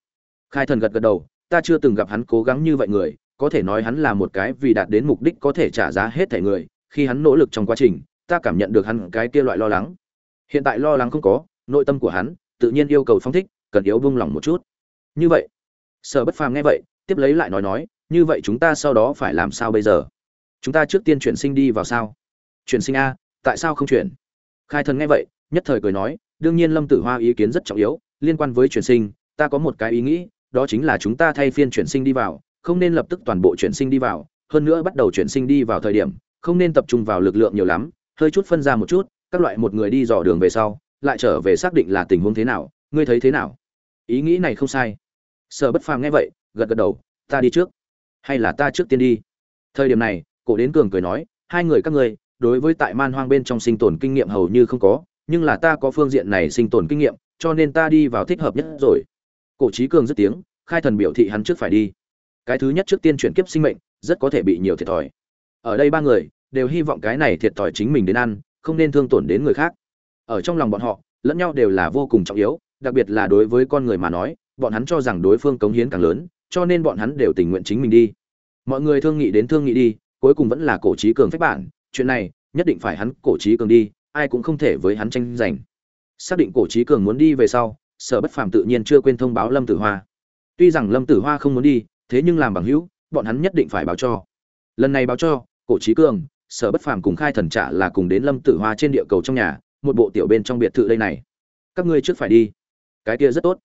Khai thần gật gật đầu, ta chưa từng gặp hắn cố gắng như vậy người, có thể nói hắn là một cái vì đạt đến mục đích có thể trả giá hết thẻ người, khi hắn nỗ lực trong quá trình, ta cảm nhận được hắn cái kia loại lo lắng. Hiện tại lo lắng không có, nội tâm của hắn tự nhiên yêu cầu phong thích, cần yếu buông lỏng một chút. Như vậy, sở bất phàm nghe vậy, tiếp lấy lại nói nói, như vậy chúng ta sau đó phải làm sao bây giờ? Chúng ta trước tiên chuyển sinh đi vào sao? Chuyển sinh a, tại sao không chuyển? Khai thần nghe vậy nhất thời cười nói, đương nhiên lâm tử hoa ý kiến rất trọng yếu, liên quan với chuyển sinh, ta có một cái ý nghĩ, đó chính là chúng ta thay phiên chuyển sinh đi vào, không nên lập tức toàn bộ chuyển sinh đi vào, hơn nữa bắt đầu chuyển sinh đi vào thời điểm, không nên tập trung vào lực lượng nhiều lắm, hơi chút phân ra một chút, các loại một người đi dò đường về sau, lại trở về xác định là tình huống thế nào, ngươi thấy thế nào? Ý nghĩ này không sai. Sở bất phàm nghe vậy, gật gật đầu, ta đi trước. Hay là ta trước tiên đi. Thời điểm này, cổ đến cường cười nói, hai người các ngươi, đối với tại man hoang bên trong sinh tồn kinh nghiệm hầu như không có nhưng là ta có phương diện này sinh tồn kinh nghiệm, cho nên ta đi vào thích hợp nhất rồi. Cổ trí cường dứt tiếng, khai thần biểu thị hắn trước phải đi. Cái thứ nhất trước tiên chuyển kiếp sinh mệnh, rất có thể bị nhiều thiệt thòi. Ở đây ba người, đều hy vọng cái này thiệt thòi chính mình đến ăn, không nên thương tổn đến người khác. Ở trong lòng bọn họ, lẫn nhau đều là vô cùng trọng yếu, đặc biệt là đối với con người mà nói, bọn hắn cho rằng đối phương cống hiến càng lớn, cho nên bọn hắn đều tình nguyện chính mình đi. Mọi người thương nghị đến thương nghị đi, cuối cùng vẫn là cổ trí cường phép bản, chuyện này, nhất định phải hắn cổ trí cường đi ai cũng không thể với hắn tranh giành. Xác định cổ trí cường muốn đi về sau, sở bất phàm tự nhiên chưa quên thông báo lâm tử hoa. Tuy rằng lâm tử hoa không muốn đi, thế nhưng làm bằng hữu, bọn hắn nhất định phải báo cho. Lần này báo cho, cổ trí cường, sở bất phàm cùng khai thần trả là cùng đến lâm tử hoa trên địa cầu trong nhà, một bộ tiểu bên trong biệt thự đây này. Các ngươi trước phải đi. Cái kia rất tốt.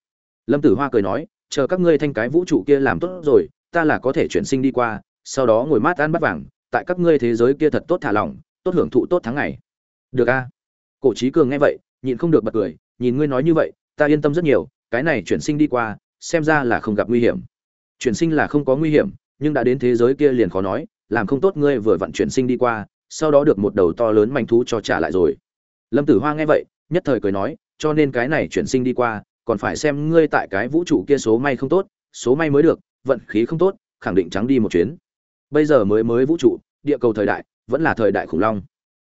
Lâm tử hoa cười nói, chờ các ngươi thanh cái vũ trụ kia làm tốt rồi, ta là có thể chuyển sinh đi qua, sau đó ngồi mát ăn bắt vàng, tại các ngươi thế giới kia thật tốt thả lỏng, tốt hưởng thụ tốt tháng ngày được a. Cổ trí cường nghe vậy, nhịn không được bật cười, nhìn ngươi nói như vậy, ta yên tâm rất nhiều, cái này chuyển sinh đi qua, xem ra là không gặp nguy hiểm. Chuyển sinh là không có nguy hiểm, nhưng đã đến thế giới kia liền khó nói, làm không tốt ngươi vừa vận chuyển sinh đi qua, sau đó được một đầu to lớn manh thú cho trả lại rồi. Lâm tử hoa nghe vậy, nhất thời cười nói, cho nên cái này chuyển sinh đi qua, còn phải xem ngươi tại cái vũ trụ kia số may không tốt, số may mới được, vận khí không tốt, khẳng định trắng đi một chuyến. Bây giờ mới mới vũ trụ, địa cầu thời đại, vẫn là thời đại khủng long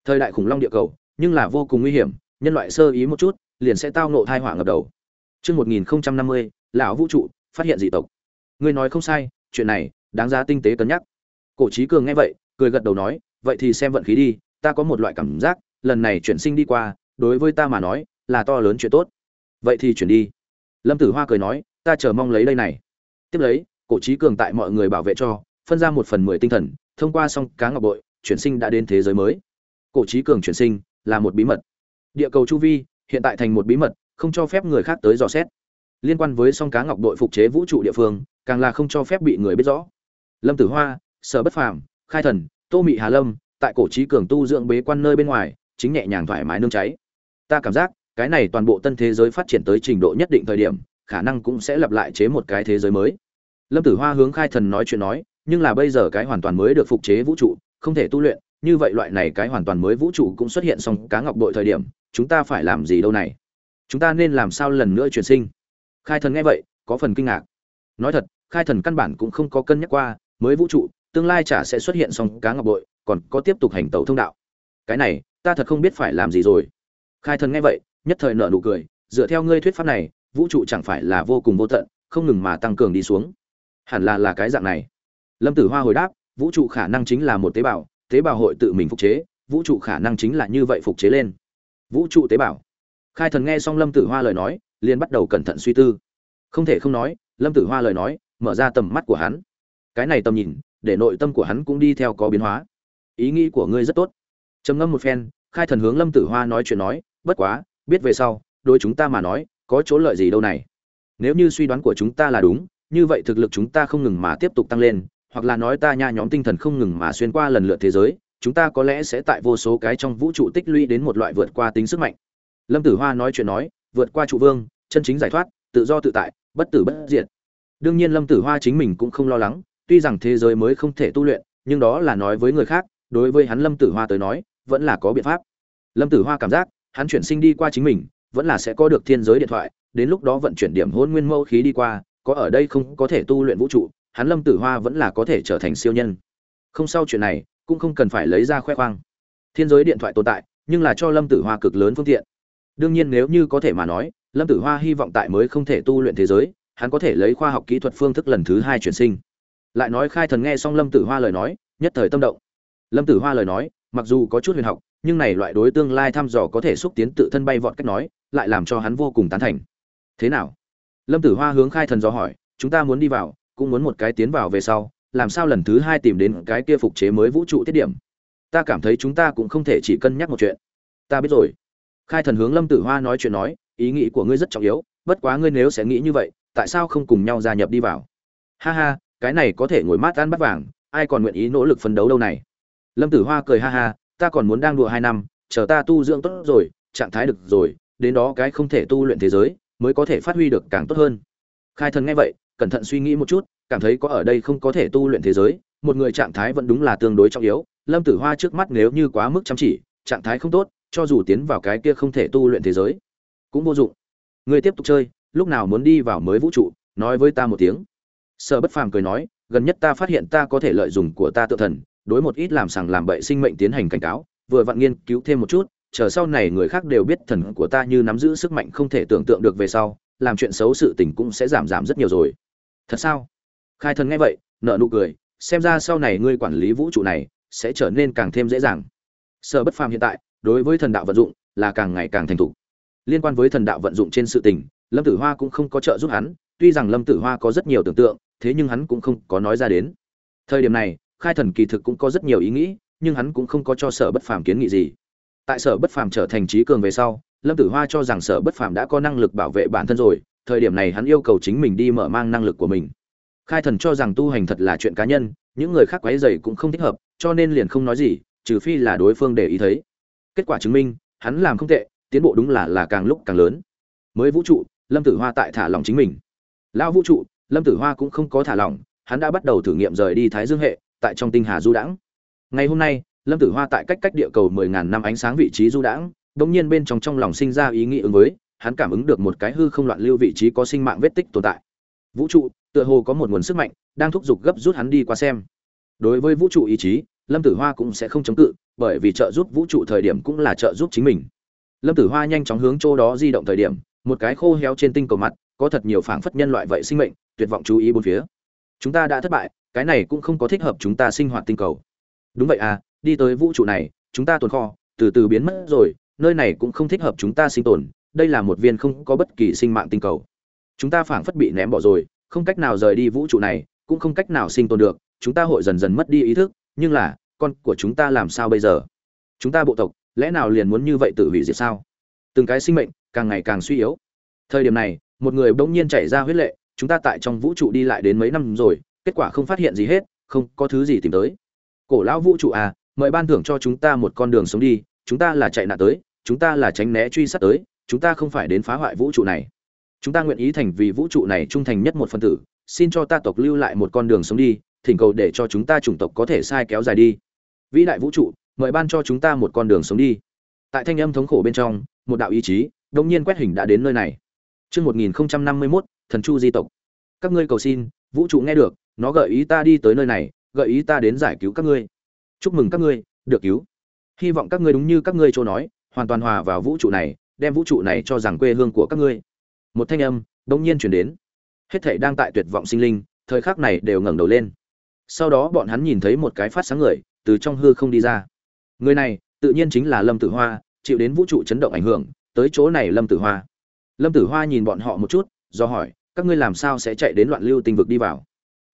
thời đại khủng long địa cầu nhưng là vô cùng nguy hiểm nhân loại sơ ý một chút liền sẽ tao nộ thai hỏa ngập đầu Trước 1050, lão vũ trụ phát hiện dị tộc. Ngươi nói không sai, chuyện này đáng giá tinh tế cân nhắc. Cổ Chí Cường nghe vậy, cười gật đầu nói, vậy thì xem vận khí đi, ta có một loại cảm giác, lần này chuyển sinh đi qua, đối với ta mà nói, là to lớn chuyện tốt. Vậy thì chuyển đi. Lâm Tử Hoa cười nói, ta chờ mong lấy đây này. Tiếp lấy, Cổ Chí Cường tại mọi người bảo vệ cho, phân ra một phần mười tinh thần, thông qua song cá ngọc bội, chuyển sinh đã đến thế giới mới. Cổ trí Cường chuyển sinh là một bí mật. Địa cầu chu vi hiện tại thành một bí mật, không cho phép người khác tới dò xét. Liên quan với song cá ngọc đội phục chế vũ trụ địa phương, càng là không cho phép bị người biết rõ. Lâm Tử Hoa, Sở Bất Phàm, Khai Thần, Tô Mị Hà Lâm, tại cổ trí cường tu dưỡng bế quan nơi bên ngoài, chính nhẹ nhàng thoải mái nương cháy. Ta cảm giác, cái này toàn bộ tân thế giới phát triển tới trình độ nhất định thời điểm, khả năng cũng sẽ lặp lại chế một cái thế giới mới. Lâm Tử Hoa hướng Khai Thần nói chuyện nói, nhưng là bây giờ cái hoàn toàn mới được phục chế vũ trụ, không thể tu luyện, như vậy loại này cái hoàn toàn mới vũ trụ cũng xuất hiện xong cá ngọc bội thời điểm, chúng ta phải làm gì đâu này? Chúng ta nên làm sao lần nữa chuyển sinh? Khai Thần nghe vậy, có phần kinh ngạc. Nói thật, Khai Thần căn bản cũng không có cân nhắc qua, mới vũ trụ, tương lai chả sẽ xuất hiện xong cá ngọc bội, còn có tiếp tục hành tẩu thông đạo. Cái này, ta thật không biết phải làm gì rồi. Khai Thần nghe vậy, nhất thời nở nụ cười, dựa theo ngươi thuyết pháp này, vũ trụ chẳng phải là vô cùng vô tận, không ngừng mà tăng cường đi xuống. Hẳn là là cái dạng này. Lâm Tử Hoa hồi đáp, vũ trụ khả năng chính là một tế bào, tế bào hội tự mình phục chế, vũ trụ khả năng chính là như vậy phục chế lên. Vũ trụ tế bào. Khai Thần nghe xong Lâm Tử Hoa lời nói, liền bắt đầu cẩn thận suy tư. Không thể không nói, Lâm Tử Hoa lời nói, mở ra tầm mắt của hắn. Cái này tầm nhìn, để nội tâm của hắn cũng đi theo có biến hóa. Ý nghĩ của ngươi rất tốt. Trầm ngâm một phen, Khai Thần hướng Lâm Tử Hoa nói chuyện nói, bất quá, biết về sau, đôi chúng ta mà nói, có chỗ lợi gì đâu này. Nếu như suy đoán của chúng ta là đúng, như vậy thực lực chúng ta không ngừng mà tiếp tục tăng lên, hoặc là nói ta nha nhóm tinh thần không ngừng mà xuyên qua lần lượt thế giới, chúng ta có lẽ sẽ tại vô số cái trong vũ trụ tích lũy đến một loại vượt qua tính sức mạnh. Lâm Tử Hoa nói chuyện nói, vượt qua trụ vương, chân chính giải thoát, tự do tự tại, bất tử bất diệt. Đương nhiên Lâm Tử Hoa chính mình cũng không lo lắng, tuy rằng thế giới mới không thể tu luyện, nhưng đó là nói với người khác, đối với hắn Lâm Tử Hoa tới nói, vẫn là có biện pháp. Lâm Tử Hoa cảm giác, hắn chuyển sinh đi qua chính mình, vẫn là sẽ có được thiên giới điện thoại, đến lúc đó vận chuyển điểm hôn nguyên mâu khí đi qua, có ở đây không có thể tu luyện vũ trụ, hắn Lâm Tử Hoa vẫn là có thể trở thành siêu nhân. Không sau chuyện này, cũng không cần phải lấy ra khoe khoang. Thiên giới điện thoại tồn tại, nhưng là cho Lâm Tử Hoa cực lớn phương tiện. Đương nhiên nếu như có thể mà nói lâm tử hoa hy vọng tại mới không thể tu luyện thế giới hắn có thể lấy khoa học kỹ thuật phương thức lần thứ hai chuyển sinh. Lại nói khai thần nghe xong lâm tử hoa lời nói nhất thời tâm động. Lâm tử hoa lời nói mặc dù có chút huyền học nhưng này loại đối tương lai thăm dò có thể xúc tiến tự thân bay vọt cách nói lại làm cho hắn vô cùng tán thành. Thế nào? Lâm tử hoa hướng khai thần dò hỏi chúng ta muốn đi vào cũng muốn một cái tiến vào về sau, làm sao lần thứ hai tìm đến cái kia phục chế mới vũ trụ tiết điểm? Ta cảm thấy chúng ta cũng không thể chỉ cân nhắc một chuyện. Ta biết rồi. Khai thần hướng lâm tử hoa nói chuyện nói, ý nghĩ của ngươi rất trọng yếu, bất quá ngươi nếu sẽ nghĩ như vậy, tại sao không cùng nhau gia nhập đi vào? Ha ha, cái này có thể ngồi mát ăn bắt vàng, ai còn nguyện ý nỗ lực phấn đấu đâu này? Lâm tử hoa cười ha ha, ta còn muốn đang đùa hai năm, chờ ta tu dưỡng tốt rồi, trạng thái được rồi, đến đó cái không thể tu luyện thế giới, mới có thể phát huy được càng tốt hơn. Khai thần nghe vậy cẩn thận suy nghĩ một chút, cảm thấy có ở đây không có thể tu luyện thế giới, một người trạng thái vẫn đúng là tương đối trọng yếu. Lâm tử hoa trước mắt nếu như quá mức chăm chỉ, trạng thái không tốt, cho dù tiến vào cái kia không thể tu luyện thế giới, cũng vô dụng. Người tiếp tục chơi, lúc nào muốn đi vào mới vũ trụ, nói với ta một tiếng. Sở bất phàm cười nói, gần nhất ta phát hiện ta có thể lợi dụng của ta tự thần, đối một ít làm sằng làm bậy sinh mệnh tiến hành cảnh cáo, vừa vặn nghiên cứu thêm một chút, chờ sau này người khác đều biết thần của ta như nắm giữ sức mạnh không thể tưởng tượng được về sau, làm chuyện xấu sự tình cũng sẽ giảm giảm rất nhiều rồi thật sao? Khai thần nghe vậy nợ nụ cười, xem ra sau này ngươi quản lý vũ trụ này, sẽ trở nên càng thêm dễ dàng. Sở bất phàm hiện tại, đối với thần đạo vận dụng, là càng ngày càng thành thục. Liên quan với thần đạo vận dụng trên sự tình, lâm tử hoa cũng không có trợ giúp hắn, tuy rằng lâm tử hoa có rất nhiều tưởng tượng, thế nhưng hắn cũng không có nói ra đến. Thời điểm này, khai thần kỳ thực cũng có rất nhiều ý nghĩ, nhưng hắn cũng không có cho sở bất phàm kiến nghị gì. Tại sở bất phàm trở thành trí cường về sau, lâm tử hoa cho rằng sở bất phàm đã có năng lực bảo vệ bản thân rồi thời điểm này hắn yêu cầu chính mình đi mở mang năng lực của mình. Khai thần cho rằng tu hành thật là chuyện cá nhân, những người khác quấy dày cũng không thích hợp, cho nên liền không nói gì, trừ phi là đối phương để ý thấy. Kết quả chứng minh, hắn làm không tệ, tiến bộ đúng là là càng lúc càng lớn. Mới vũ trụ, lâm tử hoa tại thả lòng chính mình. Lão vũ trụ, lâm tử hoa cũng không có thả lòng hắn đã bắt đầu thử nghiệm rời đi thái dương hệ, tại trong tinh hà du đãng. Ngày hôm nay, lâm tử hoa tại cách cách địa cầu mười ngàn năm ánh sáng vị trí du đãng đ ỗ n g nhiên bên trong trong lòng sinh ra ý nghĩ ứng với hắn cảm ứng được một cái hư không loạn lưu vị trí có sinh mạng vết tích tồn tại. Vũ trụ, tựa hồ có một nguồn sức mạnh, đang thúc giục gấp rút hắn đi qua xem. Đối với vũ trụ ý chí, lâm tử hoa cũng sẽ không chống cự, bởi vì trợ giúp vũ trụ thời điểm cũng là trợ giúp chính mình. Lâm tử hoa nhanh chóng hướng chỗ đó di động thời điểm, một cái khô héo trên tinh cầu mặt, có thật nhiều phảng phất nhân loại vậy sinh mệnh, tuyệt vọng chú ý bốn phía. Chúng ta đã thất bại, cái này cũng không có thích hợp chúng ta sinh hoạt tinh cầu. Đúng vậy à đi tới vũ trụ này, chúng ta tồn kho, từ từ biến mất rồi, nơi này cũng không thích hợp chúng ta sinh tồn đây là một viên không có bất kỳ sinh mạng tinh cầu. Chúng ta phảng phất bị ném bỏ rồi, không cách nào rời đi vũ trụ này, cũng không cách nào sinh tồn được, chúng ta hội dần dần mất đi ý thức, nhưng là, con của chúng ta làm sao bây giờ? Chúng ta bộ tộc, lẽ nào liền muốn như vậy tự hủy diệt sao? Từng cái sinh mệnh, càng ngày càng suy yếu. Thời điểm này, một người bỗng nhiên chảy ra huyết lệ, chúng ta tại trong vũ trụ đi lại đến mấy năm rồi, kết quả không phát hiện gì hết, không có thứ gì tìm tới. Cổ lão vũ trụ à mời ban thưởng cho chúng ta một con đường sống đi, chúng ta là chạy nạn tới, chúng ta là tránh né truy sát tới chúng ta không phải đến phá hoại vũ trụ này chúng ta nguyện ý thành vì vũ trụ này trung thành nhất một phân tử xin cho ta tộc lưu lại một con đường sống đi thỉnh cầu để cho chúng ta chủng tộc có thể sai kéo dài đi vĩ đại vũ trụ mời ban cho chúng ta một con đường sống đi tại thanh âm thống khổ bên trong một đạo ý chí đông nhiên quét hình đã đến nơi này Trước 1051, thần chu di tộc. Các ngươi cầu xin, vũ trụ nghe được, nó gợi ý ta đi tới nơi này, gợi ý ta đến giải cứu các ngươi. Chúc mừng các ngươi, được cứu. Hy vọng các ngươi đúng như các ngươi chỗ nói, hoàn toàn hòa vào vũ trụ này, đem vũ trụ này cho rằng quê hương của các ngươi. Một thanh âm đông nhiên truyền đến. Hết thảy đang tại tuyệt vọng sinh linh, thời khắc này đều ngẩng đầu lên. Sau đó bọn hắn nhìn thấy một cái phát sáng người từ trong hư không đi ra. Người này, tự nhiên chính là Lâm Tử Hoa, chịu đến vũ trụ chấn động ảnh hưởng, tới chỗ này Lâm Tử Hoa lâm tử hoa nhìn bọn họ một chút do hỏi các ngươi làm sao sẽ chạy đến loạn lưu tinh vực đi vào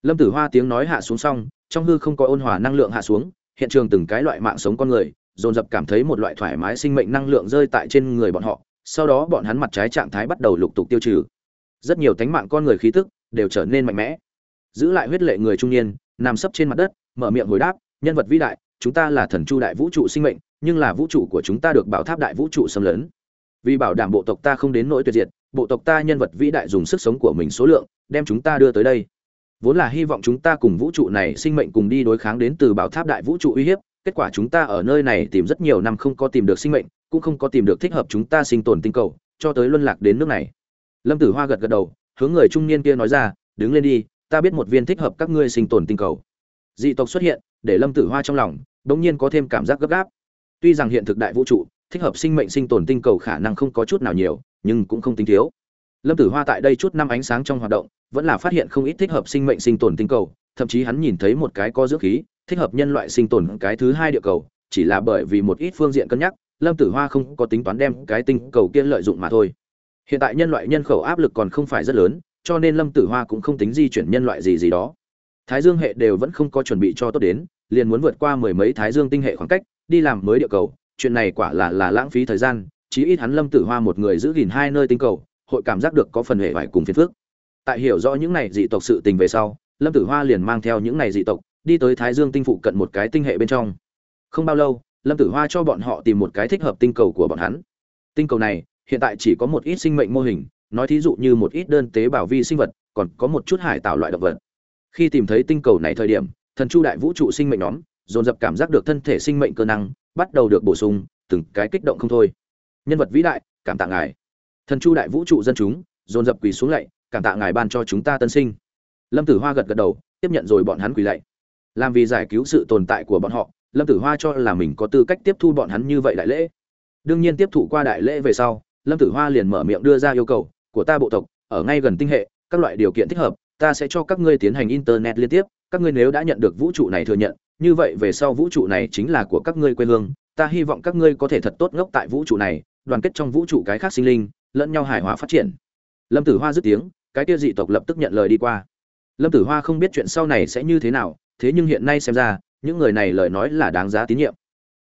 lâm tử hoa tiếng nói hạ xuống xong trong hư không có ôn hòa năng lượng hạ xuống hiện trường từng cái loại mạng sống con người dồn dập cảm thấy một loại thoải mái sinh mệnh năng lượng rơi tại trên người bọn họ, sau đó bọn hắn mặt trái trạng thái bắt đầu lục tục tiêu trừ. Rất nhiều tánh mạng con người khí tức đều trở nên mạnh mẽ. Giữ lại huyết lệ người trung niên, nằm sấp trên mặt đất, mở miệng hồi đáp, nhân vật vĩ đại, chúng ta là thần chu đại vũ trụ sinh mệnh, nhưng là vũ trụ của chúng ta được bảo tháp đại vũ trụ xâm lấn. Vì bảo đảm bộ tộc ta không đến nỗi tuyệt diệt, bộ tộc ta nhân vật vĩ đại dùng sức sống của mình số lượng, đem chúng ta đưa tới đây. Vốn là hy vọng chúng ta cùng vũ trụ này sinh mệnh cùng đi đối kháng đến từ bảo tháp đại vũ trụ uy hiếp kết quả chúng ta ở nơi này tìm rất nhiều năm không có tìm được sinh mệnh, cũng không có tìm được thích hợp chúng ta sinh tồn tinh cầu, cho tới luân lạc đến nước này. Lâm tử hoa gật gật đầu, hướng người trung niên kia nói ra, đứng lên đi, ta biết một viên thích hợp các ngươi sinh tồn tinh cầu. Dị tộc xuất hiện, để lâm tử hoa trong lòng đ ỗ n g nhiên có thêm cảm giác gấp gáp. Tuy rằng hiện thực đại vũ trụ, thích hợp sinh mệnh sinh tồn tinh cầu khả năng không có chút nào nhiều, nhưng cũng không tính thiếu. Lâm tử hoa tại đây chút năm ánh sáng trong hoạt động, vẫn là phát hiện không ít thích hợp sinh mệnh sinh tồn tinh cầu, thậm chí hắn nhìn thấy một cái có dưỡng khí thích hợp nhân loại sinh tồn cái thứ hai địa cầu, chỉ là bởi vì một ít phương diện cân nhắc, lâm tử hoa không có tính toán đem cái tinh cầu kia lợi dụng mà thôi. Hiện tại nhân loại nhân khẩu áp lực còn không phải rất lớn, cho nên lâm tử hoa cũng không tính di chuyển nhân loại gì gì đó. Thái dương hệ đều vẫn không có chuẩn bị cho tốt đến, liền muốn vượt qua mười mấy thái dương tinh hệ khoảng cách, đi làm mới địa cầu. Chuyện này quả là là lãng phí thời gian, chí ít hắn lâm tử hoa một người giữ gìn hai nơi tinh cầu, hội cảm giác được có phần hệ vải cùng phiền phước tại hiểu rõ những này dị tộc sự tình về sau, lâm tử hoa liền mang theo những này dị tộc đi tới thái dương tinh phụ cận một cái tinh hệ bên trong. Không bao lâu, lâm tử hoa cho bọn họ tìm một cái thích hợp tinh cầu của bọn hắn. Tinh cầu này, hiện tại chỉ có một ít sinh mệnh mô hình, nói thí dụ như một ít đơn tế bào vi sinh vật, còn có một chút hải tạo loại động vật. Khi tìm thấy tinh cầu này thời điểm, thần chu đại vũ trụ sinh mệnh nhóm, dồn dập cảm giác được thân thể sinh mệnh cơ năng, bắt đầu được bổ sung, từng cái kích động không thôi. Nhân vật vĩ đại, cảm tạ ngài. Thần chu đại vũ trụ dân chúng, dồn dập quỳ xuống lạy, cảm tạ ngài ban cho chúng ta tân sinh. Lâm tử hoa gật gật đầu, tiếp nhận rồi bọn hắn quỳ lạy làm vì giải cứu sự tồn tại của bọn họ, lâm tử hoa cho là mình có tư cách tiếp thu bọn hắn như vậy đại lễ. Đương nhiên tiếp thụ qua đại lễ về sau, lâm tử hoa liền mở miệng đưa ra yêu cầu, của ta bộ tộc, ở ngay gần tinh hệ, các loại điều kiện thích hợp, ta sẽ cho các ngươi tiến hành internet liên tiếp, các ngươi nếu đã nhận được vũ trụ này thừa nhận, như vậy về sau vũ trụ này chính là của các ngươi quê hương, ta hy vọng các ngươi có thể thật tốt ngốc tại vũ trụ này, đoàn kết trong vũ trụ cái khác sinh linh, lẫn nhau hài hòa phát triển. Lâm tử hoa dứt tiếng, cái kia dị tộc lập tức nhận lời đi qua. Lâm tử hoa không biết chuyện sau này sẽ như thế nào thế nhưng hiện nay xem ra, những người này lời nói là đáng giá tín nhiệm.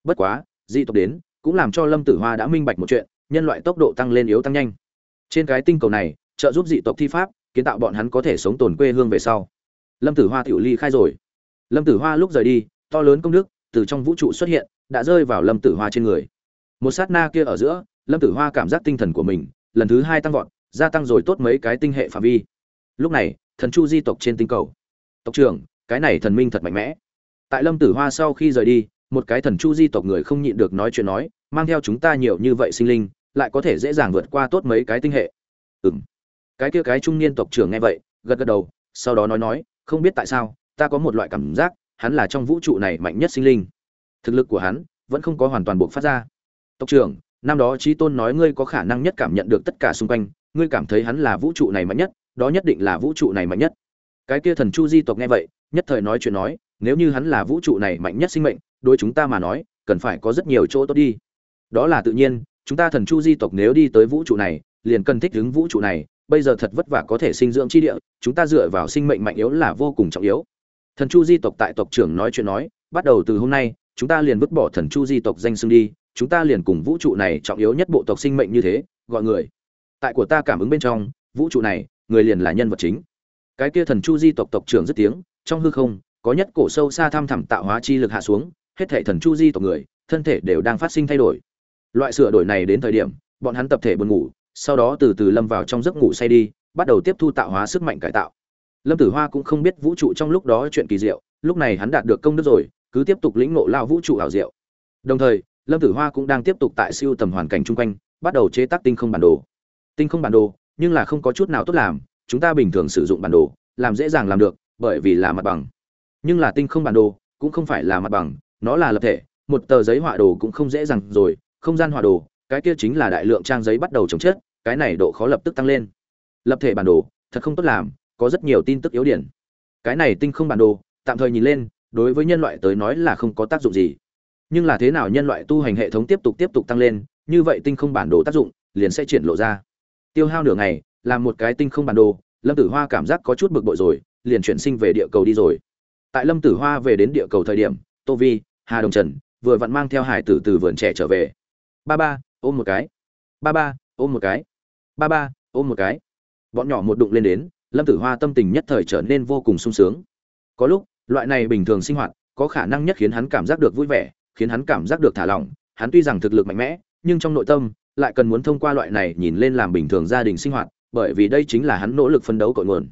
Bất quá, dị tộc đến, cũng làm cho lâm tử hoa đã minh bạch một chuyện, nhân loại tốc độ tăng lên yếu tăng nhanh. Trên cái tinh cầu này, trợ giúp dị tộc thi pháp, kiến tạo bọn hắn có thể sống tồn quê hương về sau. Lâm tử hoa tiểu ly khai rồi. Lâm tử hoa lúc rời đi, to lớn công đức từ trong vũ trụ xuất hiện, đã rơi vào lâm tử hoa trên người. Một sát na kia ở giữa, lâm tử hoa cảm giác tinh thần của mình, lần thứ hai tăng vọt, gia tăng rồi tốt mấy cái tinh hệ phạm vi. Lúc này, thần chu di tộc trên tinh cầu. Tộc trưởng cái này thần minh thật mạnh mẽ. Tại lâm tử hoa sau khi rời đi một cái thần chu di tộc người không nhịn được nói chuyện nói mang theo chúng ta nhiều như vậy sinh linh lại có thể dễ dàng vượt qua tốt mấy cái tinh hệ. Ừm, cái kia cái trung niên tộc trưởng nghe vậy gật gật đầu sau đó nói nói không biết tại sao ta có một loại cảm giác hắn là trong vũ trụ này mạnh nhất sinh linh. Thực lực của hắn vẫn không có hoàn toàn buộc phát ra. Tộc trưởng năm đó trí tôn nói ngươi có khả năng nhất cảm nhận được tất cả xung quanh ngươi cảm thấy hắn là vũ trụ này mạnh nhất đó nhất định là vũ trụ này mạnh nhất. Cái kia thần chu di tộc nghe vậy nhất thời nói chuyện nói, nếu như hắn là vũ trụ này mạnh nhất sinh mệnh, đối chúng ta mà nói, cần phải có rất nhiều chỗ tốt đi. Đó là tự nhiên, chúng ta thần chu di tộc nếu đi tới vũ trụ này, liền cần thích ứng vũ trụ này, bây giờ thật vất vả có thể sinh dưỡng chi địa, chúng ta dựa vào sinh mệnh mạnh yếu là vô cùng trọng yếu. Thần chu di tộc tại tộc trưởng nói chuyện nói, bắt đầu từ hôm nay, chúng ta liền vứt bỏ thần chu di tộc danh xưng đi, chúng ta liền cùng vũ trụ này trọng yếu nhất bộ tộc sinh mệnh như thế, gọi người. Tại của ta cảm ứng bên trong, vũ trụ này, người liền là nhân vật chính. Cái kia thần chu di tộc tộc trưởng rất tiếng trong hư không, có nhất cổ sâu xa thăm thẳm tạo hóa chi lực hạ xuống, hết thể thần chu di tộc người, thân thể đều đang phát sinh thay đổi. Loại sửa đổi này đến thời điểm, bọn hắn tập thể buồn ngủ, sau đó từ từ lâm vào trong giấc ngủ say đi, bắt đầu tiếp thu tạo hóa sức mạnh cải tạo. Lâm tử hoa cũng không biết vũ trụ trong lúc đó chuyện kỳ diệu, lúc này hắn đạt được công đức rồi, cứ tiếp tục lĩnh ngộ lao vũ trụ ảo diệu. Đồng thời, lâm tử hoa cũng đang tiếp tục tại siêu tầm hoàn cảnh chung quanh, bắt đầu chế tác tinh không bản đồ. Tinh không bản đồ, nhưng là không có chút nào tốt làm, chúng ta bình thường sử dụng bản đồ, làm dễ dàng làm được bởi vì là mặt bằng. Nhưng là tinh không bản đồ cũng không phải là mặt bằng, nó là lập thể, một tờ giấy họa đồ cũng không dễ dàng rồi, không gian họa đồ, cái kia chính là đại lượng trang giấy bắt đầu chống chết cái này độ khó lập tức tăng lên. Lập thể bản đồ, thật không tốt làm, có rất nhiều tin tức yếu điển. Cái này tinh không bản đồ, tạm thời nhìn lên, đối với nhân loại tới nói là không có tác dụng gì. Nhưng là thế nào nhân loại tu hành hệ thống tiếp tục tiếp tục tăng lên, như vậy tinh không bản đồ tác dụng liền sẽ triển lộ ra. Tiêu hao nửa ngày, làm một cái tinh không bản đồ, lâm tử hoa cảm giác có chút bực bội rồi liền chuyển sinh về địa cầu đi rồi. Tại lâm tử hoa về đến địa cầu thời điểm, tô vi, hà đồng trần vừa vặn mang theo hải tử từ vườn trẻ trở về. Ba ba, ôm một cái. Ba ba, ôm một cái. Ba ba, ôm một cái. Bọn nhỏ một đụng lên đến, lâm tử hoa tâm tình nhất thời trở nên vô cùng sung sướng. Có lúc, loại này bình thường sinh hoạt, có khả năng nhất khiến hắn cảm giác được vui vẻ, khiến hắn cảm giác được thả lỏng. Hắn tuy rằng thực lực mạnh mẽ, nhưng trong nội tâm, lại cần muốn thông qua loại này nhìn lên làm bình thường gia đình sinh hoạt, bởi vì đây chính là hắn nỗ lực phấn đấu cội nguồn.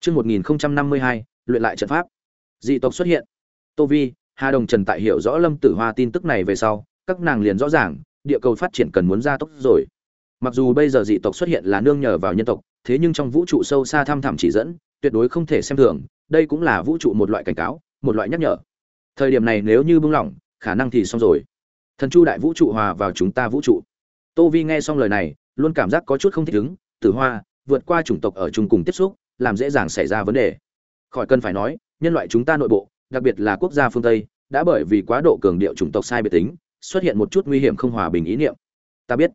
Trước 1052, luyện lại trận pháp. Dị tộc xuất hiện. Tô Vi, Hà Đồng Trần tại hiểu rõ Lâm Tử Hoa tin tức này về sau, các nàng liền rõ ràng, địa cầu phát triển cần muốn gia tốc rồi. Mặc dù bây giờ dị tộc xuất hiện là nương nhờ vào nhân tộc, thế nhưng trong vũ trụ sâu xa thăm thẳm chỉ dẫn, tuyệt đối không thể xem thường, đây cũng là vũ trụ một loại cảnh cáo, một loại nhắc nhở. Thời điểm này nếu như buông lỏng, khả năng thì xong rồi. Thần Chu đại vũ trụ hòa vào chúng ta vũ trụ. Tô Vi nghe xong lời này, luôn cảm giác có chút không thích ứng, Tử Hoa, vượt qua chủng tộc ở chung cùng tiếp xúc, làm dễ dàng xảy ra vấn đề. Khỏi cần phải nói, nhân loại chúng ta nội bộ, đặc biệt là quốc gia phương Tây, đã bởi vì quá độ cường điệu chủng tộc sai biệt tính, xuất hiện một chút nguy hiểm không hòa bình ý niệm. Ta biết.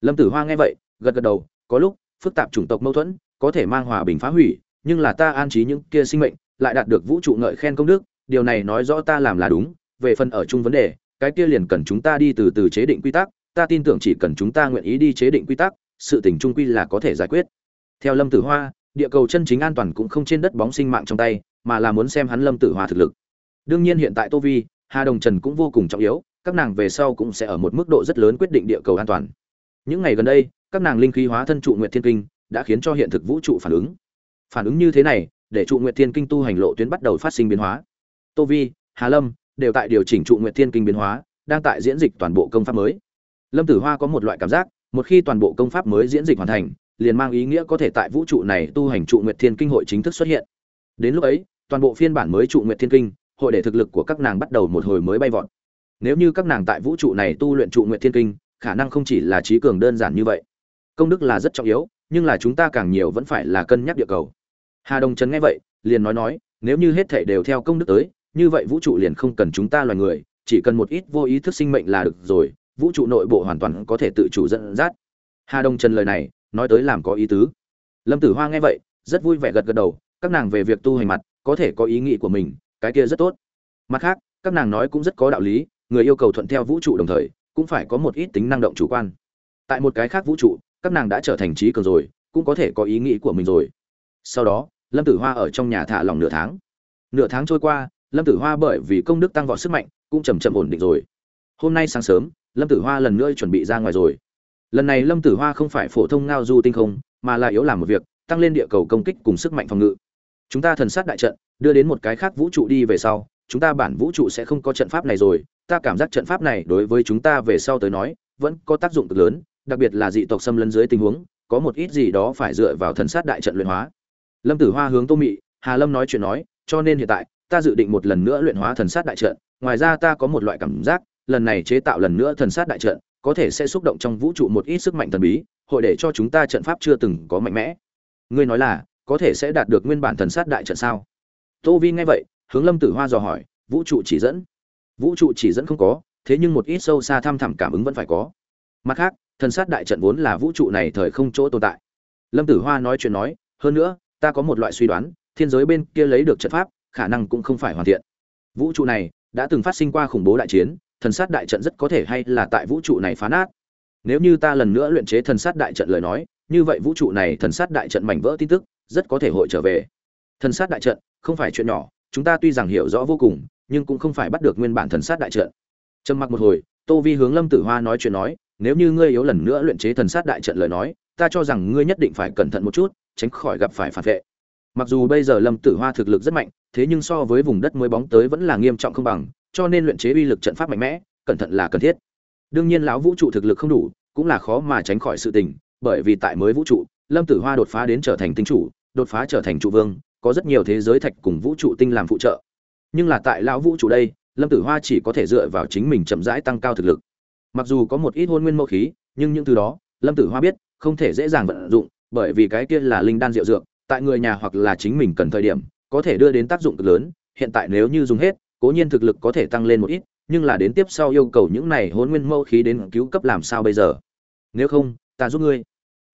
Lâm Tử Hoa nghe vậy, gật gật đầu, có lúc phức tạp chủng tộc mâu thuẫn có thể mang hòa bình phá hủy, nhưng là ta an trí những kia sinh mệnh, lại đạt được vũ trụ ngợi khen công đức, điều này nói rõ ta làm là đúng, về phần ở chung vấn đề, cái kia liền cần chúng ta đi từ từ chế định quy tắc, ta tin tưởng chỉ cần chúng ta nguyện ý đi chế định quy tắc, sự tình trung quy là có thể giải quyết. Theo Lâm Tử Hoa, địa cầu chân chính an toàn cũng không trên đất bóng sinh mạng trong tay, mà là muốn xem hắn Lâm Tử Hoa thực lực. Đương nhiên hiện tại Tô Vi, Hà Đồng Trần cũng vô cùng trọng yếu, các nàng về sau cũng sẽ ở một mức độ rất lớn quyết định địa cầu an toàn. Những ngày gần đây, các nàng linh khí hóa thân trụ Nguyệt Thiên Kinh, đã khiến cho hiện thực vũ trụ phản ứng. Phản ứng như thế này, để trụ Nguyệt Thiên Kinh tu hành lộ tuyến bắt đầu phát sinh biến hóa. Tô Vi, Hà Lâm đều tại điều chỉnh trụ Nguyệt Thiên Kinh biến hóa, đang tại diễn dịch toàn bộ công pháp mới. Lâm Tử Hoa có một loại cảm giác, một khi toàn bộ công pháp mới diễn dịch hoàn thành, liền mang ý nghĩa có thể tại vũ trụ này tu hành trụ Nguyệt Thiên Kinh hội chính thức xuất hiện. Đến lúc ấy, toàn bộ phiên bản mới trụ Nguyệt Thiên Kinh, hội để thực lực của các nàng bắt đầu một hồi mới bay vọt. Nếu như các nàng tại vũ trụ này tu luyện trụ Nguyệt Thiên Kinh, khả năng không chỉ là trí cường đơn giản như vậy. Công đức là rất trọng yếu, nhưng là chúng ta càng nhiều vẫn phải là cân nhắc địa cầu. Hà Đồng Trần nghe vậy, liền nói nói, nếu như hết thảy đều theo công đức tới, như vậy vũ trụ liền không cần chúng ta loài người, chỉ cần một ít vô ý thức sinh mệnh là được rồi, vũ trụ nội bộ hoàn toàn có thể tự chủ dẫn dắt. Hà Đồng Trần lời này, nói tới làm có ý tứ. Lâm Tử Hoa nghe vậy, rất vui vẻ gật gật đầu, các nàng về việc tu hành mặt, có thể có ý nghĩ của mình, cái kia rất tốt. Mặt khác, các nàng nói cũng rất có đạo lý, người yêu cầu thuận theo vũ trụ đồng thời, cũng phải có một ít tính năng động chủ quan. Tại một cái khác vũ trụ, các nàng đã trở thành trí cường rồi, cũng có thể có ý nghĩ của mình rồi. Sau đó, Lâm Tử Hoa ở trong nhà thả lòng nửa tháng. Nửa tháng trôi qua, Lâm Tử Hoa bởi vì công đức tăng vọt sức mạnh, cũng chậm chậm ổn định rồi. Hôm nay sáng sớm, Lâm Tử Hoa lần nữa chuẩn bị ra ngoài rồi. Lần này Lâm Tử Hoa không phải phổ thông ngao du tinh không, mà là yếu làm một việc, tăng lên địa cầu công kích cùng sức mạnh phòng ngự. Chúng ta thần sát đại trận, đưa đến một cái khác vũ trụ đi về sau, chúng ta bản vũ trụ sẽ không có trận pháp này rồi, ta cảm giác trận pháp này đối với chúng ta về sau tới nói, vẫn có tác dụng cực lớn, đặc biệt là dị tộc xâm lấn dưới tình huống, có một ít gì đó phải dựa vào thần sát đại trận luyện hóa. Lâm Tử Hoa hướng Tô Mị, Hà Lâm nói chuyện nói, cho nên hiện tại, ta dự định một lần nữa luyện hóa thần sát đại trận ngoài ra ta có một loại cảm giác lần này chế tạo lần nữa thần sát đại trận có thể sẽ xúc động trong vũ trụ một ít sức mạnh thần bí, hội để cho chúng ta trận pháp chưa từng có mạnh mẽ. Ngươi nói là, có thể sẽ đạt được nguyên bản thần sát đại trận sao? Tô vi nghe vậy, hướng lâm tử hoa dò hỏi, vũ trụ chỉ dẫn? Vũ trụ chỉ dẫn không có, thế nhưng một ít sâu xa thăm thẳm cảm ứng vẫn phải có. Mặt khác, thần sát đại trận vốn là vũ trụ này thời không chỗ tồn tại. Lâm tử hoa nói chuyện nói, hơn nữa, ta có một loại suy đoán, thiên giới bên kia lấy được trận pháp, khả năng cũng không phải hoàn thiện. Vũ trụ này đã từng phát sinh qua khủng bố đại chiến thần sát đại trận rất có thể hay là tại vũ trụ này phá nát. Nếu như ta lần nữa luyện chế thần sát đại trận lời nói, như vậy vũ trụ này thần sát đại trận mảnh vỡ tin tức, rất có thể hội trở về. Thần sát đại trận, không phải chuyện nhỏ, chúng ta tuy rằng hiểu rõ vô cùng, nhưng cũng không phải bắt được nguyên bản thần sát đại trận. Trầm mặc một hồi, tô vi hướng lâm tử hoa nói chuyện nói, nếu như ngươi yếu lần nữa luyện chế thần sát đại trận lời nói, ta cho rằng ngươi nhất định phải cẩn thận một chút, tránh khỏi gặp phải phản vệ. Mặc dù bây giờ lâm tử hoa thực lực rất mạnh, thế nhưng so với vùng đất mới bóng tới vẫn là nghiêm trọng không bằng cho nên luyện chế uy lực trận pháp mạnh mẽ, cẩn thận là cần thiết. Đương nhiên lão vũ trụ thực lực không đủ, cũng là khó mà tránh khỏi sự tình, bởi vì tại mới vũ trụ, lâm tử hoa đột phá đến trở thành tinh chủ, đột phá trở thành trụ vương, có rất nhiều thế giới thạch cùng vũ trụ tinh làm phụ trợ. Nhưng là tại lão vũ trụ đây, lâm tử hoa chỉ có thể dựa vào chính mình chậm rãi tăng cao thực lực. Mặc dù có một ít hôn nguyên mẫu khí, nhưng những thứ đó, lâm tử hoa biết, không thể dễ dàng vận dụng, bởi vì cái kia là linh đan rượu dược, tại người nhà hoặc là chính mình cần thời điểm, có thể đưa đến tác dụng cực lớn, hiện tại nếu như dùng hết cố nhiên thực lực có thể tăng lên một ít, nhưng là đến tiếp sau yêu cầu những này hôn nguyên mẫu khí đến cứu cấp làm sao bây giờ? Nếu không, ta giúp ngươi.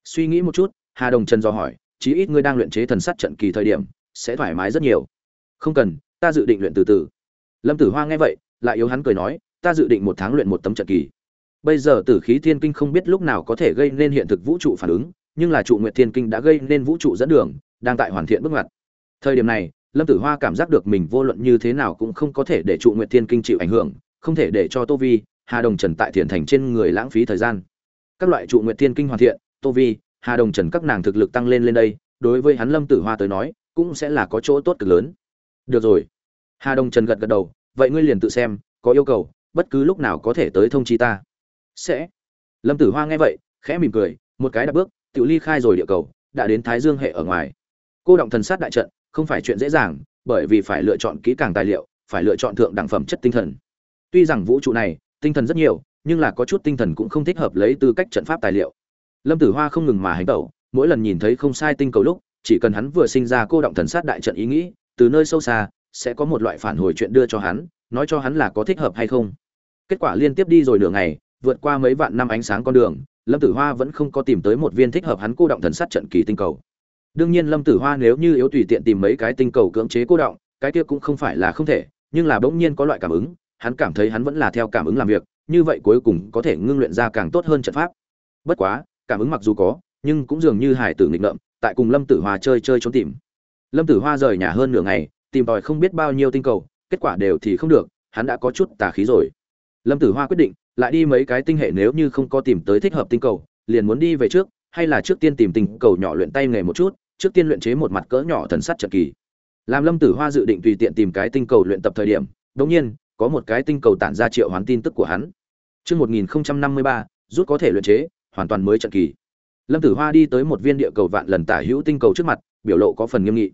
Suy nghĩ một chút, hà đồng trần do hỏi, chí ít ngươi đang luyện chế thần sắt trận kỳ thời điểm, sẽ thoải mái rất nhiều. Không cần, ta dự định luyện từ từ. Lâm tử hoa nghe vậy, lại yếu hắn cười nói, ta dự định một tháng luyện một tấm trận kỳ. Bây giờ tử khí thiên kinh không biết lúc nào có thể gây nên hiện thực vũ trụ phản ứng, nhưng là trụ nguyệt thiên kinh đã gây nên vũ trụ dẫn đường, đang tại hoàn thiện bước ngoặt. Thời điểm này lâm tử hoa cảm giác được mình vô luận như thế nào cũng không có thể để trụ nguyệt thiên kinh chịu ảnh hưởng, không thể để cho tô vi, hà đồng trần tại thiền thành trên người lãng phí thời gian. Các loại trụ nguyệt thiên kinh hoàn thiện, tô vi, hà đồng trần các nàng thực lực tăng lên lên đây, đối với hắn lâm tử hoa tới nói, cũng sẽ là có chỗ tốt cực lớn. Được rồi. Hà đồng trần gật gật đầu, vậy ngươi liền tự xem, có yêu cầu, bất cứ lúc nào có thể tới thông chi ta. Sẽ. Lâm tử hoa nghe vậy, khẽ mỉm cười, một cái đã bước tự ly khai rồi địa cầu, đã đến thái dương hệ ở ngoài. Cô động thần sát đại trận không phải chuyện dễ dàng bởi vì phải lựa chọn kỹ càng tài liệu phải lựa chọn thượng đẳng phẩm chất tinh thần. Tuy rằng vũ trụ này tinh thần rất nhiều nhưng là có chút tinh thần cũng không thích hợp lấy tư cách trận pháp tài liệu. Lâm tử hoa không ngừng mà hành động, mỗi lần nhìn thấy không sai tinh cầu lúc chỉ cần hắn vừa sinh ra cô động thần sát đại trận ý nghĩ từ nơi sâu xa sẽ có một loại phản hồi chuyện đưa cho hắn nói cho hắn là có thích hợp hay không. Kết quả liên tiếp đi rồi nửa ngày vượt qua mấy vạn năm ánh sáng con đường lâm tử hoa vẫn không có tìm tới một viên thích hợp hắn cô động thần sát trận kỳ tinh cầu đương nhiên lâm tử hoa nếu như yếu tùy tiện tìm mấy cái tinh cầu cưỡng chế cô động, cái kia cũng không phải là không thể, nhưng là bỗng nhiên có loại cảm ứng, hắn cảm thấy hắn vẫn là theo cảm ứng làm việc, như vậy cuối cùng có thể ngưng luyện ra càng tốt hơn trận pháp. Bất quá, cảm ứng mặc dù có, nhưng cũng dường như hải tử nghịch ngợm, tại cùng lâm tử hoa chơi chơi trốn tìm. Lâm tử hoa rời nhà hơn nửa ngày, tìm tòi không biết bao nhiêu tinh cầu, kết quả đều thì không được, hắn đã có chút tà khí rồi. Lâm tử hoa quyết định, lại đi mấy cái tinh hệ nếu như không có tìm tới thích hợp tinh cầu, liền muốn đi về trước hay là trước tiên tìm tinh cầu nhỏ luyện tay nghề một chút trước tiên luyện chế một mặt cỡ nhỏ thần sắt trận kỳ làm lâm tử hoa dự định tùy tiện tìm cái tinh cầu luyện tập thời điểm đ nhiên có một cái tinh cầu tản ra triệu hoán tin tức của hắn Trước 1053, rút có thể luyện chế, hoàn toàn mới trận kỳ. Lâm Tử Hoa đi tới một viên địa cầu vạn lần tả hữu tinh cầu trước mặt, biểu lộ có phần nghiêm nghị.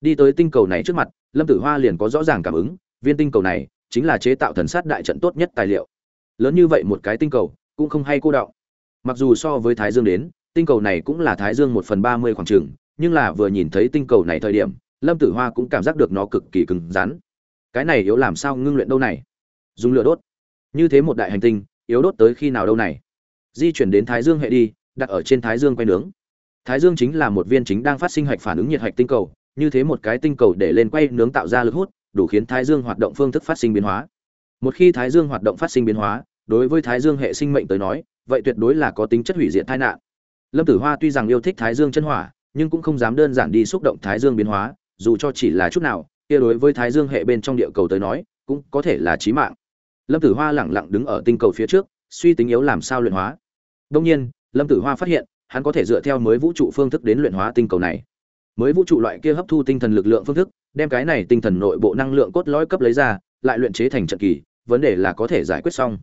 Đi tới tinh cầu này trước mặt, Lâm Tử Hoa liền có rõ ràng cảm ứng, viên tinh cầu này chính là chế tạo thần sát đại trận tốt nhất tài liệu. Lớn như vậy một cái tinh cầu, cũng không hay cô đọng. Mặc dù so với Thái Dương đến, tinh cầu này cũng là Thái Dương một phần ba mươi khoảng trường, nhưng là vừa nhìn thấy tinh cầu này thời điểm, Lâm Tử Hoa cũng cảm giác được nó cực kỳ cứng rắn. Cái này yếu làm sao ngưng luyện đâu này? Dùng lửa đốt. Như thế một đại hành tinh, yếu đốt tới khi nào đâu này? Di chuyển đến Thái Dương hệ đi, đặt ở trên Thái Dương quay nướng. Thái Dương chính là một viên chính đang phát sinh hạch phản ứng nhiệt hạch tinh cầu, như thế một cái tinh cầu để lên quay nướng tạo ra lực hút, đủ khiến Thái Dương hoạt động phương thức phát sinh biến hóa. Một khi Thái Dương hoạt động phát sinh biến hóa, đối với Thái Dương hệ sinh mệnh tới nói, vậy tuyệt đối là có tính chất hủy diệt tai nạn. Lâm Tử Hoa tuy rằng yêu thích Thái Dương chân hỏa, nhưng cũng không dám đơn giản đi xúc động Thái Dương biến hóa, dù cho chỉ là chút nào, kia đối với Thái Dương hệ bên trong địa cầu tới nói, cũng có thể là chí mạng. Lâm Tử Hoa lẳng lặng đứng ở tinh cầu phía trước, suy tính yếu làm sao luyện hóa. Đương nhiên, Lâm Tử Hoa phát hiện, hắn có thể dựa theo mới vũ trụ phương thức đến luyện hóa tinh cầu này. Mới vũ trụ loại kia hấp thu tinh thần lực lượng phương thức, đem cái này tinh thần nội bộ năng lượng cốt lõi cấp lấy ra, lại luyện chế thành trận kỳ, vấn đề là có thể giải quyết xong.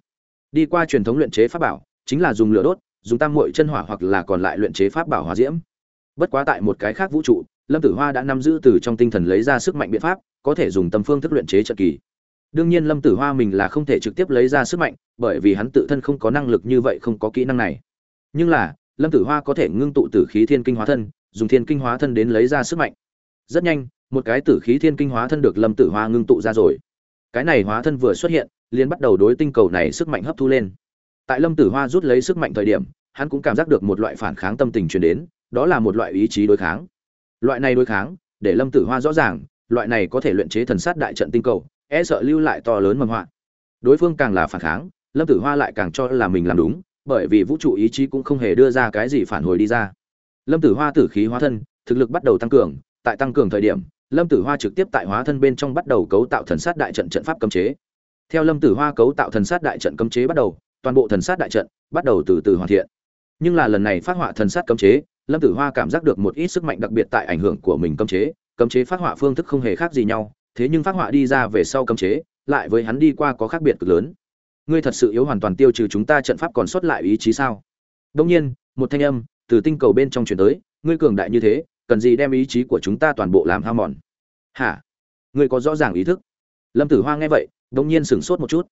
Đi qua truyền thống luyện chế pháp bảo, chính là dùng lửa đốt, dùng tam muội chân hỏa hoặc là còn lại luyện chế pháp bảo hỏa diễm. Bất quá tại một cái khác vũ trụ, Lâm Tử Hoa đã nắm giữ từ trong tinh thần lấy ra sức mạnh biện pháp, có thể dùng tâm phương thức luyện chế trận kỳ. Đương nhiên lâm tử hoa mình là không thể trực tiếp lấy ra sức mạnh bởi vì hắn tự thân không có năng lực như vậy không có kỹ năng này. Nhưng là lâm tử hoa có thể ngưng tụ tử khí thiên kinh hóa thân dùng thiên kinh hóa thân đến lấy ra sức mạnh. Rất nhanh một cái tử khí thiên kinh hóa thân được lâm tử hoa ngưng tụ ra rồi. Cái này hóa thân vừa xuất hiện liền bắt đầu đối tinh cầu này sức mạnh hấp thu lên tại lâm tử hoa rút lấy sức mạnh thời điểm, hắn cũng cảm giác được một loại phản kháng tâm tình truyền đến, đó là một loại ý chí đối kháng. Loại này đối kháng, để lâm tử hoa rõ ràng, loại này có thể luyện chế thần sát đại trận tinh cầu e sợ lưu lại to lớn mầm họa. Đối phương càng là phản kháng, lâm tử hoa lại càng cho là mình làm đúng, bởi vì vũ trụ ý chí cũng không hề đưa ra cái gì phản hồi đi ra. Lâm tử hoa tử khí hóa thân, thực lực bắt đầu tăng cường, tại tăng cường thời điểm, lâm tử hoa trực tiếp tại hóa thân bên trong bắt đầu cấu tạo thần sát đại trận trận pháp cấm chế. Theo lâm tử hoa cấu tạo thần sát đại trận cấm chế bắt đầu toàn bộ thần sát đại trận bắt đầu từ từ hoàn thiện. Nhưng là lần này phát họa thần sát cấm chế, lâm tử hoa cảm giác được một ít sức mạnh đặc biệt tại ảnh hưởng của mình cấm chế. Cấm chế phát họa phương thức không hề khác gì nhau, thế nhưng phát họa đi ra về sau cấm chế, lại với hắn đi qua có khác biệt cực lớn. Ngươi thật sự yếu hoàn toàn tiêu trừ chúng ta trận pháp còn sót lại ý chí sao? Đông nhiên, một thanh âm từ tinh cầu bên trong chuyển tới, ngươi cường đại như thế, cần gì đem ý chí của chúng ta toàn bộ làm ham mòn? Hả? Ngươi có rõ ràng ý thức? Lâm tử hoa nghe vậy đông nhiên sửng sốt một chút.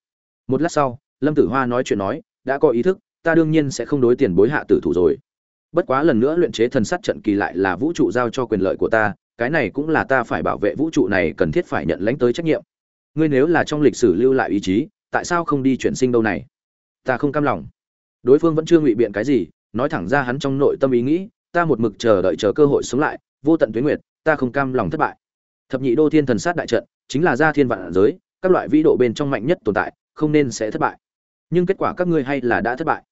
Một lát sau lâm tử hoa nói chuyện nói, đã có ý thức, ta đương nhiên sẽ không đối tiền bối hạ tử thủ rồi. Bất quá lần nữa luyện chế thần sắt trận kỳ lại là vũ trụ giao cho quyền lợi của ta, cái này cũng là ta phải bảo vệ vũ trụ này cần thiết phải nhận lãnh tới trách nhiệm. Ngươi nếu là trong lịch sử lưu lại ý chí, tại sao không đi chuyển sinh đâu này? Ta không cam lòng. Đối phương vẫn chưa ngụy biện cái gì, nói thẳng ra hắn trong nội tâm ý nghĩ, ta một mực chờ đợi chờ cơ hội sống lại, vô tận tuyến nguyệt, ta không cam lòng thất bại. Thập nhị đô thiên thần sát đại trận, chính là gia thiên vạn giới, các loại vĩ độ bên trong mạnh nhất tồn tại, không nên sẽ thất bại nhưng kết quả các ngươi hay là đã thất bại.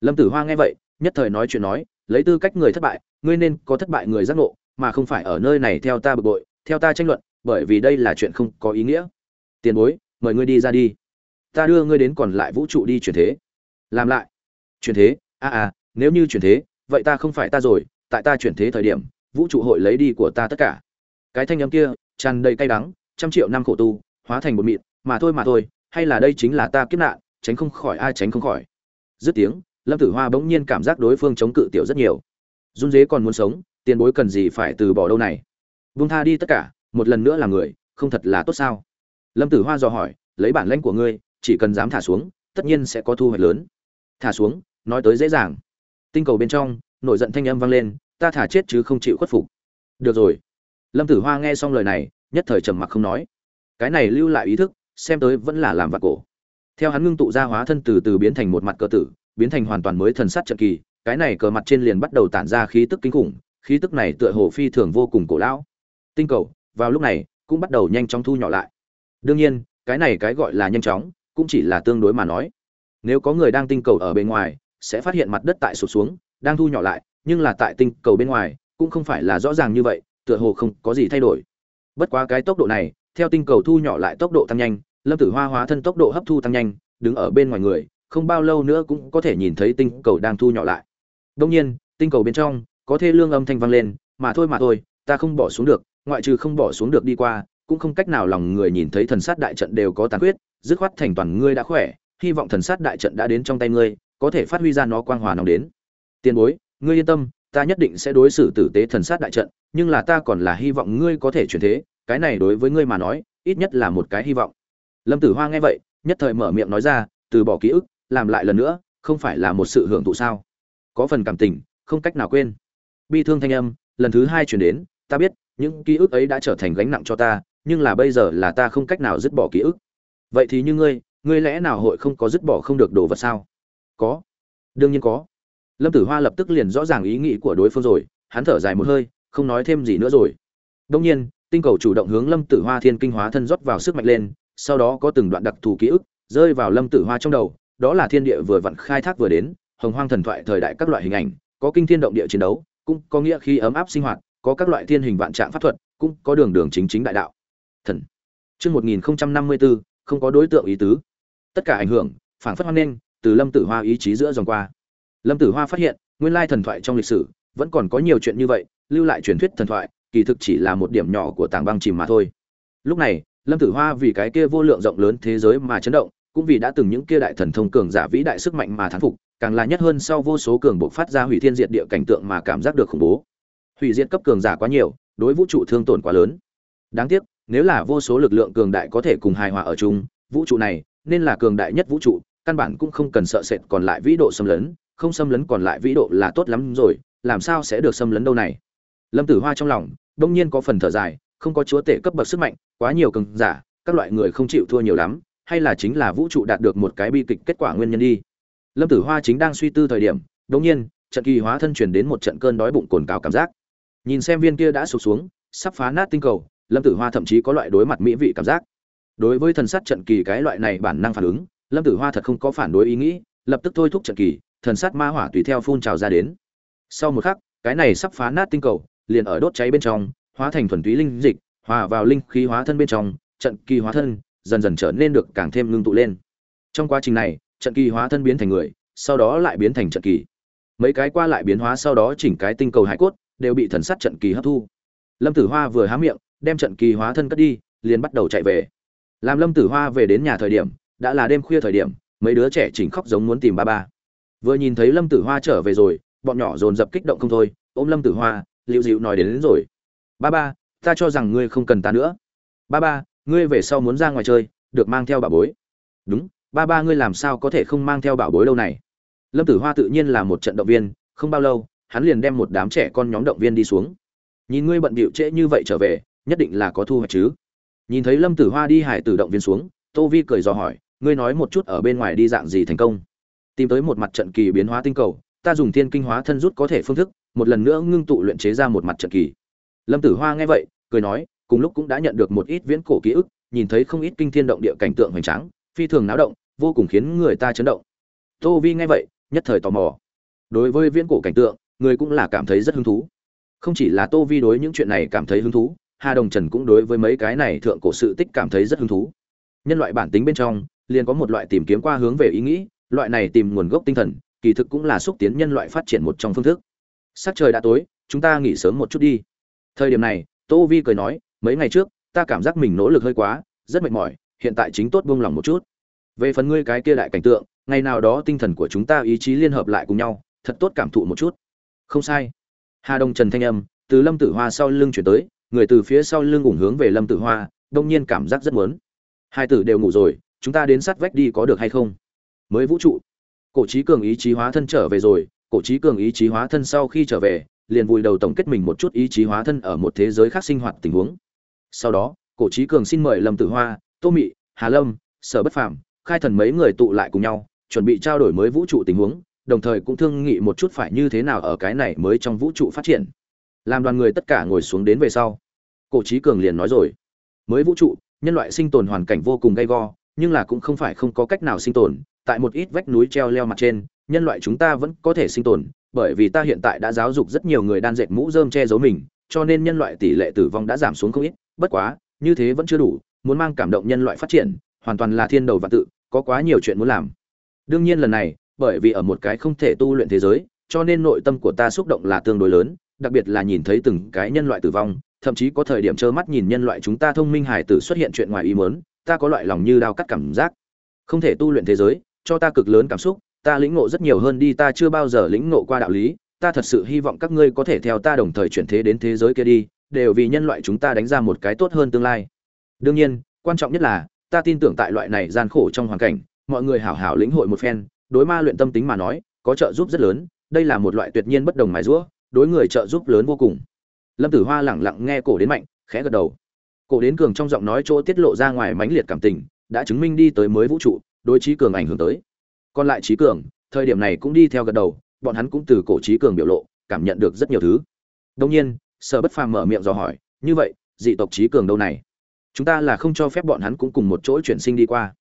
Lâm tử hoa nghe vậy nhất thời nói chuyện nói lấy tư cách người thất bại ngươi nên có thất bại người giác ngộ mà không phải ở nơi này theo ta bực bội theo ta tranh luận bởi vì đây là chuyện không có ý nghĩa. Tiền bối mời ngươi đi ra đi. Ta đưa ngươi đến còn lại vũ trụ đi chuyển thế. Làm lại. Chuyển thế? A à, à nếu như chuyển thế vậy ta không phải ta rồi tại ta chuyển thế thời điểm vũ trụ hội lấy đi của ta tất cả. Cái thanh âm kia tràn đầy cay đắng trăm triệu năm khổ tu hóa thành một mịn mà thôi mà thôi hay là đây chính là ta kiếp nạn tránh không khỏi, ai tránh không khỏi. Dứt tiếng, lâm tử hoa bỗng nhiên cảm giác đối phương chống cự tiểu rất nhiều. Run dế còn muốn sống, tiền bối cần gì phải từ bỏ đâu này? Vung tha đi tất cả, một lần nữa là người, không thật là tốt sao? Lâm tử hoa dò hỏi, lấy bản lãnh của ngươi, chỉ cần dám thả xuống, tất nhiên sẽ có thu hoạch lớn. Thả xuống, nói tới dễ dàng. Tinh cầu bên trong, nổi giận thanh âm vang lên, ta thả chết chứ không chịu khuất phục. Được rồi. Lâm tử hoa nghe xong lời này, nhất thời trầm mặc không nói. Cái này lưu lại ý thức, xem tới vẫn là làm vặt cổ theo hắn ngưng tụ ra hóa thân từ từ biến thành một mặt cờ tử, biến thành hoàn toàn mới thần sắt trận kỳ, cái này cờ mặt trên liền bắt đầu tản ra khí tức kinh khủng, khí tức này tựa hồ phi thường vô cùng cổ lão. Tinh cầu, vào lúc này, cũng bắt đầu nhanh chóng thu nhỏ lại. Đương nhiên, cái này cái gọi là nhanh chóng, cũng chỉ là tương đối mà nói. Nếu có người đang tinh cầu ở bên ngoài, sẽ phát hiện mặt đất tại sụp xuống, đang thu nhỏ lại, nhưng là tại tinh cầu bên ngoài, cũng không phải là rõ ràng như vậy, tựa hồ không có gì thay đổi. Bất quá cái tốc độ này, theo tinh cầu thu nhỏ lại tốc độ tăng nhanh lâm tử hoa hóa thân tốc độ hấp thu tăng nhanh, đứng ở bên ngoài người, không bao lâu nữa cũng có thể nhìn thấy tinh cầu đang thu nhỏ lại. Đông nhiên, tinh cầu bên trong, có thê lương âm thanh vang lên, mà thôi mà thôi, ta không bỏ xuống được, ngoại trừ không bỏ xuống được đi qua, cũng không cách nào lòng người nhìn thấy thần sát đại trận đều có tàn khuyết, dứt khoát thành toàn ngươi đã khỏe, hy vọng thần sát đại trận đã đến trong tay ngươi, có thể phát huy ra nó quang hòa nóng đến. Tiền bối, ngươi yên tâm, ta nhất định sẽ đối xử tử tế thần sát đại trận, nhưng là ta còn là hy vọng ngươi có thể chuyển thế, cái này đối với ngươi mà nói, ít nhất là một cái hy vọng lâm tử hoa nghe vậy, nhất thời mở miệng nói ra, từ bỏ ký ức, làm lại lần nữa, không phải là một sự hưởng thụ sao? Có phần cảm tình, không cách nào quên. Bi thương thanh âm, lần thứ hai chuyển đến, ta biết, những ký ức ấy đã trở thành gánh nặng cho ta, nhưng là bây giờ là ta không cách nào dứt bỏ ký ức. Vậy thì như ngươi ngươi lẽ nào hội không có dứt bỏ không được đồ vật sao? Có. Đương nhiên có. Lâm tử hoa lập tức liền rõ ràng ý nghĩ của đối phương rồi, hắn thở dài một hơi, không nói thêm gì nữa rồi. Đông nhiên, tinh cầu chủ động hướng lâm tử hoa thiên kinh hóa thân rót vào sức mạnh lên sau đó có từng đoạn đặc thù ký ức rơi vào lâm tử hoa trong đầu, đó là thiên địa vừa vặn khai thác vừa đến, hồng hoang thần thoại thời đại các loại hình ảnh, có kinh thiên động địa chiến đấu, cũng có nghĩa khi ấm áp sinh hoạt, có các loại thiên hình vạn trạng pháp thuật, cũng có đường đường chính chính đại đạo. Thần. Trước 1054 không có đối tượng ý tứ. Tất cả ảnh hưởng phản phất hoan nghênh, từ lâm tử hoa ý chí giữa dòng qua. Lâm tử hoa phát hiện, nguyên lai thần thoại trong lịch sử, vẫn còn có nhiều chuyện như vậy, lưu lại truyền thuyết thần thoại, kỳ thực chỉ là một điểm nhỏ của tảng băng chìm mà thôi. Lúc này lâm tử hoa vì cái kia vô lượng rộng lớn thế giới mà chấn động, cũng vì đã từng những kia đại thần thông cường giả vĩ đại sức mạnh mà thán phục, càng là nhất hơn sau vô số cường bộ phát ra hủy thiên diệt địa cảnh tượng mà cảm giác được khủng bố. Hủy diệt cấp cường giả quá nhiều, đối vũ trụ thương tổn quá lớn. Đáng tiếc, nếu là vô số lực lượng cường đại có thể cùng hài hòa ở chung, vũ trụ này, nên là cường đại nhất vũ trụ, căn bản cũng không cần sợ sệt còn lại vĩ độ xâm lấn, không xâm lấn còn lại vĩ độ là tốt lắm rồi, làm sao sẽ được xâm lấn đâu này? Lâm tử hoa trong lòng, đông nhiên có phần thở dài không có chúa tể cấp bậc sức mạnh, quá nhiều cường giả, các loại người không chịu thua nhiều lắm, hay là chính là vũ trụ đạt được một cái bi kịch kết quả nguyên nhân đi. Lâm tử hoa chính đang suy tư thời điểm, đột nhiên, trận kỳ hóa thân truyền đến một trận cơn đói bụng cồn cào cảm giác. Nhìn xem viên kia đã sụp xuống, sắp phá nát tinh cầu, lâm tử hoa thậm chí có loại đối mặt mỹ vị cảm giác. Đối với thần sát trận kỳ cái loại này bản năng phản ứng, lâm tử hoa thật không có phản đối ý nghĩ, lập tức thôi thúc trận kỳ, thần sát ma hỏa tùy theo phun trào ra đến. Sau một khắc, cái này sắp phá nát tinh cầu, liền ở đốt cháy bên trong hóa thành thuần túy linh dịch hòa vào linh khí hóa thân bên trong trận kỳ hóa thân dần dần trở nên được càng thêm ngưng tụ lên. Trong quá trình này trận kỳ hóa thân biến thành người sau đó lại biến thành trận kỳ. Mấy cái qua lại biến hóa sau đó chỉnh cái tinh cầu hải cốt đều bị thần sát trận kỳ hấp thu. Lâm tử hoa vừa há miệng đem trận kỳ hóa thân cất đi liền bắt đầu chạy về. Làm lâm tử hoa về đến nhà thời điểm đã là đêm khuya thời điểm mấy đứa trẻ chỉnh khóc giống muốn tìm ba ba. Vừa nhìn thấy lâm tử hoa trở về rồi bọn nhỏ dồn dập kích động không thôi ôm lâm tử hoa liễu dịu nói đến, đến rồi ba ba, ta cho rằng ngươi không cần ta nữa. Ba ba, ngươi về sau muốn ra ngoài chơi, được mang theo bảo bối. Đúng, ba ba, ngươi làm sao có thể không mang theo bảo bối lâu này? Lâm tử hoa tự nhiên là một trận động viên, không bao lâu, hắn liền đem một đám trẻ con nhóm động viên đi xuống. Nhìn ngươi bận bịu trễ như vậy trở về, nhất định là có thu hoạch chứ. Nhìn thấy lâm tử hoa đi hải tử động viên xuống, tô vi cười dò hỏi, ngươi nói một chút ở bên ngoài đi dạng gì thành công? Tìm tới một mặt trận kỳ biến hóa tinh cầu, ta dùng thiên kinh hóa thân rút có thể phương thức, một lần nữa ngưng tụ luyện chế ra một mặt trận kỳ lâm tử hoa nghe vậy, cười nói, cùng lúc cũng đã nhận được một ít viễn cổ ký ức, nhìn thấy không ít kinh thiên động địa cảnh tượng hoành tráng, phi thường náo động, vô cùng khiến người ta chấn động. Tô vi nghe vậy, nhất thời tò mò. Đối với viễn cổ cảnh tượng, người cũng là cảm thấy rất hứng thú. Không chỉ là tô vi đối những chuyện này cảm thấy hứng thú, hà đồng trần cũng đối với mấy cái này thượng cổ sự tích cảm thấy rất hứng thú. Nhân loại bản tính bên trong, liền có một loại tìm kiếm qua hướng về ý nghĩ, loại này tìm nguồn gốc tinh thần, kỳ thực cũng là xúc tiến nhân loại phát triển một trong phương thức. Sắc trời đã tối, chúng ta nghỉ sớm một chút đi thời điểm này, tô vi cười nói, mấy ngày trước, ta cảm giác mình nỗ lực hơi quá, rất mệt mỏi, hiện tại chính tốt buông lòng một chút. Về phần ngươi cái kia đại cảnh tượng, ngày nào đó tinh thần của chúng ta ý chí liên hợp lại cùng nhau, thật tốt cảm thụ một chút. Không sai. Hà đông trần thanh âm từ lâm tử hoa sau lưng chuyển tới, người từ phía sau lưng ủng hướng về lâm tử hoa, đông nhiên cảm giác rất muốn. Hai tử đều ngủ rồi, chúng ta đến sát vách đi có được hay không? Mới vũ trụ. Cổ trí cường ý chí hóa thân trở về rồi, cổ trí cường ý chí hóa thân sau khi trở về liền vùi đầu tổng kết mình một chút ý chí hóa thân ở một thế giới khác sinh hoạt tình huống. Sau đó, cổ trí cường xin mời lâm tử hoa, tô mị, hà lâm, sở bất phàm, khai thần mấy người tụ lại cùng nhau, chuẩn bị trao đổi mới vũ trụ tình huống, đồng thời cũng thương nghị một chút phải như thế nào ở cái này mới trong vũ trụ phát triển. Làm đoàn người tất cả ngồi xuống đến về sau, cổ trí cường liền nói rồi, mới vũ trụ, nhân loại sinh tồn hoàn cảnh vô cùng gay go, nhưng là cũng không phải không có cách nào sinh tồn, tại một ít vách núi treo leo mặt trên, nhân loại chúng ta vẫn có thể sinh tồn bởi vì ta hiện tại đã giáo dục rất nhiều người đan dệt mũ rơm che giấu mình, cho nên nhân loại tỷ lệ tử vong đã giảm xuống không ít. Bất quá, như thế vẫn chưa đủ, muốn mang cảm động nhân loại phát triển, hoàn toàn là thiên đầu và tự, có quá nhiều chuyện muốn làm. Đương nhiên lần này, bởi vì ở một cái không thể tu luyện thế giới, cho nên nội tâm của ta xúc động là tương đối lớn, đặc biệt là nhìn thấy từng cái nhân loại tử vong, thậm chí có thời điểm trơ mắt nhìn nhân loại chúng ta thông minh hải tử xuất hiện chuyện ngoài ý muốn, ta có loại lòng như đao cắt cảm giác. Không thể tu luyện thế giới, cho ta cực lớn cảm xúc ta lĩnh ngộ rất nhiều hơn đi, ta chưa bao giờ lĩnh ngộ qua đạo lý. Ta thật sự hy vọng các ngươi có thể theo ta đồng thời chuyển thế đến thế giới kia đi, đều vì nhân loại chúng ta đánh ra một cái tốt hơn tương lai. Đương nhiên, quan trọng nhất là, ta tin tưởng tại loại này gian khổ trong hoàn cảnh, mọi người hảo hảo lĩnh hội một phen, đối ma luyện tâm tính mà nói, có trợ giúp rất lớn, đây là một loại tuyệt nhiên bất đồng mài rũa đối người trợ giúp lớn vô cùng. Lâm tử hoa lẳng lặng nghe cổ đến mạnh, khẽ gật đầu. Cổ đến cường trong giọng nói chỗ tiết lộ ra ngoài mãnh liệt cảm tình, đã chứng minh đi tới mới vũ trụ, đối trí cường ảnh hưởng tới còn lại trí cường, thời điểm này cũng đi theo gật đầu, bọn hắn cũng từ cổ trí cường biểu lộ, cảm nhận được rất nhiều thứ. Đông nhiên, sở bất phàm mở miệng dò hỏi, như vậy, dị tộc trí cường đâu này? Chúng ta là không cho phép bọn hắn cũng cùng một chỗ chuyển sinh đi qua.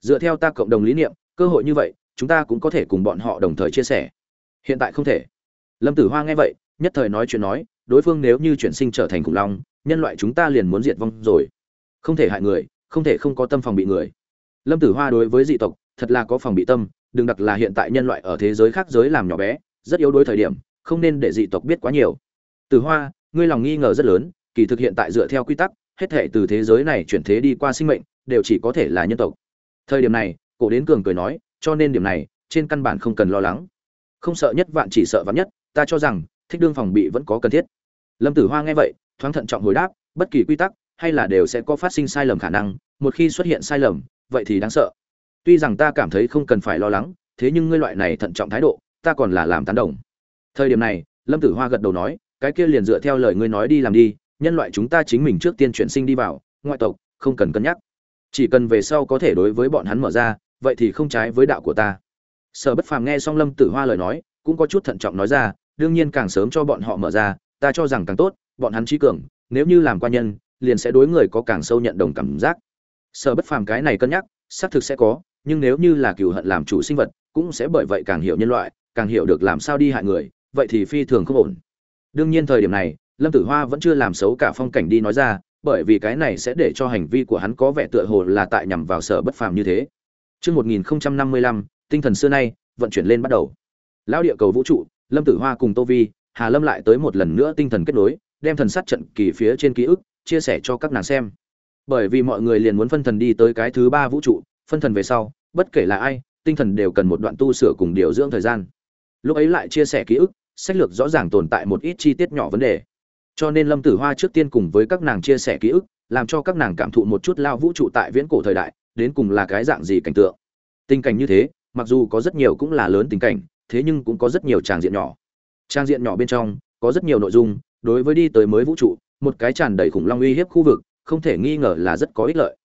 Dựa theo ta cộng đồng lý niệm, cơ hội như vậy, chúng ta cũng có thể cùng bọn họ đồng thời chia sẻ. Hiện tại không thể. Lâm tử hoa nghe vậy, nhất thời nói chuyện nói, đối phương nếu như chuyển sinh trở thành khủng long, nhân loại chúng ta liền muốn diệt vong rồi. Không thể hại người, không thể không có tâm phòng bị người. Lâm tử hoa đối với dị tộc, thật là có phòng bị tâm đừng đặc là hiện tại nhân loại ở thế giới khác giới làm nhỏ bé, rất yếu đối thời điểm, không nên để dị tộc biết quá nhiều. Tử hoa, ngươi lòng nghi ngờ rất lớn, kỳ thực hiện tại dựa theo quy tắc, hết thể từ thế giới này chuyển thế đi qua sinh mệnh, đều chỉ có thể là nhân tộc. Thời điểm này, cổ đến cường cười nói, cho nên điểm này, trên căn bản không cần lo lắng. Không sợ nhất vạn chỉ sợ vạn nhất, ta cho rằng, thích đương phòng bị vẫn có cần thiết. Lâm tử hoa nghe vậy, thoáng thận trọng hồi đáp, bất kỳ quy tắc, hay là đều sẽ có phát sinh sai lầm khả năng, một khi xuất hiện sai lầm, vậy thì đáng sợ tuy rằng ta cảm thấy không cần phải lo lắng, thế nhưng ngươi loại này thận trọng thái độ, ta còn là làm tán đồng. Thời điểm này, lâm tử hoa gật đầu nói, cái kia liền dựa theo lời ngươi nói đi làm đi, nhân loại chúng ta chính mình trước tiên chuyển sinh đi vào, ngoại tộc, không cần cân nhắc. Chỉ cần về sau có thể đối với bọn hắn mở ra, vậy thì không trái với đạo của ta. Sở bất phàm nghe xong lâm tử hoa lời nói, cũng có chút thận trọng nói ra, đương nhiên càng sớm cho bọn họ mở ra, ta cho rằng càng tốt, bọn hắn trí cường, nếu như làm quan nhân, liền sẽ đối người có càng sâu nhận đồng cảm giác. Sở bất phàm cái này cân nhắc, xác thực sẽ có nhưng nếu như là cừu hận làm chủ sinh vật cũng sẽ bởi vậy càng hiểu nhân loại càng hiểu được làm sao đi hại người vậy thì phi thường không ổn đương nhiên thời điểm này lâm tử hoa vẫn chưa làm xấu cả phong cảnh đi nói ra bởi vì cái này sẽ để cho hành vi của hắn có vẻ tựa hồ là tại nhằm vào sở bất phàm như thế Trước 1055, tinh thần xưa nay, vận chuyển lên bắt đầu. Lão địa cầu vũ trụ, Lâm Tử Hoa cùng Tô Vi, Hà Lâm lại tới một lần nữa tinh thần kết nối, đem thần sát trận kỳ phía trên ký ức chia sẻ cho các nàng xem. Bởi vì mọi người liền muốn phân thần đi tới cái thứ ba vũ trụ, phân thần về sau, bất kể là ai, tinh thần đều cần một đoạn tu sửa cùng điều dưỡng thời gian. Lúc ấy lại chia sẻ ký ức, sách lược rõ ràng tồn tại một ít chi tiết nhỏ vấn đề. Cho nên Lâm Tử Hoa trước tiên cùng với các nàng chia sẻ ký ức, làm cho các nàng cảm thụ một chút lao vũ trụ tại viễn cổ thời đại, đến cùng là cái dạng gì cảnh tượng. Tình cảnh như thế, mặc dù có rất nhiều cũng là lớn tình cảnh, thế nhưng cũng có rất nhiều tràng diện nhỏ. Trang diện nhỏ bên trong có rất nhiều nội dung, đối với đi tới mới vũ trụ, một cái tràn đầy khủng long uy hiếp khu vực, không thể nghi ngờ là rất có ích lợi.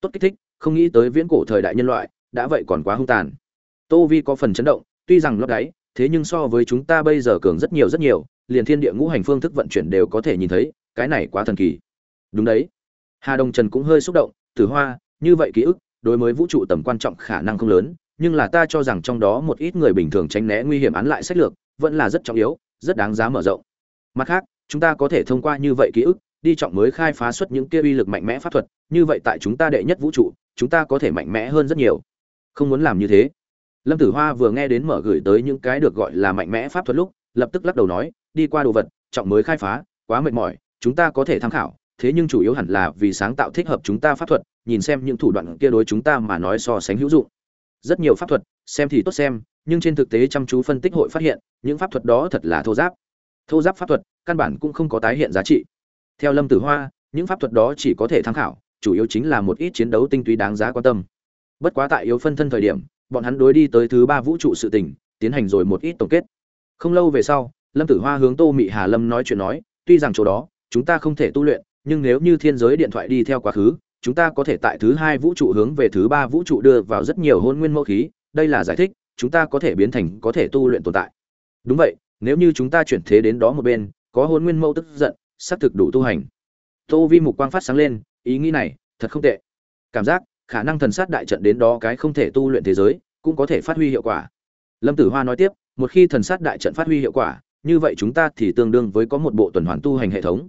Tốt kích thích, không nghĩ tới viễn cổ thời đại nhân loại, đã vậy còn quá hung tàn. Tô Vi có phần chấn động, tuy rằng lót đáy, thế nhưng so với chúng ta bây giờ cường rất nhiều rất nhiều, liền thiên địa ngũ hành phương thức vận chuyển đều có thể nhìn thấy, cái này quá thần kỳ. Đúng đấy. Hà Đông Trần cũng hơi xúc động, Tử Hoa, như vậy ký ức, đối với vũ trụ tầm quan trọng khả năng không lớn, nhưng là ta cho rằng trong đó một ít người bình thường tránh né nguy hiểm án lại sách lược, vẫn là rất trọng yếu, rất đáng giá mở rộng. Mặt khác, chúng ta có thể thông qua như vậy ký ức, đi trọng mới khai phá xuất những kia uy lực mạnh mẽ pháp thuật, như vậy tại chúng ta đệ nhất vũ trụ, chúng ta có thể mạnh mẽ hơn rất nhiều. Không muốn làm như thế. Lâm Tử Hoa vừa nghe đến mở gửi tới những cái được gọi là mạnh mẽ pháp thuật lúc, lập tức lắc đầu nói, đi qua đồ vật, trọng mới khai phá, quá mệt mỏi, chúng ta có thể tham khảo, thế nhưng chủ yếu hẳn là vì sáng tạo thích hợp chúng ta pháp thuật, nhìn xem những thủ đoạn kia đối chúng ta mà nói so sánh hữu dụng. Rất nhiều pháp thuật, xem thì tốt xem, nhưng trên thực tế chăm chú phân tích hội phát hiện, những pháp thuật đó thật là thô giáp. Thô giáp pháp thuật, căn bản cũng không có tái hiện giá trị. Theo Lâm Tử Hoa, những pháp thuật đó chỉ có thể tham khảo, chủ yếu chính là một ít chiến đấu tinh túy đáng giá quan tâm. Bất quá tại yếu phân thân thời điểm, bọn hắn đối đi tới thứ ba vũ trụ sự tình, tiến hành rồi một ít tổng kết. Không lâu về sau, Lâm Tử Hoa hướng Tô Mị Hà Lâm nói chuyện nói, tuy rằng chỗ đó chúng ta không thể tu luyện, nhưng nếu như thiên giới điện thoại đi theo quá khứ, chúng ta có thể tại thứ hai vũ trụ hướng về thứ ba vũ trụ đưa vào rất nhiều hôn nguyên mẫu khí, đây là giải thích, chúng ta có thể biến thành có thể tu luyện tồn tại. Đúng vậy, nếu như chúng ta chuyển thế đến đó một bên, có hôn nguyên mẫu tức giận, sắp thực đủ tu hành. Tô Vi mục quang phát sáng lên, ý nghĩ này, thật không tệ. Cảm giác, khả năng thần sát đại trận đến đó cái không thể tu luyện thế giới, cũng có thể phát huy hiệu quả. Lâm Tử Hoa nói tiếp, một khi thần sát đại trận phát huy hiệu quả, như vậy chúng ta thì tương đương với có một bộ tuần hoàn tu hành hệ thống.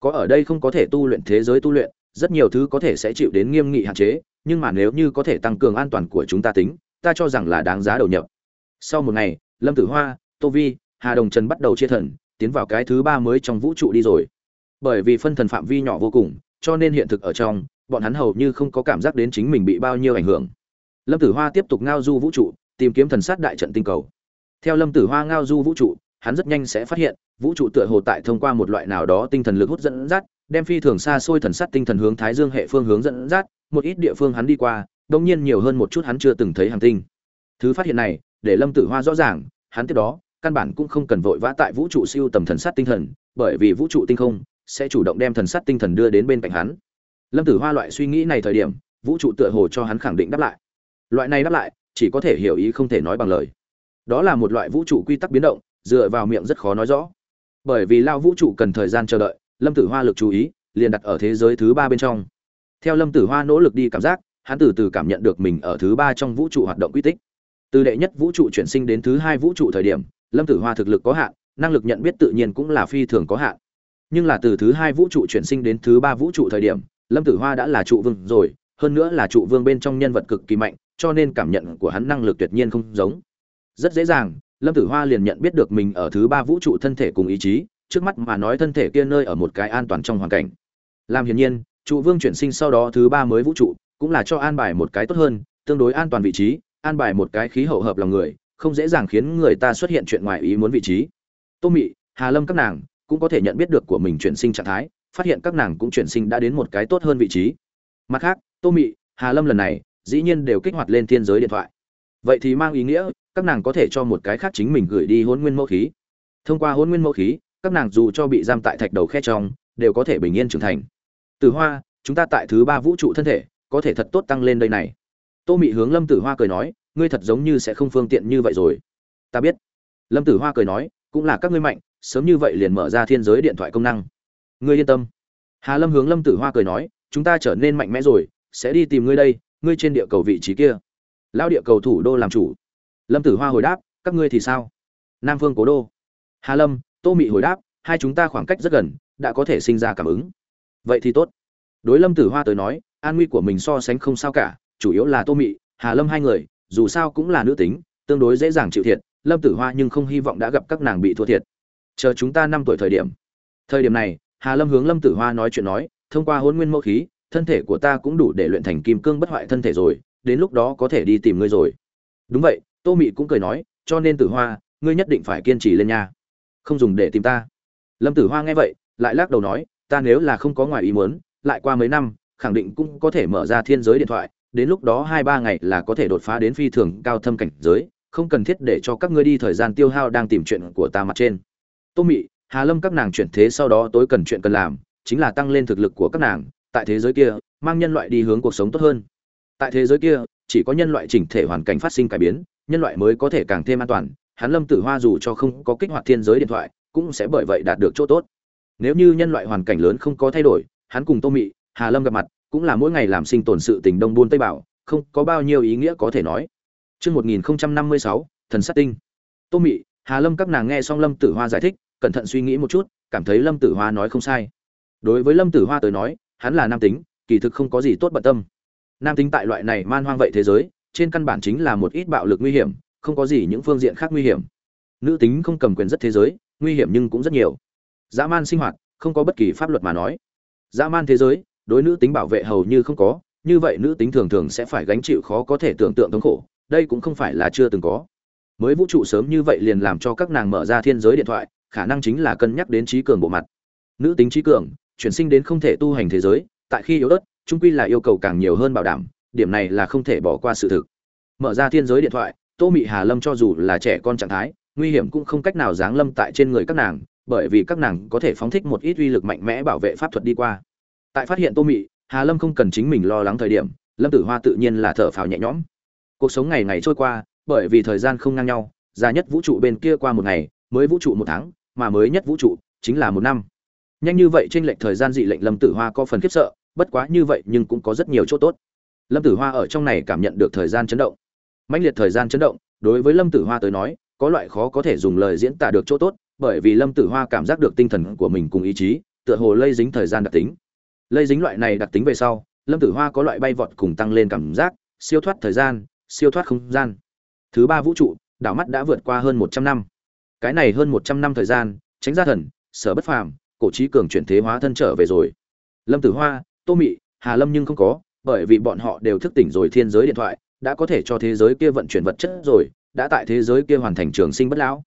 Có ở đây không có thể tu luyện thế giới tu luyện, rất nhiều thứ có thể sẽ chịu đến nghiêm nghị hạn chế, nhưng mà nếu như có thể tăng cường an toàn của chúng ta tính, ta cho rằng là đáng giá đầu nhập. Sau một ngày, Lâm Tử Hoa, Tô Vi, Hà Đồng Trần bắt đầu chia thần, tiến vào cái thứ ba mới trong vũ trụ đi rồi. Bởi vì phân thần phạm vi nhỏ vô cùng, cho nên hiện thực ở trong, bọn hắn hầu như không có cảm giác đến chính mình bị bao nhiêu ảnh hưởng. Lâm Tử Hoa tiếp tục ngao du vũ trụ, tìm kiếm thần sát đại trận tinh cầu. Theo Lâm Tử Hoa ngao du vũ trụ, hắn rất nhanh sẽ phát hiện, vũ trụ tựa hồ tại thông qua một loại nào đó tinh thần lực hút dẫn dắt, đem phi thường xa xôi thần sát tinh thần hướng Thái Dương hệ phương hướng dẫn dắt, một ít địa phương hắn đi qua, đương nhiên nhiều hơn một chút hắn chưa từng thấy hành tinh. Thứ phát hiện này, để Lâm Tử Hoa rõ ràng, hắn tiếp đó, căn bản cũng không cần vội vã tại vũ trụ siêu tầm thần sát tinh thần, bởi vì vũ trụ tinh không sẽ chủ động đem thần sát tinh thần đưa đến bên cạnh hắn. Lâm Tử Hoa loại suy nghĩ này thời điểm, vũ trụ tựa hồ cho hắn khẳng định đáp lại. Loại này đáp lại, chỉ có thể hiểu ý không thể nói bằng lời. Đó là một loại vũ trụ quy tắc biến động, dựa vào miệng rất khó nói rõ. Bởi vì lao vũ trụ cần thời gian chờ đợi, Lâm Tử Hoa lực chú ý liền đặt ở thế giới thứ ba bên trong. Theo Lâm Tử Hoa nỗ lực đi cảm giác, hắn từ từ cảm nhận được mình ở thứ ba trong vũ trụ hoạt động quy tích. Từ đệ nhất vũ trụ chuyển sinh đến thứ hai vũ trụ thời điểm, Lâm Tử Hoa thực lực có hạn, năng lực nhận biết tự nhiên cũng là phi thường có hạn. Nhưng là từ thứ hai vũ trụ chuyển sinh đến thứ ba vũ trụ thời điểm, Lâm Tử Hoa đã là trụ vương rồi, hơn nữa là trụ vương bên trong nhân vật cực kỳ mạnh, cho nên cảm nhận của hắn năng lực tuyệt nhiên không giống. Rất dễ dàng, Lâm Tử Hoa liền nhận biết được mình ở thứ ba vũ trụ thân thể cùng ý chí, trước mắt mà nói thân thể kia nơi ở một cái an toàn trong hoàn cảnh. Làm hiển nhiên, trụ vương chuyển sinh sau đó thứ ba mới vũ trụ, cũng là cho an bài một cái tốt hơn, tương đối an toàn vị trí, an bài một cái khí hậu hợp lòng người, không dễ dàng khiến người ta xuất hiện chuyện ngoài ý muốn vị trí. Tô Mị, Hà Lâm các nàng cũng có thể nhận biết được của mình chuyển sinh trạng thái, phát hiện các nàng cũng chuyển sinh đã đến một cái tốt hơn vị trí. Mặt khác tô mị hà lâm lần này dĩ nhiên đều kích hoạt lên thiên giới điện thoại. Vậy thì mang ý nghĩa các nàng có thể cho một cái khác chính mình gửi đi hôn nguyên mẫu khí. Thông qua hôn nguyên mẫu khí các nàng dù cho bị giam tại thạch đầu khe trong đều có thể bình yên trưởng thành. Từ hoa chúng ta tại thứ ba vũ trụ thân thể có thể thật tốt tăng lên đây này. Tô mị hướng lâm tử hoa cười nói ngươi thật giống như sẽ không phương tiện như vậy rồi. Ta biết. Lâm tử hoa cười nói cũng là các ngươi mạnh sớm như vậy liền mở ra thiên giới điện thoại công năng. Ngươi yên tâm. Hà lâm hướng lâm tử hoa cười nói, chúng ta trở nên mạnh mẽ rồi, sẽ đi tìm ngươi đây, ngươi trên địa cầu vị trí kia. Lao địa cầu thủ đô làm chủ. Lâm tử hoa hồi đáp, các ngươi thì sao? Nam phương cố đô. Hà lâm, tô mị hồi đáp, hai chúng ta khoảng cách rất gần, đã có thể sinh ra cảm ứng. Vậy thì tốt. Đối lâm tử hoa tới nói, an nguy của mình so sánh không sao cả, chủ yếu là tô mị, hà lâm hai người, dù sao cũng là nữ tính, tương đối dễ dàng chịu thiệt. Lâm tử hoa nhưng không hy vọng đã gặp các nàng bị thua thiệt chờ chúng ta năm tuổi thời điểm. Thời điểm này, hà lâm hướng lâm tử hoa nói chuyện nói, thông qua hôn nguyên mẫu khí, thân thể của ta cũng đủ để luyện thành kim cương bất hoại thân thể rồi, đến lúc đó có thể đi tìm ngươi rồi. Đúng vậy, tô mị cũng cười nói, cho nên tử hoa, ngươi nhất định phải kiên trì lên nha. Không dùng để tìm ta. Lâm tử hoa nghe vậy, lại lắc đầu nói, ta nếu là không có ngoài ý muốn, lại qua mấy năm, khẳng định cũng có thể mở ra thiên giới điện thoại, đến lúc đó hai ba ngày là có thể đột phá đến phi thường cao thâm cảnh giới, không cần thiết để cho các ngươi đi thời gian tiêu hao đang tìm chuyện của ta mặt trên tô mị hà lâm các nàng chuyển thế sau đó tối cần chuyện cần làm chính là tăng lên thực lực của các nàng tại thế giới kia mang nhân loại đi hướng cuộc sống tốt hơn. Tại thế giới kia chỉ có nhân loại chỉnh thể hoàn cảnh phát sinh cải biến nhân loại mới có thể càng thêm an toàn. Hắn lâm tử hoa dù cho không có kích hoạt thiên giới điện thoại cũng sẽ bởi vậy đạt được chỗ tốt. Nếu như nhân loại hoàn cảnh lớn không có thay đổi hắn cùng tô mị hà lâm gặp mặt cũng là mỗi ngày làm sinh tồn sự tình đông buôn tây bảo không có bao nhiêu ý nghĩa có thể nói. Trước 1056, thần sát tinh. Tô Mị, Hà Lâm các nàng nghe xong Lâm Tử Hoa giải thích, cẩn thận suy nghĩ một chút, cảm thấy Lâm Tử Hoa nói không sai. Đối với Lâm Tử Hoa tới nói, hắn là nam tính, kỳ thực không có gì tốt bận tâm. Nam tính tại loại này man hoang vậy thế giới, trên căn bản chính là một ít bạo lực nguy hiểm, không có gì những phương diện khác nguy hiểm. Nữ tính không cầm quyền rất thế giới, nguy hiểm nhưng cũng rất nhiều. Dã man sinh hoạt, không có bất kỳ pháp luật mà nói. Dã man thế giới, đối nữ tính bảo vệ hầu như không có, như vậy nữ tính thường thường sẽ phải gánh chịu khó có thể tưởng tượng thống khổ, đây cũng không phải là chưa từng có mới vũ trụ sớm như vậy liền làm cho các nàng mở ra thiên giới điện thoại khả năng chính là cân nhắc đến trí cường bộ mặt. Nữ tính trí cường, chuyển sinh đến không thể tu hành thế giới, tại khi yếu ớt, trung quy là yêu cầu càng nhiều hơn bảo đảm, điểm này là không thể bỏ qua sự thực. Mở ra thiên giới điện thoại, tô mị hà lâm cho dù là trẻ con trạng thái, nguy hiểm cũng không cách nào giáng lâm tại trên người các nàng, bởi vì các nàng có thể phóng thích một ít uy lực mạnh mẽ bảo vệ pháp thuật đi qua. Tại phát hiện tô mị, hà lâm không cần chính mình lo lắng thời điểm, lâm tử hoa tự nhiên là thở phào nhẹ nhõm. Cuộc sống ngày ngày trôi qua, bởi vì thời gian không ngang nhau, già nhất vũ trụ bên kia qua một ngày, mới vũ trụ một tháng mà mới nhất vũ trụ chính là một năm. Nhanh như vậy trên lệnh thời gian dị lệnh lâm tử hoa có phần khiếp sợ, bất quá như vậy nhưng cũng có rất nhiều chỗ tốt. Lâm tử hoa ở trong này cảm nhận được thời gian chấn động. Mãnh liệt thời gian chấn động, đối với lâm tử hoa tới nói, có loại khó có thể dùng lời diễn tả được chỗ tốt, bởi vì lâm tử hoa cảm giác được tinh thần của mình cùng ý chí, tựa hồ lây dính thời gian đặc tính. Lây dính loại này đặc tính về sau, lâm tử hoa có loại bay vọt cùng tăng lên cảm giác, siêu thoát thời gian, siêu thoát không gian. Thứ ba vũ trụ, đảo mắt đã vượt qua hơn một trăm năm cái này hơn một trăm năm thời gian, tránh gia thần, sở bất phàm, cổ trí cường chuyển thế hóa thân trở về rồi. Lâm tử hoa, tô mị, hà lâm nhưng không có, bởi vì bọn họ đều thức tỉnh rồi thiên giới điện thoại, đã có thể cho thế giới kia vận chuyển vật chất rồi, đã tại thế giới kia hoàn thành trường sinh bất lão.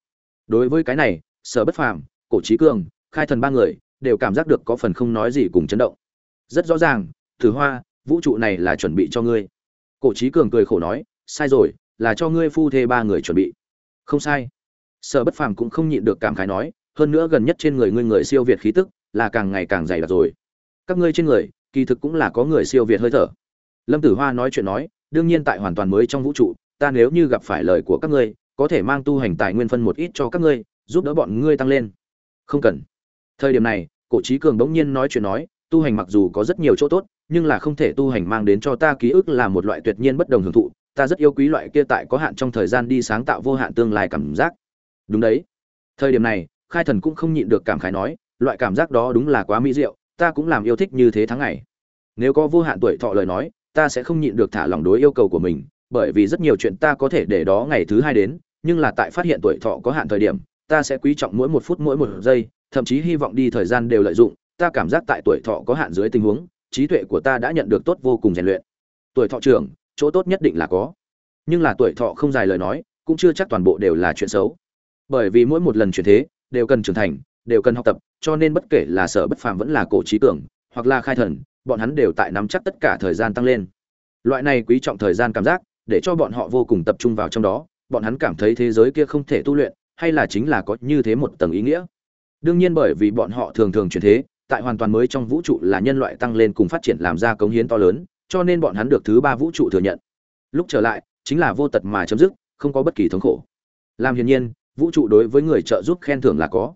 Đối với cái này, sở bất phàm, cổ trí cường, khai thần ba người, đều cảm giác được có phần không nói gì cùng chấn động. Rất rõ ràng, tử hoa, vũ trụ này là chuẩn bị cho ngươi. Cổ trí cường cười khổ nói, sai rồi, là cho ngươi phu thê ba người chuẩn bị. Không sai sở bất phàm cũng không nhịn được cảm khái nói, hơn nữa gần nhất trên người ngươi người siêu việt khí tức là càng ngày càng dày đặc rồi. Các ngươi trên người, kỳ thực cũng là có người siêu việt hơi thở. Lâm tử hoa nói chuyện nói, đương nhiên tại hoàn toàn mới trong vũ trụ, ta nếu như gặp phải lời của các ngươi, có thể mang tu hành tài nguyên phân một ít cho các ngươi, giúp đỡ bọn ngươi tăng lên. Không cần. Thời điểm này, cổ trí cường bỗng nhiên nói chuyện nói, tu hành mặc dù có rất nhiều chỗ tốt, nhưng là không thể tu hành mang đến cho ta ký ức là một loại tuyệt nhiên bất đồng hưởng thụ. Ta rất yêu quý loại kia tại có hạn trong thời gian đi sáng tạo vô hạn tương lai cảm giác đúng đấy. Thời điểm này, khai thần cũng không nhịn được cảm khái nói, loại cảm giác đó đúng là quá mỹ diệu, ta cũng làm yêu thích như thế tháng ngày. Nếu có vô hạn tuổi thọ lời nói, ta sẽ không nhịn được thả lòng đối yêu cầu của mình, bởi vì rất nhiều chuyện ta có thể để đó ngày thứ hai đến, nhưng là tại phát hiện tuổi thọ có hạn thời điểm, ta sẽ quý trọng mỗi một phút mỗi một giây, thậm chí hy vọng đi thời gian đều lợi dụng, ta cảm giác tại tuổi thọ có hạn dưới tình huống, trí tuệ của ta đã nhận được tốt vô cùng rèn luyện. Tuổi thọ trưởng, chỗ tốt nhất định là có. Nhưng là tuổi thọ không dài lời nói, cũng chưa chắc toàn bộ đều là chuyện xấu bởi vì mỗi một lần chuyển thế đều cần trưởng thành, đều cần học tập, cho nên bất kể là sở bất phàm vẫn là cổ trí tưởng hoặc là khai thần, bọn hắn đều tại nắm chắc tất cả thời gian tăng lên. Loại này quý trọng thời gian cảm giác, để cho bọn họ vô cùng tập trung vào trong đó, bọn hắn cảm thấy thế giới kia không thể tu luyện, hay là chính là có như thế một tầng ý nghĩa. Đương nhiên bởi vì bọn họ thường thường chuyển thế, tại hoàn toàn mới trong vũ trụ là nhân loại tăng lên cùng phát triển làm ra cống hiến to lớn, cho nên bọn hắn được thứ ba vũ trụ thừa nhận. Lúc trở lại, chính là vô tật mà chấm dứt, không có bất kỳ thống khổ. Làm hiển nhiên vũ trụ đối với người trợ giúp khen thưởng là có.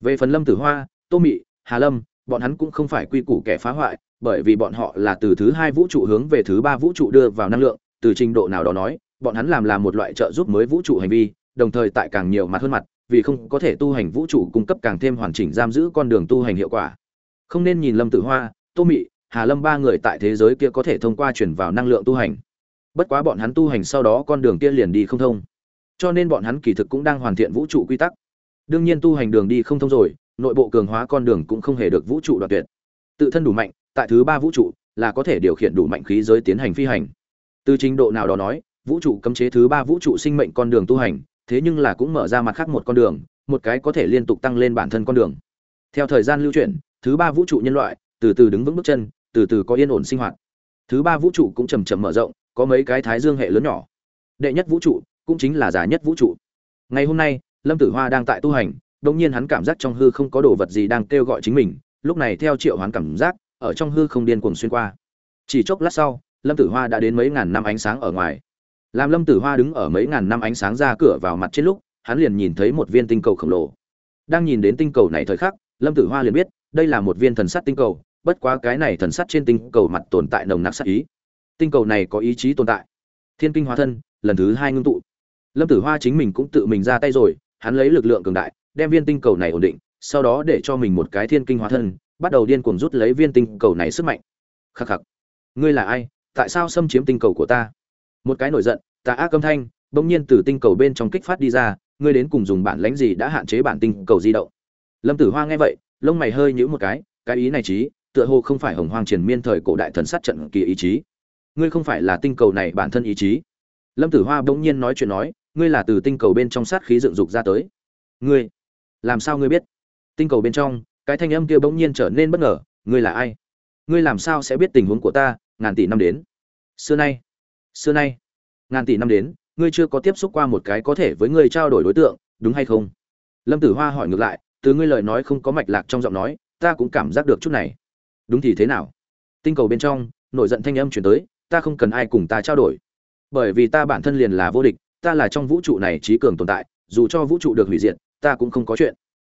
Về phần lâm tử hoa, tô mị, hà lâm, bọn hắn cũng không phải quy củ kẻ phá hoại, bởi vì bọn họ là từ thứ hai vũ trụ hướng về thứ ba vũ trụ đưa vào năng lượng, từ trình độ nào đó nói, bọn hắn làm là một loại trợ giúp mới vũ trụ hành vi, đồng thời tại càng nhiều mặt hơn mặt, vì không có thể tu hành vũ trụ cung cấp càng thêm hoàn chỉnh giam giữ con đường tu hành hiệu quả. Không nên nhìn lâm tử hoa, tô mị, hà lâm ba người tại thế giới kia có thể thông qua chuyển vào năng lượng tu hành. Bất quá bọn hắn tu hành sau đó con đường kia liền đi không thông cho nên bọn hắn kỳ thực cũng đang hoàn thiện vũ trụ quy tắc. Đương nhiên tu hành đường đi không thông rồi, nội bộ cường hóa con đường cũng không hề được vũ trụ đoạt tuyệt. Tự thân đủ mạnh, tại thứ ba vũ trụ là có thể điều khiển đủ mạnh khí giới tiến hành phi hành. Từ trình độ nào đó nói, vũ trụ cấm chế thứ ba vũ trụ sinh mệnh con đường tu hành, thế nhưng là cũng mở ra mặt khác một con đường, một cái có thể liên tục tăng lên bản thân con đường. Theo thời gian lưu chuyển, thứ ba vũ trụ nhân loại từ từ đứng vững bước chân, từ từ có yên ổn sinh hoạt. Thứ ba vũ trụ cũng chầm chậm mở rộng, có mấy cái thái dương hệ lớn nhỏ. Đệ nhất vũ trụ cũng chính là giả nhất vũ trụ. Ngày hôm nay, lâm tử hoa đang tại tu hành đ nhiên hắn cảm giác trong hư không có đồ vật gì đang kêu gọi chính mình, lúc này theo triệu hoán cảm giác, ở trong hư không điên cuồng xuyên qua. Chỉ chốc lát sau, lâm tử hoa đã đến mấy ngàn năm ánh sáng ở ngoài. Làm lâm tử hoa đứng ở mấy ngàn năm ánh sáng ra cửa vào mặt trên lúc, hắn liền nhìn thấy một viên tinh cầu khổng lồ. Đang nhìn đến tinh cầu này thời khắc, lâm tử hoa liền biết, đây là một viên thần sắt tinh cầu, bất quá cái này thần sắt trên tinh cầu mặt tồn tại nồng nặc sát ý. Tinh cầu này có ý chí tồn tại. Thiên kinh hóa thân, lần thứ hai ngưng tụ lâm tử hoa chính mình cũng tự mình ra tay rồi, hắn lấy lực lượng cường đại, đem viên tinh cầu này ổn định, sau đó để cho mình một cái thiên kinh hóa thân, bắt đầu điên cuồng rút lấy viên tinh cầu này sức mạnh. Khắc khắc. Ngươi là ai? Tại sao xâm chiếm tinh cầu của ta? Một cái nổi giận, tà ác âm thanh, bỗng nhiên từ tinh cầu bên trong kích phát đi ra, ngươi đến cùng dùng bản lãnh gì đã hạn chế bản tinh cầu di động? Lâm tử hoa nghe vậy, lông mày hơi nhữ một cái cái ý này trí tựa hồ không phải hồng hoang triền miên thời cổ đại thần sát trận kỳ ý chí. Ngươi không phải là tinh cầu này bản thân ý chí lâm tử hoa bỗng nhiên nói chuyện nói, ngươi là từ tinh cầu bên trong sát khí dựng dục ra tới. Ngươi? Làm sao ngươi biết? Tinh cầu bên trong, cái thanh âm kia bỗng nhiên trở nên bất ngờ, ngươi là ai? Ngươi làm sao sẽ biết tình huống của ta, ngàn tỷ năm đến? Xưa nay xưa nay, ngàn tỷ năm đến, ngươi chưa có tiếp xúc qua một cái có thể với ngươi trao đổi đối tượng, đúng hay không? Lâm tử hoa hỏi ngược lại, từ ngươi lời nói không có mạch lạc trong giọng nói, ta cũng cảm giác được chút này. Đúng thì thế nào? Tinh cầu bên trong, nổi giận thanh âm chuyển tới, ta không cần ai cùng ta trao đổi bởi vì ta bản thân liền là vô địch ta là trong vũ trụ này trí cường tồn tại dù cho vũ trụ được hủy diệt ta cũng không có chuyện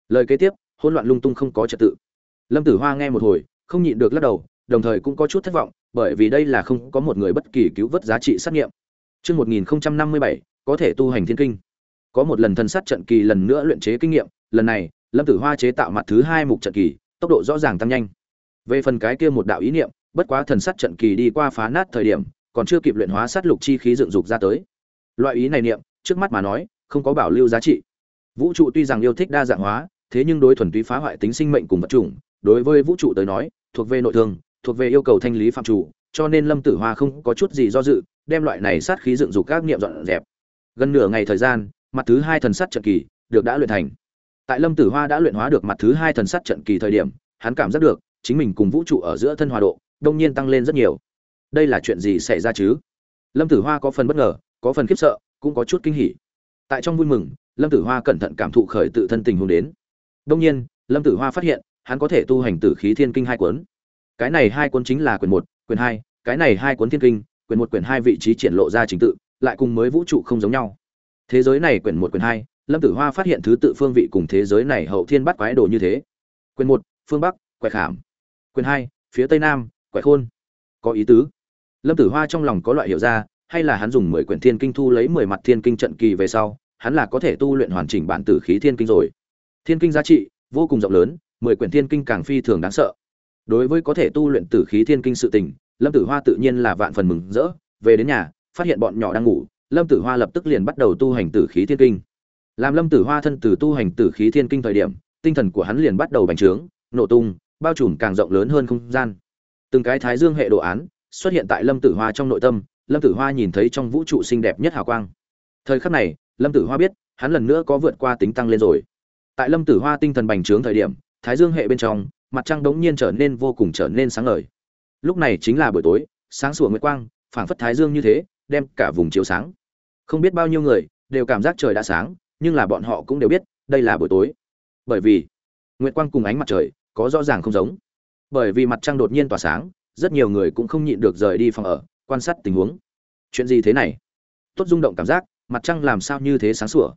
lời kế tiếp hỗn loạn lung tung không có trật tự lâm tử hoa nghe một hồi không nhịn được lắc đầu đồng thời cũng có chút thất vọng bởi vì đây là không có một người bất kỳ cứu vớt giá trị xác nghiệm Trước 1057, có thể tu hành thiên kinh. Có một lần thần sát trận kỳ lần nữa luyện chế kinh nghiệm, lần này, Lâm Tử Hoa chế tạo mặt thứ hai mục trận kỳ, tốc độ rõ ràng tăng nhanh. Về phần cái kia một đạo ý niệm, bất quá thần sát trận kỳ đi qua phá nát thời điểm, còn chưa kịp luyện hóa sát lục chi khí dựng dục ra tới. Loại ý này niệm, trước mắt mà nói, không có bảo lưu giá trị. Vũ trụ tuy rằng yêu thích đa dạng hóa, thế nhưng đối thuần túy phá hoại tính sinh mệnh cùng vật chủng, đối với vũ trụ tới nói, thuộc về nội thương, thuộc về yêu cầu thanh lý phạm chủ, cho nên Lâm Tử Hoa không có chút gì do dự, đem loại này sát khí dựng dục các niệm dọn dẹp. Gần nửa ngày thời gian, mặt thứ hai thần sát trận kỳ được đã luyện thành. Tại Lâm Tử Hoa đã luyện hóa được mặt thứ hai thần sát trận kỳ thời điểm, hắn cảm giác được chính mình cùng vũ trụ ở giữa thân hòa độ, đồng nhiên tăng lên rất nhiều. Đây là chuyện gì xảy ra chứ? Lâm Tử Hoa có phần bất ngờ, có phần khiếp sợ, cũng có chút kinh hỉ. Tại trong vui mừng, Lâm Tử Hoa cẩn thận cảm thụ khởi tự thân tình huống đến. Đông nhiên, Lâm Tử Hoa phát hiện, hắn có thể tu hành Tử khí thiên kinh hai cuốn. Cái này hai cuốn chính là quyển một, quyển hai, cái này hai cuốn thiên kinh, quyển một quyển hai vị trí triển lộ ra trình tự, lại cùng mới vũ trụ không giống nhau. Thế giới này quyển một quyển hai, Lâm Tử Hoa phát hiện thứ tự phương vị cùng thế giới này hậu thiên bắt quái đồ như thế. Quyển một, phương bắc, quẻ khảm. Quyển hai, phía tây nam, quẻ khôn. Có ý tứ. Lâm Tử Hoa trong lòng có loại hiểu ra, hay là hắn dùng mười quyển thiên kinh thu lấy mười mặt thiên kinh trận kỳ về sau, hắn là có thể tu luyện hoàn chỉnh bản tử khí thiên kinh rồi. Thiên kinh giá trị vô cùng rộng lớn, mười quyển thiên kinh càng phi thường đáng sợ. Đối với có thể tu luyện tử khí thiên kinh sự tình, lâm tử hoa tự nhiên là vạn phần mừng rỡ về đến nhà phát hiện bọn nhỏ đang ngủ lâm tử hoa lập tức liền bắt đầu tu hành tử khí thiên kinh làm lâm tử hoa thân từ tu hành tử khí thiên kinh thời điểm tinh thần của hắn liền bắt đầu bành trướng nổ tung bao trùm càng rộng lớn hơn không gian từng cái thái dương hệ đồ án xuất hiện tại lâm tử hoa trong nội tâm, lâm tử hoa nhìn thấy trong vũ trụ xinh đẹp nhất hào quang. Thời khắc này, lâm tử hoa biết, hắn lần nữa có vượt qua tính tăng lên rồi. Tại lâm tử hoa tinh thần bành trướng thời điểm, thái dương hệ bên trong, mặt trăng đống nhiên trở nên vô cùng trở nên sáng ngời. Lúc này chính là buổi tối, sáng sủa nguyệt quang, phảng phất thái dương như thế, đem cả vùng chiếu sáng. Không biết bao nhiêu người, đều cảm giác trời đã sáng, nhưng là bọn họ cũng đều biết, đây là buổi tối. Bởi vì, nguyệt quang cùng ánh mặt trời, có rõ ràng không giống. Bởi vì mặt trăng đột nhiên tỏa sáng rất nhiều người cũng không nhịn được rời đi phòng ở, quan sát tình huống. Chuyện gì thế này? Tốt rung động cảm giác, mặt trăng làm sao như thế sáng sủa?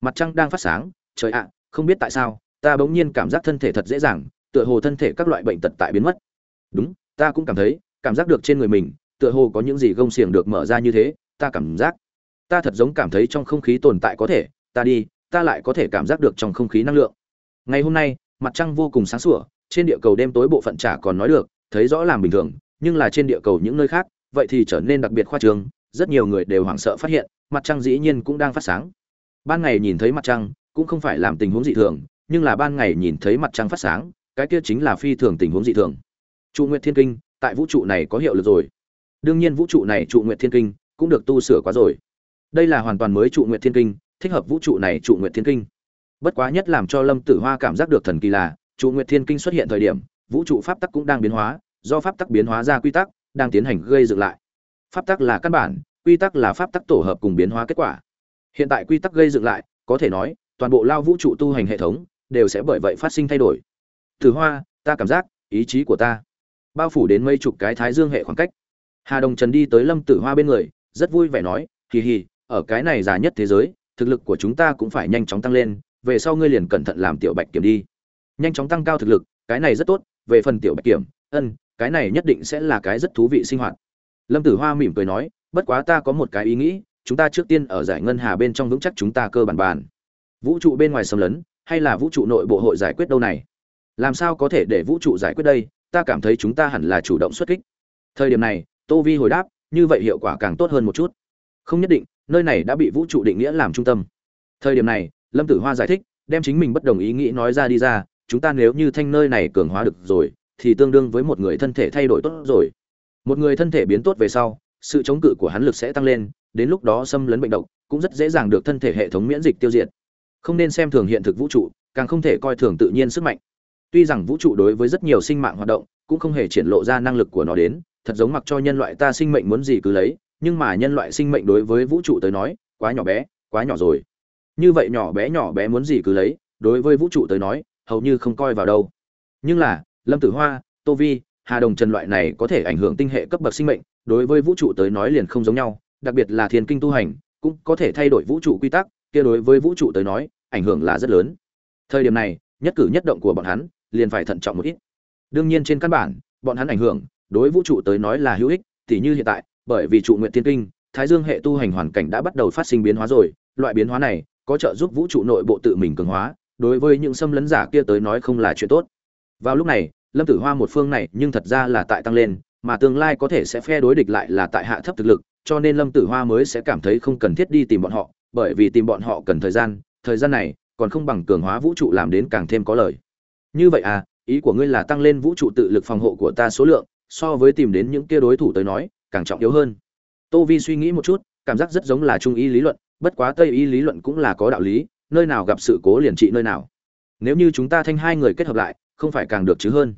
Mặt trăng đang phát sáng, trời ạ, không biết tại sao, ta bỗng nhiên cảm giác thân thể thật dễ dàng, tựa hồ thân thể các loại bệnh tật tại biến mất. Đúng, ta cũng cảm thấy, cảm giác được trên người mình, tựa hồ có những gì gông xiềng được mở ra như thế, ta cảm giác. Ta thật giống cảm thấy trong không khí tồn tại có thể, ta đi, ta lại có thể cảm giác được trong không khí năng lượng. Ngày hôm nay, mặt trăng vô cùng sáng sủa, trên địa cầu đêm tối bộ phận chả còn nói được thấy rõ làm bình thường, nhưng là trên địa cầu những nơi khác, vậy thì trở nên đặc biệt khoa trương, rất nhiều người đều hoảng sợ phát hiện, mặt trăng dĩ nhiên cũng đang phát sáng. Ban ngày nhìn thấy mặt trăng, cũng không phải làm tình huống dị thường, nhưng là ban ngày nhìn thấy mặt trăng phát sáng, cái kia chính là phi thường tình huống dị thường. Trụ nguyệt thiên kinh, tại vũ trụ này có hiệu lực rồi. Đương nhiên vũ trụ này trụ nguyệt thiên kinh cũng được tu sửa quá rồi. Đây là hoàn toàn mới trụ nguyệt thiên kinh, thích hợp vũ trụ này trụ nguyệt thiên kinh. Bất quá nhất làm cho lâm tử hoa cảm giác được thần kỳ là, trụ nguyệt thiên kinh xuất hiện thời điểm vũ trụ pháp tắc cũng đang biến hóa, do pháp tắc biến hóa ra quy tắc, đang tiến hành gây dựng lại. Pháp tắc là căn bản, quy tắc là pháp tắc tổ hợp cùng biến hóa kết quả. Hiện tại quy tắc gây dựng lại, có thể nói, toàn bộ lao vũ trụ tu hành hệ thống đều sẽ bởi vậy phát sinh thay đổi. Từ hoa, ta cảm giác, ý chí của ta bao phủ đến mấy chục cái thái dương hệ khoảng cách. Hà đồng trần đi tới lâm tử hoa bên người, rất vui vẻ nói hì hì, ở cái này già nhất thế giới, thực lực của chúng ta cũng phải nhanh chóng tăng lên, về sau ngươi liền cẩn thận làm tiểu bạch kiểm đi. Nhanh chóng tăng cao thực lực, cái này rất tốt về phần tiểu bạch kiểm, ân, cái này nhất định sẽ là cái rất thú vị sinh hoạt. Lâm tử hoa mỉm cười nói, bất quá ta có một cái ý nghĩ, chúng ta trước tiên ở giải ngân hà bên trong vững chắc chúng ta cơ bản bàn. Vũ trụ bên ngoài xâm lấn, hay là vũ trụ nội bộ hội giải quyết đâu này? Làm sao có thể để vũ trụ giải quyết đây? Ta cảm thấy chúng ta hẳn là chủ động xuất kích. Thời điểm này, tô vi hồi đáp, như vậy hiệu quả càng tốt hơn một chút. Không nhất định, nơi này đã bị vũ trụ định nghĩa làm trung tâm. Thời điểm này, lâm tử hoa giải thích, đem chính mình bất đồng ý nghĩ nói ra đi ra chúng ta nếu như thanh nơi này cường hóa được rồi, thì tương đương với một người thân thể thay đổi tốt rồi. Một người thân thể biến tốt về sau, sự chống cự của hắn lực sẽ tăng lên, đến lúc đó xâm lấn bệnh độc cũng rất dễ dàng được thân thể hệ thống miễn dịch tiêu diệt. Không nên xem thường hiện thực vũ trụ, càng không thể coi thường tự nhiên sức mạnh. Tuy rằng vũ trụ đối với rất nhiều sinh mạng hoạt động cũng không hề triển lộ ra năng lực của nó đến, thật giống mặc cho nhân loại ta sinh mệnh muốn gì cứ lấy, nhưng mà nhân loại sinh mệnh đối với vũ trụ tới nói, quá nhỏ bé, quá nhỏ rồi. Như vậy nhỏ bé nhỏ bé muốn gì cứ lấy, đối với vũ trụ tới nói hầu như không coi vào đâu. Nhưng là, lâm tử hoa, tô vi, hà đồng trần loại này có thể ảnh hưởng tinh hệ cấp bậc sinh mệnh, đối với vũ trụ tới nói liền không giống nhau, đặc biệt là thiên kinh tu hành, cũng có thể thay đổi vũ trụ quy tắc, kia đối với vũ trụ tới nói, ảnh hưởng là rất lớn. Thời điểm này, nhất cử nhất động của bọn hắn, liền phải thận trọng một ít. Đương nhiên trên căn bản, bọn hắn ảnh hưởng, đối vũ trụ tới nói là hữu ích thì như hiện tại, bởi vì trụ nguyện tiên kinh, thái dương hệ tu hành hoàn cảnh đã bắt đầu phát sinh biến hóa rồi, loại biến hóa này có trợ giúp vũ trụ nội bộ tự mình cường hóa đối với những xâm lấn giả kia tới nói không là chuyện tốt. Vào lúc này, lâm tử hoa một phương này nhưng thật ra là tại tăng lên, mà tương lai có thể sẽ phe đối địch lại là tại hạ thấp thực lực, cho nên lâm tử hoa mới sẽ cảm thấy không cần thiết đi tìm bọn họ, bởi vì tìm bọn họ cần thời gian thời gian này còn không bằng cường hóa vũ trụ làm đến càng thêm có lời như vậy à ý của ngươi là tăng lên vũ trụ tự lực phòng hộ của ta số lượng, so với tìm đến những kia đối thủ tới nói, càng trọng yếu hơn. Tô vi suy nghĩ một chút, cảm giác rất giống là trung ý lý luận, bất quá tây y lý luận cũng là có đạo lý nơi nào gặp sự cố liền trị nơi nào. Nếu như chúng ta thanh hai người kết hợp lại, không phải càng được chứ hơn?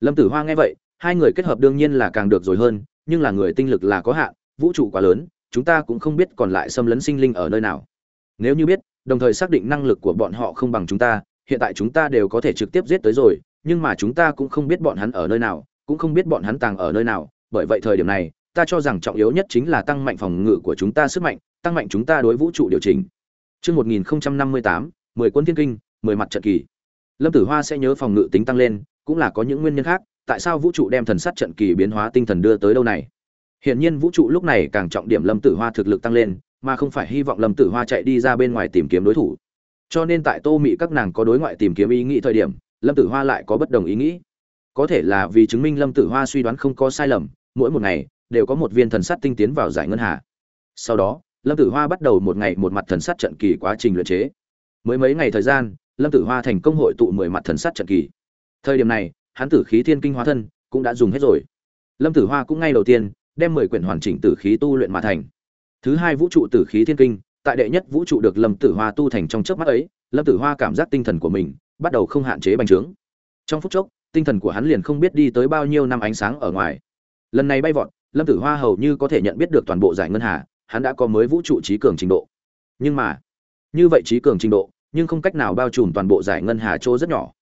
Lâm tử hoa nghe vậy, hai người kết hợp đương nhiên là càng được rồi hơn, nhưng là người tinh lực là có hạn, vũ trụ quá lớn, chúng ta cũng không biết còn lại xâm lấn sinh linh ở nơi nào. Nếu như biết, đồng thời xác định năng lực của bọn họ không bằng chúng ta, hiện tại chúng ta đều có thể trực tiếp giết tới rồi, nhưng mà chúng ta cũng không biết bọn hắn ở nơi nào, cũng không biết bọn hắn tàng ở nơi nào, bởi vậy thời điểm này, ta cho rằng trọng yếu nhất chính là tăng mạnh phòng ngự của chúng ta sức mạnh, tăng mạnh chúng ta đối vũ trụ điều chỉnh. Trước 1058, 10 quân thiên kinh, 10 mặt trận kỳ. Lâm Tử Hoa sẽ nhớ phòng ngự tính tăng lên, cũng là có những nguyên nhân khác, tại sao vũ trụ đem thần sát trận kỳ biến hóa tinh thần đưa tới đâu này? Hiển nhiên vũ trụ lúc này càng trọng điểm Lâm Tử Hoa thực lực tăng lên, mà không phải hy vọng Lâm Tử Hoa chạy đi ra bên ngoài tìm kiếm đối thủ. Cho nên tại Tô Mị các nàng có đối ngoại tìm kiếm ý nghĩ thời điểm, Lâm Tử Hoa lại có bất đồng ý nghĩ. Có thể là vì chứng minh Lâm Tử Hoa suy đoán không có sai lầm, mỗi một ngày đều có một viên thần sắt tinh tiến vào giải ngân hà. Sau đó, Lâm Tử Hoa bắt đầu một ngày một mặt thần sát trận kỳ quá trình luyện chế. Mới mấy ngày thời gian, Lâm Tử Hoa thành công hội tụ mười mặt thần sát trận kỳ. Thời điểm này, hắn tử khí thiên kinh hóa thân cũng đã dùng hết rồi. Lâm Tử Hoa cũng ngay đầu tiên đem mười quyển hoàn chỉnh tử khí tu luyện mà thành. Thứ hai vũ trụ tử khí thiên kinh, tại đệ nhất vũ trụ được Lâm Tử Hoa tu thành trong chớp mắt ấy, Lâm Tử Hoa cảm giác tinh thần của mình bắt đầu không hạn chế bành trướng. trong phút chốc tinh thần của hắn liền không biết đi tới bao nhiêu năm ánh sáng ở ngoài lần này bay vọt lâm tử hoa hầu như có thể nhận biết được toàn bộ giải ngân hà hắn đã có mới vũ trụ trí cường trình độ. Nhưng mà, như vậy trí cường trình độ, nhưng không cách nào bao trùm toàn bộ giải ngân hà chỗ rất nhỏ.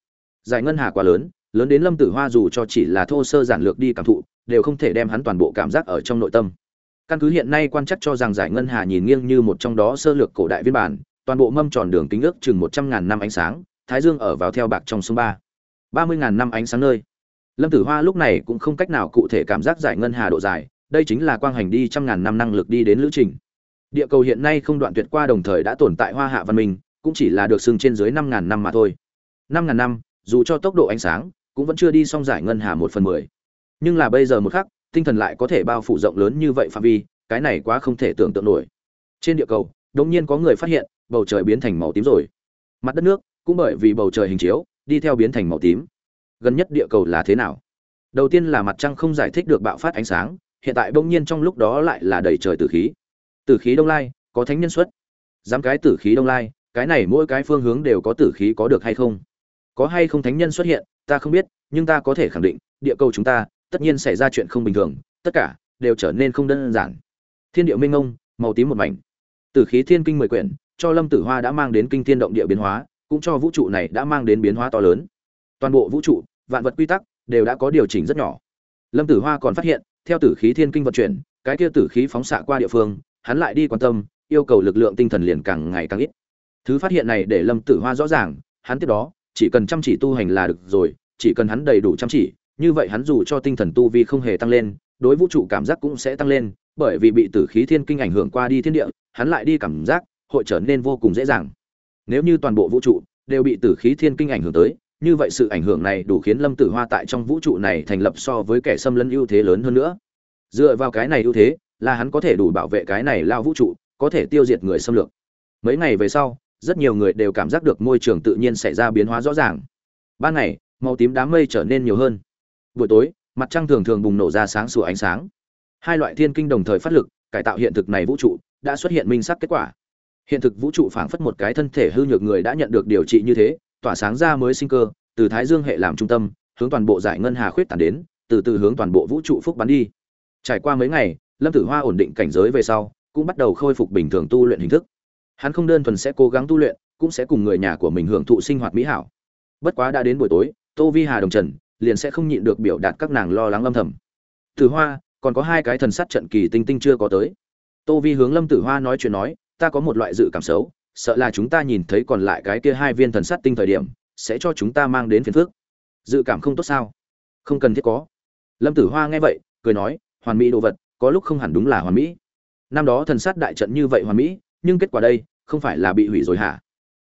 Giải ngân hà quá lớn lớn đến lâm tử hoa dù cho chỉ là thô sơ giản lược đi cảm thụ, đều không thể đem hắn toàn bộ cảm giác ở trong nội tâm. Căn cứ hiện nay quan chắc cho rằng giải ngân hà nhìn nghiêng như một trong đó sơ lược cổ đại viên bản, toàn bộ mâm tròn đường kính ước chừng một trăm ngàn năm ánh sáng, thái dương ở vào theo bạc trong sông ba. Ba mươi ngàn năm ánh sáng nơi. Lâm tử hoa lúc này cũng không cách nào cụ thể cảm giác giải ngân hà độ dài đây chính là quang hành đi trăm ngàn năm năng lực đi đến lữ trình. Địa cầu hiện nay không đoạn tuyệt qua đồng thời đã tồn tại hoa hạ văn minh, cũng chỉ là được xưng trên dưới năm ngàn năm mà thôi. Năm ngàn năm, dù cho tốc độ ánh sáng, cũng vẫn chưa đi xong giải ngân hà một phần mười. Nhưng là bây giờ một khắc, tinh thần lại có thể bao phủ rộng lớn như vậy phạm vi, cái này quá không thể tưởng tượng nổi. Trên địa cầu đống nhiên có người phát hiện, bầu trời biến thành màu tím rồi. Mặt đất nước, cũng bởi vì bầu trời hình chiếu, đi theo biến thành màu tím. Gần nhất địa cầu là thế nào? Đầu tiên là mặt trăng không giải thích được bạo phát ánh sáng hiện tại bỗng nhiên trong lúc đó lại là đầy trời tử khí. Tử khí đông lai, có thánh nhân xuất. Dám cái tử khí đông lai, cái này mỗi cái phương hướng đều có tử khí có được hay không? Có hay không thánh nhân xuất hiện, ta không biết, nhưng ta có thể khẳng định, địa cầu chúng ta, tất nhiên xảy ra chuyện không bình thường, tất cả đều trở nên không đơn giản. Thiên địa minh ngông màu tím một mảnh. Tử khí thiên kinh mười quyển, cho lâm tử hoa đã mang đến kinh thiên động địa biến hóa, cũng cho vũ trụ này đã mang đến biến hóa to lớn. Toàn bộ vũ trụ, vạn vật quy tắc, đều đã có điều chỉnh rất nhỏ. Lâm tử hoa còn phát hiện theo tử khí thiên kinh vận chuyển, cái kia tử khí phóng xạ qua địa phương, hắn lại đi quan tâm, yêu cầu lực lượng tinh thần liền càng ngày càng ít. Thứ phát hiện này để lâm tử hoa rõ ràng, hắn tiếp đó, chỉ cần chăm chỉ tu hành là được rồi, chỉ cần hắn đầy đủ chăm chỉ, như vậy hắn dù cho tinh thần tu vi không hề tăng lên, đối vũ trụ cảm giác cũng sẽ tăng lên, bởi vì bị tử khí thiên kinh ảnh hưởng qua đi thiên địa, hắn lại đi cảm giác, hội trở nên vô cùng dễ dàng. Nếu như toàn bộ vũ trụ đều bị tử khí thiên kinh ảnh hưởng tới như vậy sự ảnh hưởng này đủ khiến lâm tử hoa tại trong vũ trụ này thành lập so với kẻ xâm lấn ưu thế lớn hơn nữa. Dựa vào cái này ưu thế, là hắn có thể đủ bảo vệ cái này lao vũ trụ, có thể tiêu diệt người xâm lược. Mấy ngày về sau, rất nhiều người đều cảm giác được môi trường tự nhiên xảy ra biến hóa rõ ràng. Ban ngày, màu tím đám mây trở nên nhiều hơn. Buổi tối, mặt trăng thường thường bùng nổ ra sáng sủa ánh sáng. Hai loại thiên kinh đồng thời phát lực, cải tạo hiện thực này vũ trụ, đã xuất hiện minh sắc kết quả. Hiện thực vũ trụ phảng phất một cái thân thể hư nhược người đã nhận được điều trị như thế tỏa sáng ra mới sinh cơ, từ thái dương hệ làm trung tâm, hướng toàn bộ giải ngân hà khuyết tản đến, từ từ hướng toàn bộ vũ trụ phúc bắn đi. Trải qua mấy ngày, lâm tử hoa ổn định cảnh giới về sau, cũng bắt đầu khôi phục bình thường tu luyện hình thức. Hắn không đơn thuần sẽ cố gắng tu luyện, cũng sẽ cùng người nhà của mình hưởng thụ sinh hoạt mỹ hảo. Bất quá đã đến buổi tối, tô vi hà đồng trần, liền sẽ không nhịn được biểu đạt các nàng lo lắng âm thầm. Tử hoa, còn có hai cái thần sắt trận kỳ tinh tinh chưa có tới. Tô vi hướng lâm tử hoa nói chuyện nói, ta có một loại dự cảm xấu sợ là chúng ta nhìn thấy còn lại cái kia hai viên thần sắt tinh thời điểm, sẽ cho chúng ta mang đến phiền phức. Dự cảm không tốt sao? Không cần thiết có. Lâm tử hoa nghe vậy, cười nói, hoàn mỹ đồ vật, có lúc không hẳn đúng là hoàn mỹ. Năm đó thần sát đại trận như vậy hoàn mỹ, nhưng kết quả đây, không phải là bị hủy rồi hả?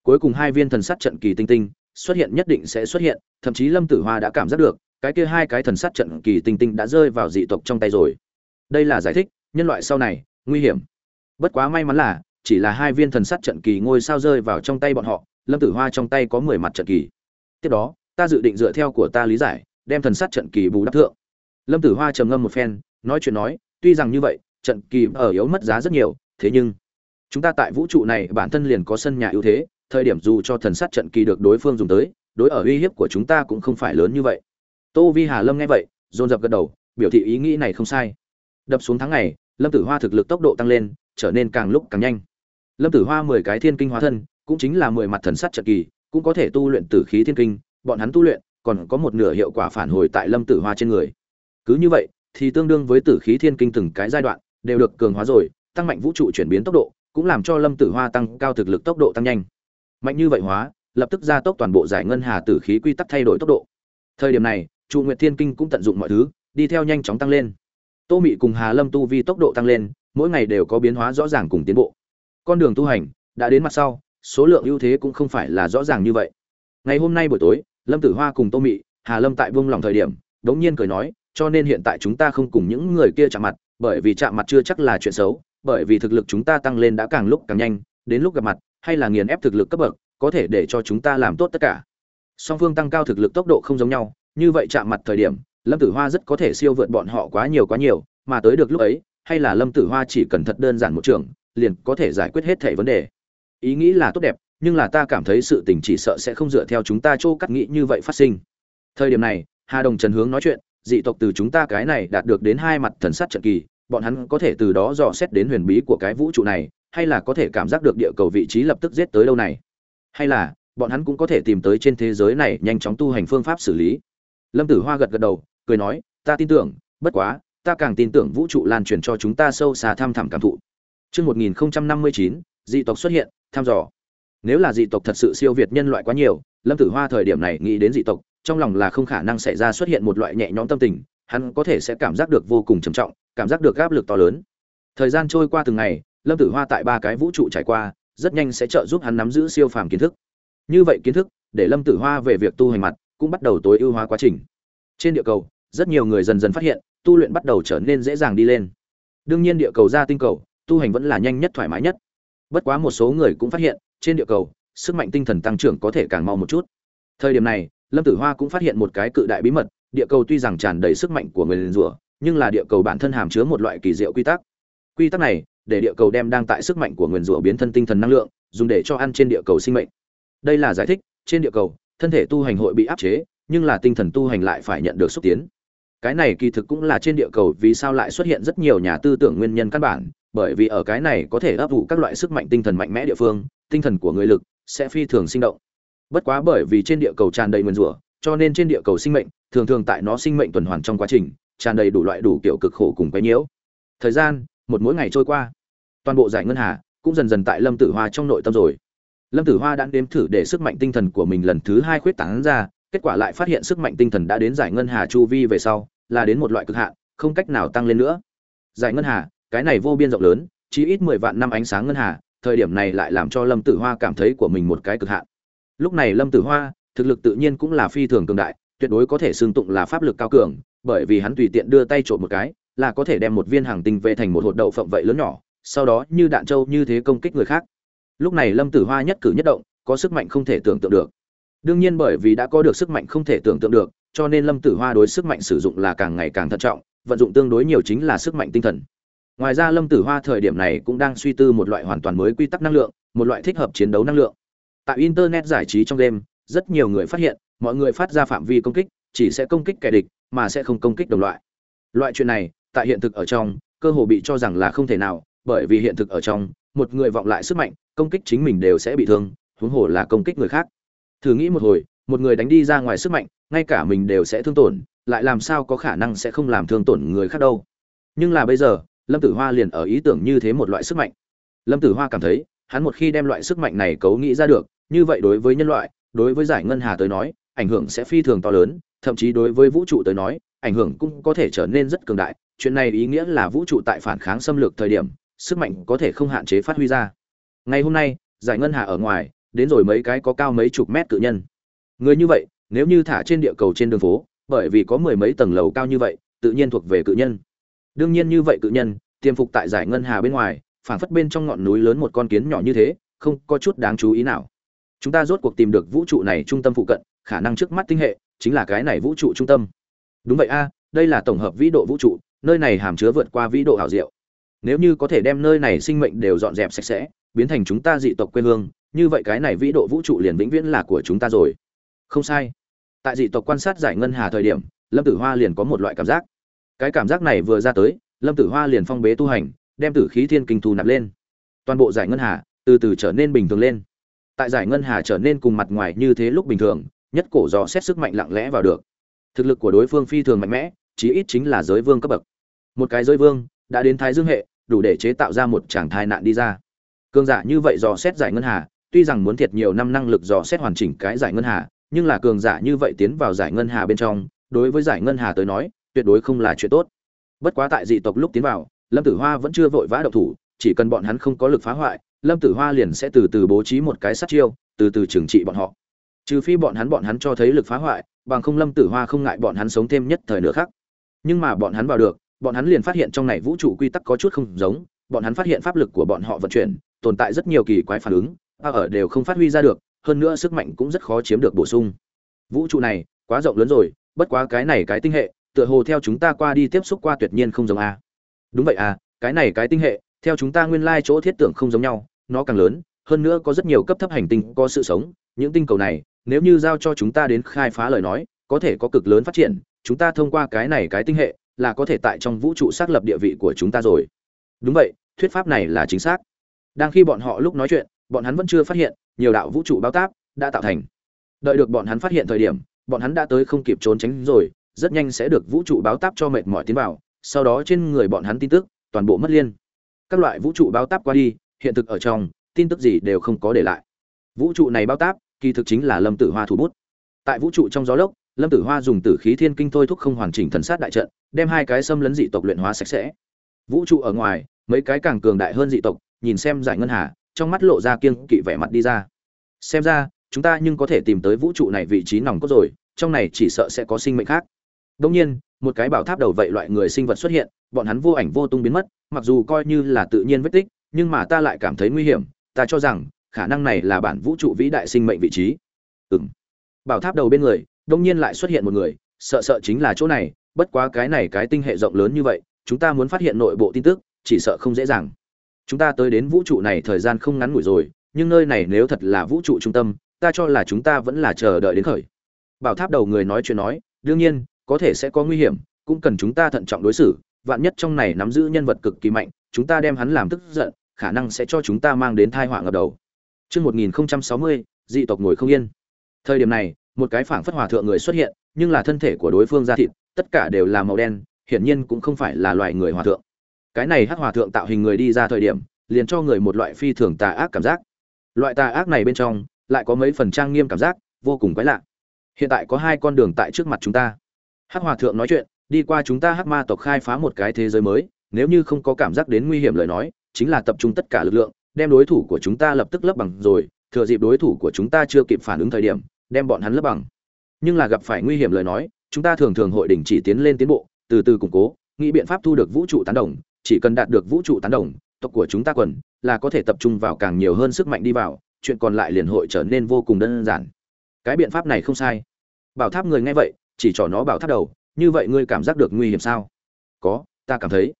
Cuối cùng hai viên thần sát trận kỳ tinh tinh, xuất hiện nhất định sẽ xuất hiện, thậm chí lâm tử hoa đã cảm giác được, cái kia hai cái thần sát trận kỳ tinh tinh đã rơi vào dị tộc trong tay rồi. Đây là giải thích, nhân loại sau này, nguy hiểm. Bất quá may mắn là chỉ là hai viên thần sắt trận kỳ ngôi sao rơi vào trong tay bọn họ, lâm tử hoa trong tay có mười mặt trận kỳ. Tiếp đó, ta dự định dựa theo của ta lý giải, đem thần sắt trận kỳ bù đắp thượng. Lâm tử hoa trầm ngâm một phen, nói chuyện nói, tuy rằng như vậy, trận kỳ ở yếu mất giá rất nhiều, thế nhưng chúng ta tại vũ trụ này bản thân liền có sân nhà ưu thế, thời điểm dù cho thần sắt trận kỳ được đối phương dùng tới, đối ở uy hiếp của chúng ta cũng không phải lớn như vậy. Tô vi hà lâm nghe vậy, dồn dập gật đầu, biểu thị ý nghĩ này không sai. Đập xuống tháng ngày, lâm tử hoa thực lực tốc độ tăng lên, trở nên càng lúc càng nhanh lâm tử hoa mười cái thiên kinh hóa thân, cũng chính là mười mặt thần sát trận kỳ, cũng có thể tu luyện tử khí thiên kinh, bọn hắn tu luyện, còn có một nửa hiệu quả phản hồi tại lâm tử hoa trên người. Cứ như vậy, thì tương đương với tử khí thiên kinh từng cái giai đoạn, đều được cường hóa rồi, tăng mạnh vũ trụ chuyển biến tốc độ, cũng làm cho lâm tử hoa tăng cao thực lực tốc độ tăng nhanh. Mạnh như vậy hóa, lập tức gia tốc toàn bộ giải ngân hà tử khí quy tắc thay đổi tốc độ. Thời điểm này, trụ nguyệt thiên kinh cũng tận dụng mọi thứ, đi theo nhanh chóng tăng lên. Tô mị cùng hà lâm tu vi tốc độ tăng lên, mỗi ngày đều có biến hóa rõ ràng cùng tiến bộ con đường tu hành đã đến mặt sau, số lượng ưu thế cũng không phải là rõ ràng như vậy. Ngày hôm nay buổi tối, lâm tử hoa cùng tô mị, hà lâm tại vương lòng thời điểm, đống nhiên cười nói, cho nên hiện tại chúng ta không cùng những người kia chạm mặt, bởi vì chạm mặt chưa chắc là chuyện xấu, bởi vì thực lực chúng ta tăng lên đã càng lúc càng nhanh, đến lúc gặp mặt, hay là nghiền ép thực lực cấp bậc, có thể để cho chúng ta làm tốt tất cả. Song phương tăng cao thực lực tốc độ không giống nhau, như vậy chạm mặt thời điểm, lâm tử hoa rất có thể siêu vượt bọn họ quá nhiều quá nhiều, mà tới được lúc ấy, hay là lâm tử hoa chỉ cần thật đơn giản một trường liền có thể giải quyết hết thảy vấn đề. Ý nghĩ là tốt đẹp, nhưng là ta cảm thấy sự tình chỉ sợ sẽ không dựa theo chúng ta chỗ cắt nghĩ như vậy phát sinh. Thời điểm này, hà đồng trần hướng nói chuyện, dị tộc từ chúng ta cái này đạt được đến hai mặt thần sát trận kỳ, bọn hắn có thể từ đó dò xét đến huyền bí của cái vũ trụ này, hay là có thể cảm giác được địa cầu vị trí lập tức giết tới đâu này. Hay là, bọn hắn cũng có thể tìm tới trên thế giới này nhanh chóng tu hành phương pháp xử lý. Lâm tử hoa gật gật đầu, cười nói, ta tin tưởng, bất quá, ta càng tin tưởng vũ trụ lan truyền cho chúng ta sâu xa thăm thẳm cảm thụ. Trước 1059, dị tộc xuất hiện, thăm dò. Nếu là dị tộc thật sự siêu việt nhân loại quá nhiều, Lâm Tử Hoa thời điểm này nghĩ đến dị tộc, trong lòng là không khả năng xảy ra xuất hiện một loại nhẹ nhõm tâm tình, hắn có thể sẽ cảm giác được vô cùng trầm trọng, cảm giác được áp lực to lớn. Thời gian trôi qua từng ngày, Lâm Tử Hoa tại ba cái vũ trụ trải qua, rất nhanh sẽ trợ giúp hắn nắm giữ siêu phàm kiến thức. Như vậy kiến thức, để Lâm Tử Hoa về việc tu hành mặt, cũng bắt đầu tối ưu hóa quá trình. Trên địa cầu, rất nhiều người dần dần phát hiện, tu luyện bắt đầu trở nên dễ dàng đi lên. Đương nhiên địa cầu ra tinh cầu, tu hành vẫn là nhanh nhất thoải mái nhất. Bất quá một số người cũng phát hiện, trên địa cầu, sức mạnh tinh thần tăng trưởng có thể càng mau một chút. Thời điểm này, Lâm Tử Hoa cũng phát hiện một cái cự đại bí mật, địa cầu tuy rằng tràn đầy sức mạnh của người liền rủa, nhưng là địa cầu bản thân hàm chứa một loại kỳ diệu quy tắc. Quy tắc này, để địa cầu đem đang tại sức mạnh của nguyên rủa biến thân tinh thần năng lượng, dùng để cho ăn trên địa cầu sinh mệnh. Đây là giải thích, trên địa cầu, thân thể tu hành hội bị áp chế, nhưng là tinh thần tu hành lại phải nhận được xúc tiến. Cái này kỳ thực cũng là trên địa cầu vì sao lại xuất hiện rất nhiều nhà tư tưởng nguyên nhân căn bản, bởi vì ở cái này có thể ấp ủ các loại sức mạnh tinh thần mạnh mẽ địa phương, tinh thần của người lực sẽ phi thường sinh động. Bất quá bởi vì trên địa cầu tràn đầy nguyên rủa, cho nên trên địa cầu sinh mệnh thường thường tại nó sinh mệnh tuần hoàn trong quá trình, tràn đầy đủ loại đủ kiểu cực khổ cùng quấy nhiễu. Thời gian, một mỗi ngày trôi qua, toàn bộ giải ngân hà cũng dần dần tại Lâm Tử Hoa trong nội tâm rồi. Lâm Tử Hoa đã đếm thử để sức mạnh tinh thần của mình lần thứ hai khuyết tán ra, kết quả lại phát hiện sức mạnh tinh thần đã đến giải ngân hà chu vi về sau, là đến một loại cực hạn, không cách nào tăng lên nữa. Giải ngân hà, cái này vô biên rộng lớn, chỉ ít mười vạn năm ánh sáng ngân hà, thời điểm này lại làm cho Lâm Tử Hoa cảm thấy của mình một cái cực hạn. Lúc này Lâm Tử Hoa, thực lực tự nhiên cũng là phi thường cường đại, tuyệt đối có thể xương tụng là pháp lực cao cường, bởi vì hắn tùy tiện đưa tay trộn một cái, là có thể đem một viên hàng tinh vệ thành một hột đậu phộng vậy lớn nhỏ, sau đó như đạn châu như thế công kích người khác. Lúc này Lâm Tử Hoa nhất cử nhất động, có sức mạnh không thể tưởng tượng được. Đương nhiên bởi vì đã có được sức mạnh không thể tưởng tượng được, cho nên Lâm Tử Hoa đối sức mạnh sử dụng là càng ngày càng thận trọng, vận dụng tương đối nhiều chính là sức mạnh tinh thần. Ngoài ra Lâm Tử Hoa thời điểm này cũng đang suy tư một loại hoàn toàn mới quy tắc năng lượng, một loại thích hợp chiến đấu năng lượng. Tại internet giải trí trong đêm, rất nhiều người phát hiện, mọi người phát ra phạm vi công kích, chỉ sẽ công kích kẻ địch, mà sẽ không công kích đồng loại. Loại chuyện này, tại hiện thực ở trong, cơ hồ bị cho rằng là không thể nào, bởi vì hiện thực ở trong, một người vọng lại sức mạnh, công kích chính mình đều sẽ bị thương, huống hồ là công kích người khác. Thử nghĩ một hồi, một người đánh đi ra ngoài sức mạnh, ngay cả mình đều sẽ thương tổn, lại làm sao có khả năng sẽ không làm thương tổn người khác đâu. Nhưng là bây giờ, Lâm Tử Hoa liền ở ý tưởng như thế một loại sức mạnh. Lâm Tử Hoa cảm thấy, hắn một khi đem loại sức mạnh này cấu nghĩ ra được, như vậy đối với nhân loại, đối với giải ngân hà tới nói, ảnh hưởng sẽ phi thường to lớn, thậm chí đối với vũ trụ tới nói, ảnh hưởng cũng có thể trở nên rất cường đại. Chuyện này ý nghĩa là vũ trụ tại phản kháng xâm lược thời điểm, sức mạnh có thể không hạn chế phát huy ra. Ngày hôm nay, giải ngân hà ở ngoài, đến rồi mấy cái có cao mấy chục mét cự nhân. Người như vậy, nếu như thả trên địa cầu trên đường phố, bởi vì có mười mấy tầng lầu cao như vậy, tự nhiên thuộc về cự nhân. Đương nhiên như vậy cự nhân, tiềm phục tại giải ngân hà bên ngoài, phảng phất bên trong ngọn núi lớn một con kiến nhỏ như thế, không có chút đáng chú ý nào. Chúng ta rốt cuộc tìm được vũ trụ này trung tâm phụ cận, khả năng trước mắt tinh hệ chính là cái này vũ trụ trung tâm. Đúng vậy a, đây là tổng hợp vĩ độ vũ trụ, nơi này hàm chứa vượt qua vĩ độ hảo diệu. Nếu như có thể đem nơi này sinh mệnh đều dọn dẹp sạch sẽ, biến thành chúng ta dị tộc quê hương, như vậy cái này vĩ độ vũ trụ liền vĩnh viễn là của chúng ta rồi. Không sai. Tại dị tộc quan sát giải ngân hà thời điểm, Lâm Tử Hoa liền có một loại cảm giác. Cái cảm giác này vừa ra tới, Lâm Tử Hoa liền phong bế tu hành, đem Tử khí thiên kinh thu nạp lên. Toàn bộ giải ngân hà từ từ trở nên bình thường lên. Tại giải ngân hà trở nên cùng mặt ngoài như thế lúc bình thường, nhất cổ dò xét sức mạnh lặng lẽ vào được. Thực lực của đối phương phi thường mạnh mẽ, chí ít chính là giới vương cấp bậc. Một cái giới vương đã đến thái dương hệ, đủ để chế tạo ra một tràng thai nạn đi ra. Cương giả như vậy dò xét giải ngân hà, tuy rằng muốn thiệt nhiều năm năng lực dò xét hoàn chỉnh cái giải ngân hà, nhưng là cường giả như vậy tiến vào giải ngân hà bên trong, đối với giải ngân hà tới nói, tuyệt đối không là chuyện tốt. Bất quá tại dị tộc lúc tiến vào, Lâm Tử Hoa vẫn chưa vội vã động thủ, chỉ cần bọn hắn không có lực phá hoại, Lâm Tử Hoa liền sẽ từ từ bố trí một cái sát chiêu, từ từ trừng trị bọn họ. Trừ phi bọn hắn bọn hắn cho thấy lực phá hoại, bằng không Lâm Tử Hoa không ngại bọn hắn sống thêm nhất thời nữa khác. Nhưng mà bọn hắn vào được, bọn hắn liền phát hiện trong này vũ trụ quy tắc có chút không giống, bọn hắn phát hiện pháp lực của bọn họ vận chuyển, tồn tại rất nhiều kỳ quái phản ứng, ở đều không phát huy ra được, hơn nữa sức mạnh cũng rất khó chiếm được bổ sung. Vũ trụ này quá rộng lớn rồi, bất quá cái này cái tinh hệ, tựa hồ theo chúng ta qua đi tiếp xúc qua tuyệt nhiên không giống a. Đúng vậy à, cái này cái tinh hệ, theo chúng ta nguyên lai chỗ thiết tưởng không giống nhau, nó càng lớn, hơn nữa có rất nhiều cấp thấp hành tinh có sự sống, những tinh cầu này, nếu như giao cho chúng ta đến khai phá lời nói, có thể có cực lớn phát triển chúng ta thông qua cái này cái tinh hệ là có thể tại trong vũ trụ xác lập địa vị của chúng ta rồi. Đúng vậy thuyết pháp này là chính xác. Đang khi bọn họ lúc nói chuyện bọn hắn vẫn chưa phát hiện nhiều đạo vũ trụ báo táp đã tạo thành. Đợi được bọn hắn phát hiện thời điểm bọn hắn đã tới không kịp trốn tránh rồi rất nhanh sẽ được vũ trụ báo táp cho mệt mỏi tiến vào, sau đó trên người bọn hắn tin tức, toàn bộ mất liên. Các loại vũ trụ báo táp qua đi, hiện thực ở trong, tin tức gì đều không có để lại. Vũ trụ này báo táp, kỳ thực chính là lâm tử hoa thủ bút. Tại vũ trụ trong gió lốc, lâm tử hoa dùng tử khí thiên kinh thôi thúc không hoàn chỉnh thần sát đại trận, đem hai cái xâm lấn dị tộc luyện hóa sạch sẽ. Vũ trụ ở ngoài, mấy cái càng cường đại hơn dị tộc, nhìn xem giải ngân hà, trong mắt lộ ra kiêng kỵ vẻ mặt đi ra. Xem ra, chúng ta nhưng có thể tìm tới vũ trụ này vị trí nòng cốt rồi, trong này chỉ sợ sẽ có sinh mệnh khác đông nhiên, một cái bảo tháp đầu vậy loại người sinh vật xuất hiện, bọn hắn vô ảnh vô tung biến mất, mặc dù coi như là tự nhiên vết tích, nhưng mà ta lại cảm thấy nguy hiểm, ta cho rằng, khả năng này là bản vũ trụ vĩ đại sinh mệnh vị trí. Ừm. Bảo tháp đầu bên người đông nhiên lại xuất hiện một người, sợ sợ chính là chỗ này, bất quá cái này cái tinh hệ rộng lớn như vậy, chúng ta muốn phát hiện nội bộ tin tức, chỉ sợ không dễ dàng. Chúng ta tới đến vũ trụ này thời gian không ngắn ngủi rồi, nhưng nơi này nếu thật là vũ trụ trung tâm, ta cho là chúng ta vẫn là chờ đợi đến khởi. Bảo tháp đầu người nói chuyện nói, đương nhiên có thể sẽ có nguy hiểm cũng cần chúng ta thận trọng đối xử vạn nhất trong này nắm giữ nhân vật cực kỳ mạnh chúng ta đem hắn làm tức giận khả năng sẽ cho chúng ta mang đến tai họa ngập đầu Trước 1060, dị tộc ngồi không yên. Thời điểm này, một cái phảng phất hòa thượng người xuất hiện, nhưng là thân thể của đối phương da thịt, tất cả đều là màu đen, hiển nhiên cũng không phải là loài người hòa thượng. Cái này hắc hòa thượng tạo hình người đi ra thời điểm, liền cho người một loại phi thường tà ác cảm giác. Loại tà ác này bên trong, lại có mấy phần trang nghiêm cảm giác, vô cùng quái lạ. Hiện tại có hai con đường tại trước mặt chúng ta. Hắc hòa thượng nói chuyện, đi qua chúng ta hắc ma tộc khai phá một cái thế giới mới, nếu như không có cảm giác đến nguy hiểm lời nói, chính là tập trung tất cả lực lượng, đem đối thủ của chúng ta lập tức lấp bằng rồi, thừa dịp đối thủ của chúng ta chưa kịp phản ứng thời điểm, đem bọn hắn lấp bằng. Nhưng là gặp phải nguy hiểm lời nói, chúng ta thường thường hội đình chỉ tiến lên tiến bộ, từ từ củng cố, nghĩ biện pháp thu được vũ trụ tán đồng, chỉ cần đạt được vũ trụ tán đồng, tộc của chúng ta quần là có thể tập trung vào càng nhiều hơn sức mạnh đi vào, chuyện còn lại liền hội trở nên vô cùng đơn giản. Cái biện pháp này không sai. Bảo Tháp người nghe vậy, chỉ cho nó bảo tháp đầu, như vậy ngươi cảm giác được nguy hiểm sao? Có, ta cảm thấy.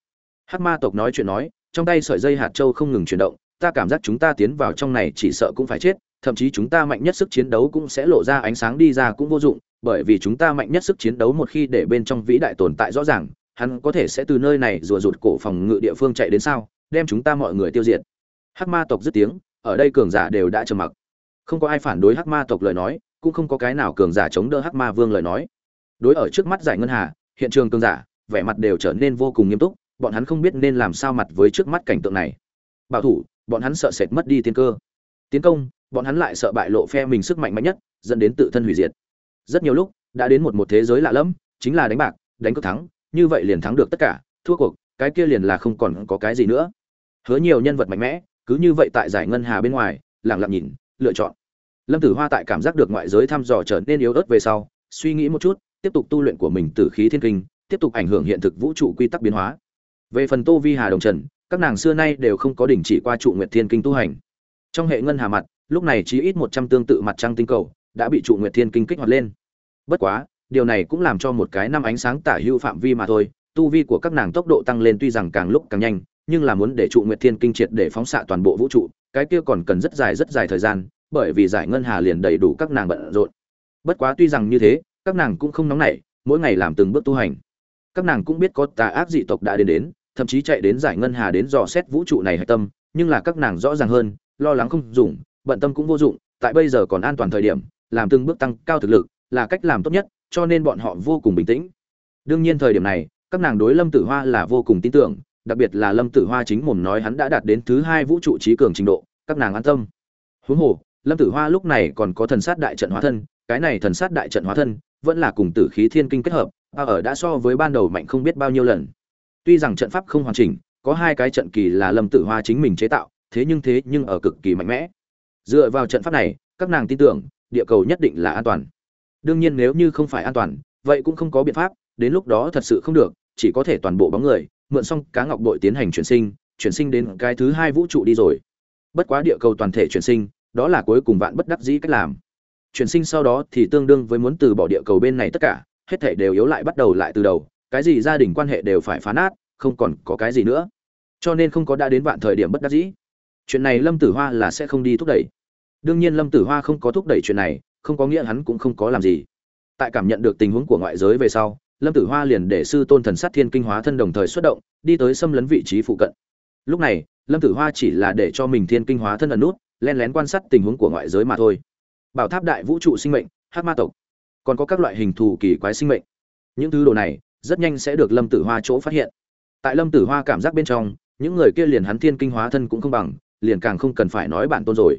Hắc Ma tộc nói chuyện nói, trong tay sợi dây hạt châu không ngừng chuyển động, ta cảm giác chúng ta tiến vào trong này chỉ sợ cũng phải chết, thậm chí chúng ta mạnh nhất sức chiến đấu cũng sẽ lộ ra ánh sáng đi ra cũng vô dụng, bởi vì chúng ta mạnh nhất sức chiến đấu một khi để bên trong vĩ đại tồn tại rõ ràng, hắn có thể sẽ từ nơi này rùa rụt cổ phòng ngự địa phương chạy đến sao, đem chúng ta mọi người tiêu diệt. Hắc Ma tộc dứt tiếng, ở đây cường giả đều đã trầm mặc. Không có ai phản đối Hắc Ma tộc lời nói, cũng không có cái nào cường giả chống đỡ Hắc Ma Vương lời nói. Đối ở trước mắt giải ngân hà, hiện trường cường giả, vẻ mặt đều trở nên vô cùng nghiêm túc, bọn hắn không biết nên làm sao mặt với trước mắt cảnh tượng này. Bảo thủ, bọn hắn sợ sệt mất đi tiên cơ. Tiến công, bọn hắn lại sợ bại lộ phe mình sức mạnh mạnh nhất, dẫn đến tự thân hủy diệt. Rất nhiều lúc, đã đến một một thế giới lạ lẫm, chính là đánh bạc, đánh cược thắng, như vậy liền thắng được tất cả, thua cuộc, cái kia liền là không còn có cái gì nữa. Hứa nhiều nhân vật mạnh mẽ, cứ như vậy tại giải ngân hà bên ngoài, lẳng lặng nhìn, lựa chọn. Lâm Tử Hoa tại cảm giác được ngoại giới thăm dò trở nên yếu ớt về sau, suy nghĩ một chút, tiếp tục tu luyện của mình từ khí thiên kinh, tiếp tục ảnh hưởng hiện thực vũ trụ quy tắc biến hóa. Về phần Tô Vi Hà Đồng Trần, các nàng xưa nay đều không có đỉnh chỉ qua trụ Nguyệt Thiên Kinh tu hành. Trong hệ ngân hà mặt, lúc này chỉ ít một trăm tương tự mặt trăng tinh cầu đã bị trụ Nguyệt Thiên Kinh kích hoạt lên. Bất quá, điều này cũng làm cho một cái năm ánh sáng tả hữu phạm vi mà thôi, tu vi của các nàng tốc độ tăng lên tuy rằng càng lúc càng nhanh, nhưng là muốn để trụ Nguyệt Thiên Kinh triệt để phóng xạ toàn bộ vũ trụ, cái kia còn cần rất dài rất dài thời gian, bởi vì giải ngân hà liền đầy đủ các nàng bận rộn. Bất quá tuy rằng như thế, các nàng cũng không nóng nảy, mỗi ngày làm từng bước tu hành. Các nàng cũng biết có tà ác dị tộc đã đến đến, thậm chí chạy đến giải ngân hà đến dò xét vũ trụ này hay tâm, nhưng là các nàng rõ ràng hơn, lo lắng không dùng, bận tâm cũng vô dụng, tại bây giờ còn an toàn thời điểm, làm từng bước tăng cao thực lực, là cách làm tốt nhất, cho nên bọn họ vô cùng bình tĩnh. Đương nhiên thời điểm này, các nàng đối Lâm Tử Hoa là vô cùng tin tưởng, đặc biệt là Lâm Tử Hoa chính mồm nói hắn đã đạt đến thứ hai vũ trụ trí cường trình độ, các nàng an tâm. Huống hồ, Lâm Tử Hoa lúc này còn có thần sát đại trận hóa thân, cái này thần sát đại trận hóa thân vẫn là cùng tử khí thiên kinh kết hợp, a ở đã so với ban đầu mạnh không biết bao nhiêu lần. Tuy rằng trận pháp không hoàn chỉnh, có hai cái trận kỳ là Lâm Tử Hoa chính mình chế tạo, thế nhưng thế nhưng ở cực kỳ mạnh mẽ. Dựa vào trận pháp này, các nàng tin tưởng, địa cầu nhất định là an toàn. Đương nhiên nếu như không phải an toàn, vậy cũng không có biện pháp, đến lúc đó thật sự không được, chỉ có thể toàn bộ bóng người, mượn xong cá ngọc bội tiến hành chuyển sinh, chuyển sinh đến cái thứ hai vũ trụ đi rồi. Bất quá địa cầu toàn thể chuyển sinh, đó là cuối cùng vạn bất đắc dĩ cách làm. Chuyển sinh sau đó thì tương đương với muốn từ bỏ địa cầu bên này tất cả, hết thảy đều yếu lại bắt đầu lại từ đầu, cái gì gia đình quan hệ đều phải phá nát, không còn có cái gì nữa. Cho nên không có đã đến vạn thời điểm bất đắc dĩ. Chuyện này Lâm Tử Hoa là sẽ không đi thúc đẩy. Đương nhiên Lâm Tử Hoa không có thúc đẩy chuyện này, không có nghĩa hắn cũng không có làm gì. tại cảm nhận được tình huống của ngoại giới về sau lâm tử hoa liền để sư tôn thần sát thiên kinh hóa thân đồng thời xuất động đi tới xâm lấn vị trí phụ cận lúc này lâm tử hoa chỉ là để cho mình thiên kinh hóa thân ẩn nút len lén quan sát tình huống của ngoại giới mà thôi bảo tháp đại vũ trụ sinh mệnh, hát ma tộc. Còn có các loại hình thù kỳ quái sinh mệnh. Những thứ đồ này, rất nhanh sẽ được lâm tử hoa chỗ phát hiện. Tại lâm tử hoa cảm giác bên trong, những người kia liền hắn thiên kinh hóa thân cũng không bằng, liền càng không cần phải nói bản tôn rồi.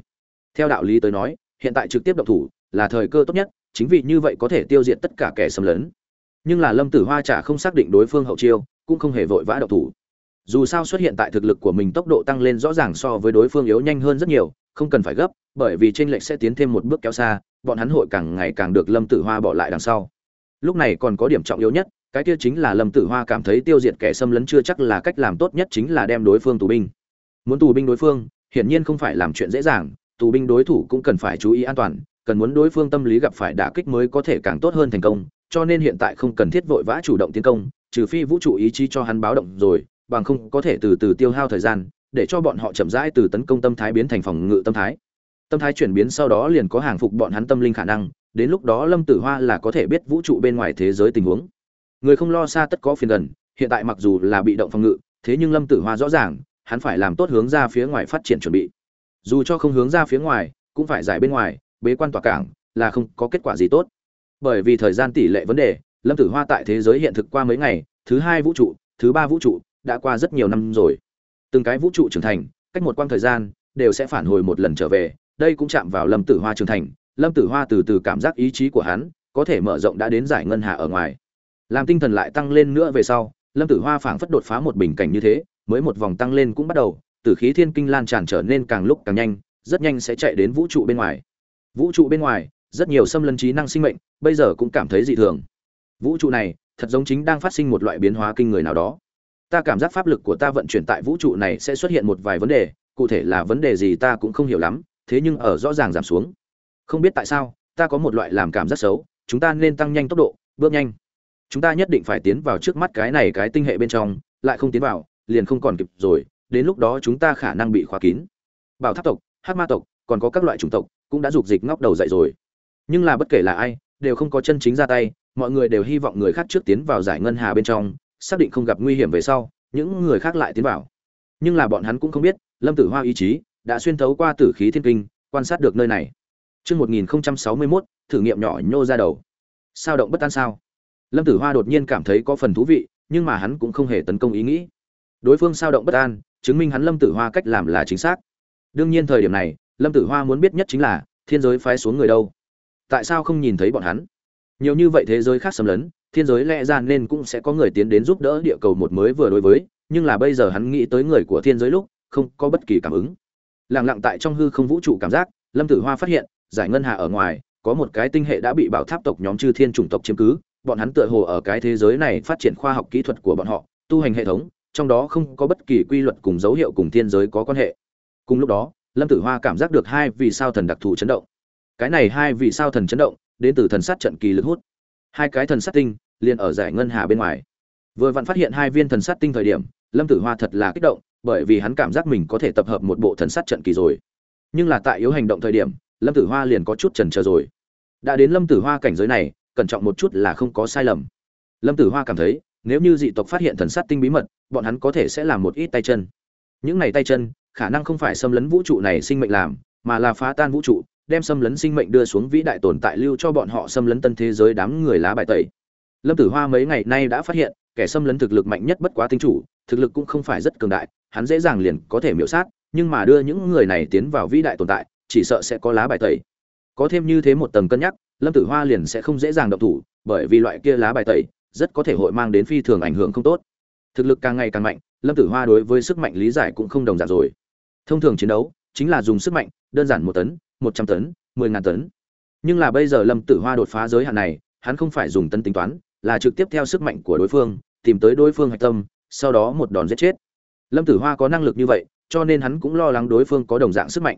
Theo đạo lý tới nói, hiện tại trực tiếp động thủ là thời cơ tốt nhất, chính vì như vậy có thể tiêu diệt tất cả kẻ xâm lấn. Nhưng là lâm tử hoa chả không xác định đối phương hậu chiêu, cũng không hề vội vã động thủ dù sao xuất hiện tại thực lực của mình tốc độ tăng lên rõ ràng so với đối phương yếu nhanh hơn rất nhiều, không cần phải gấp, bởi vì trên lệch sẽ tiến thêm một bước kéo xa, bọn hắn hội càng ngày càng được lâm tử hoa bỏ lại đằng sau. Lúc này còn có điểm trọng yếu nhất, cái kia chính là lâm tử hoa cảm thấy tiêu diệt kẻ xâm lấn chưa chắc là cách làm tốt nhất chính là đem đối phương tù binh. Muốn tù binh đối phương, hiển nhiên không phải làm chuyện dễ dàng, tù binh đối thủ cũng cần phải chú ý an toàn, cần muốn đối phương tâm lý gặp phải đả kích mới có thể càng tốt hơn thành công, cho nên hiện tại không cần thiết vội vã chủ động tiến công, trừ phi vũ trụ ý chí cho hắn báo động rồi bằng không có thể từ từ tiêu hao thời gian, để cho bọn họ chậm rãi từ tấn công tâm thái biến thành phòng ngự tâm thái. Tâm thái chuyển biến sau đó liền có hàng phục bọn hắn tâm linh khả năng, đến lúc đó lâm tử hoa là có thể biết vũ trụ bên ngoài thế giới tình huống. Người không lo xa tất có phiền gần, hiện tại mặc dù là bị động phòng ngự, thế nhưng lâm tử hoa rõ ràng, hắn phải làm tốt hướng ra phía ngoài phát triển chuẩn bị. Dù cho không hướng ra phía ngoài, cũng phải giải bên ngoài, bế quan tỏa cảng, là không có kết quả gì tốt. Bởi vì thời gian tỷ lệ vấn đề, lâm tử hoa tại thế giới hiện thực qua mấy ngày, thứ hai vũ trụ, thứ ba vũ trụ đã qua rất nhiều năm rồi. Từng cái vũ trụ trưởng thành, cách một quãng thời gian, đều sẽ phản hồi một lần trở về. Đây cũng chạm vào lâm tử hoa trưởng thành. Lâm tử hoa từ từ cảm giác ý chí của hắn có thể mở rộng đã đến giải ngân hà ở ngoài. Làm tinh thần lại tăng lên nữa về sau, lâm tử hoa phảng phất đột phá một bình cảnh như thế, mới một vòng tăng lên cũng bắt đầu tử khí thiên kinh lan tràn trở nên càng lúc càng nhanh, rất nhanh sẽ chạy đến vũ trụ bên ngoài. Vũ trụ bên ngoài, rất nhiều xâm lấn trí năng sinh mệnh, bây giờ cũng cảm thấy dị thường. Vũ trụ này, thật giống chính đang phát sinh một loại biến hóa kinh người nào đó ta cảm giác pháp lực của ta vận chuyển tại vũ trụ này sẽ xuất hiện một vài vấn đề, cụ thể là vấn đề gì ta cũng không hiểu lắm, thế nhưng ở rõ ràng giảm xuống. Không biết tại sao, ta có một loại làm cảm giác xấu, chúng ta nên tăng nhanh tốc độ, bước nhanh. Chúng ta nhất định phải tiến vào trước mắt cái này cái tinh hệ bên trong, lại không tiến vào, liền không còn kịp rồi, đến lúc đó chúng ta khả năng bị khóa kín. Bảo tháp tộc hát ma tộc, còn có các loại chủng tộc, cũng đã dục dịch ngóc đầu dậy rồi. Nhưng là bất kể là ai, đều không có chân chính ra tay, mọi người đều hy vọng người khác trước tiến vào giải ngân hà bên trong xác định không gặp nguy hiểm về sau những người khác lại tiến vào nhưng là bọn hắn cũng không biết lâm tử hoa ý chí đã xuyên thấu qua tử khí thiên kinh quan sát được nơi này Trước 1061, thử nghiệm nhỏ nhô ra đầu. Sao động bất an sao? Lâm Tử Hoa đột nhiên cảm thấy có phần thú vị, nhưng mà hắn cũng không hề tấn công ý nghĩ. Đối phương sao động bất an, chứng minh hắn Lâm Tử Hoa cách làm là chính xác. Đương nhiên thời điểm này, Lâm Tử Hoa muốn biết nhất chính là thiên giới phái xuống người đâu. Tại sao không nhìn thấy bọn hắn? Nhiều như vậy thế giới khác xâm lấn, thiên giới lẽ ra nên cũng sẽ có người tiến đến giúp đỡ địa cầu một mới vừa đối với, nhưng là bây giờ hắn nghĩ tới người của thiên giới lúc, không có bất kỳ cảm ứng. Lặng lặng tại trong hư không vũ trụ cảm giác, Lâm Tử Hoa phát hiện, giải ngân hà ở ngoài, có một cái tinh hệ đã bị bảo tháp tộc nhóm chư thiên chủng tộc chiếm cứ, bọn hắn tựa hồ ở cái thế giới này phát triển khoa học kỹ thuật của bọn họ, tu hành hệ thống, trong đó không có bất kỳ quy luật cùng dấu hiệu cùng thiên giới có quan hệ. Cùng lúc đó, Lâm Tử Hoa cảm giác được hai vì sao thần đặc thù chấn động. Cái này hai vì sao thần chấn động, đến từ thần sát trận kỳ lực hút. Hai cái thần sát tinh liền ở giải ngân hà bên ngoài. Vừa vặn phát hiện hai viên thần sát tinh thời điểm, Lâm Tử Hoa thật là kích động, bởi vì hắn cảm giác mình có thể tập hợp một bộ thần sát trận kỳ rồi. Nhưng là tại yếu hành động thời điểm, Lâm Tử Hoa liền có chút chần trờ rồi. Đã đến Lâm Tử Hoa cảnh giới này, cẩn trọng một chút là không có sai lầm. Lâm Tử Hoa cảm thấy, nếu như dị tộc phát hiện thần sát tinh bí mật, bọn hắn có thể sẽ làm một ít tay chân. Những này tay chân, khả năng không phải xâm lấn vũ trụ này sinh mệnh làm, mà là phá tan vũ trụ, đem xâm lấn sinh mệnh đưa xuống vĩ đại tồn tại lưu cho bọn họ xâm lấn tân thế giới đám người lá bài tẩy. Lâm Tử Hoa mấy ngày nay đã phát hiện, kẻ xâm lấn thực lực mạnh nhất bất quá tinh chủ, thực lực cũng không phải rất cường đại, hắn dễ dàng liền có thể miểu sát, nhưng mà đưa những người này tiến vào vĩ đại tồn tại, chỉ sợ sẽ có lá bài tẩy. Có thêm như thế một tầng cân nhắc, Lâm Tử Hoa liền sẽ không dễ dàng động thủ, bởi vì loại kia lá bài tẩy rất có thể hội mang đến phi thường ảnh hưởng không tốt. Thực lực càng ngày càng mạnh, Lâm Tử Hoa đối với sức mạnh lý giải cũng không đồng dạng rồi. Thông thường chiến đấu chính là dùng sức mạnh, đơn giản một tấn, một trăm tấn, mười ngàn tấn. Nhưng là bây giờ Lâm Tử Hoa đột phá giới hạn này, hắn không phải dùng tấn tính toán, là trực tiếp theo sức mạnh của đối phương, tìm tới đối phương hạch tâm, sau đó một đòn giết chết. Lâm Tử Hoa có năng lực như vậy, cho nên hắn cũng lo lắng đối phương có đồng dạng sức mạnh.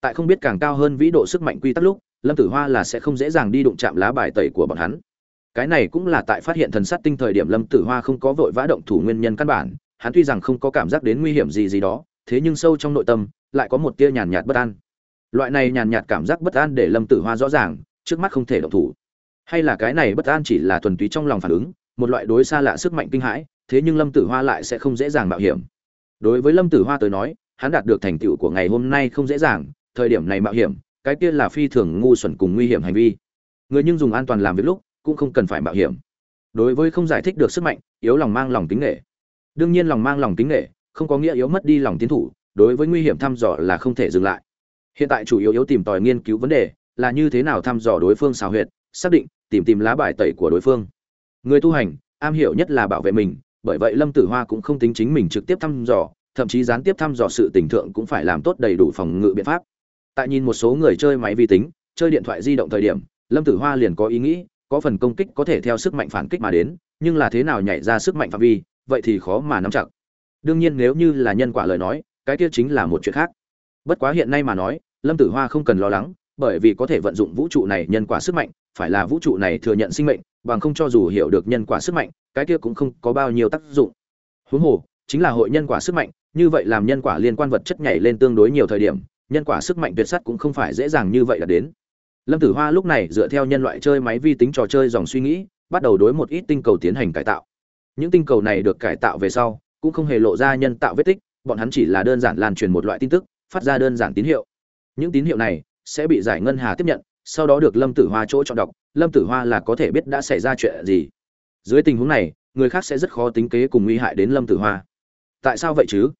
Tại không biết càng cao hơn vĩ độ sức mạnh quy tắc lúc, Lâm Tử Hoa là sẽ không dễ dàng đi đụng chạm lá bài tẩy của bọn hắn. Cái này cũng là tại phát hiện thần sát tinh thời điểm Lâm Tử Hoa không có vội vã động thủ nguyên nhân căn bản, hắn tuy rằng không có cảm giác đến nguy hiểm gì gì đó, thế nhưng sâu trong nội tâm lại có một tia nhàn nhạt bất an. Loại này nhàn nhạt cảm giác bất an để Lâm Tử Hoa rõ ràng, trước mắt không thể động thủ hay là cái này bất an chỉ là thuần túy trong lòng phản ứng, một loại đối xa lạ sức mạnh kinh hãi, thế nhưng lâm tử hoa lại sẽ không dễ dàng mạo hiểm. Đối với lâm tử hoa tới nói, hắn đạt được thành tựu của ngày hôm nay không dễ dàng, thời điểm này mạo hiểm, cái kia là phi thường ngu xuẩn cùng nguy hiểm hành vi. Người nhưng dùng an toàn làm việc lúc, cũng không cần phải mạo hiểm. Đối với không giải thích được sức mạnh, yếu lòng mang lòng tính nghệ đương nhiên lòng mang lòng tính nghệ không có nghĩa yếu mất đi lòng tiến thủ, đối với nguy hiểm thăm dò là không thể dừng lại. Hiện tại chủ yếu yếu tìm tòi nghiên cứu vấn đề, là như thế nào thăm dò đối phương xào huyệt, xác định tìm tìm lá bài tẩy của đối phương. Người tu hành, am hiểu nhất là bảo vệ mình, bởi vậy lâm tử hoa cũng không tính chính mình trực tiếp thăm dò, thậm chí gián tiếp thăm dò sự tình thượng cũng phải làm tốt đầy đủ phòng ngự biện pháp. Tại nhìn một số người chơi máy vi tính, chơi điện thoại di động thời điểm, lâm tử hoa liền có ý nghĩ, có phần công kích có thể theo sức mạnh phản kích mà đến, nhưng là thế nào nhảy ra sức mạnh phạm vi, vậy thì khó mà nắm chặt. Đương nhiên nếu như là nhân quả lời nói, cái kia chính là một chuyện khác. Bất quá hiện nay mà nói, lâm tử hoa không cần lo lắng, bởi vì có thể vận dụng vũ trụ này nhân quả sức mạnh phải là vũ trụ này thừa nhận sinh mệnh, bằng không cho dù hiểu được nhân quả sức mạnh, cái kia cũng không có bao nhiêu tác dụng. Huống hồ, chính là hội nhân quả sức mạnh, như vậy làm nhân quả liên quan vật chất nhảy lên tương đối nhiều thời điểm, nhân quả sức mạnh tuyệt sắt cũng không phải dễ dàng như vậy là đến. Lâm tử hoa lúc này dựa theo nhân loại chơi máy vi tính trò chơi dòng suy nghĩ, bắt đầu đối một ít tinh cầu tiến hành cải tạo. Những tinh cầu này được cải tạo về sau, cũng không hề lộ ra nhân tạo vết tích, bọn hắn chỉ là đơn giản lan truyền một loại tin tức, phát ra đơn giản tín hiệu. Những tín hiệu này sẽ bị giải ngân hà tiếp nhận sau đó được lâm tử hoa chỗ chọn đọc, lâm tử hoa là có thể biết đã xảy ra chuyện gì. Dưới tình huống này, người khác sẽ rất khó tính kế cùng nguy hại đến lâm tử hoa. Tại sao vậy chứ?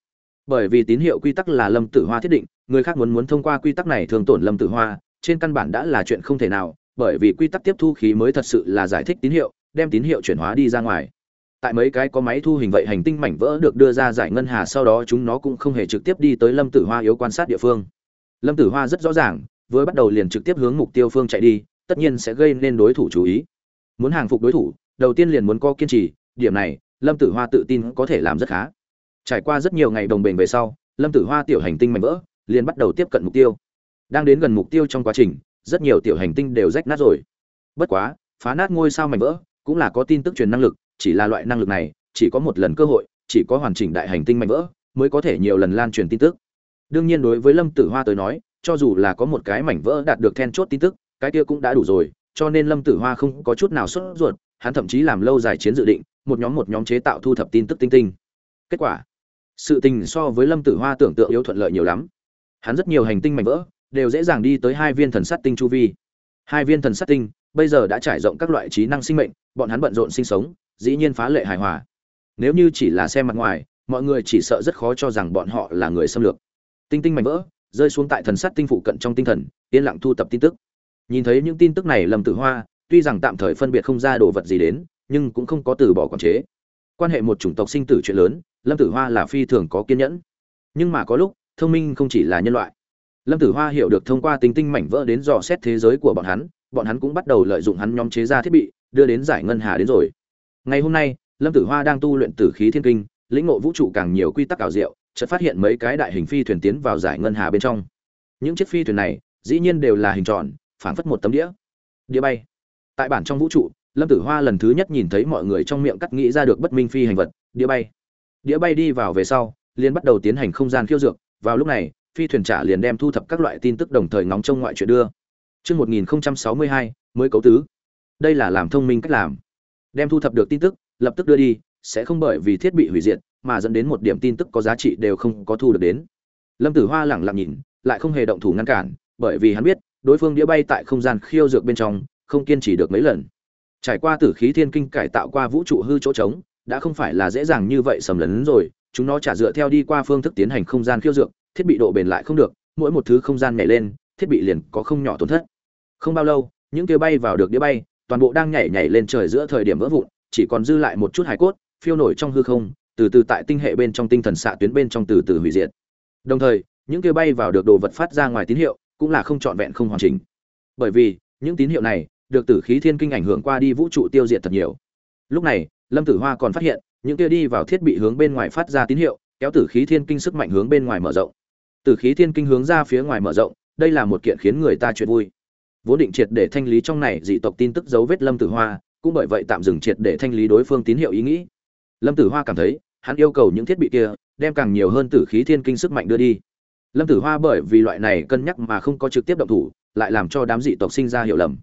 Bởi vì tín hiệu quy tắc là lâm tử hoa thiết định, người khác muốn muốn thông qua quy tắc này thường tổn lâm tử hoa, trên căn bản đã là chuyện không thể nào, bởi vì quy tắc tiếp thu khí mới thật sự là giải thích tín hiệu, đem tín hiệu chuyển hóa đi ra ngoài. Tại mấy cái có máy thu hình vậy hành tinh mảnh vỡ được đưa ra giải ngân hà sau đó chúng nó cũng không hề trực tiếp đi tới lâm tử hoa yếu quan sát địa phương. Lâm tử hoa rất rõ ràng với bắt đầu liền trực tiếp hướng mục tiêu phương chạy đi, tất nhiên sẽ gây nên đối thủ chú ý. Muốn hàng phục đối thủ, đầu tiên liền muốn có kiên trì, điểm này, lâm tử hoa tự tin có thể làm rất khá. Trải qua rất nhiều ngày đồng bền về sau, lâm tử hoa tiểu hành tinh mạnh vỡ, liền bắt đầu tiếp cận mục tiêu. Đang đến gần mục tiêu trong quá trình, rất nhiều tiểu hành tinh đều rách nát rồi. Bất quá, phá nát ngôi sao mảnh vỡ, cũng là có tin tức truyền năng lực, chỉ là loại năng lực này, chỉ có một lần cơ hội, chỉ có hoàn chỉnh đại hành tinh mảnh vỡ, mới có thể nhiều lần lan truyền tin tức. Đương nhiên đối với lâm tử hoa tới nói cho dù là có một cái mảnh vỡ đạt được then chốt tin tức, cái kia cũng đã đủ rồi, cho nên lâm tử hoa không có chút nào sốt ruột, hắn thậm chí làm lâu dài chiến dự định, một nhóm một nhóm chế tạo thu thập tin tức tinh tinh. Kết quả, sự tình so với lâm tử hoa tưởng tượng yếu thuận lợi nhiều lắm. Hắn rất nhiều hành tinh mảnh vỡ, đều dễ dàng đi tới hai viên thần sắt tinh chu vi. Hai viên thần sắt tinh, bây giờ đã trải rộng các loại trí năng sinh mệnh, bọn hắn bận rộn sinh sống, dĩ nhiên phá lệ hài hòa. Nếu như chỉ là xem mặt ngoài, mọi người chỉ sợ rất khó cho rằng bọn họ là người xâm lược. Tinh tinh mảnh vỡ rơi xuống tại thần sát tinh phụ cận trong tinh thần, yên lặng thu tập tin tức. Nhìn thấy những tin tức này lâm tử hoa, tuy rằng tạm thời phân biệt không ra đồ vật gì đến, nhưng cũng không có từ bỏ quản chế. Quan hệ một chủng tộc sinh tử chuyện lớn, lâm tử hoa là phi thường có kiên nhẫn. Nhưng mà có lúc, thông minh không chỉ là nhân loại. Lâm tử hoa hiểu được thông qua tính tinh mảnh vỡ đến dò xét thế giới của bọn hắn bọn hắn cũng bắt đầu lợi dụng hắn nhóm chế ra thiết bị, đưa đến giải ngân hà đến rồi. Ngày hôm nay, lâm tử hoa đang tu luyện tử khí thiên kinh, lĩnh ngộ vũ trụ càng nhiều quy tắc ảo diệu chợt phát hiện mấy cái đại hình phi thuyền tiến vào giải ngân hà bên trong. Những chiếc phi thuyền này dĩ nhiên đều là hình tròn phảng phất một tấm đĩa. Đĩa bay. Tại bản trong vũ trụ lâm tử hoa lần thứ nhất nhìn thấy mọi người trong miệng cắt nghĩ ra được bất minh phi hành vật đĩa bay. Đĩa bay đi vào về sau liền bắt đầu tiến hành không gian khiêu dược. Vào lúc này phi thuyền trả liền đem thu thập các loại tin tức đồng thời ngóng trông ngoại chuyện đưa. Trước 1062, mới cấu tứ. Đây là làm thông minh cách làm. Đem thu thập được tin tức, lập tức đưa đi, sẽ không bởi vì thiết bị hủy diệt, mà dẫn đến một điểm tin tức có giá trị đều không có thu được đến. Lâm Tử Hoa lẳng lặng nhìn, lại không hề động thủ ngăn cản, bởi vì hắn biết, đối phương đĩa bay tại không gian khiêu dược bên trong, không kiên trì được mấy lần. Trải qua tử khí thiên kinh cải tạo qua vũ trụ hư chỗ trống, đã không phải là dễ dàng như vậy sầm lấn rồi, chúng nó trả dựa theo đi qua phương thức tiến hành không gian khiêu dược, thiết bị độ bền lại không được, mỗi một thứ không gian nhảy lên, thiết bị liền có không nhỏ tổn thất. Không bao lâu, những kia bay vào được đĩa bay, toàn bộ đang nhảy nhảy lên trời giữa thời điểm vỡ vụn, chỉ còn dư lại một chút hài cốt, phiêu nổi trong hư không, từ từ tại tinh hệ bên trong tinh thần xạ tuyến bên trong từ từ hủy diệt. Đồng thời, những kia bay vào được đồ vật phát ra ngoài tín hiệu, cũng là không trọn vẹn không hoàn chỉnh. Bởi vì, những tín hiệu này được tử khí thiên kinh ảnh hưởng qua đi vũ trụ tiêu diệt thật nhiều. Lúc này, Lâm Tử Hoa còn phát hiện, những kia đi vào thiết bị hướng bên ngoài phát ra tín hiệu, kéo tử khí thiên kinh sức mạnh hướng bên ngoài mở rộng. Tử khí thiên kinh hướng ra phía ngoài mở rộng, đây là một kiện khiến người ta chuyện vui. Vốn định triệt để thanh lý trong này dị tộc tin tức dấu vết Lâm Tử Hoa, cũng bởi vậy tạm dừng triệt để thanh lý đối phương tín hiệu ý nghĩ. Lâm Tử Hoa cảm thấy, hắn yêu cầu những thiết bị kia đem càng nhiều hơn tử khí thiên kinh sức mạnh đưa đi. Lâm Tử Hoa bởi vì loại này cân nhắc mà không có trực tiếp động thủ, lại làm cho đám dị tộc sinh ra hiểu lầm.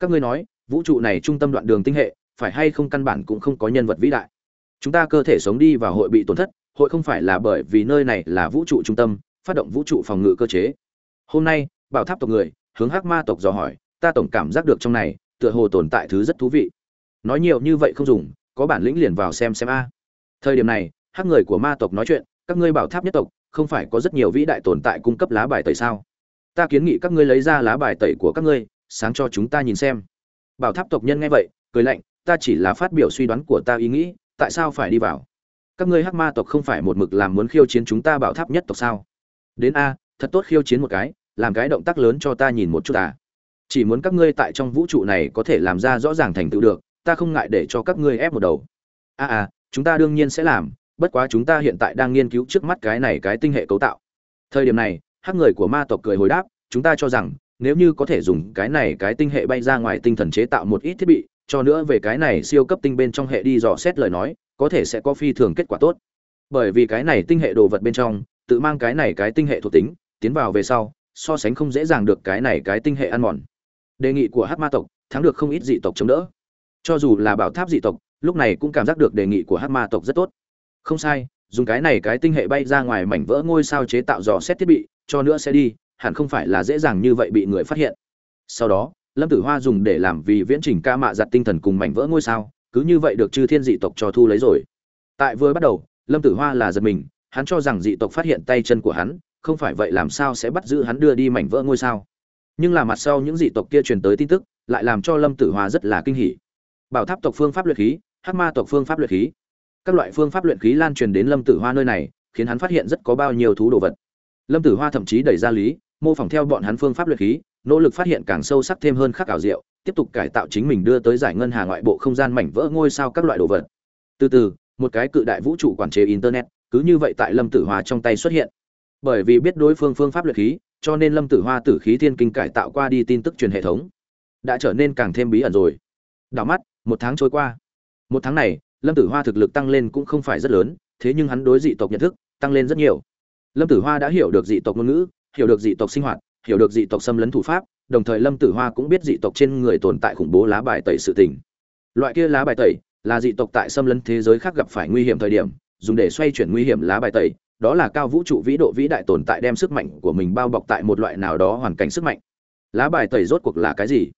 Các ngươi nói, vũ trụ này trung tâm đoạn đường tinh hệ phải hay không căn bản cũng không có nhân vật vĩ đại chúng ta cơ thể sống đi vào hội bị tổn thất hội không phải là bởi vì nơi này là vũ trụ trung tâm phát động vũ trụ phòng ngự cơ chế hôm nay bảo tháp tộc người hướng hắc ma tộc dò hỏi ta tổng cảm giác được trong này tựa hồ tồn tại thứ rất thú vị nói nhiều như vậy không dùng có bản lĩnh liền vào xem xem a. Thời điểm này, hắc người của ma tộc nói chuyện, các ngươi bảo tháp nhất tộc, không phải có rất nhiều vĩ đại tồn tại cung cấp lá bài tẩy sao? Ta kiến nghị các ngươi lấy ra lá bài tẩy của các ngươi, sáng cho chúng ta nhìn xem. Bảo tháp tộc nhân nghe vậy, cười lạnh, ta chỉ là phát biểu suy đoán của ta ý nghĩ, tại sao phải đi vào? Các ngươi hắc ma tộc không phải một mực làm muốn khiêu chiến chúng ta bảo tháp nhất tộc sao? Đến a, thật tốt khiêu chiến một cái, làm cái động tác lớn cho ta nhìn một chút à. Chỉ muốn các ngươi tại trong vũ trụ này có thể làm ra rõ ràng thành tựu được ta không ngại để cho các ngươi ép một đầu. A à, à chúng ta đương nhiên sẽ làm bất quá chúng ta hiện tại đang nghiên cứu trước mắt cái này cái tinh hệ cấu tạo. Thời điểm này hắc người của ma tộc cười hồi đáp chúng ta cho rằng nếu như có thể dùng cái này cái tinh hệ bay ra ngoài tinh thần chế tạo một ít thiết bị cho nữa về cái này siêu cấp tinh bên trong hệ đi dò xét lời nói có thể sẽ có phi thường kết quả tốt. Bởi vì cái này tinh hệ đồ vật bên trong tự mang cái này cái tinh hệ thuộc tính tiến vào về sau so sánh không dễ dàng được cái này cái tinh hệ ăn mòn. Đề nghị của hát ma tộc thắng được không ít dị tộc chống đỡ cho dù là bảo tháp dị tộc, lúc này cũng cảm giác được đề nghị của hát ma tộc rất tốt. Không sai, dùng cái này cái tinh hệ bay ra ngoài mảnh vỡ ngôi sao chế tạo dò xét thiết bị, cho nữa sẽ đi, hẳn không phải là dễ dàng như vậy bị người phát hiện. Sau đó, lâm tử hoa dùng để làm vì viễn trình ca mạ giặt tinh thần cùng mảnh vỡ ngôi sao, cứ như vậy được chư thiên dị tộc cho thu lấy rồi. Tại vừa bắt đầu, lâm tử hoa là giật mình, hắn cho rằng dị tộc phát hiện tay chân của hắn, không phải vậy làm sao sẽ bắt giữ hắn đưa đi mảnh vỡ ngôi sao. Nhưng là mặt sau những dị tộc kia truyền tới tin tức, lại làm cho lâm tử hoa rất là kinh hỉ bảo tháp tộc phương pháp luyện khí, hắc ma tộc phương pháp luyện khí. Các loại phương pháp luyện khí lan truyền đến lâm tử hoa nơi này, khiến hắn phát hiện rất có bao nhiêu thú đồ vật. Lâm tử hoa thậm chí đẩy ra lý, mô phỏng theo bọn hắn phương pháp luyện khí, nỗ lực phát hiện càng sâu sắc thêm hơn khắc ảo diệu, tiếp tục cải tạo chính mình đưa tới giải ngân hà ngoại bộ không gian mảnh vỡ ngôi sao các loại đồ vật. Từ từ, một cái cự đại vũ trụ quản chế internet, cứ như vậy tại lâm tử hoa trong tay xuất hiện. Bởi vì biết đối phương phương pháp luyện khí, cho nên lâm tử hoa tử khí thiên kinh cải tạo qua đi tin tức truyền hệ thống. Đã trở nên càng thêm bí ẩn rồi. Đảo mắt một tháng trôi qua. Một tháng này, lâm tử hoa thực lực tăng lên cũng không phải rất lớn, thế nhưng hắn đối dị tộc nhận thức tăng lên rất nhiều. Lâm tử hoa đã hiểu được dị tộc ngôn ngữ, hiểu được dị tộc sinh hoạt, hiểu được dị tộc xâm lấn thủ pháp, đồng thời lâm tử hoa cũng biết dị tộc trên người tồn tại khủng bố lá bài tẩy sự tình. Loại kia lá bài tẩy là dị tộc tại xâm lấn thế giới khác gặp phải nguy hiểm thời điểm, dùng để xoay chuyển nguy hiểm lá bài tẩy, đó là cao vũ trụ vĩ độ vĩ đại tồn tại đem sức mạnh của mình bao bọc tại một loại nào đó hoàn cảnh sức mạnh. Lá bài tẩy rốt cuộc là cái gì?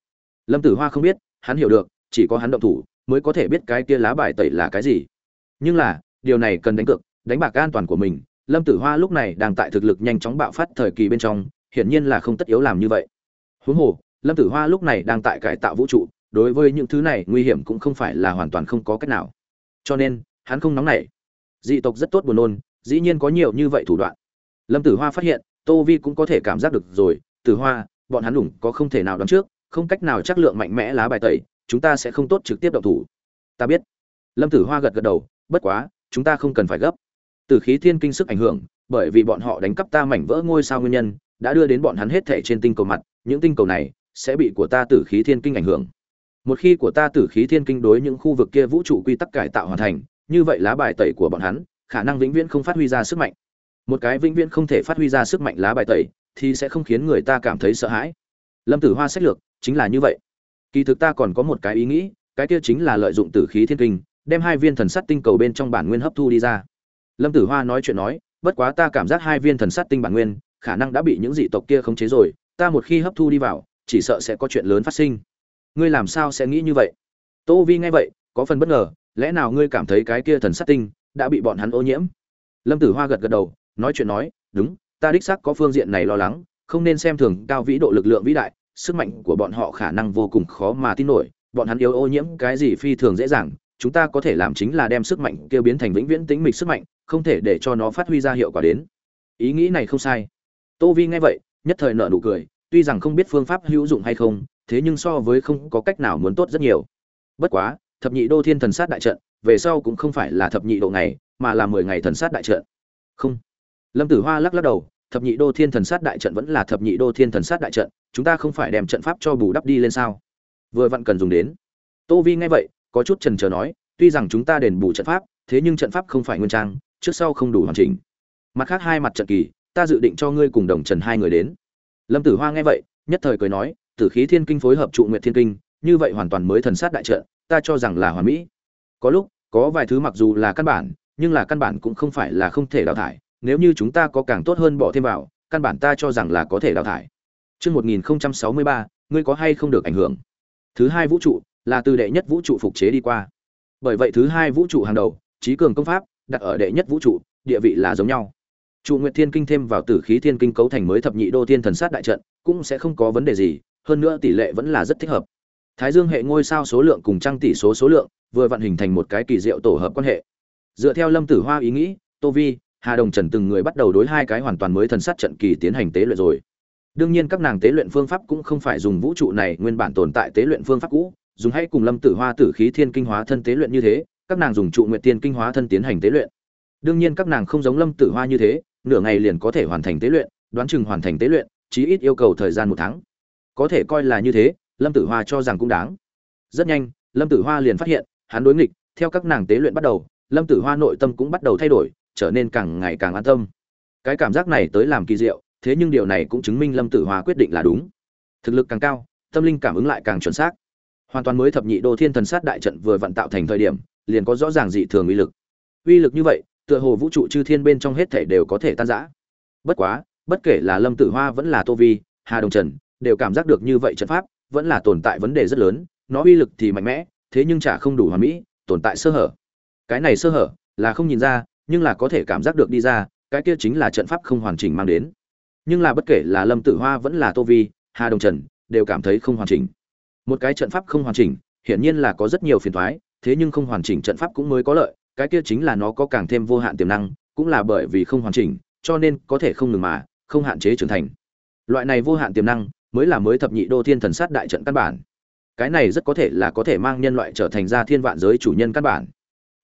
Lâm tử hoa không biết, hắn hiểu được chỉ có hắn động thủ mới có thể biết cái kia lá bài tẩy là cái gì. Nhưng là, điều này cần đánh cược, đánh bạc an toàn của mình. Lâm tử hoa lúc này đang tại thực lực nhanh chóng bạo phát thời kỳ bên trong, hiển nhiên là không tất yếu làm như vậy. Huống hồ, lâm tử hoa lúc này đang tại cải tạo vũ trụ, đối với những thứ này nguy hiểm cũng không phải là hoàn toàn không có cách nào. Cho nên, hắn không nóng nảy. Dị tộc rất tốt buồn nôn, dĩ nhiên có nhiều như vậy thủ đoạn. Lâm tử hoa phát hiện, tô vi cũng có thể cảm giác được rồi. Tử hoa, bọn hắn lủng có không thể nào đoán trước, không cách nào chắc lượng mạnh mẽ lá bài tẩy chúng ta sẽ không tốt trực tiếp động thủ. Ta biết. Lâm tử hoa gật gật đầu, bất quá, chúng ta không cần phải gấp. Từ khí thiên kinh sức ảnh hưởng, bởi vì bọn họ đánh cắp ta mảnh vỡ ngôi sao nguyên nhân, đã đưa đến bọn hắn hết thể trên tinh cầu mặt, những tinh cầu này sẽ bị của ta tử khí thiên kinh ảnh hưởng. Một khi của ta tử khí thiên kinh đối những khu vực kia vũ trụ quy tắc cải tạo hoàn thành, như vậy lá bài tẩy của bọn hắn, khả năng vĩnh viễn không phát huy ra sức mạnh. Một cái vĩnh viễn không thể phát huy ra sức mạnh lá bài tẩy, thì sẽ không khiến người ta cảm thấy sợ hãi. Lâm tử hoa sách lược, chính là như vậy kỳ thực ta còn có một cái ý nghĩ, cái kia chính là lợi dụng tử khí thiên kinh, đem hai viên thần sắt tinh cầu bên trong bản nguyên hấp thu đi ra. Lâm tử hoa nói chuyện nói, bất quá ta cảm giác hai viên thần sắt tinh bản nguyên, khả năng đã bị những dị tộc kia khống chế rồi, ta một khi hấp thu đi vào, chỉ sợ sẽ có chuyện lớn phát sinh. Ngươi làm sao sẽ nghĩ như vậy? Tô vi nghe vậy, có phần bất ngờ, lẽ nào ngươi cảm thấy cái kia thần sắt tinh đã bị bọn hắn ô nhiễm? Lâm tử hoa gật gật đầu, nói chuyện nói, đúng, ta đích xác có phương diện này lo lắng, không nên xem thường cao vĩ độ lực lượng vĩ đại sức mạnh của bọn họ khả năng vô cùng khó mà tin nổi, bọn hắn yếu ô nhiễm cái gì phi thường dễ dàng, chúng ta có thể làm chính là đem sức mạnh kia biến thành vĩnh viễn tính mịch sức mạnh, không thể để cho nó phát huy ra hiệu quả đến. Ý nghĩ này không sai. Tô vi nghe vậy, nhất thời nợ nụ cười, tuy rằng không biết phương pháp hữu dụng hay không, thế nhưng so với không có cách nào muốn tốt rất nhiều. Bất quá, thập nhị đô thiên thần sát đại trận, về sau cũng không phải là thập nhị độ ngày, mà là mười ngày thần sát đại trận. Không. Lâm tử hoa lắc lắc đầu thập nhị đô thiên thần sát đại trận vẫn là thập nhị đô thiên thần sát đại trận, chúng ta không phải đem trận pháp cho bù đắp đi lên sao? Vừa vặn cần dùng đến. Tô vi nghe vậy, có chút trần trờ nói, tuy rằng chúng ta đền bù trận pháp, thế nhưng trận pháp không phải nguyên trang, trước sau không đủ hoàn chỉnh. Mặt khác hai mặt trận kỳ, ta dự định cho ngươi cùng đồng trần hai người đến. Lâm tử hoa nghe vậy, nhất thời cười nói, tử khí thiên kinh phối hợp trụ nguyện thiên kinh, như vậy hoàn toàn mới thần sát đại trận, ta cho rằng là hoàn mỹ. Có lúc, có vài thứ mặc dù là căn bản, nhưng là căn bản cũng không phải là không thể đào thải nếu như chúng ta có càng tốt hơn bỏ thêm vào căn bản ta cho rằng là có thể đào thải Chương 1063, ngươi có hay không được ảnh hưởng? Thứ hai vũ trụ là từ đệ nhất vũ trụ phục chế đi qua. Bởi vậy thứ hai vũ trụ hàng đầu, trí cường công pháp, đặt ở đệ nhất vũ trụ, địa vị là giống nhau. Trụ Nguyệt Thiên Kinh thêm vào Tử Khí Thiên Kinh cấu thành mới thập nhị đô thiên thần sát đại trận, cũng sẽ không có vấn đề gì, hơn nữa tỷ lệ vẫn là rất thích hợp. Thái Dương hệ ngôi sao số lượng cùng trăng tỷ số số lượng, vừa vận hình thành một cái kỳ diệu tổ hợp quan hệ. Dựa theo Lâm Tử Hoa ý nghĩ, Tô Vi, Hà Đồng Trần từng người bắt đầu đối hai cái hoàn toàn mới thần sát trận kỳ tiến hành tế luyện rồi. Đương nhiên các nàng tế luyện phương pháp cũng không phải dùng vũ trụ này nguyên bản tồn tại tế luyện phương pháp cũ, dùng hay cùng Lâm Tử Hoa tử khí thiên kinh hóa thân tế luyện như thế, các nàng dùng trụ nguyệt tiên kinh hóa thân tiến hành tế luyện. Đương nhiên các nàng không giống Lâm Tử Hoa như thế, nửa ngày liền có thể hoàn thành tế luyện, đoán chừng hoàn thành tế luyện, chí ít yêu cầu thời gian một tháng. Có thể coi là như thế, Lâm Tử Hoa cho rằng cũng đáng. Rất nhanh, Lâm Tử Hoa liền phát hiện, hắn đối nghịch, theo các nàng tế luyện bắt đầu, Lâm Tử Hoa nội tâm cũng bắt đầu thay đổi, trở nên càng ngày càng an tâm. Cái cảm giác này tới làm kỳ diệu, thế nhưng điều này cũng chứng minh Lâm Tử Hoa quyết định là đúng. Thực lực càng cao, tâm linh cảm ứng lại càng chuẩn xác. Hoàn toàn mới thập nhị đô thiên thần sát đại trận vừa vận tạo thành thời điểm, liền có rõ ràng dị thường uy lực. Uy lực như vậy, tựa hồ vũ trụ chư thiên bên trong hết thể đều có thể tan rã. Bất quá, bất kể là Lâm Tử Hoa vẫn là Tô Vi, Hà Đồng Trần, đều cảm giác được như vậy trận pháp vẫn là tồn tại vấn đề rất lớn, nó uy lực thì mạnh mẽ, thế nhưng chả không đủ hoàn mỹ, tồn tại sơ hở. Cái này sơ hở là không nhìn ra, nhưng là có thể cảm giác được đi ra, cái kia chính là trận pháp không hoàn chỉnh mang đến. Nhưng là bất kể là lâm tử hoa vẫn là tô vi hà đồng trần đều cảm thấy không hoàn chỉnh. Một cái trận pháp không hoàn chỉnh hiển nhiên là có rất nhiều phiền thoái thế nhưng không hoàn chỉnh trận pháp cũng mới có lợi cái kia chính là nó có càng thêm vô hạn tiềm năng cũng là bởi vì không hoàn chỉnh cho nên có thể không ngừng mà không hạn chế trưởng thành. Loại này vô hạn tiềm năng mới là mới thập nhị đô thiên thần sát đại trận căn bản. Cái này rất có thể là có thể mang nhân loại trở thành ra thiên vạn giới chủ nhân căn bản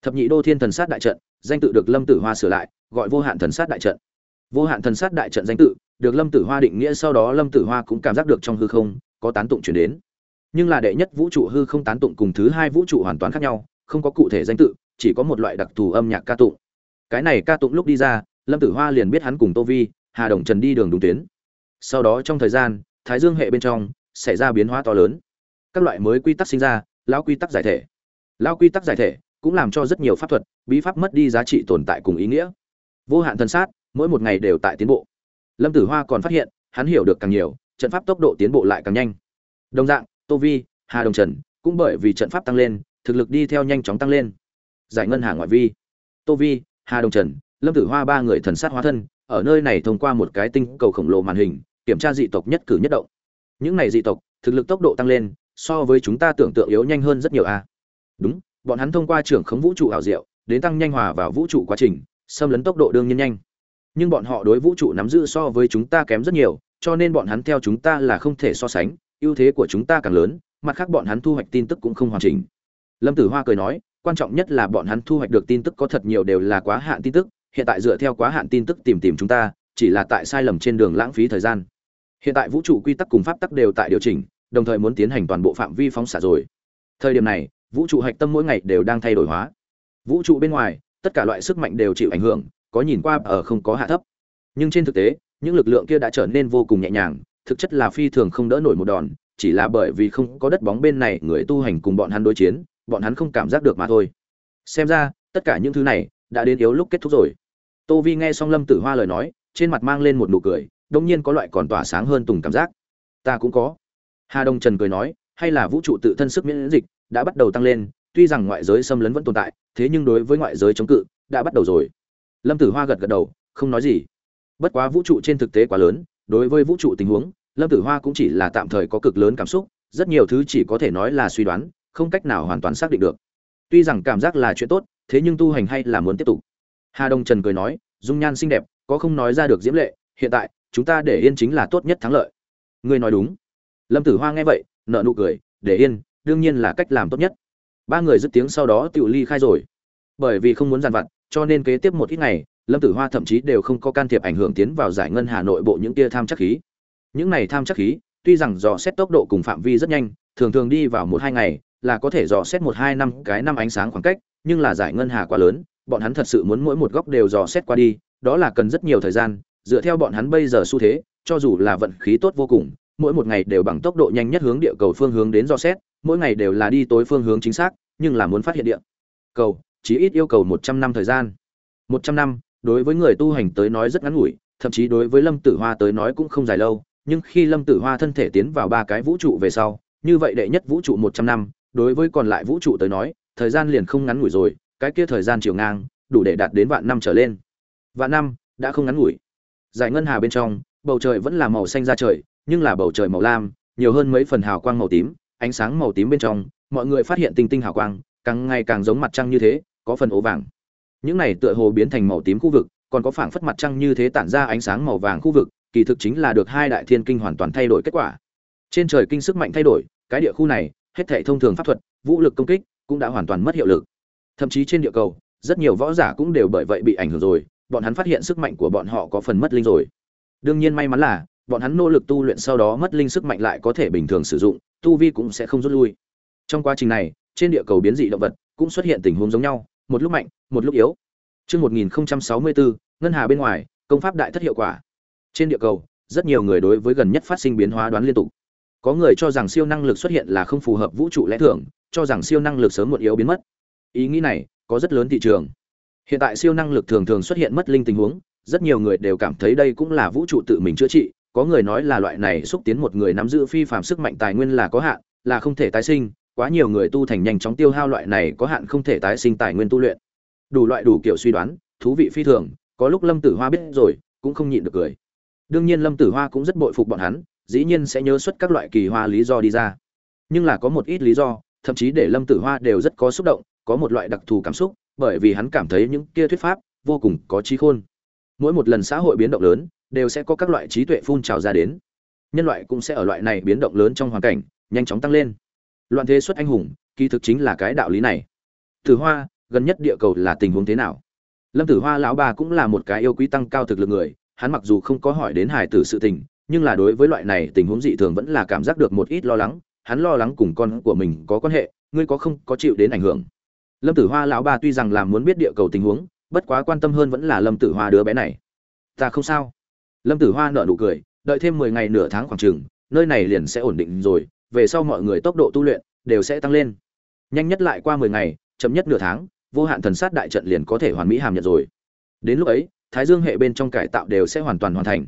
thập nhị đô thiên thần sát đại trận, danh tự được lâm tử hoa sửa lại, gọi vô hạn thần sát đại trận. Vô hạn thần sát đại trận danh tự, được lâm tử hoa định nghĩa sau đó lâm tử hoa cũng cảm giác được trong hư không có tán tụng chuyển đến. Nhưng là đệ nhất vũ trụ hư không tán tụng cùng thứ hai vũ trụ hoàn toàn khác nhau, không có cụ thể danh tự, chỉ có một loại đặc thù âm nhạc ca tụng. Cái này ca tụng lúc đi ra, lâm tử hoa liền biết hắn cùng tô vi, hà đồng trần đi đường đúng tuyến. Sau đó trong thời gian, thái dương hệ bên trong xảy ra biến hóa to lớn. Các loại mới quy tắc sinh ra, lão quy tắc giải thể. Lão quy tắc giải thể cũng làm cho rất nhiều pháp thuật, bí pháp mất đi giá trị tồn tại cùng ý nghĩa. Vô hạn thân sát, mỗi một ngày đều tại tiến bộ. Lâm tử hoa còn phát hiện, hắn hiểu được càng nhiều, trận pháp tốc độ tiến bộ lại càng nhanh. Đồng dạng, tô vi, hà đồng trần, cũng bởi vì trận pháp tăng lên, thực lực đi theo nhanh chóng tăng lên. Giải ngân hà ngoại vi. Tô vi, hà đồng trần, lâm tử hoa ba người thần sát hóa thân, ở nơi này thông qua một cái tinh cầu khổng lồ màn hình, kiểm tra dị tộc nhất cử nhất động. Những này dị tộc, thực lực tốc độ tăng lên, so với chúng ta tưởng tượng yếu nhanh hơn rất nhiều a đúng bọn hắn thông qua trưởng khống vũ trụ ảo diệu, đến tăng nhanh hòa vào vũ trụ quá trình, xâm lấn tốc độ đương nhiên nhanh. Nhưng bọn họ đối vũ trụ nắm giữ so với chúng ta kém rất nhiều, cho nên bọn hắn theo chúng ta là không thể so sánh, ưu thế của chúng ta càng lớn, mặt khác bọn hắn thu hoạch tin tức cũng không hoàn chỉnh. Lâm tử hoa cười nói, quan trọng nhất là bọn hắn thu hoạch được tin tức có thật nhiều đều là quá hạn tin tức, hiện tại dựa theo quá hạn tin tức tìm tìm chúng ta, chỉ là tại sai lầm trên đường lãng phí thời gian. Hiện tại vũ trụ quy tắc cùng pháp tắc đều tại điều chỉnh, đồng thời muốn tiến hành toàn bộ phạm vi phóng xạ rồi. Thời điểm này vũ trụ hạch tâm mỗi ngày đều đang thay đổi hóa. Vũ trụ bên ngoài, tất cả loại sức mạnh đều chịu ảnh hưởng, có nhìn qua ở không có hạ thấp. Nhưng trên thực tế, những lực lượng kia đã trở nên vô cùng nhẹ nhàng, thực chất là phi thường không đỡ nổi một đòn, chỉ là bởi vì không có đất bóng bên này, người tu hành cùng bọn hắn đối chiến, bọn hắn không cảm giác được mà thôi. Xem ra, tất cả những thứ này đã đến yếu lúc kết thúc rồi. Tô vi nghe xong lâm tử hoa lời nói, trên mặt mang lên một nụ cười đông nhiên có loại còn tỏa sáng hơn tùng cảm giác. Ta cũng có. Hà đông trần cười nói, hay là vũ trụ tự thân sức miễn dịch đã bắt đầu tăng lên, tuy rằng ngoại giới xâm lấn vẫn tồn tại, thế nhưng đối với ngoại giới chống cự đã bắt đầu rồi. Lâm tử hoa gật gật đầu, không nói gì. Bất quá vũ trụ trên thực tế quá lớn, đối với vũ trụ tình huống, lâm tử hoa cũng chỉ là tạm thời có cực lớn cảm xúc, rất nhiều thứ chỉ có thể nói là suy đoán, không cách nào hoàn toàn xác định được. Tuy rằng cảm giác là chuyện tốt, thế nhưng tu hành hay là muốn tiếp tục. Hà đông trần cười nói, dung nhan xinh đẹp, có không nói ra được diễm lệ, hiện tại, chúng ta để yên chính là tốt nhất thắng lợi. Ngươi nói đúng. Lâm tử hoa nghe vậy nợ nụ cười, để yên đương nhiên là cách làm tốt nhất. Ba người dứt tiếng sau đó tự ly khai rồi. Bởi vì không muốn giàn vặt, cho nên kế tiếp một ít ngày, lâm tử hoa thậm chí đều không có can thiệp ảnh hưởng tiến vào giải ngân hà nội bộ những tia tham chắc khí. Những này tham chắc khí, tuy rằng dò xét tốc độ cùng phạm vi rất nhanh, thường thường đi vào một hai ngày, là có thể dò xét một hai năm, cái năm ánh sáng khoảng cách, nhưng là giải ngân hà quá lớn, bọn hắn thật sự muốn mỗi một góc đều dò xét qua đi, đó là cần rất nhiều thời gian, dựa theo bọn hắn bây giờ xu thế, cho dù là vận khí tốt vô cùng, mỗi một ngày đều bằng tốc độ nhanh nhất hướng địa cầu phương hướng đến dò xét mỗi ngày đều là đi tối phương hướng chính xác, nhưng là muốn phát hiện địa cầu, chí ít yêu cầu một trăm năm thời gian. Một trăm năm, đối với người tu hành tới nói rất ngắn ngủi, thậm chí đối với lâm tử hoa tới nói cũng không dài lâu, nhưng khi lâm tử hoa thân thể tiến vào ba cái vũ trụ về sau, như vậy đệ nhất vũ trụ một trăm năm, đối với còn lại vũ trụ tới nói, thời gian liền không ngắn ngủi rồi, cái kia thời gian chiều ngang, đủ để đạt đến vạn năm trở lên. Vạn năm, đã không ngắn ngủi. Giải ngân hà bên trong, bầu trời vẫn là màu xanh ra trời, nhưng là bầu trời màu lam, nhiều hơn mấy phần hào quang màu tím ánh sáng màu tím bên trong, mọi người phát hiện tinh tinh hào quang, càng ngày càng giống mặt trăng như thế, có phần ố vàng. Những này tựa hồ biến thành màu tím khu vực, còn có phảng phất mặt trăng như thế tản ra ánh sáng màu vàng khu vực, kỳ thực chính là được hai đại thiên kinh hoàn toàn thay đổi kết quả. Trên trời kinh sức mạnh thay đổi, cái địa khu này, hết thảy thông thường pháp thuật, vũ lực công kích, cũng đã hoàn toàn mất hiệu lực. Thậm chí trên địa cầu, rất nhiều võ giả cũng đều bởi vậy bị ảnh hưởng rồi, bọn hắn phát hiện sức mạnh của bọn họ có phần mất linh rồi. Đương nhiên may mắn là bọn hắn nỗ lực tu luyện sau đó mất linh sức mạnh lại có thể bình thường sử dụng tu vi cũng sẽ không rút lui trong quá trình này trên địa cầu biến dị động vật cũng xuất hiện tình huống giống nhau một lúc mạnh một lúc yếu Chương 1064, ngân hà bên ngoài, công pháp đại thất hiệu quả. Trên địa cầu, rất nhiều người đối với gần nhất phát sinh biến hóa đoán liên tục. Có người cho rằng siêu năng lực xuất hiện là không phù hợp vũ trụ lẽ thường, cho rằng siêu năng lực sớm muộn yếu biến mất. Ý nghĩ này có rất lớn thị trường. Hiện tại siêu năng lực thường thường xuất hiện mất linh tình huống, rất nhiều người đều cảm thấy đây cũng là vũ trụ tự mình chữa trị, có người nói là loại này xúc tiến một người nắm giữ phi phàm sức mạnh tài nguyên là có hạn, là không thể tái sinh, quá nhiều người tu thành nhanh chóng tiêu hao loại này có hạn không thể tái sinh tài nguyên tu luyện. Đủ loại đủ kiểu suy đoán, thú vị phi thường, có lúc Lâm Tử Hoa biết rồi, cũng không nhịn được cười. Đương nhiên Lâm Tử Hoa cũng rất bội phục bọn hắn, dĩ nhiên sẽ nhớ xuất các loại kỳ hoa lý do đi ra. Nhưng là có một ít lý do, thậm chí để Lâm Tử Hoa đều rất có xúc động, có một loại đặc thù cảm xúc, bởi vì hắn cảm thấy những kia thuyết pháp vô cùng có trí khôn. Mỗi một lần xã hội biến động lớn, đều sẽ có các loại trí tuệ phun trào ra đến. Nhân loại cũng sẽ ở loại này biến động lớn trong hoàn cảnh, nhanh chóng tăng lên. Loạn thế xuất anh hùng, kỳ thực chính là cái đạo lý này. Tử Hoa, gần nhất địa cầu là tình huống thế nào? Lâm Tử Hoa lão bà cũng là một cái yêu quý tăng cao thực lực người, hắn mặc dù không có hỏi đến hải tử sự tình, nhưng là đối với loại này tình huống dị thường vẫn là cảm giác được một ít lo lắng, hắn lo lắng cùng con của mình có quan hệ, ngươi có không có chịu đến ảnh hưởng. Lâm Tử Hoa lão bà tuy rằng làm muốn biết địa cầu tình huống, bất quá quan tâm hơn vẫn là Lâm Tử Hoa đứa bé này. Ta không sao. Lâm Tử Hoa nở nụ cười, đợi thêm 10 ngày nửa tháng khoảng chừng, nơi này liền sẽ ổn định rồi, về sau mọi người tốc độ tu luyện đều sẽ tăng lên. Nhanh nhất lại qua 10 ngày, chậm nhất nửa tháng, vô hạn thần sát đại trận liền có thể hoàn mỹ hàm nhận rồi. Đến lúc ấy, Thái Dương hệ bên trong cải tạo đều sẽ hoàn toàn hoàn thành.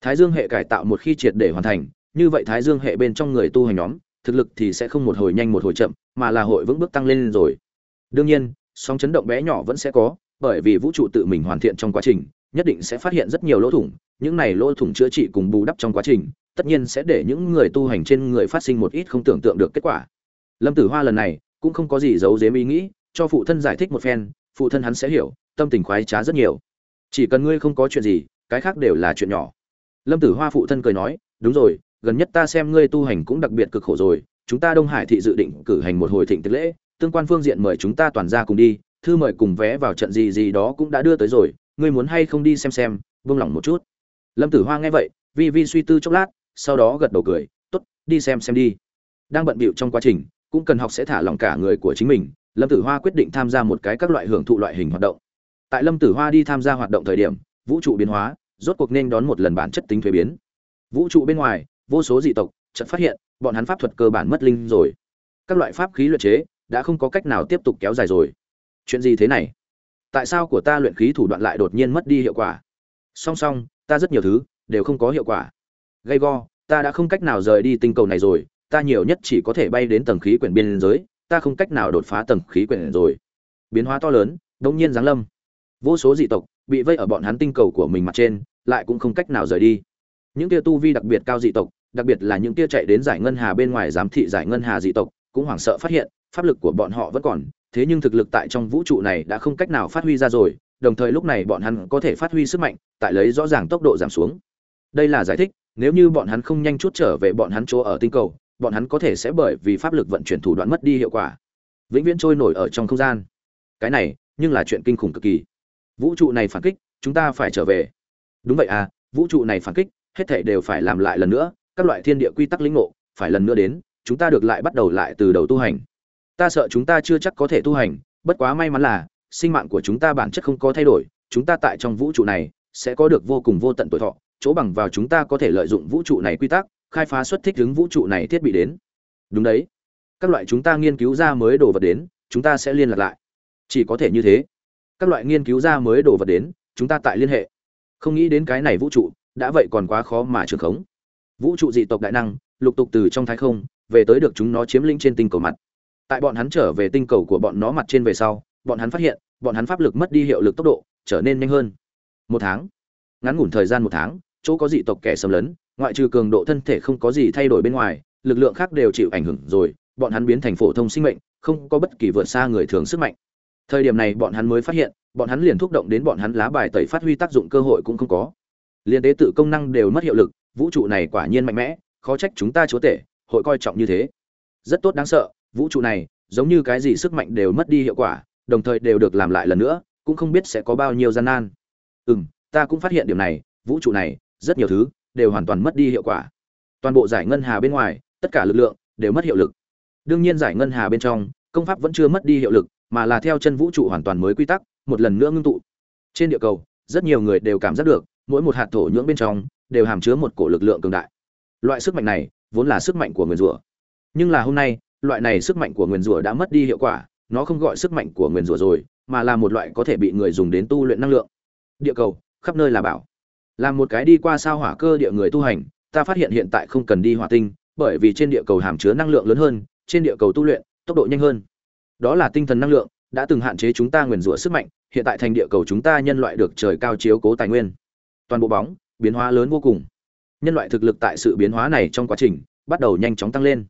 Thái Dương hệ cải tạo một khi triệt để hoàn thành, như vậy Thái Dương hệ bên trong người tu hành nhóm, thực lực thì sẽ không một hồi nhanh một hồi chậm, mà là hội vững bước tăng lên rồi. Đương nhiên, sóng chấn động bé nhỏ vẫn sẽ có, bởi vì vũ trụ tự mình hoàn thiện trong quá trình, nhất định sẽ phát hiện rất nhiều lỗ thủng, những này lỗ thủng chữa trị cùng bù đắp trong quá trình, tất nhiên sẽ để những người tu hành trên người phát sinh một ít không tưởng tượng được kết quả. Lâm Tử Hoa lần này cũng không có gì giấu giếm ý nghĩ, cho phụ thân giải thích một phen, phụ thân hắn sẽ hiểu, tâm tình khoái trá rất nhiều. Chỉ cần ngươi không có chuyện gì, cái khác đều là chuyện nhỏ. Lâm Tử Hoa phụ thân cười nói, đúng rồi, gần nhất ta xem ngươi tu hành cũng đặc biệt cực khổ rồi, chúng ta Đông Hải thị dự định cử hành một hồi thịnh tiệc lễ, tương quan phương diện mời chúng ta toàn ra cùng đi, thư mời cùng vé vào trận gì gì đó cũng đã đưa tới rồi, ngươi muốn hay không đi xem xem, vương lòng một chút. Lâm Tử Hoa nghe vậy, vi vi suy tư chốc lát, sau đó gật đầu cười, tốt, đi xem xem đi. Đang bận bịu trong quá trình, cũng cần học sẽ thả lỏng cả người của chính mình, lâm tử hoa quyết định tham gia một cái các loại hưởng thụ loại hình hoạt động. Tại lâm tử hoa đi tham gia hoạt động thời điểm vũ trụ biến hóa rốt cuộc nên đón một lần bản chất tính thuế biến. Vũ trụ bên ngoài vô số dị tộc chợt phát hiện bọn hắn pháp thuật cơ bản mất linh rồi. Các loại pháp khí luyện chế đã không có cách nào tiếp tục kéo dài rồi. Chuyện gì thế này? Tại sao của ta luyện khí thủ đoạn lại đột nhiên mất đi hiệu quả? Song song, ta rất nhiều thứ đều không có hiệu quả. Gay go, ta đã không cách nào rời đi tinh cầu này rồi, ta nhiều nhất chỉ có thể bay đến tầng khí quyển biên giới, ta không cách nào đột phá tầng khí quyển rồi. Biến hóa to lớn đông nhiên giáng lâm. Vô số dị tộc bị vây ở bọn hắn tinh cầu của mình mặt trên, lại cũng không cách nào rời đi. Những tia tu vi đặc biệt cao dị tộc, đặc biệt là những tia chạy đến giải ngân hà bên ngoài giám thị giải ngân hà dị tộc, cũng hoảng sợ phát hiện, pháp lực của bọn họ vẫn còn thế nhưng thực lực tại trong vũ trụ này đã không cách nào phát huy ra rồi, đồng thời lúc này bọn hắn có thể phát huy sức mạnh, tại lấy rõ ràng tốc độ giảm xuống. Đây là giải thích, nếu như bọn hắn không nhanh chút trở về bọn hắn chỗ ở tinh cầu, bọn hắn có thể sẽ bởi vì pháp lực vận chuyển thủ đoạn mất đi hiệu quả. Vĩnh viễn trôi nổi ở trong không gian. Cái này, nhưng là chuyện kinh khủng cực kỳ. Vũ trụ này phản kích, chúng ta phải trở về. Đúng vậy à vũ trụ này phản kích, hết thảy đều phải làm lại lần nữa, các loại thiên địa quy tắc lĩnh ngộ, phải lần nữa đến, chúng ta được lại bắt đầu lại từ đầu tu hành ta sợ chúng ta chưa chắc có thể tu hành, bất quá may mắn là, sinh mạng của chúng ta bản chất không có thay đổi, chúng ta tại trong vũ trụ này sẽ có được vô cùng vô tận tuổi thọ, chỗ bằng vào chúng ta có thể lợi dụng vũ trụ này quy tắc, khai phá xuất thích ứng vũ trụ này thiết bị đến. Đúng đấy. Các loại chúng ta nghiên cứu ra mới đồ vật đến, chúng ta sẽ liên lạc lại. Chỉ có thể như thế. Các loại nghiên cứu ra mới đồ vật đến, chúng ta tại liên hệ. Không nghĩ đến cái này vũ trụ, đã vậy còn quá khó mà trường khống. Vũ trụ dị tộc đại năng, lục tục từ trong thái không, về tới được chúng nó chiếm lĩnh trên tinh cầu mặt tại bọn hắn trở về tinh cầu của bọn nó mặt trên về sau, bọn hắn phát hiện, bọn hắn pháp lực mất đi hiệu lực tốc độ, trở nên nhanh hơn. Một tháng. Ngắn ngủn thời gian một tháng, chỗ có dị tộc kẻ xâm lấn, ngoại trừ cường độ thân thể không có gì thay đổi bên ngoài, lực lượng khác đều chịu ảnh hưởng rồi, bọn hắn biến thành phổ thông sinh mệnh, không có bất kỳ vượt xa người thường sức mạnh. Thời điểm này bọn hắn mới phát hiện, bọn hắn liền thúc động đến bọn hắn lá bài tẩy phát huy tác dụng cơ hội cũng không có. Liên tế tự công năng đều mất hiệu lực, vũ trụ này quả nhiên mạnh mẽ, khó trách chúng ta chúa tể, hội coi trọng như thế. Rất tốt đáng sợ vũ trụ này giống như cái gì sức mạnh đều mất đi hiệu quả đồng thời đều được làm lại lần nữa cũng không biết sẽ có bao nhiêu gian nan. Ừ m ta cũng phát hiện điểm này vũ trụ này rất nhiều thứ đều hoàn toàn mất đi hiệu quả. Toàn bộ giải ngân hà bên ngoài tất cả lực lượng đều mất hiệu lực. Đương nhiên giải ngân hà bên trong công pháp vẫn chưa mất đi hiệu lực mà là theo chân vũ trụ hoàn toàn mới quy tắc một lần nữa ngưng tụ. Trên địa cầu rất nhiều người đều cảm giác được mỗi một hạt thổ nhưỡng bên trong đều hàm chứa một cổ lực lượng cường đại. Loại sức mạnh này vốn là sức mạnh của người rùa, nhưng là hôm nay loại này sức mạnh của nguyền rủa đã mất đi hiệu quả, nó không gọi sức mạnh của nguyền rủa rồi, mà là một loại có thể bị người dùng đến tu luyện năng lượng. Địa cầu, khắp nơi là bảo. Làm một cái đi qua sao hỏa cơ địa người tu hành, ta phát hiện hiện tại không cần đi hỏa tinh, bởi vì trên địa cầu hàm chứa năng lượng lớn hơn, trên địa cầu tu luyện, tốc độ nhanh hơn. Đó là tinh thần năng lượng, đã từng hạn chế chúng ta nguyền rủa sức mạnh, hiện tại thành địa cầu chúng ta nhân loại được trời cao chiếu cố tài nguyên. Toàn bộ bóng, biến hóa lớn vô cùng. Nhân loại thực lực tại sự biến hóa này trong quá trình, bắt đầu nhanh chóng tăng lên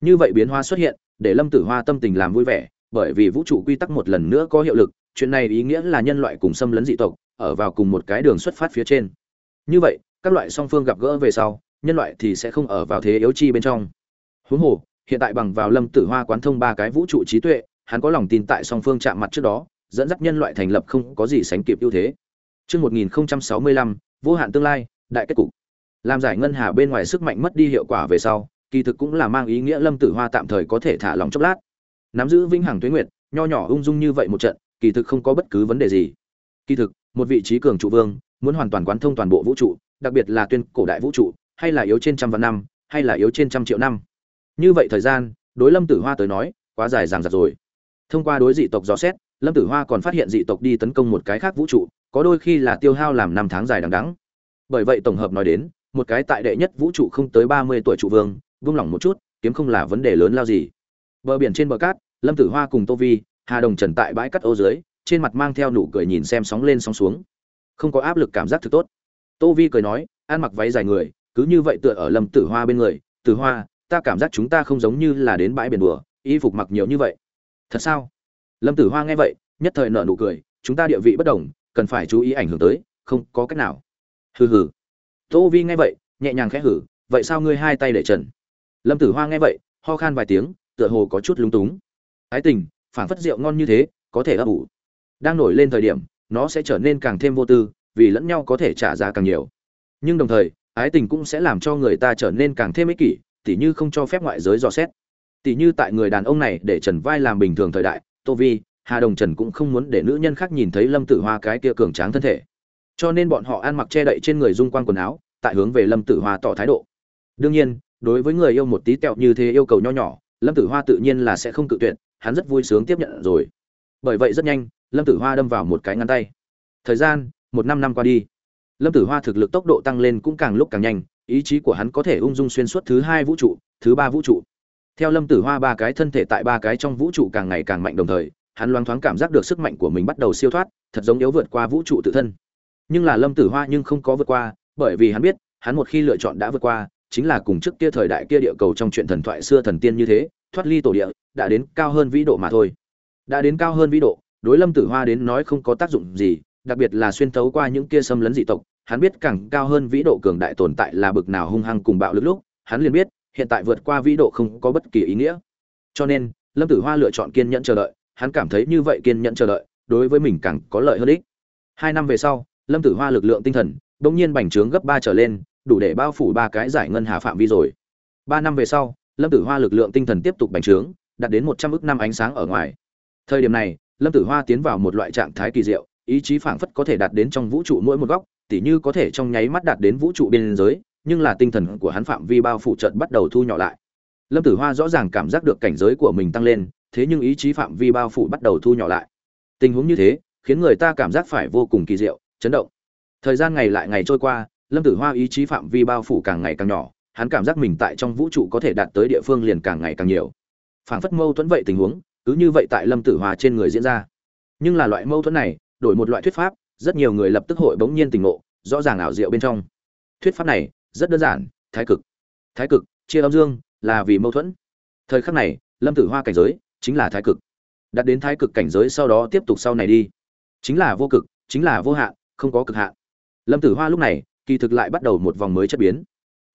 như vậy biến hóa xuất hiện để lâm tử hoa tâm tình làm vui vẻ bởi vì vũ trụ quy tắc một lần nữa có hiệu lực chuyện này ý nghĩa là nhân loại cùng xâm lấn dị tộc ở vào cùng một cái đường xuất phát phía trên. Như vậy các loại song phương gặp gỡ về sau nhân loại thì sẽ không ở vào thế yếu chi bên trong. Huống hồ hiện tại bằng vào lâm tử hoa quán thông ba cái vũ trụ trí tuệ hắn có lòng tin tại song phương chạm mặt trước đó dẫn dắt nhân loại thành lập không có gì sánh kịp ưu thế. Trước 1065, vô hạn tương lai, đại kết cục. Làm giải ngân hà bên ngoài sức mạnh mất đi hiệu quả về sau, kỳ thực cũng là mang ý nghĩa Lâm Tử Hoa tạm thời có thể thả lòng chốc lát. Nắm giữ vĩnh hằng tuế nguyệt, nho nhỏ ung dung như vậy một trận, kỳ thực không có bất cứ vấn đề gì. Kỳ thực, một vị trí cường trụ vương, muốn hoàn toàn quán thông toàn bộ vũ trụ, đặc biệt là tuyên cổ đại vũ trụ, hay là yếu trên trăm vạn năm, hay là yếu trên trăm triệu năm. Như vậy thời gian, đối Lâm Tử Hoa tới nói, quá dài dằng dặc rồi. Thông qua đối dị tộc dò xét, Lâm Tử Hoa còn phát hiện dị tộc đi tấn công một cái khác vũ trụ, có đôi khi là tiêu hao làm năm tháng dài đằng đẵng. Bởi vậy tổng hợp nói đến, một cái tại đệ nhất vũ trụ không tới ba mươi tuổi trụ vương, vung lòng một chút, kiếm không là vấn đề lớn lao gì. Bờ biển trên bờ cát, Lâm Tử Hoa cùng Tô Vi, Hà Đồng Trần tại bãi cát ô dưới, trên mặt mang theo nụ cười nhìn xem sóng lên sóng xuống. Không có áp lực cảm giác thực tốt. Tô Vi cười nói, ăn mặc váy dài người, cứ như vậy tựa ở Lâm Tử Hoa bên người, "Tử Hoa, ta cảm giác chúng ta không giống như là đến bãi biển đùa, y phục mặc nhiều như vậy." "Thật sao?" Lâm Tử Hoa nghe vậy, nhất thời nở nụ cười, "Chúng ta địa vị bất đồng, cần phải chú ý ảnh hưởng tới, không có cách nào." Hừ hừ. Tô Vi nghe vậy, nhẹ nhàng khẽ hử, "Vậy sao ngươi hai tay để trần?" Lâm Tử Hoa nghe vậy, ho khan vài tiếng, tựa hồ có chút lúng túng. Ái tình, phảng phất rượu ngon như thế, có thể ấp ủ. Đang nổi lên thời điểm, nó sẽ trở nên càng thêm vô tư, vì lẫn nhau có thể trả giá càng nhiều. Nhưng đồng thời, ái tình cũng sẽ làm cho người ta trở nên càng thêm ích kỷ, tỉ như không cho phép ngoại giới dò xét. Tỉ như tại người đàn ông này để Trần vai làm bình thường thời đại, Tô Vi, Hà Đồng Trần cũng không muốn để nữ nhân khác nhìn thấy Lâm Tử Hoa cái kia cường tráng thân thể. Cho nên bọn họ ăn mặc che đậy trên người dung quang quần áo, tại hướng về Lâm Tử Hoa tỏ thái độ. Đương nhiên, đối với người yêu một tí tẹo như thế yêu cầu nho nhỏ, Lâm Tử Hoa tự nhiên là sẽ không cự tuyệt, hắn rất vui sướng tiếp nhận rồi. Bởi vậy rất nhanh, Lâm Tử Hoa đâm vào một cái ngăn tay. Thời gian, một năm năm qua đi, Lâm Tử Hoa thực lực tốc độ tăng lên cũng càng lúc càng nhanh, ý chí của hắn có thể ung dung xuyên suốt thứ hai vũ trụ, thứ ba vũ trụ. Theo Lâm Tử Hoa ba cái thân thể tại ba cái trong vũ trụ càng ngày càng mạnh đồng thời, hắn loáng thoáng cảm giác được sức mạnh của mình bắt đầu siêu thoát, thật giống yếu vượt qua vũ trụ tự thân. Nhưng là Lâm Tử Hoa nhưng không có vượt qua, bởi vì hắn biết, hắn một khi lựa chọn đã vượt qua, chính là cùng trước kia thời đại kia địa cầu trong chuyện thần thoại xưa thần tiên như thế, thoát ly tổ địa, đã đến cao hơn vĩ độ mà thôi. Đã đến cao hơn vĩ độ, đối Lâm Tử Hoa đến nói không có tác dụng gì, đặc biệt là xuyên thấu qua những kia xâm lấn dị tộc, hắn biết càng cao hơn vĩ độ cường đại tồn tại là bực nào hung hăng cùng bạo lực lúc, hắn liền biết, hiện tại vượt qua vĩ độ không có bất kỳ ý nghĩa. Cho nên, Lâm Tử Hoa lựa chọn kiên nhẫn chờ đợi, hắn cảm thấy như vậy kiên nhẫn chờ đợi, đối với mình càng có lợi hơn ích. Hai năm về sau, Lâm Tử Hoa lực lượng tinh thần bỗng nhiên bành trướng gấp ba trở lên, đủ để bao phủ ba cái giải ngân hà phạm vi rồi. Ba năm về sau, Lâm Tử Hoa lực lượng tinh thần tiếp tục bành trướng, đạt đến một trăm ức năm ánh sáng ở ngoài. Thời điểm này, Lâm Tử Hoa tiến vào một loại trạng thái kỳ diệu, ý chí phảng phất có thể đạt đến trong vũ trụ mỗi một góc, tỉ như có thể trong nháy mắt đạt đến vũ trụ biên giới, nhưng là tinh thần của hắn phạm vi bao phủ chợt bắt đầu thu nhỏ lại. lâm tử hoa rõ ràng cảm giác được cảnh giới của mình tăng lên thế nhưng ý chí phạm vi bao phủ bắt đầu thu nhỏ lại tình huống như thế khiến người ta cảm giác phải vô cùng kỳ diệu chấn động thời gian ngày lại ngày trôi qua lâm tử hoa ý chí phạm vi bao phủ càng ngày càng nhỏ, hắn cảm giác mình tại trong vũ trụ có thể đạt tới địa phương liền càng ngày càng nhiều. Phảng phất mâu thuẫn vậy tình huống, cứ như vậy tại lâm tử hoa trên người diễn ra. Nhưng là loại mâu thuẫn này, đổi một loại thuyết pháp, rất nhiều người lập tức hội bỗng nhiên tình ngộ, rõ ràng ảo diệu bên trong. Thuyết pháp này, rất đơn giản, thái cực. Thái cực, chia âm dương, là vì mâu thuẫn. Thời khắc này, lâm tử hoa cảnh giới, chính là thái cực. Đạt đến thái cực cảnh giới sau đó tiếp tục sau này đi. Chính là vô cực, chính là vô hạn, không có cực hạn. Lâm tử hoa lúc này kỳ thực lại bắt đầu một vòng mới chất biến.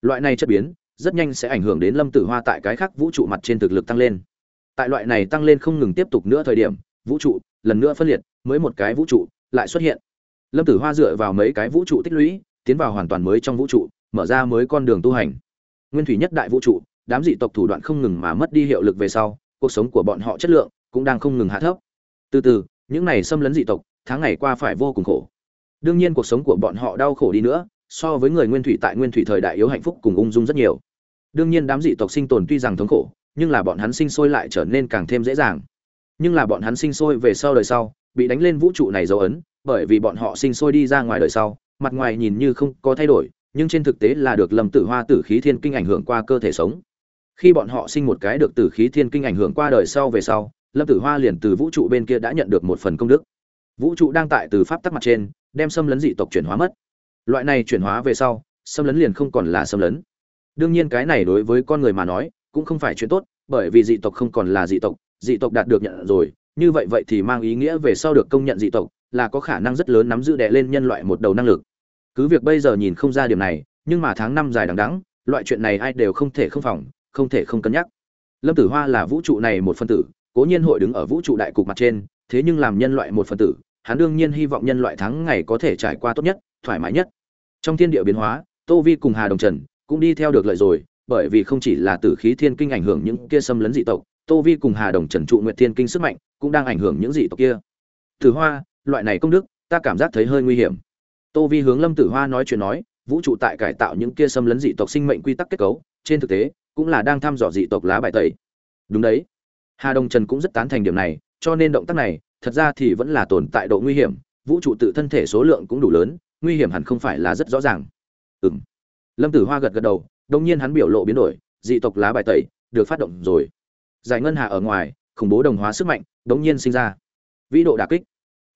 Loại này chất biến rất nhanh sẽ ảnh hưởng đến lâm tử hoa tại cái khác vũ trụ mặt trên thực lực tăng lên. Tại loại này tăng lên không ngừng tiếp tục nữa thời điểm, vũ trụ lần nữa phân liệt, mới một cái vũ trụ lại xuất hiện. Lâm tử hoa dựa vào mấy cái vũ trụ tích lũy, tiến vào hoàn toàn mới trong vũ trụ, mở ra mới con đường tu hành. Nguyên thủy nhất đại vũ trụ, đám dị tộc thủ đoạn không ngừng mà mất đi hiệu lực về sau, cuộc sống của bọn họ chất lượng cũng đang không ngừng hạ thấp. Từ từ, những này xâm lấn dị tộc, tháng ngày qua phải vô cùng khổ. Đương nhiên cuộc sống của bọn họ đau khổ đi nữa so với người nguyên thủy tại nguyên thủy thời đại yếu hạnh phúc cùng ung dung rất nhiều. Đương nhiên đám dị tộc sinh tồn tuy rằng thống khổ, nhưng là bọn hắn sinh sôi lại trở nên càng thêm dễ dàng. Nhưng là bọn hắn sinh sôi về sau đời sau, bị đánh lên vũ trụ này dấu ấn, bởi vì bọn họ sinh sôi đi ra ngoài đời sau, mặt ngoài nhìn như không có thay đổi, nhưng trên thực tế là được lâm tử hoa tử khí thiên kinh ảnh hưởng qua cơ thể sống. Khi bọn họ sinh một cái được tử khí thiên kinh ảnh hưởng qua đời sau về sau, lâm tử hoa liền từ vũ trụ bên kia đã nhận được một phần công đức. Vũ trụ đang tại từ pháp tắc mặt trên, đem xâm lấn dị tộc chuyển hóa mất loại này chuyển hóa về sau, xâm lấn liền không còn là xâm lấn. Đương nhiên cái này đối với con người mà nói, cũng không phải chuyện tốt, bởi vì dị tộc không còn là dị tộc dị tộc đạt được nhận rồi, như vậy vậy thì mang ý nghĩa về sau được công nhận dị tộc, là có khả năng rất lớn nắm giữ đè lên nhân loại một đầu năng lực. Cứ việc bây giờ nhìn không ra điểm này, nhưng mà tháng năm dài đằng đẵng, loại chuyện này ai đều không thể không phòng, không thể không cân nhắc. Lâm tử hoa là vũ trụ này một phân tử, cố nhiên hội đứng ở vũ trụ đại cục mặt trên, thế nhưng làm nhân loại một phân tử, hắn đương nhiên hy vọng nhân loại thắng ngày có thể trải qua tốt nhất thoải mái nhất. Trong thiên địa biến hóa, tô vi cùng hà đồng trần cũng đi theo được lợi rồi, bởi vì không chỉ là tử khí thiên kinh ảnh hưởng những kia xâm lấn dị tộc, tô vi cùng hà đồng trần trụ nguyệt thiên kinh sức mạnh cũng đang ảnh hưởng những dị tộc kia. Tử hoa, loại này công đức, ta cảm giác thấy hơi nguy hiểm. Tô vi hướng lâm tử hoa nói chuyện nói, vũ trụ tại cải tạo những kia xâm lấn dị tộc sinh mệnh quy tắc kết cấu, trên thực tế, cũng là đang thăm dò dị tộc lá bài tẩy. Đúng đấy. Hà đồng trần cũng rất tán thành điểm này, cho nên động tác này, thật ra thì vẫn là tồn tại độ nguy hiểm, vũ trụ tự thân thể số lượng cũng đủ lớn nguy hiểm hẳn không phải là rất rõ ràng. Ừm. Lâm tử hoa gật gật đầu đông nhiên hắn biểu lộ biến đổi, dị tộc lá bài tẩy, được phát động rồi. Giải ngân hà ở ngoài, khủng bố đồng hóa sức mạnh, đống nhiên sinh ra. Vĩ độ đà kích.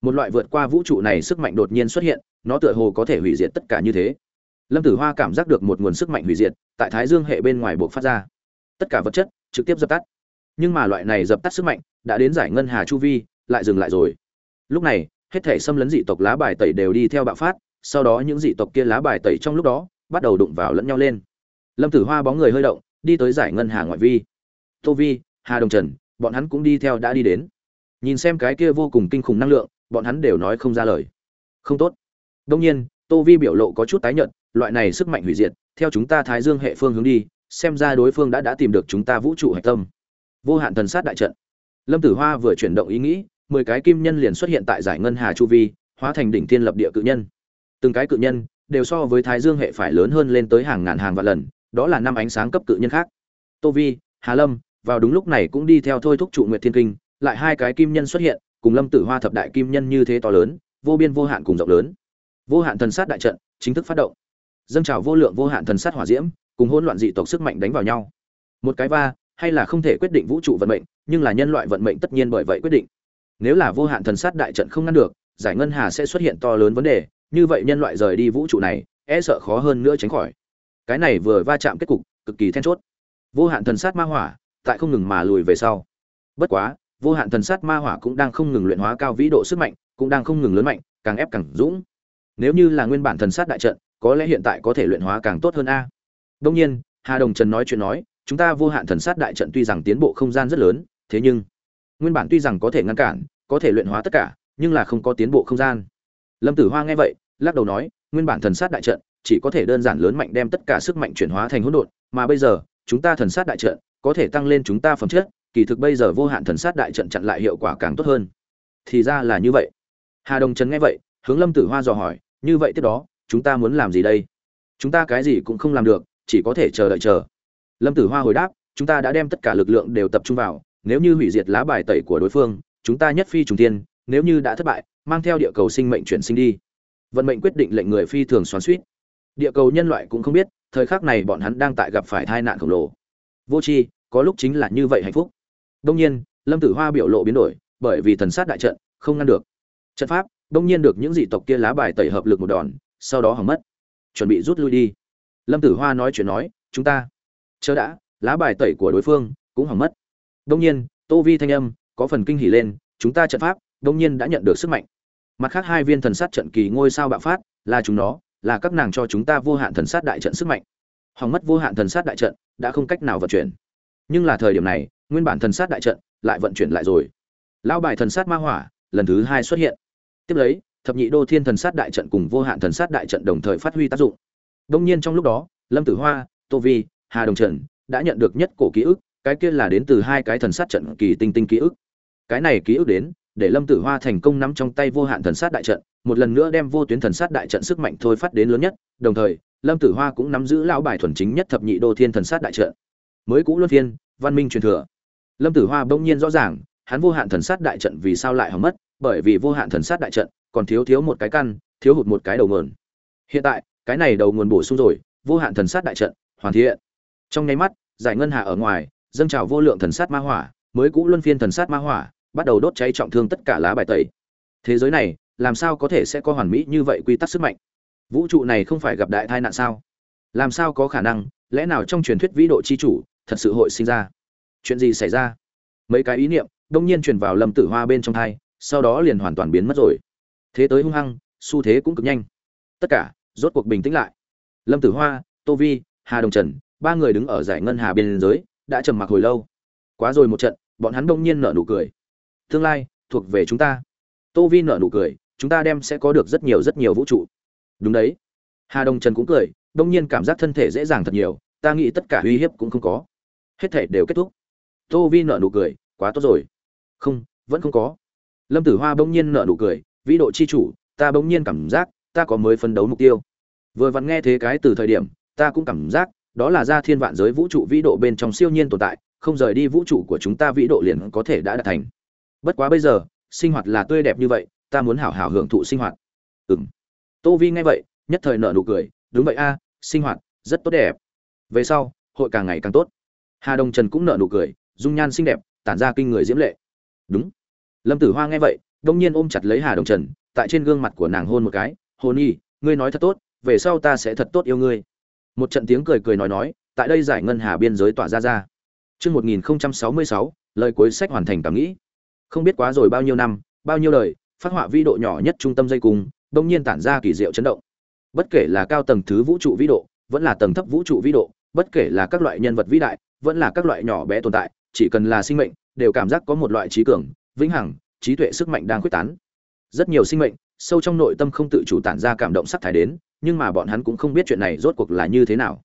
Một loại vượt qua vũ trụ này sức mạnh đột nhiên xuất hiện, nó tựa hồ có thể hủy diệt tất cả như thế. Lâm tử hoa cảm giác được một nguồn sức mạnh hủy diệt, tại thái dương hệ bên ngoài buộc phát ra. Tất cả vật chất, trực tiếp dập tắt. Nhưng mà loại này dập tắt sức mạnh, đã đến giải ngân hà chu vi, lại dừng lại rồi. Lúc này, hết thể xâm lấn dị tộc lá bài tẩy đều đi theo bạo phát sau đó những dị tộc kia lá bài tẩy trong lúc đó, bắt đầu đụng vào lẫn nhau lên. Lâm tử hoa bóng người hơi động, đi tới giải ngân hà ngoại vi. Tô vi, hà đồng trần, bọn hắn cũng đi theo đã đi đến. Nhìn xem cái kia vô cùng kinh khủng năng lượng, bọn hắn đều nói không ra lời. Không tốt. Đông nhiên, tô vi biểu lộ có chút tái nhợt, loại này sức mạnh hủy diệt, theo chúng ta thái dương hệ phương hướng đi, xem ra đối phương đã đã tìm được chúng ta vũ trụ hạch tâm. Vô hạn thần sát đại trận. Lâm tử hoa vừa chuyển động ý nghĩ, mười cái kim nhân liền xuất hiện tại giải ngân hà chu vi, hóa thành đỉnh thiên lập địa cự nhân từng cái cự nhân đều so với thái dương hệ phải lớn hơn lên tới hàng ngàn hàng vạn lần, đó là năm ánh sáng cấp cự nhân khác. Tô vi, hà lâm, vào đúng lúc này cũng đi theo thôi thúc trụ nguyệt thiên kinh, lại hai cái kim nhân xuất hiện, cùng lâm tử hoa thập đại kim nhân như thế to lớn, vô biên vô hạn cùng rộng lớn. Vô hạn thần sát đại trận chính thức phát động. Dâng trào vô lượng vô hạn thần sát hỏa diễm, cùng hỗn loạn dị tộc sức mạnh đánh vào nhau. Một cái va, hay là không thể quyết định vũ trụ vận mệnh, nhưng là nhân loại vận mệnh tất nhiên bởi vậy quyết định. Nếu là vô hạn thần sát đại trận không ngăn được, giải ngân hà sẽ xuất hiện to lớn vấn đề như vậy nhân loại rời đi vũ trụ này e sợ khó hơn nữa tránh khỏi. Cái này vừa va chạm kết cục, cực kỳ then chốt. Vô hạn thần sát ma hỏa, tại không ngừng mà lùi về sau. Bất quá, vô hạn thần sát ma hỏa cũng đang không ngừng luyện hóa cao vĩ độ sức mạnh, cũng đang không ngừng lớn mạnh, càng ép càng dũng. Nếu như là nguyên bản thần sát đại trận, có lẽ hiện tại có thể luyện hóa càng tốt hơn a. Đông nhiên, hà đồng trần nói chuyện nói, chúng ta vô hạn thần sát đại trận tuy rằng tiến bộ không gian rất lớn, thế nhưng, nguyên bản tuy rằng có thể ngăn cản, có thể luyện hóa tất cả, nhưng là không có tiến bộ không gian. Lâm tử hoa nghe vậy lắc đầu nói, nguyên bản thần sát đại trận, chỉ có thể đơn giản lớn mạnh đem tất cả sức mạnh chuyển hóa thành hỗn độn, mà bây giờ, chúng ta thần sát đại trận, có thể tăng lên chúng ta phẩm chất, kỳ thực bây giờ vô hạn thần sát đại trận chặn lại hiệu quả càng tốt hơn. Thì ra là như vậy. Hà đồng Trấn nghe vậy, hướng lâm tử hoa dò hỏi, như vậy tiếp đó, chúng ta muốn làm gì đây? Chúng ta cái gì cũng không làm được, chỉ có thể chờ đợi chờ. Lâm tử hoa hồi đáp, chúng ta đã đem tất cả lực lượng đều tập trung vào, nếu như hủy diệt lá bài tẩy của đối phương, chúng ta nhất phi trùng tiên nếu như đã thất bại, mang theo địa cầu sinh mệnh chuyển sinh đi vận mệnh quyết định lệnh người phi thường xoắn suýt địa cầu nhân loại cũng không biết, thời khắc này bọn hắn đang tại gặp phải tai nạn khổng lồ. Vô tri, có lúc chính là như vậy hạnh phúc. Đông nhiên, lâm tử hoa biểu lộ biến đổi, bởi vì thần sát đại trận, không ngăn được. Trận pháp, đông nhiên được những dị tộc kia lá bài tẩy hợp lực một đòn, sau đó hỏng mất. Chuẩn bị rút lui đi. Lâm tử hoa nói chuyện nói, chúng ta chớ đã, lá bài tẩy của đối phương cũng hỏng mất. Đông nhiên, tô vi thanh âm có phần kinh hỉ lên, chúng ta trận pháp, đông nhiên đã nhận được sức mạnh mặt khác hai viên thần sát trận kỳ ngôi sao bạo phát, là chúng nó, là các nàng cho chúng ta vô hạn thần sát đại trận sức mạnh. Hỏng mất vô hạn thần sát đại trận, đã không cách nào vận chuyển. Nhưng là thời điểm này, nguyên bản thần sát đại trận lại vận chuyển lại rồi. Lão bài thần sát ma hỏa, lần thứ hai xuất hiện. Tiếp lấy, thập nhị đô thiên thần sát đại trận cùng vô hạn thần sát đại trận đồng thời phát huy tác dụng. Đông nhiên trong lúc đó, lâm tử hoa, tô vi, hà đồng trần đã nhận được nhất cổ ký ức, cái kia là đến từ hai cái thần sát trận kỳ tinh tinh ký ức. Cái này ký ức đến để lâm tử hoa thành công nắm trong tay vô hạn thần sát đại trận, một lần nữa đem vô tuyến thần sát đại trận sức mạnh thôi phát đến lớn nhất, đồng thời, lâm tử hoa cũng nắm giữ lão bài thuần chính nhất thập nhị đô thiên thần sát đại trận. Mới cũ luân phiên, văn minh truyền thừa. Lâm tử hoa bỗng nhiên rõ ràng, hắn vô hạn thần sát đại trận vì sao lại hỏng mất, bởi vì vô hạn thần sát đại trận còn thiếu thiếu một cái căn, thiếu hụt một cái đầu nguồn. Hiện tại, cái này đầu nguồn bổ sung rồi, vô hạn thần sát đại trận, hoàn thiện. Trong nháy mắt, giải ngân hạ ở ngoài, dâng trào vô lượng thần sát ma hỏa, mới cũ luân phiên thần sát ma hỏa bắt đầu đốt cháy trọng thương tất cả lá bài tẩy. Thế giới này, làm sao có thể sẽ có hoàn mỹ như vậy quy tắc sức mạnh? Vũ trụ này không phải gặp đại tai nạn sao? Làm sao có khả năng, lẽ nào trong truyền thuyết vĩ độ chi chủ, thật sự hội sinh ra? Chuyện gì xảy ra? Mấy cái ý niệm, đông nhiên truyền vào lâm tử hoa bên trong thai, sau đó liền hoàn toàn biến mất rồi. Thế tới hung hăng, xu thế cũng cực nhanh. Tất cả, rốt cuộc bình tĩnh lại. Lâm tử hoa, tô vi, hà đồng trần, ba người đứng ở giải ngân hà biên giới, đã trầm mặc hồi lâu. Quá rồi một trận, bọn hắn đông nhiên nở nụ cười tương lai, thuộc về chúng ta. Tô vi nở nụ cười, chúng ta đem sẽ có được rất nhiều rất nhiều vũ trụ. Đúng đấy. Hà đồng trần cũng cười, đông nhiên cảm giác thân thể dễ dàng thật nhiều, ta nghĩ tất cả uy hiếp cũng không có. Hết thể đều kết thúc. Tô vi nở nụ cười, quá tốt rồi. Không, vẫn không có. Lâm tử hoa bỗng nhiên nở nụ cười, vĩ độ chi chủ, ta bỗng nhiên cảm giác, ta có mới phấn đấu mục tiêu. Vừa vặn nghe thế cái từ thời điểm, ta cũng cảm giác, đó là ra thiên vạn giới vũ trụ vĩ độ bên trong siêu nhiên tồn tại, không rời đi vũ trụ của chúng ta vĩ độ liền có thể đã đạt thành bất quá bây giờ sinh hoạt là tươi đẹp như vậy ta muốn hảo hảo hưởng thụ sinh hoạt. Ừm. Tô vi nghe vậy nhất thời nở nụ cười đúng vậy a sinh hoạt rất tốt đẹp. Về sau hội càng ngày càng tốt. Hà đồng trần cũng nở nụ cười dung nhan xinh đẹp tản ra kinh người diễm lệ. Đúng. Lâm tử hoa nghe vậy đông nhiên ôm chặt lấy hà đồng trần tại trên gương mặt của nàng hôn một cái hôn y ngươi nói thật tốt về sau ta sẽ thật tốt yêu ngươi. Một trận tiếng cười cười nói nói tại đây giải ngân hà biên giới tỏa ra ra. Chương 1066, lời cuối sách hoàn thành cảm nghĩ. Không biết quá rồi bao nhiêu năm, bao nhiêu đời, phát họa vi độ nhỏ nhất trung tâm dây cung, đột nhiên tản ra kỳ diệu chấn động. Bất kể là cao tầng thứ vũ trụ vĩ độ, vẫn là tầng thấp vũ trụ vĩ độ, bất kể là các loại nhân vật vĩ đại, vẫn là các loại nhỏ bé tồn tại, chỉ cần là sinh mệnh, đều cảm giác có một loại trí cường, vĩnh hằng, trí tuệ sức mạnh đang quyết tán. Rất nhiều sinh mệnh, sâu trong nội tâm không tự chủ tản ra cảm động sắc thái đến, nhưng mà bọn hắn cũng không biết chuyện này rốt cuộc là như thế nào.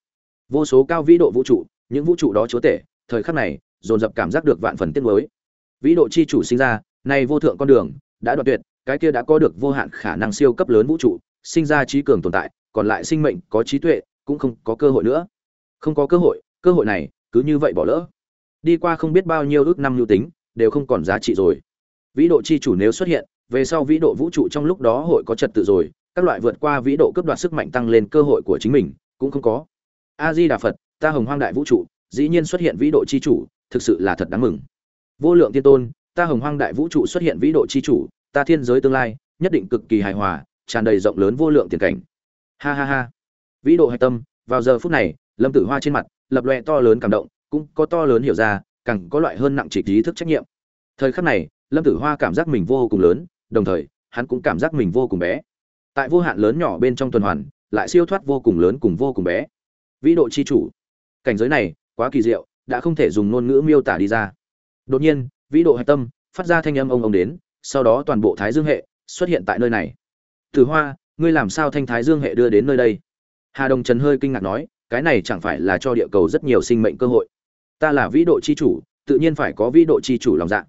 Vô số cao vĩ độ vũ trụ, những vũ trụ đó chúa tể, thời khắc này, dồn dập cảm giác được vạn phần tiếc nuối. Vĩ độ chi chủ sinh ra, nay vô thượng con đường đã đoạn tuyệt, cái kia đã có được vô hạn khả năng siêu cấp lớn vũ trụ, sinh ra trí cường tồn tại, còn lại sinh mệnh có trí tuệ, cũng không có cơ hội nữa. Không có cơ hội, cơ hội này cứ như vậy bỏ lỡ. Đi qua không biết bao nhiêu ước năm lưu tính, đều không còn giá trị rồi. Vĩ độ chi chủ nếu xuất hiện, về sau vĩ độ vũ trụ trong lúc đó hội có trật tự rồi, các loại vượt qua vĩ độ cấp đoạt sức mạnh tăng lên cơ hội của chính mình, cũng không có. A Di Đà Phật, ta hồng hoang đại vũ trụ, dĩ nhiên xuất hiện vĩ độ chi chủ, thực sự là thật đáng mừng. Vô lượng tiên tôn, ta hồng hoang đại vũ trụ xuất hiện vĩ độ chi chủ, ta thiên giới tương lai, nhất định cực kỳ hài hòa, tràn đầy rộng lớn vô lượng tiền cảnh. Ha ha ha. Vĩ độ hạch tâm, vào giờ phút này, Lâm Tử Hoa trên mặt lập loè to lớn cảm động, cũng có to lớn hiểu ra, càng có loại hơn nặng trịch ý thức trách nhiệm. Thời khắc này, Lâm Tử Hoa cảm giác mình vô cùng lớn, đồng thời, hắn cũng cảm giác mình vô cùng bé. Tại vô hạn lớn nhỏ bên trong tuần hoàn, lại siêu thoát vô cùng lớn cùng vô cùng bé. Vĩ độ chi chủ. Cảnh giới này, quá kỳ diệu đã không thể dùng ngôn ngữ miêu tả đi ra đột nhiên, vĩ độ hạch tâm, phát ra thanh âm ông ông đến, sau đó toàn bộ thái dương hệ xuất hiện tại nơi này. Từ hoa, ngươi làm sao thanh thái dương hệ đưa đến nơi đây? Hà đồng trần hơi kinh ngạc nói, cái này chẳng phải là cho địa cầu rất nhiều sinh mệnh cơ hội. Ta là vĩ độ chi chủ, tự nhiên phải có vĩ độ chi chủ lòng dạ.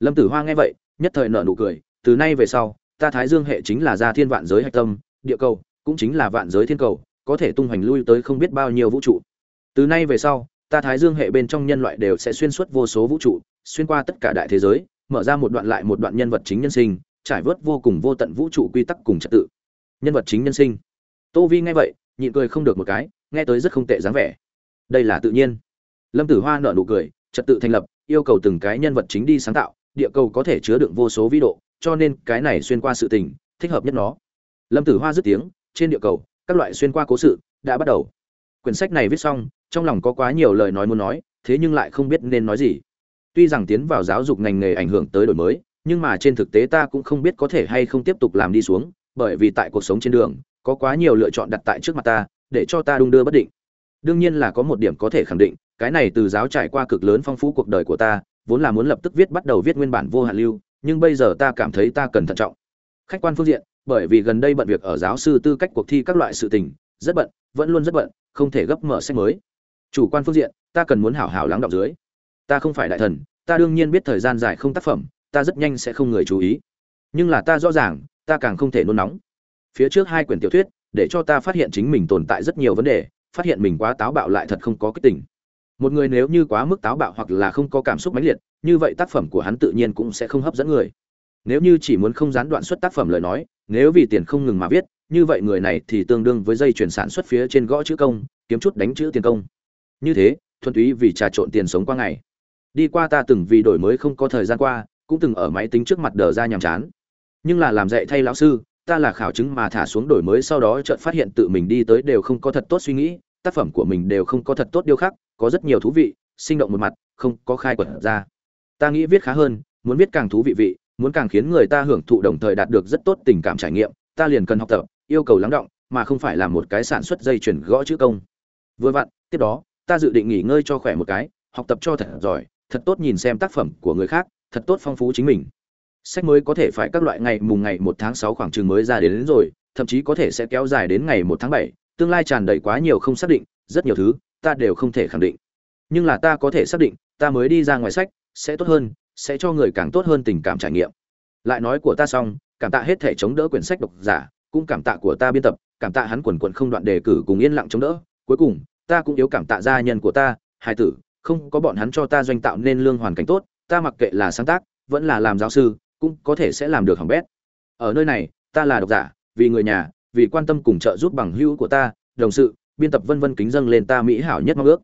Lâm tử hoa nghe vậy, nhất thời nở nụ cười, từ nay về sau, ta thái dương hệ chính là gia thiên vạn giới hạch tâm, địa cầu cũng chính là vạn giới thiên cầu, có thể tung hoành lui tới không biết bao nhiêu vũ trụ. Từ nay về sau, ta thái dương hệ bên trong nhân loại đều sẽ xuyên suốt vô số vũ trụ xuyên qua tất cả đại thế giới, mở ra một đoạn lại một đoạn nhân vật chính nhân sinh, trải vớt vô cùng vô tận vũ trụ quy tắc cùng trật tự. Nhân vật chính nhân sinh. Tô vi nghe vậy, nhịn cười không được một cái, nghe tới rất không tệ dáng vẻ. Đây là tự nhiên. Lâm tử hoa nở nụ cười, trật tự thành lập, yêu cầu từng cái nhân vật chính đi sáng tạo, địa cầu có thể chứa đựng vô số vĩ độ, cho nên cái này xuyên qua sự tình, thích hợp nhất nó. Lâm tử hoa dứt tiếng, trên địa cầu, các loại xuyên qua cố sự, đã bắt đầu. Quyển sách này viết xong, trong lòng có quá nhiều lời nói muốn nói, thế nhưng lại không biết nên nói gì tuy rằng tiến vào giáo dục ngành nghề ảnh hưởng tới đổi mới, nhưng mà trên thực tế ta cũng không biết có thể hay không tiếp tục làm đi xuống, bởi vì tại cuộc sống trên đường, có quá nhiều lựa chọn đặt tại trước mặt ta, để cho ta đung đưa bất định. Đương nhiên là có một điểm có thể khẳng định, cái này từ giáo trải qua cực lớn phong phú cuộc đời của ta, vốn là muốn lập tức viết bắt đầu viết nguyên bản vô hạn lưu, nhưng bây giờ ta cảm thấy ta cần thận trọng. Khách quan phương diện, bởi vì gần đây bận việc ở giáo sư tư cách cuộc thi các loại sự tình, rất bận, vẫn luôn rất bận, không thể gấp mở sách mới. Chủ quan phương diện, ta cần muốn hảo hảo lắng đọng dưới ta không phải đại thần, ta đương nhiên biết thời gian dài không tác phẩm, ta rất nhanh sẽ không người chú ý. Nhưng là ta rõ ràng, ta càng không thể nôn nóng. Phía trước hai quyển tiểu thuyết, để cho ta phát hiện chính mình tồn tại rất nhiều vấn đề, phát hiện mình quá táo bạo lại thật không có cái tình. Một người nếu như quá mức táo bạo hoặc là không có cảm xúc mãnh liệt, như vậy tác phẩm của hắn tự nhiên cũng sẽ không hấp dẫn người. Nếu như chỉ muốn không gián đoạn xuất tác phẩm lời nói, nếu vì tiền không ngừng mà viết, như vậy người này thì tương đương với dây chuyển sản xuất phía trên gõ chữ công, kiếm chút đánh chữ tiền công. Như thế, thuần túy vì trà trộn tiền sống qua ngày đi qua ta từng vì đổi mới không có thời gian qua, cũng từng ở máy tính trước mặt đờ ra nhàm chán. Nhưng là làm dạy thay lão sư, ta là khảo chứng mà thả xuống đổi mới sau đó chợt phát hiện tự mình đi tới đều không có thật tốt suy nghĩ, tác phẩm của mình đều không có thật tốt điêu khắc, có rất nhiều thú vị, sinh động một mặt, không có khai quật ra. Ta nghĩ viết khá hơn, muốn viết càng thú vị vị, muốn càng khiến người ta hưởng thụ đồng thời đạt được rất tốt tình cảm trải nghiệm, ta liền cần học tập, yêu cầu lắng động, mà không phải là một cái sản xuất dây chuyển gõ chữ công. Vừa vặn, tiếp đó, ta dự định nghỉ ngơi cho khỏe một cái, học tập cho thật giỏi thật tốt nhìn xem tác phẩm của người khác thật tốt phong phú chính mình. Sách mới có thể phải các loại ngày mùng ngày một tháng sáu khoảng trường mới ra đến, đến rồi thậm chí có thể sẽ kéo dài đến ngày một tháng bảy tương lai tràn đầy quá nhiều không xác định rất nhiều thứ ta đều không thể khẳng định. Nhưng là ta có thể xác định ta mới đi ra ngoài sách sẽ tốt hơn sẽ cho người càng tốt hơn tình cảm trải nghiệm. Lại nói của ta xong cảm tạ hết thể chống đỡ quyển sách độc giả cũng cảm tạ của ta biên tập cảm tạ hắn quần quần không đoạn đề cử cùng yên lặng chống đỡ. Cuối cùng ta cũng yếu cảm tạ gia nhân của ta hai tử không có bọn hắn cho ta doanh tạo nên lương hoàn cảnh tốt, ta mặc kệ là sáng tác, vẫn là làm giáo sư, cũng có thể sẽ làm được hỏng bét. Ở nơi này, ta là độc giả, vì người nhà, vì quan tâm cùng trợ giúp bằng hữu của ta, đồng sự, biên tập vân vân kính dâng lên ta mỹ hảo nhất mong ước.